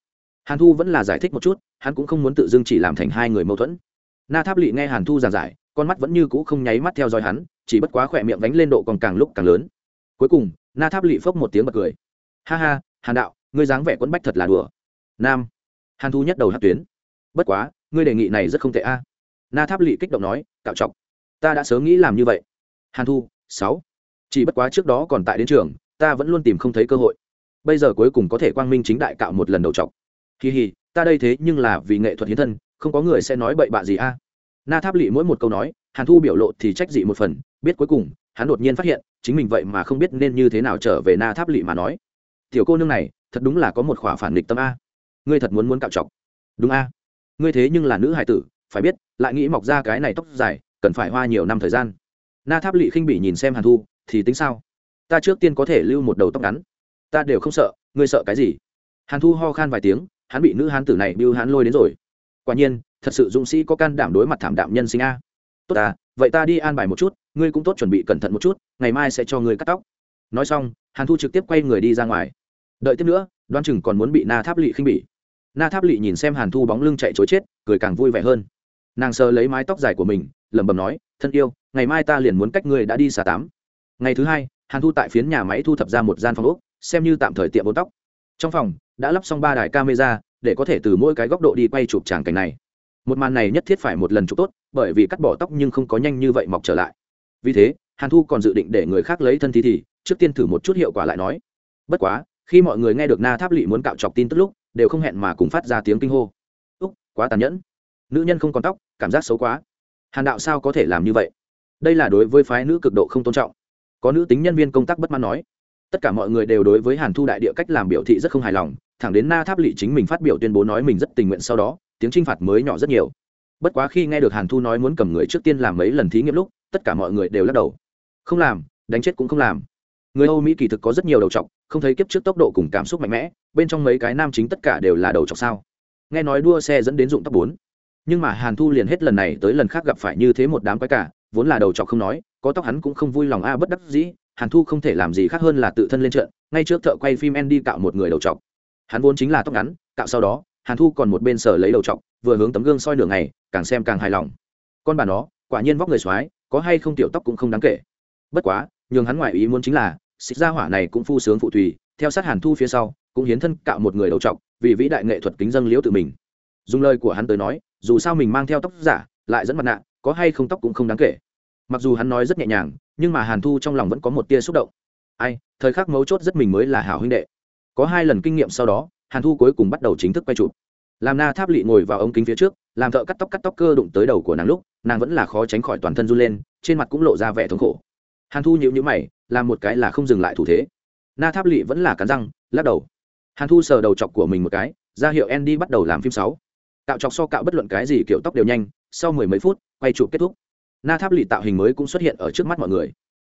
Hàn thu vẫn là giải thích một chút, hắn cũng không muốn tự dưng chỉ làm thành hai người mâu thuẫn. Na tháp lỵ nghe hàn thu giảng giải con mắt vẫn như cũ không nháy mắt theo dõi hắn, chỉ bất quá khỏe miệng đánh lên độ còn càng lúc càng lớn. Cuối cùng, na tháp lị phốc một tiếng bật cười. Ha ha, hàn đạo, ngươi dáng vẻ quẫn bách thật là đùa. Nam, hàn thu nhất đầu hát tuyến. Bất quá, ngươi đề nghị này rất không tệ a. Na tháp lị kích động nói, cạo chọc ta đã sớm nghĩ làm như vậy. Hàn thu, sáu. Chỉ bất quá trước đó còn tại đến trường, ta vẫn luôn tìm không thấy cơ hội. Bây giờ cuối cùng có thể quang minh chính đại cạo một lần đầu chọc kỳ hì ta đây thế nhưng là vì nghệ thuật hiến thân, không có người sẽ nói bậy bạ gì a na tháp lỵ mỗi một câu nói, hàn thu biểu lộ thì trách dị một phần, biết cuối cùng, hắn đột nhiên phát hiện, chính mình vậy mà không biết nên như thế nào trở về na tháp lỵ mà nói. Tiểu cô nương này, thật đúng là có một khỏa phản nghịch tâm a. Ngươi thật muốn muốn cạo chọc đúng a. Ngươi thế nhưng là nữ hài tử, phải biết, lại nghĩ mọc ra cái này tóc dài, cần phải hoa nhiều năm thời gian. Na tháp lỵ khinh bỉ nhìn xem hàn thu, thì tính sao? Ta trước tiên có thể lưu một đầu tóc ngắn. Ta đều không sợ, ngươi sợ cái gì? Hàn thu ho khan vài tiếng, hắn bị nữ hán tử này bưu hắn lôi đến rồi. Quả nhiên thật sự dũng sĩ có can đảm đối mặt thảm đạm nhân sinh a. Tốt à vậy ta đi an bài một chút, ngươi cũng tốt chuẩn bị cẩn thận một chút, ngày mai sẽ cho ngươi cắt tóc. Nói xong, hàn thu trực tiếp quay người đi ra ngoài. Đợi tiếp nữa đoan chừng còn muốn bị na tháp lỵ khinh bỉ. Na tháp lỵ nhìn xem hàn thu bóng lưng chạy chối chết, cười càng vui vẻ hơn. Nàng sờ lấy mái tóc dài của mình, lẩm bẩm nói, thân yêu, ngày mai ta liền muốn cách ngươi đã đi xả tám ngày thứ hai, hàn thu tại phiến nhà máy thu thập ra một gian phòng úc xem như tạm thời tiệm bốn tóc. Trong phòng, đã lắp xong ba đài camera, để có thể từ mỗi cái góc độ đi quay chụp tràng cảnh này một màn này nhất thiết phải một lần chụp tốt, bởi vì cắt bỏ tóc nhưng không có nhanh như vậy mọc trở lại. Vì thế, hàn thu còn dự định để người khác lấy thân thi thì, trước tiên thử một chút hiệu quả lại nói. Bất quá, khi mọi người nghe được na tháp lỵ muốn cạo chọc tin tức lúc, đều không hẹn mà cùng phát ra tiếng kinh hô. Úc, quá tàn nhẫn. Nữ nhân không còn tóc, cảm giác xấu quá. Hàn đạo sao có thể làm như vậy? Đây là đối với phái nữ cực độ không tôn trọng. Có nữ tính nhân viên công tác bất mãn nói. Tất cả mọi người đều đối với hàn thu đại địa cách làm biểu thị rất không hài lòng, thẳng đến na tháp lỵ chính mình phát biểu tuyên bố nói mình rất tình nguyện sau đó tiếng t r i n h phạt mới nhỏ rất nhiều. Bất quá khi nghe được hàn thu nói muốn cầm người trước tiên làm mấy lần thí nghiệm lúc, tất cả mọi người đều lắc đầu. Không làm, đánh chết cũng không làm. Người âu mỹ kỳ thực có rất nhiều đầu t không thấy kiếp trước tốc độ cùng cảm xúc mạnh mẽ, bên trong mấy cái nam chính tất cả đều là đầu t sao? Nghe nói đua xe dẫn đến dụng tóc bốn. Nhưng mà hàn thu liền hết lần này tới lần khác gặp phải như thế một đám quái cả, vốn là đầu t không nói, có tóc hắn cũng không vui lòng a bất đắc dĩ, hàn thu không thể làm gì khác hơn là tự thân lên trận, ngay trước thợ quay phim en đi cạo một người đầu t hắn vốn chính là tóc ngắn, cạo sau đó hàn thu còn một bên sở lấy đầu t vừa hướng tấm gương soi đường này càng xem càng hài lòng. Con bà nó, quả nhiên vóc người x có hay không tiểu tóc cũng không đáng kể. Bất quá, nhường hắn ngoại ý muốn chính là xích gia hỏa này cũng phu sướng phụ tùy theo sát hàn thu phía sau, cũng hiến thân cạo một người đầu t vì vĩ đại nghệ thuật kính dân liễu tự mình. Dùng lời của hắn tới nói, dù sao mình mang theo tóc giả, lại dẫn mặt nạ, có hay không tóc cũng không đáng kể. Mặc dù hắn nói rất nhẹ nhàng, nhưng mà hàn thu trong lòng vẫn có một tia xúc động. Ai, thời khắc mấu chốt rất mình mới là hảo huynh đệ. Có hai lần kinh nghiệm sau đó hàn thu cuối cùng bắt đầu chính thức quay chụp. Làm na tháp lỵ ngồi vào ống kính phía trước, làm thợ cắt tóc cắt tóc cơ đụng tới đầu của nàng lúc, nàng vẫn là khó tránh khỏi toàn thân run lên, trên mặt cũng lộ ra vẻ thống khổ. Hàn thu nhịu nhữ mày, làm một cái là không dừng lại thủ thế. Na tháp lỵ vẫn là cắn răng, lắc đầu. Hàn thu sờ đầu chọc của mình một cái, ra hiệu andy bắt đầu làm phim sáu. Cạo chọc so cạo bất luận cái gì kiểu tóc đều nhanh, sau mười mấy phút, quay chụp kết thúc. Na tháp lỵ tạo hình mới cũng xuất hiện ở trước mắt mọi người.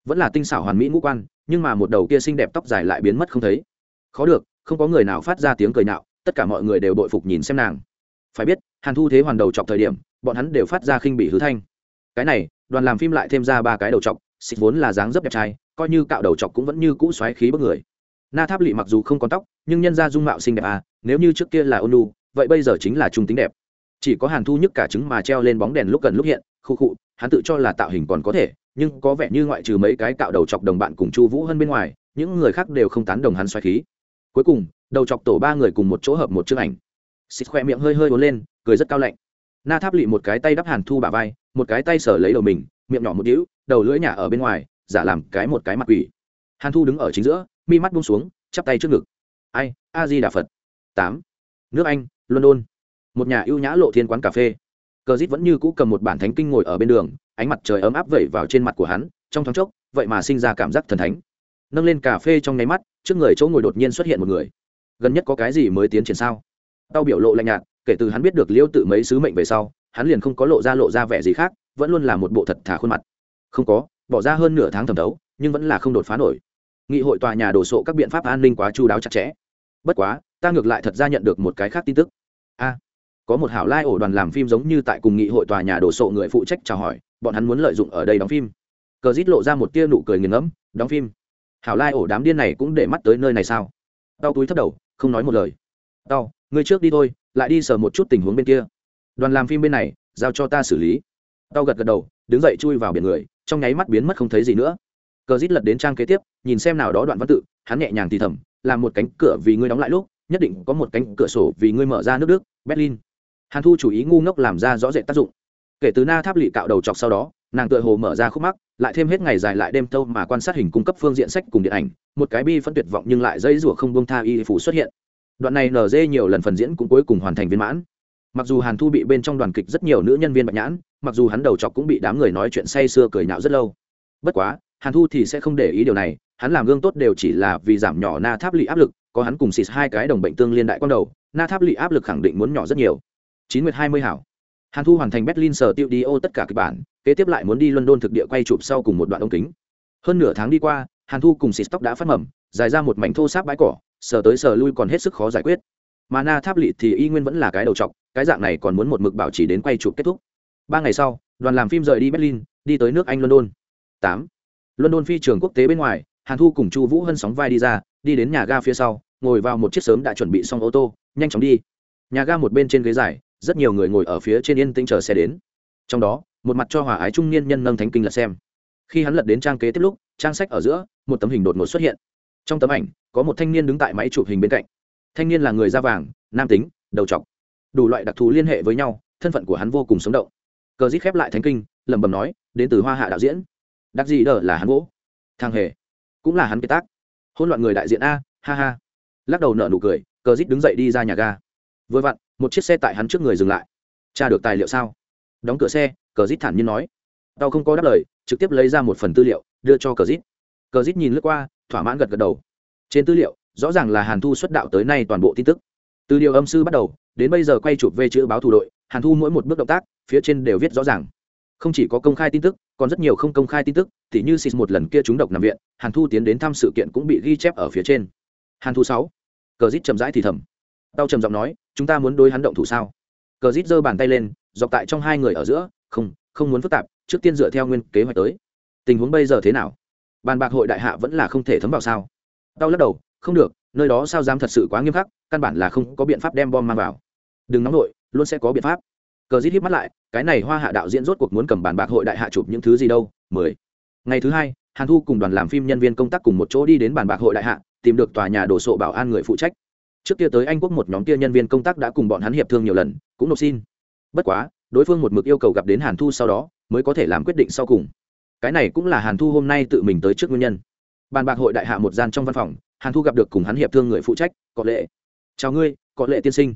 Vẫn là tinh xảo hoàn mỹ ngũ quan, nhưng mà một đầu kia xinh đẹp tóc dài lại biến mất không thấy. Khó được không có người nào phát ra tiếng cười nạo, tất cả mọi người đều bội phục nhìn xem nàng. Phải biết, hàn thu thế hoàn đầu chọc thời điểm, bọn hắn đều phát ra khinh bị hứ thanh. Cái này, đoàn làm phim lại thêm ra ba cái đầu chọc, xịt vốn là dáng dấp đẹp trai, coi như cạo đầu chọc cũng vẫn như cũ xoáy khí bất người. Na tháp lỵ mặc dù không có tóc, nhưng nhân ra dung mạo xinh đẹp à nếu như trước kia là ônu vậy bây giờ chính là trung tính đẹp. Chỉ có hàn thu nhức cả trứng mà treo lên bóng đèn lúc gần lúc hiện, khu khụ hắn tự cho là tạo hình còn có thể, nhưng có vẻ như ngoại trừ mấy cái cạo đầu chọc đồng bạn cùng chu vũ hơn bên ngoài, những người khác đều không tán đồng hắn xoáy khí cuối cùng, đầu chọc tổ ba người cùng một chỗ hợp một chiếc ảnh. Xịt khoe miệng hơi hơi uốn lên, cười rất cao lạnh. Na tháp lị một cái tay đắp hàn thu bà vai, một cái tay sở lấy đầu mình, miệng nhỏ một đĩu đầu lưỡi nhả ở bên ngoài, giả làm cái một cái mặt quỷ. Hàn thu đứng ở chính giữa, mi mắt buông xuống, chắp tay trước ngực. Ai, a di đà phật. Tám. Nước anh, london. Một nhà ưu nhã lộ thiên quán cà phê. Cờ dít vẫn như cũ cầm một bản thánh kinh ngồi ở bên đường, ánh mặt trời ấm áp vẩy vào trên mặt của hắn, trong thoáng chốc, vậy mà sinh ra cảm giác thần thánh. Nâng lên cà phê trong nháy mắt trước người chỗ ngồi đột nhiên xuất hiện một người. Gần nhất có cái gì mới tiến triển sao? Tao biểu lộ lạnh nhạt, kể từ hắn biết được liêu tự mấy sứ mệnh về sau, hắn liền không có lộ ra lộ ra vẻ gì khác, vẫn luôn là một bộ thật thả khuôn mặt. Không có, bỏ ra hơn nửa tháng thẩm thấu, nhưng vẫn là không đột phá nổi. Nghị hội tòa nhà đổ sộ các biện pháp an ninh quá chú đáo chặt chẽ. Bất quá, ta ngược lại thật ra nhận được một cái khác tin tức. A, có một hảo lai ổ đoàn làm phim giống như tại cùng nghị hội tòa nhà đổ sộ người phụ trách chào hỏi, bọn hắn muốn lợi dụng ở đây đóng phim. Cờ rít lộ ra một tia nụ cười nghiền ngẫm, đóng phim hảo lai ổ đám điên này cũng để mắt tới nơi này sao? Đau túi thấp đầu, không nói một lời. Đau ngươi trước đi thôi, lại đi sờ một chút tình huống bên kia. Đoàn làm phim bên này, giao cho ta xử lý. Đau gật gật đầu, đứng dậy chui vào biển người, trong nháy mắt biến mất không thấy gì nữa. Cờ rít lật đến trang kế tiếp, nhìn xem nào đó đoạn văn tự, hắn nhẹ nhàng thì thầm, làm một cánh cửa vì ngươi đóng lại lúc, nhất định có một cánh cửa sổ vì ngươi mở ra nước đức, berlin. Hàn thu chủ ý ngu ngốc làm ra rõ rệt tác dụng. Kể từ na tháp lỵ cạo đầu chọc sau đó, nàng tựa hồ mở ra khúc mắc lại thêm hết ngày dài lại đêm tâu mà quan sát hình cung cấp phương diện sách cùng điện ảnh, một cái bi phân tuyệt vọng nhưng lại dây rủa không bông tha y phủ xuất hiện. Đoạn này nd nhiều lần phần diễn cũng cuối cùng hoàn thành viên mãn. Mặc dù hàn thu bị bên trong đoàn kịch rất nhiều nữ nhân viên bạch nhãn, mặc dù hắn đầu chọc cũng bị đám người nói chuyện say sưa cười nhạo rất lâu. Bất quá, hàn thu thì sẽ không để ý điều này, hắn làm gương tốt đều chỉ là vì giảm nhỏ na tháp lỵ áp lực, có hắn cùng xịt hai cái đồng bệnh tương liên đại quan đầu, na tháp lỵ áp lực khẳng định muốn nhỏ rất nhiều. Chín nguyệt hai mươi hảo hàn thu hoàn thành berlin sở tiêu đi ô tất cả kịch bản, kế tiếp lại muốn đi london thực địa quay chụp sau cùng một đoạn ống kính. Hơn nửa tháng đi qua, hàn thu cùng xịt tóc đã phát mầm, dài ra một mảnh thô sáp bãi cỏ sờ tới sờ lui còn hết sức khó giải quyết. Mà na tháp lỵ thì y nguyên vẫn là cái đầu t cái dạng này còn muốn một mực bảo trì đến quay chụp kết thúc. Ba ngày sau, đoàn làm phim rời đi berlin, đi tới nước anh london. Tám. London phi trường quốc tế bên ngoài, hàn thu cùng chu vũ hân sóng vai đi ra, đi đến nhà ga phía sau, ngồi vào một chiếc sớm đã chuẩn bị xong ô tô, nhanh chóng đi. Nhà ga một bên trên ghế dài rất nhiều người ngồi ở phía trên yên tĩnh chờ xe đến. Trong đó, một mặt cho hòa ái trung niên nhân nâng thánh kinh lật xem. Khi hắn lật đến trang kế tiếp lúc, trang sách ở giữa, một tấm hình đột ngột xuất hiện. Trong tấm ảnh, có một thanh niên đứng tại máy chụp hình bên cạnh. Thanh niên là người da vàng, nam tính, đầu t đủ loại đặc thù liên hệ với nhau, thân phận của hắn vô cùng sống động. Cờ dít khép lại thánh kinh, lẩm bẩm nói, đến từ hoa hạ đạo diễn. Đặc gì đờ là hắn gỗ. Thang hề, cũng là hắn kế tác. Hôn loạn người đại diện a, ha ha. Lắc đầu nợ nụ cười, cờ dít đứng dậy đi ra nhà ga. Vừa vặn một chiếc xe tại hắn trước người dừng lại. Tra được tài liệu sao? Đóng cửa xe, cờ dít thản nhiên nói. Tao không có đáp lời, trực tiếp lấy ra một phần tư liệu, đưa cho cờ dít. Cờ dít nhìn lướt qua, thỏa mãn gật gật đầu. Trên tư liệu, rõ ràng là hàn thu xuất đạo tới nay toàn bộ tin tức. Từ điều âm sư bắt đầu, đến bây giờ quay chụp về chữ báo thủ đội, hàn thu mỗi một bước động tác, phía trên đều viết rõ ràng. Không chỉ có công khai tin tức, còn rất nhiều không công khai tin tức thì như xịt một lần kia trúng độc nằm viện, hàn thu tiến đến thăm sự kiện cũng bị ghi chép ở phía trên. Hàn thu sáu. Cờ dít chậm rãi thì thầm tao trầm giọng nói, chúng ta muốn đối hắn động thủ sao? Cờ rít giơ bàn tay lên, dọc tại trong hai người ở giữa, không không muốn phức tạp, trước tiên dựa theo nguyên kế hoạch tới. Tình huống bây giờ thế nào? Bàn bạc hội đại hạ vẫn là không thể thấm vào sao. Tao lắc đầu, không được, nơi đó sao dám thật sự quá nghiêm khắc, căn bản là không có biện pháp đem bom mang vào. Đừng nóng nổi luôn sẽ có biện pháp. Cờ rít hít mắt lại, cái này hoa hạ đạo diễn rốt cuộc muốn cầm bàn bạc hội đại hạ chụp những thứ gì đâu? Mười. Ngày thứ hai, hàn thu cùng đoàn làm phim nhân viên công tác cùng một chỗ đi đến bàn bạc hội đại hạ, tìm được tòa nhà đồ sộ bảo an người phụ trách trước kia tới anh quốc một nhóm kia nhân viên công tác đã cùng bọn hắn hiệp thương nhiều lần, cũng nộp xin. Bất quá, đối phương một mực yêu cầu gặp đến hàn thu sau đó, mới có thể làm quyết định sau cùng. Cái này cũng là hàn thu hôm nay tự mình tới trước nguyên nhân. Bàn bạc hội đại hạ một gian trong văn phòng, hàn thu gặp được cùng hắn hiệp thương người phụ trách có lệ. Chào ngươi có lệ tiên sinh.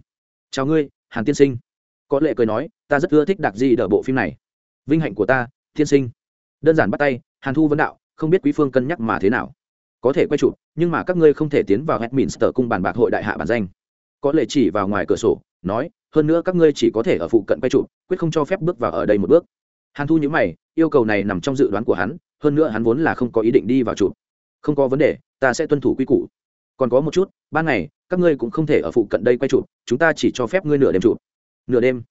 Chào ngươi, hàn tiên sinh. Có lệ cười nói, ta rất ưa thích đặc di đỡ bộ phim này. Vinh hạnh của ta, tiên sinh. Đơn giản bắt tay, hàn thu vấn đạo, không biết quý phương cân nhắc mà thế nào? Có thể quay chụp, nhưng mà các ngươi không thể tiến vào Westminster cung bàn bạc hội đại hạ bản danh. Có lệ chỉ vào ngoài cửa sổ, nói, hơn nữa các ngươi chỉ có thể ở phụ cận quay chụp, quyết không cho phép bước vào ở đây một bước. Hàn thu nhữ mày, yêu cầu này nằm trong dự đoán của hắn, hơn nữa hắn vốn là không có ý định đi vào chụp. Không có vấn đề, ta sẽ tuân thủ quy củ. Còn có một chút, ban ngày, các ngươi cũng không thể ở phụ cận đây quay chụp, chúng ta chỉ cho phép ngươi nửa đêm chụp. Nửa đêm?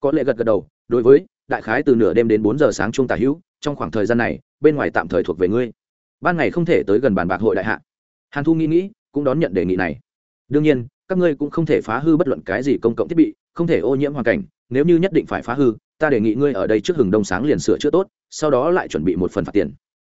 Có lệ gật gật đầu, đối với, đại khái từ nửa đêm đến bốn giờ sáng trung tả hữu, trong khoảng thời gian này, bên ngoài tạm thời thuộc về ngươi ban ngày không thể tới gần bàn bạc hội đại hạ. Hàn thu nghĩ nghĩ, cũng đón nhận đề nghị này. Đương nhiên, các ngươi cũng không thể phá hư bất luận cái gì công cộng thiết bị, không thể ô nhiễm hoàn cảnh, nếu như nhất định phải phá hư, ta đề nghị ngươi ở đây trước hừng đông sáng liền sửa chữa tốt, sau đó lại chuẩn bị một phần phạt tiền.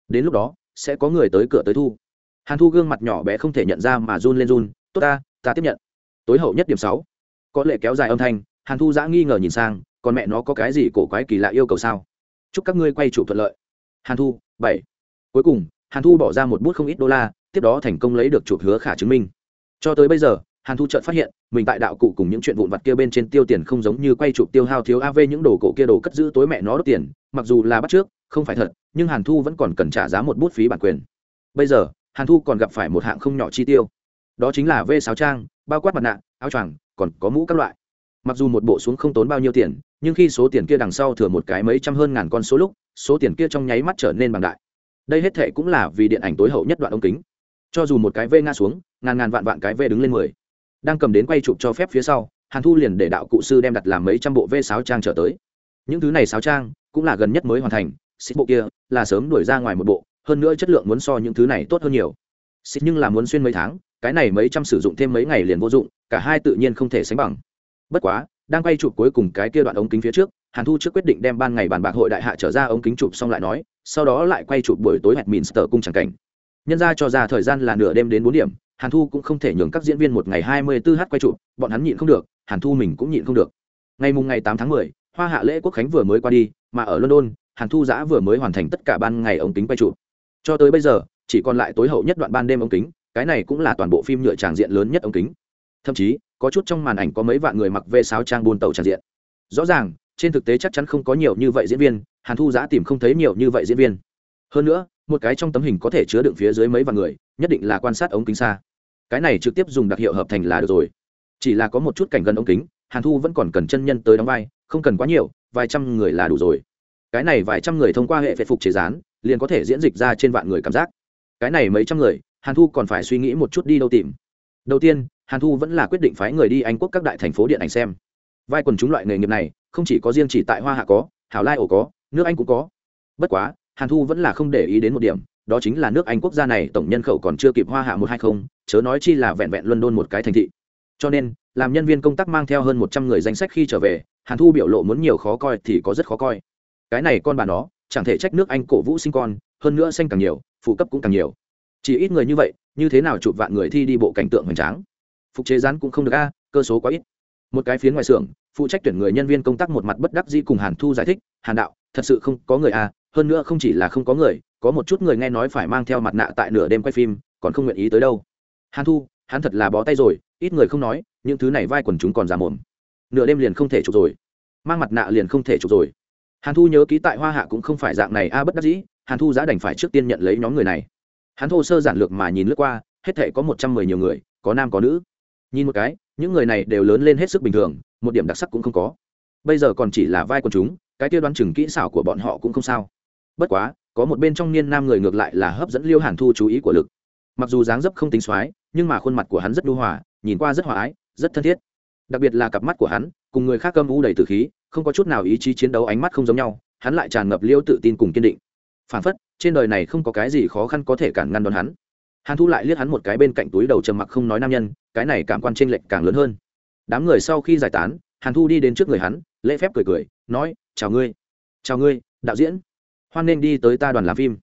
Đến lúc đó, sẽ có người tới cửa tới thu. Hàn thu gương mặt nhỏ bé không thể nhận ra mà run lên run, tốt ta ta tiếp nhận. Tối hậu nhất điểm sáu. Có lệ kéo dài âm thanh, hàn thu giã nghi ngờ nhìn sang, còn mẹ nó có cái gì cổ quái kỳ lạ yêu cầu sao? Chúc các ngươi quay chủ thuận lợi. Hàn thu, bảy. Cuối cùng hàn thu bỏ ra một bút không ít đô la, tiếp đó thành công lấy được chụp hứa khả chứng minh. Cho tới bây giờ, hàn thu chợt phát hiện, mình tại đạo cụ cùng những chuyện vụn vặt kia bên trên tiêu tiền không giống như quay chụp tiêu hao thiếu av những đồ cổ kia đồ cất giữ tối mẹ nó đốt tiền, mặc dù là bắt trước, không phải thật, nhưng hàn thu vẫn còn cần trả giá một bút phí bản quyền. Bây giờ, hàn thu còn gặp phải một hạng không nhỏ chi tiêu. Đó chính là v sáo trang, bao quát mặt nạ, áo choàng, còn có mũ các loại. Mặc dù một bộ xuống không tốn bao nhiêu tiền, nhưng khi số tiền kia đằng sau thừa một cái mấy trăm hơn ngàn con số lúc, số tiền kia trong nháy mắt trở nên bằng đại đây hết thệ cũng là vì điện ảnh tối hậu nhất đoạn ống kính. Cho dù một cái v ngã xuống, ngàn ngàn vạn vạn cái v đứng lên mười. Đang cầm đến quay chụp cho phép phía sau, hàn thu liền để đạo cụ sư đem đặt làm mấy trăm bộ v sáo trang trở tới. Những thứ này sáo trang cũng là gần nhất mới hoàn thành, xích bộ kia là sớm đuổi ra ngoài một bộ, hơn nữa chất lượng muốn so những thứ này tốt hơn nhiều. Xích nhưng là muốn xuyên mấy tháng, cái này mấy trăm sử dụng thêm mấy ngày liền vô dụng, cả hai tự nhiên không thể sánh bằng. Bất quá, đang quay chụp cuối cùng cái kia đoạn ống kính phía trước hàn thu trước quyết định đem ban ngày bàn bạc hội đại hạ trở ra ống kính chụp xong lại nói, sau đó lại quay chụp buổi tối hẹn minster cung chẳng cảnh. Nhân ra cho ra thời gian là nửa đêm đến bốn điểm, hàn thu cũng không thể nhường các diễn viên một ngày hai mươi 24 h quay chụp, bọn hắn nhịn không được, hàn thu mình cũng nhịn không được. Ngày mùng ngày tám tháng mười, hoa hạ lễ quốc khánh vừa mới qua đi, mà ở london, hàn thu giã vừa mới hoàn thành tất cả ban ngày ống kính quay chụp. Cho tới bây giờ, chỉ còn lại tối hậu nhất đoạn ban đêm ống kính, cái này cũng là toàn bộ phim nhựa tràng diện lớn nhất ống kính. Thậm chí, có chút trong màn ảnh có mấy vạn người mặc v sáo trang buôn tàu tràng diện. Rõ ràng trên thực tế chắc chắn không có nhiều như vậy diễn viên, hàn thu giã tìm không thấy nhiều như vậy diễn viên. Hơn nữa, một cái trong tấm hình có thể chứa đựng phía dưới mấy vạn người, nhất định là quan sát ống kính xa. Cái này trực tiếp dùng đặc hiệu hợp thành là được rồi. Chỉ là có một chút cảnh gần ống kính, hàn thu vẫn còn cần chân nhân tới đóng vai, không cần quá nhiều, vài trăm người là đủ rồi. Cái này vài trăm người thông qua hệ phệ phục chế rán liền có thể diễn dịch ra trên vạn người cảm giác. Cái này mấy trăm người, hàn thu còn phải suy nghĩ một chút đi đâu tìm. Đầu tiên, hàn thu vẫn là quyết định phái người đi anh quốc các đại thành phố điện ảnh xem vai quần chúng loại nghề nghiệp này, không chỉ có riêng chỉ tại hoa hạ có, hảo lai ổ có, nước anh cũng có. Bất quá, hàn thu vẫn là không để ý đến một điểm, đó chính là nước anh quốc gia này tổng nhân khẩu còn chưa kịp hoa hạ một hai không, chớ nói chi là vẹn vẹn london một cái thành thị. Cho nên, làm nhân viên công tác mang theo hơn một trăm người danh sách khi trở về, hàn thu biểu lộ muốn nhiều khó coi thì có rất khó coi. Cái này con bà nó, chẳng thể trách nước anh cổ vũ sinh con, hơn nữa xanh càng nhiều, phụ cấp cũng càng nhiều. Chỉ ít người như vậy, như thế nào chụp vạn người thi đi bộ cảnh tượng hoành tráng? Phục chế rán cũng không được a, cơ số quá ít một cái phía ngoài xưởng, phụ trách tuyển người nhân viên công tác một mặt bất đắc dĩ cùng hàn thu giải thích, hàn đạo, thật sự không có người a hơn nữa không chỉ là không có người, có một chút người nghe nói phải mang theo mặt nạ tại nửa đêm quay phim, còn không nguyện ý tới đâu. Hàn thu, hắn thật là bó tay rồi, ít người không nói, những thứ này vai quần chúng còn già mồm. Nửa đêm liền không thể chụp rồi. Mang mặt nạ liền không thể chụp rồi. Hàn thu nhớ ký tại hoa hạ cũng không phải dạng này a, bất đắc dĩ, hàn thu giá đành phải trước tiên nhận lấy nhóm người này. Hắn thô sơ giản lược mà nhìn lướt qua, hết thể có một trăm mười nhiều người, có nam có nữ nhìn một cái, những người này đều lớn lên hết sức bình thường, một điểm đặc sắc cũng không có. Bây giờ còn chỉ là vai quần chúng, cái tiêu đoán chừng kỹ xảo của bọn họ cũng không sao. Bất quá, có một bên trong niên nam người ngược lại là hấp dẫn liêu hàn thu chú ý của lực. Mặc dù dáng dấp không tính soái nhưng mà khuôn mặt của hắn rất đu hòa, nhìn qua rất hòa ái, rất thân thiết. Đặc biệt là cặp mắt của hắn, cùng người khác cơm u đầy tử khí, không có chút nào ý chí chiến đấu ánh mắt không giống nhau, hắn lại tràn ngập liêu tự tin cùng kiên định. Phản phất, trên đời này không có cái gì khó khăn có thể cản ngăn đón hắn hàn thu lại liếc hắn một cái bên cạnh túi đầu trầm mặc không nói nam nhân, cái này cảm quan t r ê n lệch càng lớn hơn. Đám người sau khi giải tán, hàn thu đi đến trước người hắn, lễ phép cười cười, nói, chào ngươi chào ngươi, đạo diễn. Hoan nên đi tới ta đoàn làm phim.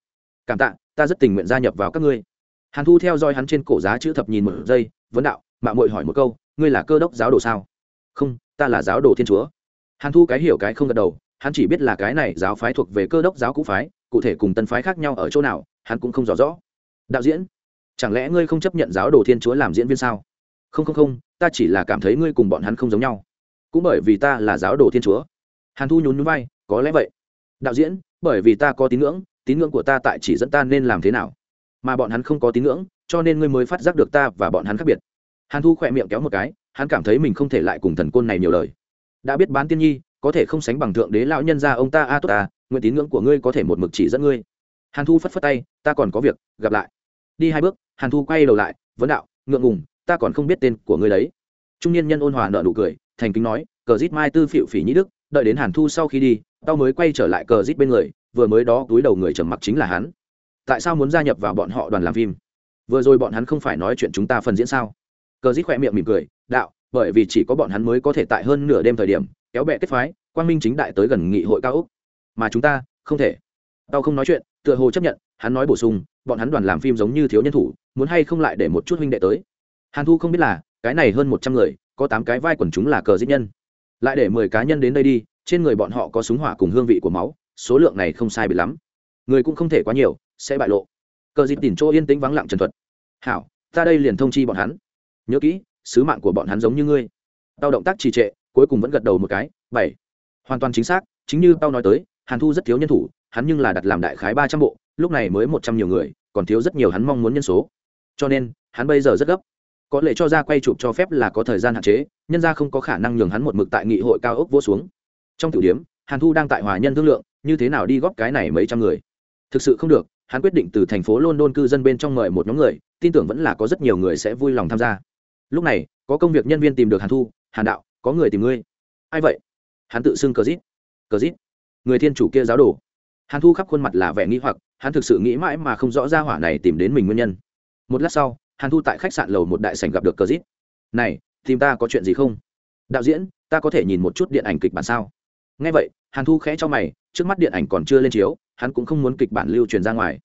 Cảm tạ, ta rất tình nguyện gia nhập vào các ngươi. Hàn thu theo dõi hắn trên cổ giá chữ thập nhìn một giây, vấn đạo mạng mội hỏi một câu, ngươi là cơ đốc giáo đồ sao? Không, ta là giáo đồ thiên chúa. Hàn thu cái hiểu cái không gật đầu, hắn chỉ biết là cái này giáo phái thuộc về cơ đốc giáo cũ phái, cụ thể cùng tân phái khác nhau ở chỗ nào, hắn cũng không rõ rõ. Đạo diễn chẳng lẽ ngươi không chấp nhận giáo đồ thiên chúa làm diễn viên sao? Không không không, ta chỉ là cảm thấy ngươi cùng bọn hắn không giống nhau. Cũng bởi vì ta là giáo đồ thiên chúa. Hàn thu nhún nhún vai, có lẽ vậy. Đạo diễn, bởi vì ta có tín ngưỡng tín ngưỡng của ta tại chỉ dẫn ta nên làm thế nào? Mà bọn hắn không có tín ngưỡng, cho nên ngươi mới phát giác được ta và bọn hắn khác biệt. Hàn thu khỏe miệng kéo một cái, hắn cảm thấy mình không thể lại cùng thần côn này nhiều lời. Đã biết bán tiên nhi, có thể không sánh bằng thượng đế lão nhân gia ông ta, a, tốt ta, nguyện tín ngưỡng của ngươi có thể một mực chỉ dẫn ngươi. Hàn thu phất phất tay, ta còn có việc, gặp lại đi hai bước, hàn thu quay đầu lại, vấn đạo, ngượng ngùng, ta còn không biết tên của ngươi đấy. Trung niên nhân ôn hòa nợ nụ cười, thành kính nói, cờ rít mai tư phịu phỉ nhĩ đức, đợi đến hàn thu sau khi đi, tao mới quay trở lại cờ rít bên người, vừa mới đó túi đầu người trầm mặc chính là hắn. Tại sao muốn gia nhập vào bọn họ đoàn làm phim? Vừa rồi bọn hắn không phải nói chuyện chúng ta phần diễn sao? Cờ rít khỏe miệng mỉm cười, đạo, bởi vì chỉ có bọn hắn mới có thể tại hơn nửa đêm thời điểm, kéo bẹ kết phái, quang minh chính đại tới gần nghị hội cao úc mà chúng ta, không thể. Tao không nói chuyện, tựa hồ chấp nhận, hắn nói bổ sung bọn hắn đoàn làm phim giống như thiếu nhân thủ, muốn hay không lại để một chút huynh đệ tới. Hàn thu không biết là, cái này hơn một trăm người, có tám cái vai quần chúng là cờ diễn nhân. Lại để mười cá nhân đến đây đi, trên người bọn họ có súng hỏa cùng hương vị của máu, số lượng này không sai bị lắm. Người cũng không thể quá nhiều, sẽ bại lộ. Cờ dịp tìm chỗ yên tĩnh vắng lặng trần thuật. Hảo, ta đây liền thông chi bọn hắn. Nhớ kỹ, sứ mạng của bọn hắn giống như ngươi. Tao động tác trì trệ, cuối cùng vẫn gật đầu một cái, bảy. Hoàn toàn chính xác, chính như tao nói tới, hàn thu rất thiếu nhân thủ, hắn nhưng là đặt làm đại khái ba trăm bộ, lúc này mới một trăm nhiều người còn thiếu rất nhiều hắn mong muốn nhân số. Cho nên, hắn bây giờ rất gấp. Có lệ cho ra quay chụp cho phép là có thời gian hạn chế, nhân ra không có khả năng nhường hắn một mực tại nghị hội cao ốc vô xuống. Trong tiểu điểm, hàn thu đang tại hòa nhân thương lượng, như thế nào đi góp cái này mấy trăm người. Thực sự không được, hắn quyết định từ thành phố london cư dân bên trong mời một nhóm người, tin tưởng vẫn là có rất nhiều người sẽ vui lòng tham gia. Lúc này, có công việc nhân viên tìm được hàn thu, hàn đạo, có người tìm ngươi. Ai vậy? Hắn tự xưng cờ rít cờ rít người thiên chủ kia giáo đồ hàn thu khắp khuôn mặt là vẻ nghĩ hoặc, hắn thực sự nghĩ mãi mà không rõ ra hỏa này tìm đến mình nguyên nhân. Một lát sau, hàn thu tại khách sạn lầu một đại sảnh gặp được cờ dít. Này, tìm ta có chuyện gì không? Đạo diễn, ta có thể nhìn một chút điện ảnh kịch bản sao? Ngay vậy, hàn thu khẽ cho mày, trước mắt điện ảnh còn chưa lên chiếu, hắn cũng không muốn kịch bản lưu truyền ra ngoài.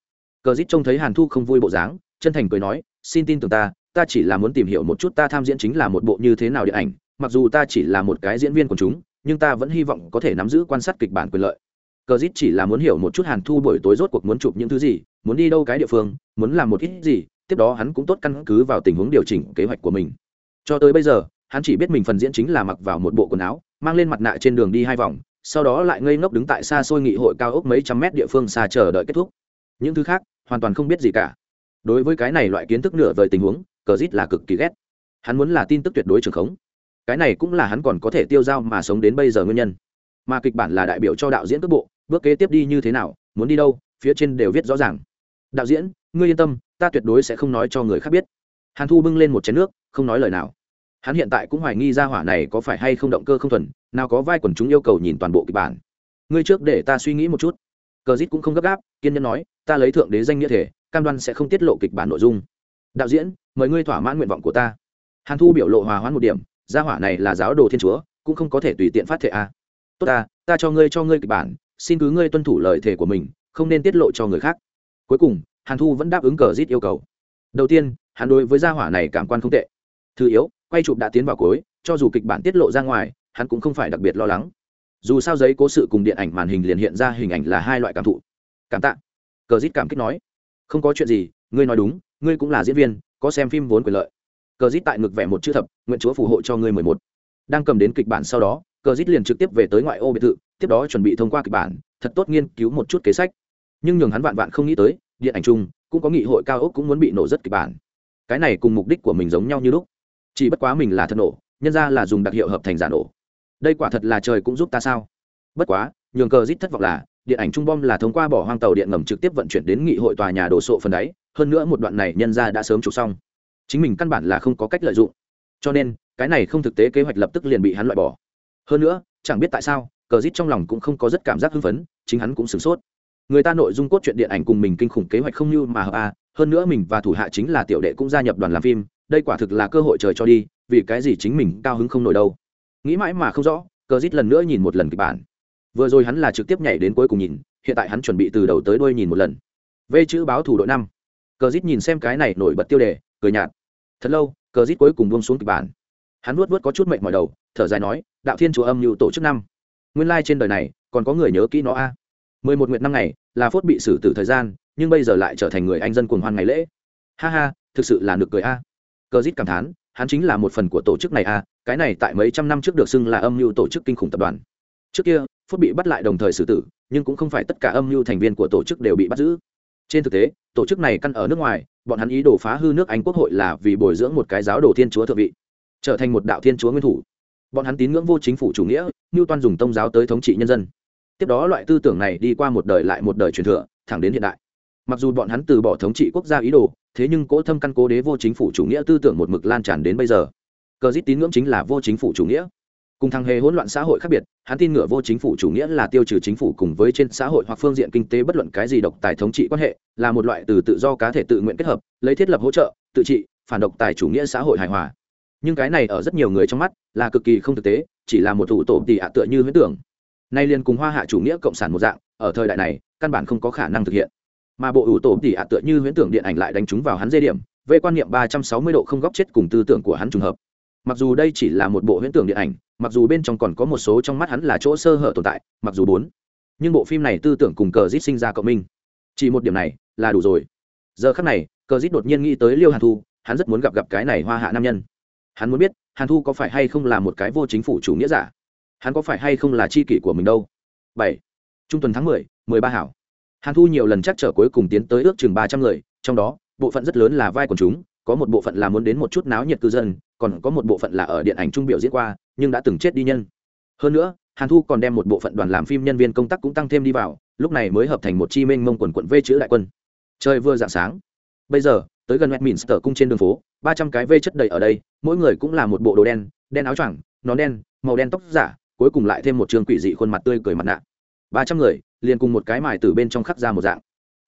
Cờ dít trông thấy hàn thu không vui bộ dáng, chân thành cười nói, xin tin tưởng ta ta chỉ là muốn tìm hiểu một chút ta tham diễn chính là một bộ như thế nào điện ảnh, mặc dù ta chỉ là một cái diễn viên của chúng, nhưng ta vẫn hy vọng có thể nắm giữ quan sát kịch bản quyền lợi cờ dít chỉ là muốn hiểu một chút hàn thu buổi tối rốt cuộc muốn chụp những thứ gì, muốn đi đâu cái địa phương, muốn làm một ít gì, tiếp đó hắn cũng tốt căn cứ vào tình huống điều chỉnh kế hoạch của mình. Cho tới bây giờ, hắn chỉ biết mình phần diễn chính là mặc vào một bộ quần áo, mang lên mặt nạ trên đường đi hai vòng, sau đó lại ngây ngốc đứng tại xa xôi nghị hội cao ốc mấy trăm mét địa phương xa chờ đợi kết thúc. Những thứ khác, hoàn toàn không biết gì cả. Đối với cái này loại kiến thức nửa vời tình huống, cờ dít là cực kỳ ghét. Hắn muốn là tin tức tuyệt đối trường khống. Cái này cũng là hắn còn có thể tiêu dao mà sống đến bây giờ nguyên nhân. Mà kịch bản là đại biểu cho đạo diễn cước bộ bước kế tiếp đi như thế nào, muốn đi đâu, phía trên đều viết rõ ràng. Đạo diễn, ngươi yên tâm, ta tuyệt đối sẽ không nói cho người khác biết. Hàn thu bưng lên một chén nước, không nói lời nào. Hắn hiện tại cũng hoài nghi ra hỏa này có phải hay không động cơ không thuần, nào có vai quần chúng yêu cầu nhìn toàn bộ kịch bản. Ngươi trước để ta suy nghĩ một chút. Cờ dít cũng không gấp gáp, kiên nhẫn nói, ta lấy thượng đế danh nghĩa thể, cam đoan sẽ không tiết lộ kịch bản nội dung. Đạo diễn, mời ngươi thỏa mãn nguyện vọng của ta. Hàn thu biểu lộ hòa hoãn một điểm, gia hỏa này là giáo đồ thiên chúa, cũng không có thể tùy tiện phát thệ a. À. tốt ta ta cho ngươi cho ngươi kịch bản xin cứ ngươi tuân thủ lời thề của mình, không nên tiết lộ cho người khác. Cuối cùng, hàn thu vẫn đáp ứng cờ rít yêu cầu. Đầu tiên, hắn đối với gia hỏa này cảm quan không tệ. Thứ yếu, quay chụp đã tiến vào cuối, cho dù kịch bản tiết lộ ra ngoài, hắn cũng không phải đặc biệt lo lắng. Dù sao giấy cố sự cùng điện ảnh màn hình liền hiện ra hình ảnh là hai loại cảm thụ. Cảm tạ. Cờ rít cảm kích nói. Không có chuyện gì, ngươi nói đúng, ngươi cũng là diễn viên, có xem phim vốn quyền lợi. Cờ rít tại ngực vẽ một chữ thập, nguyện chúa phù hộ cho ngươi mười một. Đang cầm đến kịch bản sau đó, cờ rít liền trực tiếp về tới ngoại ô biệt thự tiếp đó chuẩn bị thông qua kịch bản, thật tốt nghiên cứu một chút kế sách. Nhưng nhường hắn vạn vạn không nghĩ tới, điện ảnh chung cũng có nghị hội cao ốc cũng muốn bị nổ rất kịch bản. Cái này cùng mục đích của mình giống nhau như lúc. Chỉ bất quá mình là thật nổ, nhân ra là dùng đặc hiệu hợp thành giả nổ. Đây quả thật là trời cũng giúp ta sao? Bất quá, nhường cờ rít thất vọng là, điện ảnh trung bom là thông qua bỏ hoang tàu điện ngầm trực tiếp vận chuyển đến nghị hội tòa nhà đồ sộ phần đáy, hơn nữa một đoạn này nhân ra đã sớm chụp xong. Chính mình căn bản là không có cách lợi dụng. Cho nên, cái này không thực tế kế hoạch lập tức liền bị hắn loại bỏ. Hơn nữa, chẳng biết tại sao cờ rít trong lòng cũng không có rất cảm giác hưng phấn, chính hắn cũng sửng sốt. Người ta nội dung cốt truyện điện ảnh cùng mình kinh khủng kế hoạch không như mà hợp a, hơn nữa mình và thủ hạ chính là tiểu đệ cũng gia nhập đoàn làm phim, đây quả thực là cơ hội trời cho đi, vì cái gì chính mình cao hứng không nổi đâu. Nghĩ mãi mà không rõ cờ rít lần nữa nhìn một lần kịch bản. Vừa rồi hắn là trực tiếp nhảy đến cuối cùng nhìn, hiện tại hắn chuẩn bị từ đầu tới đuôi nhìn một lần. V chữ báo thủ đội năm. Cờ rít nhìn xem cái này nổi bật tiêu đề, cười nhạt. Thật lâu cờ rít cuối cùng buông xuống kịch bản. Hắn nuốt vớt có chút mệnh mỏi đầu, thở dài nói, đạo thiên chúa âm mưu tổ chức năm nguyên lai、like、trên đời này còn có người nhớ kỹ nó a. Mười một nguyện năm ngày, là phốt bị xử tử thời gian, nhưng bây giờ lại trở thành người anh dân cuồng hoan ngày lễ. Ha ha, thực sự là nực cười a. Cờ rít cảm thán, hắn chính là một phần của tổ chức này a, cái này tại mấy trăm năm trước được xưng là âm mưu tổ chức kinh khủng tập đoàn. Trước kia, phốt bị bắt lại đồng thời xử tử, nhưng cũng không phải tất cả âm mưu thành viên của tổ chức đều bị bắt giữ. Trên thực tế, tổ chức này căn ở nước ngoài, bọn hắn ý đồ phá hư nước anh quốc hội là vì bồi dưỡng một cái giáo đồ thiên chúa thượng vị, trở thành một đạo thiên chúa nguyên thủ bọn hắn tín ngưỡng vô chính phủ chủ nghĩa, như toan dùng tôn giáo tới thống trị nhân dân. Tiếp đó loại tư tưởng này đi qua một đời lại một đời truyền thừa, thẳng đến hiện đại. Mặc dù bọn hắn từ bỏ thống trị quốc gia ý đồ, thế nhưng cỗ thâm căn cố đế vô chính phủ chủ nghĩa tư tưởng một mực lan tràn đến bây giờ. Cờ dít tín ngưỡng chính là vô chính phủ chủ nghĩa. Cùng thằng hề hỗn loạn xã hội khác biệt, hắn tin ngựa vô chính phủ chủ nghĩa là tiêu trừ chính phủ cùng với trên xã hội hoặc phương diện kinh tế bất luận cái gì độc tài thống trị quan hệ, là một loại từ tự do cá thể tự nguyện kết hợp, lấy thiết lập hỗ trợ, tự trị, phản độc tài chủ nghĩa xã hội hài hòa nhưng cái này ở rất nhiều người trong mắt là cực kỳ không thực tế, chỉ là một thủ tổ tỉ ạ tựa như huyễn tưởng. Nay liền cùng hoa hạ chủ nghĩa cộng sản một dạng, ở thời đại này, căn bản không có khả năng thực hiện. Mà bộ ủ tổ tỉ ạ tựa như huyễn tưởng điện ảnh lại đánh trúng vào hắn dây điểm, về quan niệm ba trăm sáu mươi độ không góc chết cùng tư tưởng của hắn trùng hợp. Mặc dù đây chỉ là một bộ huyễn tưởng điện ảnh, mặc dù bên trong còn có một số trong mắt hắn là chỗ sơ hở tồn tại, mặc dù bốn. Nhưng bộ phim này tư tưởng cùng cờ rít sinh ra cộng minh. Chỉ một điểm này là đủ rồi. Giờ khắc này, cờ rít đột nhiên nghĩ tới liêu hàn thu, hắn rất muốn gặp gặp cái này hoa hạ nam nhân hắn muốn biết, hàn thu có phải hay không là một cái vô chính phủ chủ nghĩa giả? Hắn có phải hay không là c h i kỷ của mình đâu? Bảy. Trung tuần tháng mười mười ba hảo. Hàn thu nhiều lần chắc trở cuối cùng tiến tới ước chừng ba trăm người, trong đó, bộ phận rất lớn là vai quần chúng, có một bộ phận là muốn đến một chút náo nhiệt cư dân, còn có một bộ phận là ở điện ảnh trung biểu diễn qua, nhưng đã từng chết đi nhân. Hơn nữa, hàn thu còn đem một bộ phận đoàn làm phim nhân viên công tác cũng tăng thêm đi vào, lúc này mới hợp thành một chi minh mông quần quận vê chữ đại quân. Trời vừa dạng sáng. Bây giờ tới gần Westminster cung trên đường phố, ba trăm cái vây chất đầy ở đây, mỗi người cũng là một bộ đồ đen đen áo choàng, nón đen, màu đen tóc giả, cuối cùng lại thêm một trường quỷ dị khuôn mặt tươi cười mặt nạ. ba trăm người, liền cùng một cái mài từ bên trong khắc ra một dạng.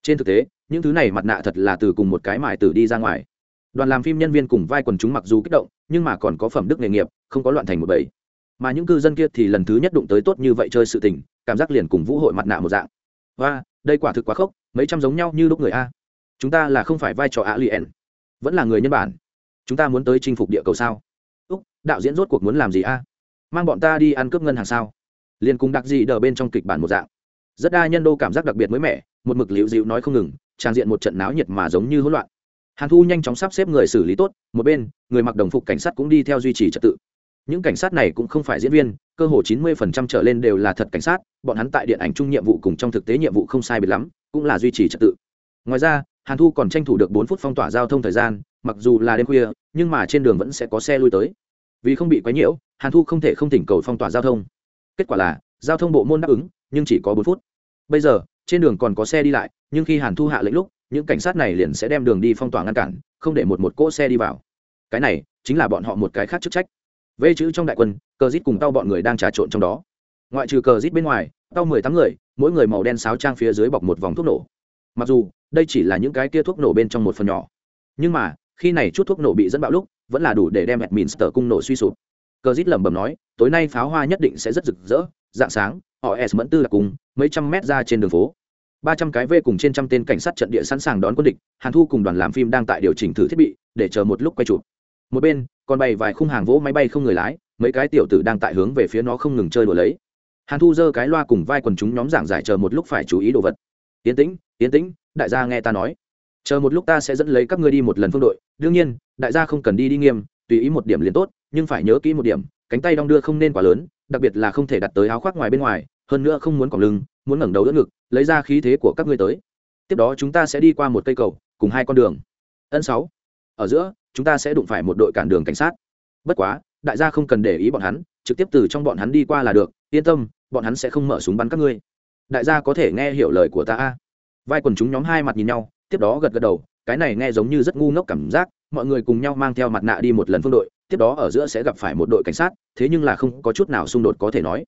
Trên thực tế, những thứ này mặt nạ thật là từ cùng một cái mài từ đi ra ngoài. Đoàn làm phim nhân viên cùng vai quần chúng mặc dù kích động, nhưng mà còn có phẩm đức nghề nghiệp, không có loạn thành một bầy. Mà những cư dân kia thì lần thứ nhất đụng tới tốt như vậy chơi sự tình, cảm giác liền cùng vũ hội mặt nạ một dạng. Và đây quả thực quá khốc, mấy trăm giống nhau như lúc người a chúng ta là không phải vai trò a liền vẫn là người nhân bản. Chúng ta muốn tới chinh phục địa cầu sao? Úc, đạo diễn rốt cuộc muốn làm gì a? Mang bọn ta đi ăn cướp ngân hàng sao? Liền cùng đặc gì đờ bên trong kịch bản một dạng. Rất đa nhân đô cảm giác đặc biệt mới mẻ, một mực liễu dịu nói không ngừng, trang diện một trận náo nhiệt mà giống như hỗn loạn. Hàn thu nhanh chóng sắp xếp người xử lý tốt, một bên, người mặc đồng phục cảnh sát cũng đi theo duy trì trật tự. Những cảnh sát này cũng không phải diễn viên, cơ hồ chín mươi phần trăm trở lên đều là thật cảnh sát, bọn hắn tại điện ảnh chung nhiệm vụ cùng trong thực tế nhiệm vụ không sai biệt lắm, cũng là duy trì trật tự. Ngoài ra hàn thu còn tranh thủ được bốn phút phong tỏa giao thông thời gian, mặc dù là đêm khuya, nhưng mà trên đường vẫn sẽ có xe lui tới. Vì không bị quấy nhiễu, hàn thu không thể không tỉnh cầu phong tỏa giao thông. Kết quả là, giao thông bộ môn đáp ứng, nhưng chỉ có bốn phút. Bây giờ, trên đường còn có xe đi lại, nhưng khi hàn thu hạ lệnh lúc, những cảnh sát này liền sẽ đem đường đi phong tỏa ngăn cản, không để một một cỗ xe đi vào. Cái này, chính là bọn họ một cái khác chức trách. Vê chữ trong đại quân, cờ rít cùng tao bọn người đang trà trộn trong đó. Ngoại trừ cờ rít bên ngoài, tao mười tám người, mỗi người màu đen sáo trang phía dưới bọc một vòng thuốc nổ mặc dù, đây chỉ là những cái kia thuốc nổ bên trong một phần nhỏ. Nhưng mà, khi này chút thuốc nổ bị dẫn bạo lúc, vẫn là đủ để đem hẹn mìn sờ cung nổ suy sụp. Cờ rít lẩm bẩm nói, tối nay pháo hoa nhất định sẽ rất rực rỡ, dạng sáng, họ s mẫn tư là cùng, mấy trăm mét ra trên đường phố. Ba trăm cái v cùng trên trăm tên cảnh sát trận địa sẵn sàng đón quân địch, hàn thu cùng đoàn làm phim đang tại điều chỉnh thử thiết bị, để chờ một lúc quay chụp. Một bên, còn bày vài khung hàng vỗ máy bay không người lái, mấy cái tiểu tử đang tại hướng về phía nó không ngừng chơi đùa lấy. Hàn thu giơ cái loa cùng vai quần chúng nhóm giảng giải chờ một lúc phải chú ý đồ vật. Tiến tĩnh yên tĩnh, đại gia nghe ta nói. Chờ một lúc ta sẽ dẫn lấy các ngươi đi một lần phương đội. Đương nhiên, đại gia không cần đi đi nghiêm, tùy ý một điểm liền tốt, nhưng phải nhớ kỹ một điểm, cánh tay đong đưa không nên quá lớn, đặc biệt là không thể đặt tới áo khoác ngoài bên ngoài, hơn nữa không muốn còng lưng, muốn ngẩng đầu đỡ ngực, lấy ra khí thế của các ngươi tới. Tiếp đó chúng ta sẽ đi qua một cây cầu, cùng hai con đường. Ân sáu. Ở giữa, chúng ta sẽ đụng phải một đội cản đường cảnh sát. Bất quá, đại gia không cần để ý bọn hắn, trực tiếp từ trong bọn hắn đi qua là được, yên tâm, bọn hắn sẽ không mở súng bắn các ngươi. Đại gia có thể nghe hiểu lời của ta a vai quần chúng nhóm hai mặt nhìn nhau, tiếp đó gật gật đầu, cái này nghe giống như rất ngu ngốc cảm giác, mọi người cùng nhau mang theo mặt nạ đi một lần phương đội, tiếp đó ở giữa sẽ gặp phải một đội cảnh sát, thế nhưng là không có chút nào xung đột có thể nói.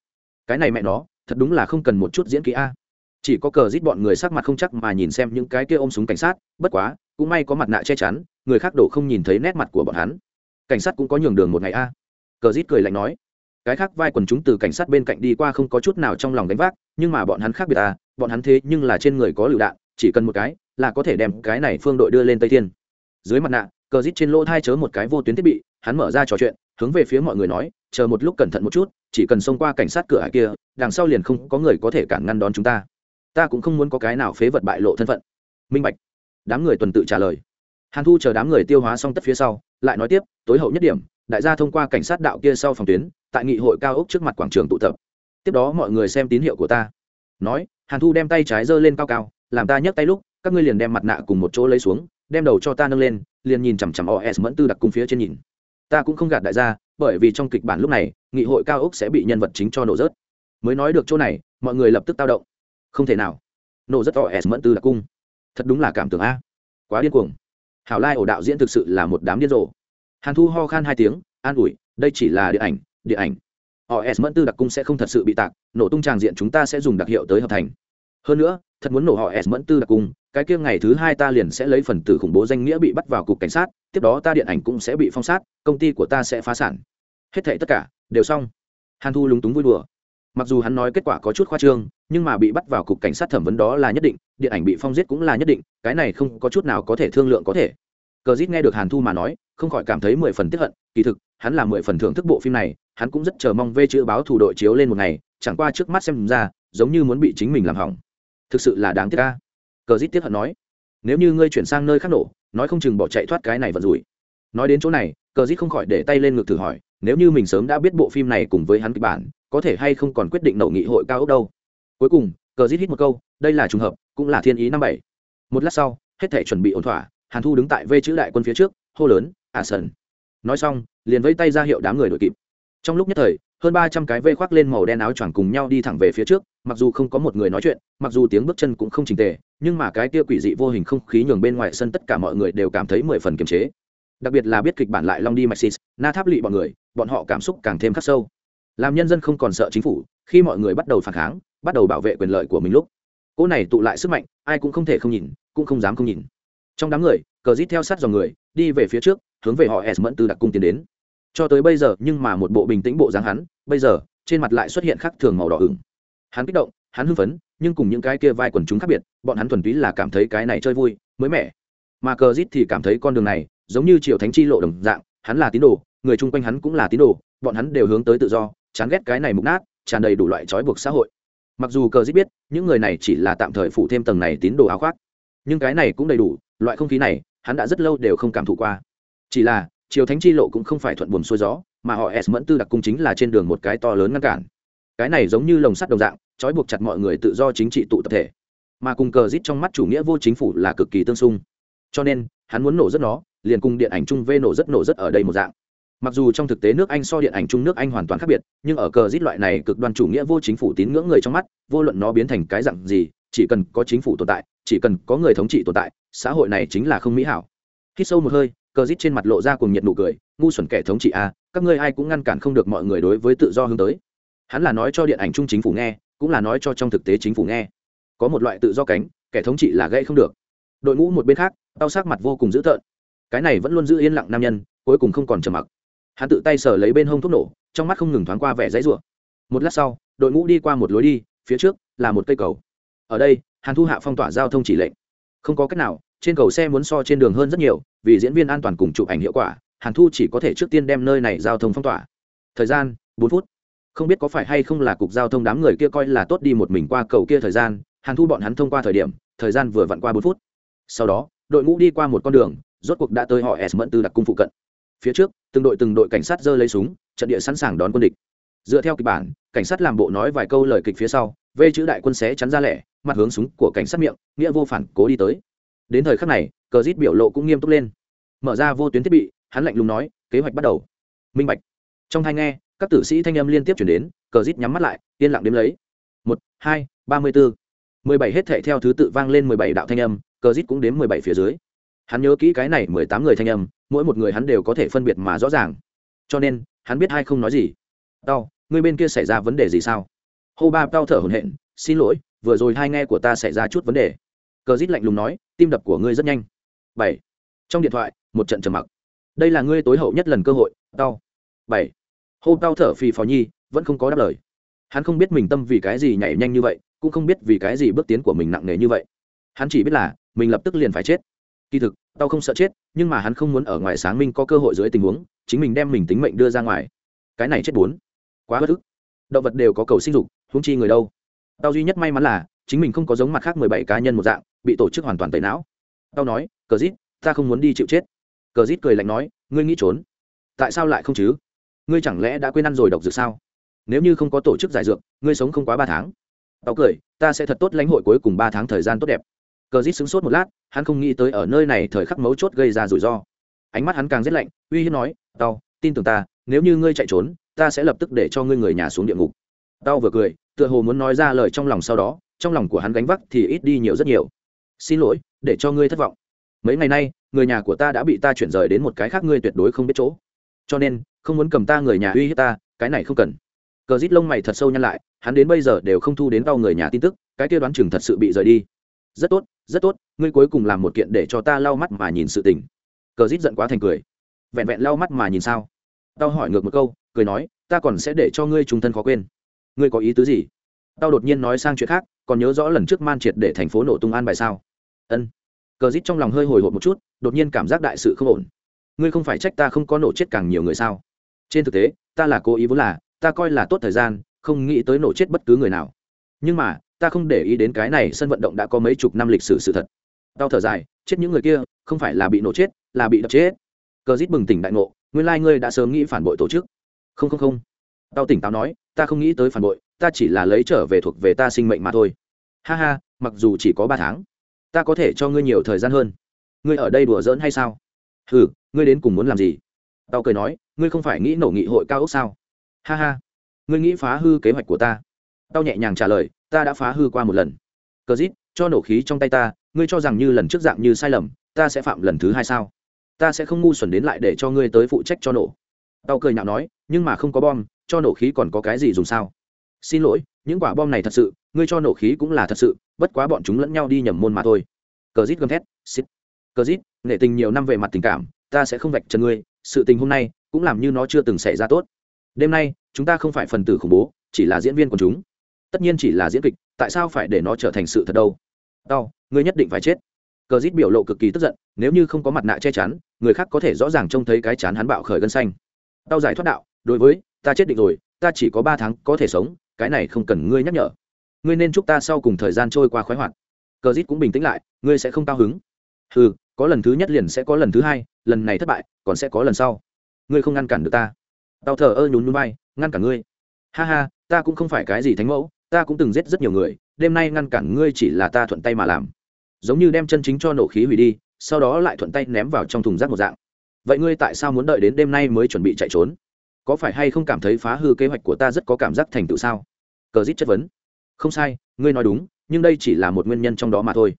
Cái này mẹ nó, thật đúng là không cần một chút diễn kỹ a. Chỉ có cờ giết bọn người sắc mặt không chắc mà nhìn xem những cái kia ôm súng cảnh sát, bất quá, cũng may có mặt nạ che chắn, người khác đổ không nhìn thấy nét mặt của bọn hắn. Cảnh sát cũng có nhường đường một ngày a. Cờ giết cười lạnh nói. Cái khác vai quần chúng từ cảnh sát bên cạnh đi qua không có chút nào trong lòng đánh vác nhưng mà bọn hắn khác biệt à bọn hắn thế nhưng là trên người có lựu đạn, chỉ cần một cái là có thể đem cái này phương đội đưa lên tây thiên. Dưới mặt nạ, cờ rít trên lỗ thai chớ một cái vô tuyến thiết bị, hắn mở ra trò chuyện, hướng về phía mọi người nói, chờ một lúc cẩn thận một chút, chỉ cần xông qua cảnh sát cửa hải kia, đằng sau liền không có người có thể cản ngăn đón chúng ta. Ta cũng không muốn có cái nào phế vật bại lộ thân phận. Minh bạch. Đám người tuần tự trả lời. Hàn thu chờ đám người tiêu hóa xong tất phía sau, lại nói tiếp, tối hậu nhất điểm, đại gia thông qua cảnh sát đạo kia sau phòng tuyến, tại nghị hội cao ốc trước mặt quảng trường tụ tập tiếp đó mọi người xem tín hiệu của ta. Nói, hàn thu đem tay trái giơ lên cao cao, làm ta nhấc tay lúc, các ngươi liền đem mặt nạ cùng một chỗ lấy xuống, đem đầu cho ta nâng lên, liền nhìn chằm chằm os mẫn tư đặc cung phía trên nhìn. Ta cũng không gạt đại gia, bởi vì trong kịch bản lúc này, nghị hội cao ốc sẽ bị nhân vật chính cho nổ rớt. Mới nói được chỗ này, mọi người lập tức tao động. Không thể nào. Nổ rất os mẫn tư đặc cung. Thật đúng là cảm tưởng a. Quá điên cuồng. Hảo lai ổ đạo diễn thực sự là một đám điên rồ. Hàn thu ho khan hai tiếng, an ủi, đây chỉ là điện ảnh điện ảnh họ s mẫn tư đặc cung sẽ không thật sự bị tạc, nổ tung tràng diện chúng ta sẽ dùng đặc hiệu tới hợp thành. Hơn nữa, thật muốn nổ họ s mẫn tư đặc cung, cái kia ngày thứ hai ta liền sẽ lấy phần tử khủng bố danh nghĩa bị bắt vào cục cảnh sát, tiếp đó ta điện ảnh cũng sẽ bị phong sát, công ty của ta sẽ phá sản. Hết thệ tất cả, đều xong. Hàn thu lúng túng vui đùa. Mặc dù hắn nói kết quả có chút khoa trương, nhưng mà bị bắt vào cục cảnh sát thẩm vấn đó là nhất định, điện ảnh bị phong giết cũng là nhất định, cái này không có chút nào có thể thương lượng có thể cờ dít nghe được hàn thu mà nói, không khỏi cảm thấy mười phần tiếp hận, kỳ thực, hắn là mười phần thưởng thức bộ phim này, hắn cũng rất chờ mong vê chữ báo thủ đội chiếu lên một ngày, chẳng qua trước mắt xem ra, giống như muốn bị chính mình làm hỏng. Thực sự là đáng tiếc ca cờ dít tiếp hận nói, nếu như ngươi chuyển sang nơi khác nổ, nói không chừng bỏ chạy thoát cái này vật rủi. Nói đến chỗ này, cờ dít không khỏi để tay lên ngực thử hỏi, nếu như mình sớm đã biết bộ phim này cùng với hắn kịch bản, có thể hay không còn quyết định nậu nghị hội cao ốc đâu? Cuối cùng, cờ dít hít một câu, đây là trùng hợp, cũng là thiên ý năm bảy. Một lát sau, hết thể chuẩn bị ổn thỏa hàn thu đứng tại vê chữ đại quân phía trước, hô lớn à sần. Nói xong, liền vẫy tay ra hiệu đám người đội kịp. Trong lúc nhất thời, hơn ba trăm cái vây khoác lên màu đen áo choàng cùng nhau đi thẳng về phía trước, mặc dù không có một người nói chuyện, mặc dù tiếng bước chân cũng không trình tề, nhưng mà cái kia quỷ dị vô hình không khí nhường bên ngoài sân tất cả mọi người đều cảm thấy mười phần kiềm chế. Đặc biệt là biết kịch bản lại long đi maxis, na tháp lị bọn người, bọn họ cảm xúc càng thêm khắc sâu. Làm nhân dân không còn sợ chính phủ, khi mọi người bắt đầu phản kháng, bắt đầu bảo vệ quyền lợi của mình lúc, cỗ này tụ lại sức mạnh, ai cũng không thể không nhìn, cũng không dám không nhìn trong đám người, cờ rít theo sát dòng người, đi về phía trước, hướng về họ s mẫn từ đặc cung tiến đến. Cho tới bây giờ, nhưng mà một bộ bình tĩnh bộ dáng hắn, bây giờ, trên mặt lại xuất hiện khắc thường màu đỏ ửng. Hắn kích động, hắn hưng phấn, nhưng cùng những cái kia vai quần chúng khác biệt, bọn hắn thuần túy là cảm thấy cái này chơi vui, mới mẻ. Mà cờ rít thì cảm thấy con đường này, giống như triều thánh chi lộ đồng dạng, hắn là tín đồ, người chung quanh hắn cũng là tín đồ, bọn hắn đều hướng tới tự do, chán ghét cái này mục nát, tràn đầy đủ loại trói buộc xã hội. Mặc dù cờ rít biết, những người này chỉ là tạm thời phủ thêm tầng này tín đồ áo khoác nhưng cái này cũng đầy đủ, loại không khí này, hắn đã rất lâu đều không cảm thụ qua. Chỉ là chiều thánh chi lộ cũng không phải thuận buồm xuôi gió, mà họ s mẫn tư đặc cung chính là trên đường một cái to lớn ngăn cản. Cái này giống như lồng sắt đồng dạng, trói buộc chặt mọi người tự do chính trị tụ tập thể. Mà cùng cờ rít trong mắt chủ nghĩa vô chính phủ là cực kỳ tương xung. Cho nên, hắn muốn nổ rất nó, liền cùng điện ảnh chung v nổ rất nổ rất ở đây một dạng. Mặc dù trong thực tế nước anh so điện ảnh chung nước anh hoàn toàn khác biệt, nhưng ở cờ rít loại này cực đoan chủ nghĩa vô chính phủ tín ngưỡng người trong mắt, vô luận nó biến thành cái dạng gì, chỉ cần có chính phủ tồn tại chỉ cần có người thống trị tồn tại, xã hội này chính là không mỹ hảo. Khi sâu một hơi, cờ rít trên mặt lộ ra cùng nhiệt nụ cười, ngu xuẩn kẻ thống trị a, các ngươi ai cũng ngăn cản không được mọi người đối với tự do hướng tới. Hắn là nói cho điện ảnh chung chính phủ nghe, cũng là nói cho trong thực tế chính phủ nghe. Có một loại tự do cánh, kẻ thống trị là gây không được. Đội ngũ một bên khác, đau sắc mặt vô cùng dữ tợn. Cái này vẫn luôn giữ yên lặng nam nhân, cuối cùng không còn trầm mặc. Hắn tự tay sờ lấy bên hông thuốc nổ, trong mắt không ngừng thoáng qua vẻ dãy rủa. Một lát sau, đội ngũ đi qua một lối đi, phía trước là một cây cầu. Ở đây hàn thu hạ phong tỏa giao thông chỉ lệnh. Không có cách nào, trên cầu xe muốn so trên đường hơn rất nhiều, vì diễn viên an toàn cùng chụp ảnh hiệu quả, hàn thu chỉ có thể trước tiên đem nơi này giao thông phong tỏa. Thời gian, bốn phút. Không biết có phải hay không là cục giao thông đám người kia coi là tốt đi một mình qua cầu kia thời gian, hàn thu bọn hắn thông qua thời điểm, thời gian vừa vặn qua bốn phút. Sau đó, đội ngũ đi qua một con đường, rốt cuộc đã tới họ s mẫn tư đặc cung phụ cận. Phía trước, từng đội từng đội cảnh sát giơ lấy súng, trận địa sẵn sàng đón quân địch. Dựa theo kịch bản, cảnh sát làm bộ nói vài câu lời kịch phía sau vê chữ đại quân xé chắn ra lẻ mặt hướng súng của cảnh sát miệng, nghĩa vô phản, cố đi tới. Đến thời khắc này, cờ rít biểu lộ cũng nghiêm túc lên. Mở ra vô tuyến thiết bị, hắn lạnh lùng nói, kế hoạch bắt đầu. Minh bạch. Trong thai nghe, các tử sĩ thanh âm liên tiếp chuyển đến, cờ rít nhắm mắt lại, yên lặng đếm lấy. Một, hai, ba mươi bốn mười bảy hết thệ theo thứ tự vang lên mười bảy đạo thanh âm, cờ rít cũng đếm mười bảy phía dưới. Hắn nhớ kỹ cái này mười tám người thanh âm, mỗi một người hắn đều có thể phân biệt mà rõ ràng. Cho nên, hắn biết hai không nói gì. Đau người bên kia xảy ra vấn đề gì sao? Hô ba đau thở hổn hển, xin lỗi vừa rồi hai nghe của ta xảy ra chút vấn đề. Cờ rít lạnh lùng nói, tim đập của ngươi rất nhanh. Bảy. Trong điện thoại, một trận trầm mặc. Đây là ngươi tối hậu nhất lần cơ hội đau bảy. Hô đau thở phì phò nhi, vẫn không có đáp lời. Hắn không biết mình tâm vì cái gì nhảy nhanh như vậy, cũng không biết vì cái gì bước tiến của mình nặng nề như vậy. Hắn chỉ biết là, mình lập tức liền phải chết. Kỳ thực, tao không sợ chết, nhưng mà hắn không muốn ở ngoài sáng minh có cơ hội dưới tình huống, chính mình đem mình tính mệnh đưa ra ngoài. Cái này chết bốn. Quá bất ức. Động vật đều có cầu sinh dục, huống chi người đâu? Tao duy nhất may mắn là, chính mình không có giống mặt khác mười bảy cá nhân một dạng, bị tổ chức hoàn toàn tẩy não. Tao nói, cờ rít ta không muốn đi chịu chết. Cờ rít cười lạnh nói, ngươi nghĩ trốn? Tại sao lại không chứ? Ngươi chẳng lẽ đã quên ăn rồi độc dược sao? Nếu như không có tổ chức giải dược, ngươi sống không quá ba tháng. Tao cười, ta sẽ thật tốt lãnh hội cuối cùng ba tháng thời gian tốt đẹp. Cờ rít sững sốt một lát, hắn không nghĩ tới ở nơi này thời khắc mấu chốt gây ra rủi ro. Ánh mắt hắn càng rét lạnh, uy hiếp nói, tao, tin tưởng ta, nếu như ngươi chạy trốn, ta sẽ lập tức để cho ngươi người nhà xuống địa ngục. Tao vừa cười tựa hồ muốn nói ra lời trong lòng sau đó, trong lòng của hắn gánh vác thì ít đi nhiều rất nhiều. Xin lỗi, để cho ngươi thất vọng. Mấy ngày nay, người nhà của ta đã bị ta chuyển rời đến một cái khác ngươi tuyệt đối không biết chỗ. Cho nên, không muốn cầm ta người nhà uy hiếp ta, cái này không cần. Cờ rít lông mày thật sâu nhăn lại, hắn đến bây giờ đều không thu đến đau người nhà tin tức, cái kia đoán chừng thật sự bị rời đi. Rất tốt rất tốt, ngươi cuối cùng làm một kiện để cho ta lau mắt mà nhìn sự tình. Cờ rít giận quá thành cười. Vẹn vẹn lau mắt mà nhìn sao? Tao hỏi ngược một câu, cười nói, ta còn sẽ để cho ngươi trung thân khó quên ngươi có ý tứ gì? Tao đột nhiên nói sang chuyện khác, còn nhớ rõ lần trước man triệt để thành phố nổ tung an bài sao? Ân. Cờ dít trong lòng hơi hồi hộp một chút, đột nhiên cảm giác đại sự không ổn. Ngươi không phải trách ta không có nổ chết càng nhiều người sao? Trên thực tế, ta là cố ý vốn là, ta coi là tốt thời gian, không nghĩ tới nổ chết bất cứ người nào. Nhưng mà, ta không để ý đến cái này sân vận động đã có mấy chục năm lịch sử sự thật. Đau thở dài, chết những người kia, không phải là bị nổ chết, là bị đập chết. Cờ dít bừng tỉnh đại ngộ, nguyên lai ngươi đã sớm nghĩ phản bội tổ chức. Không không không. Tao tỉnh táo nói ta không nghĩ tới phản bội, ta chỉ là lấy trở về thuộc về ta sinh mệnh mà thôi. Ha ha, mặc dù chỉ có ba tháng, ta có thể cho ngươi nhiều thời gian hơn. Ngươi ở đây đùa giỡn hay sao? Ừ ngươi đến cùng muốn làm gì? Tao cười nói, ngươi không phải nghĩ nổ nghị hội cao ốc sao? Ha ha, ngươi nghĩ phá hư kế hoạch của ta. Tao nhẹ nhàng trả lời, ta đã phá hư qua một lần. Cờ dít, cho nổ khí trong tay ta, ngươi cho rằng như lần trước dạng như sai lầm, ta sẽ phạm lần thứ hai sao? Ta sẽ không ngu xuẩn đến lại để cho ngươi tới phụ trách cho nổ. Tao cười nhạo nói, nhưng mà không có bom cho nổ khí còn có cái gì dùng sao? Xin lỗi, những quả bom này thật sự, ngươi cho nổ khí cũng là thật sự, bất quá bọn chúng lẫn nhau đi nhầm môn mà thôi. Cờ rít gầm thét xít cờ rít nghệ tình nhiều năm về mặt tình cảm, ta sẽ không vạch trần ngươi, sự tình hôm nay cũng làm như nó chưa từng xảy ra tốt. Đêm nay, chúng ta không phải phần tử khủng bố, chỉ là diễn viên của chúng. Tất nhiên chỉ là diễn kịch, tại sao phải để nó trở thành sự thật đâu? Đau ngươi nhất định phải chết. Cờ rít biểu lộ cực kỳ tức giận, nếu như không có mặt nạ che chắn, người khác có thể rõ ràng trông thấy cái chán hắn bạo khởi gân xanh. Đau giải thoát đạo, đối với ta chết định rồi, ta chỉ có ba tháng có thể sống, cái này không cần ngươi nhắc nhở. Ngươi nên chúc ta sau cùng thời gian trôi qua khoái hoạt. Cờ rít cũng bình tĩnh lại, ngươi sẽ không cao hứng. Ừ có lần thứ nhất liền sẽ có lần thứ hai, lần này thất bại, còn sẽ có lần sau. Ngươi không ngăn cản được ta. Tao thờ ơ nhún núi bay ngăn cản ngươi. Ha ha, ta cũng không phải cái gì thánh mẫu, ta cũng từng giết rất nhiều người, đêm nay ngăn cản ngươi chỉ là ta thuận tay mà làm. Giống như đem chân chính cho nổ khí hủy đi, sau đó lại thuận tay ném vào trong thùng rác một dạng. Vậy ngươi tại sao muốn đợi đến đêm nay mới chuẩn bị chạy trốn? Có phải hay không cảm thấy phá hư kế hoạch của ta rất có cảm giác thành tựu sao? Cờ dít chất vấn. Không sai, ngươi nói đúng, nhưng đây chỉ là một nguyên nhân trong đó mà thôi.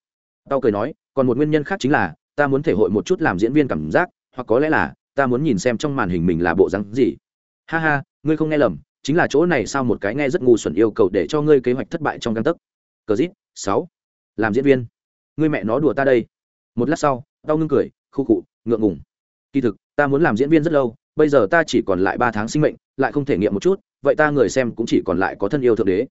Tao cười nói, còn một nguyên nhân khác chính là, ta muốn thể hội một chút làm diễn viên cảm giác, hoặc có lẽ là, ta muốn nhìn xem trong màn hình mình là bộ rắn gì. Ha ha, ngươi không nghe lầm, chính là chỗ này sao một cái nghe rất ngu xuẩn yêu cầu để cho ngươi kế hoạch thất bại trong căn tấc. Cờ dít, sáu. Làm diễn viên. Ngươi mẹ nó đùa ta đây. Một lát sau, tao ngưng cười, khu cụ ngượng ngùng. Kỳ thực, ta muốn làm diễn viên rất lâu bây giờ ta chỉ còn lại ba tháng sinh mệnh, lại không thể nghiệm một chút, vậy ta người xem cũng chỉ còn lại có thân yêu thượng đế.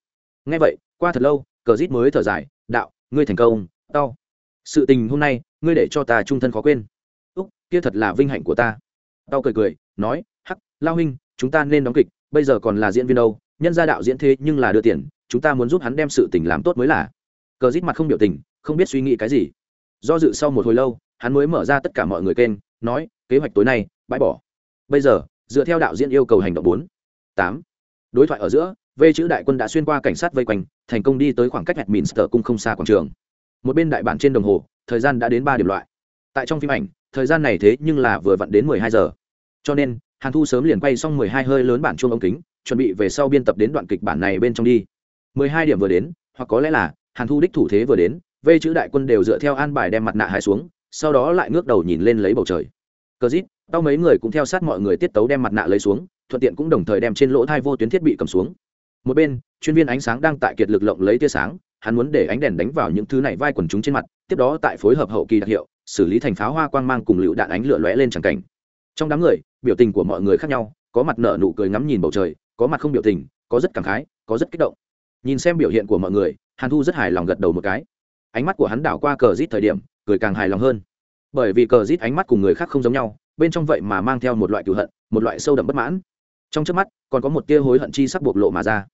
Ngay vậy, qua thật lâu, cờ rít mới thở dài, đạo, ngươi thành công, tao. Sự tình hôm nay, ngươi để cho ta trung thân khó quên. Úc, kia thật là vinh hạnh của ta. Tao cười cười, nói, hắc, lao huynh, chúng ta nên đóng kịch, bây giờ còn là diễn viên đâu, nhân gia đạo diễn thế nhưng là đưa tiền, chúng ta muốn giúp hắn đem sự tình làm tốt mới là. Cờ rít mặt không biểu tình, không biết suy nghĩ cái gì. Do dự sau một hồi lâu, hắn mới mở ra tất cả mọi người kênh, nói, kế hoạch tối nay, bãi bỏ bây giờ, dựa theo đạo diễn yêu cầu hành động bốn. Tám. Đối thoại ở giữa, v chữ đại quân đã xuyên qua cảnh sát vây quanh, thành công đi tới khoảng cách hẹn minster cung không xa quảng trường. Một bên đại bản trên đồng hồ, thời gian đã đến ba điểm loại. Tại trong phim ảnh, thời gian này thế nhưng là vừa vặn đến mười hai giờ. Cho nên, hàn thu sớm liền quay xong mười hai hơi lớn bản chuông ống kính, chuẩn bị về sau biên tập đến đoạn kịch bản này bên trong đi. mười hai điểm vừa đến, hoặc có lẽ là, hàn thu đích thủ thế vừa đến, v chữ đại quân đều dựa theo an bài đem mặt nạ hai xuống, sau đó lại ngước đầu nhìn lên lấy bầu trời cờ rít, tao mấy người cũng theo sát mọi người tiết tấu đem mặt nạ lấy xuống, thuận tiện cũng đồng thời đem trên lỗ thai vô tuyến thiết bị cầm xuống. Một bên, chuyên viên ánh sáng đang tại kiệt lực lộng lấy tia sáng, hắn muốn để ánh đèn đánh vào những thứ này vai quần chúng trên mặt, tiếp đó tại phối hợp hậu kỳ đặc hiệu, xử lý thành pháo hoa quang mang cùng lựu đạn ánh lửa lóe lên tràng cảnh. Trong đám người, biểu tình của mọi người khác nhau, có mặt nở nụ cười ngắm nhìn bầu trời, có mặt không biểu tình, có rất cảm khái, có rất kích động. Nhìn xem biểu hiện của mọi người, hàn thu rất hài lòng gật đầu một cái. Ánh mắt của hắn đảo qua cờ rít thời điểm, cười càng hài lòng hơn bởi vì cờ rít ánh mắt cùng người khác không giống nhau, bên trong vậy mà mang theo một loại cựu hận, một loại sâu đậm bất mãn. Trong trước mắt, còn có một tia hối hận chi sắc bộc lộ mà ra.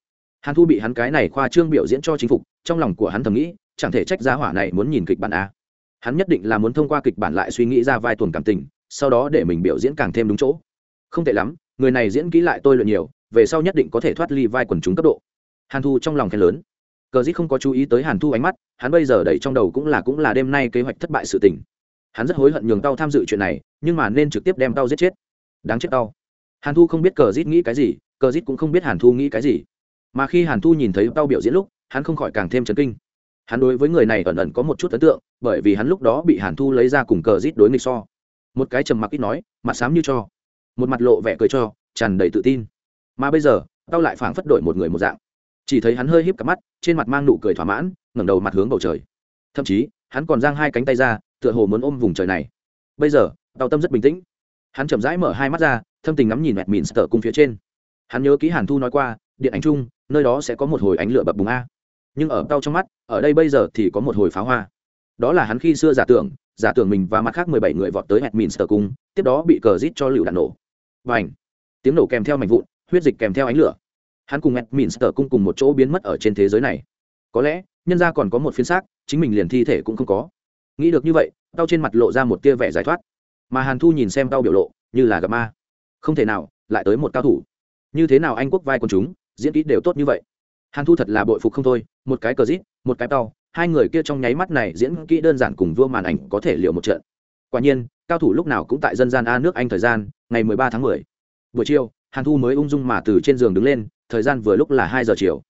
Hàn thu bị hắn cái này khoa trương biểu diễn cho chính phục, trong lòng của hắn thầm nghĩ, chẳng thể trách giá hỏa này muốn nhìn kịch bản a. Hắn nhất định là muốn thông qua kịch bản lại suy nghĩ ra vai tuần cảm tình, sau đó để mình biểu diễn càng thêm đúng chỗ. Không tệ lắm, người này diễn kỹ lại tôi luyện nhiều, về sau nhất định có thể thoát ly vai quần chúng cấp độ. Hàn thu trong lòng khen lớn. Cờ dít không có chú ý tới hàn thu ánh mắt, hắn bây giờ đẩy trong đầu cũng là cũng là đêm nay kế hoạch thất bại sự tình hắn rất hối hận nhường tao tham dự chuyện này, nhưng mà nên trực tiếp đem tao giết chết. Đáng chết tao. Hàn thu không biết cờ rít nghĩ cái gì, cờ rít cũng không biết hàn thu nghĩ cái gì. Mà khi hàn thu nhìn thấy tao biểu diễn lúc, hắn không khỏi càng thêm chấn kinh. Hắn đối với người này ẩn ẩn có một chút ấn tượng, bởi vì hắn lúc đó bị hàn thu lấy ra cùng cờ rít đối nghịch so. Một cái trầm mặc ít nói, mặt xám như cho. Một mặt lộ vẻ cười cho, tràn đầy tự tin. Mà bây giờ, tao lại phảng phất đổi một người một dạng. Chỉ thấy hắn hơi híp cặp mắt, trên mặt mang nụ cười thỏa mãn, ngẩng đầu mặt hướng bầu trời. Thậm chí, hắn còn giang hai cánh tay ra tựa hồ muốn ôm vùng trời này. Bây giờ tao tâm rất bình tĩnh. Hắn chậm rãi mở hai mắt ra, thâm tình ngắm nhìn mẹt mìn sờ cung phía trên. Hắn nhớ ký hàn thu nói qua, điện ảnh chung, nơi đó sẽ có một hồi ánh lửa bập bùng a. Nhưng ở tao trong mắt, ở đây bây giờ thì có một hồi pháo hoa. Đó là hắn khi xưa giả tưởng giả tưởng mình và mặt khác mười bảy người vọt tới Hedminster cung, tiếp đó bị cờ rít cho lựu đạn nổ. Và ảnh tiếng nổ kèm theo mảnh vụn, huyết dịch kèm theo ánh lửa. Hắn cùng Hedminster cung cùng một chỗ biến mất ở trên thế giới này. Có lẽ, nhân ra còn có một phiến xác, chính mình liền thi thể cũng không có nghĩ được như vậy, tao trên mặt lộ ra một tia vẻ giải thoát. Mà hàn thu nhìn xem tao biểu lộ, như là gặp ma. Không thể nào, lại tới một cao thủ. Như thế nào anh quốc vai quần chúng, diễn kỹ đều tốt như vậy. Hàn thu thật là bội phục không thôi, một cái cờ rít, một cái tao, hai người kia trong nháy mắt này diễn kỹ đơn giản cùng vua màn ảnh có thể liệu một trận. Quả nhiên, cao thủ lúc nào cũng tại dân gian a nước anh thời gian, ngày mười ba tháng mười. Buổi chiều, hàn thu mới ung dung mà từ trên giường đứng lên, thời gian vừa lúc là hai giờ chiều.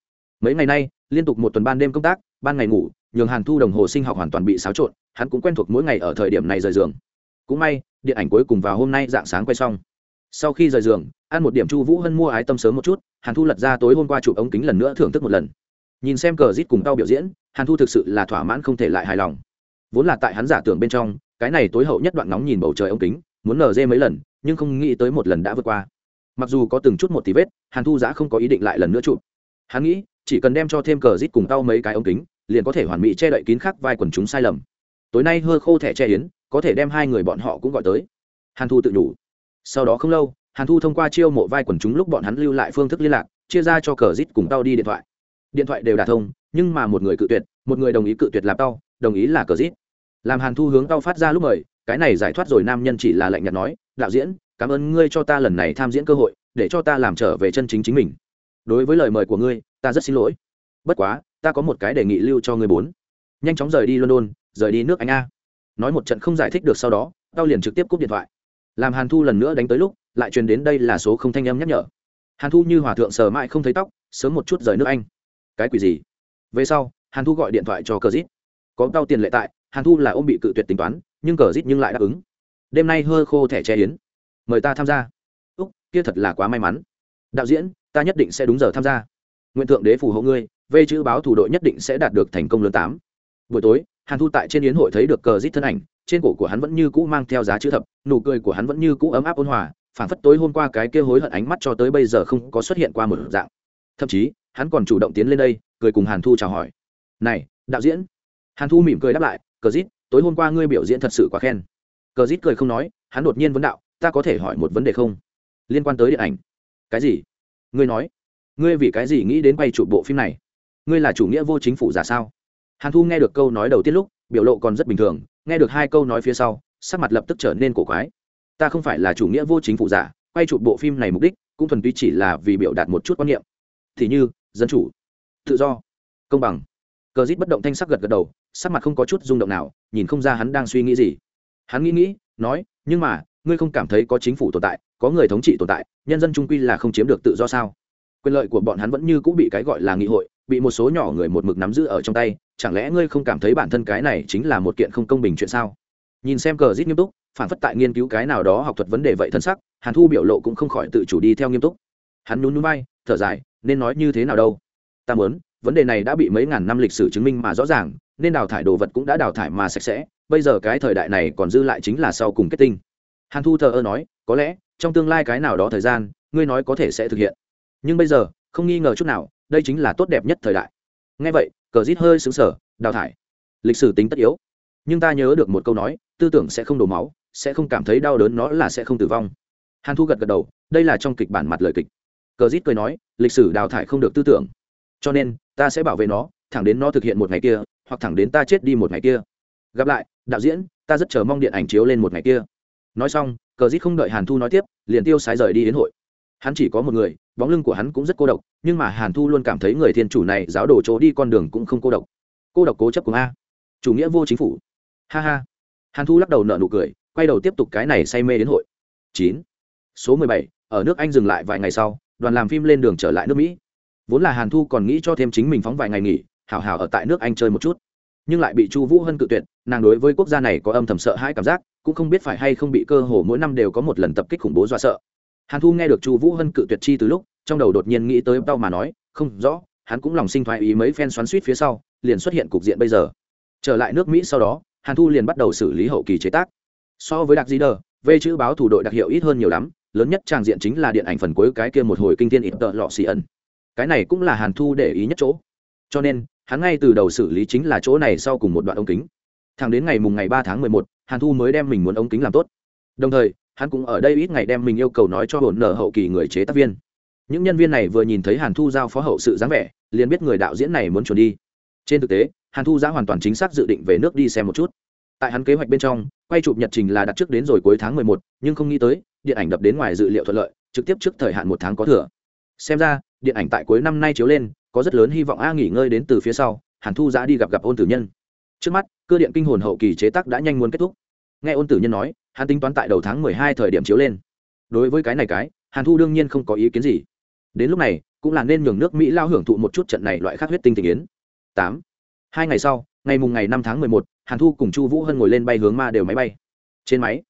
Mấy ngày nay, liên tục một tuần ban đêm công tác, ban ngày ngủ, nhường hàn thu đồng hồ sinh học hoàn toàn bị xáo trộn hắn cũng quen thuộc mỗi ngày ở thời điểm này rời giường. Cũng may, điện ảnh cuối cùng vào hôm nay dạng sáng quay xong. Sau khi rời giường, ăn một điểm chu vũ hân mua ái tâm sớm một chút, hàn thu lật ra tối hôm qua chụp ống kính lần nữa thưởng thức một lần. Nhìn xem cờ rít cùng tao biểu diễn, hàn thu thực sự là thỏa mãn không thể lại hài lòng. Vốn là tại hắn giả tưởng bên trong, cái này tối hậu nhất đoạn nóng nhìn bầu trời ống kính, muốn nở dê mấy lần, nhưng không nghĩ tới một lần đã vượt qua. Mặc dù có từng chút một tí vết, hàn thu giã không có ý định lại lần nữa chụp. Hắn nghĩ, chỉ cần đem cho thêm cờ rít cùng tao mấy cái ống kính, liền có thể hoàn mỹ che đậy kín khắc vai quần chúng sai lầm tối nay hơ khô thẻ che yến, có thể đem hai người bọn họ cũng gọi tới. Hàn thu tự đủ sau đó không lâu, hàn thu thông qua chiêu mộ vai quần chúng lúc bọn hắn lưu lại phương thức liên lạc, chia ra cho cờ rít cùng tao đi điện thoại. Điện thoại đều đả thông, nhưng mà một người cự tuyệt, một người đồng ý cự tuyệt làm tao, đồng ý là cờ rít. Làm hàn thu hướng tao phát ra lúc mời, cái này giải thoát rồi nam nhân chỉ là lạnh nhạt nói, đạo diễn, cảm ơn ngươi cho ta lần này tham diễn cơ hội, để cho ta làm trở về chân chính chính mình. Đối với lời mời của ngươi, ta rất xin lỗi. Bất quá, ta có một cái đề nghị lưu cho ngươi bốn. Nhanh chóng rời đi london rời đi nước anh a. Nói một trận không giải thích được sau đó, tao liền trực tiếp cúp điện thoại. Làm hàn thu lần nữa đánh tới lúc, lại truyền đến đây là số không thanh âm nhắc nhở. Hàn thu như hòa thượng sờ mãi không thấy tóc, sớm một chút rời nước anh. Cái quỷ gì? Về sau, hàn thu gọi điện thoại cho cờ dít. Có tao tiền lệ tại, hàn thu là ôm bị cự tuyệt tính toán, nhưng cờ dít nhưng lại đáp ứng. Đêm nay hơ khô thẻ che yến. Mời ta tham gia. Úc, kia thật là quá may mắn. Đạo diễn, ta nhất định sẽ đúng giờ tham gia. Nguyện thượng đế phù hộ ngươi vê chữ báo thủ đội nhất định sẽ đạt được thành công lớn tám. Buổi tối hàn thu tại trên yến hội thấy được cờ rít thân ảnh, trên cổ của hắn vẫn như cũ mang theo giá chữ thập, nụ cười của hắn vẫn như cũ ấm áp ôn hòa phản phất tối hôm qua cái kia hối hận ánh mắt cho tới bây giờ không có xuất hiện qua một dạng. Thậm chí, hắn còn chủ động tiến lên đây, cười cùng hàn thu chào hỏi. Này, đạo diễn. Hàn thu mỉm cười đáp lại, cờ rít, tối hôm qua ngươi biểu diễn thật sự quá khen. Cờ rít cười không nói, hắn đột nhiên vấn đạo, ta có thể hỏi một vấn đề không? Liên quan tới điện ảnh. Cái gì? Ngươi nói. Ngươi vì cái gì nghĩ đến quay chụp bộ phim này? Ngươi là chủ nghĩa vô chính phủ giả sao? Hàn thu nghe được câu nói đầu tiên lúc, biểu lộ còn rất bình thường, nghe được hai câu nói phía sau, sắc mặt lập tức trở nên cổ quái. Ta không phải là chủ nghĩa vô chính phủ giả, quay chụp bộ phim này mục đích, cũng thuần túy chỉ là vì biểu đạt một chút quan niệm. Thì như, dân chủ, tự do, công bằng. Cờ dít bất động thanh sắc gật gật đầu, sắc mặt không có chút rung động nào, nhìn không ra hắn đang suy nghĩ gì. Hắn nghĩ nghĩ, nói, nhưng mà, ngươi không cảm thấy có chính phủ tồn tại, có người thống trị tồn tại, nhân dân trung quy là không chiếm được tự do sao? Quyền lợi của bọn hắn vẫn như cũng bị cái gọi là nghị hội, bị một số nhỏ người một mực nắm giữ ở trong tay, chẳng lẽ ngươi không cảm thấy bản thân cái này chính là một kiện không công bình chuyện sao? Nhìn xem cờ rít nghiêm túc, phản phất tại nghiên cứu cái nào đó học thuật vấn đề vậy thân sắc, hàn thu biểu lộ cũng không khỏi tự chủ đi theo nghiêm túc. Hắn nhún núi bay thở dài, nên nói như thế nào đâu? Ta muốn, vấn đề này đã bị mấy ngàn năm lịch sử chứng minh mà rõ ràng, nên đào thải đồ vật cũng đã đào thải mà sạch sẽ, bây giờ cái thời đại này còn dư lại chính là sau cùng kết tinh. Hàn thu thờ ơ nói, có lẽ, trong tương lai cái nào đó thời gian, ngươi nói có thể sẽ thực hiện nhưng bây giờ, không nghi ngờ chút nào, đây chính là tốt đẹp nhất thời đại. Ngay vậy, cờ rít hơi xứng sở đào thải. Lịch sử tính tất yếu. Nhưng ta nhớ được một câu nói, tư tưởng sẽ không đổ máu, sẽ không cảm thấy đau đớn, nó là sẽ không tử vong. Hàn thu gật gật đầu, đây là trong kịch bản mặt lời kịch. Cờ rít cười nói, lịch sử đào thải không được tư tưởng. Cho nên, ta sẽ bảo vệ nó, thẳng đến nó thực hiện một ngày kia, hoặc thẳng đến ta chết đi một ngày kia. Gặp lại, đạo diễn, ta rất chờ mong điện ảnh chiếu lên một ngày kia. Nói xong, cờ dít không đợi hàn thu nói tiếp, liền tiêu sái rời đi đến hội hắn chỉ có một người, bóng lưng của hắn cũng rất cô độc, nhưng mà hàn thu luôn cảm thấy người thiên chủ này giáo đồ chỗ đi con đường cũng không cô độc. Cô độc cố chấp của a. Chủ nghĩa vô chính phủ. Ha ha. Hàn thu lắc đầu nợ nụ cười, quay đầu tiếp tục cái này say mê đến hội. Chín. Số mười bảy, ở nước anh dừng lại vài ngày sau, đoàn làm phim lên đường trở lại nước mỹ. Vốn là hàn thu còn nghĩ cho thêm chính mình phóng vài ngày nghỉ hào hào ở tại nước anh chơi một chút. Nhưng lại bị chu vũ hân cự tuyệt, nàng đối với quốc gia này có âm thầm sợ hãi cảm giác, cũng không biết phải hay không bị cơ hồ mỗi năm đều có một lần tập kích khủng bố do sợ hàn thu nghe được chu vũ hân cự tuyệt chi từ lúc, trong đầu đột nhiên nghĩ tới đau mà nói, không, rõ, hắn cũng lòng sinh thoái ý mấy phen xoắn suýt phía sau, liền xuất hiện cục diện bây giờ. Trở lại nước mỹ sau đó, hàn thu liền bắt đầu xử lý hậu kỳ chế tác. So với đặc di đờ về chữ báo thủ đội đặc hiệu ít hơn nhiều lắm, lớn nhất trang diện chính là điện ảnh phần cuối cái kia một hồi kinh thiên ít tợ lọ xì ẩn. Cái này cũng là hàn thu để ý nhất chỗ. Cho nên, hắn ngay từ đầu xử lý chính là chỗ này sau cùng một đoạn ống kính. Thẳng đến ngày mùng ngày ba tháng mười một, hàn thu mới đem mình muốn ống kính làm tốt. Đồng thời hắn cũng ở đây ít ngày đem mình yêu cầu nói cho hồn nở hậu kỳ người chế tác viên. Những nhân viên này vừa nhìn thấy hàn thu giao phó hậu sự dáng vẻ, liền biết người đạo diễn này muốn chuẩn đi. Trên thực tế, hàn thu Giao hoàn toàn chính xác dự định về nước đi xem một chút. Tại hắn kế hoạch bên trong, quay chụp nhật trình là đặt trước đến rồi cuối tháng mười một, nhưng không nghĩ tới, điện ảnh đập đến ngoài dự liệu thuận lợi, trực tiếp trước thời hạn một tháng có thừa. Xem ra, điện ảnh tại cuối năm nay chiếu lên, có rất lớn hy vọng a nghỉ ngơi đến từ phía sau, hàn thu giã đi gặp gặp ôn tử nhân. Trước mắt, cơ điện kinh hồn hậu kỳ chế tác đã nhanh muốn kết thúc. Nghe ôn tử nhân nói hắn tính toán tại đầu tháng mười hai thời điểm chiếu lên. Đối với cái này cái, hàn thu đương nhiên không có ý kiến gì. Đến lúc này, cũng là nên nhường nước mỹ lao hưởng thụ một chút trận này loại khác huyết tinh tình yến. Tám. Hai ngày sau, ngày mùng ngày năm tháng mười một, hàn thu cùng chu vũ hân ngồi lên bay hướng ma đều máy bay. Trên máy